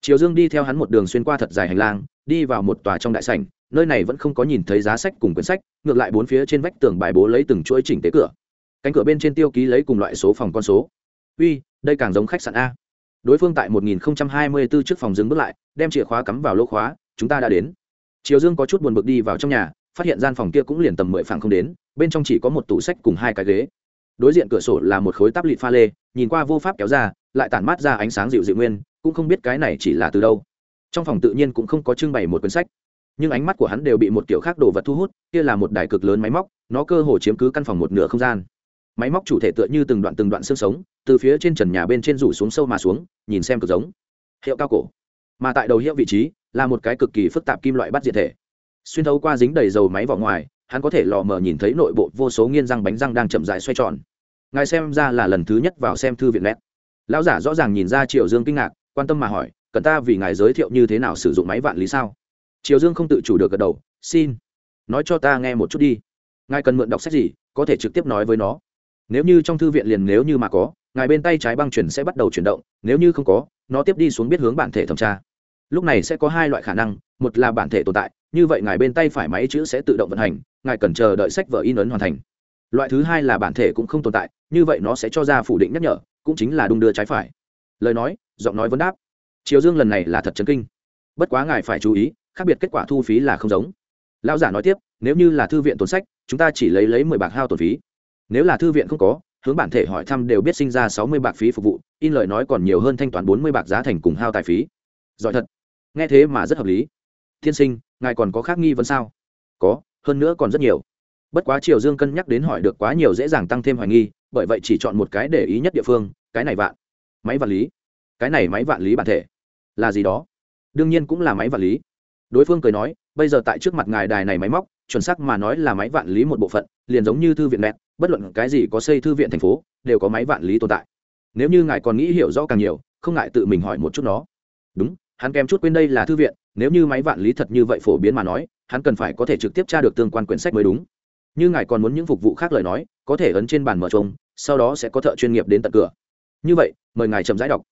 Triều dương đi theo hắn một đường xuyên qua thật dài hành lang, đi vào một tòa trong đại sảnh nơi này vẫn không có nhìn thấy giá sách cùng quyển sách, ngược lại bốn phía trên vách tường bài bố lấy từng chuỗi chỉnh tế cửa. Cánh cửa bên trên tiêu ký lấy cùng loại số phòng con số. Uy, đây càng giống khách sạn a. Đối phương tại 1024 trước phòng dừng bước lại, đem chìa khóa cắm vào lỗ khóa, chúng ta đã đến. Triều dương có chút buồn bực đi vào trong nhà, phát hiện gian phòng kia cũng liền tầm mười phẳng không đến, bên trong chỉ có một tủ sách cùng hai cái ghế. Đối diện cửa sổ là một khối tắp lịt pha lê, nhìn qua vô pháp kéo ra, lại tản mát ra ánh sáng dịu dịu nguyên, cũng không biết cái này chỉ là từ đâu. Trong phòng tự nhiên cũng không có trưng bày một cuốn sách nhưng ánh mắt của hắn đều bị một kiểu khác đồ vật thu hút, kia là một đài cực lớn máy móc, nó cơ hồ chiếm cứ căn phòng một nửa không gian. Máy móc chủ thể tựa như từng đoạn từng đoạn xương sống, từ phía trên trần nhà bên trên rủ xuống sâu mà xuống, nhìn xem cực giống. Hiệu cao cổ. Mà tại đầu hiệu vị trí, là một cái cực kỳ phức tạp kim loại bắt diệt thể. Xuyên thấu qua dính đầy dầu máy vào ngoài, hắn có thể lò mờ nhìn thấy nội bộ vô số nghiên răng bánh răng đang chậm dài xoay tròn. Ngài xem ra là lần thứ nhất vào xem thư viện nét. Lão giả rõ ràng nhìn ra triệu dương kinh ngạc, quan tâm mà hỏi, cần ta vì ngài giới thiệu như thế nào sử dụng máy vạn lý sao? Triều dương không tự chủ được gật đầu, xin, nói cho ta nghe một chút đi. Ngài cần mượn đọc sách gì, có thể trực tiếp nói với nó. Nếu như trong thư viện liền nếu như mà có, ngài bên tay trái băng chuyển sẽ bắt đầu chuyển động, nếu như không có, nó tiếp đi xuống biết hướng bản thể thẩm tra. Lúc này sẽ có hai loại khả năng, một là bản thể tồn tại, như vậy ngài bên tay phải máy chữ sẽ tự động vận hành, ngài cần chờ đợi sách vở in ấn hoàn thành. Loại thứ hai là bản thể cũng không tồn tại, như vậy nó sẽ cho ra phủ định nhắc nhở, cũng chính là đung đưa trái phải. Lời nói, giọng nói vấn đáp. Triều dương lần này là thật chấn kinh. Bất quá ngài phải chú ý khác biệt kết quả thu phí là không giống. Lão giả nói tiếp, nếu như là thư viện tốn sách, chúng ta chỉ lấy lấy mười bạc hao tổn phí. Nếu là thư viện không có, hướng bản thể hỏi thăm đều biết sinh ra sáu mươi bạc phí phục vụ, in lời nói còn nhiều hơn thanh toán bốn mươi bạc giá thành cùng hao tài phí. Giỏi thật. Nghe thế mà rất hợp lý. Thiên sinh, ngài còn có khác nghi vấn sao? Có, hơn nữa còn rất nhiều. Bất quá triều dương cân nhắc đến hỏi được quá nhiều dễ dàng tăng thêm hoài nghi, bởi vậy chỉ chọn một cái để ý nhất địa phương, cái này vạn. Máy vạn lý. Cái này máy vạn lý bản thể. Là gì đó? Đương nhiên cũng là máy vạn lý đối phương cười nói, bây giờ tại trước mặt ngài đài này máy móc, chuẩn xác mà nói là máy vạn lý một bộ phận, liền giống như thư viện nẹt bất luận cái gì có xây thư viện thành phố, đều có máy vạn lý tồn tại. Nếu như ngài còn nghĩ hiểu rõ càng nhiều, không ngại tự mình hỏi một chút nó. Đúng, hắn kèm chút quên đây là thư viện, nếu như máy vạn lý thật như vậy phổ biến mà nói, hắn cần phải có thể trực tiếp tra được tương quan quyển sách mới đúng. Như ngài còn muốn những phục vụ khác lời nói, có thể ấn trên bàn mở trông sau đó sẽ có thợ chuyên nghiệp đến tận cửa. Như vậy, mời ngài chậm rãi đọc.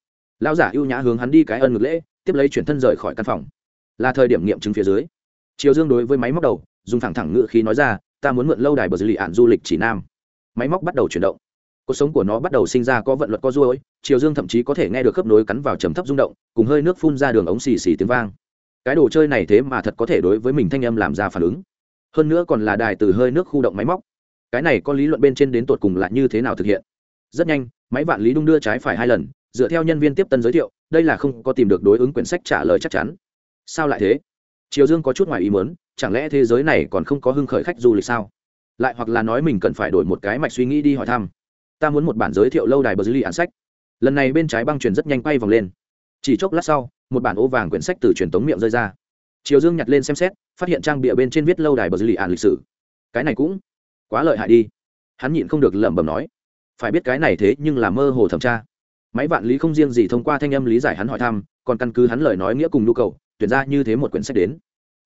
Lão giả ưu nhã hướng hắn đi cái ân ngực lễ, tiếp lấy chuyển thân rời khỏi căn phòng là thời điểm nghiệm chứng phía dưới. Triều dương đối với máy móc đầu, dùng thẳng thẳng ngự khí nói ra, ta muốn mượn lâu đài bờ dư lì ạn du lịch chỉ nam. Máy móc bắt đầu chuyển động. Cuộc sống của nó bắt đầu sinh ra có vận luật có ruôi triều dương thậm chí có thể nghe được khớp nối cắn vào trầm thấp rung động, cùng hơi nước phun ra đường ống xì xì tiếng vang. Cái đồ chơi này thế mà thật có thể đối với mình thanh âm làm ra phản ứng. Hơn nữa còn là đài từ hơi nước khu động máy móc. Cái này có lý luận bên trên đến tột cùng là như thế nào thực hiện? Rất nhanh, máy vạn lý đung đưa trái phải hai lần, dựa theo nhân viên tiếp tân giới thiệu, đây là không có tìm được đối ứng quyển sách trả lời chắc chắn sao lại thế? Triều dương có chút ngoài ý muốn, chẳng lẽ thế giới này còn không có hưng khởi khách du lịch sao? Lại hoặc là nói mình cần phải đổi một cái mạch suy nghĩ đi hỏi thăm. Ta muốn một bản giới thiệu lâu đài bờ dư lì án sách. Lần này bên trái băng truyền rất nhanh quay vòng lên. Chỉ chốc lát sau, một bản ô vàng quyển sách từ truyền tống miệng rơi ra. Triều dương nhặt lên xem xét, phát hiện trang bịa bên trên viết lâu đài bờ dư lì án lịch sử. Cái này cũng quá lợi hại đi. Hắn nhịn không được lẩm bẩm nói. Phải biết cái này thế nhưng là mơ hồ thẩm tra. Máy vạn lý không riêng gì thông qua thanh âm lý giải hắn hỏi thăm, còn căn cứ hắn lời nói nghĩa cùng nhu cầu tuyển ra như thế một quyển sách đến.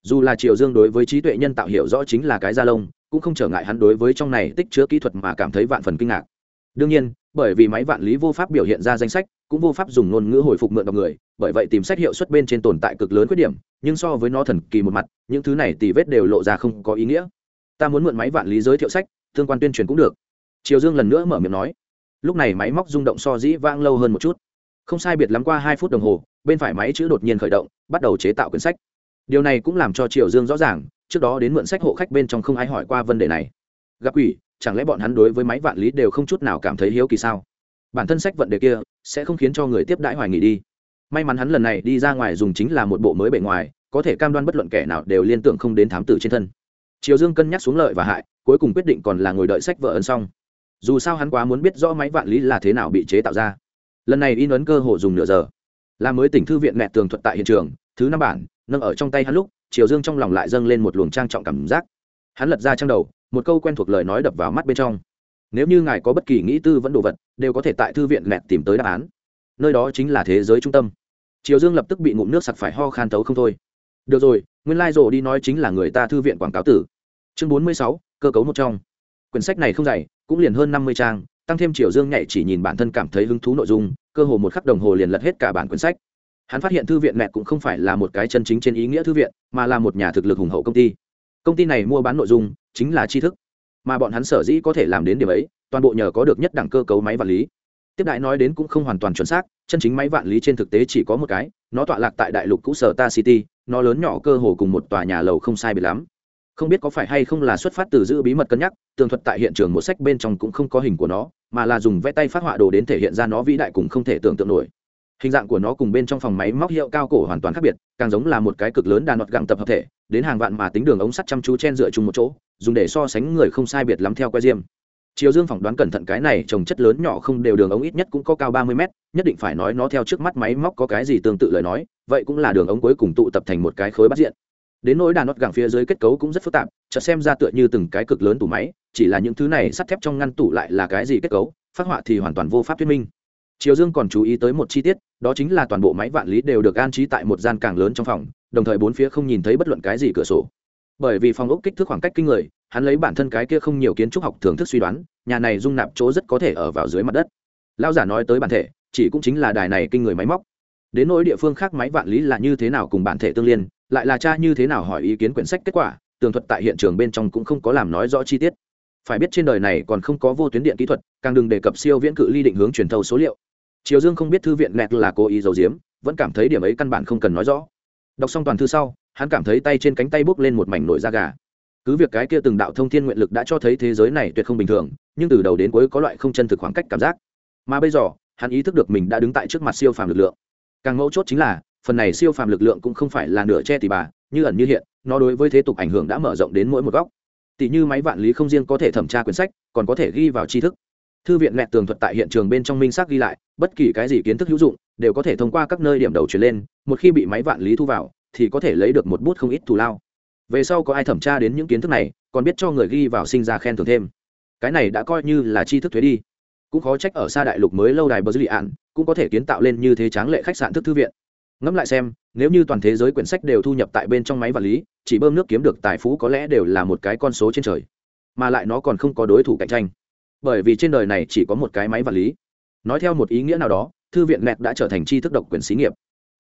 Dù là triều dương đối với trí tuệ nhân tạo hiểu rõ chính là cái da lông, cũng không trở ngại hắn đối với trong này tích chứa kỹ thuật mà cảm thấy vạn phần kinh ngạc. Đương nhiên, bởi vì máy vạn lý vô pháp biểu hiện ra danh sách, cũng vô pháp dùng ngôn ngữ hồi phục mượn đọc người, bởi vậy tìm sách hiệu suất bên trên tồn tại cực lớn khuyết điểm, nhưng so với nó thần kỳ một mặt, những thứ này tì vết đều lộ ra không có ý nghĩa. Ta muốn mượn máy vạn lý giới thiệu sách, tương quan tuyên truyền cũng được. Triều dương lần nữa mở miệng nói. Lúc này máy móc rung động so dĩ vang lâu hơn một chút không sai biệt lắm qua hai phút đồng hồ, bên phải máy chữ đột nhiên khởi động, bắt đầu chế tạo quyển sách. Điều này cũng làm cho triều dương rõ ràng, trước đó đến mượn sách hộ khách bên trong không ai hỏi qua vấn đề này. Gặp quỷ, chẳng lẽ bọn hắn đối với máy vạn lý đều không chút nào cảm thấy hiếu kỳ sao? Bản thân sách vận đề kia, sẽ không khiến cho người tiếp đãi hoài nghỉ đi. May mắn hắn lần này đi ra ngoài dùng chính là một bộ mới bề ngoài, có thể cam đoan bất luận kẻ nào đều liên tưởng không đến thám tử trên thân. Triều dương cân nhắc xuống lợi và hại, cuối cùng quyết định còn là ngồi đợi sách vợ ấn xong. Dù sao hắn quá muốn biết rõ máy vạn lý là thế nào bị chế tạo ra lần này in ấn cơ hồ dùng nửa giờ. Là mới tỉnh thư viện mẹ tường thuật tại hiện trường, thứ năm bản, nâng ở trong tay hắn lúc triều dương trong lòng lại dâng lên một luồng trang trọng cảm giác. Hắn lật ra trang đầu, một câu quen thuộc lời nói đập vào mắt bên trong. Nếu như ngài có bất kỳ nghĩ tư vẫn đồ vật, đều có thể tại thư viện mẹ tìm tới đáp án. Nơi đó chính là thế giới trung tâm. Triều dương lập tức bị ngụm nước sặc phải ho khan tấu không thôi. Được rồi, nguyên lai、like、rồ đi nói chính là người ta thư viện quảng cáo tử. Chương bốn mươi sáu, cơ cấu một trong. Quyển sách này không dày, cũng liền hơn năm mươi trang, tăng thêm triều dương nhạy chỉ nhìn bản thân cảm thấy hứng thú nội dung cơ hồ một khắc đồng hồ liền lật hết cả bản quyển sách. Hắn phát hiện thư viện mẹ cũng không phải là một cái chân chính trên ý nghĩa thư viện, mà là một nhà thực lực hùng hậu công ty. Công ty này mua bán nội dung chính là tri thức, mà bọn hắn sở dĩ có thể làm đến điểm ấy, toàn bộ nhờ có được nhất đẳng cơ cấu máy vạn lý. Tiếp đại nói đến cũng không hoàn toàn chuẩn xác, chân chính máy vạn lý trên thực tế chỉ có một cái, nó tọa lạc tại đại lục cũ sở ta city, nó lớn nhỏ cơ hồ cùng một tòa nhà lầu không sai biệt lắm không biết có phải hay không là xuất phát từ giữ bí mật cân nhắc, tường thuật tại hiện trường một sách bên trong cũng không có hình của nó, mà là dùng vẽ tay phát họa đồ đến thể hiện ra nó vĩ đại cùng không thể tưởng tượng nổi. Hình dạng của nó cùng bên trong phòng máy móc hiệu cao cổ hoàn toàn khác biệt, càng giống là một cái cực lớn đàn nọt gặng tập hợp thể, đến hàng vạn mà tính đường ống sắt chăm chú chen dựa chung một chỗ, dùng để so sánh người không sai biệt lắm theo que diêm. Chiều dương phỏng đoán cẩn thận cái này, trồng chất lớn nhỏ không đều đường ống ít nhất cũng có cao ba mươi mét, nhất định phải nói nó theo trước mắt máy móc có cái gì tương tự lời nói, vậy cũng là đường ống cuối cùng tụ tập thành một cái khối bắt diện đến nỗi đàn nót gẳng phía dưới kết cấu cũng rất phức tạp, chợt xem ra tựa như từng cái cực lớn tủ máy, chỉ là những thứ này sắt thép trong ngăn tủ lại là cái gì kết cấu, phát họa thì hoàn toàn vô pháp thuyết minh. Triều dương còn chú ý tới một chi tiết, đó chính là toàn bộ máy vạn lý đều được an trí tại một gian càng lớn trong phòng, đồng thời bốn phía không nhìn thấy bất luận cái gì cửa sổ. Bởi vì phòng ốc kích thước khoảng cách kinh người, hắn lấy bản thân cái kia không nhiều kiến trúc học thưởng thức suy đoán, nhà này dung nạp chỗ rất có thể ở vào dưới mặt đất. Lao giả nói tới bản thể, chỉ cũng chính là đài này kinh người máy móc. Đến nỗi địa phương khác máy vạn lý là như thế nào cùng bản thể tương liên lại là cha như thế nào hỏi ý kiến quyển sách kết quả, tường thuật tại hiện trường bên trong cũng không có làm nói rõ chi tiết. Phải biết trên đời này còn không có vô tuyến điện kỹ thuật, càng đừng đề cập siêu viễn cự ly định hướng truyền thâu số liệu. Triều dương không biết thư viện nẹt là cố ý giấu diếm vẫn cảm thấy điểm ấy căn bản không cần nói rõ. Đọc xong toàn thư sau, hắn cảm thấy tay trên cánh tay bốc lên một mảnh nổi da gà. Cứ việc cái kia từng đạo thông thiên nguyện lực đã cho thấy thế giới này tuyệt không bình thường, nhưng từ đầu đến cuối có loại không chân thực khoảng cách cảm giác. Mà bây giờ, hắn ý thức được mình đã đứng tại trước mặt siêu phàm lực lượng. Càng mấu chốt chính là phần này siêu phàm lực lượng cũng không phải là nửa che tỉ bà, như ẩn như hiện, nó đối với thế tục ảnh hưởng đã mở rộng đến mỗi một góc. Tỷ như máy vạn lý không riêng có thể thẩm tra quyển sách, còn có thể ghi vào tri thức. Thư viện mẹ tường thuật tại hiện trường bên trong minh xác ghi lại, bất kỳ cái gì kiến thức hữu dụng đều có thể thông qua các nơi điểm đầu truyền lên, một khi bị máy vạn lý thu vào, thì có thể lấy được một bút không ít thù lao. Về sau có ai thẩm tra đến những kiến thức này, còn biết cho người ghi vào sinh ra khen thưởng thêm. Cái này đã coi như là tri thức thuế đi. Cũng khó trách ở xa đại lục mới lâu đài bờ dư lị ạn cũng có thể kiến tạo lên như thế tráng lệ khách sạn thức thư viện ngẫm lại xem, nếu như toàn thế giới quyển sách đều thu nhập tại bên trong máy vật lý, chỉ bơm nước kiếm được tài phú có lẽ đều là một cái con số trên trời. Mà lại nó còn không có đối thủ cạnh tranh. Bởi vì trên đời này chỉ có một cái máy vật lý. Nói theo một ý nghĩa nào đó, thư viện mẹt đã trở thành tri thức độc quyền xí nghiệp.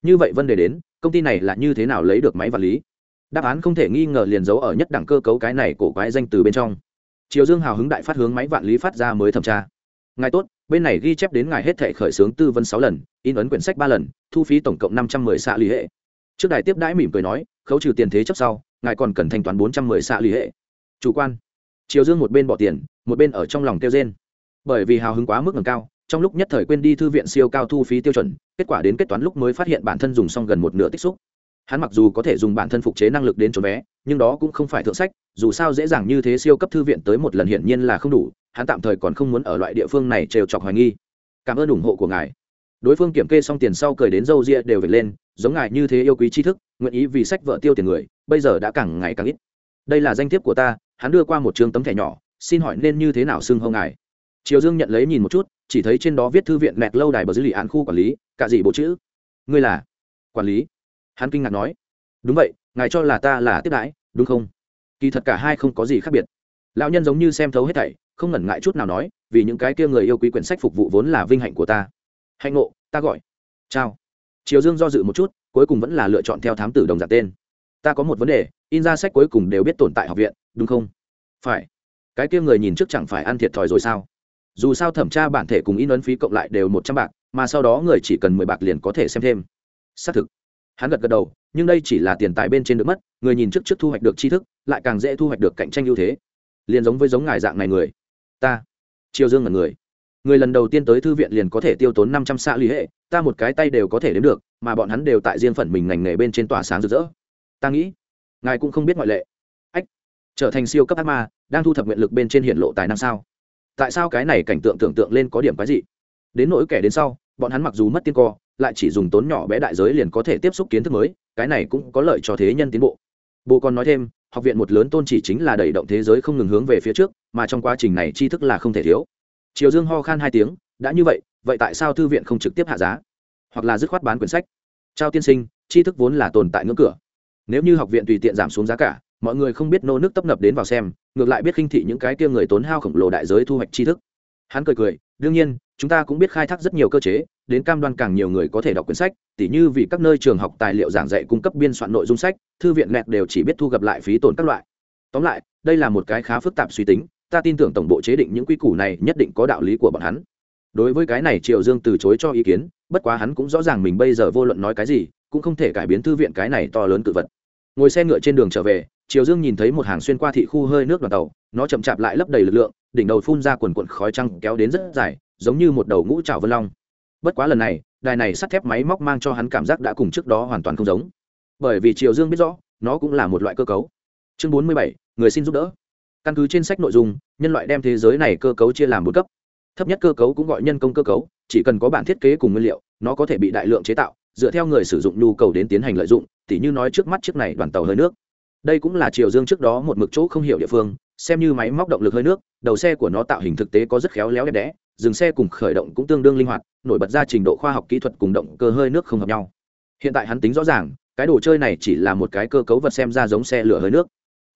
Như vậy vấn đề đến, công ty này là như thế nào lấy được máy vật lý? Đáp án không thể nghi ngờ liền giấu ở nhất đẳng cơ cấu cái này cổ quái danh từ bên trong. Triều dương hào hứng đại phát hướng máy vạn lý phát ra mới thẩm tra ngài tốt, bên này ghi chép đến ngài hết thể khởi xướng tư vấn sáu lần, in ấn quyển sách ba lần, thu phí tổng cộng năm trăm mười xạ lý hệ. Trước đài tiếp đãi mỉm cười nói, khấu trừ tiền thế chấp sau, ngài còn cần thanh toán bốn trăm mười xạ lý hệ. Chủ quan. Triều dương một bên bỏ tiền, một bên ở trong lòng tiêu trên bởi vì hào hứng quá mức ngầm cao, trong lúc nhất thời quên đi thư viện siêu cao thu phí tiêu chuẩn, kết quả đến kết toán lúc mới phát hiện bản thân dùng xong gần một nửa tích xúc hắn mặc dù có thể dùng bản thân phục chế năng lực đến trốn vé, nhưng đó cũng không phải thượng sách, dù sao dễ dàng như thế siêu cấp thư viện tới một lần hiển nhiên là không đủ, hắn tạm thời còn không muốn ở loại địa phương này trêu chọc hoài nghi. Cảm ơn ủng hộ của ngài. Đối phương kiểm kê xong tiền sau cười đến râu ria đều vệt lên, giống ngài như thế yêu quý tri thức, nguyện ý vì sách vợ tiêu tiền người, bây giờ đã càng ngày càng ít. Đây là danh thiếp của ta, hắn đưa qua một trường tấm thẻ nhỏ, xin hỏi nên như thế nào xưng hông ngài? Triều dương nhận lấy nhìn một chút, chỉ thấy trên đó viết thư viện mẹt lâu đài bờ dư lì án khu quản lý, cả gì bộ chữ? Ngươi là quản lý hắn kinh ngạc nói, đúng vậy, ngài cho là ta là tiếp đãi, đúng không? Kỳ thật cả hai không có gì khác biệt. Lão nhân giống như xem thấu hết thảy, không ngần ngại chút nào nói, vì những cái kia người yêu quý quyển sách phục vụ vốn là vinh hạnh của ta. Hạnh ngộ, ta gọi. Chào. Triều dương do dự một chút, cuối cùng vẫn là lựa chọn theo thám tử đồng giả tên. Ta có một vấn đề, in ra sách cuối cùng đều biết tồn tại học viện, đúng không? Phải. Cái kia người nhìn trước chẳng phải ăn thiệt thòi rồi sao? Dù sao thẩm tra bản thể cùng in ấn phí cộng lại đều một trăm bạc, mà sau đó người chỉ cần mười bạc liền có thể xem thêm. Xác thực hắn gật gật đầu, nhưng đây chỉ là tiền tài bên trên được mất, người nhìn trước trước thu hoạch được tri thức, lại càng dễ thu hoạch được cạnh tranh ưu thế. Liền giống với giống ngài dạng này người. Ta, triều dương là người. Người lần đầu tiên tới thư viện liền có thể tiêu tốn năm trăm xạ lý hệ, ta một cái tay đều có thể đến được, mà bọn hắn đều tại riêng phần mình ngành nghề bên trên tỏa sáng rực rỡ. Ta nghĩ, ngài cũng không biết ngoại lệ. Ách, trở thành siêu cấp ác ma, đang thu thập nguyện lực bên trên hiện lộ tài năng sao? Tại sao cái này cảnh tượng tưởng tượng lên có điểm cái gì đến nỗi kẻ đến sau, bọn hắn mặc dù mất tiên co lại chỉ dùng tốn nhỏ bé đại giới liền có thể tiếp xúc kiến thức mới, cái này cũng có lợi cho thế nhân tiến bộ. Bộ còn nói thêm, học viện một lớn tôn chỉ chính là đẩy động thế giới không ngừng hướng về phía trước, mà trong quá trình này tri thức là không thể thiếu. Triều dương ho khan hai tiếng, đã như vậy vậy tại sao thư viện không trực tiếp hạ giá? Hoặc là dứt khoát bán quyển sách? Trao tiên sinh, tri thức vốn là tồn tại ngưỡng cửa. Nếu như học viện tùy tiện giảm xuống giá cả, mọi người không biết nô nước tấp nập đến vào xem, ngược lại biết khinh thị những cái kia người tốn hao khổng lồ đại giới thu hoạch tri thức. Hắn cười cười đương nhiên, chúng ta cũng biết khai thác rất nhiều cơ chế, đến cam đoan càng nhiều người có thể đọc quyển sách, tỉ như vì các nơi trường học tài liệu giảng dạy cung cấp biên soạn nội dung sách, thư viện nẹt đều chỉ biết thu gặp lại phí tổn các loại. Tóm lại, đây là một cái khá phức tạp suy tính, ta tin tưởng tổng bộ chế định những quy củ này nhất định có đạo lý của bọn hắn. Đối với cái này Triệu dương từ chối cho ý kiến, bất quá hắn cũng rõ ràng mình bây giờ vô luận nói cái gì, cũng không thể cải biến thư viện cái này to lớn cự vật. Ngồi xe ngựa trên đường trở về, triều dương nhìn thấy một hàng xuyên qua thị khu hơi nước đoàn tàu, nó chậm chạp lại lấp đầy lực lượng đỉnh đầu phun ra quần quần khói trăng kéo đến rất dài, giống như một đầu ngũ trảo vân long. Bất quá lần này, đài này sắt thép máy móc mang cho hắn cảm giác đã cùng trước đó hoàn toàn không giống. Bởi vì triều dương biết rõ, nó cũng là một loại cơ cấu. Chương bốn mươi bảy, người xin giúp đỡ. Căn cứ trên sách nội dung, nhân loại đem thế giới này cơ cấu chia làm bốn cấp. Thấp nhất cơ cấu cũng gọi nhân công cơ cấu, chỉ cần có bản thiết kế cùng nguyên liệu, nó có thể bị đại lượng chế tạo, dựa theo người sử dụng nhu cầu đến tiến hành lợi dụng, tỉ như nói trước mắt chiếc này đoàn tàu hơi nước đây cũng là triều dương trước đó một mực chỗ không hiểu địa phương, xem như máy móc động lực hơi nước, đầu xe của nó tạo hình thực tế có rất khéo léo đẹp đẽ, dừng xe cùng khởi động cũng tương đương linh hoạt, nổi bật ra trình độ khoa học kỹ thuật cùng động cơ hơi nước không hợp nhau. Hiện tại hắn tính rõ ràng, cái đồ chơi này chỉ là một cái cơ cấu vật xem ra giống xe lửa hơi nước.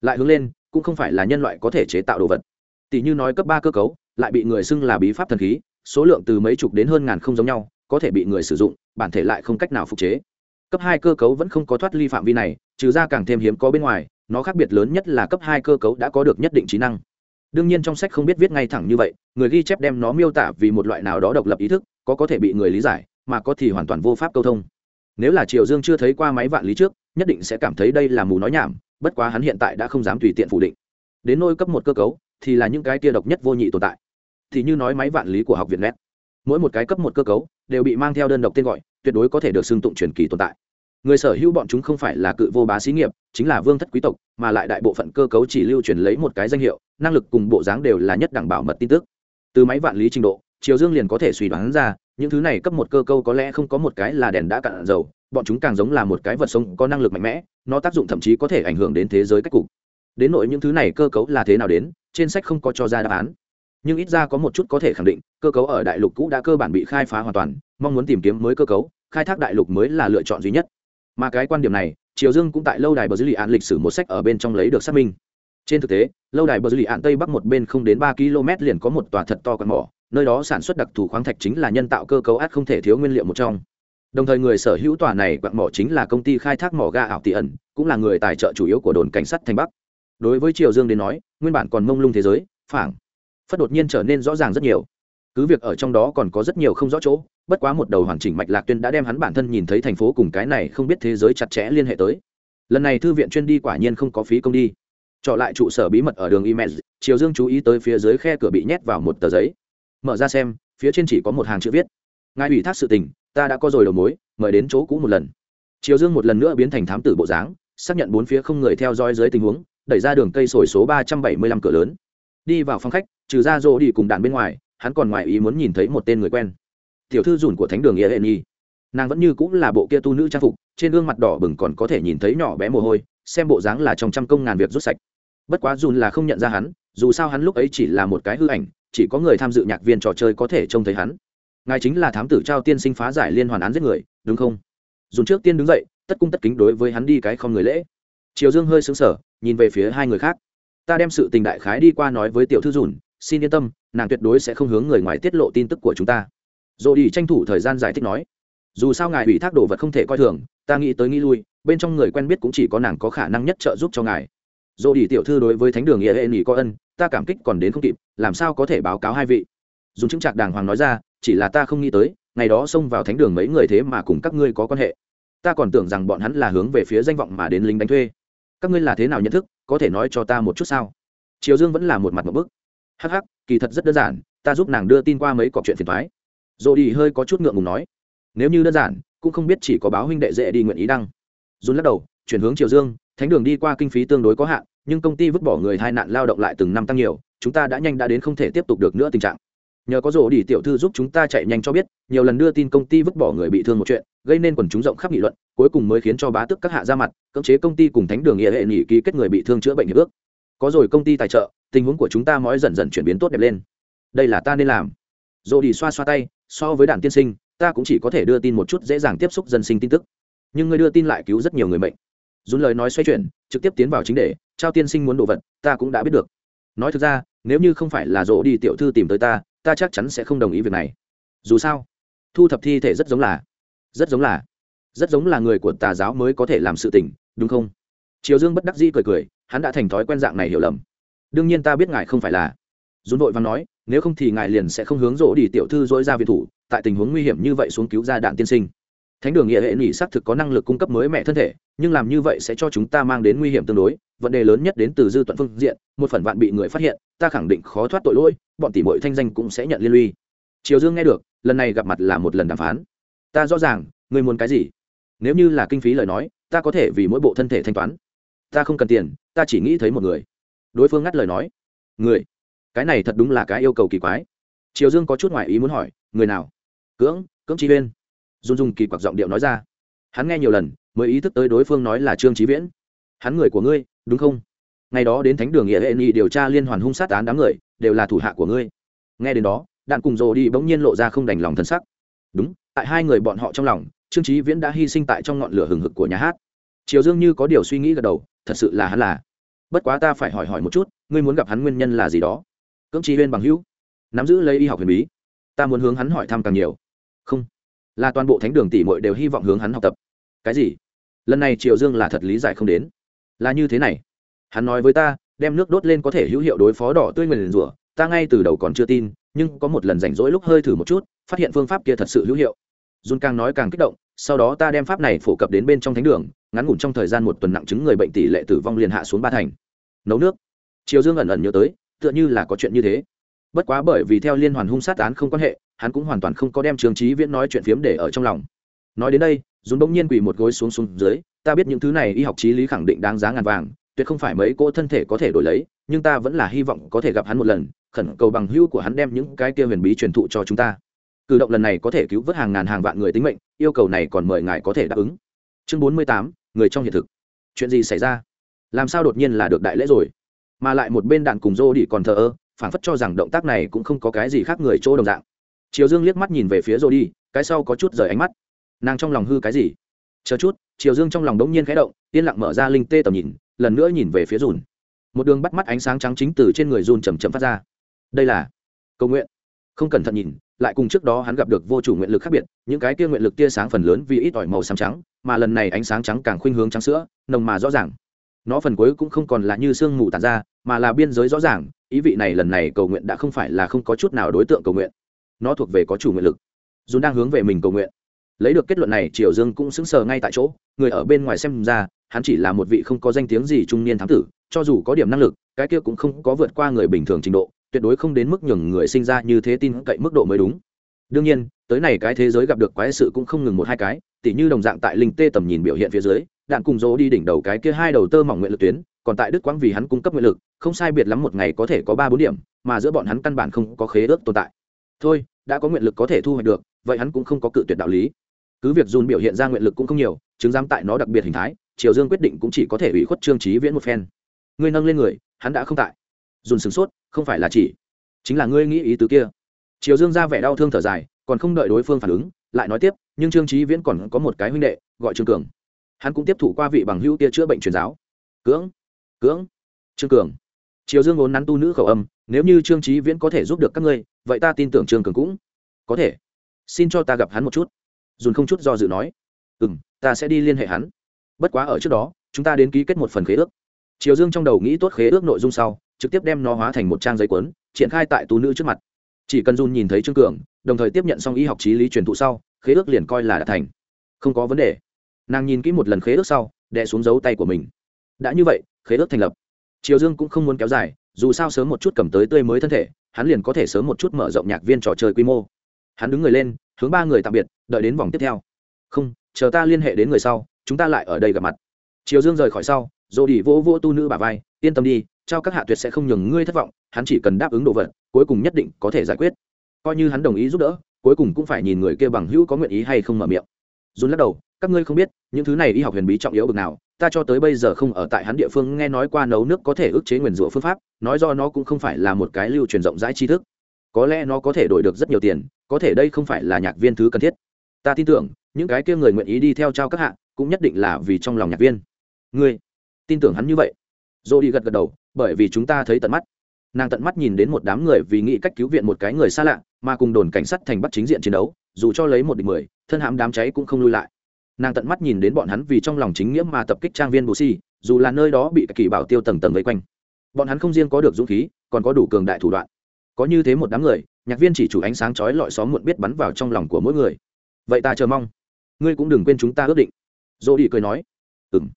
Lại hướng lên, cũng không phải là nhân loại có thể chế tạo đồ vật. Tỷ như nói cấp ba cơ cấu, lại bị người xưng là bí pháp thần khí, số lượng từ mấy chục đến hơn ngàn không giống nhau, có thể bị người sử dụng, bản thể lại không cách nào phục chế. Cấp hai cơ cấu vẫn không có thoát ly phạm vi này trừ ra càng thêm hiếm có bên ngoài, nó khác biệt lớn nhất là cấp hai cơ cấu đã có được nhất định trí năng. Đương nhiên trong sách không biết viết ngay thẳng như vậy, người ghi chép đem nó miêu tả vì một loại nào đó độc lập ý thức, có có thể bị người lý giải, mà có thì hoàn toàn vô pháp câu thông. Nếu là Triệu dương chưa thấy qua máy vạn lý trước, nhất định sẽ cảm thấy đây là mù nói nhảm, bất quá hắn hiện tại đã không dám tùy tiện phủ định. Đến nôi cấp một cơ cấu, thì là những cái tia độc nhất vô nhị tồn tại. Thì như nói máy vạn lý của học viện net, mỗi một cái cấp một cơ cấu đều bị mang theo đơn độc tên gọi, tuyệt đối có thể được xưng tụng truyền kỳ tồn tại người sở hữu bọn chúng không phải là cự vô bá xí nghiệp, chính là vương thất quý tộc, mà lại đại bộ phận cơ cấu chỉ lưu truyền lấy một cái danh hiệu, năng lực cùng bộ dáng đều là nhất đẳng bảo mật tin tức. Từ máy vạn lý trình độ, triều dương liền có thể suy đoán ra, những thứ này cấp một cơ câu có lẽ không có một cái là đèn đã cạn dầu, bọn chúng càng giống là một cái vật sống có năng lực mạnh mẽ, nó tác dụng thậm chí có thể ảnh hưởng đến thế giới cách cục. Đến nội những thứ này cơ cấu là thế nào đến, trên sách không có cho ra đáp án. Nhưng ít ra có một chút có thể khẳng định, cơ cấu ở đại lục cũ đã cơ bản bị khai phá hoàn toàn, mong muốn tìm kiếm mới cơ cấu, khai thác đại lục mới là lựa chọn duy nhất mà cái quan điểm này, triều dương cũng tại lâu đài bờ dữ liệu ạn lịch sử một sách ở bên trong lấy được xác minh. Trên thực tế, lâu đài bờ dữ liệu ạn tây bắc một bên không đến ba km liền có một tòa thật to quạt mỏ, nơi đó sản xuất đặc thù khoáng thạch chính là nhân tạo cơ cấu át không thể thiếu nguyên liệu một trong. Đồng thời người sở hữu tòa này quặng mỏ chính là công ty khai thác mỏ ga ảo tỷ ẩn, cũng là người tài trợ chủ yếu của đồn cảnh sát thanh bắc. Đối với triều dương đến nói, nguyên bản còn mông lung thế giới, phảng, phất đột nhiên trở nên rõ ràng rất nhiều cứ việc ở trong đó còn có rất nhiều không rõ chỗ, bất quá một đầu hoàn chỉnh mạch lạc tuyên đã đem hắn bản thân nhìn thấy thành phố cùng cái này không biết thế giới chặt chẽ liên hệ tới. Lần này thư viện chuyên đi quả nhiên không có phí công đi. Trọ lại trụ sở bí mật ở đường email triều dương chú ý tới phía dưới khe cửa bị nhét vào một tờ giấy. Mở ra xem, phía trên chỉ có một hàng chữ viết. Ngài ủy thác sự tình, ta đã có rồi đầu mối, mời đến chỗ cũ một lần. Triều dương một lần nữa biến thành thám tử bộ dáng, xác nhận bốn phía không người theo dõi dưới tình huống, đẩy ra đường cây sồi số ba trăm bảy mươi lăm cửa lớn. Đi vào phòng khách, trừ ra rô đi cùng đạn bên ngoài hắn còn ngoài ý muốn nhìn thấy một tên người quen. Tiểu thư dùn của thánh đường nghĩa hệ nhi. Nàng vẫn như cũng là bộ kia tu nữ trang phục, trên gương mặt đỏ bừng còn có thể nhìn thấy nhỏ bé mồ hôi, xem bộ dáng là trong trăm công ngàn việc rút sạch. Bất quá dùn là không nhận ra hắn, dù sao hắn lúc ấy chỉ là một cái hư ảnh, chỉ có người tham dự nhạc viên trò chơi có thể trông thấy hắn. Ngài chính là thám tử trao tiên sinh phá giải liên hoàn án giết người, đúng không? Dùn trước tiên đứng dậy, tất cung tất kính đối với hắn đi cái không người lễ. Triều dương hơi xứng sở nhìn về phía hai người khác. Ta đem sự tình đại khái đi qua nói với tiểu thư dùn, xin yên tâm nàng tuyệt đối sẽ không hướng người ngoài tiết lộ tin tức của chúng ta. Dồ đi tranh thủ thời gian giải thích nói, dù sao ngài ủy thác đồ vật không thể coi thường, ta nghĩ tới nghĩ lui, bên trong người quen biết cũng chỉ có nàng có khả năng nhất trợ giúp cho ngài. Dồ đi tiểu thư đối với thánh đường nghĩa hệ nghỉ có ân, ta cảm kích còn đến không kịp, làm sao có thể báo cáo hai vị? Dùng chứng trạc đàng hoàng nói ra, chỉ là ta không nghĩ tới, ngày đó xông vào thánh đường mấy người thế mà cùng các ngươi có quan hệ. Ta còn tưởng rằng bọn hắn là hướng về phía danh vọng mà đến lính đánh thuê. Các ngươi là thế nào nhận thức, có thể nói cho ta một chút sao? Triều dương vẫn là một mặt một bức hắc hắc, kỳ thật rất đơn giản, ta giúp nàng đưa tin qua mấy cọc chuyện phiền thoái dồ đi hơi có chút ngượng ngùng nói, nếu như đơn giản, cũng không biết chỉ có báo huynh đệ dễ đi nguyện ý đăng. Dùn lắc đầu, chuyển hướng triều dương, thánh đường đi qua kinh phí tương đối có hạn, nhưng công ty vứt bỏ người hai nạn lao động lại từng năm tăng nhiều, chúng ta đã nhanh đã đến không thể tiếp tục được nữa tình trạng. Nhờ có rổ đi tiểu thư giúp chúng ta chạy nhanh cho biết, nhiều lần đưa tin công ty vứt bỏ người bị thương một chuyện, gây nên quần chúng rộng khắp nghị luận, cuối cùng mới khiến cho bá tức các hạ ra mặt, cưỡng chế công ty cùng thánh đường nghĩa hệ nghị ký kết người bị thương chữa bệnh hiệp ước có rồi công ty tài trợ, tình huống của chúng ta mói dần dần chuyển biến tốt đẹp lên. Đây là ta nên làm. Dồ đi xoa xoa tay, so với đảng tiên sinh, ta cũng chỉ có thể đưa tin một chút dễ dàng tiếp xúc dân sinh tin tức. Nhưng người đưa tin lại cứu rất nhiều người mệnh. Dùn lời nói xoay chuyển, trực tiếp tiến vào chính đề, trao tiên sinh muốn đồ vật, ta cũng đã biết được. Nói thực ra, nếu như không phải là dỗ đi tiểu thư tìm tới ta ta chắc chắn sẽ không đồng ý việc này. Dù sao, thu thập thi thể rất giống là, rất giống là, rất giống là người của tà giáo mới có thể làm sự tình, đúng không? Triều dương bất đắc dĩ cười cười hắn đã thành thói quen dạng này hiểu lầm. Đương nhiên ta biết ngài không phải là. Dùn vội và nói, nếu không thì ngài liền sẽ không hướng rỗ đi tiểu thư dối ra viện thủ, tại tình huống nguy hiểm như vậy xuống cứu ra đạn tiên sinh. Thánh đường nghĩa hệ nghỉ xác thực có năng lực cung cấp mới mẹ thân thể, nhưng làm như vậy sẽ cho chúng ta mang đến nguy hiểm tương đối. Vấn đề lớn nhất đến từ dư tuận phương diện, một phần vạn bị người phát hiện, ta khẳng định khó thoát tội lỗi, bọn tỷ mội thanh danh cũng sẽ nhận liên lụy. Triều dương nghe được, lần này gặp mặt là một lần đàm phán. Ta rõ ràng, ngươi muốn cái gì? Nếu như là kinh phí lời nói, ta có thể vì mỗi bộ thân thể thanh toán. Ta không cần tiền ta chỉ nghĩ thấy một người. Đối phương ngắt lời nói. Người? Cái này thật đúng là cái yêu cầu kỳ quái. Triều dương có chút ngoại ý muốn hỏi, người nào? Cưỡng cưỡng trí viên dung dung kỳ quặc giọng điệu nói ra. Hắn nghe nhiều lần, mới ý thức tới đối phương nói là trương trí viễn. Hắn người của ngươi, đúng không? Ngày đó đến thánh đường nghĩa hệ nghị điều tra liên hoàn hung sát án đám người, đều là thủ hạ của ngươi. Nghe đến đó, đạn cùng rồ đi bỗng nhiên lộ ra không đành lòng thân sắc. Đúng, tại hai người bọn họ trong lòng, trương trí viễn đã hy sinh tại trong ngọn lửa hừng hực của nhà hát. Triều dương như có điều suy nghĩ gật đầu thật sự là hắn là. Bất quá ta phải hỏi hỏi một chút, ngươi muốn gặp hắn nguyên nhân là gì đó? Cưỡng Chi viên bằng hữu, nắm giữ lấy y học huyền bí, ta muốn hướng hắn hỏi thăm càng nhiều. Không, là toàn bộ thánh đường tỷ muội đều hy vọng hướng hắn học tập. Cái gì? Lần này triều dương là thật lý giải không đến. Là như thế này. Hắn nói với ta, đem nước đốt lên có thể hữu hiệu đối phó đỏ tươi nguyền rủa, ta ngay từ đầu còn chưa tin, nhưng có một lần rảnh rỗi lúc hơi thử một chút, phát hiện phương pháp kia thật sự hữu hiệu. Dùn càng nói càng kích động sau đó ta đem pháp này phổ cập đến bên trong thánh đường, ngắn ngủn trong thời gian một tuần nặng chứng người bệnh tỷ lệ tử vong liền hạ xuống ba thành. Nấu nước. Triều dương ẩn ẩn nhớ tới, tựa như là có chuyện như thế. Bất quá bởi vì theo liên hoàn hung sát án không quan hệ, hắn cũng hoàn toàn không có đem trường trí viễn nói chuyện phiếm để ở trong lòng. Nói đến đây dùng bỗng nhiên quỳ một gối xuống xuống dưới, ta biết những thứ này y học trí lý khẳng định đáng giá ngàn vàng, tuyệt không phải mấy cô thân thể có thể đổi lấy, nhưng ta vẫn là hy vọng có thể gặp hắn một lần, khẩn cầu bằng hữu của hắn đem những cái kia huyền bí truyền thụ cho chúng ta cử động lần này có thể cứu vớt hàng ngàn hàng vạn người tính mệnh, yêu cầu này còn mời ngài có thể đáp ứng. Chương bốn mươi tám, người trong hiện thực. Chuyện gì xảy ra? Làm sao đột nhiên là được đại lễ rồi? Mà lại một bên đạn cùng rô đi còn thờ ơ phản phất cho rằng động tác này cũng không có cái gì khác người chỗ đồng dạng. Triều dương liếc mắt nhìn về phía rô đi cái sau có chút rời ánh mắt. Nàng trong lòng hư cái gì? Chờ chút, triều dương trong lòng đống nhiên khẽ động, yên lặng mở ra linh tê tầm nhìn, lần nữa nhìn về phía dùn. Một đường bắt mắt ánh sáng trắng chính từ trên người dùn chầm chậm phát ra. Đây là cầu nguyện. Không cẩn thận nhìn lại cùng trước đó hắn gặp được vô chủ nguyện lực khác biệt, những cái kia nguyện lực tia sáng phần lớn vì ít ỏi màu xám trắng, mà lần này ánh sáng trắng càng khuynh hướng trắng sữa, nồng mà rõ ràng. Nó phần cuối cũng không còn là như sương mù tàn ra, mà là biên giới rõ ràng, ý vị này lần này cầu nguyện đã không phải là không có chút nào đối tượng cầu nguyện. Nó thuộc về có chủ nguyện lực. Dù đang hướng về mình cầu nguyện. Lấy được kết luận này, triều dương cũng sững sờ ngay tại chỗ, người ở bên ngoài xem ra, hắn chỉ là một vị không có danh tiếng gì trung niên thám tử, cho dù có điểm năng lực, cái kia cũng không có vượt qua người bình thường trình độ tuyệt đối không đến mức nhường người sinh ra như thế tin cậy mức độ mới đúng. Đương nhiên, tới này cái thế giới gặp được quái sự cũng không ngừng một hai cái, tỉ như đồng dạng tại linh tê tầm nhìn biểu hiện phía dưới, đạn cùng dỗ đi đỉnh đầu cái kia hai đầu tơ mỏng nguyện lực tuyến, còn tại đức quang vì hắn cung cấp nguyện lực, không sai biệt lắm một ngày có thể có ba bốn điểm, mà giữa bọn hắn căn bản không có khế ước tồn tại. Thôi, đã có nguyện lực có thể thu hoạch được, vậy hắn cũng không có cự tuyệt đạo lý. Cứ việc dùn biểu hiện ra nguyện lực cũng không nhiều, chứng giám tại nó đặc biệt hình thái, triều dương quyết định cũng chỉ có thể ủy khuất trương trí viễn một phen. Ngươi nâng lên người, hắn đã không tại. Dùn sửng sốt không phải là chỉ, chính là ngươi nghĩ ý tứ kia. Triều dương ra vẻ đau thương thở dài, còn không đợi đối phương phản ứng, lại nói tiếp, nhưng trương trí viễn còn có một cái huynh đệ, gọi trương cường. Hắn cũng tiếp thụ qua vị bằng hữu kia chữa bệnh truyền giáo. Cưỡng cưỡng, trương cường. Triều dương vốn nắn tu nữ khẩu âm, nếu như trương trí viễn có thể giúp được các ngươi, vậy ta tin tưởng trương cường cũng có thể. Xin cho ta gặp hắn một chút. Dùn không chút do dự nói. Ừ m ta sẽ đi liên hệ hắn. Bất quá ở trước đó, chúng ta đến ký kết một phần khế ước. Triều dương trong đầu nghĩ tốt khế ước nội dung sau trực tiếp đem nó hóa thành một trang giấy cuốn, triển khai tại tú nữ trước mặt. Chỉ cần dùn nhìn thấy trương cường, đồng thời tiếp nhận xong y học trí lý truyền thụ sau, khế ước liền coi là đã thành. Không có vấn đề. Nàng nhìn kỹ một lần khế ước sau, đè xuống dấu tay của mình. Đã như vậy, khế ước thành lập. Triều dương cũng không muốn kéo dài, dù sao sớm một chút cầm tới tươi mới thân thể, hắn liền có thể sớm một chút mở rộng nhạc viên trò chơi quy mô. Hắn đứng người lên, hướng ba người tạm biệt, đợi đến vòng tiếp theo. Không, chờ ta liên hệ đến người sau, chúng ta lại ở đây gặp mặt. Triều dương rời khỏi sau dồ đi vỗ vỗ tu nữ bà vai, yên tâm đi trao các hạ tuyệt sẽ không nhường ngươi thất vọng, hắn chỉ cần đáp ứng đồ vật, cuối cùng nhất định có thể giải quyết. Coi như hắn đồng ý giúp đỡ, cuối cùng cũng phải nhìn người kia bằng hữu có nguyện ý hay không mở miệng. Dùn lắc đầu, các ngươi không biết, những thứ này y học huyền bí trọng yếu bực nào, ta cho tới bây giờ không ở tại hắn địa phương nghe nói qua nấu nước có thể ức chế nguyền rủa phương pháp, nói do nó cũng không phải là một cái lưu truyền rộng rãi tri thức. Có lẽ nó có thể đổi được rất nhiều tiền, có thể đây không phải là nhạc viên thứ cần thiết. Ta tin tưởng, những cái kia người nguyện ý đi theo trao các hạ, cũng nhất định là vì trong lòng nhạc viên. Ngươi, tin tưởng hắn như vậy dô đi gật gật đầu, bởi vì chúng ta thấy tận mắt. Nàng tận mắt nhìn đến một đám người vì nghĩ cách cứu viện một cái người xa lạ, mà cùng đồn cảnh sát thành bắt chính diện chiến đấu, dù cho lấy một địch mười, thân hãm đám cháy cũng không lui lại. Nàng tận mắt nhìn đến bọn hắn vì trong lòng chính nghĩa mà tập kích trang viên bù si, dù là nơi đó bị kỳ bảo tiêu tầng tầng vây quanh. Bọn hắn không riêng có được dũng khí, còn có đủ cường đại thủ đoạn. Có như thế một đám người, nhạc viên chỉ chủ ánh sáng chói lọi xóm muộn biết bắn vào trong lòng của mỗi người. Vậy ta chờ mong. Ngươi cũng đừng quên chúng ta ước định. Dỗ đi cười nói. Ừng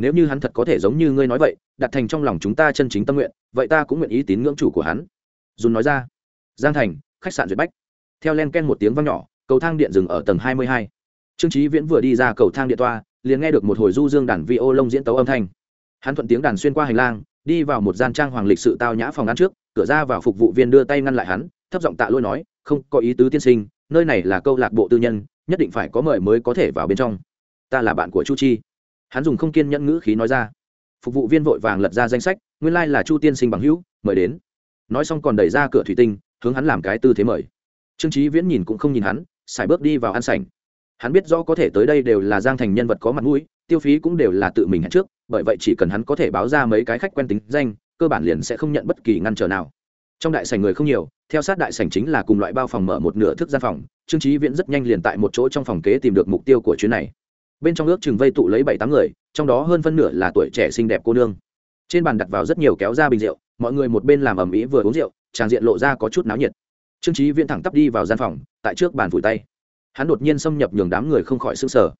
nếu như hắn thật có thể giống như ngươi nói vậy, đặt thành trong lòng chúng ta chân chính tâm nguyện, vậy ta cũng nguyện ý tín ngưỡng chủ của hắn. Dùn nói ra. Giang thành, khách sạn duyệt bách. Theo len ken một tiếng văng nhỏ, cầu thang điện dừng ở tầng hai mươi hai. Trương trí viễn vừa đi ra cầu thang điện toa, liền nghe được một hồi du dương đàn vi ô lông diễn tấu âm thanh. Hắn thuận tiếng đàn xuyên qua hành lang, đi vào một gian trang hoàng lịch sự tao nhã phòng ăn trước, cửa ra vào phục vụ viên đưa tay ngăn lại hắn, thấp giọng tạ lôi nói, không có ý tứ tiên sinh, nơi này là câu lạc bộ tư nhân, nhất định phải có mời mới có thể vào bên trong. Ta là bạn của chu chi hắn dùng không kiên nhẫn ngữ khí nói ra. Phục vụ viên vội vàng lật ra danh sách, nguyên lai、like、là chu tiên sinh bằng hữu, mời đến. Nói xong còn đẩy ra cửa thủy tinh, hướng hắn làm cái tư thế mời. Trương trí viễn nhìn cũng không nhìn hắn, xài bước đi vào ăn sảnh. Hắn biết rõ có thể tới đây đều là giang thành nhân vật có mặt mũi, tiêu phí cũng đều là tự mình hẹn trước, bởi vậy chỉ cần hắn có thể báo ra mấy cái khách quen tính danh, cơ bản liền sẽ không nhận bất kỳ ngăn trở nào. Trong đại sảnh người không nhiều, theo sát đại sảnh chính là cùng loại bao phòng mở một nửa thức gian phòng, trương trí viễn rất nhanh liền tại một chỗ trong phòng kế tìm được mục tiêu của chuyến này bên trong ước chừng vây tụ lấy bảy tám người, trong đó hơn phân nửa là tuổi trẻ xinh đẹp cô nương. Trên bàn đặt vào rất nhiều kéo ra bình rượu, mọi người một bên làm ầm ĩ vừa uống rượu, tràng diện lộ ra có chút náo nhiệt. Trương trí viễn thẳng tắp đi vào gian phòng, tại trước bàn vùi tay. Hắn đột nhiên xâm nhập nhường đám người không khỏi s ư n g sở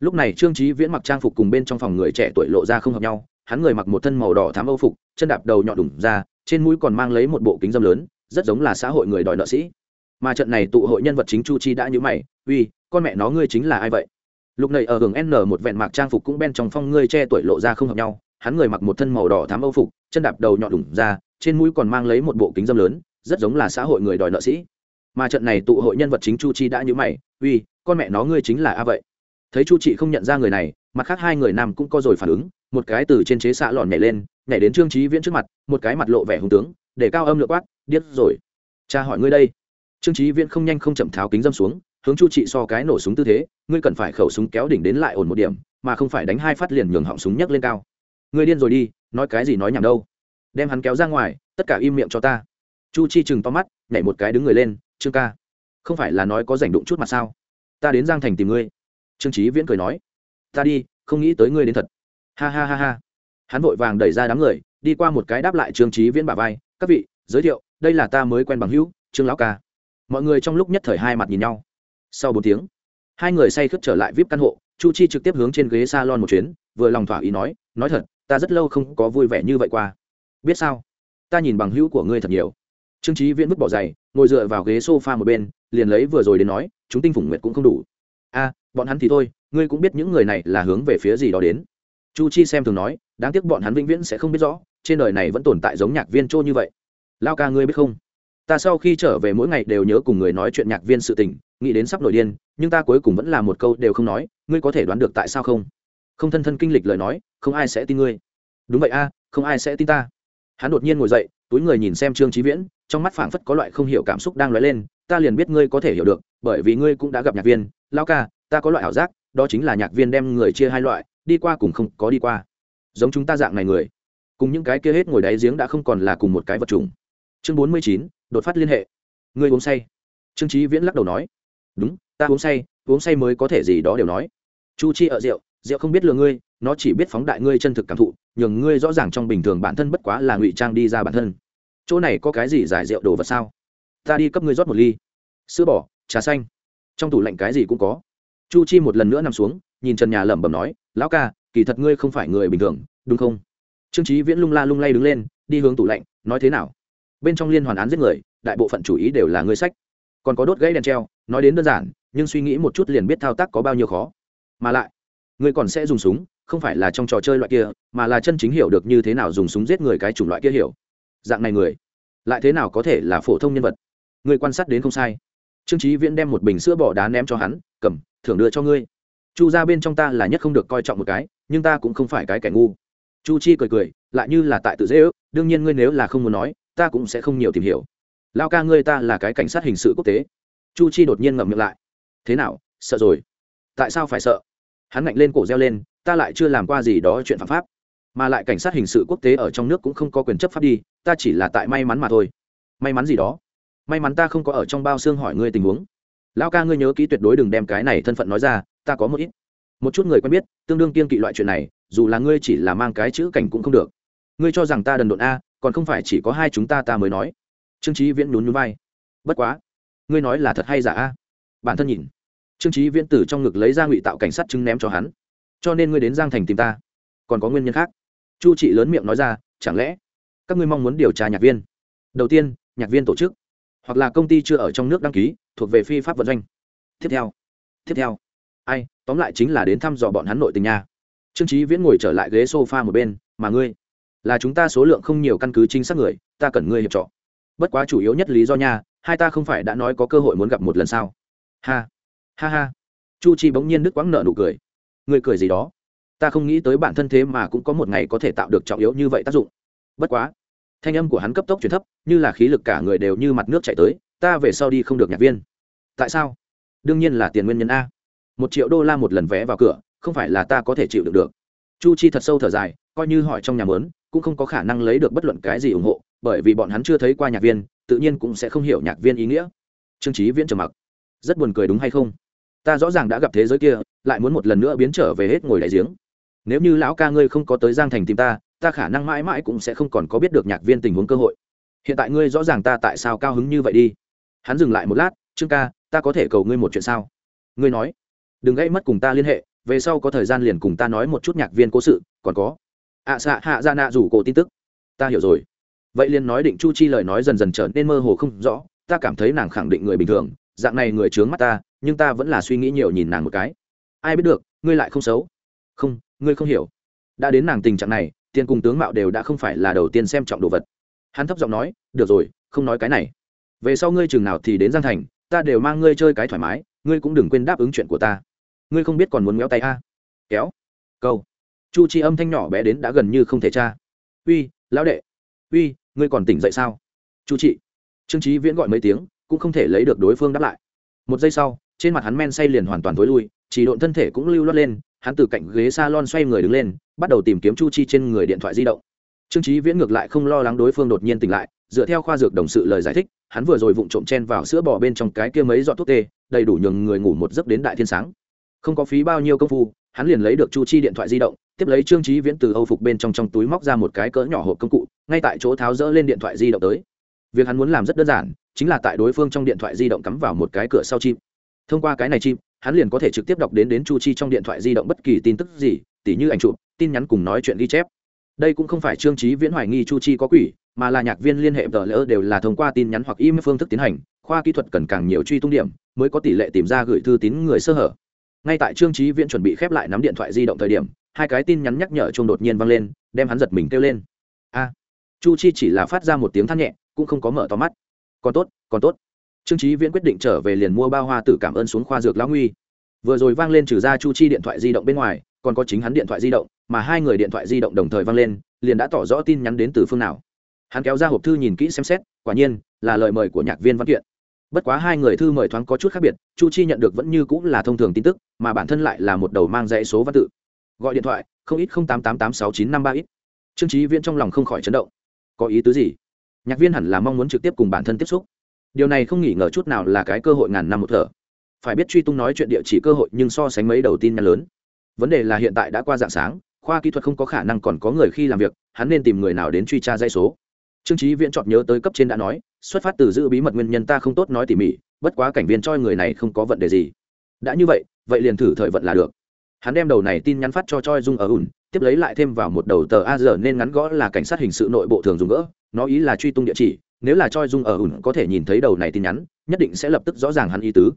lúc này trương trí viễn mặc trang phục cùng bên trong phòng người trẻ tuổi lộ ra không hợp nhau, hắn người mặc một thân màu đỏ thám âu phục, chân đạp đầu nhọn đủng ra, trên mũi còn mang lấy một bộ kính dâm lớn, rất giống là xã hội người đòi nợ sĩ. Mà trận này tụ hội nhân vật chính chu chi đã nhữ mày, uy, con mẹ nó ngươi chính là ai vậy? Lúc này ở hưởng n một vẹn mặc trang phục cũng bên trong phong ngươi che tuổi lộ ra không hợp nhau, hắn người mặc một thân màu đỏ thám âu phục, chân đạp đầu nhọn đủng ra, trên mũi còn mang lấy một bộ kính dâm lớn, rất giống là xã hội người đòi nợ sĩ. Mà trận này tụ hội nhân vật chính chu chi đã nhữ mày, uy, con mẹ nó ngươi chính là a vậy. Thấy chu chị không nhận ra người này, mặt khác hai người nam cũng có rồi phản ứng, một cái từ trên chế xạ lòn nhảy lên, nhảy đến trương trí viễn trước mặt, một cái mặt lộ vẻ hùng tướng, để cao âm lượng quát, điếc rồi, cha hỏi ngươi đây. Trương trí viễn không nhanh không chậm tháo kính dâm xuống hướng chu trị so cái nổ súng tư thế, ngươi cần phải khẩu súng kéo đỉnh đến lại ổn một điểm, mà không phải đánh hai phát liền nhường họng súng nhấc lên cao. Ngươi điên rồi đi, nói cái gì nói nhảm đâu. Đem hắn kéo ra ngoài, tất cả im miệng cho ta. Chu chi chừng to mắt, nhảy một cái đứng người lên, trương ca, không phải là nói có rảnh đụng chút mặt sao? Ta đến giang thành tìm ngươi. Trương trí viễn cười nói, ta đi, không nghĩ tới ngươi đến thật. Ha ha ha ha. Hắn vội vàng đẩy ra đám người, đi qua một cái đáp lại trương trí viễn bà vai, các vị, giới thiệu, đây là ta mới quen bằng hữu, trương lão ca. Mọi người trong lúc nhất thời hai mặt nhìn nhau sau bốn tiếng, hai người say khướt trở lại vip căn hộ, chu chi trực tiếp hướng trên ghế s a lon một chuyến, vừa lòng thỏa ý nói nói thật, ta rất lâu không có vui vẻ như vậy qua. Biết sao? Ta nhìn bằng hữu của ngươi thật nhiều. Trương trí viễn vứt bỏ giày, ngồi dựa vào ghế s o f a một bên, liền lấy vừa rồi đến nói, chúng tinh phủng nguyệt cũng không đủ. A, bọn hắn thì thôi, ngươi cũng biết những người này là hướng về phía gì đó đến. Chu chi xem thường nói, đáng tiếc bọn hắn vĩnh viễn sẽ không biết rõ, trên đời này vẫn tồn tại giống nhạc viên trô như vậy. Lao ca ngươi biết không? Ta sau khi trở về mỗi ngày đều nhớ cùng người nói chuyện nhạc viên sự tình nghĩ đến sắp nổi điên, nhưng ta cuối cùng vẫn là một câu đều không nói, ngươi có thể đoán được tại sao không? Không thân thân kinh lịch lời nói, không ai sẽ tin ngươi. Đúng vậy a, không ai sẽ tin ta. Hắn đột nhiên ngồi dậy, túi người nhìn xem trương trí viễn, trong mắt phảng phất có loại không hiểu cảm xúc đang lóe lên, ta liền biết ngươi có thể hiểu được, bởi vì ngươi cũng đã gặp nhạc viên lao ca, ta có loại ảo giác, đó chính là nhạc viên đem người chia hai loại, đi qua cùng không có đi qua. Giống chúng ta dạng này người, cùng những cái kia hết ngồi đáy giếng đã không còn là cùng một cái vật trùng chương bốn mươi chín, đột phát liên hệ. Ngươi uống say. Trương trí viễn lắc đầu nói đúng, ta uống say uống say mới có thể gì đó đều nói. Chu chi ở rượu rượu không biết lừa ngươi, nó chỉ biết phóng đại ngươi chân thực cảm thụ, nhường ngươi rõ ràng trong bình thường bản thân bất quá là ngụy trang đi ra bản thân. Chỗ này có cái gì giải rượu đồ vật sao? Ta đi cấp ngươi rót một ly. Sữa bò, trà xanh. Trong tủ lạnh cái gì cũng có. Chu chi một lần nữa nằm xuống, nhìn trần nhà lẩm bẩm nói, lão ca, kỳ thật ngươi không phải người bình thường, đúng không? Trương trí viễn lung la lung lay đứng lên, đi hướng tủ lạnh, nói thế nào? Bên trong liên hoàn án giết người, đại bộ phận chủ ý đều là ngươi sách còn có đốt gãy đèn treo, nói đến đơn giản, nhưng suy nghĩ một chút liền biết thao tác có bao nhiêu khó. Mà lại người còn sẽ dùng súng, không phải là trong trò chơi loại kia, mà là chân chính hiểu được như thế nào dùng súng giết người cái chủng loại kia hiểu. Dạng này người, lại thế nào có thể là phổ thông nhân vật? Người quan sát đến không sai. Trương trí viễn đem một bình sữa bỏ đá ném cho hắn, cầm, thưởng đưa cho ngươi. Chu ra bên trong ta là nhất không được coi trọng một cái, nhưng ta cũng không phải cái kẻ ngu. Chu chi cười cười, lại như là tại tự dễ ước, đương nhiên ngươi nếu là không muốn nói, ta cũng sẽ không nhiều tìm hiểu lao ca ngươi ta là cái cảnh sát hình sự quốc tế. Chu chi đột nhiên ngậm miệng lại. Thế nào, sợ rồi? Tại sao phải sợ? Hắn ngạnh lên cổ reo lên, ta lại chưa làm qua gì đó chuyện phạm pháp. Mà lại cảnh sát hình sự quốc tế ở trong nước cũng không có quyền chấp pháp đi, ta chỉ là tại may mắn mà thôi. May mắn gì đó? May mắn ta không có ở trong bao xương hỏi ngươi tình huống. Lao ca ngươi nhớ kỹ tuyệt đối đừng đem cái này thân phận nói ra, ta có một ít. Một chút người quen biết, tương đương kiên kỵ loại chuyện này, dù là ngươi chỉ là mang cái chữ cảnh cũng không được. Ngươi cho rằng ta đần độn a, còn không phải chỉ có hai chúng ta ta mới nói trương trí viễn nhún nhún vai. Bất quá, ngươi nói là thật hay giả a? Bản thân nhìn, trương trí viễn từ trong ngực lấy ra ngụy tạo cảnh sát chứng ném cho hắn. Cho nên ngươi đến giang thành tìm ta. Còn có nguyên nhân khác? Chu trị lớn miệng nói ra, chẳng lẽ các ngươi mong muốn điều tra nhạc viên? Đầu tiên, nhạc viên tổ chức, hoặc là công ty chưa ở trong nước đăng ký, thuộc về phi pháp vận doanh. Tiếp theo tiếp theo. Ai, tóm lại chính là đến thăm dò bọn hắn nội tình nhà. trương trí viễn ngồi trở lại ghế s o f a một bên, mà ngươi, là chúng ta số lượng không nhiều căn cứ chính xác người, ta cần ngươi hiệp trọ bất quá chủ yếu nhất lý do nha, hai ta không phải đã nói có cơ hội muốn gặp một lần sao? Ha ha ha. Chu chi bỗng nhiên đứt quãng nợ nụ cười. Người cười gì đó? Ta không nghĩ tới bản thân thế mà cũng có một ngày có thể tạo được trọng yếu như vậy tác dụng. Bất quá, thanh âm của hắn cấp tốc chuyển thấp, như là khí lực cả người đều như mặt nước chảy tới, ta về sau đi không được nhạc viên. Tại sao? Đương nhiên là tiền nguyên nhân a. Một triệu đô la một lần vé vào cửa, không phải là ta có thể chịu được được. Chu chi thật sâu thở dài, coi như hỏi trong nhà mớn, cũng không có khả năng lấy được bất luận cái gì ủng hộ bởi vì bọn hắn chưa thấy qua nhạc viên tự nhiên cũng sẽ không hiểu nhạc viên ý nghĩa. Trương trí viễn trầm mặc. Rất buồn cười đúng hay không? Ta rõ ràng đã gặp thế giới kia lại muốn một lần nữa biến trở về hết ngồi đại giếng. Nếu như lão ca ngươi không có tới giang thành tìm ta ta khả năng mãi mãi cũng sẽ không còn có biết được nhạc viên tình huống cơ hội. Hiện tại ngươi rõ ràng ta tại sao cao hứng như vậy đi. Hắn dừng lại một lát trương ca ta có thể cầu ngươi một chuyện sao? Ngươi nói đừng gây mất cùng ta liên hệ về sau có thời gian liền cùng ta nói một chút nhạc viên cố sự còn có. Ạ à, xạ hạ ra nạ rủ cổ tin tức. Ta hiểu rồi vậy liền nói định chu chi lời nói dần dần trở nên mơ hồ không rõ, ta cảm thấy nàng khẳng định người bình thường, dạng này người trướng mắt ta, nhưng ta vẫn là suy nghĩ nhiều nhìn nàng một cái. Ai biết được, ngươi lại không xấu. Không, ngươi không hiểu. Đã đến nàng tình trạng này, tiền cùng tướng mạo đều đã không phải là đầu tiên xem trọng đồ vật. Hắn thấp giọng nói, được rồi, không nói cái này. Về sau ngươi chừng nào thì đến giang thành, ta đều mang ngươi chơi cái thoải mái, ngươi cũng đừng quên đáp ứng chuyện của ta. Ngươi không biết còn muốn méo tay a. Kéo. Câu. Chu chi âm thanh nhỏ bé đến đã gần như không thể tra. Uy, lão đệ. Uy ngươi còn tỉnh dậy sao? Chu trị. Trương trí viễn gọi mấy tiếng, cũng không thể lấy được đối phương đáp lại. Một giây sau, trên mặt hắn men say liền hoàn toàn t ố i lui, chỉ độn thân thể cũng lưu lót lên, hắn từ cạnh ghế s a lon xoay người đứng lên, bắt đầu tìm kiếm chu chi trên người điện thoại di động. Trương trí viễn ngược lại không lo lắng đối phương đột nhiên tỉnh lại, dựa theo khoa dược đồng sự lời giải thích, hắn vừa rồi vụng trộm chen vào sữa bò bên trong cái kia mấy giọt thuốc tê, đầy đủ nhường người ngủ một giấc đến đại thiên sáng. Không có phí bao nhiêu công phu hắn liền lấy được chu chi điện thoại di động, tiếp lấy trương trí viễn từ âu phục bên trong trong túi móc ra một cái cỡ nhỏ hộp công cụ, ngay tại chỗ tháo rỡ lên điện thoại di động tới. Việc hắn muốn làm rất đơn giản, chính là tại đối phương trong điện thoại di động cắm vào một cái cửa sau chim thông qua cái này chim hắn liền có thể trực tiếp đọc đến đến chu chi trong điện thoại di động bất kỳ tin tức gì, tỉ như ảnh chụp, tin nhắn cùng nói chuyện ghi chép. Đây cũng không phải trương trí viễn hoài nghi chu chi có quỷ, mà là nhạc viên liên hệ tờ lỡ đều là thông qua tin nhắn hoặc email phương thức tiến hành, khoa kỹ thuật cần càng nhiều truy tung điểm, mới có tỷ lệ tìm ra gửi thư tín người sơ hở ngay tại trương trí viễn chuẩn bị khép lại nắm điện thoại di động thời điểm, hai cái tin nhắn nhắc nhở chung đột nhiên vang lên, đem hắn giật mình kêu lên. A. Chu chi chỉ là phát ra một tiếng than nhẹ, cũng không có mở to mắt. Còn tốt còn tốt. Trương trí viễn quyết định trở về liền mua bao hoa tử cảm ơn xuống khoa dược lão nguy. Vừa rồi vang lên trừ ra chu chi điện thoại di động bên ngoài, còn có chính hắn điện thoại di động, mà hai người điện thoại di động đồng thời vang lên, liền đã tỏ rõ tin nhắn đến từ phương nào. Hắn kéo ra hộp thư nhìn kỹ xem xét, quả nhiên là lời mời của nhạc viên văn kiện bất quá hai người thư mời thoáng có chút khác biệt, chu chi nhận được vẫn như cũng là thông thường tin tức, mà bản thân lại là một đầu mang dãy số văn tự. Gọi điện thoại, không ít không tám tám tám sáu chín năm ba ít. Trương trí viễn trong lòng không khỏi chấn động. Có ý tứ gì? Nhạc viên hẳn là mong muốn trực tiếp cùng bản thân tiếp xúc. Điều này không nghỉ ngờ chút nào là cái cơ hội ngàn năm một thở. Phải biết truy tung nói chuyện địa chỉ cơ hội nhưng so sánh mấy đầu tin nhắn lớn. Vấn đề là hiện tại đã qua dạng sáng, khoa kỹ thuật không có khả năng còn có người khi làm việc, hắn nên tìm người nào đến truy tra dây số. Trương trí viễn chọn nhớ tới cấp trên đã nói xuất phát từ giữ bí mật nguyên nhân ta không tốt nói tỉ mỉ, bất quá cảnh viên choi người này không có vấn đề gì. Đã như vậy vậy liền thử thời vận là được. Hắn đem đầu này tin nhắn phát cho choi dung ở ủn, tiếp lấy lại thêm vào một đầu tờ a giờ nên ngắn gõ là cảnh sát hình sự nội bộ thường dùng gỡ, nó ý là truy tung địa chỉ, nếu là choi dung ở ủn có thể nhìn thấy đầu này tin nhắn, nhất định sẽ lập tức rõ ràng hắn ý tứ.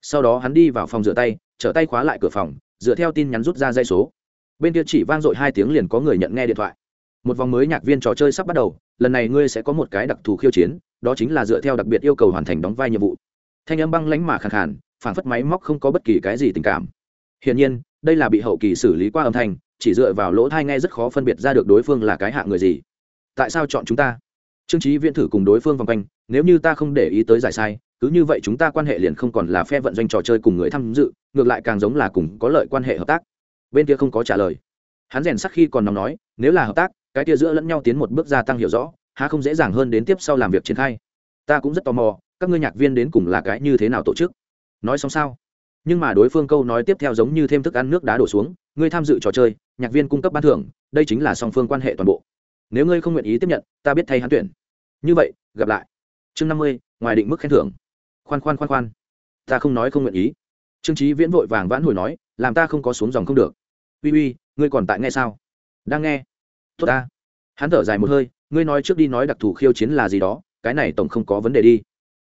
Sau đó hắn đi vào phòng rửa tay, trở tay khóa lại cửa phòng, dựa theo tin nhắn rút ra dây số. Bên kia chỉ vang dội hai tiếng liền có người nhận nghe điện thoại. Một vòng mới nhạc viên trò chơi sắp bắt đầu, lần này ngươi sẽ có một cái đặc thù khiêu chiến đó chính là dựa theo đặc biệt yêu cầu hoàn thành đóng vai nhiệm vụ. Thanh âm băng lánh mà khẳng khản phản phất máy móc không có bất kỳ cái gì tình cảm. Hiển nhiên, đây là bị hậu kỳ xử lý qua âm thanh, chỉ dựa vào lỗ thai nghe rất khó phân biệt ra được đối phương là cái hạ người gì. Tại sao chọn chúng ta? Trương trí viễn thử cùng đối phương vòng quanh, nếu như ta không để ý tới giải sai, cứ như vậy chúng ta quan hệ liền không còn là phe vận doanh trò chơi cùng người tham dự, ngược lại càng giống là cùng có lợi quan hệ hợp tác. Bên kia không có trả lời. Hắn rèn sắc khi còn nóng nói, nếu là hợp tác, cái kia giữa lẫn nhau tiến một bước gia tăng hiểu rõ há không dễ dàng hơn đến tiếp sau làm việc triển khai. Ta cũng rất tò mò, các ngươi nhạc viên đến cùng là cái như thế nào tổ chức? Nói xong sao? Nhưng mà đối phương câu nói tiếp theo giống như thêm thức ăn nước đá đổ xuống, ngươi tham dự trò chơi, nhạc viên cung cấp ban thưởng, đây chính là song phương quan hệ toàn bộ. Nếu ngươi không nguyện ý tiếp nhận, ta biết thay hắn tuyển. Như vậy, gặp lại. Chương năm mươi, ngoài định mức khen thưởng. Khoan khoan khoan khoan. Ta không nói không nguyện ý. Trương trí viễn vội vàng vãn hồi nói, làm ta không có xuống dòng không được. Uy uy, ngươi còn tại nghe sao? Đang nghe. Tốt ta. Hắn thở dài một hơi ngươi nói trước đi nói đặc thù khiêu chiến là gì đó, cái này tổng không có vấn đề đi.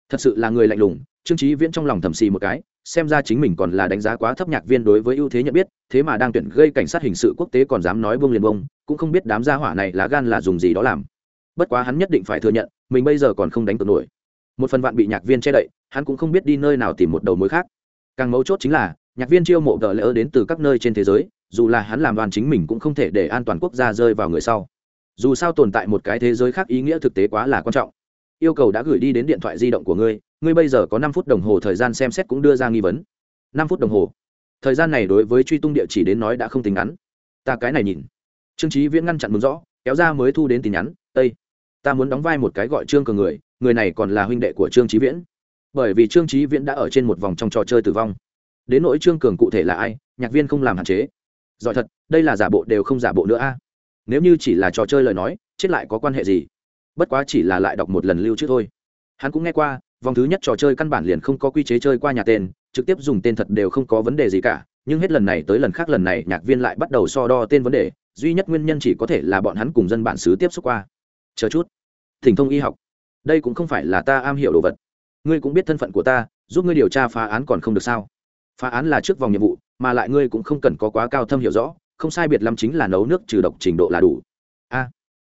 Thật sự là người lạnh lùng, trương trí viễn trong lòng thầm xì một cái, xem ra chính mình còn là đánh giá quá thấp nhạc viên đối với ưu thế nhận biết, thế mà đang tuyển gây cảnh sát hình sự quốc tế còn dám nói bông liền bông cũng không biết đám gia hỏa này lá gan là dùng gì đó làm. Bất quá hắn nhất định phải thừa nhận, mình bây giờ còn không đánh cược nổi. Một phần vạn bị nhạc viên che đậy, hắn cũng không biết đi nơi nào tìm một đầu mối khác. Càng mấu chốt chính là, nhạc viên chiêu mộ tờ lỡ đến từ các nơi trên thế giới, dù là hắn làm đoàn chính mình cũng không thể để an toàn quốc gia rơi vào người sau dù sao tồn tại một cái thế giới khác ý nghĩa thực tế quá là quan trọng. Yêu cầu đã gửi đi đến điện thoại di động của ngươi ngươi bây giờ có năm phút đồng hồ thời gian xem xét cũng đưa ra nghi vấn. Năm phút đồng hồ. Thời gian này đối với truy tung địa chỉ đến nói đã không tính ngắn. Ta cái này nhìn. Trương trí viễn ngăn chặn mừng rõ, kéo ra mới thu đến tin nhắn tây ta muốn đóng vai một cái gọi trương cường người người này còn là huynh đệ của trương trí viễn. Bởi vì trương trí viễn đã ở trên một vòng trong trò chơi tử vong. Đến nỗi trương cường cụ thể là ai, nhạc viên không làm hạn chế. Giỏi thật, đây là giả bộ đều không giả bộ nữa a nếu như chỉ là trò chơi lời nói, chết lại có quan hệ gì? Bất quá chỉ là lại đọc một lần lưu chứ thôi. Hắn cũng nghe qua, vòng thứ nhất trò chơi căn bản liền không có quy chế chơi qua nhà tên, trực tiếp dùng tên thật đều không có vấn đề gì cả, nhưng hết lần này tới lần khác lần này nhạc viên lại bắt đầu so đo tên vấn đề, duy nhất nguyên nhân chỉ có thể là bọn hắn cùng dân bản xứ tiếp xúc qua. Chờ chút. Thỉnh thông y học. Đây cũng không phải là ta am hiểu đồ vật. Ngươi cũng biết thân phận của ta, giúp ngươi điều tra phá án còn không được sao? Phá án là trước vòng nhiệm vụ, mà lại ngươi cũng không cần có quá cao thâm hiểu rõ không sai biệt lắm chính là nấu nước trừ độc trình độ là đủ. A,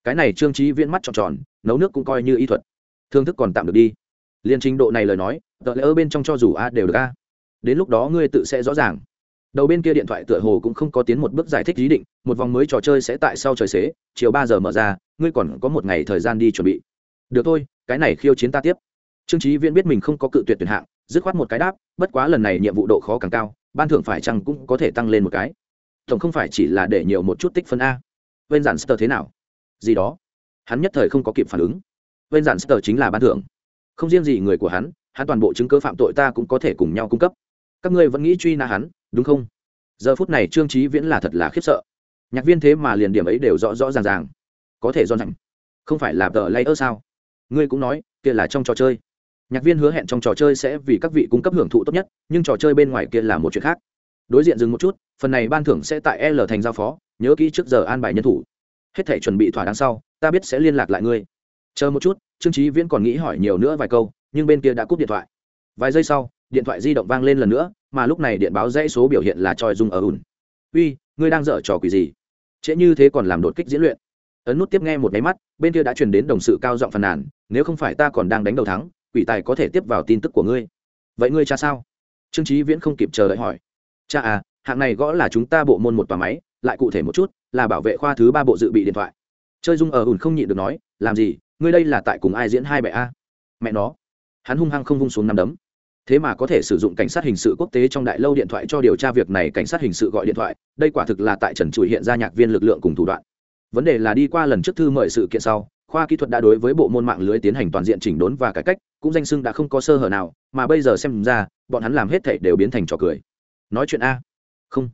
cái này trương trí viễn mắt tròn tròn, nấu nước cũng coi như y thuật. Thương thức còn tạm được đi. Liên trình độ này lời nói tợ lẽ ở bên trong cho dù a đều được a. Đến lúc đó ngươi tự sẽ rõ ràng. Đầu bên kia điện thoại tựa hồ cũng không có tiến một bước giải thích ý định, một vòng mới trò chơi sẽ tại sau trời xế, chiều ba giờ mở ra, ngươi còn có một ngày thời gian đi chuẩn bị. Được thôi, cái này khiêu chiến ta tiếp. Trương trí viễn biết mình không có cự tuyệt tuyển hạng, dứt khoát một cái đáp, bất quá lần này nhiệm vụ độ khó càng cao, ban thưởng phải chăng cũng có thể tăng lên một cái tổng không phải chỉ là để nhiều một chút tích phân a. Bên giản sơ thế nào? Gì đó. Hắn nhất thời không có kịp phản ứng. Bên giản sơ chính là ban thưởng. Không riêng gì người của hắn hắn toàn bộ chứng cứ phạm tội ta cũng có thể cùng nhau cung cấp. Các ngươi vẫn nghĩ truy nã hắn, đúng không? Giờ phút này trương trí viễn là thật là khiếp sợ. Nhạc viên thế mà liền điểm ấy đều rõ rõ ràng ràng. Có thể do rằng không phải là tờ layer sao? Ngươi cũng nói, kia là trong trò chơi. Nhạc viên hứa hẹn trong trò chơi sẽ vì các vị cung cấp hưởng thụ tốt nhất, nhưng trò chơi bên ngoài kia là một chuyện khác đối diện dừng một chút, phần này ban thưởng sẽ tại l thành giao phó, nhớ kỹ trước giờ an bài nhân thủ. Hết thể chuẩn bị thỏa đáng sau, ta biết sẽ liên lạc lại ngươi. Chờ một chút, trương trí viễn còn nghĩ hỏi nhiều nữa vài câu, nhưng bên kia đã cúp điện thoại. Vài giây sau, điện thoại di động vang lên lần nữa, mà lúc này điện báo dãy số biểu hiện là tròi dung ở ùn. Uy, ngươi đang dở trò quỷ gì? Trễ như thế còn làm đột kích diễn luyện. Ấn nút tiếp nghe một nháy mắt, bên kia đã truyền đến đồng sự cao giọng phàn nàn, nếu không phải ta còn đang đánh đầu thắng, quỷ tài có thể tiếp vào tin tức của ngươi. Vậy ngươi cha sao? Trương trí viễn không kịp chờ đợi hỏi cha à hạng này gõ là chúng ta bộ môn một tòa máy, lại cụ thể một chút, là bảo vệ khoa thứ ba bộ dự bị điện thoại. Chơi dung ở ùn không nhịn được nói, làm gì, ngươi đây là tại cùng ai diễn hai bệ a? Mẹ nó. Hắn hung hăng không vung xuống năm đấm. Thế mà có thể sử dụng cảnh sát hình sự quốc tế trong đại lâu điện thoại cho điều tra việc này, cảnh sát hình sự gọi điện thoại, đây quả thực là tại trần trụi hiện ra nhạc viên lực lượng cùng thủ đoạn. Vấn đề là đi qua lần trước thư mời sự kiện sau, khoa kỹ thuật đã đối với bộ môn mạng lưới tiến hành toàn diện chỉnh đốn và cải cách, cũng danh sưng đã không có sơ hở nào, mà bây giờ xem ra, bọn hắn làm hết thể đều biến thành trò cười nói chuyện a. Không.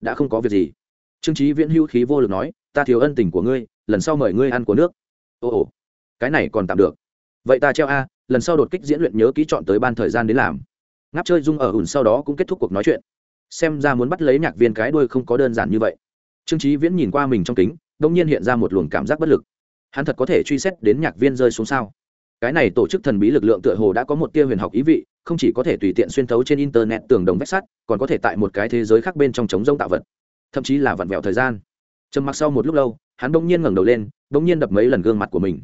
Đã không có việc gì. Trương trí viễn hữu khí vô lực nói, ta thiếu ân tình của ngươi, lần sau mời ngươi ăn của nước. Ồ ồ cái này còn tạm được. Vậy ta treo a, lần sau đột kích diễn luyện nhớ ký chọn tới ban thời gian đến làm. Ngáp chơi dung ở ủn sau đó cũng kết thúc cuộc nói chuyện. Xem ra muốn bắt lấy nhạc viên cái đuôi không có đơn giản như vậy. Trương trí viễn nhìn qua mình trong kính, đông nhiên hiện ra một luồng cảm giác bất lực. Hắn thật có thể truy xét đến nhạc viên rơi xuống sao? Cái này tổ chức thần bí lực lượng tựa hồ đã có một tia huyền học ý vị, không chỉ có thể tùy tiện xuyên thấu trên internet tường đồng vách sắt, còn có thể tại một cái thế giới khác bên trong chống rông tạo vật, thậm chí là vặn vẹo thời gian. Trầm mặc sau một lúc lâu, hắn đông nhiên ngẩng đầu lên đông nhiên đập mấy lần gương mặt của mình.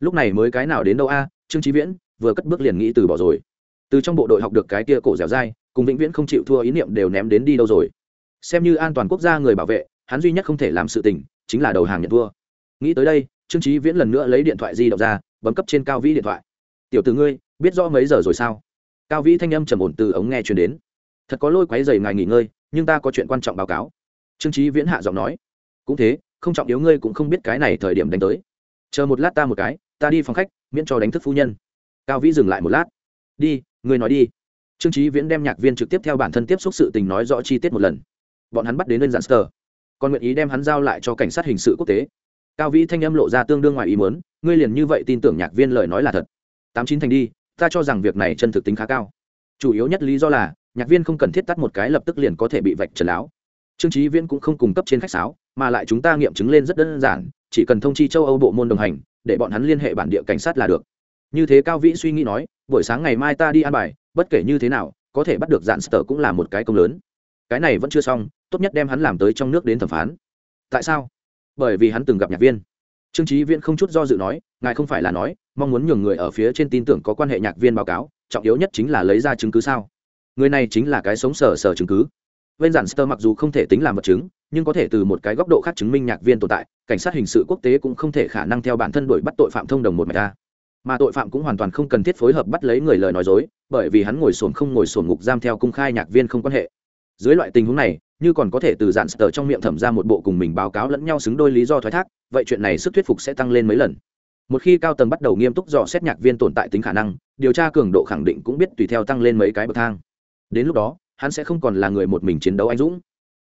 Lúc này mới cái nào đến đâu a, trương trí viễn, vừa cất bước liền nghĩ từ bỏ rồi. Từ trong bộ đội học được cái kia cổ dẻo dai, cùng vĩnh viễn không chịu thua ý niệm đều ném đến đi đâu rồi. Xem như an toàn quốc gia người bảo vệ, hắn duy nhất không thể làm sự tình, chính là đầu hàng nhận thua. Nghĩ tới đây, trương trí viễn lần nữa lấy điện thoại di động ra bấm cấp trên cao vĩ điện thoại. Tiểu từ ngươi, biết rõ mấy giờ rồi sao? Cao vĩ thanh âm trầm ổn từ ống nghe truyền đến. Thật có lôi quáy dày ngài nghỉ ngơi, nhưng ta có chuyện quan trọng báo cáo. Trương trí viễn hạ giọng nói. Cũng thế, không trọng yếu ngươi cũng không biết cái này thời điểm đánh tới. Chờ một lát ta một cái, ta đi phòng khách, miễn cho đánh thức phu nhân. Cao vĩ dừng lại một lát. Đi, ngươi nói đi. Trương trí viễn đem nhạc viên trực tiếp theo bản thân tiếp xúc sự tình nói rõ chi tiết một lần. Bọn hắn bắt đến lên giản sờ. Còn nguyện ý đem hắn giao lại cho cảnh sát hình sự quốc tế cao vĩ thanh âm lộ ra tương đương ngoài ý muốn, ngươi liền như vậy tin tưởng nhạc viên lời nói là thật. Tám chín thành đi, ta cho rằng việc này chân thực tính khá cao. Chủ yếu nhất lý do là, nhạc viên không cần thiết tắt một cái lập tức liền có thể bị vạch trần láo. Trương trí viễn cũng không cung cấp trên khách sáo, mà lại chúng ta nghiệm chứng lên rất đơn giản, chỉ cần thông chi châu âu bộ môn đồng hành, để bọn hắn liên hệ bản địa cảnh sát là được. Như thế cao vĩ suy nghĩ nói, buổi sáng ngày mai ta đi ăn bài, bất kể như thế nào, có thể bắt được dạn sở cũng là một cái công lớn. Cái này vẫn chưa xong, tốt nhất đem hắn làm tới trong nước đến thẩm phán. Tại sao? Bởi vì hắn từng gặp nhạc viên. Trương trí viễn không chút do dự nói, ngài không phải là nói, mong muốn nhường người ở phía trên tin tưởng có quan hệ nhạc viên báo cáo, trọng yếu nhất chính là lấy ra chứng cứ sao? Người này chính là cái sống sờ sờ chứng cứ. Bên giản sơ mặc dù không thể tính làm vật chứng, nhưng có thể từ một cái góc độ khác chứng minh nhạc viên tồn tại, cảnh sát hình sự quốc tế cũng không thể khả năng theo bản thân đuổi bắt tội phạm thông đồng một mạch ta. Mà tội phạm cũng hoàn toàn không cần thiết phối hợp bắt lấy người lời nói dối, bởi vì hắn ngồi sồn không ngồi sồn ngục giam theo cung khai nhạc viên không quan hệ dưới loại tình huống này, như còn có thể từ dạn sờ trong miệng thẩm ra một bộ cùng mình báo cáo lẫn nhau xứng đôi lý do thoái thác, vậy chuyện này sức thuyết phục sẽ tăng lên mấy lần. Một khi cao tầng bắt đầu nghiêm túc dò xét nhạc viên tồn tại tính khả năng, điều tra cường độ khẳng định cũng biết tùy theo tăng lên mấy cái bậc thang. Đến lúc đó, hắn sẽ không còn là người một mình chiến đấu anh dũng.